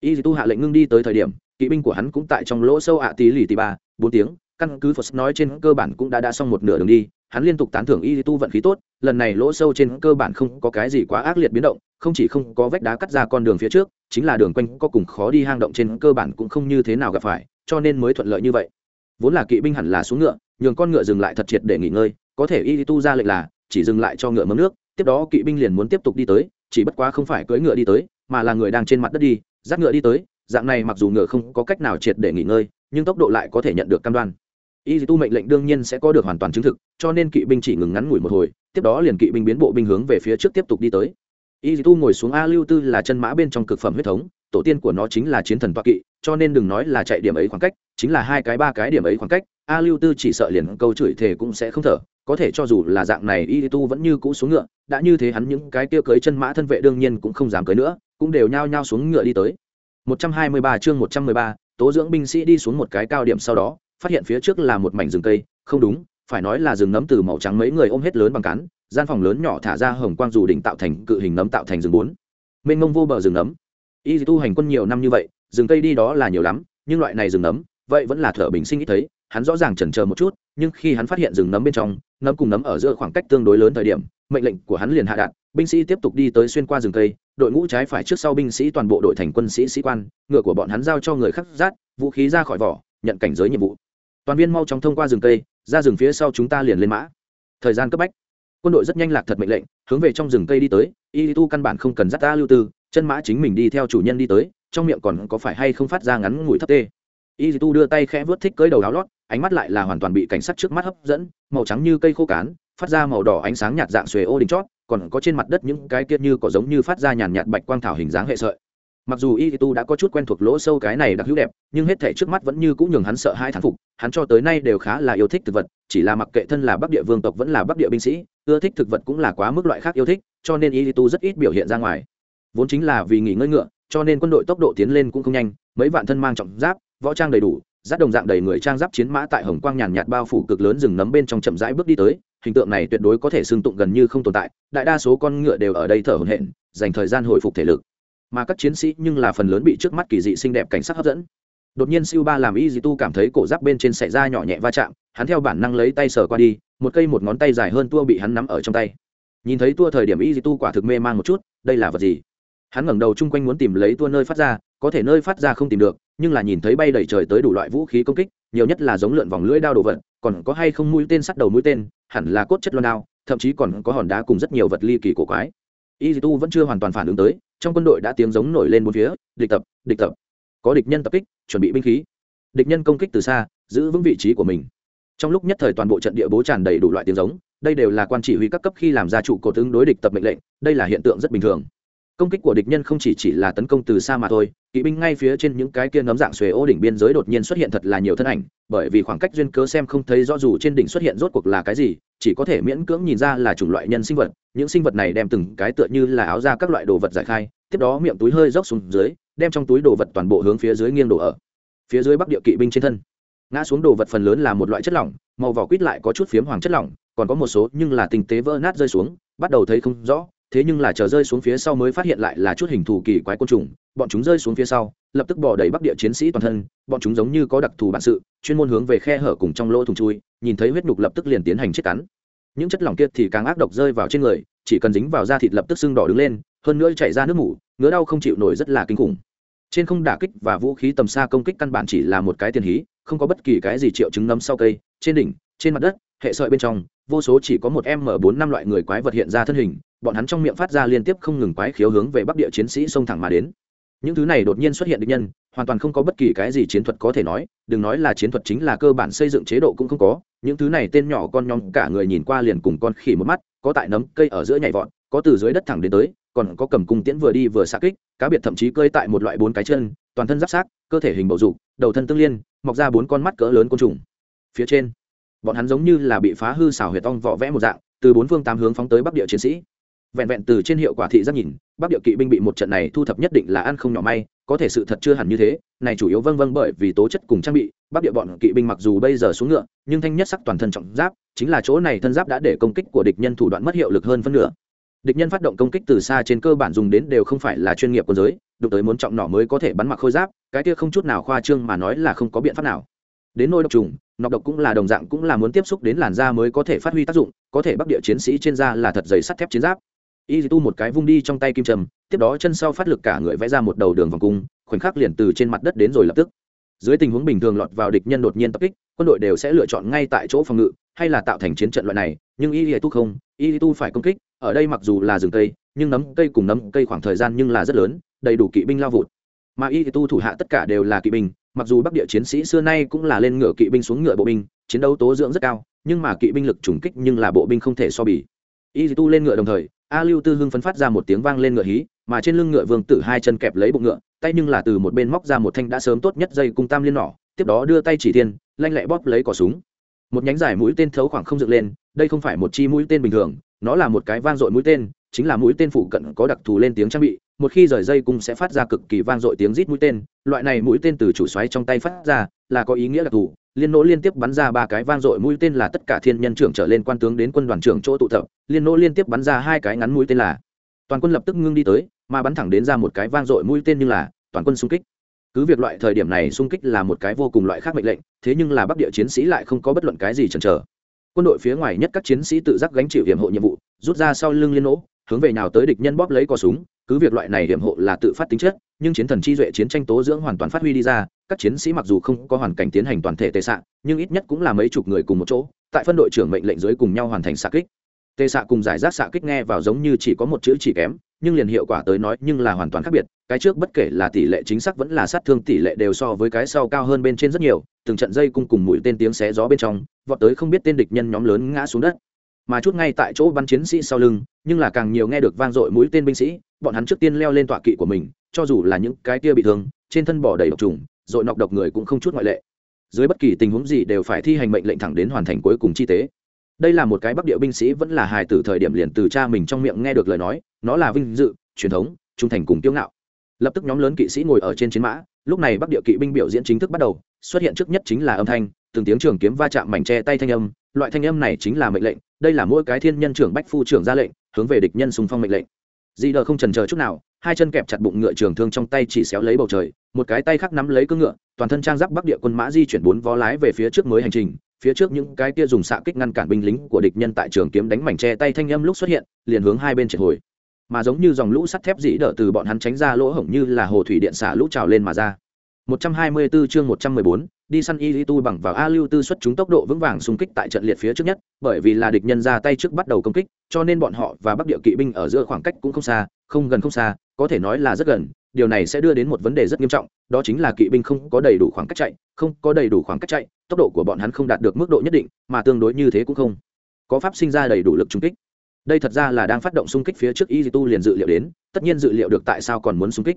Y tu hạ lệnh ngưng đi tới thời điểm, kỵ binh của hắn cũng tại trong lỗ sâu ạ tí lì tì ba, bốn tiếng căn cứ phật nói trên cơ bản cũng đã đã xong một nửa đường đi, hắn liên tục tán thưởng y tu vận khí tốt, lần này lỗ sâu trên cơ bản không có cái gì quá ác liệt biến động, không chỉ không có vách đá cắt ra con đường phía trước, chính là đường quanh có cùng khó đi hang động trên cơ bản cũng không như thế nào gặp phải, cho nên mới thuận lợi như vậy. Vốn là kỵ binh hẳn là xuống ngựa, nhường con ngựa dừng lại thật triệt để nghỉ ngơi, có thể y tu ra lệnh là, chỉ dừng lại cho ngựa mấm nước, tiếp đó kỵ binh liền muốn tiếp tục đi tới, chỉ bất quá không phải cưỡi ngựa đi tới, mà là người đang trên mặt đất đi, dắt ngựa đi tới, dạng này mặc dù ngựa không có cách nào triệt để nghỉ ngơi, nhưng tốc độ lại có thể nhận được cam đoan y tu mệnh lệnh đương nhiên sẽ có được hoàn toàn chứng thực cho nên kỵ binh chỉ ngừng ngắn ngủi một hồi tiếp đó liền kỵ binh biến bộ binh hướng về phía trước tiếp tục đi tới. Y tu ngồi xuống a lưu tư là chân mã bên trong cực phẩm huyết thống tổ tiên của nó chính là chiến thần toa kỵ cho nên đừng nói là chạy điểm ấy khoảng cách chính là hai cái ba cái điểm ấy khoảng cách a lưu tư chỉ sợ liền câu chửi thề cũng sẽ không thở có thể cho dù là dạng này y tu vẫn như cũ xuống ngựa đã như thế hắn những cái kia cưới chân mã thân vệ đương nhiên cũng không dám cưới nữa cũng đều nhao nhao xuống ngựa đi tới. 123 chương 113, tố dưỡng binh sĩ đi xuống một cái cao điểm sau đó phát hiện phía trước là một mảnh rừng cây, không đúng, phải nói là rừng nấm từ màu trắng mấy người ôm hết lớn bằng cán, gian phòng lớn nhỏ thả ra hồng quang dù đỉnh tạo thành, cự hình nấm tạo thành rừng bốn. Mênh mông vô bờ rừng nấm y tu hành quân nhiều năm như vậy, rừng cây đi đó là nhiều lắm, nhưng loại này rừng nấm vậy vẫn là thở bình sinh ít thấy, hắn rõ ràng chần chờ một chút, nhưng khi hắn phát hiện rừng nấm bên trong nấm cùng nấm ở giữa khoảng cách tương đối lớn thời điểm, mệnh lệnh của hắn liền hạ đạn binh sĩ tiếp tục đi tới xuyên qua rừng cây, đội ngũ trái phải trước sau binh sĩ toàn bộ đội thành quân sĩ sĩ quan, ngựa của bọn hắn giao cho người khắc rát, vũ khí ra khỏi vỏ, nhận cảnh giới nhiệm vụ toàn viên mau chóng thông qua rừng cây, ra rừng phía sau chúng ta liền lên mã. Thời gian cấp bách. Quân đội rất nhanh lạc thật mệnh lệnh, hướng về trong rừng cây đi tới. Y tu căn bản không cần dắt ta lưu tư, chân mã chính mình đi theo chủ nhân đi tới, trong miệng còn có phải hay không phát ra ngắn ngủi thấp tê. Y tu đưa tay khẽ vớt thích cưới đầu áo lót, ánh mắt lại là hoàn toàn bị cảnh sát trước mắt hấp dẫn, màu trắng như cây khô cán, phát ra màu đỏ ánh sáng nhạt dạng xuề ô đình chót, còn có trên mặt đất những cái kia như có giống như phát ra nhàn nhạt bạch quang thảo hình dáng hệ sợi mặc dù y tu đã có chút quen thuộc lỗ sâu cái này đặc hữu đẹp, nhưng hết thể trước mắt vẫn như cũng nhường hắn sợ hai thán phục, hắn cho tới nay đều khá là yêu thích thực vật, chỉ là mặc kệ thân là bắc địa vương tộc vẫn là bắc địa binh sĩ, ưa thích thực vật cũng là quá mức loại khác yêu thích, cho nên y tu rất ít biểu hiện ra ngoài. Vốn chính là vì nghỉ ngơi ngựa, cho nên quân đội tốc độ tiến lên cũng không nhanh, mấy vạn thân mang trọng giáp, võ trang đầy đủ, giáp đồng dạng đầy người trang giáp chiến mã tại hồng quang nhàn nhạt bao phủ cực lớn rừng nấm bên trong chậm rãi bước đi tới, hình tượng này tuyệt đối có thể xương tụng gần như không tồn tại, đại đa số con ngựa đều ở đây thở hổn hển, dành thời gian hồi phục thể lực mà các chiến sĩ nhưng là phần lớn bị trước mắt kỳ dị xinh đẹp cảnh sắc hấp dẫn. Đột nhiên siêu ba làm y dì tu cảm thấy cổ giáp bên trên xảy ra nhỏ nhẹ va chạm, hắn theo bản năng lấy tay sờ qua đi, một cây một ngón tay dài hơn tua bị hắn nắm ở trong tay. Nhìn thấy tua thời điểm y dì tu quả thực mê man một chút, đây là vật gì? Hắn ngẩng đầu chung quanh muốn tìm lấy tua nơi phát ra, có thể nơi phát ra không tìm được, nhưng là nhìn thấy bay đầy trời tới đủ loại vũ khí công kích, nhiều nhất là giống lượn vòng lưỡi đao đồ vật, còn có hay không mũi tên sắt đầu mũi tên, hẳn là cốt chất loan đao, thậm chí còn có hòn đá cùng rất nhiều vật ly kỳ cổ quái y tu vẫn chưa hoàn toàn phản ứng tới, trong quân đội đã tiếng giống nổi lên một phía, địch tập địch tập. Có địch nhân tập kích, chuẩn bị binh khí. Địch nhân công kích từ xa, giữ vững vị trí của mình. Trong lúc nhất thời toàn bộ trận địa bố tràn đầy đủ loại tiếng giống, đây đều là quan chỉ huy các cấp khi làm ra trụ cột ứng đối địch tập mệnh lệnh, đây là hiện tượng rất bình thường. Công kích của địch nhân không chỉ chỉ là tấn công từ xa mà thôi, kỵ binh ngay phía trên những cái kia nấm dạng xuề ô đỉnh biên giới đột nhiên xuất hiện thật là nhiều thân ảnh bởi vì khoảng cách duyên cớ xem không thấy rõ dù trên đỉnh xuất hiện rốt cuộc là cái gì, chỉ có thể miễn cưỡng nhìn ra là chủng loại nhân sinh vật. Những sinh vật này đem từng cái tựa như là áo ra các loại đồ vật giải khai, tiếp đó miệng túi hơi dốc xuống dưới, đem trong túi đồ vật toàn bộ hướng phía dưới nghiêng đổ ở. Phía dưới bắc địa kỵ binh trên thân. Ngã xuống đồ vật phần lớn là một loại chất lỏng, màu vỏ quýt lại có chút phiếm hoàng chất lỏng, còn có một số nhưng là tinh tế vỡ nát rơi xuống, bắt đầu thấy không rõ, thế nhưng là chờ rơi xuống phía sau mới phát hiện lại là chút hình thù kỳ quái côn trùng, bọn chúng rơi xuống phía sau lập tức bỏ đầy bắc địa chiến sĩ toàn thân, bọn chúng giống như có đặc thù bản sự, chuyên môn hướng về khe hở cùng trong lỗ thùng chui, nhìn thấy huyết nhục lập tức liền tiến hành chết cắn. Những chất lỏng kia thì càng ác độc rơi vào trên người, chỉ cần dính vào da thịt lập tức sưng đỏ đứng lên, hơn nữa chảy ra nước mủ, ngứa đau không chịu nổi rất là kinh khủng. Trên không đả kích và vũ khí tầm xa công kích căn bản chỉ là một cái tiền hí, không có bất kỳ cái gì triệu chứng nấm sau cây. Trên đỉnh, trên mặt đất, hệ sợi bên trong, vô số chỉ có một m bốn năm loại người quái vật hiện ra thân hình, bọn hắn trong miệng phát ra liên tiếp không ngừng quái khiếu hướng về bắc địa chiến sĩ xông thẳng mà đến những thứ này đột nhiên xuất hiện địch nhân, hoàn toàn không có bất kỳ cái gì chiến thuật có thể nói, đừng nói là chiến thuật chính là cơ bản xây dựng chế độ cũng không có, những thứ này tên nhỏ con nhóm cả người nhìn qua liền cùng con khỉ một mắt, có tại nấm cây ở giữa nhảy vọt, có từ dưới đất thẳng đến tới, còn có cầm cung tiễn vừa đi vừa xa kích, cá biệt thậm chí cơi tại một loại bốn cái chân, toàn thân giáp sát, cơ thể hình bầu dục, đầu thân tương liên, mọc ra bốn con mắt cỡ lớn côn trùng. Phía trên, bọn hắn giống như là bị phá hư xảo huyệt ong vỏ vẽ một dạng, từ bốn phương tám hướng phóng tới bắc địa chiến sĩ vẹn vẹn từ trên hiệu quả thị giác nhìn, bắc địa kỵ binh bị một trận này thu thập nhất định là ăn không nhỏ may, có thể sự thật chưa hẳn như thế, này chủ yếu vâng vâng bởi vì tố chất cùng trang bị, bắc địa bọn kỵ binh mặc dù bây giờ xuống ngựa, nhưng thanh nhất sắc toàn thân trọng giáp, chính là chỗ này thân giáp đã để công kích của địch nhân thủ đoạn mất hiệu lực hơn phân nửa. Địch nhân phát động công kích từ xa trên cơ bản dùng đến đều không phải là chuyên nghiệp quân giới, đụng tới muốn trọng nỏ mới có thể bắn mặc khôi giáp, cái kia không chút nào khoa trương mà nói là không có biện pháp nào. Đến nôi độc trùng, nọc độc cũng là đồng dạng cũng là muốn tiếp xúc đến làn da mới có thể phát huy tác dụng, có thể bắc địa chiến sĩ trên da là thật dày sắt thép chiến giáp y tu một cái vung đi trong tay kim trầm, tiếp đó chân sau phát lực cả người vẽ ra một đầu đường vòng cung, khoảnh khắc liền từ trên mặt đất đến rồi lập tức. Dưới tình huống bình thường lọt vào địch nhân đột nhiên tập kích, quân đội đều sẽ lựa chọn ngay tại chỗ phòng ngự, hay là tạo thành chiến trận loại này, nhưng y tu không, y tu phải công kích, ở đây mặc dù là rừng cây, nhưng nấm cây cùng nấm cây khoảng thời gian nhưng là rất lớn, đầy đủ kỵ binh lao vụt. Mà y tu thủ hạ tất cả đều là kỵ binh, mặc dù bắc địa chiến sĩ xưa nay cũng là lên ngựa kỵ binh xuống ngựa bộ binh, chiến đấu tố dưỡng rất cao, nhưng mà kỵ binh lực trùng kích nhưng là bộ binh không thể so bì. Y tu lên ngựa đồng thời a lưu tư hưng phấn phát ra một tiếng vang lên ngựa hí mà trên lưng ngựa vương tử hai chân kẹp lấy bụng ngựa tay nhưng là từ một bên móc ra một thanh đã sớm tốt nhất dây cung tam liên nỏ tiếp đó đưa tay chỉ thiên, lanh lẹ bóp lấy cỏ súng. Một nhánh dài mũi tên thấu khoảng không dựng lên đây không phải một chi mũi tên bình thường nó là một cái vang dội mũi tên chính là mũi tên phụ cận có đặc thù lên tiếng trang bị một khi rời dây cung sẽ phát ra cực kỳ vang dội tiếng rít mũi tên, loại này mũi tên từ chủ xoáy trong tay phát ra, là có ý nghĩa đặc thù. Liên nỗ liên tiếp bắn ra ba cái vang dội mũi tên là tất cả thiên nhân trưởng trở lên quan tướng đến quân đoàn trưởng chỗ tụ tập, liên nỗ liên tiếp bắn ra hai cái ngắn mũi tên là toàn quân lập tức ngưng đi tới, mà bắn thẳng đến ra một cái vang dội mũi tên như là toàn quân xung kích. Cứ việc loại thời điểm này xung kích là một cái vô cùng loại khác mệnh lệnh, thế nhưng là bắc địa chiến sĩ lại không có bất luận cái gì chần chờ. Quân đội phía ngoài nhất các chiến sĩ tự giác gánh chịu hiểm hộ nhiệm vụ, rút ra sau lưng liên nỗ hướng về nào tới địch nhân bóp lấy cò súng, cứ việc loại này hiểm hộ là tự phát tính chất, nhưng chiến thần chi duệ chiến tranh tố dưỡng hoàn toàn phát huy đi ra, các chiến sĩ mặc dù không có hoàn cảnh tiến hành toàn thể tệ xạ nhưng ít nhất cũng là mấy chục người cùng một chỗ, tại phân đội trưởng mệnh lệnh dưới cùng nhau hoàn thành xạ kích. Tệ xạ cùng giải rác xạ kích nghe vào giống như chỉ có một chữ chỉ kém, nhưng liền hiệu quả tới nói nhưng là hoàn toàn khác biệt, cái trước bất kể là tỷ lệ chính xác vẫn là sát thương tỷ lệ đều so với cái sau cao hơn bên trên rất nhiều, từng trận dây cung cùng mũi tên tiếng xé gió bên trong, vọt tới không biết tên địch nhân nhóm lớn ngã xuống đất mà chút ngay tại chỗ bắn chiến sĩ sau lưng, nhưng là càng nhiều nghe được vang dội mũi tên binh sĩ, bọn hắn trước tiên leo lên tọa kỵ của mình, cho dù là những cái kia bị thương, trên thân bỏ đầy độc trùng rồi nọc độc người cũng không chút ngoại lệ. Dưới bất kỳ tình huống gì đều phải thi hành mệnh lệnh thẳng đến hoàn thành cuối cùng chi tế. Đây là một cái bắc địa binh sĩ vẫn là hài từ thời điểm liền từ cha mình trong miệng nghe được lời nói, nó là vinh dự, truyền thống, trung thành cùng tiêu ngạo. Lập tức nhóm lớn kỵ sĩ ngồi ở trên chiến mã, lúc này bắc địa kỵ binh biểu diễn chính thức bắt đầu, xuất hiện trước nhất chính là âm thanh, từng tiếng trường kiếm va chạm mảnh tre tay thanh âm loại thanh âm này chính là mệnh lệnh đây là mỗi cái thiên nhân trưởng bách phu trưởng ra lệnh hướng về địch nhân xung phong mệnh lệnh. Dị đờ không trần chờ chút nào hai chân kẹp chặt bụng ngựa trường thương trong tay chỉ xéo lấy bầu trời một cái tay khác nắm lấy cưỡng ngựa toàn thân trang giáp bắc địa quân mã di chuyển bốn vó lái về phía trước mới hành trình phía trước những cái kia dùng xạ kích ngăn cản binh lính của địch nhân tại trường kiếm đánh mảnh tre tay thanh âm lúc xuất hiện liền hướng hai bên triệt hồi. Mà giống như dòng lũ sắt thép dĩ đỡ từ bọn hắn tránh ra lỗ hổng như là hồ thủy điện xả lũ trào lên mà ra. 124 chương 114, đi săn y tu bằng vào a lưu tư xuất chúng tốc độ vững vàng xung kích tại trận liệt phía trước nhất, bởi vì là địch nhân ra tay trước bắt đầu công kích, cho nên bọn họ và bắc địa kỵ binh ở giữa khoảng cách cũng không xa, không gần không xa, có thể nói là rất gần. Điều này sẽ đưa đến một vấn đề rất nghiêm trọng, đó chính là kỵ binh không có đầy đủ khoảng cách chạy, không có đầy đủ khoảng cách chạy, tốc độ của bọn hắn không đạt được mức độ nhất định, mà tương đối như thế cũng không có pháp sinh ra đầy đủ lực trung kích. Đây thật ra là đang phát động xung kích phía trước y tu liền dự liệu đến, tất nhiên dự liệu được tại sao còn muốn xung kích.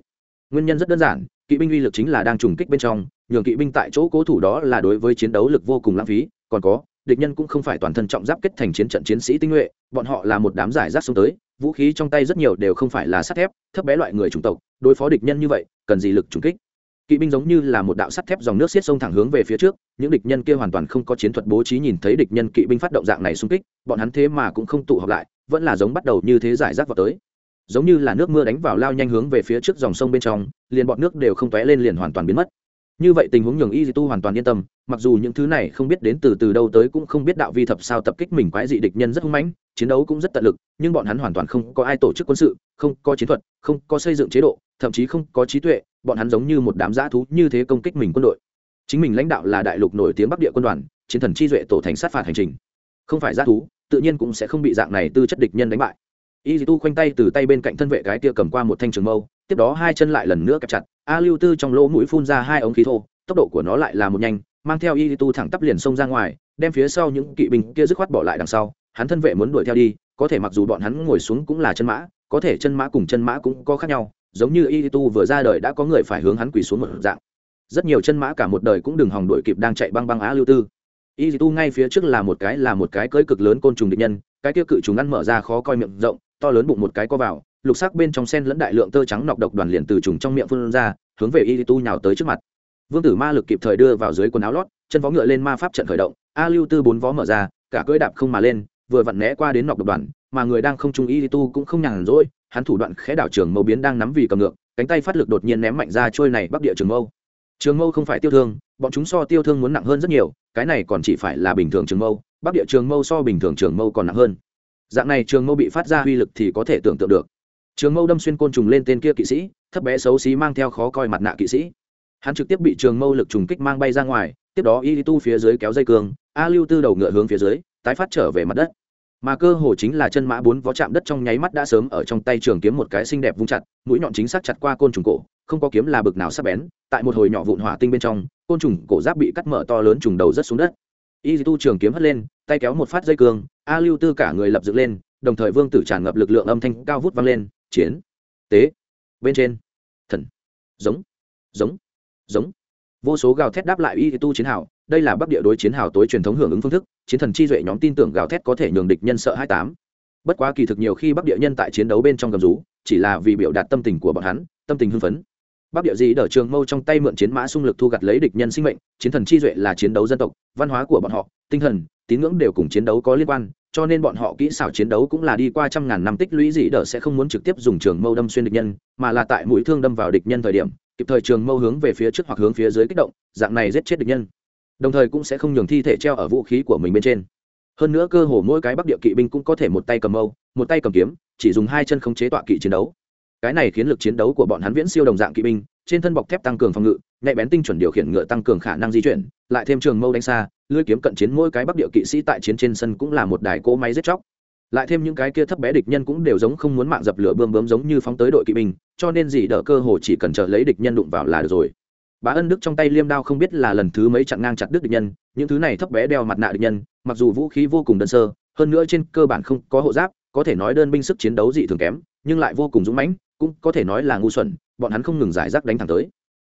Nguyên nhân rất đơn giản, kỵ binh uy lực chính là đang trùng kích bên trong nhường kỵ binh tại chỗ cố thủ đó là đối với chiến đấu lực vô cùng lãng phí, còn có, địch nhân cũng không phải toàn thân trọng giáp kết thành chiến trận chiến sĩ tinh nhuệ, bọn họ là một đám giải rác xuống tới, vũ khí trong tay rất nhiều đều không phải là sắt thép, thấp bé loại người chủng tộc, đối phó địch nhân như vậy, cần gì lực trùng kích. Kỵ binh giống như là một đạo sắt thép dòng nước xiết sông thẳng hướng về phía trước, những địch nhân kia hoàn toàn không có chiến thuật bố trí nhìn thấy địch nhân kỵ binh phát động dạng này xung kích, bọn hắn thế mà cũng không tụ họp lại, vẫn là giống bắt đầu như thế giải rác vào tới. Giống như là nước mưa đánh vào lao nhanh hướng về phía trước dòng sông bên trong, liền bọn nước đều không tóe lên liền hoàn toàn biến mất như vậy tình huống nhường y tu hoàn toàn yên tâm, mặc dù những thứ này không biết đến từ từ đâu tới cũng không biết đạo vi thập sao tập kích mình quái dị địch nhân rất hung mãnh, chiến đấu cũng rất tận lực, nhưng bọn hắn hoàn toàn không có ai tổ chức quân sự, không có chiến thuật, không có xây dựng chế độ, thậm chí không có trí tuệ, bọn hắn giống như một đám giã thú như thế công kích mình quân đội. Chính mình lãnh đạo là đại lục nổi tiếng bắc địa quân đoàn, chiến thần chi duệ tổ thành sát phạt hành trình. Không phải giã thú, tự nhiên cũng sẽ không bị dạng này tư chất địch nhân đánh bại. Y tu khoanh tay từ tay bên cạnh thân vệ cái tia cầm qua một thanh trường mâu tiếp đó hai chân lại lần nữa kẹp chặt, a lưu tư trong lỗ mũi phun ra hai ống khí thô, tốc độ của nó lại là một nhanh, mang theo y tu thẳng tắp liền xông ra ngoài, đem phía sau những kỵ binh kia dứt khoát bỏ lại đằng sau, hắn thân vệ muốn đuổi theo đi, có thể mặc dù bọn hắn ngồi xuống cũng là chân mã, có thể chân mã cùng chân mã cũng có khác nhau, giống như y tu vừa ra đời đã có người phải hướng hắn quỳ xuống một dạng. Rất nhiều chân mã cả một đời cũng đừng hòng đuổi kịp đang chạy băng băng á lưu tư. Y tu ngay phía trước là một cái, là một cái cưỡi cực lớn côn trùng địch nhân, cái kia cự trùng ăn mở ra khó coi miệng rộng, to lớn bụng một cái co vào lục sắc bên trong sen lẫn đại lượng tơ trắng nọc độc đoàn liền từ trùng trong miệng phun ra, hướng về y tu nhào tới trước mặt. Vương tử ma lực kịp thời đưa vào dưới quần áo lót, chân vó ngựa lên ma pháp trận khởi động, a lưu tư bốn vó mở ra, cả cưỡi đạp không mà lên, vừa vặn né qua đến nọc độc đoàn, mà người đang không trung y tu cũng không nhàn rỗi, hắn thủ đoạn khẽ đảo trường mâu biến đang nắm vì cầm ngược, cánh tay phát lực đột nhiên ném mạnh ra trôi này bắc địa trường mâu. Trường mâu không phải tiêu thương, bọn chúng so tiêu thương muốn nặng hơn rất nhiều, cái này còn chỉ phải là bình thường trường mâu, bắc địa trường mâu so bình thường trường mâu còn nặng hơn. Dạng này trường mâu bị phát ra uy lực thì có thể tưởng tượng được trường mâu đâm xuyên côn trùng lên tên kia kỵ sĩ thấp bé xấu xí mang theo khó coi mặt nạ kỵ sĩ. Hắn trực tiếp bị trường mâu lực trùng kích mang bay ra ngoài tiếp đó y tu phía dưới kéo dây cường, a lưu tư đầu ngựa hướng phía dưới tái phát trở về mặt đất. Mà cơ hồ chính là chân mã bốn vó chạm đất trong nháy mắt đã sớm ở trong tay trường kiếm một cái xinh đẹp vung chặt mũi nhọn chính xác chặt qua côn trùng cổ không có kiếm là bực nào sắp bén tại một hồi nhỏ vụn hỏa tinh bên trong côn trùng cổ giáp bị cắt mở to lớn trùng đầu rất xuống đất. Y tu trường kiếm hất lên tay kéo một phát dây cường, a lưu tư cả người lập dựng lên đồng thời vương tử tràn ngập lực lượng âm thanh cao vút vang lên chiến. Tế. Bên trên. Thần. Giống. Giống. Giống. Vô số gào thét đáp lại y tu chiến hào. Đây là bắc địa đối chiến hào tối truyền thống hưởng ứng phương thức. Chiến thần chi duệ nhóm tin tưởng gào thét có thể nhường địch nhân sợ hai tám. Bất quá kỳ thực nhiều khi bắc địa nhân tại chiến đấu bên trong gầm rú, chỉ là vì biểu đạt tâm tình của bọn hắn, tâm tình hưng phấn. Bắc địa gì đỡ trường mâu trong tay mượn chiến mã xung lực thu gặt lấy địch nhân sinh mệnh, chiến thần chi duệ là chiến đấu dân tộc, văn hóa của bọn họ, tinh thần, tín ngưỡng đều cùng chiến đấu có liên quan cho nên bọn họ kỹ xảo chiến đấu cũng là đi qua trăm ngàn năm tích lũy dĩ đỡ sẽ không muốn trực tiếp dùng trường mâu đâm xuyên địch nhân, mà là tại mũi thương đâm vào địch nhân thời điểm, kịp thời trường mâu hướng về phía trước hoặc hướng phía dưới kích động, dạng này giết chết địch nhân. Đồng thời cũng sẽ không nhường thi thể treo ở vũ khí của mình bên trên. Hơn nữa cơ hồ mỗi cái bắc địa kỵ binh cũng có thể một tay cầm mâu, một tay cầm kiếm, chỉ dùng hai chân không chế tọa kỵ chiến đấu. Cái này khiến lực chiến đấu của bọn hắn viễn siêu đồng dạng kỵ binh, trên thân bọc thép tăng cường phòng ngự, nhạy bén tinh chuẩn điều khiển ngựa tăng cường khả năng di chuyển, lại thêm trường mâu đánh xa lưỡi kiếm cận chiến mỗi cái bắc địa kỵ sĩ tại chiến trên sân cũng là một đài cỗ máy giết chóc. Lại thêm những cái kia thấp bé địch nhân cũng đều giống không muốn mạng dập lửa bơm bướm giống như phóng tới đội kỵ binh, cho nên gì đỡ cơ hồ chỉ cần chờ lấy địch nhân đụng vào là được rồi. Bá ân đức trong tay liêm đao không biết là lần thứ mấy chặn ngang chặt đứt địch nhân, những thứ này thấp bé đeo mặt nạ địch nhân, mặc dù vũ khí vô cùng đơn sơ, hơn nữa trên cơ bản không có hộ giáp, có thể nói đơn binh sức chiến đấu dị thường kém, nhưng lại vô cùng dũng mãnh, cũng có thể nói là ngu xuẩn, bọn hắn không ngừng giải rác đánh thẳng tới.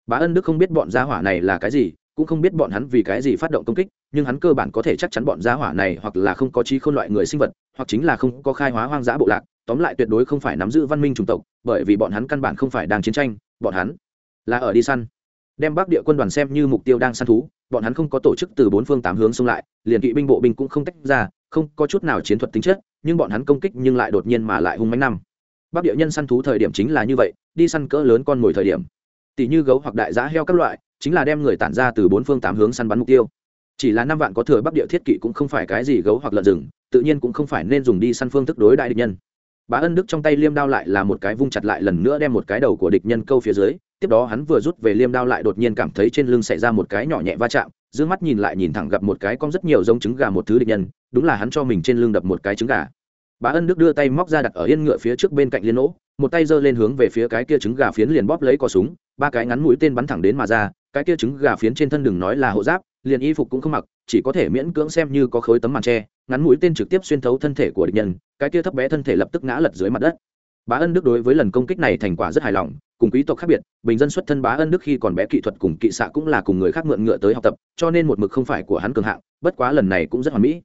Bá ân đức không biết bọn gia hỏa này là cái gì, cũng không biết bọn hắn vì cái gì phát động công kích nhưng hắn cơ bản có thể chắc chắn bọn giá hỏa này hoặc là không có trí khôn loại người sinh vật, hoặc chính là không có khai hóa hoang dã bộ lạc, tóm lại tuyệt đối không phải nắm giữ văn minh chủng tộc, bởi vì bọn hắn căn bản không phải đang chiến tranh, bọn hắn là ở đi săn. Đem bắc địa quân đoàn xem như mục tiêu đang săn thú, bọn hắn không có tổ chức từ bốn phương tám hướng xông lại, liền kỵ binh bộ binh cũng không tách ra, không có chút nào chiến thuật tính chất, nhưng bọn hắn công kích nhưng lại đột nhiên mà lại hung mánh năm. Bắc địa nhân săn thú thời điểm chính là như vậy, đi săn cỡ lớn con mồi thời điểm. Tỷ như gấu hoặc đại giá heo các loại, chính là đem người tản ra từ bốn phương tám hướng săn bắn mục tiêu chỉ là năm vạn có thừa bắc địa thiết kỵ cũng không phải cái gì gấu hoặc lợn rừng, tự nhiên cũng không phải nên dùng đi săn phương thức đối đại địch nhân. Bá ân đức trong tay liêm đao lại là một cái vung chặt lại lần nữa đem một cái đầu của địch nhân câu phía dưới, tiếp đó hắn vừa rút về liêm đao lại đột nhiên cảm thấy trên lưng xảy ra một cái nhỏ nhẹ va chạm d ư ơ n g mắt nhìn lại nhìn thẳng gặp một cái con rất nhiều giống trứng gà một thứ địch nhân, đúng là hắn cho mình trên lưng đập một cái trứng gà. Bá ân đức đưa tay móc ra đặt ở yên ngựa phía trước bên cạnh liên lỗ một tay giơ lên hướng về phía cái kia trứng gà phiến liền bóp lấy cò súng, ba cái ngắn mũi tên bắn thẳng đến mà ra, cái kia trứng gà phiến trên thân đừng nói là hộ giáp liền y phục cũng không mặc, chỉ có thể miễn cưỡng xem như có khối tấm màn tre, ngắn mũi tên trực tiếp xuyên thấu thân thể của địch nhân, cái kia thấp bé thân thể lập tức ngã lật dưới mặt đất. Bá ân đức đối với lần công kích này thành quả rất hài lòng, cùng quý tộc khác biệt, bình dân xuất thân bá ân đức khi còn bé kỹ thuật cùng kỵ xạ cũng là cùng người khác mượn ngựa tới học tập, cho nên một mực không phải của hắn cường hạng, bất quá lần này cũng rất hoàn mỹ.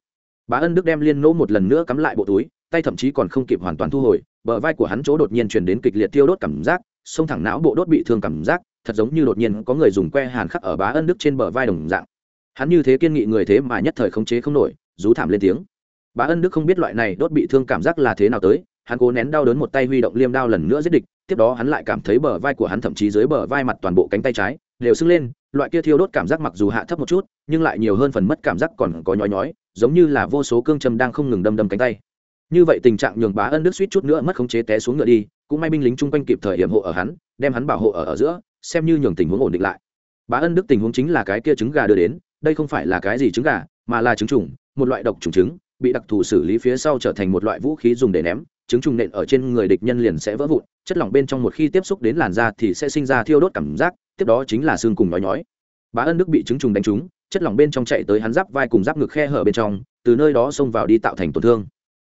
Bá ân đức đem liên nỗ một lần nữa cắm lại bộ túi, tay thậm chí còn không kịp hoàn toàn thu hồi, bờ vai của hắn chỗ đột nhiên truyền đến kịch liệt tiêu đốt cảm giác xông thẳng não bộ đốt bị thương cảm giác, thật giống như đột nhiên có người dùng que hàn khắc ở bá ân đức trên bờ vai đồng dạng hắn như thế kiên nghị người thế mà nhất thời khống chế không nổi, rú thảm lên tiếng. Bá ân đức không biết loại này đốt bị thương cảm giác là thế nào tới, hắn cố nén đau đớn một tay huy động liêm đao lần nữa giết địch, tiếp đó hắn lại cảm thấy bờ vai của hắn thậm chí dưới bờ vai mặt toàn bộ cánh tay trái đều sưng lên, loại kia thiêu đốt cảm giác mặc dù hạ thấp một chút, nhưng lại nhiều hơn phần mất cảm giác còn có nhói nhói, giống như là vô số cương châm đang không ngừng đâm đâm cánh tay. Như vậy tình trạng nhường bá ân đức suýt chút nữa mất khống chế té xuống ngựa đi, cũng may binh lính chung quanh kịp thời hiểm hộ ở hắn, đem hắn bảo hộ ở ở giữa, xem như nhường tình huống ổn định lại. Bá ân đức tình huống chính là cái kia trứng gà đưa đến đây không phải là cái gì trứng gà, mà là trứng trùng, một loại độc trùng trứng, bị đặc thù xử lý phía sau trở thành một loại vũ khí dùng để ném. Trứng trùng nện ở trên người địch nhân liền sẽ vỡ vụn, chất lỏng bên trong một khi tiếp xúc đến làn da thì sẽ sinh ra thiêu đốt cảm giác, tiếp đó chính là xương cùng nói nhói. Bá ân đức bị trứng trùng đánh trúng, chất lỏng bên trong chạy tới hắn giáp vai cùng giáp ngực khe hở bên trong, từ nơi đó xông vào đi tạo thành tổn thương.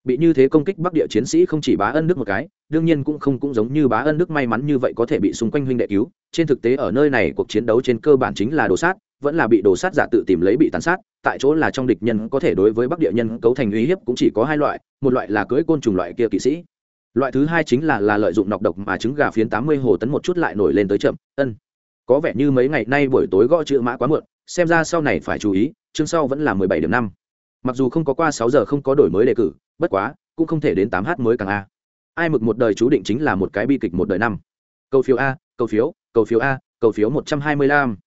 Bị như thế công kích bắc địa chiến sĩ không chỉ bá ân đức một cái, đương nhiên cũng không cũng giống như bá ân đức may mắn như vậy có thể bị xung quanh huynh đệ cứu. Trên thực tế ở nơi này cuộc chiến đấu trên cơ bản chính là đồ sát vẫn là bị đồ sát giả tự tìm lấy bị tàn sát, tại chỗ là trong địch nhân có thể đối với bắc địa nhân cấu thành uy hiếp cũng chỉ có hai loại, một loại là cưỡi côn trùng loại kia kỵ sĩ. Loại thứ hai chính là là lợi dụng nọc độc mà trứng gà phiến tám mươi hồ tấn một chút lại nổi lên tới chậm, ân. Có vẻ như mấy ngày nay buổi tối gõ chữ mã quá muộn, xem ra sau này phải chú ý, chương sau vẫn là mười bảy điểm năm. Mặc dù không có qua sáu giờ không có đổi mới đề cử, bất quá, cũng không thể đến tám h mới càng a. Ai mực một đời chú định chính là một cái bi kịch một đời năm. Cầu phiếu a, cầu phiếu cầu phiếu a, cầu phiếu một trăm hai mươi lăm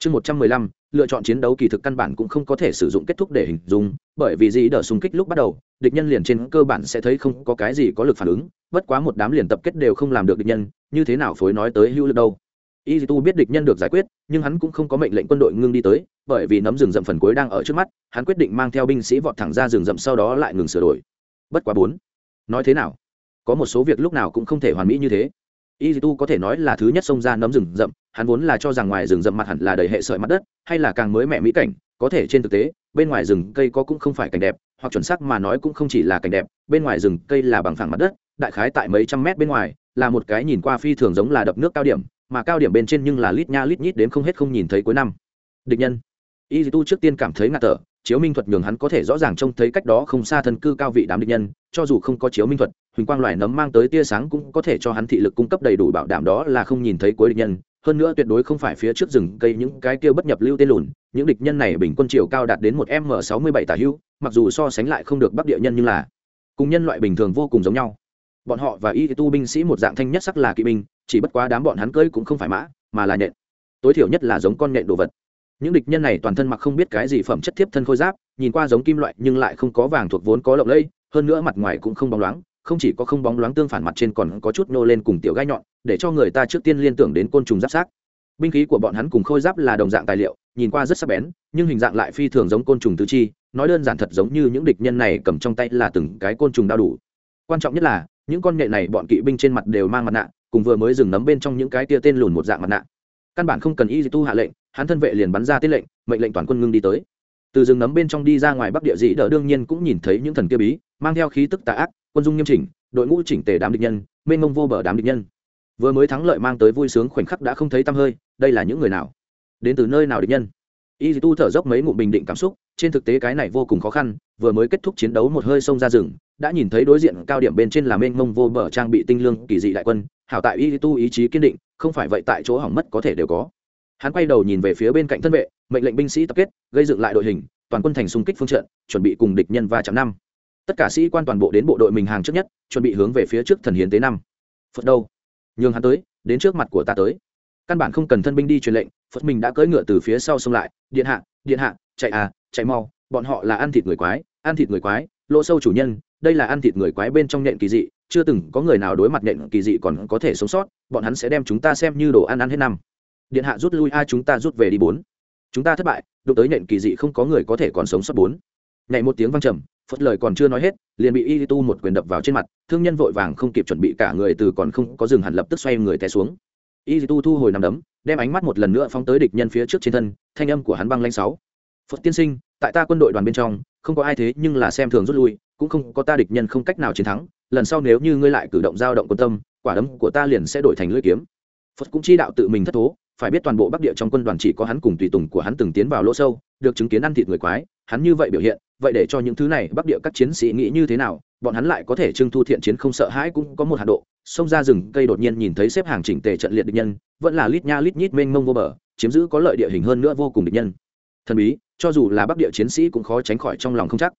chương một trăm mười lăm, lựa chọn chiến đấu kỳ thực căn bản cũng không có thể sử dụng kết thúc để hình dung, bởi vì dĩ đỡ xung kích lúc bắt đầu, địch nhân liền trên cơ bản sẽ thấy không có cái gì có lực phản ứng, bất quá một đám liền tập kết đều không làm được địch nhân, như thế nào phối nói tới hữu lực đâu. Y tu biết địch nhân được giải quyết, nhưng hắn cũng không có mệnh lệnh quân đội ngưng đi tới, bởi vì nấm rừng rậm phần cuối đang ở trước mắt, hắn quyết định mang theo binh sĩ vọt thẳng ra rừng rậm sau đó lại ngừng sửa đổi. Bất quá bốn. Nói thế nào? Có một số việc lúc nào cũng không thể hoàn mỹ như thế. Y tu có thể nói là thứ nhất xông ra nấm rừng rậm hắn vốn là cho rằng ngoài rừng rậm mặt hẳn là đầy hệ sợi mặt đất, hay là càng mới mẹ mỹ cảnh, có thể trên thực tế, bên ngoài rừng cây có cũng không phải cảnh đẹp, hoặc chuẩn xác mà nói cũng không chỉ là cảnh đẹp, bên ngoài rừng cây là bằng phẳng mặt đất, đại khái tại mấy trăm mét bên ngoài, là một cái nhìn qua phi thường giống là đập nước cao điểm, mà cao điểm bên trên nhưng là lít nha lít nhít đến không hết không nhìn thấy cuối năm. Địch nhân. Y tu trước tiên cảm thấy ngạt thở, chiếu minh thuật nhường hắn có thể rõ ràng trông thấy cách đó không xa thân cư cao vị đám địch nhân, cho dù không có chiếu minh thuật, huỳnh quang loài nấm mang tới tia sáng cũng có thể cho hắn thị lực cung cấp đầy đủ bảo đảm đó là không nhìn thấy cuối địch nhân hơn nữa tuyệt đối không phải phía trước rừng cây những cái kia bất nhập lưu tên lùn, những địch nhân này bình quân chiều cao đạt đến một m sáu mươi bảy tả hữu mặc dù so sánh lại không được bắc địa nhân nhưng là cùng nhân loại bình thường vô cùng giống nhau. Bọn họ và y tu binh sĩ một dạng thanh nhất sắc là kỵ binh, chỉ bất quá đám bọn hắn cưỡi cũng không phải mã, mà là nhện tối thiểu nhất là giống con nhện đồ vật. Những địch nhân này toàn thân mặc không biết cái gì phẩm chất thiếp thân khôi giáp, nhìn qua giống kim loại nhưng lại không có vàng thuộc vốn có lộng lẫy, hơn nữa mặt ngoài cũng không bóng loáng, không chỉ có không bóng loáng tương phản mặt trên còn có chút nô lên cùng tiểu gai nhọn để cho người ta trước tiên liên tưởng đến côn trùng giáp sát binh khí của bọn hắn cùng khôi giáp là đồng dạng tài liệu, nhìn qua rất sắc bén, nhưng hình dạng lại phi thường giống côn trùng tứ chi, nói đơn giản thật giống như những địch nhân này cầm trong tay là từng cái côn trùng đau đủ. Quan trọng nhất là, những con nhện này bọn kỵ binh trên mặt đều mang mặt nạ, cùng vừa mới dừng nấm bên trong những cái tia tên lùn một dạng mặt nạ. Căn bản không cần y tu hạ lệnh, hắn thân vệ liền bắn ra tiết lệnh, mệnh lệnh toàn quân ngưng đi tới. Từ rừng nấm bên trong đi ra ngoài bắc địa dĩ đỡ đương nhiên cũng nhìn thấy những thần kia bí, mang theo khí tức tà ác, quân dung nghiêm chỉnh, đội ngũ chỉnh tề đám địch nhân, mênh mông vô bờ đám địch nhân vừa mới thắng lợi mang tới vui sướng khoảnh khắc đã không thấy tăm hơi, đây là những người nào? Đến từ nơi nào địch nhân? Y tu thở dốc mấy ngụm bình định cảm xúc, trên thực tế cái này vô cùng khó khăn, vừa mới kết thúc chiến đấu một hơi xông ra rừng, đã nhìn thấy đối diện cao điểm bên trên là mênh mông vô bờ trang bị tinh lương kỳ dị đại quân, hảo tại y tu ý chí kiên định, không phải vậy tại chỗ hỏng mất có thể đều có. Hắn quay đầu nhìn về phía bên cạnh thân vệ, mệnh lệnh binh sĩ tập kết, gây dựng lại đội hình, toàn quân thành xung kích phương trận, chuẩn bị cùng địch nhân va chạm năm. Tất cả sĩ quan toàn bộ đến bộ đội mình hàng trước nhất, chuẩn bị hướng về phía trước thần hiến tế năm. Phật đâu? Nhường hắn tới, đến trước mặt của ta tới. Căn bản không cần thân binh đi truyền lệnh, phật mình đã cưỡi ngựa từ phía sau xông lại, điện hạ điện hạ, chạy à chạy mau, bọn họ là ăn thịt người quái, ăn thịt người quái, lỗ sâu chủ nhân, đây là ăn thịt người quái bên trong nhện kỳ dị, chưa từng có người nào đối mặt nhện kỳ dị còn có thể sống sót, bọn hắn sẽ đem chúng ta xem như đồ ăn ăn hết năm. Điện hạ rút lui, a, chúng ta rút về đi bốn. Chúng ta thất bại, đụng tới nhện kỳ dị không có người có thể còn sống sót bốn. Nhảy một tiếng văng trầm phật lời còn chưa nói hết, liền bị y tu một quyền đập vào trên mặt, thương nhân vội vàng không kịp chuẩn bị cả người từ còn không có dừng hẳn lập tức xoay người té xuống. Y tu thu hồi nằm đấm, đem ánh mắt một lần nữa phóng tới địch nhân phía trước trên thân, thanh âm của hắn băng lanh sáu. Phật tiên sinh, tại ta quân đội đoàn bên trong, không có ai thế nhưng là xem thường rút lui, cũng không có ta địch nhân không cách nào chiến thắng, lần sau nếu như ngươi lại cử động dao động quân tâm, quả đấm của ta liền sẽ đổi thành lưỡi kiếm phật cũng chi đạo tự mình thất thố, phải biết toàn bộ bắc địa trong quân đoàn chỉ có hắn cùng tùy tùng của hắn từng tiến vào lỗ sâu, được chứng kiến ăn thịt người quái, hắn như vậy biểu hiện, vậy để cho những thứ này bắc địa các chiến sĩ nghĩ như thế nào, bọn hắn lại có thể trưng thu thiện chiến không sợ hãi cũng có một hạ độ xông ra rừng, cây đột nhiên nhìn thấy xếp hàng chỉnh tề trận liệt địch nhân, vẫn là lít nha lít nhít mênh mông vô bờ, chiếm giữ có lợi địa hình hơn nữa vô cùng địch nhân. Thần bí, cho dù là bắc địa chiến sĩ cũng khó tránh khỏi trong lòng không chắc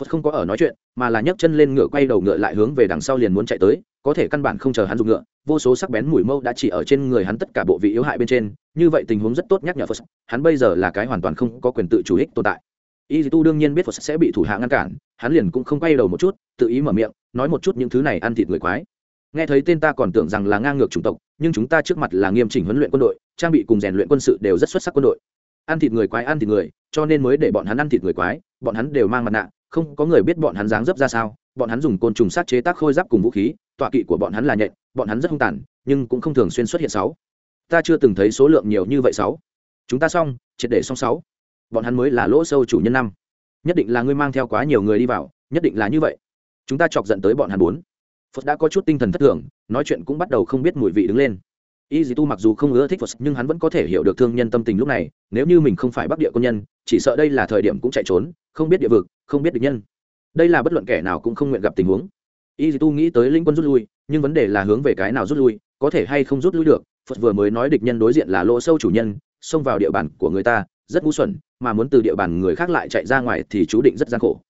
phật không có ở nói chuyện, mà là nhấc chân lên ngựa quay đầu ngựa lại hướng về đằng sau liền muốn chạy tới, có thể căn bản không chờ hắn dùng ngựa, vô số sắc bén mùi mâu đã chỉ ở trên người hắn tất cả bộ vị yếu hại bên trên, như vậy tình huống rất tốt nhắc nhở phật, hắn bây giờ là cái hoàn toàn không có quyền tự chủ ích tồn tại. Y tu đương nhiên biết phật sẽ bị thủ hạ ngăn cản, hắn liền cũng không quay đầu một chút, tự ý mở miệng, nói một chút những thứ này ăn thịt người quái. Nghe thấy tên ta còn tưởng rằng là ngang ngược chủng tộc, nhưng chúng ta trước mặt là nghiêm chỉnh huấn luyện quân đội, trang bị cùng rèn luyện quân sự đều rất xuất sắc quân đội. Ăn thịt người quái ăn thịt người, cho nên mới để bọn hắn ăn thịt người quái, bọn hắn đều mang mặt nạ không có người biết bọn hắn dáng dấp ra sao, bọn hắn dùng côn trùng sát chế tác khôi giáp cùng vũ khí, tọa kỵ của bọn hắn là nhện, bọn hắn rất hung tàn, nhưng cũng không thường xuyên xuất hiện sáu. Ta chưa từng thấy số lượng nhiều như vậy sáu. Chúng ta xong, triệt để xong sáu. Bọn hắn mới là lỗ sâu chủ nhân năm. Nhất định là ngươi mang theo quá nhiều người đi vào, nhất định là như vậy. Chúng ta chọc giận tới bọn hắn bốn. Phật đã có chút tinh thần thất thường, nói chuyện cũng bắt đầu không biết mùi vị đứng lên. Y dì tu mặc dù không ưa thích phật, nhưng hắn vẫn có thể hiểu được thương nhân tâm tình lúc này, nếu như mình không phải bắc địa quân nhân, chỉ sợ đây là thời điểm cũng chạy trốn không biết địa vực, không biết địch nhân. Đây là bất luận kẻ nào cũng không nguyện gặp tình huống. Y tu nghĩ tới linh quân rút lui, nhưng vấn đề là hướng về cái nào rút lui, có thể hay không rút lui được, phật vừa mới nói địch nhân đối diện là lỗ sâu chủ nhân, xông vào địa bàn của người ta, rất ngu xuẩn, mà muốn từ địa bàn người khác lại chạy ra ngoài thì chú định rất gian khổ.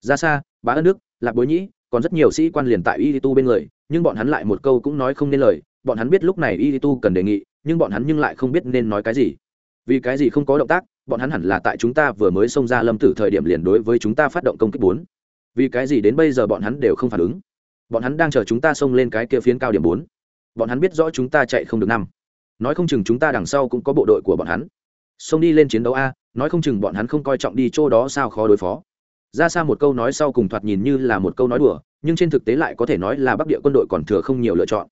Ra xa, bá ân nước lạc bối nhĩ, còn rất nhiều sĩ quan liền tại y tu bên người, nhưng bọn hắn lại một câu cũng nói không nên lời, bọn hắn biết lúc này y tu cần đề nghị, nhưng bọn hắn nhưng lại không biết nên nói cái gì. Vì cái gì không có động tác bọn hắn hẳn là tại chúng ta vừa mới xông ra lâm tử thời điểm liền đối với chúng ta phát động công kích bốn. Vì cái gì đến bây giờ bọn hắn đều không phản ứng? Bọn hắn đang chờ chúng ta xông lên cái kia phiến cao điểm bốn. Bọn hắn biết rõ chúng ta chạy không được năm. Nói không chừng chúng ta đằng sau cũng có bộ đội của bọn hắn. Xông đi lên chiến đấu a nói không chừng bọn hắn không coi trọng đi chỗ đó sao khó đối phó. Ra xa một câu nói sau cùng thoạt nhìn như là một câu nói đùa nhưng trên thực tế lại có thể nói là bắc địa quân đội còn thừa không nhiều lựa chọn.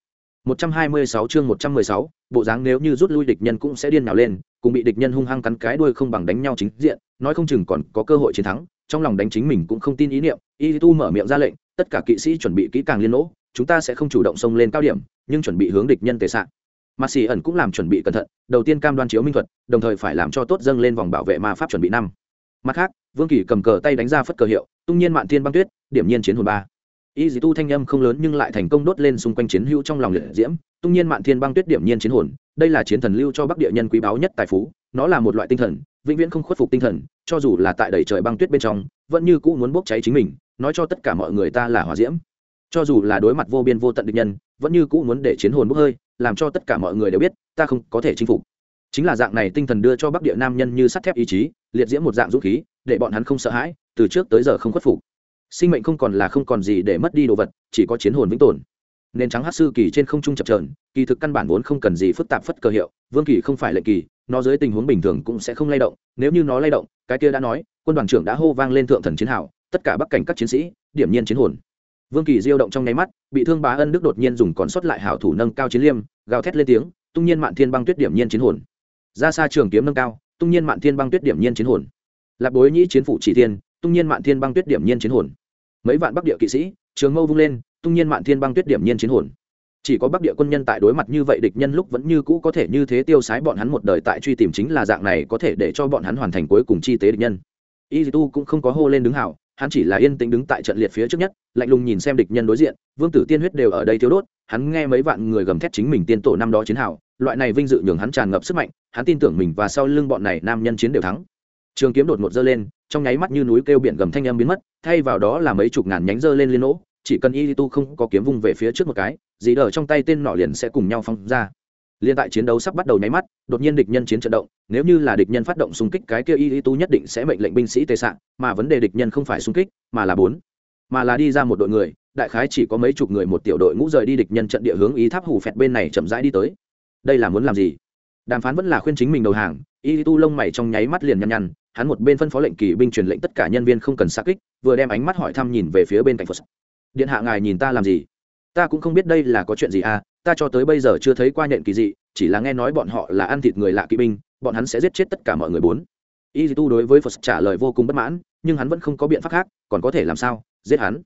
126 chương 116, bộ dáng nếu như rút lui địch nhân cũng sẽ điên nào lên, cùng bị địch nhân hung hăng cắn cái đuôi không bằng đánh nhau chính diện, nói không chừng còn có cơ hội chiến thắng, trong lòng đánh chính mình cũng không tin ý niệm, Y Tu mở miệng ra lệnh, tất cả kỵ sĩ chuẩn bị kỹ càng liên lỗ chúng ta sẽ không chủ động xông lên cao điểm, nhưng chuẩn bị hướng địch nhân tề sạn. Ma Sĩ ẩn cũng làm chuẩn bị cẩn thận, đầu tiên cam đoan chiếu minh thuật, đồng thời phải làm cho tốt dâng lên vòng bảo vệ ma pháp chuẩn bị năm. Mặt khác, Vương Kỳ cầm cờ tay đánh ra phất cờ hiệu, tung nhiên mạn thiên băng tuyết, điểm nhiên chiến hồn ba y dì tu thanh âm không lớn nhưng lại thành công đốt lên xung quanh chiến hữu trong lòng liệt diễm tung nhiên mạn thiên băng tuyết điểm nhiên chiến hồn đây là chiến thần lưu cho bắc địa nhân quý báu nhất tài phú, nó là một loại tinh thần, vĩnh viễn không khuất phục tinh thần, cho dù là tại đầy trời băng tuyết bên trong, vẫn như cũ muốn bốc cháy chính mình, nói cho tất cả mọi người ta là hỏa diễm. Cho dù là đối mặt vô biên vô tận địch nhân, vẫn như cũ muốn để chiến hồn bốc hơi, làm cho tất cả mọi người đều biết, ta không có thể chinh phục. Chính là dạng này tinh thần đưa cho bắc địa nam nhân như sắt thép ý chí, liệt diễm một dạng dũng khí, để bọn hắn không sợ hãi, từ trước tới giờ không khuất phục. Sinh mệnh không còn là không còn gì để mất đi đồ vật, chỉ có chiến hồn vĩnh tồn nên trắng hát sư kỳ trên không trung chập trờn, kỳ thực căn bản vốn không cần gì phức tạp phất cơ hiệu, vương kỳ không phải lệnh kỳ, nó dưới tình huống bình thường cũng sẽ không lay động, nếu như nó lay động, cái kia đã nói, quân đoàn trưởng đã hô vang lên thượng thần chiến hào, tất cả bắc cảnh các chiến sĩ, điểm nhiên chiến hồn. Vương kỳ diêu động trong nháy mắt, bị thương bá ân đức đột nhiên dùng còn sót lại hảo thủ nâng cao chiến liêm, gào thét lên tiếng, tung nhiên mạn thiên băng tuyết điểm nhiên chiến hồn. Ra xa trường kiếm nâng cao, tung nhiên mạn thiên băng tuyết điểm nhiên chiến hồn. Lạc bối nhĩ chiến phủ chỉ thiên, tung nhiên mạn thiên băng tuyết điểm nhiên chiến hồn. Mấy vạn bắc địa kỵ sĩ, trường mâu vung lên tung nhiên mạn thiên băng tuyết điểm nhiên chiến hồn. Chỉ có bắc địa quân nhân tại đối mặt như vậy địch nhân lúc vẫn như cũ có thể như thế tiêu sái bọn hắn một đời tại truy tìm chính là dạng này có thể để cho bọn hắn hoàn thành cuối cùng chi tế địch nhân. Y tu cũng không có hô lên đứng hảo hắn chỉ là yên tĩnh đứng tại trận liệt phía trước nhất, lạnh lùng nhìn xem địch nhân đối diện, vương tử tiên huyết đều ở đây thiếu đốt, hắn nghe mấy vạn người gầm thét chính mình tiên tổ năm đó chiến hảo loại này vinh dự nhường hắn tràn ngập sức mạnh, hắn tin tưởng mình và sau lưng bọn này nam nhân chiến đều thắng. Trường kiếm đột ngột dơ lên, trong nháy mắt như núi kêu biển gầm thanh âm biến mất, thay vào đó là mấy chục ngàn nhánh dơ lên liên nỗ chỉ cần y tu không có kiếm vung về phía trước một cái, dì đờ trong tay tên nọ liền sẽ cùng nhau phong ra. Liên tại chiến đấu sắp bắt đầu nháy mắt, đột nhiên địch nhân chiến trận động, nếu như là địch nhân phát động xung kích, cái kia y tu nhất định sẽ mệnh lệnh binh sĩ tê sạn mà vấn đề địch nhân không phải xung kích, mà là bốn. Mà là đi ra một đội người, đại khái chỉ có mấy chục người một tiểu đội ngũ rời đi địch nhân trận địa hướng ý tháp hủ phẹt bên này chậm rãi đi tới. Đây là muốn làm gì? Đàm phán vẫn là khuyên chính mình đầu hàng, y tu lông mày trong nháy mắt liền nhăn nhăn, hắn một bên phân phó lệnh kỳ binh truyền lệnh tất cả nhân viên không cần xa kích, vừa đem ánh mắt hỏi thăm nhìn về phía bên cạnh phật điện hạ ngài nhìn ta làm gì? Ta cũng không biết đây là có chuyện gì à ta cho tới bây giờ chưa thấy qua nhện kỳ dị, chỉ là nghe nói bọn họ là ăn thịt người lạ kỵ binh, bọn hắn sẽ giết chết tất cả mọi người bốn. Y tu đối với phật trả lời vô cùng bất mãn, nhưng hắn vẫn không có biện pháp khác, còn có thể làm sao? Giết hắn.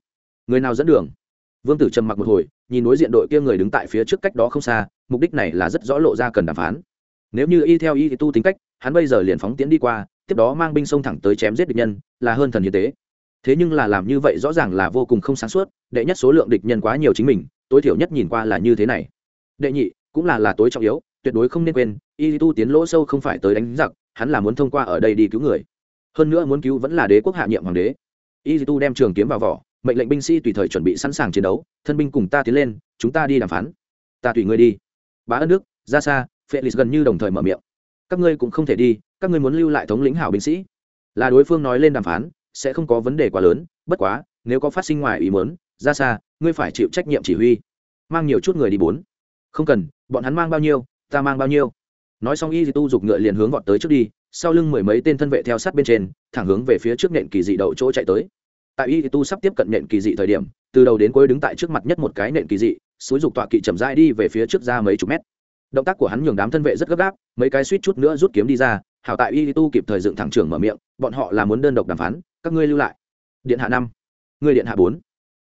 Người nào dẫn đường? Vương tử trầm mặc một hồi, nhìn đối diện đội kia người đứng tại phía trước cách đó không xa, mục đích này là rất rõ lộ ra cần đàm phán. Nếu như y theo y tu tính cách, hắn bây giờ liền phóng tiến đi qua, tiếp đó mang binh sông thẳng tới chém giết địch nhân, là hơn thần như tế thế nhưng là làm như vậy rõ ràng là vô cùng không sáng suốt, đệ nhất số lượng địch nhân quá nhiều chính mình, tối thiểu nhất nhìn qua là như thế này. Đệ nhị, cũng là là tối trọng yếu, tuyệt đối không nên quên y tu tiến lỗ sâu không phải tới đánh giặc, hắn là muốn thông qua ở đây đi cứu người. Hơn nữa muốn cứu vẫn là đế quốc hạ nhiệm hoàng đế. Y tu đem trường kiếm vào vỏ, mệnh lệnh binh sĩ tùy thời chuẩn bị sẵn sàng chiến đấu, thân binh cùng ta tiến lên, chúng ta đi đàm phán. Ta tùy ngươi đi. Bá ân đức, ra xa. Felix gần như đồng thời mở miệng. Các ngươi cũng không thể đi, các ngươi muốn lưu lại thống lĩnh hảo binh sĩ. Là đối phương nói lên đàm phán sẽ không có vấn đề quá lớn, bất quá, nếu có phát sinh ngoài ý muốn, ra xa, ngươi phải chịu trách nhiệm chỉ huy. Mang nhiều chút người đi bốn. Không cần, bọn hắn mang bao nhiêu, ta mang bao nhiêu. Nói xong y tu giục ngựa liền hướng vọt tới trước đi, sau lưng mười mấy tên thân vệ theo sát bên trên, thẳng hướng về phía trước nện kỳ dị đậu chỗ chạy tới. Tại y tu sắp tiếp cận nện kỳ dị thời điểm, từ đầu đến cuối đứng tại trước mặt nhất một cái nện kỳ dị suối dục tọa kỵ chậm rãi đi về phía trước ra mấy chục mét. Động tác của hắn nhường đám thân vệ rất gấp gáp, mấy cái suýt chút nữa rút kiếm đi ra, hảo tại y tu kịp thời dựng thẳng trưởng mở miệng, bọn họ là muốn đơn độc đàm phán các ngươi lưu lại. Điện hạ năm, ngươi điện hạ bốn.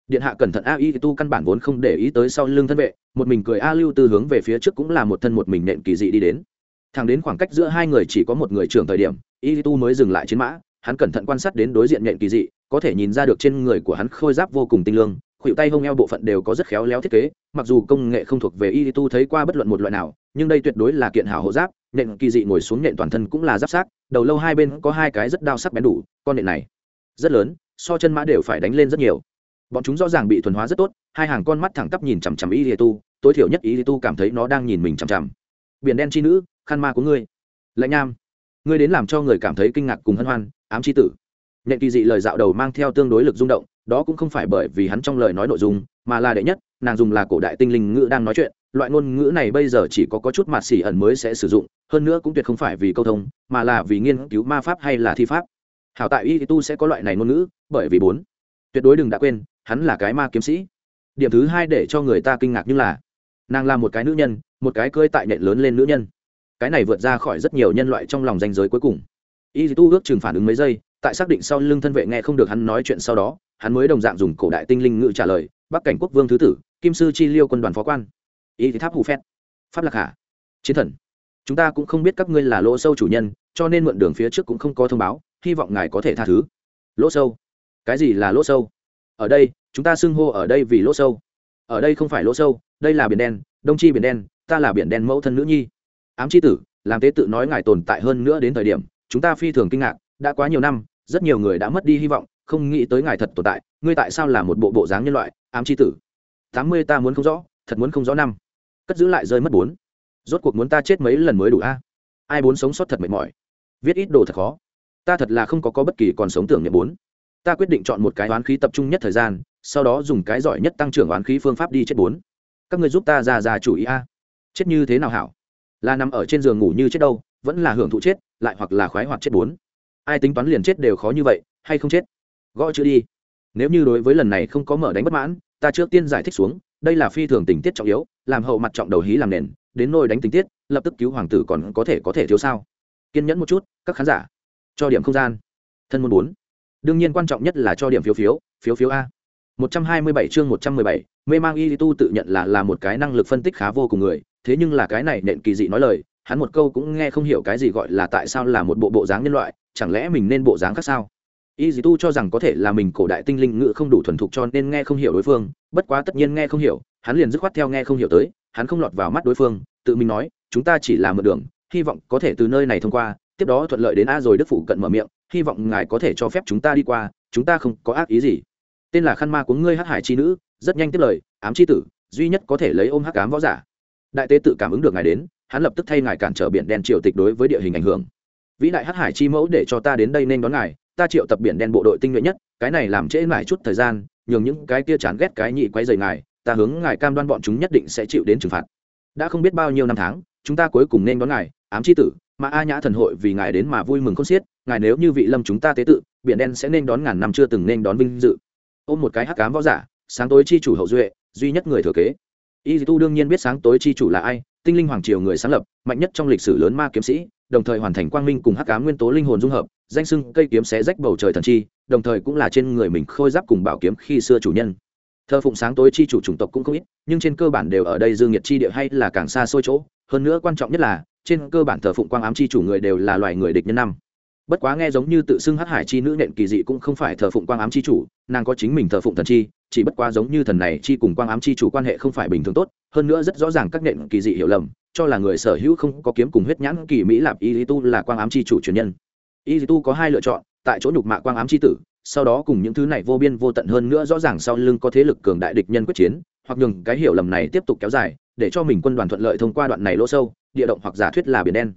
Điện hạ cẩn thận a y tu căn bản vốn không để ý tới sau lưng thân vệ, một mình cười a lưu tư hướng về phía trước cũng là một thân một mình nện kỳ dị đi đến. Thẳng đến khoảng cách giữa hai người chỉ có một người trưởng thời điểm, y tu mới dừng lại chiến mã, hắn cẩn thận quan sát đến đối diện nện kỳ dị, có thể nhìn ra được trên người của hắn khôi giáp vô cùng tinh lương, khuỷu tay hông eo bộ phận đều có rất khéo léo thiết kế, mặc dù công nghệ không thuộc về y tu thấy qua bất luận một loại nào, nhưng đây tuyệt đối là kiện hảo hộ giáp, nện kỳ dị ngồi xuống nện toàn thân cũng là giáp sát đầu lâu hai bên có hai cái rất đao sắc bén đủ, con nện này rất lớn, so chân mã đều phải đánh lên rất nhiều. Bọn chúng rõ ràng bị thuần hóa rất tốt, hai hàng con mắt thẳng tắp nhìn chằm chằm y tu, tối thiểu nhất ý tu cảm thấy nó đang nhìn mình chằm chằm. Biển đen chi nữ khăn ma của ngươi. Lạnh nham. Ngươi đến làm cho người cảm thấy kinh ngạc cùng hân hoan, ám chi tử. Nhện kỳ dị lời dạo đầu mang theo tương đối lực rung động, đó cũng không phải bởi vì hắn trong lời nói nội dung, mà là đệ nhất, nàng dùng là cổ đại tinh linh ngữ đang nói chuyện, loại ngôn ngữ này bây giờ chỉ có có chút mạt xỉ ẩn mới sẽ sử dụng, hơn nữa cũng tuyệt không phải vì câu thông, mà là vì nghiên cứu ma pháp hay là thi pháp hảo tại y tu sẽ có loại này ngôn ngữ, bởi vì bốn. Tuyệt đối đừng đã quên, hắn là cái ma kiếm sĩ. Điểm thứ hai để cho người ta kinh ngạc như là, nàng là một cái nữ nhân, một cái cơi tại nện lớn lên nữ nhân. Cái này vượt ra khỏi rất nhiều nhân loại trong lòng danh giới cuối cùng. Y tu ước chừng phản ứng mấy giây, tại xác định sau lưng thân vệ nghe không được hắn nói chuyện sau đó, hắn mới đồng dạng dùng cổ đại tinh linh ngữ trả lời, bắc cảnh quốc vương thứ tử, kim sư chi liêu quân đoàn phó quan. Y tháp hù phét. Pháp lạc hạ chiến thần. Chúng ta cũng không biết các ngươi là lỗ sâu chủ nhân, cho nên mượn đường phía trước cũng không có thông báo hy vọng ngài có thể tha thứ. Lỗ sâu. Cái gì là lỗ sâu? Ở đây, chúng ta xưng hô ở đây vì lỗ sâu. Ở đây không phải lỗ sâu, đây là biển đen, đông chi biển đen, ta là biển đen mẫu thân nữ nhi. Ám c h i tử, làm tế tự nói ngài tồn tại hơn nữa đến thời điểm, chúng ta phi thường kinh ngạc, đã quá nhiều năm, rất nhiều người đã mất đi hy vọng, không nghĩ tới ngài thật tồn tại, ngươi tại sao là một bộ bộ dáng nhân loại, ám c h i tử? Tám mươi ta muốn không rõ, thật muốn không rõ năm. Cất giữ lại rơi mất bốn. Rốt cuộc muốn ta chết mấy lần mới đủ a? Ai muốn sống sót thật mệt mỏi? Viết ít đồ thật khó ta thật là không có có bất kỳ còn sống tưởng niệm bốn. Ta quyết định chọn một cái oán khí tập trung nhất thời gian, sau đó dùng cái giỏi nhất tăng trưởng oán khí phương pháp đi chết bốn. Các người giúp ta ra ra chủ ý a. Chết như thế nào hảo? Là nằm ở trên giường ngủ như chết đâu, vẫn là hưởng thụ chết, lại hoặc là khoái hoặc chết bốn. Ai tính toán liền chết đều khó như vậy, hay không chết? Gõ chữ đi. Nếu như đối với lần này không có mở đánh bất mãn, ta trước tiên giải thích xuống, đây là phi thường tình tiết trọng yếu, làm hậu mặt trọng đầu hí làm nền, đến nôi đánh tình tiết, lập tức cứu hoàng tử còn có thể có thể thiếu sao? Kiên nhẫn một chút, các khán giả cho điểm không gian. Thân môn bốn. Đương nhiên quan trọng nhất là cho điểm phiếu phiếu phiếu phiếu a. 127 chương 117, mê mang y tu tự nhận là là một cái năng lực phân tích khá vô cùng người thế nhưng là cái này nện kỳ dị nói lời hắn một câu cũng nghe không hiểu cái gì gọi là tại sao là một bộ bộ dáng nhân loại chẳng lẽ mình nên bộ dáng khác sao? Y dì tu cho rằng có thể là mình cổ đại tinh linh ngữ không đủ thuần thục cho nên nghe không hiểu đối phương bất quá tất nhiên nghe không hiểu hắn liền dứt khoát theo nghe không hiểu tới hắn không lọt vào mắt đối phương tự mình nói chúng ta chỉ là một đường hy vọng có thể từ nơi này thông qua tiếp đó thuận lợi đến a rồi đức phủ cận mở miệng, hy vọng ngài có thể cho phép chúng ta đi qua, chúng ta không có ác ý gì. Tên là khăn ma của ngươi hắc hải chi nữ, rất nhanh tiếp lời, ám chi tử, duy nhất có thể lấy ôm hắc ám võ giả. Đại tế tự cảm ứng được ngài đến, hắn lập tức thay ngài cản trở biển đen triều tịch đối với địa hình ảnh hưởng. Vĩ đại hắc hải chi mẫu, để cho ta đến đây nên đón ngài, ta triệu tập biển đen bộ đội tinh nhuệ nhất, cái này làm trễ mãi chút thời gian, nhường những cái kia chán ghét cái nhị quay dày ngài, ta hướng ngài cam đoan bọn chúng nhất định sẽ chịu đến trừng phạt. Đã không biết bao nhiêu năm tháng, chúng ta cuối cùng nên đón ngài, ám chi tử mà a nhã thần hội vì ngài đến mà vui mừng không xiết, ngài nếu như vị lâm chúng ta tế tự, biển đen sẽ nên đón ngàn năm chưa từng nên đón vinh dự. Ôm một cái hắc cám võ giả, sáng tối chi chủ hậu duệ, duy nhất người thừa kế. Y tu đương nhiên biết sáng tối chi chủ là ai, tinh linh hoàng triều người sáng lập, mạnh nhất trong lịch sử lớn ma kiếm sĩ, đồng thời hoàn thành quang minh cùng hắc cám nguyên tố linh hồn dung hợp, danh sưng cây kiếm xé rách bầu trời thần chi, đồng thời cũng là trên người mình khôi giáp cùng bảo kiếm khi xưa chủ nhân. Thơ phụng sáng tối chi chủ chủng tộc cũng không ít, nhưng trên cơ bản đều ở đây dương nhiệt chi địa hay là càng xa xôi chỗ. Hơn nữa quan trọng nhất là trên cơ bản thờ phụng quang ám chi chủ người đều là loài người địch nhân năm. Bất quá nghe giống như tự xưng hắc hải chi nữ nện kỳ dị cũng không phải thờ phụng quang ám chi chủ, nàng có chính mình thờ phụng thần chi, chỉ bất quá giống như thần này chi cùng quang ám chi chủ quan hệ không phải bình thường tốt, hơn nữa rất rõ ràng các nện kỳ dị hiểu lầm, cho là người sở hữu không có kiếm cùng huyết nhãn kỳ mỹ lạp y tu là quang ám chi chủ truyền nhân. Y tu có hai lựa chọn, tại chỗ nhục mạ quang ám chi tử, sau đó cùng những thứ này vô biên vô tận hơn nữa rõ ràng sau lưng có thế lực cường đại địch nhân quyết chiến, hoặc nhường cái hiểu lầm này tiếp tục kéo dài, để cho mình quân đoàn thuận lợi thông qua đoạn này lỗ sâu địa động hoặc giả thuyết là biển đen.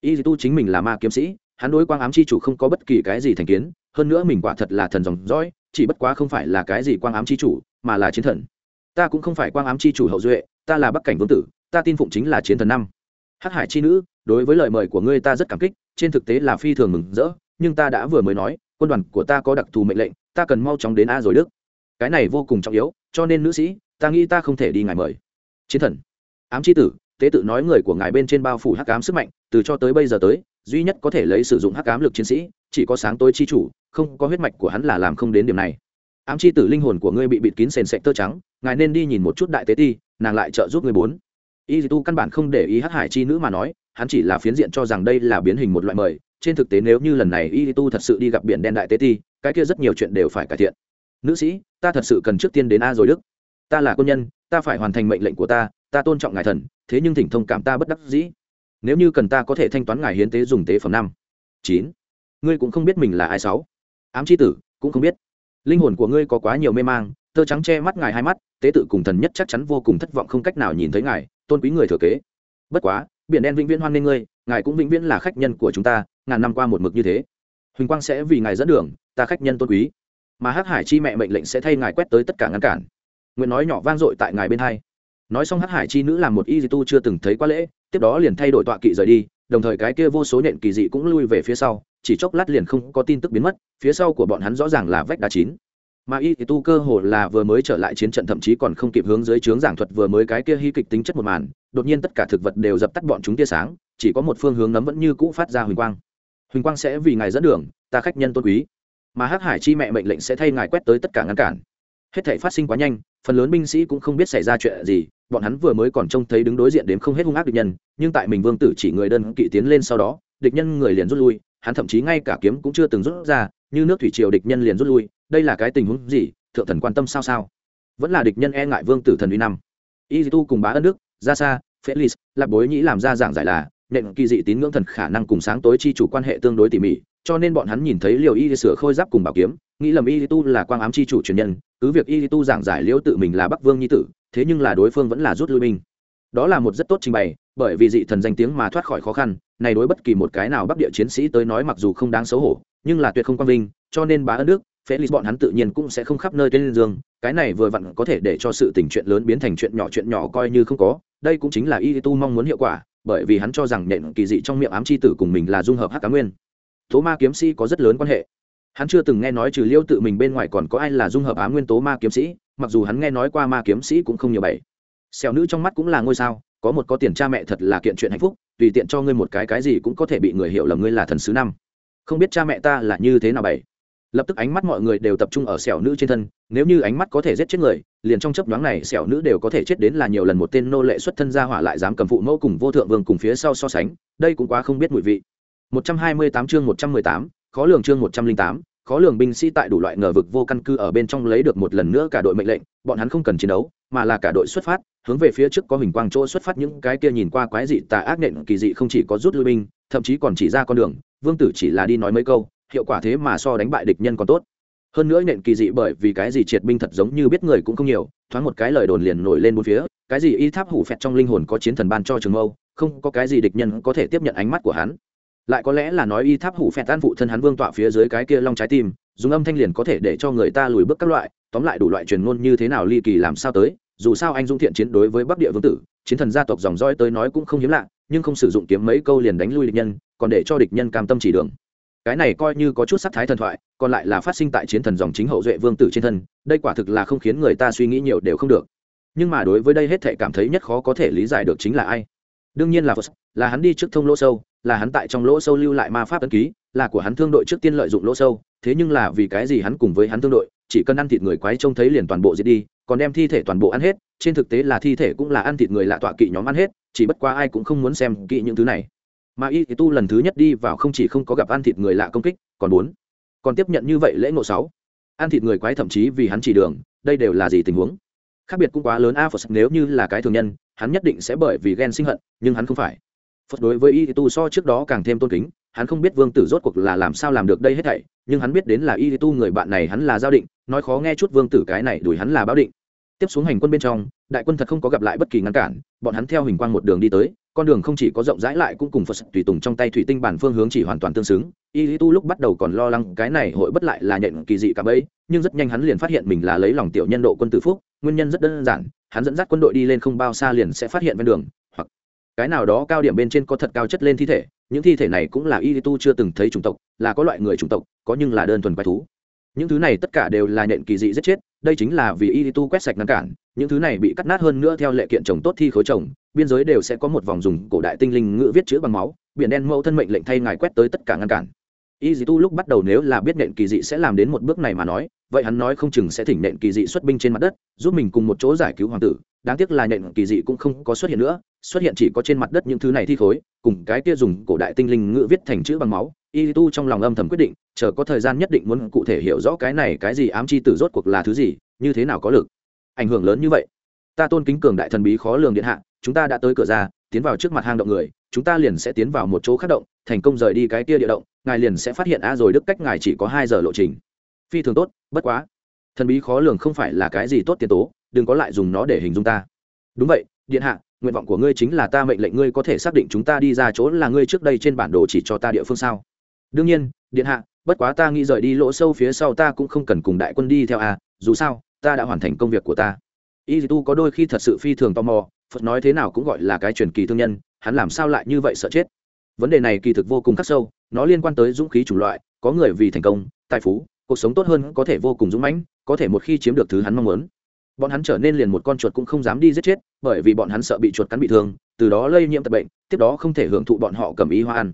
Y lý tu chính mình là ma kiếm sĩ, hắn đối quang ám chi chủ không có bất kỳ cái gì thành kiến, hơn nữa mình quả thật là thần dòng dõi, chỉ bất quá không phải là cái gì quang ám chi chủ, mà là chiến thần. Ta cũng không phải quang ám chi chủ hậu duệ, ta là bắc cảnh vương tử, ta tin phụng chính là chiến thần năm. Hắc hải chi nữ, đối với lời mời của ngươi ta rất cảm kích, trên thực tế là phi thường mừng rỡ, nhưng ta đã vừa mới nói, quân đoàn của ta có đặc thù mệnh lệnh, ta cần mau chóng đến a rồi đức. Cái này vô cùng trọng yếu, cho nên nữ sĩ, ta nghĩ ta không thể đi ngài mời. Chiến thần. Ám chi tử tế tự nói người của ngài bên trên bao phủ hắc ám sức mạnh, từ cho tới bây giờ tới, duy nhất có thể lấy sử dụng hắc ám lực chiến sĩ, chỉ có sáng tối chi chủ, không có huyết mạch của hắn là làm không đến điểm này. Ám chi tử linh hồn của ngươi bị bịt kín sền sệt tơ trắng, ngài nên đi nhìn một chút đại tế ti, nàng lại trợ giúp người bốn. Y tu căn bản không để ý hắc hải chi nữ mà nói, hắn chỉ là phiến diện cho rằng đây là biến hình một loại mời, trên thực tế nếu như lần này y tu thật sự đi gặp biển đen đại tế ti, cái kia rất nhiều chuyện đều phải cải thiện. Nữ sĩ, ta thật sự cần trước tiên đến a rồi đức. Ta là quân nhân, ta phải hoàn thành mệnh lệnh của ta ta tôn trọng ngài thần, thế nhưng thỉnh thông cảm ta bất đắc dĩ. Nếu như cần ta có thể thanh toán ngài hiến tế dùng tế phẩm năm. Chín. Ngươi cũng không biết mình là ai sáu. Ám c h i tử, cũng không biết. Linh hồn của ngươi có quá nhiều mê mang, tơ trắng che mắt ngài hai mắt, tế tự cùng thần nhất chắc chắn vô cùng thất vọng không cách nào nhìn thấy ngài, tôn quý người thừa kế. Bất quá, biển đen vĩnh viễn hoan nghê ngươi, ngài cũng vĩnh viễn là khách nhân của chúng ta, ngàn năm qua một mực như thế. Huỳnh quang sẽ vì ngài dẫn đường, ta khách nhân tôn quý. Mà hắc hải chi mẹ mệnh lệnh sẽ thay ngài quét tới tất cả ngăn cản. Nguyện nói nhỏ vang dội tại ngài bên hai nói xong hắc hải chi nữ làm một y di tu chưa từng thấy quá lễ, tiếp đó liền thay đổi tọa kỵ rời đi, đồng thời cái kia vô số nện kỳ dị cũng lui về phía sau, chỉ chốc lát liền không có tin tức biến mất, phía sau của bọn hắn rõ ràng là vách đá chín. Mà y thì tu cơ hồ là vừa mới trở lại chiến trận thậm chí còn không kịp hướng dưới trướng giảng thuật vừa mới cái kia hy kịch tính chất một màn, đột nhiên tất cả thực vật đều dập tắt bọn chúng tia sáng, chỉ có một phương hướng nấm vẫn như cũ phát ra huỳnh quang. Huỳnh quang sẽ vì ngài dẫn đường, ta khách nhân tôn quý. Mà hắc hải chi mẹ mệnh lệnh sẽ thay ngài quét tới tất cả ngăn cản hết thể phát sinh quá nhanh, phần lớn binh sĩ cũng không biết xảy ra chuyện gì, bọn hắn vừa mới còn trông thấy đứng đối diện đến không hết hung ác địch nhân, nhưng tại mình vương tử chỉ người đơn kỵ tiến lên sau đó, địch nhân người liền rút lui, hắn thậm chí ngay cả kiếm cũng chưa từng rút ra, như nước thủy triều địch nhân liền rút lui, đây là cái tình huống gì, thượng thần quan tâm sao sao? Vẫn là địch nhân e ngại vương tử thần uy năm. Y tu cùng bá ân đức ra xa felix lạp bối nhĩ làm ra giảng giải là, nện kỳ dị tín ngưỡng thần khả năng cùng sáng tối chi chủ quan hệ tương đối tỉ mỉ, cho nên bọn hắn nhìn thấy liều y sửa khôi giáp cùng bảo kiếm nghĩ lầm y tu là quang ám chi chủ truyền nhân, cứ việc y tu giảng giải liễu tự mình là bắc vương nhi tử, thế nhưng là đối phương vẫn là rút lui binh. Đó là một rất tốt trình bày, bởi vì dị thần danh tiếng mà thoát khỏi khó khăn, này đối bất kỳ một cái nào bắc địa chiến sĩ tới nói mặc dù không đáng xấu hổ, nhưng là tuyệt không quang vinh, cho nên bá ân đức felix bọn hắn tự nhiên cũng sẽ không khắp nơi tên dương, cái này vừa vặn có thể để cho sự tình chuyện lớn biến thành chuyện nhỏ chuyện nhỏ coi như không có, đây cũng chính là y tu mong muốn hiệu quả, bởi vì hắn cho rằng nện kỳ dị trong miệng ám c h i tử cùng mình là dung hợp hắc cá nguyên. Tố ma kiếm sĩ có rất lớn quan hệ hắn chưa từng nghe nói trừ liêu tự mình bên ngoài còn có ai là dung hợp ám nguyên tố ma kiếm sĩ mặc dù hắn nghe nói qua ma kiếm sĩ cũng không nhiều bảy xẻo nữ trong mắt cũng là ngôi sao có một có tiền cha mẹ thật là kiện chuyện hạnh phúc tùy tiện cho ngươi một cái cái gì cũng có thể bị người hiểu lầm ngươi là thần sứ năm. Không biết cha mẹ ta là như thế nào bảy lập tức ánh mắt mọi người đều tập trung ở xẻo nữ trên thân nếu như ánh mắt có thể giết chết người liền trong chấp nhoáng này xẻo nữ đều có thể chết đến là nhiều lần một tên nô lệ xuất thân ra hỏa lại dám cầm phụ mẫu cùng vô thượng vương cùng phía sau so sánh đây cũng quá không biết mùi vị. 128 chương 118, khó lường chương 108, khó lường binh sĩ tại đủ loại ngờ vực vô căn cứ ở bên trong lấy được một lần nữa cả đội mệnh lệnh bọn hắn không cần chiến đấu mà là cả đội xuất phát hướng về phía trước có hình quang chỗ xuất phát những cái kia nhìn qua quái dị tà ác nện kỳ dị không chỉ có rút lui binh thậm chí còn chỉ ra con đường vương tử chỉ là đi nói mấy câu hiệu quả thế mà so đánh bại địch nhân còn tốt. Hơn nữa nện kỳ dị bởi vì cái gì triệt binh thật giống như biết người cũng không nhiều thoáng một cái lời đồn liền nổi lên bốn phía cái gì y tháp hủ phẹt trong linh hồn có chiến thần ban cho trường mâu không có cái gì địch nhân có thể tiếp nhận ánh mắt của hắn lại có lẽ là nói y tháp hủ phẹt tan phụ thân hắn vương tọa phía dưới cái kia long trái tim dùng âm thanh liền có thể để cho người ta lùi bước các loại tóm lại đủ loại truyền ngôn như thế nào ly kỳ làm sao tới dù sao anh dũng thiện chiến đối với bắc địa vương tử chiến thần gia tộc dòng roi tới nói cũng không hiếm lạ nhưng không sử dụng kiếm mấy câu liền đánh lui địch nhân còn để cho địch nhân cam tâm chỉ đường. Cái này coi như có chút sắc thái thần thoại còn lại là phát sinh tại chiến thần dòng chính hậu duệ vương tử trên thân đây quả thực là không khiến người ta suy nghĩ nhiều đều không được. Nhưng mà đối với đây hết thệ cảm thấy nhất khó có thể lý giải được chính là ai. Đương nhiên là Phật, là hắn đi trước thông lỗ sâu là hắn tại trong lỗ sâu lưu lại ma pháp ấn ký, là của hắn thương đội trước tiên lợi dụng lỗ sâu, thế nhưng là vì cái gì hắn cùng với hắn thương đội, chỉ cần ăn thịt người quái trông thấy liền toàn bộ giết đi, còn đem thi thể toàn bộ ăn hết, trên thực tế là thi thể cũng là ăn thịt người lạ tọa kỵ nhóm ăn hết, chỉ bất quá ai cũng không muốn xem kỵ những thứ này. Mà y tu lần thứ nhất đi vào không chỉ không có gặp ăn thịt người lạ công kích, còn bốn, còn tiếp nhận như vậy lễ ngộ sáu. Ăn thịt người quái thậm chí vì hắn chỉ đường, đây đều là gì tình huống? Khác biệt cũng quá lớn a, phật, nếu như là cái thường nhân, hắn nhất định sẽ bởi vì ghen sinh hận, nhưng hắn không phải phật đối với y tu so trước đó càng thêm tôn kính, hắn không biết vương tử rốt cuộc là làm sao làm được đây hết thảy, nhưng hắn biết đến là y tu người bạn này hắn là giao định, nói khó nghe chút vương tử cái này đuổi hắn là báo định. Tiếp xuống hành quân bên trong, đại quân thật không có gặp lại bất kỳ ngăn cản, bọn hắn theo hình quang một đường đi tới, con đường không chỉ có rộng rãi lại cũng cùng phật tùy tùng trong tay thủy tinh bản phương hướng chỉ hoàn toàn tương xứng. Y tu lúc bắt đầu còn lo lắng cái này hội bất lại là nhện kỳ dị cả bấy, nhưng rất nhanh hắn liền phát hiện mình là lấy lòng tiểu nhân độ quân tử phúc, nguyên nhân rất đơn giản, hắn dẫn dắt quân đội đi lên không bao xa liền sẽ phát hiện ven đường cái nào đó cao điểm bên trên có thật cao chất lên thi thể, những thi thể này cũng là y tu chưa từng thấy chủng tộc, là có loại người chủng tộc, có nhưng là đơn thuần quái thú. Những thứ này tất cả đều là nện kỳ dị giết chết, đây chính là vì y tu quét sạch ngăn cản, những thứ này bị cắt nát hơn nữa theo lệ kiện trồng tốt thi khối trồng, biên giới đều sẽ có một vòng dùng cổ đại tinh linh ngữ viết chữ bằng máu, biển đen mẫu thân mệnh lệnh thay ngài quét tới tất cả ngăn cản. Y dì tu lúc bắt đầu nếu là biết nện kỳ dị sẽ làm đến một bước này mà nói, vậy hắn nói không chừng sẽ thỉnh nện kỳ dị xuất binh trên mặt đất, giúp mình cùng một chỗ giải cứu hoàng tử đáng tiếc là nện kỳ dị cũng không có xuất hiện nữa, xuất hiện chỉ có trên mặt đất những thứ này thi khối, cùng cái kia dùng cổ đại tinh linh ngữ viết thành chữ bằng máu. Y tu trong lòng âm thầm quyết định, chờ có thời gian nhất định muốn cụ thể hiểu rõ cái này cái gì ám chi tử rốt cuộc là thứ gì, như thế nào có lực. Ảnh hưởng lớn như vậy. Ta tôn kính cường đại thần bí khó lường điện hạ, chúng ta đã tới cửa ra, tiến vào trước mặt hang động người, chúng ta liền sẽ tiến vào một chỗ khác động, thành công rời đi cái kia địa động, ngài liền sẽ phát hiện a rồi đức cách ngài chỉ có hai giờ lộ trình. Phi thường tốt, bất quá. Thần bí khó lường không phải là cái gì tốt tiền tố đừng có lại dùng nó để hình dung ta. Đúng vậy, điện hạ, nguyện vọng của ngươi chính là ta mệnh lệnh ngươi có thể xác định chúng ta đi ra chỗ là ngươi trước đây trên bản đồ chỉ cho ta địa phương sao? Đương nhiên, điện hạ, bất quá ta nghĩ rời đi lỗ sâu phía sau ta cũng không cần cùng đại quân đi theo à dù sao, ta đã hoàn thành công việc của ta. Y tu có đôi khi thật sự phi thường tò mò, phật nói thế nào cũng gọi là cái truyền kỳ thương nhân, hắn làm sao lại như vậy sợ chết? Vấn đề này kỳ thực vô cùng khắc sâu, nó liên quan tới dũng khí chủng loại, có người vì thành công, tài phú, cuộc sống tốt hơn có thể vô cùng dũng mãnh, có thể một khi chiếm được thứ hắn mong muốn bọn hắn trở nên liền một con chuột cũng không dám đi giết chết, bởi vì bọn hắn sợ bị chuột cắn bị thương, từ đó lây nhiễm tật bệnh, tiếp đó không thể hưởng thụ bọn họ cầm ý hoa ăn.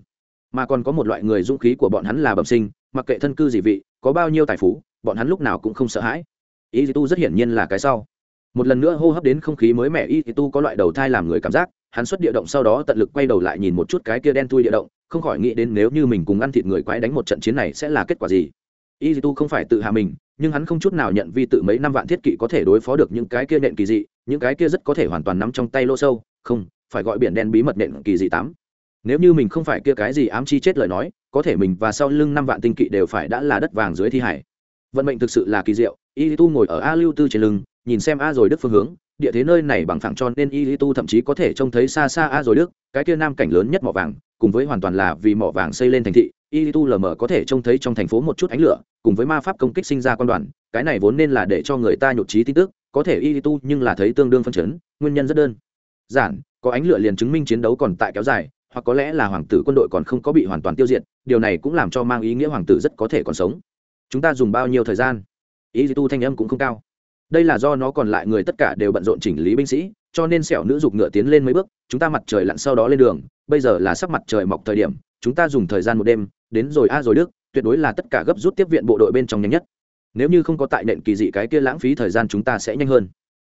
Mà còn có một loại người dũng khí của bọn hắn là bẩm sinh, mặc kệ thân cư gì vị, có bao nhiêu tài phú, bọn hắn lúc nào cũng không sợ hãi. Ý tu rất hiển nhiên là cái sau. Một lần nữa hô hấp đến không khí mới mẻ y tu có loại đầu thai làm người cảm giác, hắn xuất địa động sau đó tận lực quay đầu lại nhìn một chút cái kia đen thui địa động, không khỏi nghĩ đến nếu như mình cùng ăn thịt người quái đánh một trận chiến này sẽ là kết quả gì y tu không phải tự hạ mình, nhưng hắn không chút nào nhận vi tự mấy năm vạn thiết kỵ có thể đối phó được những cái kia nện kỳ dị, những cái kia rất có thể hoàn toàn nắm trong tay lô sâu, không, phải gọi biển đen bí mật nện kỳ dị tám. Nếu như mình không phải kia cái gì ám chi chết lời nói, có thể mình và sau lưng năm vạn tinh kỵ đều phải đã là đất vàng dưới thi hải. Vận mệnh thực sự là kỳ diệu, y tu ngồi ở a lưu tư trên lưng, nhìn xem a rồi đức phương hướng, địa thế nơi này bằng phẳng tròn nên y tu thậm chí có thể trông thấy xa xa a rồi đức, cái kia nam cảnh lớn nhất mỏ vàng, cùng với hoàn toàn là vì mỏ vàng xây lên thành thị y tu lờ mờ có thể trông thấy trong thành phố một chút ánh lửa, cùng với ma pháp công kích sinh ra quan đoàn, cái này vốn nên là để cho người ta nhụt trí tin tức, có thể y tu nhưng là thấy tương đương phân chấn, nguyên nhân rất đơn giản, có ánh lửa liền chứng minh chiến đấu còn tại kéo dài, hoặc có lẽ là hoàng tử quân đội còn không có bị hoàn toàn tiêu diệt, điều này cũng làm cho mang ý nghĩa hoàng tử rất có thể còn sống. Chúng ta dùng bao nhiêu thời gian? Y tu thanh âm cũng không cao. Đây là do nó còn lại người tất cả đều bận rộn chỉnh lý binh sĩ, cho nên sẹo nữ dục ngựa tiến lên mấy bước, chúng ta mặt trời lặn sau đó lên đường, bây giờ là sắp mặt trời mọc thời điểm chúng ta dùng thời gian một đêm, đến rồi a à rồi đức, tuyệt đối là tất cả gấp rút tiếp viện bộ đội bên trong nhanh nhất. Nếu như không có tại nện kỳ dị cái kia lãng phí thời gian chúng ta sẽ nhanh hơn.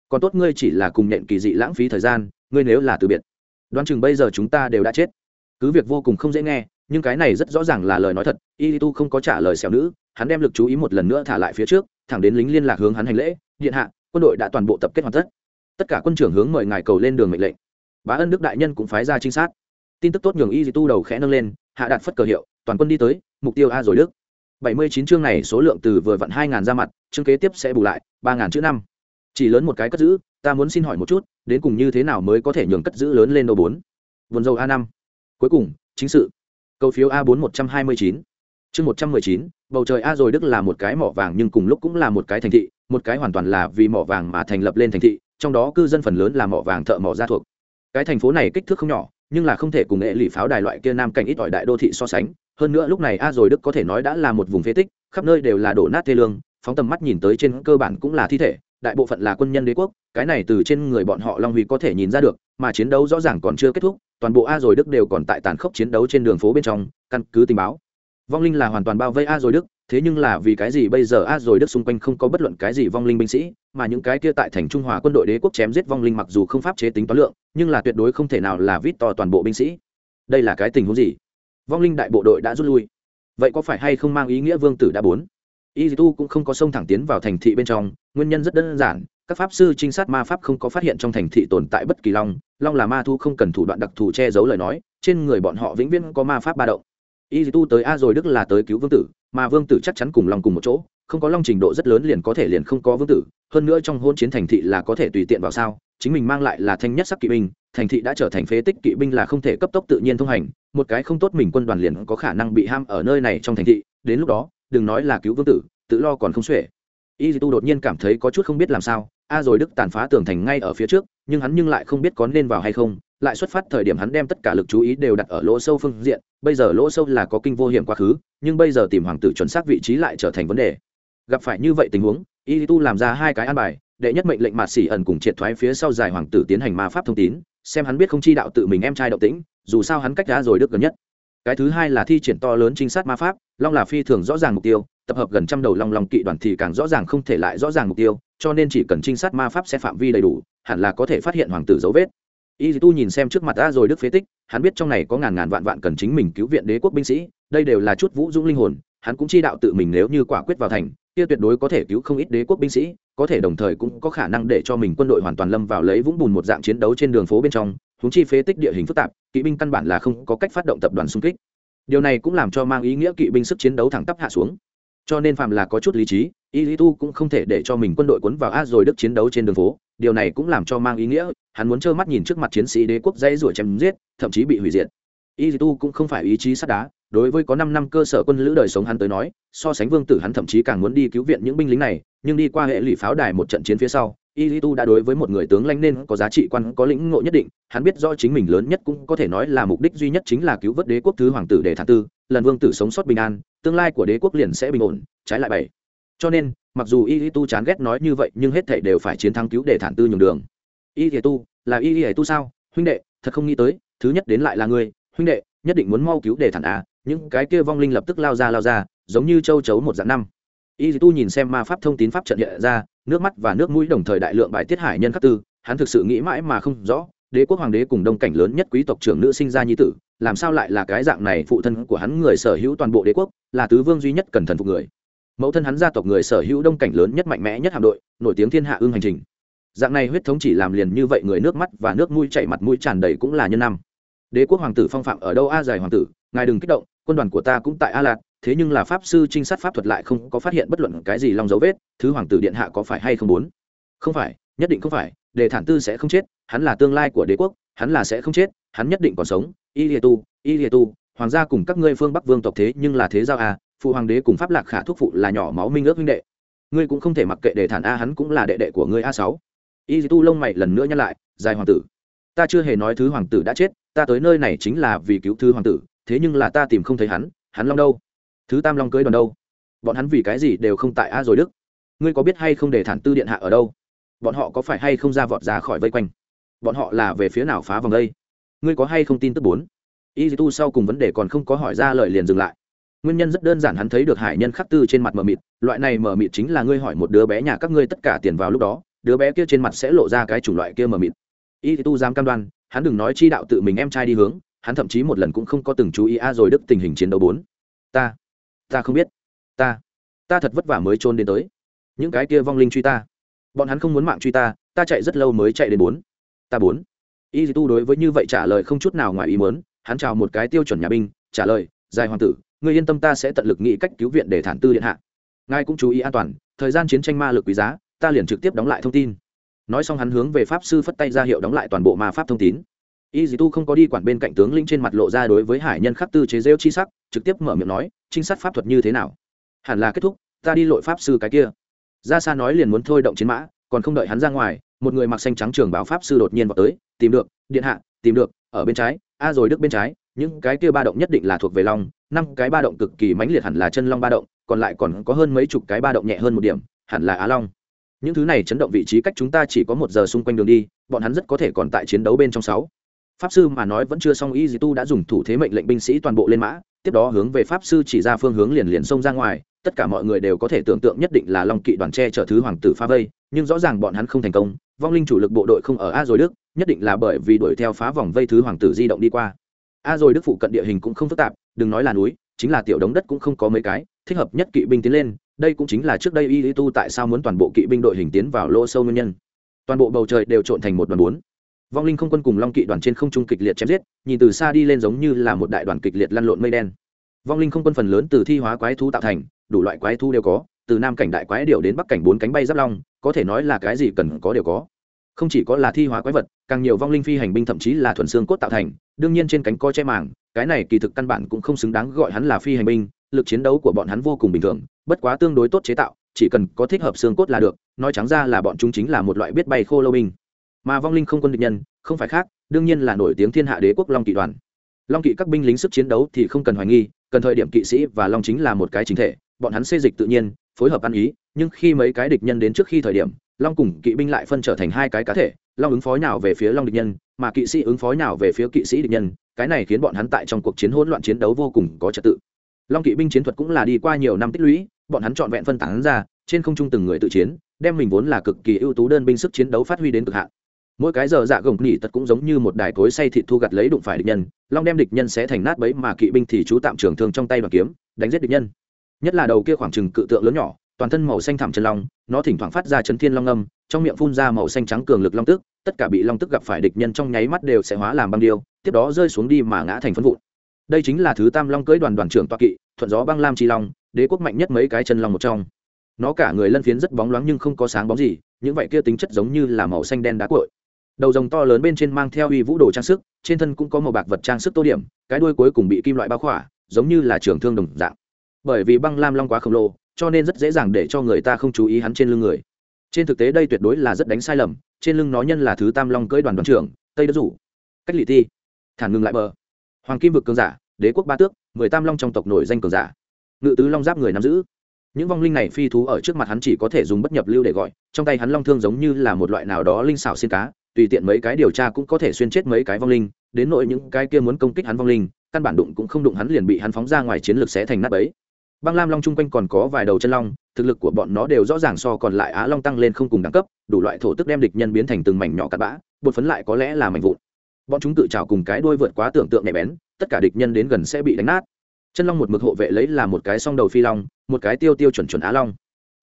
Còn tốt ngươi chỉ là cùng nện kỳ dị lãng phí thời gian, ngươi nếu là từ biệt, đoán chừng bây giờ chúng ta đều đã chết. Cứ việc vô cùng không dễ nghe, nhưng cái này rất rõ ràng là lời nói thật y tu không có trả lời xẻo nữ, hắn đem lực chú ý một lần nữa thả lại phía trước, thẳng đến lính liên lạc hướng hắn hành lễ, điện hạ, quân đội đã toàn bộ tập kết hoàn tất. Tất cả quân trưởng hướng mời ngài cầu lên đường mệnh lệnh. Bá ân đức đại nhân cũng phái ra trinh sát. Tin tức tốt nhường y tu đầu khẽ nâng lên hạ đạt phất cờ hiệu, toàn quân đi tới, mục tiêu a rồi đức. Bảy mươi chín chương này số lượng từ vừa vặn hai ngàn ra mặt, chương kế tiếp sẽ bù lại, ba ngàn chữ năm. Chỉ lớn một cái cất giữ, ta muốn xin hỏi một chút, đến cùng như thế nào mới có thể nhường cất giữ lớn lên đô bốn? Vườn dầu a năm. Cuối cùng, chính sự. Câu phiếu a bốn một trăm hai mươi chín. Chương một trăm mười chín, bầu trời a rồi đức là một cái mỏ vàng nhưng cùng lúc cũng là một cái thành thị, một cái hoàn toàn là vì mỏ vàng mà thành lập lên thành thị, trong đó cư dân phần lớn là mỏ vàng thợ mỏ gia thuộc. Cái thành phố này kích thước không nhỏ nhưng là không thể cùng nghệ lì pháo đài loại kia nam cảnh ít ỏi đại đô thị so sánh. Hơn nữa lúc này a rồi đức có thể nói đã là một vùng phế tích, khắp nơi đều là đổ nát thê lương, phóng tầm mắt nhìn tới trên cơ bản cũng là thi thể, đại bộ phận là quân nhân đế quốc, cái này từ trên người bọn họ long huy có thể nhìn ra được, mà chiến đấu rõ ràng còn chưa kết thúc, toàn bộ a rồi đức đều còn tại tàn khốc chiến đấu trên đường phố bên trong, căn cứ tình báo. Vong linh là hoàn toàn bao vây a rồi đức thế nhưng là vì cái gì bây giờ a rồi đức xung quanh không có bất luận cái gì vong linh binh sĩ, mà những cái kia tại thành trung hòa quân đội đế quốc chém giết vong linh mặc dù không pháp chế tính toán lượng, nhưng là tuyệt đối không thể nào là vít to toàn bộ binh sĩ. Đây là cái tình huống gì? Vong linh đại bộ đội đã rút lui. Vậy có phải hay không mang ý nghĩa vương tử đã bốn? Y tu cũng không có sông thẳng tiến vào thành thị bên trong, nguyên nhân rất đơn giản, các pháp sư trinh sát ma pháp không có phát hiện trong thành thị tồn tại bất kỳ long long là ma thu không cần thủ đoạn đặc thù che giấu lời nói, trên người bọn họ vĩnh viễn có ma pháp ba động y tu tới a rồi đức là tới cứu vương tử, mà vương tử chắc chắn cùng long cùng một chỗ, không có long trình độ rất lớn liền có thể liền không có vương tử, hơn nữa trong hôn chiến thành thị là có thể tùy tiện vào sao, chính mình mang lại là thanh nhất sắc kỵ binh, thành thị đã trở thành phế tích kỵ binh là không thể cấp tốc tự nhiên thông hành, một cái không tốt mình quân đoàn liền có khả năng bị ham ở nơi này trong thành thị, đến lúc đó, đừng nói là cứu vương tử, tự lo còn không xuể. Y tu đột nhiên cảm thấy có chút không biết làm sao, a rồi đức tàn phá tường thành ngay ở phía trước, nhưng hắn nhưng lại không biết có nên vào hay không lại xuất phát thời điểm hắn đem tất cả lực chú ý đều đặt ở lỗ sâu phương diện, bây giờ lỗ sâu là có kinh vô hiểm quá khứ, nhưng bây giờ tìm hoàng tử chuẩn xác vị trí lại trở thành vấn đề. Gặp phải như vậy tình huống, y tu làm ra hai cái an bài, đệ nhất mệnh lệnh mạt xỉ ẩn cùng triệt thoái phía sau giải hoàng tử tiến hành ma pháp thông tín, xem hắn biết không chi đạo tự mình em trai động tĩnh, dù sao hắn cách đã rồi đức gần nhất. Cái thứ hai là thi triển to lớn trinh sát ma pháp, long là phi thường rõ ràng mục tiêu, tập hợp gần trăm đầu long long kỵ đoàn thì càng rõ ràng không thể lại rõ ràng mục tiêu, cho nên chỉ cần trinh sát ma pháp sẽ phạm vi đầy đủ, hẳn là có thể phát hiện hoàng tử dấu vết y tu nhìn xem trước mặt đã rồi đức phế tích, hắn biết trong này có ngàn ngàn vạn vạn cần chính mình cứu viện đế quốc binh sĩ, đây đều là chút vũ dũng linh hồn, hắn cũng chi đạo tự mình nếu như quả quyết vào thành, kia tuyệt đối có thể cứu không ít đế quốc binh sĩ, có thể đồng thời cũng có khả năng để cho mình quân đội hoàn toàn lâm vào lấy vũng bùn một dạng chiến đấu trên đường phố bên trong húng chi phế tích địa hình phức tạp, kỵ binh căn bản là không có cách phát động tập đoàn xung kích. Điều này cũng làm cho mang ý nghĩa kỵ binh sức chiến đấu thẳng tắp hạ xuống. Cho nên phạm là có chút lý trí, y lý tu cũng không thể để cho mình quân đội cuốn vào a rồi đức chiến đấu trên đường phố điều này cũng làm cho mang ý nghĩa, hắn muốn trơ mắt nhìn trước mặt chiến sĩ đế quốc dãy rủa chém giết, thậm chí bị hủy diệt. Y tu cũng không phải ý chí sắt đá, đối với có năm năm cơ sở quân lữ đời sống hắn tới nói, so sánh vương tử hắn thậm chí càng muốn đi cứu viện những binh lính này, nhưng đi qua hệ lụy pháo đài một trận chiến phía sau, y tu đã đối với một người tướng lãnh nên có giá trị quan, có lĩnh ngộ nhất định, hắn biết do chính mình lớn nhất cũng có thể nói là mục đích duy nhất chính là cứu vớt đế quốc thứ hoàng tử để thả tư, lần vương tử sống sót bình an, tương lai của đế quốc liền sẽ bình ổn, trái lại bảy. Cho nên mặc dù y tu chán ghét nói như vậy, nhưng hết thảy đều phải chiến thắng cứu để thản tư nhường đường. Y tu, là y tu sao? Huynh đệ, thật không nghĩ tới, thứ nhất đến lại là ngươi. Huynh đệ, nhất định muốn mau cứu để thản à những cái kia vong linh lập tức lao ra lao ra, giống như châu chấu một dạng năm. Y tu nhìn xem ma pháp thông tín pháp trận hiện ra, nước mắt và nước mũi đồng thời đại lượng bài tiết hải nhân khắc tư, hắn thực sự nghĩ mãi mà không rõ, đế quốc hoàng đế cùng đông cảnh lớn nhất quý tộc trưởng nữ sinh ra nhi tử, làm sao lại là cái dạng này, phụ thân của hắn người sở hữu toàn bộ đế quốc, là tứ vương duy nhất cần thần phục người mẫu thân hắn gia tộc người sở hữu đông cảnh lớn nhất mạnh mẽ nhất hạm đội, nổi tiếng thiên hạ ương hành trình. Dạng này huyết thống chỉ làm liền như vậy người nước mắt và nước mũi chảy mặt mũi tràn đầy cũng là nhân năm. Đế quốc hoàng tử phong phạm ở đâu a dài hoàng tử, ngài đừng kích động, quân đoàn của ta cũng tại a lạc thế nhưng là pháp sư trinh sát pháp thuật lại không có phát hiện bất luận cái gì long dấu vết, thứ hoàng tử điện hạ có phải hay không muốn? Không phải, nhất định không phải, đề thản tư sẽ không chết, hắn là tương lai của đế quốc, hắn là sẽ không chết, hắn nhất định còn sống. Y lìa tu, y lìa tu, hoàng gia cùng các ngươi phương bắc vương tộc thế nhưng là thế giao a phụ hoàng đế cùng pháp lạc khả thuốc phụ là nhỏ máu minh ước huynh đệ. Ngươi cũng không thể mặc kệ đề thản a hắn cũng là đệ đệ của ngươi a sáu. Y tu lông mày lần nữa nhắc lại, dài hoàng tử. Ta chưa hề nói thứ hoàng tử đã chết, ta tới nơi này chính là vì cứu thứ hoàng tử, thế nhưng là ta tìm không thấy hắn hắn long đâu? Thứ tam long cưới đoàn đâu? Bọn hắn vì cái gì đều không tại a rồi đức? Ngươi có biết hay không để thản tư điện hạ ở đâu? Bọn họ có phải hay không ra vọt ra khỏi vây quanh? Bọn họ là về phía nào phá vòng đây? Ngươi có hay không tin tức bốn? Y tu sau cùng vấn đề còn không có hỏi ra lời liền dừng lại nguyên nhân rất đơn giản hắn thấy được hải nhân khắc tư trên mặt mờ mịt, loại này mờ mịt chính là ngươi hỏi một đứa bé nhà các ngươi tất cả tiền vào lúc đó, đứa bé kia trên mặt sẽ lộ ra cái chủng loại kia mờ mịt. Y tu dám cam đoan, hắn đừng nói chi đạo tự mình em trai đi hướng, hắn thậm chí một lần cũng không có từng chú ý a rồi đức tình hình chiến đấu bốn. Ta ta không biết. Ta ta thật vất vả mới trốn đến tới. Những cái kia vong linh truy ta. Bọn hắn không muốn mạng truy ta ta chạy rất lâu mới chạy đến bốn. Ta bốn. Y tu đối với như vậy trả lời không chút nào ngoài ý muốn, hắn chào một cái tiêu chuẩn nhà binh, trả lời, dài hoàng tử Ngươi yên tâm ta sẽ tận lực nghĩ cách cứu viện để thản tư điện hạ. Ngài cũng chú ý an toàn, thời gian chiến tranh ma lực quý giá, ta liền trực tiếp đóng lại thông tin. Nói xong hắn hướng về pháp sư phất tay ra hiệu đóng lại toàn bộ ma pháp thông tín. Y dì tu không có đi quản bên cạnh tướng lĩnh trên mặt lộ ra đối với hải nhân khắc tư chế rêu chi sắc, trực tiếp mở miệng nói, trinh sát pháp thuật như thế nào? Hẳn là kết thúc, ta đi lội pháp sư cái kia. Ra xa nói liền muốn thôi động chiến mã, còn không đợi hắn ra ngoài, một người mặc xanh trắng trường báo pháp sư đột nhiên vào tới, tìm được, điện hạ, tìm được, ở bên trái, a rồi đức bên trái những cái kia ba động nhất định là thuộc về long, năm cái ba động cực kỳ mãnh liệt hẳn là chân long ba động, còn lại còn có hơn mấy chục cái ba động nhẹ hơn một điểm, hẳn là á long. Những thứ này chấn động vị trí cách chúng ta chỉ có một giờ xung quanh đường đi, bọn hắn rất có thể còn tại chiến đấu bên trong sáu. Pháp sư mà nói vẫn chưa xong, y dì tu đã dùng thủ thế mệnh lệnh binh sĩ toàn bộ lên mã, tiếp đó hướng về pháp sư chỉ ra phương hướng liền liền xông ra ngoài, tất cả mọi người đều có thể tưởng tượng nhất định là long kỵ đoàn tre chở thứ hoàng tử phá vây, nhưng rõ ràng bọn hắn không thành công, vong linh chủ lực bộ đội không ở a rồi đức, nhất định là bởi vì đuổi theo phá vòng vây thứ hoàng tử di động đi qua a rồi đức phụ cận địa hình cũng không phức tạp, đừng nói là núi, chính là tiểu đống đất cũng không có mấy cái, thích hợp nhất kỵ binh tiến lên, đây cũng chính là trước đây y tu tại sao muốn toàn bộ kỵ binh đội hình tiến vào lỗ sâu nguyên nhân. Toàn bộ bầu trời đều trộn thành một đoàn bốn. Vong linh không quân cùng long kỵ đoàn trên không trung kịch liệt chém giết, nhìn từ xa đi lên giống như là một đại đoàn kịch liệt lăn lộn mây đen. Vong linh không quân phần lớn từ thi hóa quái thú tạo thành, đủ loại quái thú đều có, từ nam cảnh đại quái điệu đến bắc cảnh bốn cánh bay giáp long, có thể nói là cái gì cần có đều có. Không chỉ có là thi hóa quái vật càng nhiều vong linh phi hành binh thậm chí là thuần xương cốt tạo thành, đương nhiên trên cánh co che màng, cái này kỳ thực căn bản cũng không xứng đáng gọi hắn là phi hành binh, lực chiến đấu của bọn hắn vô cùng bình thường, bất quá tương đối tốt chế tạo, chỉ cần có thích hợp xương cốt là được, nói trắng ra là bọn chúng chính là một loại biết bay khô lâu binh. Mà vong linh không quân địch nhân, không phải khác, đương nhiên là nổi tiếng thiên hạ đế quốc long kỵ đoàn. Long kỵ các binh lính sức chiến đấu thì không cần hoài nghi, cần thời điểm kỵ sĩ và long chính là một cái chính thể, bọn hắn xê dịch tự nhiên, phối hợp ăn ý, nhưng khi mấy cái địch nhân đến trước khi thời điểm long cùng kỵ binh lại phân trở thành hai cái cá thể, long ứng phó nào về phía long địch nhân, mà kỵ sĩ ứng phó nào về phía kỵ sĩ địch nhân, cái này khiến bọn hắn tại trong cuộc chiến hỗn loạn chiến đấu vô cùng có trật tự. Long kỵ binh chiến thuật cũng là đi qua nhiều năm tích lũy, bọn hắn trọn vẹn phân tán ra, trên không trung từng người tự chiến, đem mình vốn là cực kỳ ưu tú đơn binh sức chiến đấu phát huy đến cực hạn. Mỗi cái giờ dạ gồng nỉ tật cũng giống như một đài cối say thịt thu gặt lấy đụng phải địch nhân, long đem địch nhân sẽ thành nát bấy mà kỵ binh thì chú tạm trường thương trong tay và kiếm, đánh giết địch nhân. Nhất là đầu kia khoảng chừng cự tượng lớn nhỏ toàn thân màu xanh thảm chân long, nó thỉnh thoảng phát ra chân thiên long âm, trong miệng phun ra màu xanh trắng cường lực long tức, tất cả bị long tức gặp phải địch nhân trong nháy mắt đều sẽ hóa làm băng điêu, tiếp đó rơi xuống đi mà ngã thành phân vụn. Đây chính là thứ tam long cưỡi đoàn đoàn trưởng toa kỵ, thuận gió băng lam chi long, đế quốc mạnh nhất mấy cái chân long một trong. Nó cả người lân phiến rất bóng loáng nhưng không có sáng bóng gì, những vậy kia tính chất giống như là màu xanh đen đá cội đầu rồng to lớn bên trên mang theo uy vũ đồ trang sức, trên thân cũng có màu bạc vật trang sức tô điểm, cái đuôi cuối cùng bị kim loại bao khỏa, giống như là trường thương đồng dạng. Bởi vì băng lam long quá khổng lồ cho nên rất dễ dàng để cho người ta không chú ý hắn trên lưng người. Trên thực tế đây tuyệt đối là rất đánh sai lầm, trên lưng nó nhân là thứ tam long cưỡi đoàn đoàn trưởng, tây đất rủ cách lỵ ti. Thản ngừng lại bờ. Hoàng kim vực cường giả, đế quốc ba tước, mười tam long trong tộc nổi danh cường giả. Ngự tứ long giáp người nắm giữ. Những vong linh này phi thú ở trước mặt hắn chỉ có thể dùng bất nhập lưu để gọi, trong tay hắn long thương giống như là một loại nào đó linh xảo xin cá, tùy tiện mấy cái điều tra cũng có thể xuyên chết mấy cái vong linh, đến nỗi những cái kia muốn công kích hắn vong linh, căn bản đụng cũng không đụng hắn liền bị hắn phóng ra ngoài chiến lược sẽ thành nát ấy băng lam long chung quanh còn có vài đầu chân long, thực lực của bọn nó đều rõ ràng so còn lại á long tăng lên không cùng đẳng cấp, đủ loại thổ tức đem địch nhân biến thành từng mảnh nhỏ cắt bã, bột phấn lại có lẽ là mảnh vụn. Bọn chúng tự trào cùng cái đuôi vượt quá tưởng tượng nhạy bén, tất cả địch nhân đến gần sẽ bị đánh nát. Chân long một mực hộ vệ lấy là một cái song đầu phi long, một cái tiêu tiêu chuẩn chuẩn á long.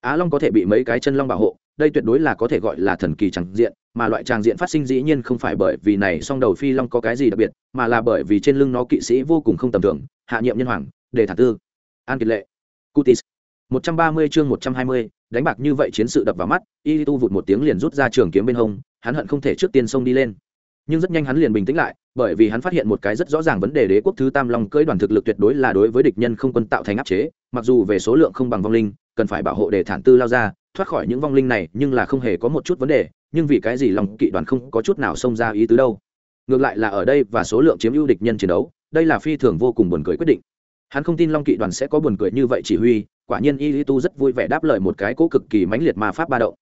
Á long có thể bị mấy cái chân long bảo hộ, đây tuyệt đối là có thể gọi là thần kỳ tràng diện, mà loại tràng diện phát sinh dĩ nhiên không phải bởi vì này song đầu phi long có cái gì đặc biệt, mà là bởi vì trên lưng nó kỵ sĩ vô cùng không tầm thường, hạ nhiệm nhân hoàng, đề thản tư. An kiệt lệ cutis. một trăm ba mươi chương một trăm hai mươi, đánh bạc như vậy chiến sự đập vào mắt y tu vụt một tiếng liền rút ra trường kiếm bên hông, hắn hận không thể trước tiên xông đi lên. Nhưng rất nhanh hắn liền bình tĩnh lại, bởi vì hắn phát hiện một cái rất rõ ràng vấn đề đế quốc thứ tam long cưỡi đoàn thực lực tuyệt đối là đối với địch nhân không quân tạo thành áp chế, mặc dù về số lượng không bằng vong linh, cần phải bảo hộ để thản tư lao ra, thoát khỏi những vong linh này nhưng là không hề có một chút vấn đề, nhưng vì cái gì lòng kỵ đoàn không có chút nào xông ra ý tứ đâu. Ngược lại là ở đây và số lượng chiếm ưu địch nhân chiến đấu, đây là phi thường vô cùng buồn cười quyết định hắn không tin long kỵ đoàn sẽ có buồn cười như vậy chỉ huy, quả nhiên y lý tu rất vui vẻ đáp lời một cái cố cực kỳ mãnh liệt ma pháp ba động.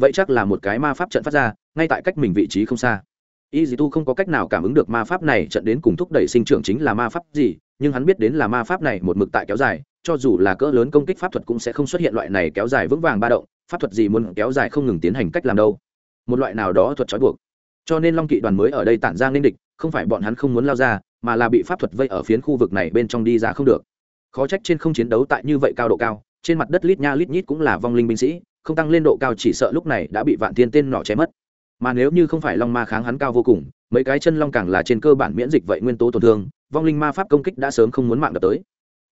Vậy chắc là một cái ma pháp trận phát ra, ngay tại cách mình vị trí không xa. Y dì tu không có cách nào cảm ứng được ma pháp này trận đến cùng thúc đẩy sinh trưởng chính là ma pháp gì, nhưng hắn biết đến là ma pháp này một mực tại kéo dài, cho dù là cỡ lớn công kích pháp thuật cũng sẽ không xuất hiện loại này kéo dài vững vàng ba động, pháp thuật gì muốn kéo dài không ngừng tiến hành cách làm đâu. Một loại nào đó thuật trói buộc. Cho nên long kỵ đoàn mới ở đây tản ra nên địch, không phải bọn hắn không muốn lao ra mà là bị pháp thuật vây ở phiến khu vực này bên trong đi ra không được. Khó trách trên không chiến đấu tại như vậy cao độ cao, trên mặt đất lít nha lít nhít cũng là vong linh binh sĩ, không tăng lên độ cao chỉ sợ lúc này đã bị vạn thiên tên nọ chém mất. Mà nếu như không phải long ma kháng hắn cao vô cùng, mấy cái chân long càng là trên cơ bản miễn dịch vậy nguyên tố tổn thương, vong linh ma pháp công kích đã sớm không muốn mạng đập tới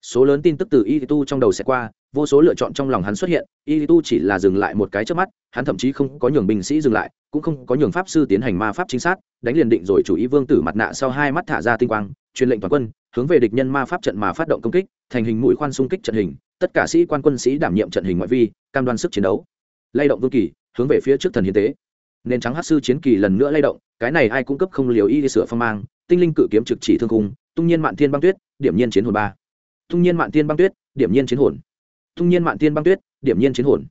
số lớn tin tức từ y tu trong đầu sẽ qua, vô số lựa chọn trong lòng hắn xuất hiện y tu chỉ là dừng lại một cái trước mắt, hắn thậm chí không có nhường binh sĩ dừng lại, cũng không có nhường pháp sư tiến hành ma pháp chính xác đánh liền định rồi chủ ý vương tử mặt nạ sau hai mắt thả ra tinh quang, truyền lệnh toàn quân, hướng về địch nhân ma pháp trận mà phát động công kích, thành hình mũi khoan xung kích trận hình, tất cả sĩ quan quân sĩ đảm nhiệm trận hình ngoại vi, cam đoan sức chiến đấu. Lay động vương kỳ, hướng về phía trước thần hiến tế. Nên trắng hát sư chiến kỳ lần nữa lay động, cái này ai cung cấp không liều y sửa phong mang, tinh linh cự kiếm trực chỉ thương cung, tung nhiên mạn thiên băng tuyết, điểm nhiên chiến hồn ba tung nhiên mạn thiên băng tuyết, điểm nhiên chiến hồn. Tung nhiên mạn thiên băng tuyết, điểm nhiên chiến hồn.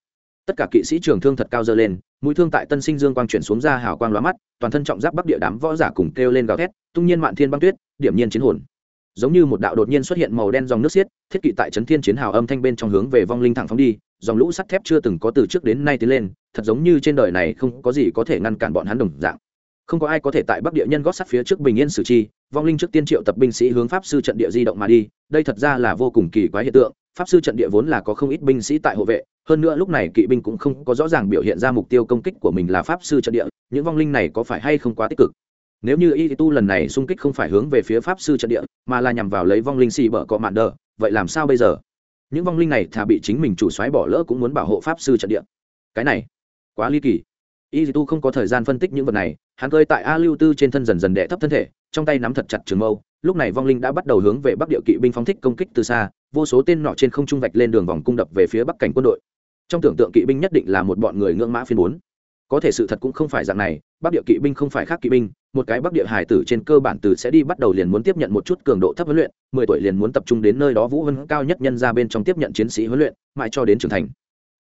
Tất cả kỵ sĩ trường thương thật cao dơ lên, mũi thương tại tân sinh dương quang chuyển xuống ra hào quang lóa mắt, toàn thân trọng giáp bắc địa đám võ giả cùng kêu lên gào thét, tung nhiên mạn thiên băng tuyết, điểm nhiên chiến hồn. Giống như một đạo đột nhiên xuất hiện màu đen dòng nước xiết, thiết kỵ tại trấn thiên chiến hào âm thanh bên trong hướng về vong linh thẳng phóng đi, dòng lũ sắt thép chưa từng có từ trước đến nay tiến lên, thật giống như trên đời này không có gì có thể ngăn cản bọn hắn đồng dạng không có ai có thể tại bắc địa nhân gót sắt phía trước bình yên xử chi, vong linh trước tiên triệu tập binh sĩ hướng pháp sư trận địa di động mà đi, đây thật ra là vô cùng kỳ quái hiện tượng, pháp sư trận địa vốn là có không ít binh sĩ tại hộ vệ, hơn nữa lúc này kỵ binh cũng không có rõ ràng biểu hiện ra mục tiêu công kích của mình là pháp sư trận địa, những vong linh này có phải hay không quá tích cực. Nếu như y tu lần này xung kích không phải hướng về phía pháp sư trận địa, mà là nhằm vào lấy vong linh xì bở cọ mạn đờ, vậy làm sao bây giờ? Những vong linh này thà bị chính mình chủ xoáy bỏ lỡ cũng muốn bảo hộ pháp sư trận địa. Cái này quá ly kỳ. Y tu không có thời gian phân tích những vật này hắn cơi tại a lưu tư trên thân dần dần đệ thấp thân thể, trong tay nắm thật chặt trường mâu, lúc này vong linh đã bắt đầu hướng về bắc địa kỵ binh phóng thích công kích từ xa, vô số tên nọ trên không trung vạch lên đường vòng cung đập về phía bắc cảnh quân đội. Trong tưởng tượng kỵ binh nhất định là một bọn người ngưỡng mã phiên bốn. Có thể sự thật cũng không phải dạng này, bắc địa kỵ binh không phải khác kỵ binh, một cái bắc địa hải tử trên cơ bản từ sẽ đi bắt đầu liền muốn tiếp nhận một chút cường độ thấp huấn luyện, mười tuổi liền muốn tập trung đến nơi đó vũ vân cao nhất nhân ra bên trong tiếp nhận chiến sĩ huấn luyện, mãi cho đến trưởng thành.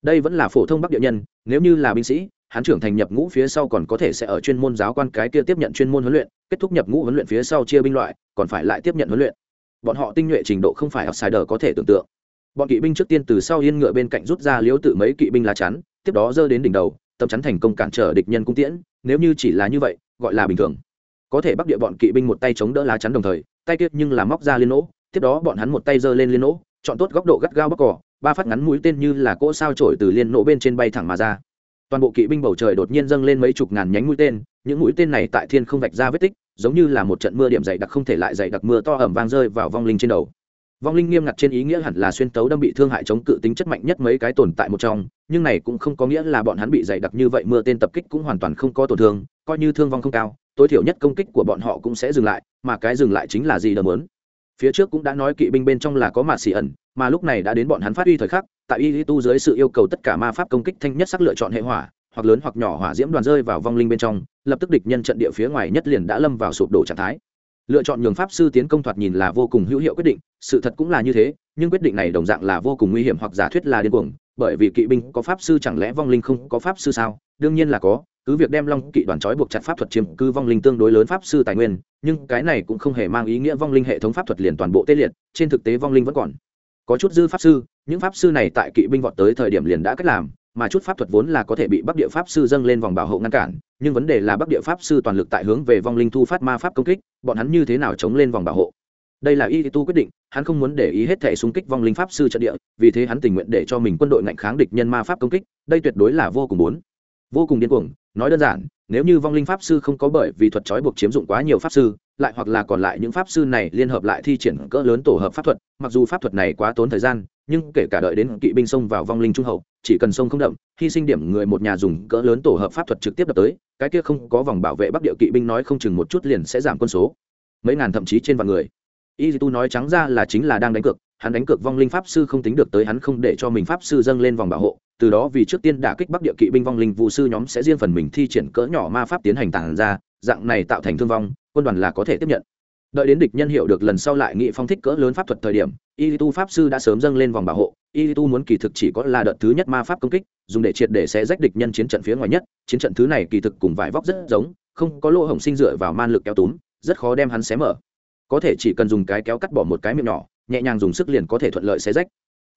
Đây vẫn là phổ thông bắc địa nhân, nếu như là binh sĩ hắn trưởng thành nhập ngũ phía sau còn có thể sẽ ở chuyên môn giáo quan cái kia tiếp nhận chuyên môn huấn luyện, kết thúc nhập ngũ huấn luyện phía sau chia binh loại, còn phải lại tiếp nhận huấn luyện. Bọn họ tinh nhuệ trình độ không phải outsider có thể tưởng tượng. Bọn kỵ binh trước tiên từ sau yên ngựa bên cạnh rút ra liếu tự mấy kỵ binh lá chắn, tiếp đó giơ đến đỉnh đầu tâm chắn thành công cản trở địch nhân cung tiễn, nếu như chỉ là như vậy, gọi là bình thường. Có thể bắc địa bọn kỵ binh một tay chống đỡ lá chắn đồng thời, tay kiếp nhưng là móc ra liên nỗ, tiếp đó bọn hắn một tay giơ lên liên nỗ, chọn tốt góc độ gắt gao bắc cỏ, ba phát ngắn mũi tên như là cỗ sao trổi từ liên nỗ bên trên bay thẳng mà ra toàn bộ kỵ binh bầu trời đột nhiên dâng lên mấy chục ngàn nhánh mũi tên, những mũi tên này tại thiên không vạch ra vết tích, giống như là một trận mưa điểm dày đặc không thể lại dày đặc mưa to ẩm vang rơi vào vong linh trên đầu. Vong linh nghiêm ngặt trên ý nghĩa hẳn là xuyên tấu đâm bị thương hại chống cự tính chất mạnh nhất mấy cái tồn tại một trong, nhưng này cũng không có nghĩa là bọn hắn bị dày đặc như vậy mưa tên tập kích cũng hoàn toàn không có tổn thương, coi như thương vong không cao, tối thiểu nhất công kích của bọn họ cũng sẽ dừng lại, mà cái dừng lại chính là gì đờ mớn phía trước cũng đã nói kỵ binh bên trong là có mạt xì ẩn mà lúc này đã đến bọn hắn phát uy thời khắc, tại y tu dưới sự yêu cầu tất cả ma pháp công kích thanh nhất sắc lựa chọn hệ hỏa, hoặc lớn hoặc nhỏ hỏa diễm đoàn rơi vào vong linh bên trong, lập tức địch nhân trận địa phía ngoài nhất liền đã lâm vào sụp đổ trạng thái. Lựa chọn nhường pháp sư tiến công thoạt nhìn là vô cùng hữu hiệu quyết định, sự thật cũng là như thế, nhưng quyết định này đồng dạng là vô cùng nguy hiểm hoặc giả thuyết là điên cuồng, bởi vì kỵ binh có pháp sư chẳng lẽ vong linh không có pháp sư sao? Đương nhiên là có, cứ việc đem long kỵ đoàn trói buộc chặt pháp thuật chiếm cư vong linh tương đối lớn pháp sư tài nguyên, nhưng cái này cũng không hề mang ý nghĩa vong linh hệ thống pháp thuật liền toàn bộ tê liệt, trên thực tế vong linh vẫn còn có chút dư pháp sư, những pháp sư này tại kỵ binh vọt tới thời điểm liền đã cách làm, mà chút pháp thuật vốn là có thể bị bắc địa pháp sư dâng lên vòng bảo hộ ngăn cản, nhưng vấn đề là bắc địa pháp sư toàn lực tại hướng về vong linh thu phát ma pháp công kích, bọn hắn như thế nào chống lên vòng bảo hộ? Đây là y tu quyết định, hắn không muốn để ý hết thể xung kích vong linh pháp sư trận địa, vì thế hắn tình nguyện để cho mình quân đội ngạnh kháng địch nhân ma pháp công kích, đây tuyệt đối là vô cùng bốn vô cùng điên cuồng, nói đơn giản, nếu như vong linh pháp sư không có bởi vì thuật trói buộc chiếm dụng quá nhiều pháp sư, lại hoặc là còn lại những pháp sư này liên hợp lại thi triển cỡ lớn tổ hợp pháp thuật mặc dù pháp thuật này quá tốn thời gian, nhưng kể cả đợi đến kỵ binh xông vào vong linh trung hậu, chỉ cần sông không đậm, hy sinh điểm người một nhà dùng cỡ lớn tổ hợp pháp thuật trực tiếp đập tới, cái kia không có vòng bảo vệ bắc địa kỵ binh nói không chừng một chút liền sẽ giảm quân số. Mấy ngàn thậm chí trên vạn người. Y tu nói trắng ra là chính là đang đánh cược, hắn đánh cược vong linh pháp sư không tính được tới, hắn không để cho mình pháp sư dâng lên vòng bảo hộ, từ đó vì trước tiên đả kích bắc địa kỵ binh vong linh vụ sư nhóm sẽ riêng phần mình thi triển cỡ nhỏ ma pháp tiến hành tàn ra, dạng này tạo thành thương vong, quân đoàn là có thể tiếp nhận đợi đến địch nhân hiểu được lần sau lại nghị phong thích cỡ lớn pháp thuật thời điểm, y tu pháp sư đã sớm dâng lên vòng bảo hộ. Y tu muốn kỳ thực chỉ có là đợt thứ nhất ma pháp công kích, dùng để triệt để xé rách địch nhân chiến trận phía ngoài nhất. Chiến trận thứ này kỳ thực cùng vải vóc rất giống, không có lỗ hổng sinh dựa vào man lực kéo túm, rất khó đem hắn xé mở. Có thể chỉ cần dùng cái kéo cắt bỏ một cái miệng nhỏ, nhẹ nhàng dùng sức liền có thể thuận lợi xé rách.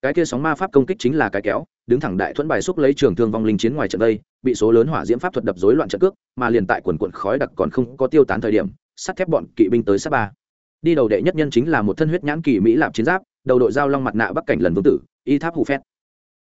Cái kia sóng ma pháp công kích chính là cái kéo, đứng thẳng đại thuẫn bài xúc lấy trường thương vong linh chiến ngoài trận đây, bị số lớn hỏa diễm pháp thuật đập rối loạn trận cước, mà liền tại quần quận khói đặc còn không có tiêu tán thời điểm sắt thép bọn kỵ binh tới sát ba. Đi đầu đệ nhất nhân chính là một thân huyết nhãn kỳ mỹ lạp chiến giáp, đầu đội dao long mặt nạ bắc cảnh lần vương tử, y tháp hù phét.